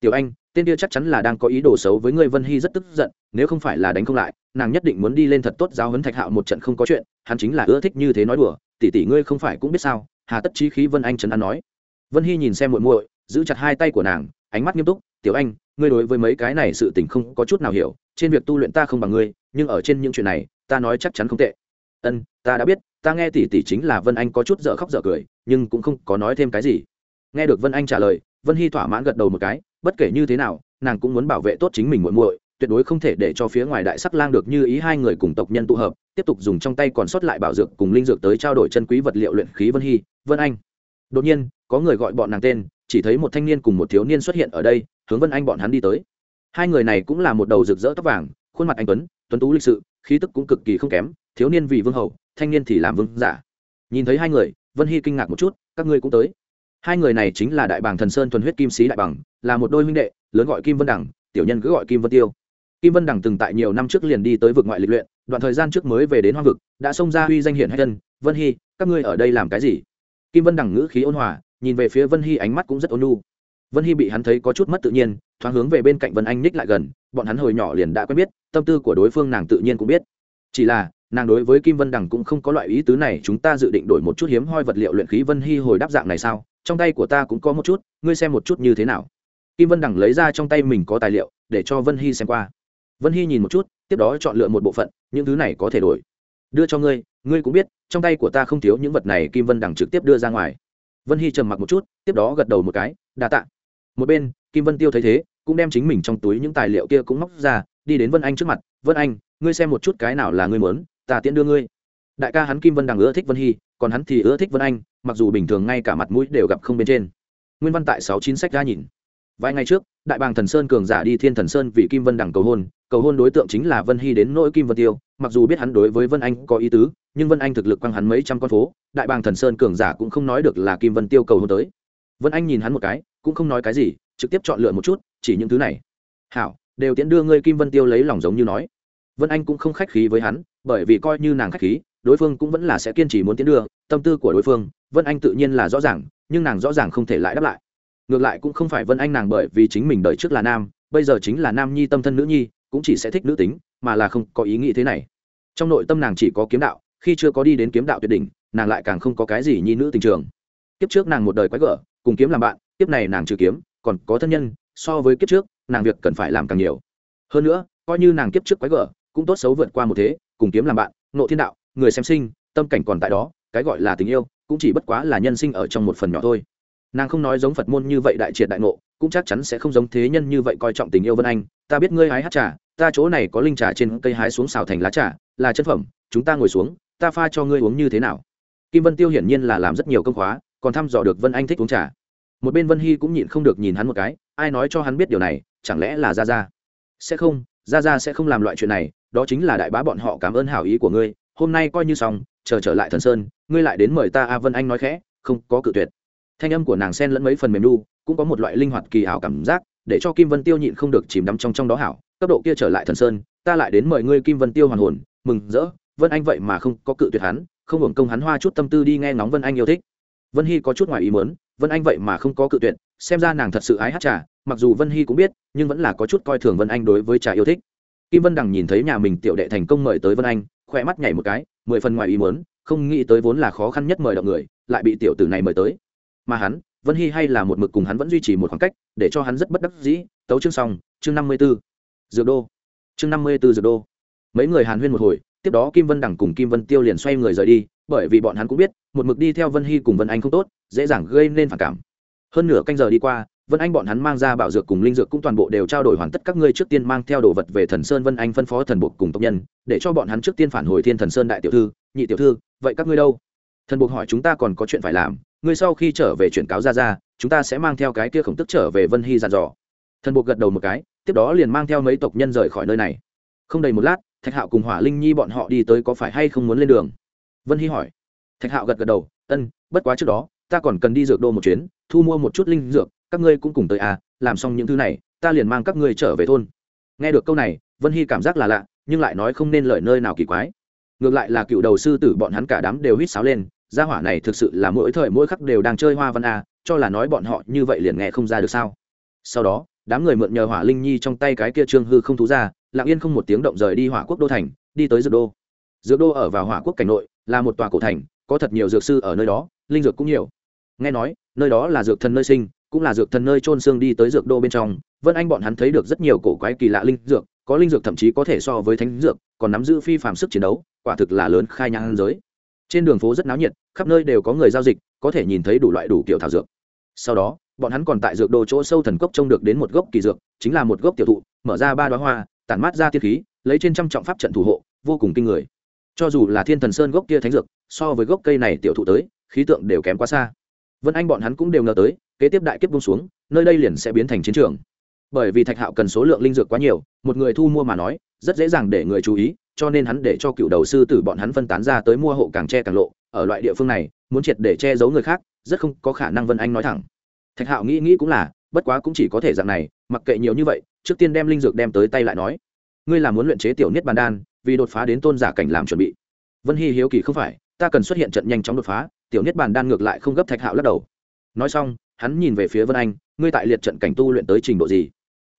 Tiểu anh, tên kia chắc chắn là đang có ý đồ xấu với ngươi. Vân hy rất tức giận, nếu không phải là đánh không lại, nàng nhất định muốn đi lên thật tốt giáo huấn thạch hạo một trận không có chuyện, hắn chính là ưa thích như thế nói đùa tỉ tỉ ngươi không phải cũng biết sao hà tất trí khí vân anh trấn an nói. Vân hy nhìn xem muội muội, giữ chặt hai tay của nàng, ánh mắt nghiêm túc, tiểu anh, ngươi đối với mấy cái này sự tình không có chút nào hiểu, trên việc tu luyện ta không bằng ngươi, nhưng ở trên những chuyện này, ta nói chắc chắn không tệ. Ân, ta đã biết, ta nghe tỷ tỷ chính là vân anh có chút dở khóc dở cười, nhưng cũng không có nói thêm cái gì. Nghe được vân anh trả lời, vân hy thỏa mãn gật đầu một cái, bất kể như thế nào, nàng cũng muốn bảo vệ tốt chính mình muội muội tuyệt đối không thể để cho phía ngoài đại sắc lang được như ý hai người cùng tộc nhân tụ hợp, tiếp tục dùng trong tay còn sót lại bảo dược cùng linh dược tới trao đổi chân quý vật liệu luyện khí vân hy, vân anh. Đột nhiên, có người gọi bọn nàng tên, chỉ thấy một thanh niên cùng một thiếu niên xuất hiện ở đây, hướng vân anh bọn hắn đi tới. Hai người này cũng là một đầu rực rỡ tóc vàng, khuôn mặt anh tuấn tuấn tú lịch sự, khí tức cũng cực kỳ không kém, thiếu niên vì vương hầu, thanh niên thì làm vương giả. Nhìn thấy hai người, vân hy kinh ngạc một chút, các ngươi cũng tới. Hai người này chính là đại bàng thần sơn thuần huyết kim sĩ đại bằng, là một đôi huynh đệ, lớn gọi kim vân đẳng, tiểu nhân cứ gọi kim vân tiêu kim vân đẳng từng tại nhiều năm trước liền đi tới vực ngoại lịch luyện, đoạn thời gian trước mới về đến hoang vực, đã xông ra huy danh hiển hay chân vân hy, các ngươi ở đây làm cái gì? Kim vân đẳng ngữ khí ôn hòa, nhìn về phía vân hy ánh mắt cũng rất ôn lu vân hy bị hắn thấy có chút mất tự nhiên, thoáng hướng về bên cạnh vân anh ních lại gần, bọn hắn hồi nhỏ liền đã quen biết, tâm tư của đối phương nàng tự nhiên cũng biết. Chỉ là, nàng đối với kim vân đằng cũng không có loại ý tứ này, chúng ta dự định đổi một chút hiếm hoi vật liệu luyện khí vân hy hồi đáp dạng này sao? Trong tay của ta cũng có một chút, ngươi xem một chút như thế nào? Kim vân đằng lấy ra trong tay mình có tài liệu, để cho vân hy xem qua vân hy nhìn một chút, tiếp đó chọn lựa một bộ phận, những thứ này có thể đổi. Đưa cho ngươi ngươi cũng biết, trong tay của ta không thiếu những vật này kim vân đằng trực tiếp đưa ra ngoài. Vân hy trầm mặc một chút, tiếp đó gật đầu một cái, đa tạ. một bên, kim vân tiêu thấy thế, cũng đem chính mình trong túi những tài liệu kia cũng móc ra, đi đến vân anh trước mặt, vân anh, ngươi xem một chút cái nào là ngươi muốn, ta tiễn đưa ngươi. Đại ca hắn kim vân đằng ưa thích vân hy, còn hắn thì ưa thích vân anh, mặc dù bình thường ngay cả mặt mũi đều gặp không bên trên. Nguyên văn tại sáu chín sách ra nhìn. Vài ngày trước, đại bàng thần sơn cường giả đi thiên thần sơn vì kim vân đằng cầu hôn cầu hôn đối tượng chính là vân hy đến nỗi kim vân tiêu, mặc dù biết hắn đối với vân anh có ý tứ, nhưng vân anh thực lực quăng hắn mấy trăm con phố, đại bàng thần sơn cường giả cũng không nói được là kim vân tiêu cầu hôn tới. Vân anh nhìn hắn một cái, cũng không nói cái gì, trực tiếp chọn lựa một chút, chỉ những thứ này. Hảo, đều tiễn đưa ngươi kim vân tiêu lấy lòng giống như nói. Vân anh cũng không khách khí với hắn, bởi vì coi như nàng khách khí, đối phương cũng vẫn là sẽ kiên trì muốn tiến đưa, tâm tư của đối phương, vân anh tự nhiên là rõ ràng, nhưng nàng rõ ràng không thể lại đáp lại. Ngược lại cũng không phải vân anh nàng bởi vì chính mình đợi trước là nam, bây giờ chính là nam nhi tâm thân nữ nhi cũng chỉ sẽ thích nữ tính, mà là không có ý nghĩ thế này. Trong nội tâm nàng chỉ có kiếm đạo, khi chưa có đi đến kiếm đạo tuyệt đỉnh, nàng lại càng không có cái gì nhi nữ tình trường. Kiếp trước nàng một đời quái gở, cùng kiếm làm bạn, kiếp này nàng trừ kiếm, còn có thân nhân, so với kiếp trước, nàng việc cần phải làm càng nhiều. Hơn nữa, coi như nàng kiếp trước quái gở, cũng tốt xấu vượt qua một thế, cùng kiếm làm bạn nộ thiên đạo, người xem sinh, tâm cảnh còn tại đó, cái gọi là tình yêu, cũng chỉ bất quá là nhân sinh ở trong một phần nhỏ thôi. Nàng không nói giống phật môn như vậy đại triệt đại ngộ cũng chắc chắn sẽ không giống thế nhân như vậy coi trọng tình yêu vân anh. Ta biết ngươi hái hát trà, ta chỗ này có linh trà trên cây hái xuống xào thành lá trà, là chân phẩm, chúng ta ngồi xuống, ta pha cho ngươi uống như thế nào? Kim vân tiêu hiển nhiên là làm rất nhiều công khóa, còn thăm dò được vân anh thích uống trà. Một bên vân hy cũng nhịn không được nhìn hắn một cái, ai nói cho hắn biết điều này, chẳng lẽ là ra ra sẽ không ra ra sẽ không làm loại chuyện này, đó chính là đại bá bọn họ cảm ơn hảo ý của ngươi, hôm nay coi như xong, chờ trở lại thần sơn, ngươi lại đến mời ta a, vân anh nói khẽ, không có cự tuyệt thanh âm của nàng sen lẫn mấy phần mềm đu, cũng có một loại linh hoạt kỳ hảo cảm giác để cho kim vân tiêu nhịn không được chìm đắm trong trong đó hảo. Cấp độ kia trở lại thần sơn ta lại đến mời ngươi kim vân tiêu hoàn hồn. Mừng rỡ vân anh vậy mà không có cự tuyệt hắn không hưởng công hắn hoa chút tâm tư đi nghe ngóng vân anh yêu thích. Vân hy có chút ngoài ý mớn vân anh vậy mà không có cự tuyệt xem ra nàng thật sự ái hát trà mặc dù vân hy cũng biết nhưng vẫn là có chút coi thường vân anh đối với trà yêu thích. Kim vân đằng nhìn thấy nhà mình tiểu đệ thành công mời tới vân anh khoe mắt nhảy một cái mười phần ngoài ý mớn không nghĩ tới vốn là khó khăn nhất mời động người lại bị tiểu tử này mời tới mà hắn, vân hy hay là một mực cùng hắn vẫn duy trì một khoảng cách, để cho hắn rất bất đắc dĩ. Tấu chương xong, chương năm mươi b ố dược đô. Chương năm mươi b ố dược đô. Mấy người hàn huyên một hồi, tiếp đó kim vân đằng cùng kim vân tiêu liền xoay người rời đi, bởi vì bọn hắn cũng biết, một mực đi theo vân hy cùng vân anh không tốt, dễ dàng gây nên phản cảm. Hơn nửa canh giờ đi qua, vân anh bọn hắn mang ra bảo dược cùng linh dược cũng toàn bộ đều trao đổi hoàn tất các ngươi trước tiên mang theo đồ vật về thần sơn vân anh phân phó thần buộc cùng tộc nhân, để cho bọn hắn trước tiên phản hồi thiên thần sơn đại tiểu thư. Nhị tiểu thư, vậy các ngươi đâu? Thần buộc hỏi chúng ta còn có chuyện phải làm ngươi sau khi trở về chuyển cáo ra ra chúng ta sẽ mang theo cái kia khổng tức trở về vân hy dàn dò. Thần buộc gật đầu một cái, tiếp đó liền mang theo mấy tộc nhân rời khỏi nơi này. Không đầy một lát, thạch hạo cùng hỏa linh nhi bọn họ đi tới có phải hay không muốn lên đường? Vân hy hỏi. Thạch hạo gật gật đầu, ân, bất quá trước đó, ta còn cần đi dược đô một chuyến, thu mua một chút linh dược, các ngươi cũng cùng tới à làm xong những thứ này, ta liền mang các ngươi trở về thôn. Nghe được câu này, vân hy cảm giác là lạ, nhưng lại nói không nên lời nơi nào kỳ quái. Ngược lại là cựu đầu sư tử bọn hắn cả đám đều huýt sáo lên gia hỏa này thực sự là mỗi thời mỗi khắc đều đang chơi hoa văn a, cho là nói bọn họ như vậy liền nghe không ra được sao. Sau đó, đám người mượn nhờ hỏa linh nhi trong tay cái kia trương hư không thú ra, lặng yên không một tiếng động rời đi hỏa quốc đô thành, đi tới dược đô. Dược đô ở vào hỏa quốc cảnh nội, là một tòa cổ thành, có thật nhiều dược sư ở nơi đó, linh dược cũng nhiều. Nghe nói, nơi đó là dược thần nơi sinh, cũng là dược thần nơi trôn xương đi tới dược đô bên trong. Vân anh bọn hắn thấy được rất nhiều cổ quái kỳ lạ linh dược, có linh dược thậm chí có thể so với thánh dược, còn nắm giữ phi phạm sức chiến đấu, quả thực là lớn khai nhang giới trên đường phố rất náo nhiệt, khắp nơi đều có người giao dịch, có thể nhìn thấy đủ loại đủ kiểu thảo dược. Sau đó, bọn hắn còn tại dược đồ chỗ sâu thần cốc trông được đến một gốc kỳ dược, chính là một gốc tiểu thụ, mở ra ba đoá hoa, tản mát ra tiên khí, lấy trên trăm trọng pháp trận thủ hộ, vô cùng kinh người. Cho dù là thiên thần sơn gốc kia thánh dược, so với gốc cây này tiểu thụ tới, khí tượng đều kém quá xa. Vân anh bọn hắn cũng đều ngờ tới, kế tiếp đại kiếp bung xuống, nơi đây liền sẽ biến thành chiến trường. Bởi vì thạch hạo cần số lượng linh dược quá nhiều, một người thu mua mà nói, rất dễ dàng để người chú ý cho nên hắn để cho cựu đầu sư tử bọn hắn phân tán ra tới mua hộ càng tre càng lộ, ở loại địa phương này, muốn triệt để che giấu người khác, rất không có khả năng vân anh nói thẳng. Thạch hạo nghĩ nghĩ cũng là, bất quá cũng chỉ có thể dạng này, mặc kệ nhiều như vậy, trước tiên đem linh dược đem tới tay lại nói. Ngươi là muốn luyện chế tiểu niết bàn đan, vì đột phá đến tôn giả cảnh làm chuẩn bị. Vân hy hiếu kỳ không phải, ta cần xuất hiện trận nhanh chóng đột phá, tiểu niết bàn đan ngược lại không gấp thạch hạo lắc đầu. Nói xong, hắn nhìn về phía vân anh, ngươi tại liệt trận cảnh tu luyện tới trình độ gì?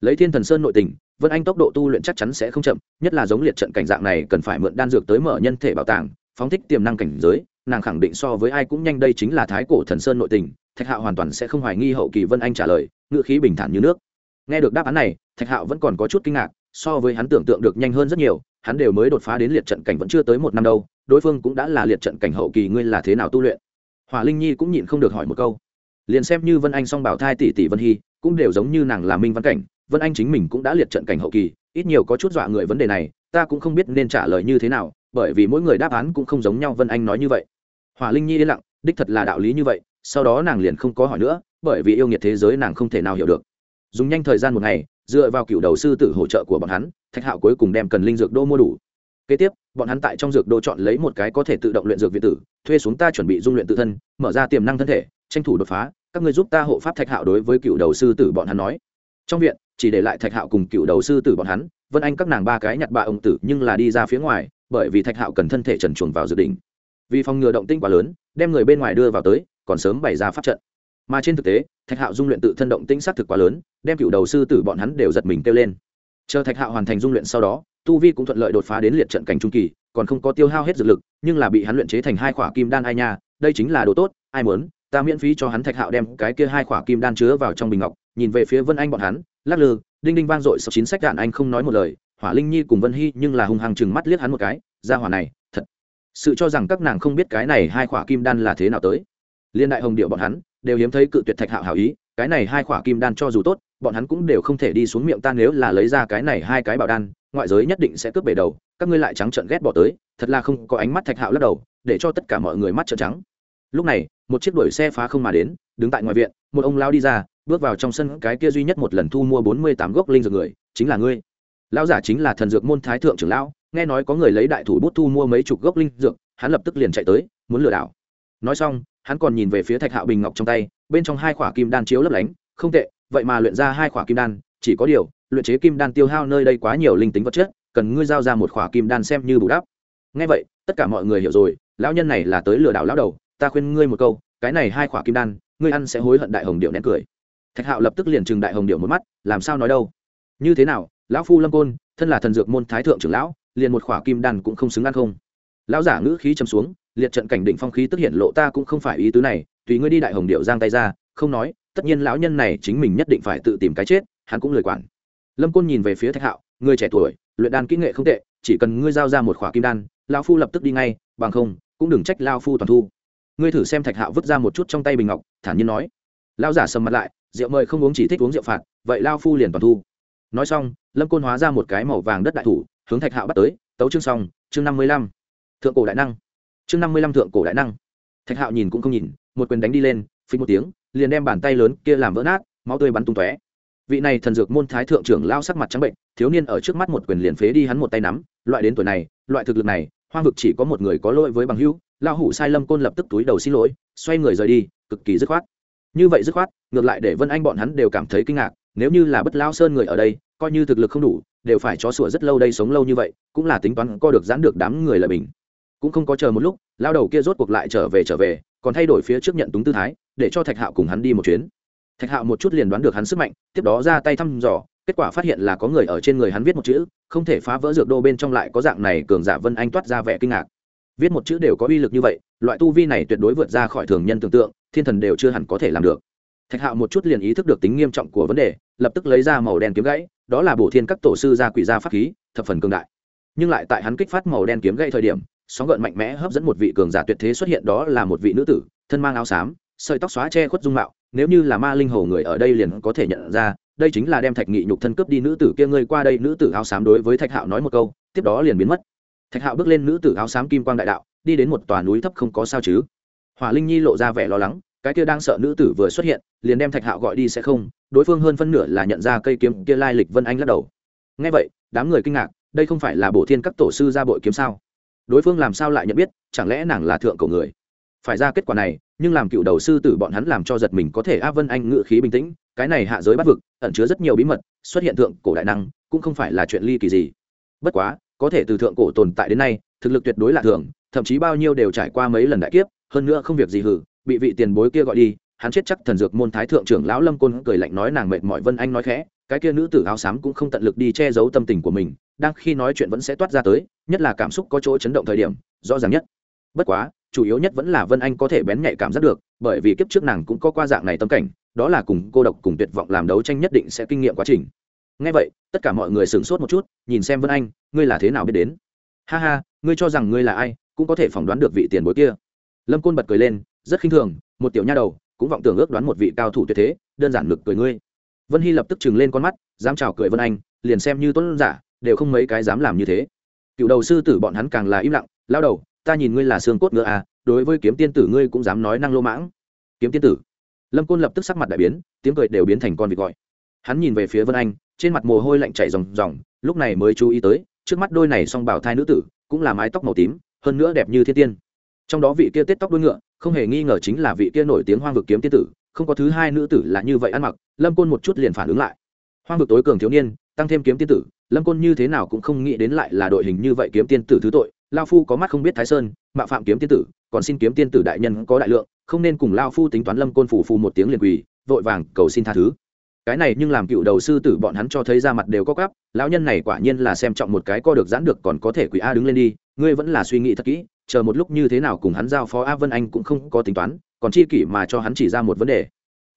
Lấy thiên thần sơn nội tình vân anh tốc độ tu luyện chắc chắn sẽ không chậm, nhất là giống liệt trận cảnh dạng này cần phải mượn đan dược tới mở nhân thể bảo tàng, phóng thích tiềm năng cảnh giới, nàng khẳng định so với ai cũng nhanh đây chính là thái cổ thần sơn nội tình, thạch hạo hoàn toàn sẽ không hoài nghi hậu kỳ vân anh trả lời, ngựa khí bình thản như nước. Nghe được đáp án này, thạch hạo vẫn còn có chút kinh ngạc, so với hắn tưởng tượng được nhanh hơn rất nhiều, hắn đều mới đột phá đến liệt trận cảnh vẫn chưa tới một năm đâu, đối phương cũng đã là liệt trận cảnh hậu kỳ, ngươi là thế nào tu luyện? Hỏa linh nhi cũng nhịn không được hỏi một câu. Liền xem như vân anh song bảo thai tỷ tỷ vân hy, cũng đều giống như nàng là minh văn cảnh vân anh chính mình cũng đã liệt trận cảnh hậu kỳ, ít nhiều có chút dọa người vấn đề này, ta cũng không biết nên trả lời như thế nào, bởi vì mỗi người đáp án cũng không giống nhau vân anh nói như vậy. Hỏa linh nhi yên lặng, đích thật là đạo lý như vậy, sau đó nàng liền không có hỏi nữa, bởi vì yêu nghiệt thế giới nàng không thể nào hiểu được. Dùng nhanh thời gian một ngày, dựa vào cựu đầu sư tử hỗ trợ của bọn hắn, thạch hạo cuối cùng đem cần linh dược đô mua đủ. Kế tiếp, bọn hắn tại trong dược đô chọn lấy một cái có thể tự động luyện dược viện tử, thuê xuống ta chuẩn bị dung luyện tự thân, mở ra tiềm năng thân thể, tranh thủ đột phá. Các người giúp ta hộ pháp thạch hạo đối với cựu đầu sư tử bọn hắn nói trong viện, chỉ để lại thạch hạo cùng cựu đầu sư tử bọn hắn, vân anh các nàng ba cái nhặt ba ông tử nhưng là đi ra phía ngoài, bởi vì thạch hạo cần thân thể trần chuồn vào dự định. Vì phòng ngừa động tinh quá lớn, đem người bên ngoài đưa vào tới, còn sớm bày ra pháp trận. Mà trên thực tế, thạch hạo dung luyện tự thân động tinh xác thực quá lớn, đem cựu đầu sư tử bọn hắn đều giật mình kêu lên. Chờ thạch hạo hoàn thành dung luyện sau đó, tu vi cũng thuận lợi đột phá đến liệt trận cảnh trung kỳ, còn không có tiêu hao hết dược lực, nhưng là bị hắn luyện chế thành hai khỏa kim đan ai nha, đây chính là đồ tốt, ai muốn, ta miễn phí cho hắn thạch hạo đem cái kia hai khỏa kim đan chứa vào trong bình ngọc nhìn về phía vân anh bọn hắn, lắc lư, đinh đinh vang dội sau chín sách đạn anh không nói một lời, hỏa linh nhi cùng vân hy nhưng là hung hăng chừng mắt liếc hắn một cái, ra hỏa này, thật. Sự cho rằng các nàng không biết cái này hai khỏa kim đan là thế nào tới. Liên đại hồng điệu bọn hắn, đều hiếm thấy cự tuyệt thạch hạo hảo ý, cái này hai khỏa kim đan cho dù tốt, bọn hắn cũng đều không thể đi xuống miệng ta nếu là lấy ra cái này hai cái bảo đan, ngoại giới nhất định sẽ cướp bể đầu, các ngươi lại trắng trợn ghét bỏ tới, thật là không có ánh mắt thạch hạo lắc đầu, để cho tất cả mọi người mắt trợn trắng. Lúc này, một chiếc đuổi xe phá không mà đến, đứng tại ngoài viện, một ông lao đi ra bước vào trong sân, cái kia duy nhất một lần thu mua bốn mươi tám gốc linh dược người, chính là ngươi. Lão giả chính là thần dược môn thái thượng trưởng lão, nghe nói có người lấy đại thủ bút thu mua mấy chục gốc linh dược, hắn lập tức liền chạy tới, muốn lừa đảo. Nói xong, hắn còn nhìn về phía thạch hạo bình ngọc trong tay, bên trong hai khỏa kim đan chiếu lấp lánh, không tệ, vậy mà luyện ra hai khỏa kim đan, chỉ có điều, luyện chế kim đan tiêu hao nơi đây quá nhiều linh tính vật chất, cần ngươi giao ra một khỏa kim đan xem như bù đắp. Ngay vậy, tất cả mọi người hiểu rồi, lão nhân này là tới lừa đảo lão đầu, ta khuyên ngươi một câu, cái này hai khỏa kim đan, ngươi ăn sẽ hối hận đại hồng điệu nén cười thạch hạo lập tức liền trừng đại hồng điệu một mắt, làm sao nói đâu? Như thế nào? Lão phu lâm côn, thân là thần dược môn thái thượng trưởng lão, liền một khỏa kim đan cũng không xứng ăn không? Lão giả ngữ khí chấm xuống, liệt trận cảnh định phong khí tức hiện lộ ta cũng không phải ý tứ này, tùy ngươi đi đại hồng điệu giang tay ra, không nói, tất nhiên lão nhân này chính mình nhất định phải tự tìm cái chết, hắn cũng lời quản. Lâm côn nhìn về phía thạch hạo, người trẻ tuổi, luyện đan kỹ nghệ không tệ, chỉ cần ngươi giao ra một khỏa kim đan, lão phu lập tức đi ngay, bằng không, cũng đừng trách lao phu toàn thu. Ngươi thử xem thạch hạo vứt ra một chút trong tay bình ngọc, thản nhiên nói. Lao giả sầm mặt lại rượu mời không uống chỉ thích uống rượu phạt, vậy lao phu liền toàn thu. Nói xong, lâm côn hóa ra một cái màu vàng đất đại thủ, hướng thạch hạo bắt tới, tấu chương xong, chương năm mươi lăm. Thượng cổ đại năng. Chương năm mươi lăm thượng cổ đại năng. Thạch hạo nhìn cũng không nhìn, một quyền đánh đi lên, phí một tiếng, liền đem bàn tay lớn kia làm vỡ nát, máu tươi bắn tung tóe. Vị này thần dược môn thái thượng trưởng lao sắc mặt trắng bệnh, thiếu niên ở trước mắt một quyền liền phế đi hắn một tay nắm, loại đến tuổi này, loại thực lực này, hoang vực chỉ có một người có lỗi với bằng hữu lao hủ sai lâm côn lập tức túi đầu xin lỗi, xoay người rời đi, cực kỳ dứt khoát như vậy dứt khoát, ngược lại để vân anh bọn hắn đều cảm thấy kinh ngạc, nếu như là bất lao sơn người ở đây, coi như thực lực không đủ, đều phải chó sủa rất lâu đây sống lâu như vậy, cũng là tính toán co được giãn được đám người là bình. Cũng không có chờ một lúc, lao đầu kia rốt cuộc lại trở về trở về, còn thay đổi phía trước nhận túng tư thái, để cho thạch hạo cùng hắn đi một chuyến. Thạch hạo một chút liền đoán được hắn sức mạnh, tiếp đó ra tay thăm dò, kết quả phát hiện là có người ở trên người hắn viết một chữ, không thể phá vỡ dược đô bên trong lại có dạng này cường giả vân anh toát ra vẻ kinh ngạc viết một chữ đều có uy lực như vậy, loại tu vi này tuyệt đối vượt ra khỏi thường nhân tưởng tượng, thiên thần đều chưa hẳn có thể làm được. Thạch hạo một chút liền ý thức được tính nghiêm trọng của vấn đề, lập tức lấy ra màu đen kiếm gãy, đó là bổ thiên các tổ sư gia quỷ gia pháp khí, thập phần cường đại. Nhưng lại tại hắn kích phát màu đen kiếm gãy thời điểm, sóng gợn mạnh mẽ hấp dẫn một vị cường giả tuyệt thế xuất hiện, đó là một vị nữ tử, thân mang áo xám, sợi tóc xóa che khuất dung mạo, nếu như là ma linh hồ người ở đây liền có thể nhận ra, đây chính là đem thạch nghị nhục thân cướp đi nữ tử kia, ngươi qua đây nữ tử áo xám đối với thạch hạo nói một câu, tiếp đó liền biến mất thạch hạo bước lên nữ tử áo xám kim quang đại đạo, đi đến một tòa núi thấp không có sao chứ. Hỏa linh nhi lộ ra vẻ lo lắng, cái kia đang sợ nữ tử vừa xuất hiện, liền đem thạch hạo gọi đi sẽ không, đối phương hơn phân nửa là nhận ra cây kiếm kia lai lịch vân anh lắc đầu. Ngay vậy, đám người kinh ngạc, đây không phải là bổ thiên các tổ sư ra bội kiếm sao? Đối phương làm sao lại nhận biết, chẳng lẽ nàng là thượng cổ người? Phải ra kết quả này, nhưng làm cựu đầu sư tử bọn hắn làm cho giật mình có thể a vân anh ngự khí bình tĩnh, cái này hạ giới bắt vực, ẩn chứa rất nhiều bí mật, xuất hiện thượng cổ đại năng, cũng không phải là chuyện ly kỳ gì. Bất quá có thể từ thượng cổ tồn tại đến nay, thực lực tuyệt đối là thường, thậm chí bao nhiêu đều trải qua mấy lần đại kiếp, hơn nữa không việc gì hử bị vị tiền bối kia gọi đi, hắn chết chắc thần dược môn thái thượng trưởng lão lâm côn cười lạnh nói nàng mệt mỏi vân anh nói khẽ, cái kia nữ tử áo xám cũng không tận lực đi che giấu tâm tình của mình, đang khi nói chuyện vẫn sẽ toát ra tới, nhất là cảm xúc có chỗ chấn động thời điểm, rõ ràng nhất. Bất quá, chủ yếu nhất vẫn là vân anh có thể bén nhạy cảm giác được, bởi vì kiếp trước nàng cũng có qua dạng này tâm cảnh, đó là cùng cô độc cùng tuyệt vọng làm đấu tranh nhất định sẽ kinh nghiệm quá trình ngay vậy, tất cả mọi người sửng sốt một chút, nhìn xem vân anh, ngươi là thế nào biết đến? Ha ha, ngươi cho rằng ngươi là ai, cũng có thể phỏng đoán được vị tiền bối kia. Lâm côn bật cười lên, rất khinh thường, một tiểu nha đầu, cũng vọng tưởng ước đoán một vị cao thủ tuyệt thế, đơn giản ngực cười ngươi. Vân hy lập tức chừng lên con mắt, dám chào cười vân anh, liền xem như tuấn giả, đều không mấy cái dám làm như thế. Cựu đầu sư tử bọn hắn càng là im lặng, lao đầu, ta nhìn ngươi là xương cốt ngựa à đối với kiếm tiên tử ngươi cũng dám nói năng lô mãng. Kiếm tiên tử. Lâm côn lập tức sắc mặt đại biến, tiếng cười đều biến thành con vịt gọi. Hắn nhìn về phía vân anh trên mặt mồ hôi lạnh chảy ròng ròng, lúc này mới chú ý tới, trước mắt đôi này song bảo thai nữ tử, cũng là mái tóc màu tím, hơn nữa đẹp như thiên tiên. Trong đó vị kia tết tóc đuôi ngựa, không hề nghi ngờ chính là vị kia nổi tiếng hoang vực kiếm tiên tử, không có thứ hai nữ tử là như vậy ăn mặc, lâm côn một chút liền phản ứng lại. Hoang vực tối cường thiếu niên, tăng thêm kiếm tiên tử, lâm côn như thế nào cũng không nghĩ đến lại là đội hình như vậy kiếm tiên tử thứ tội, lao phu có mắt không biết thái sơn, mạo phạm kiếm tiên tử, còn xin kiếm tiên tử đại nhân có đại lượng, không nên cùng lao phu tính toán lâm côn phủ phù một tiếng liền quỳ, vội vàng cầu xin tha thứ cái này nhưng làm cựu đầu sư tử bọn hắn cho thấy ra mặt đều có cắp lão nhân này quả nhiên là xem trọng một cái co được giãn được còn có thể quỷ a đứng lên đi, ngươi vẫn là suy nghĩ thật kỹ, chờ một lúc như thế nào cùng hắn giao phó a vân anh cũng không có tính toán, còn chi kỷ mà cho hắn chỉ ra một vấn đề.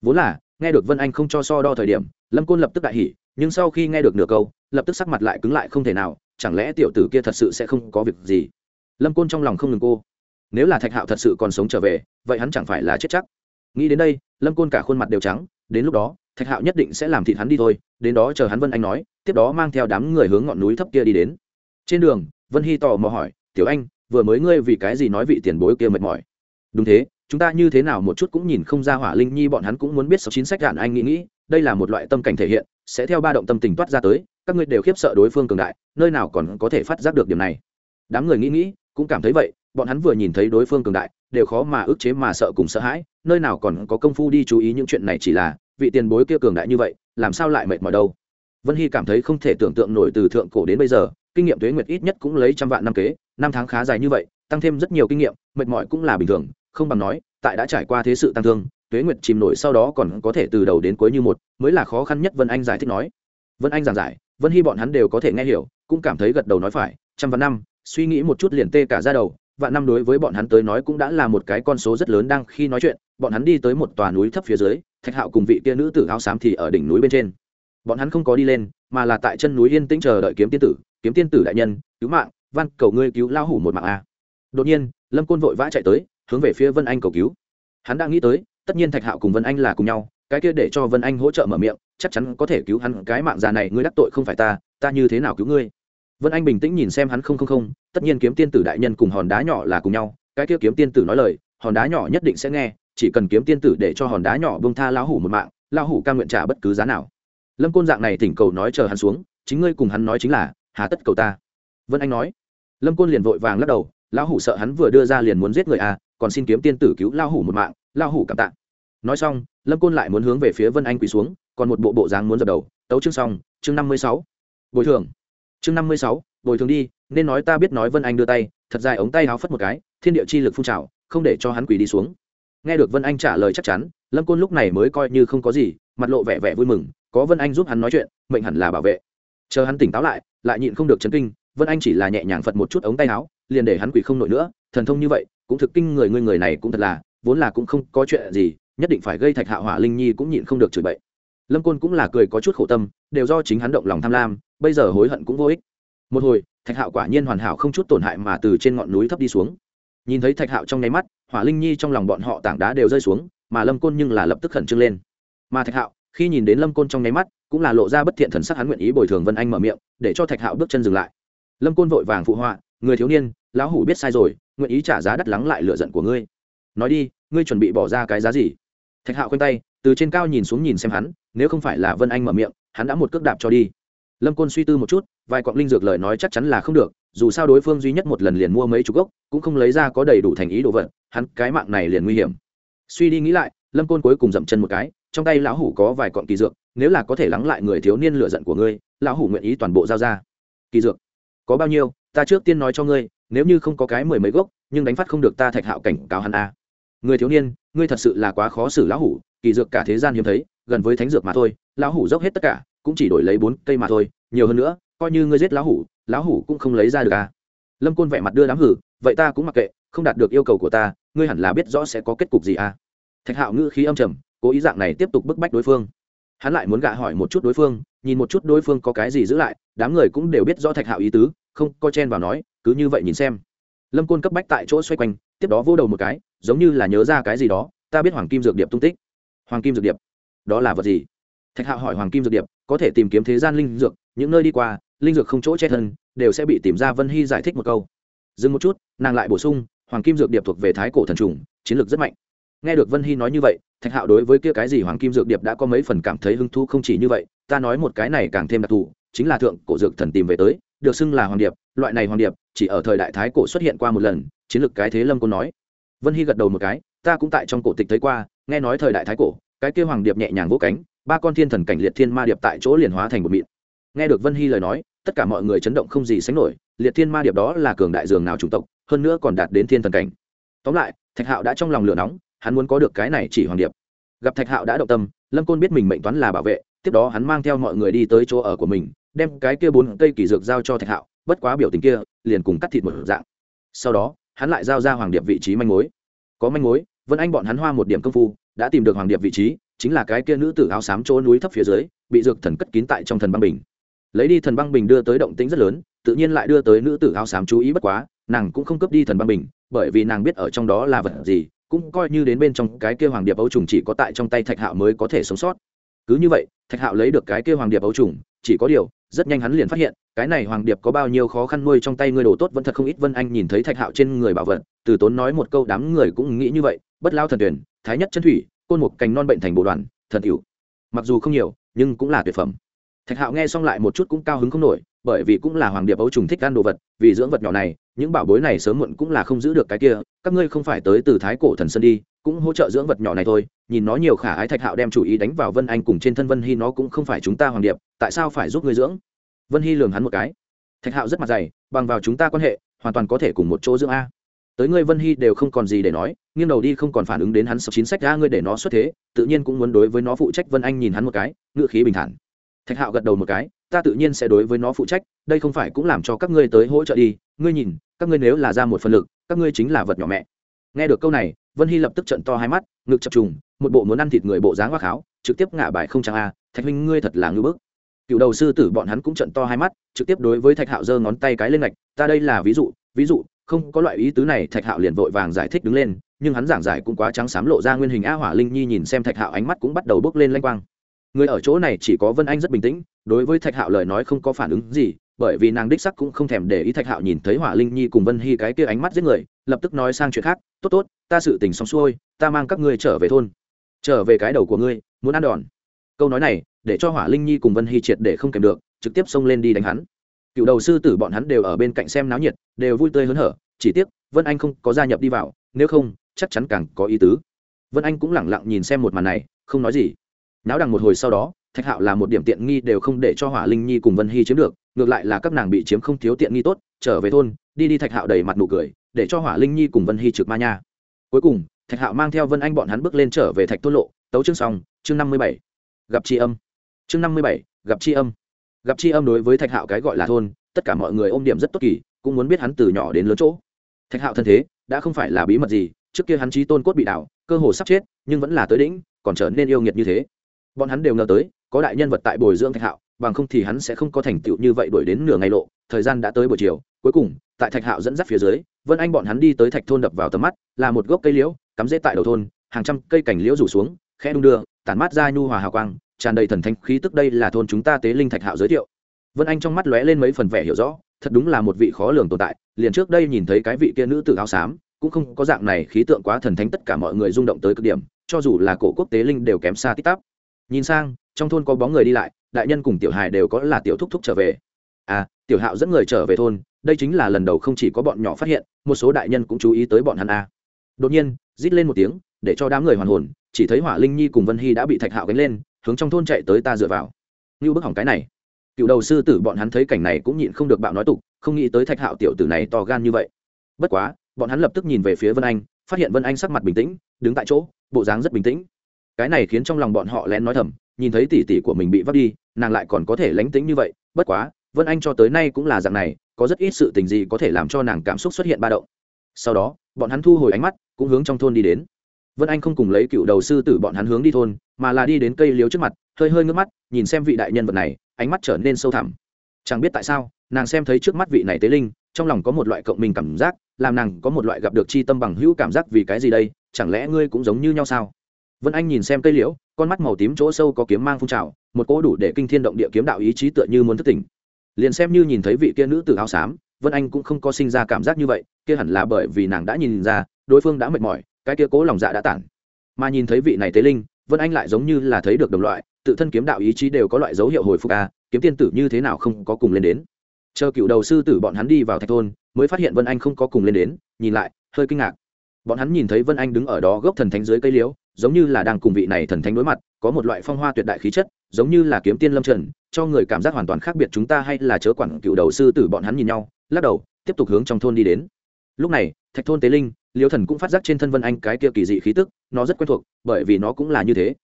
Vốn là, nghe được vân anh không cho so đo thời điểm, lâm côn lập tức đại hỉ, nhưng sau khi nghe được nửa câu, lập tức sắc mặt lại cứng lại không thể nào, chẳng lẽ tiểu tử kia thật sự sẽ không có việc gì? Lâm côn trong lòng không ngừng cô. Nếu là thạch hạo thật sự còn sống trở về, vậy hắn chẳng phải là chết chắc. Nghĩ đến đây, lâm côn cả khuôn mặt đều trắng, đến lúc đó thạch hạo nhất định sẽ làm thịt hắn đi thôi, đến đó chờ hắn vân anh nói, tiếp đó mang theo đám người hướng ngọn núi thấp kia đi đến. Trên đường, vân hy tò mò hỏi, tiểu anh, vừa mới ngươi vì cái gì nói vị tiền bối kia mệt mỏi? Đúng thế, chúng ta như thế nào một chút cũng nhìn không ra hỏa linh nhi bọn hắn cũng muốn biết sáu chín sách đạn anh nghĩ nghĩ, đây là một loại tâm cảnh thể hiện, sẽ theo ba động tâm tình toát ra tới, các ngươi đều khiếp sợ đối phương cường đại, nơi nào còn có thể phát giác được điểm này. Đám người nghĩ nghĩ, cũng cảm thấy vậy, bọn hắn vừa nhìn thấy đối phương cường đại, đều khó mà ức chế mà sợ cùng sợ hãi, nơi nào còn có công phu đi chú ý những chuyện này chỉ là vị tiền bối kia cường đại như vậy, làm sao lại mệt mỏi đâu? Vân hy cảm thấy không thể tưởng tượng nổi từ thượng cổ đến bây giờ, kinh nghiệm thuế nguyệt ít nhất cũng lấy trăm vạn năm kế, năm tháng khá dài như vậy, tăng thêm rất nhiều kinh nghiệm, mệt mỏi cũng là bình thường, không bằng nói, tại đã trải qua thế sự tăng thương, tuế nguyệt chìm nổi sau đó còn có thể từ đầu đến cuối như một, mới là khó khăn nhất vân anh giải thích nói. Vân anh giảng giải, vân hy bọn hắn đều có thể nghe hiểu, cũng cảm thấy gật đầu nói phải, trăm vạn năm, suy nghĩ một chút liền tê cả ra đầu vạn năm đối với bọn hắn tới nói cũng đã là một cái con số rất lớn đang khi nói chuyện, bọn hắn đi tới một tòa núi thấp phía dưới, thạch hạo cùng vị kia nữ tử áo xám thì ở đỉnh núi bên trên. Bọn hắn không có đi lên, mà là tại chân núi yên tĩnh chờ đợi kiếm tiên tử, kiếm tiên tử đại nhân, cứu mạng văn cầu ngươi cứu lao hủ một mạng a. Đột nhiên, lâm côn vội vã chạy tới, hướng về phía vân anh cầu cứu. Hắn đang nghĩ tới, tất nhiên thạch hạo cùng vân anh là cùng nhau, cái kia để cho vân anh hỗ trợ mở miệng, chắc chắn có thể cứu hắn cái mạng già này, ngươi đắc tội không phải ta ta như thế nào cứu ngươi? Vân anh bình tĩnh nhìn xem hắn không không không, tất nhiên kiếm tiên tử đại nhân cùng hòn đá nhỏ là cùng nhau, cái kia kiếm tiên tử nói lời, hòn đá nhỏ nhất định sẽ nghe, chỉ cần kiếm tiên tử để cho hòn đá nhỏ bông tha lão hủ một mạng, lão hủ ca nguyện trả bất cứ giá nào. Lâm côn dạng này thỉnh cầu nói chờ hắn xuống, chính ngươi cùng hắn nói chính là, hà tất cầu ta. Vân anh nói. Lâm côn liền vội vàng lắc đầu, lão hủ sợ hắn vừa đưa ra liền muốn giết người à còn xin kiếm tiên tử cứu lão hủ một mạng, lão hủ cảm tạ. Nói xong, lâm côn lại muốn hướng về phía vân anh quỳ xuống, còn một bộ bộ dáng muốn dập đầu. Tấu chương xong, chương năm mươi sáu. Bồi thường chương năm mươi sáu, bồi thường đi, nên nói ta biết nói vân anh đưa tay, thật dài ống tay háo phất một cái, thiên địa chi lực phun trào, không để cho hắn quỳ đi xuống. Nghe được vân anh trả lời chắc chắn, lâm côn lúc này mới coi như không có gì, mặt lộ vẻ vẻ vui mừng, có vân anh giúp hắn nói chuyện, mệnh hẳn là bảo vệ. Chờ hắn tỉnh táo lại lại nhịn không được chấn kinh, vân anh chỉ là nhẹ nhàng phật một chút ống tay áo liền để hắn quỳ không nổi nữa, thần thông như vậy, cũng thực kinh người ngươi người này cũng thật là, vốn là cũng không có chuyện gì, nhất định phải gây thạch hạ hỏa linh nhi cũng nhịn không được chửi bậy. Lâm côn cũng là cười có chút khổ tâm, đều do chính hắn động lòng tham lam bây giờ hối hận cũng vô ích. Một hồi, thạch hạo quả nhiên hoàn hảo không chút tổn hại mà từ trên ngọn núi thấp đi xuống. Nhìn thấy thạch hạo trong nháy mắt, hỏa linh nhi trong lòng bọn họ tảng đá đều rơi xuống, mà lâm côn nhưng là lập tức khẩn trương lên. Mà thạch hạo, khi nhìn đến lâm côn trong nháy mắt, cũng là lộ ra bất thiện thần sắc hắn nguyện ý bồi thường vân anh mở miệng, để cho thạch hạo bước chân dừng lại. Lâm côn vội vàng phụ họa, người thiếu niên, lão hủ biết sai rồi, nguyện ý trả giá đắt lắng lại lựa giận của ngươi. Nói đi, ngươi chuẩn bị bỏ ra cái giá gì? Thạch hạo khoanh tay, từ trên cao nhìn xuống nhìn xem hắn, nếu không phải là vân anh mở miệng, hắn đã một cước đạp cho đi lâm côn suy tư một chút, vài quặng linh dược lời nói chắc chắn là không được, dù sao đối phương duy nhất một lần liền mua mấy chục gốc, cũng không lấy ra có đầy đủ thành ý đồ vật, hắn cái mạng này liền nguy hiểm suy đi nghĩ lại, lâm côn cuối cùng dậm chân một cái, trong tay lão hủ có vài cọn kỳ dược, nếu là có thể lắng lại người thiếu niên lựa giận của ngươi, lão hủ nguyện ý toàn bộ giao ra kỳ dược, có bao nhiêu, ta trước tiên nói cho ngươi, nếu như không có cái mười mấy gốc, nhưng đánh phát không được ta thạch hạo cảnh cáo hắn a à. người thiếu niên, ngươi thật sự là quá khó xử lão hủ, kỳ dược cả thế gian hiếm thấy, gần với thánh dược mà thôi, lão hủ dốc hết tất cả cũng chỉ đổi lấy bốn cây mà thôi, nhiều hơn nữa, coi như ngươi giết lão hủ lão hủ cũng không lấy ra được à. Lâm côn vẻ mặt đưa đám hử, vậy ta cũng mặc kệ, không đạt được yêu cầu của ta, ngươi hẳn là biết rõ sẽ có kết cục gì à. Thạch hạo ngữ khí âm trầm, cố ý dạng này tiếp tục bức bách đối phương. Hắn lại muốn gạ hỏi một chút đối phương, nhìn một chút đối phương có cái gì giữ lại, đám người cũng đều biết rõ thạch hạo ý tứ, không co chen vào nói, cứ như vậy nhìn xem. Lâm côn cấp bách tại chỗ xoay quanh, tiếp đó vô đầu một cái, giống như là nhớ ra cái gì đó, ta biết hoàng kim dược điệp tung tích. Hoàng kim dược điệp, đó là vật gì? Thạch hạo hỏi hoàng kim dược điệp, có thể tìm kiếm thế gian linh dược, những nơi đi qua, linh dược không chỗ che thân, đều sẽ bị tìm ra vân hy giải thích một câu. Dừng một chút, nàng lại bổ sung, hoàng kim dược điệp thuộc về thái cổ thần trùng, chiến lược rất mạnh. Nghe được vân hy nói như vậy, thạch hạo đối với kia cái gì hoàng kim dược điệp đã có mấy phần cảm thấy hứng thú không chỉ như vậy, ta nói một cái này càng thêm đặc thù, chính là thượng cổ dược thần tìm về tới, được xưng là hoàng điệp, loại này hoàng điệp, chỉ ở thời đại thái cổ xuất hiện qua một lần, chiến lược cái thế lâm cô nói. Vân hy gật đầu một cái, ta cũng tại trong cổ tịch thấy qua, nghe nói thời đại thái cổ, cái kia hoàng điệp nhẹ nhàng vỗ cánh ba con thiên thần cảnh liệt thiên ma điệp tại chỗ liền hóa thành một mịn. Nghe được vân hy lời nói, tất cả mọi người chấn động không gì sánh nổi, liệt thiên ma điệp đó là cường đại dường nào chủng tộc, hơn nữa còn đạt đến thiên thần cảnh. Tóm lại, thạch hạo đã trong lòng lửa nóng, hắn muốn có được cái này chỉ hoàng điệp. Gặp thạch hạo đã động tâm, lâm côn biết mình mệnh toán là bảo vệ, tiếp đó hắn mang theo mọi người đi tới chỗ ở của mình, đem cái kia bốn cây kỳ dược giao cho thạch hạo, bất quá biểu tình kia, liền cùng cắt thịt một dạng. Sau đó, hắn lại giao ra hoàng điệp vị trí manh mối. Có manh mối, vân anh bọn hắn hoa một điểm công phu, đã tìm được hoàng điệp vị trí chính là cái kia nữ tử áo xám chỗ núi thấp phía dưới, bị dược thần cất kín tại trong thần băng bình. Lấy đi thần băng bình đưa tới động tĩnh rất lớn, tự nhiên lại đưa tới nữ tử áo xám chú ý bất quá, nàng cũng không cướp đi thần băng bình, bởi vì nàng biết ở trong đó là vật gì, cũng coi như đến bên trong cái kia hoàng điệp ấu trùng chỉ có tại trong tay thạch hạo mới có thể sống sót. Cứ như vậy, thạch hạo lấy được cái kia hoàng điệp ấu trùng, chỉ có điều, rất nhanh hắn liền phát hiện, cái này hoàng điệp có bao nhiêu khó khăn nuôi trong tay ngươi đồ tốt vẫn thật không ít. Vân anh nhìn thấy thạch hạo trên người bảo vật, từ tốn nói một câu, đám người cũng nghĩ như vậy, bất lao thần tuyển, thái nhất chân thủy côn một cành non bệnh thành bộ đoàn, thần cửu mặc dù không nhiều, nhưng cũng là tuyệt phẩm. Thạch hạo nghe xong lại một chút cũng cao hứng không nổi, bởi vì cũng là hoàng điệp ấu trùng thích ăn đồ vật, vì dưỡng vật nhỏ này, những bảo bối này sớm muộn cũng là không giữ được cái kia, các ngươi không phải tới từ thái cổ thần sơn đi, cũng hỗ trợ dưỡng vật nhỏ này thôi, nhìn nó nhiều khả ái thạch hạo đem chủ ý đánh vào vân anh cùng trên thân vân hy nó cũng không phải chúng ta hoàng điệp, tại sao phải giúp ngươi dưỡng? Vân hy lường hắn một cái. Thạch hạo rất mặt dày, bằng vào chúng ta quan hệ, hoàn toàn có thể cùng một chỗ dưỡng a tới ngươi vân hy đều không còn gì để nói, nghiêng đầu đi không còn phản ứng đến hắn sập chín sách ra ngươi để nó xuất thế, tự nhiên cũng muốn đối với nó phụ trách vân anh nhìn hắn một cái, ngựa khí bình thản. Thạch hạo gật đầu một cái, ta tự nhiên sẽ đối với nó phụ trách, đây không phải cũng làm cho các ngươi tới hỗ trợ đi. Ngươi nhìn, các ngươi nếu là ra một phần lực, các ngươi chính là vật nhỏ mẹ. Nghe được câu này, vân hy lập tức trận to hai mắt, ngực chập trùng, một bộ muốn ăn thịt người bộ dáng hoa kháo, trực tiếp ngả bài không trang a, thạch huynh, ngươi thật là ngưỡng bức. Cựu đầu sư tử bọn hắn cũng trận to hai mắt, trực tiếp đối với thạch hạo giơ ngón tay cái lên ngạch, ta đây là ví dụ ví dụ không có loại ý tứ này, thạch hạo liền vội vàng giải thích đứng lên, nhưng hắn giảng giải cũng quá trắng xám lộ ra nguyên hình a hỏa linh nhi nhìn xem thạch hạo ánh mắt cũng bắt đầu bốc lên lanh quang. Người ở chỗ này chỉ có vân anh rất bình tĩnh, đối với thạch hạo lời nói không có phản ứng gì, bởi vì nàng đích sắc cũng không thèm để ý thạch hạo nhìn thấy hỏa linh nhi cùng vân hy cái kia ánh mắt giết người, lập tức nói sang chuyện khác, tốt tốt, ta sự tình xong xuôi, ta mang các ngươi trở về thôn. Trở về cái đầu của ngươi, muốn ăn đòn. Câu nói này, để cho hỏa linh nhi cùng vân hy triệt để không kèm được, trực tiếp xông lên đi đánh hắn. Cựu đầu sư tử bọn hắn đều ở bên cạnh xem náo nhiệt, đều vui tươi hớn hở chỉ tiếc, vân anh không có gia nhập đi vào, nếu không, chắc chắn càng có ý tứ. Vân anh cũng lẳng lặng nhìn xem một màn này, không nói gì. Náo đằng một hồi sau đó, thạch hạo là một điểm tiện nghi đều không để cho hỏa linh nhi cùng vân hy chiếm được, ngược lại là các nàng bị chiếm không thiếu tiện nghi tốt, trở về thôn, đi đi thạch hạo đầy mặt nụ cười, để cho hỏa linh nhi cùng vân hy trực ma nha. Cuối cùng, thạch hạo mang theo vân anh bọn hắn bước lên trở về thạch thôn lộ, tấu chương xong, chương năm mươi bảy. Gặp tri âm. Chương năm mươi bảy, gặp tri âm. Gặp tri âm đối với thạch hạo cái gọi là thôn, tất cả mọi người ôm điểm rất tốt kỳ, cũng muốn biết hắn từ nhỏ đến lớn chỗ thạch hạo thân thế, đã không phải là bí mật gì, trước kia hắn trí tôn cốt bị đảo, cơ hồ sắp chết, nhưng vẫn là tới đỉnh, còn trở nên yêu nghiệt như thế. Bọn hắn đều ngờ tới, có đại nhân vật tại bồi dưỡng thạch hạo, bằng không thì hắn sẽ không có thành tựu như vậy đuổi đến nửa ngày lộ, thời gian đã tới buổi chiều, cuối cùng, tại thạch hạo dẫn dắt phía dưới, vân anh bọn hắn đi tới thạch thôn đập vào tầm mắt, là một gốc cây liễu, cắm rễ tại đầu thôn, hàng trăm cây cảnh liễu rủ xuống khe đung đưa, tản mát ra nhu hòa hào quang, tràn đầy thần thánh khí tức đây là thôn chúng ta tế linh thạch hạo giới thiệu. Vân anh trong mắt lóe lên mấy phần vẻ hiểu rõ, thật đúng là một vị khó lường tồn tại liền trước đây nhìn thấy cái vị kia nữ tử áo xám, cũng không có dạng này khí tượng quá thần thánh tất cả mọi người rung động tới cực điểm, cho dù là cổ quốc tế linh đều kém xa tít tắp. Nhìn sang, trong thôn có bóng người đi lại, đại nhân cùng tiểu hài đều có là tiểu thúc thúc trở về. À tiểu hạo dẫn người trở về thôn, đây chính là lần đầu không chỉ có bọn nhỏ phát hiện, một số đại nhân cũng chú ý tới bọn hắn a đột nhiên, rít lên một tiếng, để cho đám người hoàn hồn, chỉ thấy hỏa linh nhi cùng vân hy đã bị thạch hạo gánh lên, hướng trong thôn chạy tới ta dựa vào. Như bức hỏng cái này. Cựu đầu sư tử bọn hắn thấy cảnh này cũng nhịn không được bạo nói tục không nghĩ tới thạch hạo tiểu tử này to gan như vậy. Bất quá, bọn hắn lập tức nhìn về phía vân anh, phát hiện vân anh sắc mặt bình tĩnh, đứng tại chỗ, bộ dáng rất bình tĩnh. Cái này khiến trong lòng bọn họ lén nói thầm, nhìn thấy tỷ tỷ của mình bị vấp đi, nàng lại còn có thể lánh tính như vậy. Bất quá, vân anh cho tới nay cũng là dạng này, có rất ít sự tình gì có thể làm cho nàng cảm xúc xuất hiện ba động. Sau đó, bọn hắn thu hồi ánh mắt, cũng hướng trong thôn đi đến. Vân anh không cùng lấy cựu đầu sư tử bọn hắn hướng đi thôn, mà là đi đến cây liếu trước mặt, hơi hơi ngước mắt, nhìn xem vị đại nhân vật này, ánh mắt trở nên sâu thẳm. Chẳng biết tại sao nàng xem thấy trước mắt vị này tế linh, trong lòng có một loại cộng mình cảm giác, làm nàng có một loại gặp được chi tâm bằng hữu cảm giác vì cái gì đây, chẳng lẽ ngươi cũng giống như nhau sao? Vân anh nhìn xem cây liễu, con mắt màu tím chỗ sâu có kiếm mang phun trào, một cỗ đủ để kinh thiên động địa kiếm đạo ý chí tựa như muốn thức tỉnh. Liền xem như nhìn thấy vị kia nữ tử áo xám, vân anh cũng không có sinh ra cảm giác như vậy, kia hẳn là bởi vì nàng đã nhìn ra, đối phương đã mệt mỏi, cái kia cố lòng dạ đã tản. Mà nhìn thấy vị này tế linh, vân anh lại giống như là thấy được đồng loại, tự thân kiếm đạo ý chí đều có loại dấu hiệu hồi phục a kiếm tiên tử như thế nào không có cùng lên đến chờ cựu đầu sư tử bọn hắn đi vào thạch thôn, mới phát hiện vân anh không có cùng lên đến, nhìn lại, hơi kinh ngạc. Bọn hắn nhìn thấy vân anh đứng ở đó gốc thần thánh dưới cây liễu, giống như là đang cùng vị này thần thánh đối mặt, có một loại phong hoa tuyệt đại khí chất, giống như là kiếm tiên lâm trần, cho người cảm giác hoàn toàn khác biệt chúng ta hay là chớ quản cựu đầu sư tử bọn hắn nhìn nhau, lắc đầu, tiếp tục hướng trong thôn đi đến. Lúc này, thạch thôn tế linh liêu thần cũng phát giác trên thân vân anh cái kia kỳ dị khí tức, nó rất quen thuộc, bởi vì nó cũng là như thế.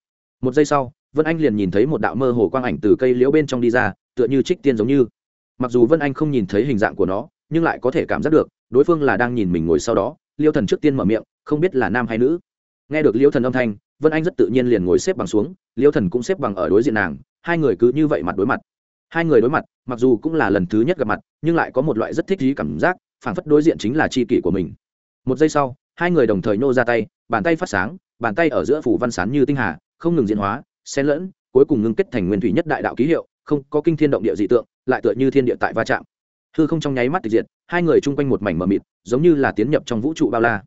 Một giây sau, vân anh liền nhìn thấy một đạo mơ hồ quang ảnh từ cây liễu bên trong đi ra, tựa như trích tiên giống như mặc dù vân anh không nhìn thấy hình dạng của nó, nhưng lại có thể cảm giác được, đối phương là đang nhìn mình ngồi sau đó. Liêu thần trước tiên mở miệng, không biết là nam hay nữ. Nghe được liêu thần âm thanh, vân anh rất tự nhiên liền ngồi xếp bằng xuống, liêu thần cũng xếp bằng ở đối diện nàng, hai người cứ như vậy mặt đối mặt. Hai người đối mặt, mặc dù cũng là lần thứ nhất gặp mặt, nhưng lại có một loại rất thích ý cảm giác, phảng phất đối diện chính là tri kỷ của mình. Một giây sau, hai người đồng thời nhô ra tay, bàn tay phát sáng, bàn tay ở giữa phủ văn sán như tinh hà, không ngừng diễn hóa, xen lẫn, cuối cùng ngưng kết thành nguyên thủy nhất đại đạo ký hiệu, không có kinh thiên động địa dị tượng lại tựa như thiên địa tại va chạm. Hư không trong nháy mắt tịch diệt, hai người chung quanh một mảnh mờ mịt, giống như là tiến nhập trong vũ trụ bao la.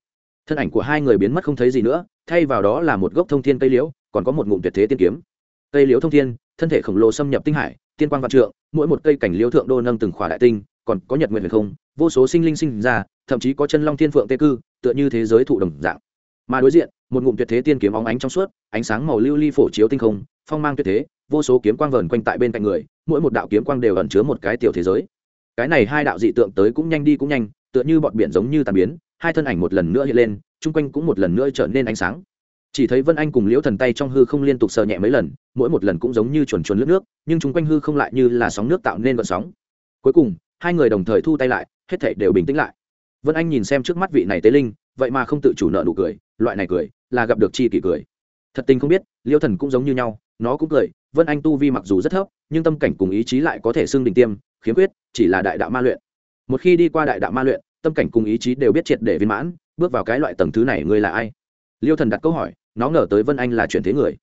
Thân ảnh của hai người biến mất không thấy gì nữa, thay vào đó là một gốc thông thiên cây liễu, còn có một ngụm tuyệt thế tiên kiếm. Cây liễu thông thiên, thân thể khổng lồ xâm nhập tinh hải, tiên quang vạn trượng, mỗi một cây cảnh liễu thượng đô nâng từng khỏa đại tinh, còn có nhật nguyện huyền không, vô số sinh linh sinh ra, thậm chí có chân long thiên phượng tê cư, tựa như thế giới thụ đồng dạng. Mà đối diện, một ngụm tuyệt thế tiên kiếm óng ánh trong suốt, ánh sáng màu lưu ly phổ chiếu tinh không, phong mang tuyệt thế vô số kiếm quang vờn quanh tại bên cạnh người, mỗi một đạo kiếm quang đều ẩn chứa một cái tiểu thế giới. Cái này hai đạo dị tượng tới cũng nhanh đi cũng nhanh, tựa như bọn biển giống như tàn biến, hai thân ảnh một lần nữa hiện lên, chung quanh cũng một lần nữa trở nên ánh sáng. Chỉ thấy vân anh cùng liễu thần tay trong hư không liên tục sờ nhẹ mấy lần, mỗi một lần cũng giống như chuồn chuồn lướt nước, nhưng chung quanh hư không lại như là sóng nước tạo nên vận sóng. Cuối cùng, hai người đồng thời thu tay lại, hết thảy đều bình tĩnh lại. Vân anh nhìn xem trước mắt vị này tế linh, vậy mà không tự chủ nợ nụ cười, loại này cười là gặp được chi kỷ cười. Thật tình không biết, liễu thần cũng giống như nhau, nó cũng cười vân anh tu vi mặc dù rất thấp, nhưng tâm cảnh cùng ý chí lại có thể xưng đỉnh tiêm, khiếm khuyết, chỉ là đại đạo ma luyện. Một khi đi qua đại đạo ma luyện, tâm cảnh cùng ý chí đều biết triệt để viên mãn, bước vào cái loại tầng thứ này ngươi là ai? Liêu thần đặt câu hỏi, nó ngờ tới vân anh là chuyển thế người.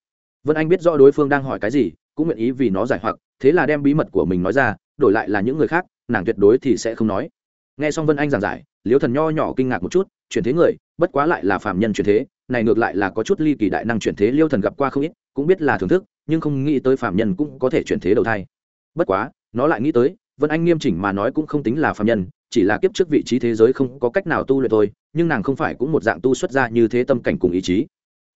Vân anh biết rõ đối phương đang hỏi cái gì, cũng nguyện ý vì nó giải hoặc, thế là đem bí mật của mình nói ra, đổi lại là những người khác, nàng tuyệt đối thì sẽ không nói. Nghe xong vân anh giảng giải, liêu thần nho nhỏ kinh ngạc một chút, chuyển thế người, bất quá lại là phạm nhân chuyển thế này ngược lại là có chút ly kỳ đại năng chuyển thế liêu thần gặp qua không ít, cũng biết là thưởng thức, nhưng không nghĩ tới phạm nhân cũng có thể chuyển thế đầu thai. Bất quá, nó lại nghĩ tới, vân anh nghiêm chỉnh mà nói cũng không tính là phạm nhân, chỉ là kiếp trước vị trí thế giới không có cách nào tu luyện thôi, nhưng nàng không phải cũng một dạng tu xuất ra như thế tâm cảnh cùng ý chí.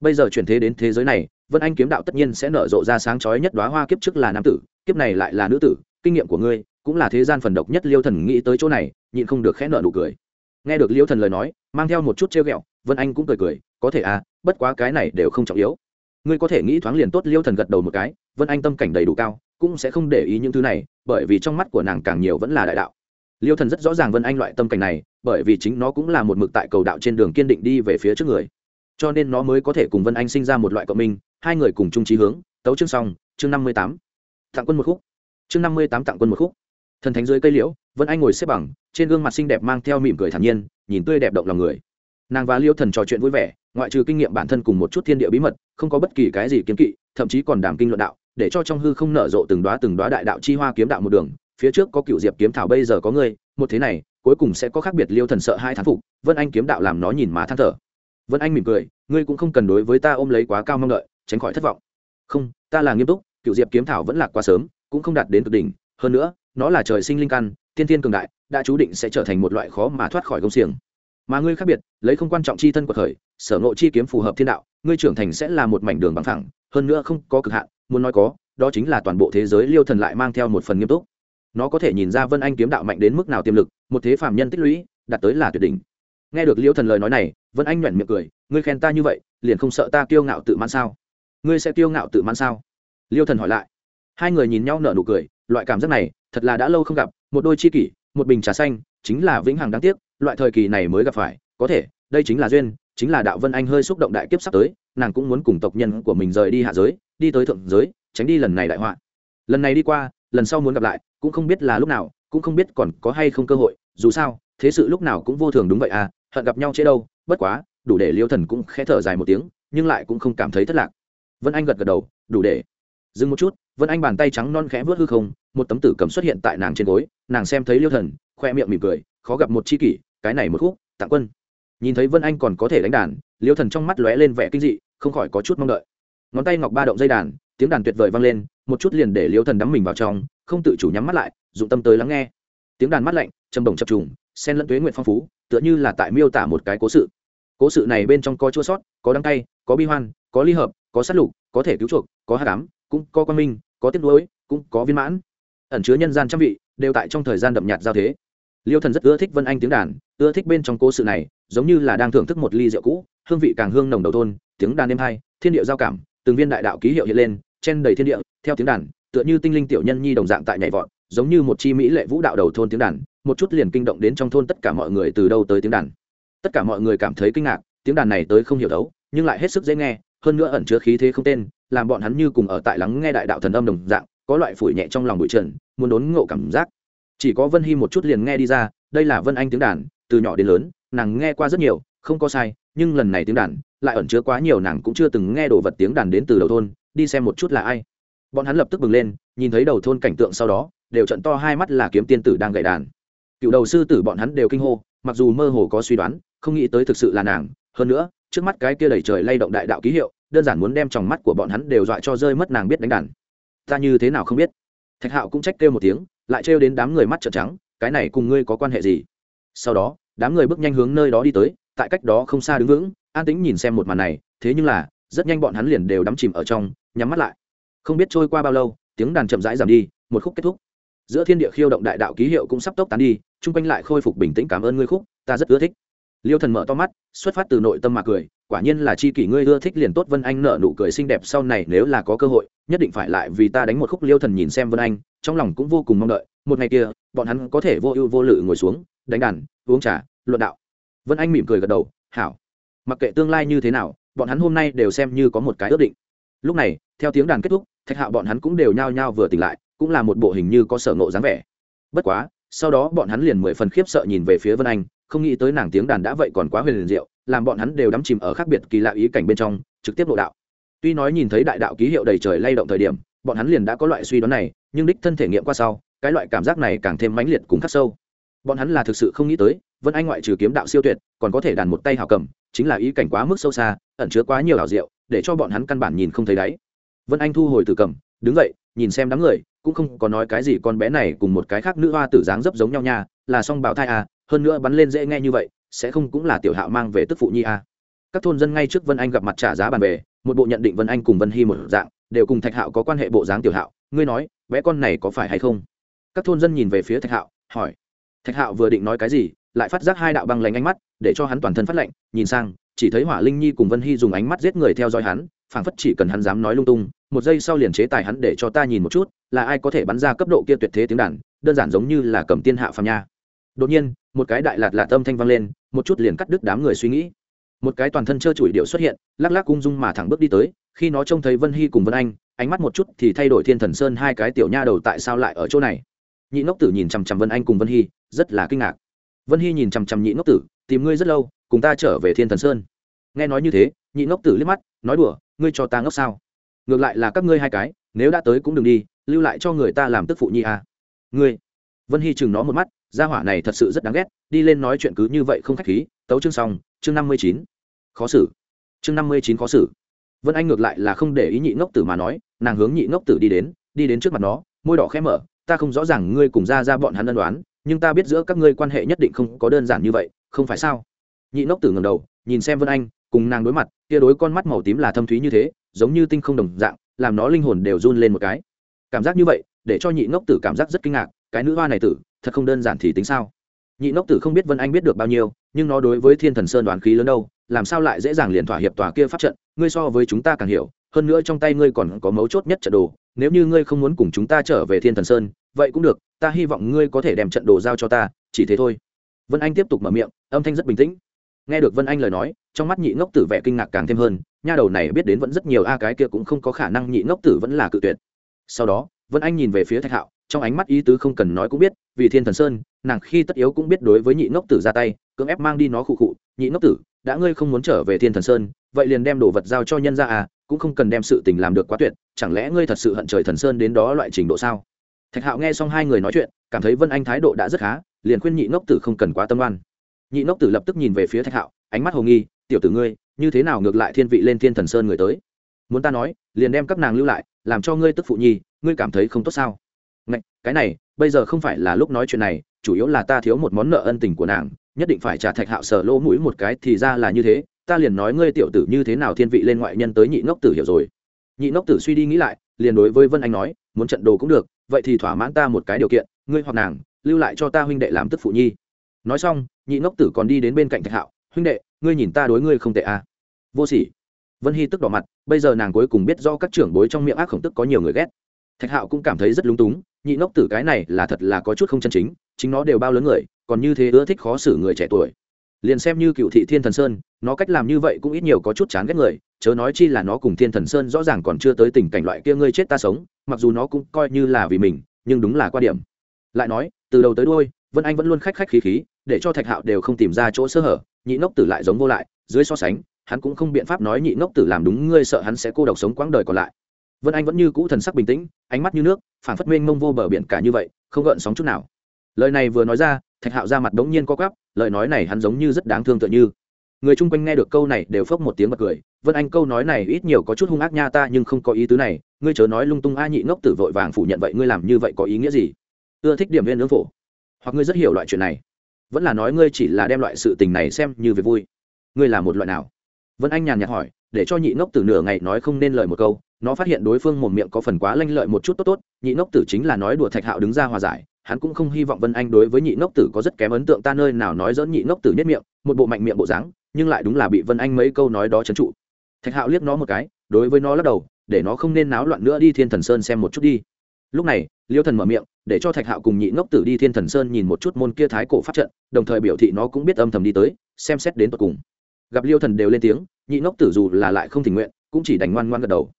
Bây giờ chuyển thế đến thế giới này, vân anh kiếm đạo tất nhiên sẽ nở rộ ra sáng chói nhất đoá hoa kiếp trước là nam tử, kiếp này lại là nữ tử, kinh nghiệm của ngươi cũng là thế gian phần độc nhất liêu thần nghĩ tới chỗ này, nhịn không được khẽ nợ nụ cười nghe được liêu thần lời nói, mang theo một chút treo ghẹo, vân anh cũng cười cười, có thể à bất quá cái này đều không trọng yếu. Ngươi có thể nghĩ thoáng liền tốt liêu thần gật đầu một cái, vân anh tâm cảnh đầy đủ cao, cũng sẽ không để ý những thứ này, bởi vì trong mắt của nàng càng nhiều vẫn là đại đạo. Liêu thần rất rõ ràng vân anh loại tâm cảnh này, bởi vì chính nó cũng là một mực tại cầu đạo trên đường kiên định đi về phía trước người. Cho nên nó mới có thể cùng vân anh sinh ra một loại cộng minh, hai người cùng chung trí hướng, tấu chương xong, chương năm mươi tám. Tặng quân một khúc. Chương năm mươi tám tặng quân một khúc. Thần thánh dưới cây liễu, vân anh ngồi xếp bằng trên gương mặt xinh đẹp mang theo mỉm cười thản nhiên, nhìn tươi đẹp động lòng người. Nàng và liêu thần trò chuyện vui vẻ, ngoại trừ kinh nghiệm bản thân cùng một chút thiên địa bí mật, không có bất kỳ cái gì kiến kỵ, thậm chí còn đàm kinh luận đạo, để cho trong hư không nở rộ từng đoá từng đoá đại đạo chi hoa kiếm đạo một đường, phía trước có cựu diệp kiếm thảo bây giờ có ngươi, một thế này, cuối cùng sẽ có khác biệt liêu thần sợ hai thán phục, vân anh kiếm đạo làm nó nhìn mà than thở. Vân anh mỉm cười, ngươi cũng không cần đối với ta ôm lấy quá cao mong đợi, tránh khỏi thất vọng. Không, ta là nghiêm túc, cựu diệp kiếm thảo vẫn lạc quá sớm, cũng không đạt đến cực đỉnh, hơn nữa, nó là trời sinh linh căn tiên thiên cường đại, đã chú định sẽ trở thành một loại khó mà thoát khỏi công xiềng. Mà ngươi khác biệt, lấy không quan trọng chi thân của khởi sở ngộ chi kiếm phù hợp thiên đạo, ngươi trưởng thành sẽ là một mảnh đường bằng thẳng hơn nữa không có cực hạn, muốn nói có, đó chính là toàn bộ thế giới liêu thần lại mang theo một phần nghiêm túc. Nó có thể nhìn ra vân anh kiếm đạo mạnh đến mức nào tiềm lực, một thế phàm nhân tích lũy, đạt tới là tuyệt đỉnh. Nghe được liêu thần lời nói này, vân anh nhoẻn miệng cười, ngươi khen ta như vậy, liền không sợ ta kiêu ngạo tự mãn sao? Ngươi sẽ kiêu ngạo tự mãn sao? Liêu thần hỏi lại. Hai người nhìn nhau nở nụ cười, loại cảm giác này, thật là đã lâu không gặp một đôi chi kỷ, một bình trà xanh, chính là vĩnh hằng đáng tiếc, loại thời kỳ này mới gặp phải, có thể, đây chính là duyên, chính là đạo vân anh hơi xúc động đại kiếp sắp tới, nàng cũng muốn cùng tộc nhân của mình rời đi hạ giới, đi tới thượng giới, tránh đi lần này đại họa. Lần này đi qua, lần sau muốn gặp lại, cũng không biết là lúc nào, cũng không biết còn có hay không cơ hội, dù sao, thế sự lúc nào cũng vô thường đúng vậy à hận gặp nhau chế đâu, bất quá, đủ để liêu thần cũng khẽ thở dài một tiếng, nhưng lại cũng không cảm thấy thất lạc. Vân anh gật gật đầu, đủ để dừng một chút, vân anh bàn tay trắng non khẽ vớt hư không, một tấm tử cầm xuất hiện tại nàng trên gối, nàng xem thấy liêu thần, khoe miệng mỉm cười, khó gặp một chi kỷ, cái này một khúc, tặng quân. Nhìn thấy vân anh còn có thể đánh đàn, liêu thần trong mắt lóe lên vẻ kinh dị, không khỏi có chút mong đợi. Ngón tay ngọc ba động dây đàn, tiếng đàn tuyệt vời vang lên, một chút liền để liêu thần đắm mình vào trong, không tự chủ nhắm mắt lại, dụng tâm tới lắng nghe. Tiếng đàn mắt lạnh, trầm đồng chập trùng, sen lẫn tuế nguyện phong phú, tựa như là tại miêu tả một cái cố sự. Cố sự này bên trong có chua sót, có đắng cay, có bi hoan, có ly hợp, có sát lục, có thể cứu chuộc, có hát cám cũng có quan minh, có tiếc nuối, cũng có viên mãn. Ẩn chứa nhân gian trăm vị, đều tại trong thời gian đậm nhạt giao thế. Liêu thần rất ưa thích vân anh tiếng đàn, ưa thích bên trong cố sự này, giống như là đang thưởng thức một ly rượu cũ, hương vị càng hương nồng đầu thôn, tiếng đàn êm hai thiên địa giao cảm, từng viên đại đạo ký hiệu hiện lên, chen đầy thiên địa, theo tiếng đàn, tựa như tinh linh tiểu nhân nhi đồng dạng tại nhảy vọt, giống như một chi mỹ lệ vũ đạo đầu thôn tiếng đàn, một chút liền kinh động đến trong thôn tất cả mọi người từ đâu tới tiếng đàn. Tất cả mọi người cảm thấy kinh ngạc, tiếng đàn này tới không hiểu đấu nhưng lại hết sức dễ nghe, hơn nữa ẩn chứa khí thế không tên làm bọn hắn như cùng ở tại lắng nghe đại đạo thần âm đồng dạng, có loại phủi nhẹ trong lòng bụi trần, muốn đốn ngộ cảm giác. Chỉ có vân hy một chút liền nghe đi ra, đây là vân anh tiếng đàn, từ nhỏ đến lớn, nàng nghe qua rất nhiều, không có sai, nhưng lần này tiếng đàn, lại ẩn chứa quá nhiều nàng cũng chưa từng nghe đồ vật tiếng đàn đến từ đầu thôn, đi xem một chút là ai. Bọn hắn lập tức bừng lên, nhìn thấy đầu thôn cảnh tượng sau đó, đều trận to hai mắt là kiếm tiên tử đang gậy đàn. Cựu đầu sư tử bọn hắn đều kinh hô, mặc dù mơ hồ có suy đoán, không nghĩ tới thực sự là nàng, hơn nữa, trước mắt cái kia đầy trời lay động đại đạo ký hiệu đơn giản muốn đem tròng mắt của bọn hắn đều dọa cho rơi mất nàng biết đánh đàn. Ta như thế nào không biết? Thạch hạo cũng trách kêu một tiếng, lại trêu đến đám người mắt trợn trắng, cái này cùng ngươi có quan hệ gì? Sau đó, đám người bước nhanh hướng nơi đó đi tới, tại cách đó không xa đứng vững, an tĩnh nhìn xem một màn này, thế nhưng là, rất nhanh bọn hắn liền đều đắm chìm ở trong, nhắm mắt lại. Không biết trôi qua bao lâu, tiếng đàn chậm rãi giảm đi, một khúc kết thúc. Giữa thiên địa khiêu động đại đạo ký hiệu cũng sắp tốc tán đi, chung quanh lại khôi phục bình tĩnh cảm ơn ngươi khúc, ta rất ưa thích. Liêu thần mở to mắt, xuất phát từ nội tâm mà cười quả nhiên là chi kỷ ngươi ưa thích liền tốt, vân anh nợ nụ cười xinh đẹp sau này nếu là có cơ hội, nhất định phải lại vì ta đánh một khúc liêu thần nhìn xem vân anh, trong lòng cũng vô cùng mong đợi, một ngày kia, bọn hắn có thể vô ưu vô lự ngồi xuống, đánh đàn, uống trà, luận đạo. Vân anh mỉm cười gật đầu, hảo. Mặc kệ tương lai như thế nào, bọn hắn hôm nay đều xem như có một cái ước định. Lúc này, theo tiếng đàn kết thúc, thạch hạo bọn hắn cũng đều nhao nhao vừa tỉnh lại, cũng là một bộ hình như có sở ngộ dáng vẻ. Bất quá, sau đó bọn hắn liền mười phần khiếp sợ nhìn về phía vân anh, không nghĩ tới nàng tiếng đàn đã vậy còn quá huyền diệu làm bọn hắn đều đắm chìm ở khác biệt kỳ lạ ý cảnh bên trong, trực tiếp lộ đạo. Tuy nói nhìn thấy đại đạo ký hiệu đầy trời lay động thời điểm, bọn hắn liền đã có loại suy đoán này, nhưng đích thân thể nghiệm qua sau, cái loại cảm giác này càng thêm mãnh liệt cùng khắc sâu. Bọn hắn là thực sự không nghĩ tới, vân anh ngoại trừ kiếm đạo siêu tuyệt, còn có thể đàn một tay hào cầm, chính là ý cảnh quá mức sâu xa, ẩn chứa quá nhiều hào diệu, để cho bọn hắn căn bản nhìn không thấy đáy. Vân anh thu hồi từ cầm, đứng dậy, nhìn xem đám người, cũng không có nói cái gì con bé này cùng một cái khác nữ hoa tử dáng dấp giống nhau nha, là song bảo thai à hơn nữa bắn lên dễ nghe như vậy sẽ không cũng là tiểu hạo mang về tức phụ nhi à. các thôn dân ngay trước vân anh gặp mặt trả giá bàn về một bộ nhận định vân anh cùng vân hy một dạng, đều cùng thạch hạo có quan hệ bộ dáng tiểu hạo. Ngươi nói, bé con này có phải hay không? Các thôn dân nhìn về phía thạch hạo, hỏi. Thạch hạo vừa định nói cái gì, lại phát giác hai đạo băng lánh ánh mắt, để cho hắn toàn thân phát lạnh, nhìn sang, chỉ thấy hỏa linh nhi cùng vân hy dùng ánh mắt giết người theo dõi hắn, phảng phất chỉ cần hắn dám nói lung tung, một giây sau liền chế tài hắn để cho ta nhìn một chút, là ai có thể bắn ra cấp độ kia tuyệt thế tiếng đàn, đơn giản giống như là cầm tiên hạ phàm nha. Đột nhiên, một cái đại lạt lạt âm thanh vang lên một chút liền cắt đứt đám người suy nghĩ. Một cái toàn thân trơ trụi điệu xuất hiện, lắc lắc ung dung mà thẳng bước đi tới, khi nó trông thấy vân hy cùng vân anh, ánh mắt một chút thì thay đổi thiên thần sơn hai cái tiểu nha đầu tại sao lại ở chỗ này. Nhị ngốc tử nhìn chằm chằm vân anh cùng vân hy, rất là kinh ngạc. Vân hy nhìn chằm chằm nhị ngốc tử, tìm ngươi rất lâu, cùng ta trở về thiên thần sơn. Nghe nói như thế, nhị ngốc tử liếc mắt, nói đùa, ngươi cho ta ngốc sao? Ngược lại là các ngươi hai cái, nếu đã tới cũng đừng đi, lưu lại cho người ta làm tức phụ nhi à. ngươi. Vân hy chừng nó một mắt gia hỏa này thật sự rất đáng ghét, đi lên nói chuyện cứ như vậy không khách khí, tấu chương xong, chương năm mươi chín. Khó xử. Chương năm mươi chín khó xử. Vân anh ngược lại là không để ý nhị ngốc tử mà nói, nàng hướng nhị ngốc tử đi đến đi đến trước mặt nó, môi đỏ khẽ mở, ta không rõ ràng ngươi cùng ra ra bọn hắn ân đoán nhưng ta biết giữa các ngươi quan hệ nhất định không có đơn giản như vậy, không phải sao? Nhị ngốc tử ngầm đầu, nhìn xem vân anh, cùng nàng đối mặt kia đối con mắt màu tím là thâm thúy như thế, giống như tinh không đồng dạng, làm nó linh hồn đều run lên một cái. Cảm giác như vậy, để cho nhị ngốc tử cảm giác rất kinh ngạc, cái nữ hoa này tử thật không đơn giản thì tính sao? Nhị ngốc tử không biết vân anh biết được bao nhiêu, nhưng nó đối với thiên thần sơn đoàn khí lớn đâu, làm sao lại dễ dàng liền thỏa hiệp tòa kia pháp trận? Ngươi so với chúng ta càng hiểu, hơn nữa trong tay ngươi còn có mấu chốt nhất trận đồ. Nếu như ngươi không muốn cùng chúng ta trở về thiên thần sơn, vậy cũng được, ta hy vọng ngươi có thể đem trận đồ giao cho ta, chỉ thế thôi. Vân anh tiếp tục mở miệng, âm thanh rất bình tĩnh. Nghe được vân anh lời nói, trong mắt nhị ngốc tử vẻ kinh ngạc càng thêm hơn, nha đầu này biết đến vẫn rất nhiều, a cái kia cũng không có khả năng nhị ngốc tử vẫn là cự tuyệt. Sau đó vân anh nhìn về phía thạch hạo, trong ánh mắt ý tứ không cần nói cũng biết, vì thiên thần sơn, nàng khi tất yếu cũng biết đối với nhị ngốc tử ra tay, cưỡng ép mang đi nó khụ khụ, nhị ngốc tử, đã ngươi không muốn trở về thiên thần sơn, vậy liền đem đồ vật giao cho nhân ra à cũng không cần đem sự tình làm được quá tuyệt, chẳng lẽ ngươi thật sự hận trời thần sơn đến đó loại trình độ sao? Thạch hạo nghe xong hai người nói chuyện, cảm thấy vân anh thái độ đã rất khá, liền khuyên nhị ngốc tử không cần quá tâm oan. Nhị ngốc tử lập tức nhìn về phía thạch hạo, ánh mắt hồ nghi, tiểu tử ngươi, như thế nào ngược lại thiên vị lên thiên thần sơn người tới? Muốn ta nói, liền đem các nàng lưu lại, làm cho ngươi tức phụ nhi ngươi cảm thấy không tốt sao? Ngạch, cái này bây giờ không phải là lúc nói chuyện này chủ yếu là ta thiếu một món nợ ân tình của nàng nhất định phải trả thạch hạo sở lỗ mũi một cái thì ra là như thế ta liền nói ngươi tiểu tử như thế nào thiên vị lên ngoại nhân tới nhị ngốc tử hiểu rồi. Nhị ngốc tử suy đi nghĩ lại liền đối với vân anh nói muốn trận đồ cũng được vậy thì thỏa mãn ta một cái điều kiện ngươi hoặc nàng lưu lại cho ta huynh đệ làm tức phụ nhi. Nói xong nhị ngốc tử còn đi đến bên cạnh thạch hạo huynh đệ ngươi nhìn ta đối ngươi không tệ à. vô sỉ. Vân hy tức đỏ mặt bây giờ nàng cuối cùng biết do các trưởng bối trong miệng ác khổng tức có nhiều người ghét thạch hạo cũng cảm thấy rất lúng túng, nhị ngốc tử cái này là thật là có chút không chân chính chính nó đều bao lớn người, còn như thế ưa thích khó xử người trẻ tuổi. Liền xem như cựu thị thiên thần sơn, nó cách làm như vậy cũng ít nhiều có chút chán ghét người, chớ nói chi là nó cùng thiên thần sơn rõ ràng còn chưa tới tình cảnh loại kia ngươi chết ta sống, mặc dù nó cũng coi như là vì mình, nhưng đúng là quan điểm. Lại nói, từ đầu tới đôi vân anh vẫn luôn khách khách khí khí, để cho thạch hạo đều không tìm ra chỗ sơ hở, nhị ngốc tử lại giống vô lại, dưới so sánh, hắn cũng không biện pháp nói nhị ngốc tử làm đúng ngươi sợ hắn sẽ cô độc sống quãng đời còn lại vân anh vẫn như cũ thần sắc bình tĩnh, ánh mắt như nước phản phất mênh mông vô bờ biển cả như vậy, không gợn sóng chút nào. Lời này vừa nói ra, thạch hạo ra mặt đống nhiên co quắp, lời nói này hắn giống như rất đáng thương tựa như. Người chung quanh nghe được câu này đều phốc một tiếng bật cười. Vân anh câu nói này ít nhiều có chút hung ác nha ta, nhưng không có ý tứ này. Ngươi chớ nói lung tung a nhị ngốc tử vội vàng phủ nhận vậy, ngươi làm như vậy có ý nghĩa gì? Ưa thích điểm viên ứng phổ. Hoặc ngươi rất hiểu loại chuyện này. Vẫn là nói ngươi chỉ là đem loại sự tình này xem như việc vui. Ngươi là một loại nào? Vân anh nhàn nhạt hỏi, để cho nhị ngốc tử nửa ngày nói không nên lời một câu nó phát hiện đối phương một miệng có phần quá lanh lợi một chút tốt tốt, nhị ngốc tử chính là nói đùa thạch hạo đứng ra hòa giải, hắn cũng không hy vọng vân anh đối với nhị ngốc tử có rất kém ấn tượng ta nơi nào nói dẫn nhị ngốc tử nhất miệng, một bộ mạnh miệng bộ dáng, nhưng lại đúng là bị vân anh mấy câu nói đó trấn trụ. Thạch hạo liếc nó một cái, đối với nó lắc đầu, để nó không nên náo loạn nữa đi thiên thần sơn xem một chút đi. Lúc này, liêu thần mở miệng, để cho thạch hạo cùng nhị ngốc tử đi thiên thần sơn nhìn một chút môn kia thái cổ pháp trận, đồng thời biểu thị nó cũng biết âm thầm đi tới, xem xét đến tột cùng. Gặp liêu thần đều lên tiếng, nhị ngốc tử dù là lại không tình nguyện, cũng chỉ đành ngoan ngoan gật đầu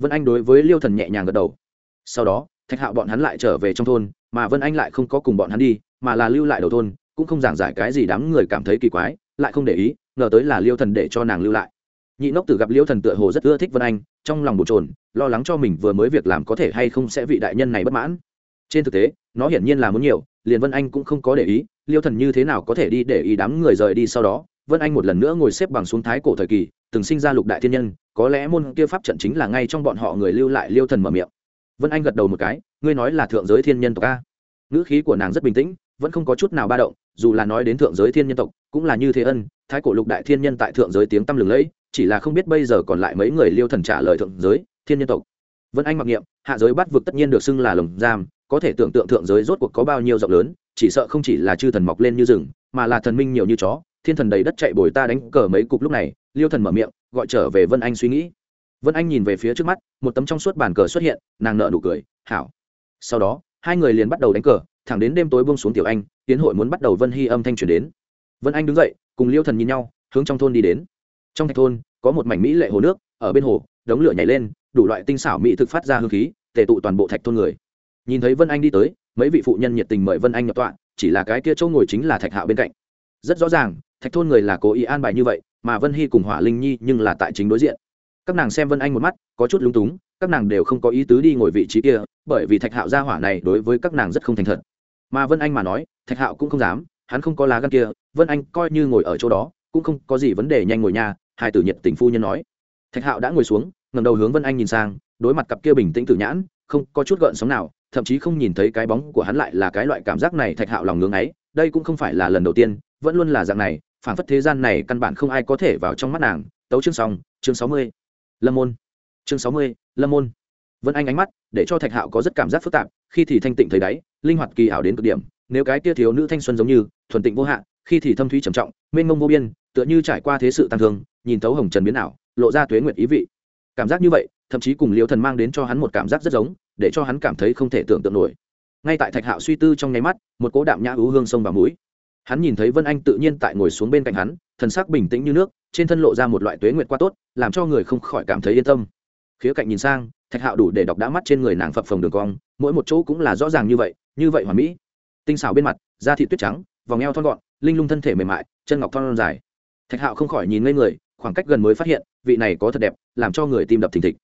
vân anh đối với liêu thần nhẹ nhàng gật đầu. Sau đó, thạch hạo bọn hắn lại trở về trong thôn, mà vân anh lại không có cùng bọn hắn đi, mà là lưu lại đầu thôn, cũng không giảng giải cái gì đám người cảm thấy kỳ quái, lại không để ý, ngờ tới là liêu thần để cho nàng lưu lại. Nhị Nốc tử gặp liêu thần tựa hồ rất ưa thích vân anh, trong lòng bồn trồn lo lắng cho mình vừa mới việc làm có thể hay không sẽ vị đại nhân này bất mãn. Trên thực tế, nó hiển nhiên là muốn nhiều, liền vân anh cũng không có để ý, liêu thần như thế nào có thể đi để ý đám người rời đi sau đó. Vân anh một lần nữa ngồi xếp bằng xuống thái cổ thời kỳ, từng sinh ra lục đại thiên nhân có lẽ môn kia pháp trận chính là ngay trong bọn họ người lưu lại liêu thần mở miệng. Vân anh gật đầu một cái, ngươi nói là thượng giới thiên nhân tộc a? Ngữ khí của nàng rất bình tĩnh, vẫn không có chút nào ba động, dù là nói đến thượng giới thiên nhân tộc, cũng là như thế ân, thái cổ lục đại thiên nhân tại thượng giới tiếng tăm lừng lẫy, chỉ là không biết bây giờ còn lại mấy người liêu thần trả lời thượng giới, thiên nhân tộc. Vân anh mặc niệm, hạ giới bắt vực tất nhiên được xưng là lồng giam, có thể tưởng tượng thượng giới rốt cuộc có bao nhiêu rộng lớn, chỉ sợ không chỉ là chư thần mọc lên như rừng, mà là thần minh nhiều như chó, thiên thần đầy đất chạy bồi ta đánh cờ mấy cục lúc này, liêu thần mở miệng gọi trở về vân anh suy nghĩ. Vân anh nhìn về phía trước mắt, một tấm trong suốt bàn cờ xuất hiện, nàng nợ nụ cười, hảo. Sau đó, hai người liền bắt đầu đánh cờ, thẳng đến đêm tối bông xuống tiểu anh, tiến hội muốn bắt đầu vân hy âm thanh chuyển đến. Vân anh đứng dậy, cùng liêu thần nhìn nhau, hướng trong thôn đi đến. Trong thạch thôn, có một mảnh mỹ lệ hồ nước, ở bên hồ, đống lửa nhảy lên, đủ loại tinh xảo mỹ thực phát ra hương khí, tề tụ toàn bộ thạch thôn người. Nhìn thấy vân anh đi tới, mấy vị phụ nhân nhiệt tình mời vân anh nhập tọa, chỉ là cái kia chỗ ngồi chính là thạch hạo bên cạnh. Rất rõ ràng, thạch thôn người là cố ý an bài như vậy mà vân hy cùng hỏa linh nhi nhưng là tại chính đối diện các nàng xem vân anh một mắt có chút lúng túng các nàng đều không có ý tứ đi ngồi vị trí kia bởi vì thạch hạo gia hỏa này đối với các nàng rất không thành thật mà vân anh mà nói thạch hạo cũng không dám hắn không có lá gan kia vân anh coi như ngồi ở chỗ đó cũng không có gì vấn đề nhanh ngồi nhà hai tử nhiệt tình phu nhân nói thạch hạo đã ngồi xuống ngầm đầu hướng vân anh nhìn sang đối mặt cặp kia bình tĩnh tử nhãn không có chút gợn sóng nào thậm chí không nhìn thấy cái bóng của hắn lại là cái loại cảm giác này thạch hạo lòng ngưng ấy đây cũng không phải là lần đầu tiên vẫn luôn là dạng này phản phất thế gian này căn bản không ai có thể vào trong mắt nàng. Tấu chương xong, chương sáu mươi. Lâm môn. Chương sáu mươi, lâm môn. Vân anh ánh mắt để cho thạch hạo có rất cảm giác phức tạp, khi thì thanh tịnh thấy đáy, linh hoạt kỳ ảo đến cực điểm, nếu cái tia thiếu nữ thanh xuân giống như, thuần tịnh vô hạn, khi thì thâm thúy trầm trọng, mênh mông vô biên, tựa như trải qua thế sự tăng thương, nhìn thấu hồng trần biến ảo, lộ ra tuế nguyệt ý vị. Cảm giác như vậy, thậm chí cùng liêu thần mang đến cho hắn một cảm giác rất giống, để cho hắn cảm thấy không thể tưởng tượng nổi. Ngay tại thạch hạo suy tư trong nháy mắt, một cỗ đạm nhã hữu hương sông vào mũi hắn nhìn thấy vân anh tự nhiên tại ngồi xuống bên cạnh hắn, thần sắc bình tĩnh như nước, trên thân lộ ra một loại tuế nguyệt qua tốt, làm cho người không khỏi cảm thấy yên tâm. Khía cạnh nhìn sang, thạch hạo đủ để đọc đã mắt trên người nàng phập phồng đường cong, mỗi một chỗ cũng là rõ ràng như vậy như vậy hoàn mỹ. Tinh xảo bên mặt, da thị tuyết trắng, vòng eo thon gọn, linh lung thân thể mềm mại, chân ngọc thon dài. Thạch hạo không khỏi nhìn ngây người, khoảng cách gần mới phát hiện, vị này có thật đẹp, làm cho người tim đập thình thịch.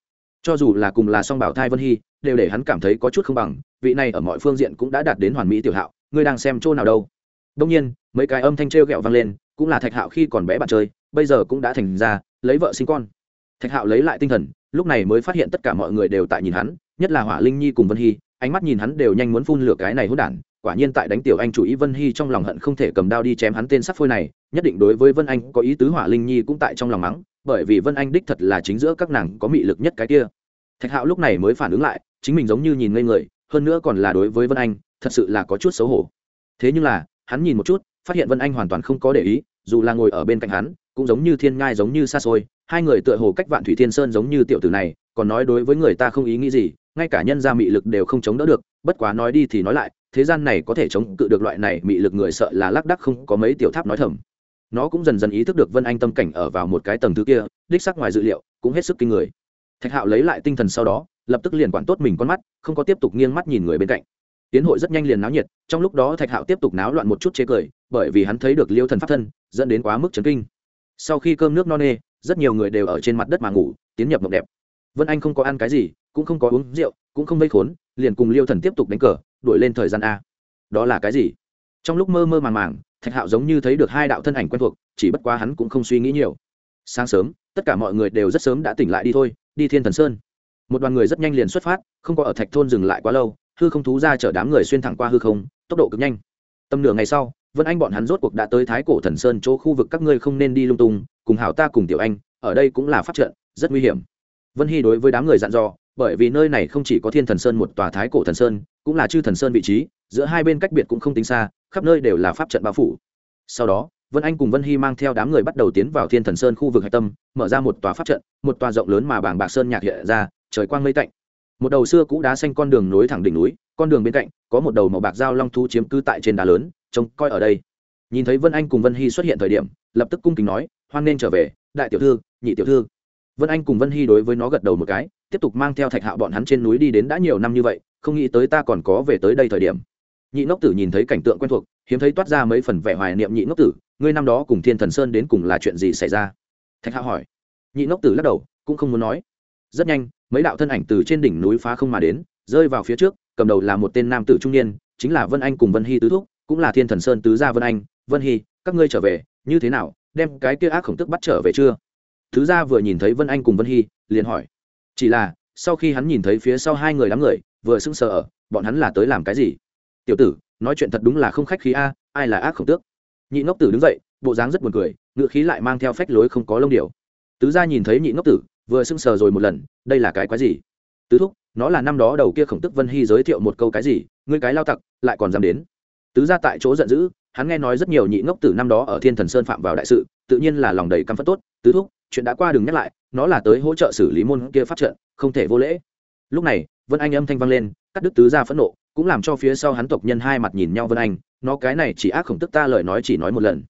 Cho dù là cùng là song bảo thai vân hy, đều để hắn cảm thấy có chút không bằng, vị này ở mọi phương diện cũng đã đạt đến hoàn mỹ tiểu hạo, ngươi đang xem chỗ nào đâu? Đông nhiên, mấy cái âm thanh trêu ghẹo vang lên, cũng là thạch hạo khi còn bé bạn chơi, bây giờ cũng đã thành ra, lấy vợ sinh con. Thạch hạo lấy lại tinh thần, lúc này mới phát hiện tất cả mọi người đều tại nhìn hắn, nhất là hỏa linh nhi cùng vân hy, ánh mắt nhìn hắn đều nhanh muốn phun lửa cái này hốt đản, quả nhiên tại đánh tiểu anh chủ ý vân hy trong lòng hận không thể cầm đao đi chém hắn tên sắc phôi này, nhất định đối với vân anh có ý tứ hỏa linh nhi cũng tại trong lòng mắng, bởi vì vân anh đích thật là chính giữa các nàng có mị lực nhất cái kia. Thạch hạo lúc này mới phản ứng lại, chính mình giống như nhìn ngây người, hơn nữa còn là đối với vân anh, thật sự là có chút xấu hổ. Thế nhưng là hắn nhìn một chút, phát hiện vân anh hoàn toàn không có để ý, dù là ngồi ở bên cạnh hắn, cũng giống như thiên ngai giống như xa xôi. Hai người tựa hồ cách vạn thủy thiên sơn giống như tiểu tử này, còn nói đối với người ta không ý nghĩ gì, ngay cả nhân gia mị lực đều không chống đỡ được, bất quá nói đi thì nói lại, thế gian này có thể chống cự được loại này mị lực người sợ là lác đắc không có mấy tiểu tháp nói thầm. Nó cũng dần dần ý thức được vân anh tâm cảnh ở vào một cái tầng thứ kia, đích sắc ngoài dự liệu, cũng hết sức kinh người. Thạch hạo lấy lại tinh thần sau đó, lập tức liền quản tốt mình con mắt, không có tiếp tục nghiêng mắt nhìn người bên cạnh tiến hội rất nhanh liền náo nhiệt, trong lúc đó thạch hạo tiếp tục náo loạn một chút chế cười, bởi vì hắn thấy được liêu thần pháp thân, dẫn đến quá mức chấn kinh. Sau khi cơm nước no nê, rất nhiều người đều ở trên mặt đất mà ngủ, tiến nhập mộng đẹp. Vân anh không có ăn cái gì, cũng không có uống rượu, cũng không vây khốn, liền cùng liêu thần tiếp tục đánh cờ, đuổi lên thời gian a. Đó là cái gì? Trong lúc mơ mơ màng màng, thạch hạo giống như thấy được hai đạo thân ảnh quen thuộc, chỉ bất quá hắn cũng không suy nghĩ nhiều. Sáng sớm, tất cả mọi người đều rất sớm đã tỉnh lại đi thôi, đi thiên thần sơn. Một đoàn người rất nhanh liền xuất phát, không có ở thạch thôn dừng lại quá lâu hư không thú ra chở đám người xuyên thẳng qua hư không, tốc độ cực nhanh. Tầm nửa ngày sau, vân anh bọn hắn rốt cuộc đã tới thái cổ thần sơn chỗ khu vực các ngươi không nên đi lung tung, cùng hảo ta cùng tiểu anh, ở đây cũng là phát trận, rất nguy hiểm. Vân hy đối với đám người dặn dò, bởi vì nơi này không chỉ có thiên thần sơn một tòa thái cổ thần sơn, cũng là chư thần sơn vị trí, giữa hai bên cách biệt cũng không tính xa, khắp nơi đều là pháp trận bao phủ. Sau đó, vân anh cùng vân hy mang theo đám người bắt đầu tiến vào thiên thần sơn khu vực hạch tâm, mở ra một tòa pháp trận, một tòa rộng lớn mà bảng bạc sơn nhạc hiện ra, trời quang mây tạnh một đầu xưa cũ đá xanh con đường nối thẳng đỉnh núi, con đường bên cạnh, có một đầu màu bạc dao long thu chiếm cư tại trên đá lớn, trông coi ở đây. Nhìn thấy vân anh cùng vân hy xuất hiện thời điểm, lập tức cung kính nói, hoan nên trở về, đại tiểu thư, nhị tiểu thư. Vân anh cùng vân hy đối với nó gật đầu một cái, tiếp tục mang theo thạch hạo bọn hắn trên núi đi đến đã nhiều năm như vậy, không nghĩ tới ta còn có về tới đây thời điểm. Nhị ngốc tử nhìn thấy cảnh tượng quen thuộc, hiếm thấy toát ra mấy phần vẻ hoài niệm nhị ngốc tử, ngươi năm đó cùng thiên thần sơn đến cùng là chuyện gì xảy ra? Thạch hạo hỏi. Nhị ngốc tử lắc đầu, cũng không muốn nói rất nhanh, mấy đạo thân ảnh từ trên đỉnh núi phá không mà đến, rơi vào phía trước, cầm đầu là một tên nam tử trung niên, chính là vân anh cùng vân hy tứ thúc, cũng là thiên thần sơn tứ gia vân anh. Vân hy, các ngươi trở về, như thế nào, đem cái kia ác khổng tức bắt trở về chưa? Thứ gia vừa nhìn thấy vân anh cùng vân hy, liền hỏi. Chỉ là, sau khi hắn nhìn thấy phía sau hai người đám người, vừa sững sờ ở, bọn hắn là tới làm cái gì? Tiểu tử, nói chuyện thật đúng là không khách khí a, ai là ác khổng tước? Nhị ngốc tử đứng dậy, bộ dáng rất buồn cười ngựa khí lại mang theo phách lối không có lông điều tứ gia nhìn thấy nhị ngốc tử vừa sưng sờ rồi một lần, đây là cái quái gì? Tứ thúc, nó là năm đó đầu kia khổng tức vân hy giới thiệu một câu cái gì? Ngươi cái lao tặc, lại còn dám đến. Tứ gia tại chỗ giận dữ, hắn nghe nói rất nhiều nhị ngốc tử năm đó ở thiên thần sơn phạm vào đại sự, tự nhiên là lòng đầy căm phất tốt. Tứ thúc, chuyện đã qua đừng nhắc lại, nó là tới hỗ trợ xử lý môn kia phát trận, không thể vô lễ. Lúc này, vân anh âm thanh vang lên, cắt đứt tứ gia phẫn nộ, cũng làm cho phía sau hắn tộc nhân hai mặt nhìn nhau vân anh, nó cái này chỉ ác khổng tức ta lời nói chỉ nói một lần.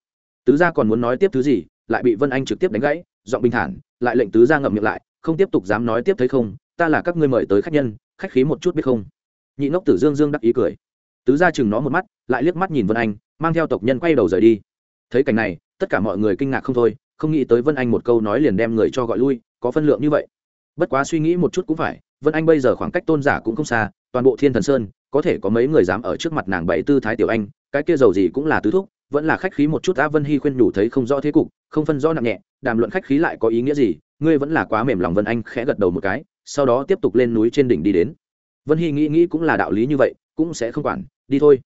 Tứ gia còn muốn nói tiếp thứ gì? Lại bị vân anh trực tiếp đánh gãy, giọng bình thản, lại lệnh tứ gia ngậm miệng lại, không tiếp tục dám nói tiếp thấy không, ta là các ngươi mời tới khách nhân, khách khí một chút biết không? Nhị ngốc tử dương dương đắc ý cười. Tứ gia chừng nó một mắt, lại liếc mắt nhìn vân anh, mang theo tộc nhân quay đầu rời đi. Thấy cảnh này, tất cả mọi người kinh ngạc không thôi, không nghĩ tới vân anh một câu nói liền đem người cho gọi lui, có phân lượng như vậy. Bất quá suy nghĩ một chút cũng phải, vân anh bây giờ khoảng cách tôn giả cũng không xa, toàn bộ thiên thần sơn, có thể có mấy người dám ở trước mặt nàng bảy tư thái tiểu anh, cái kia giàu gì cũng là tứ thúc, vẫn là khách khí một chút a vân hy khuyên nhủ thấy không rõ thế cục không phân rõ nặng nhẹ, đàm luận khách khí lại có ý nghĩa gì, ngươi vẫn là quá mềm lòng vân anh khẽ gật đầu một cái, sau đó tiếp tục lên núi trên đỉnh đi đến. Vân hy nghĩ nghĩ cũng là đạo lý như vậy, cũng sẽ không quản, đi thôi.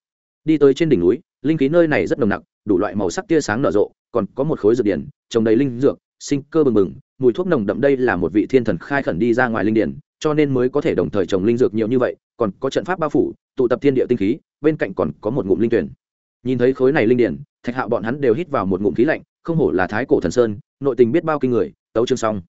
Đi tới trên đỉnh núi, linh khí nơi này rất nồng nặc, đủ loại màu sắc tia sáng nở rộ, còn có một khối dược điển, trồng đầy linh dược, sinh cơ bừng bừng, mùi thuốc nồng đậm đây là một vị thiên thần khai khẩn đi ra ngoài linh điển, cho nên mới có thể đồng thời trồng linh dược nhiều như vậy, còn có trận pháp bao phủ, tụ tập thiên địa tinh khí, bên cạnh còn có một ngụm linh tuyển. Nhìn thấy khối này linh điển, thạch hạo bọn hắn đều hít vào một ngụm khí lạnh không hổ là thái cổ thần sơn, nội tình biết bao kinh người, tấu chương xong.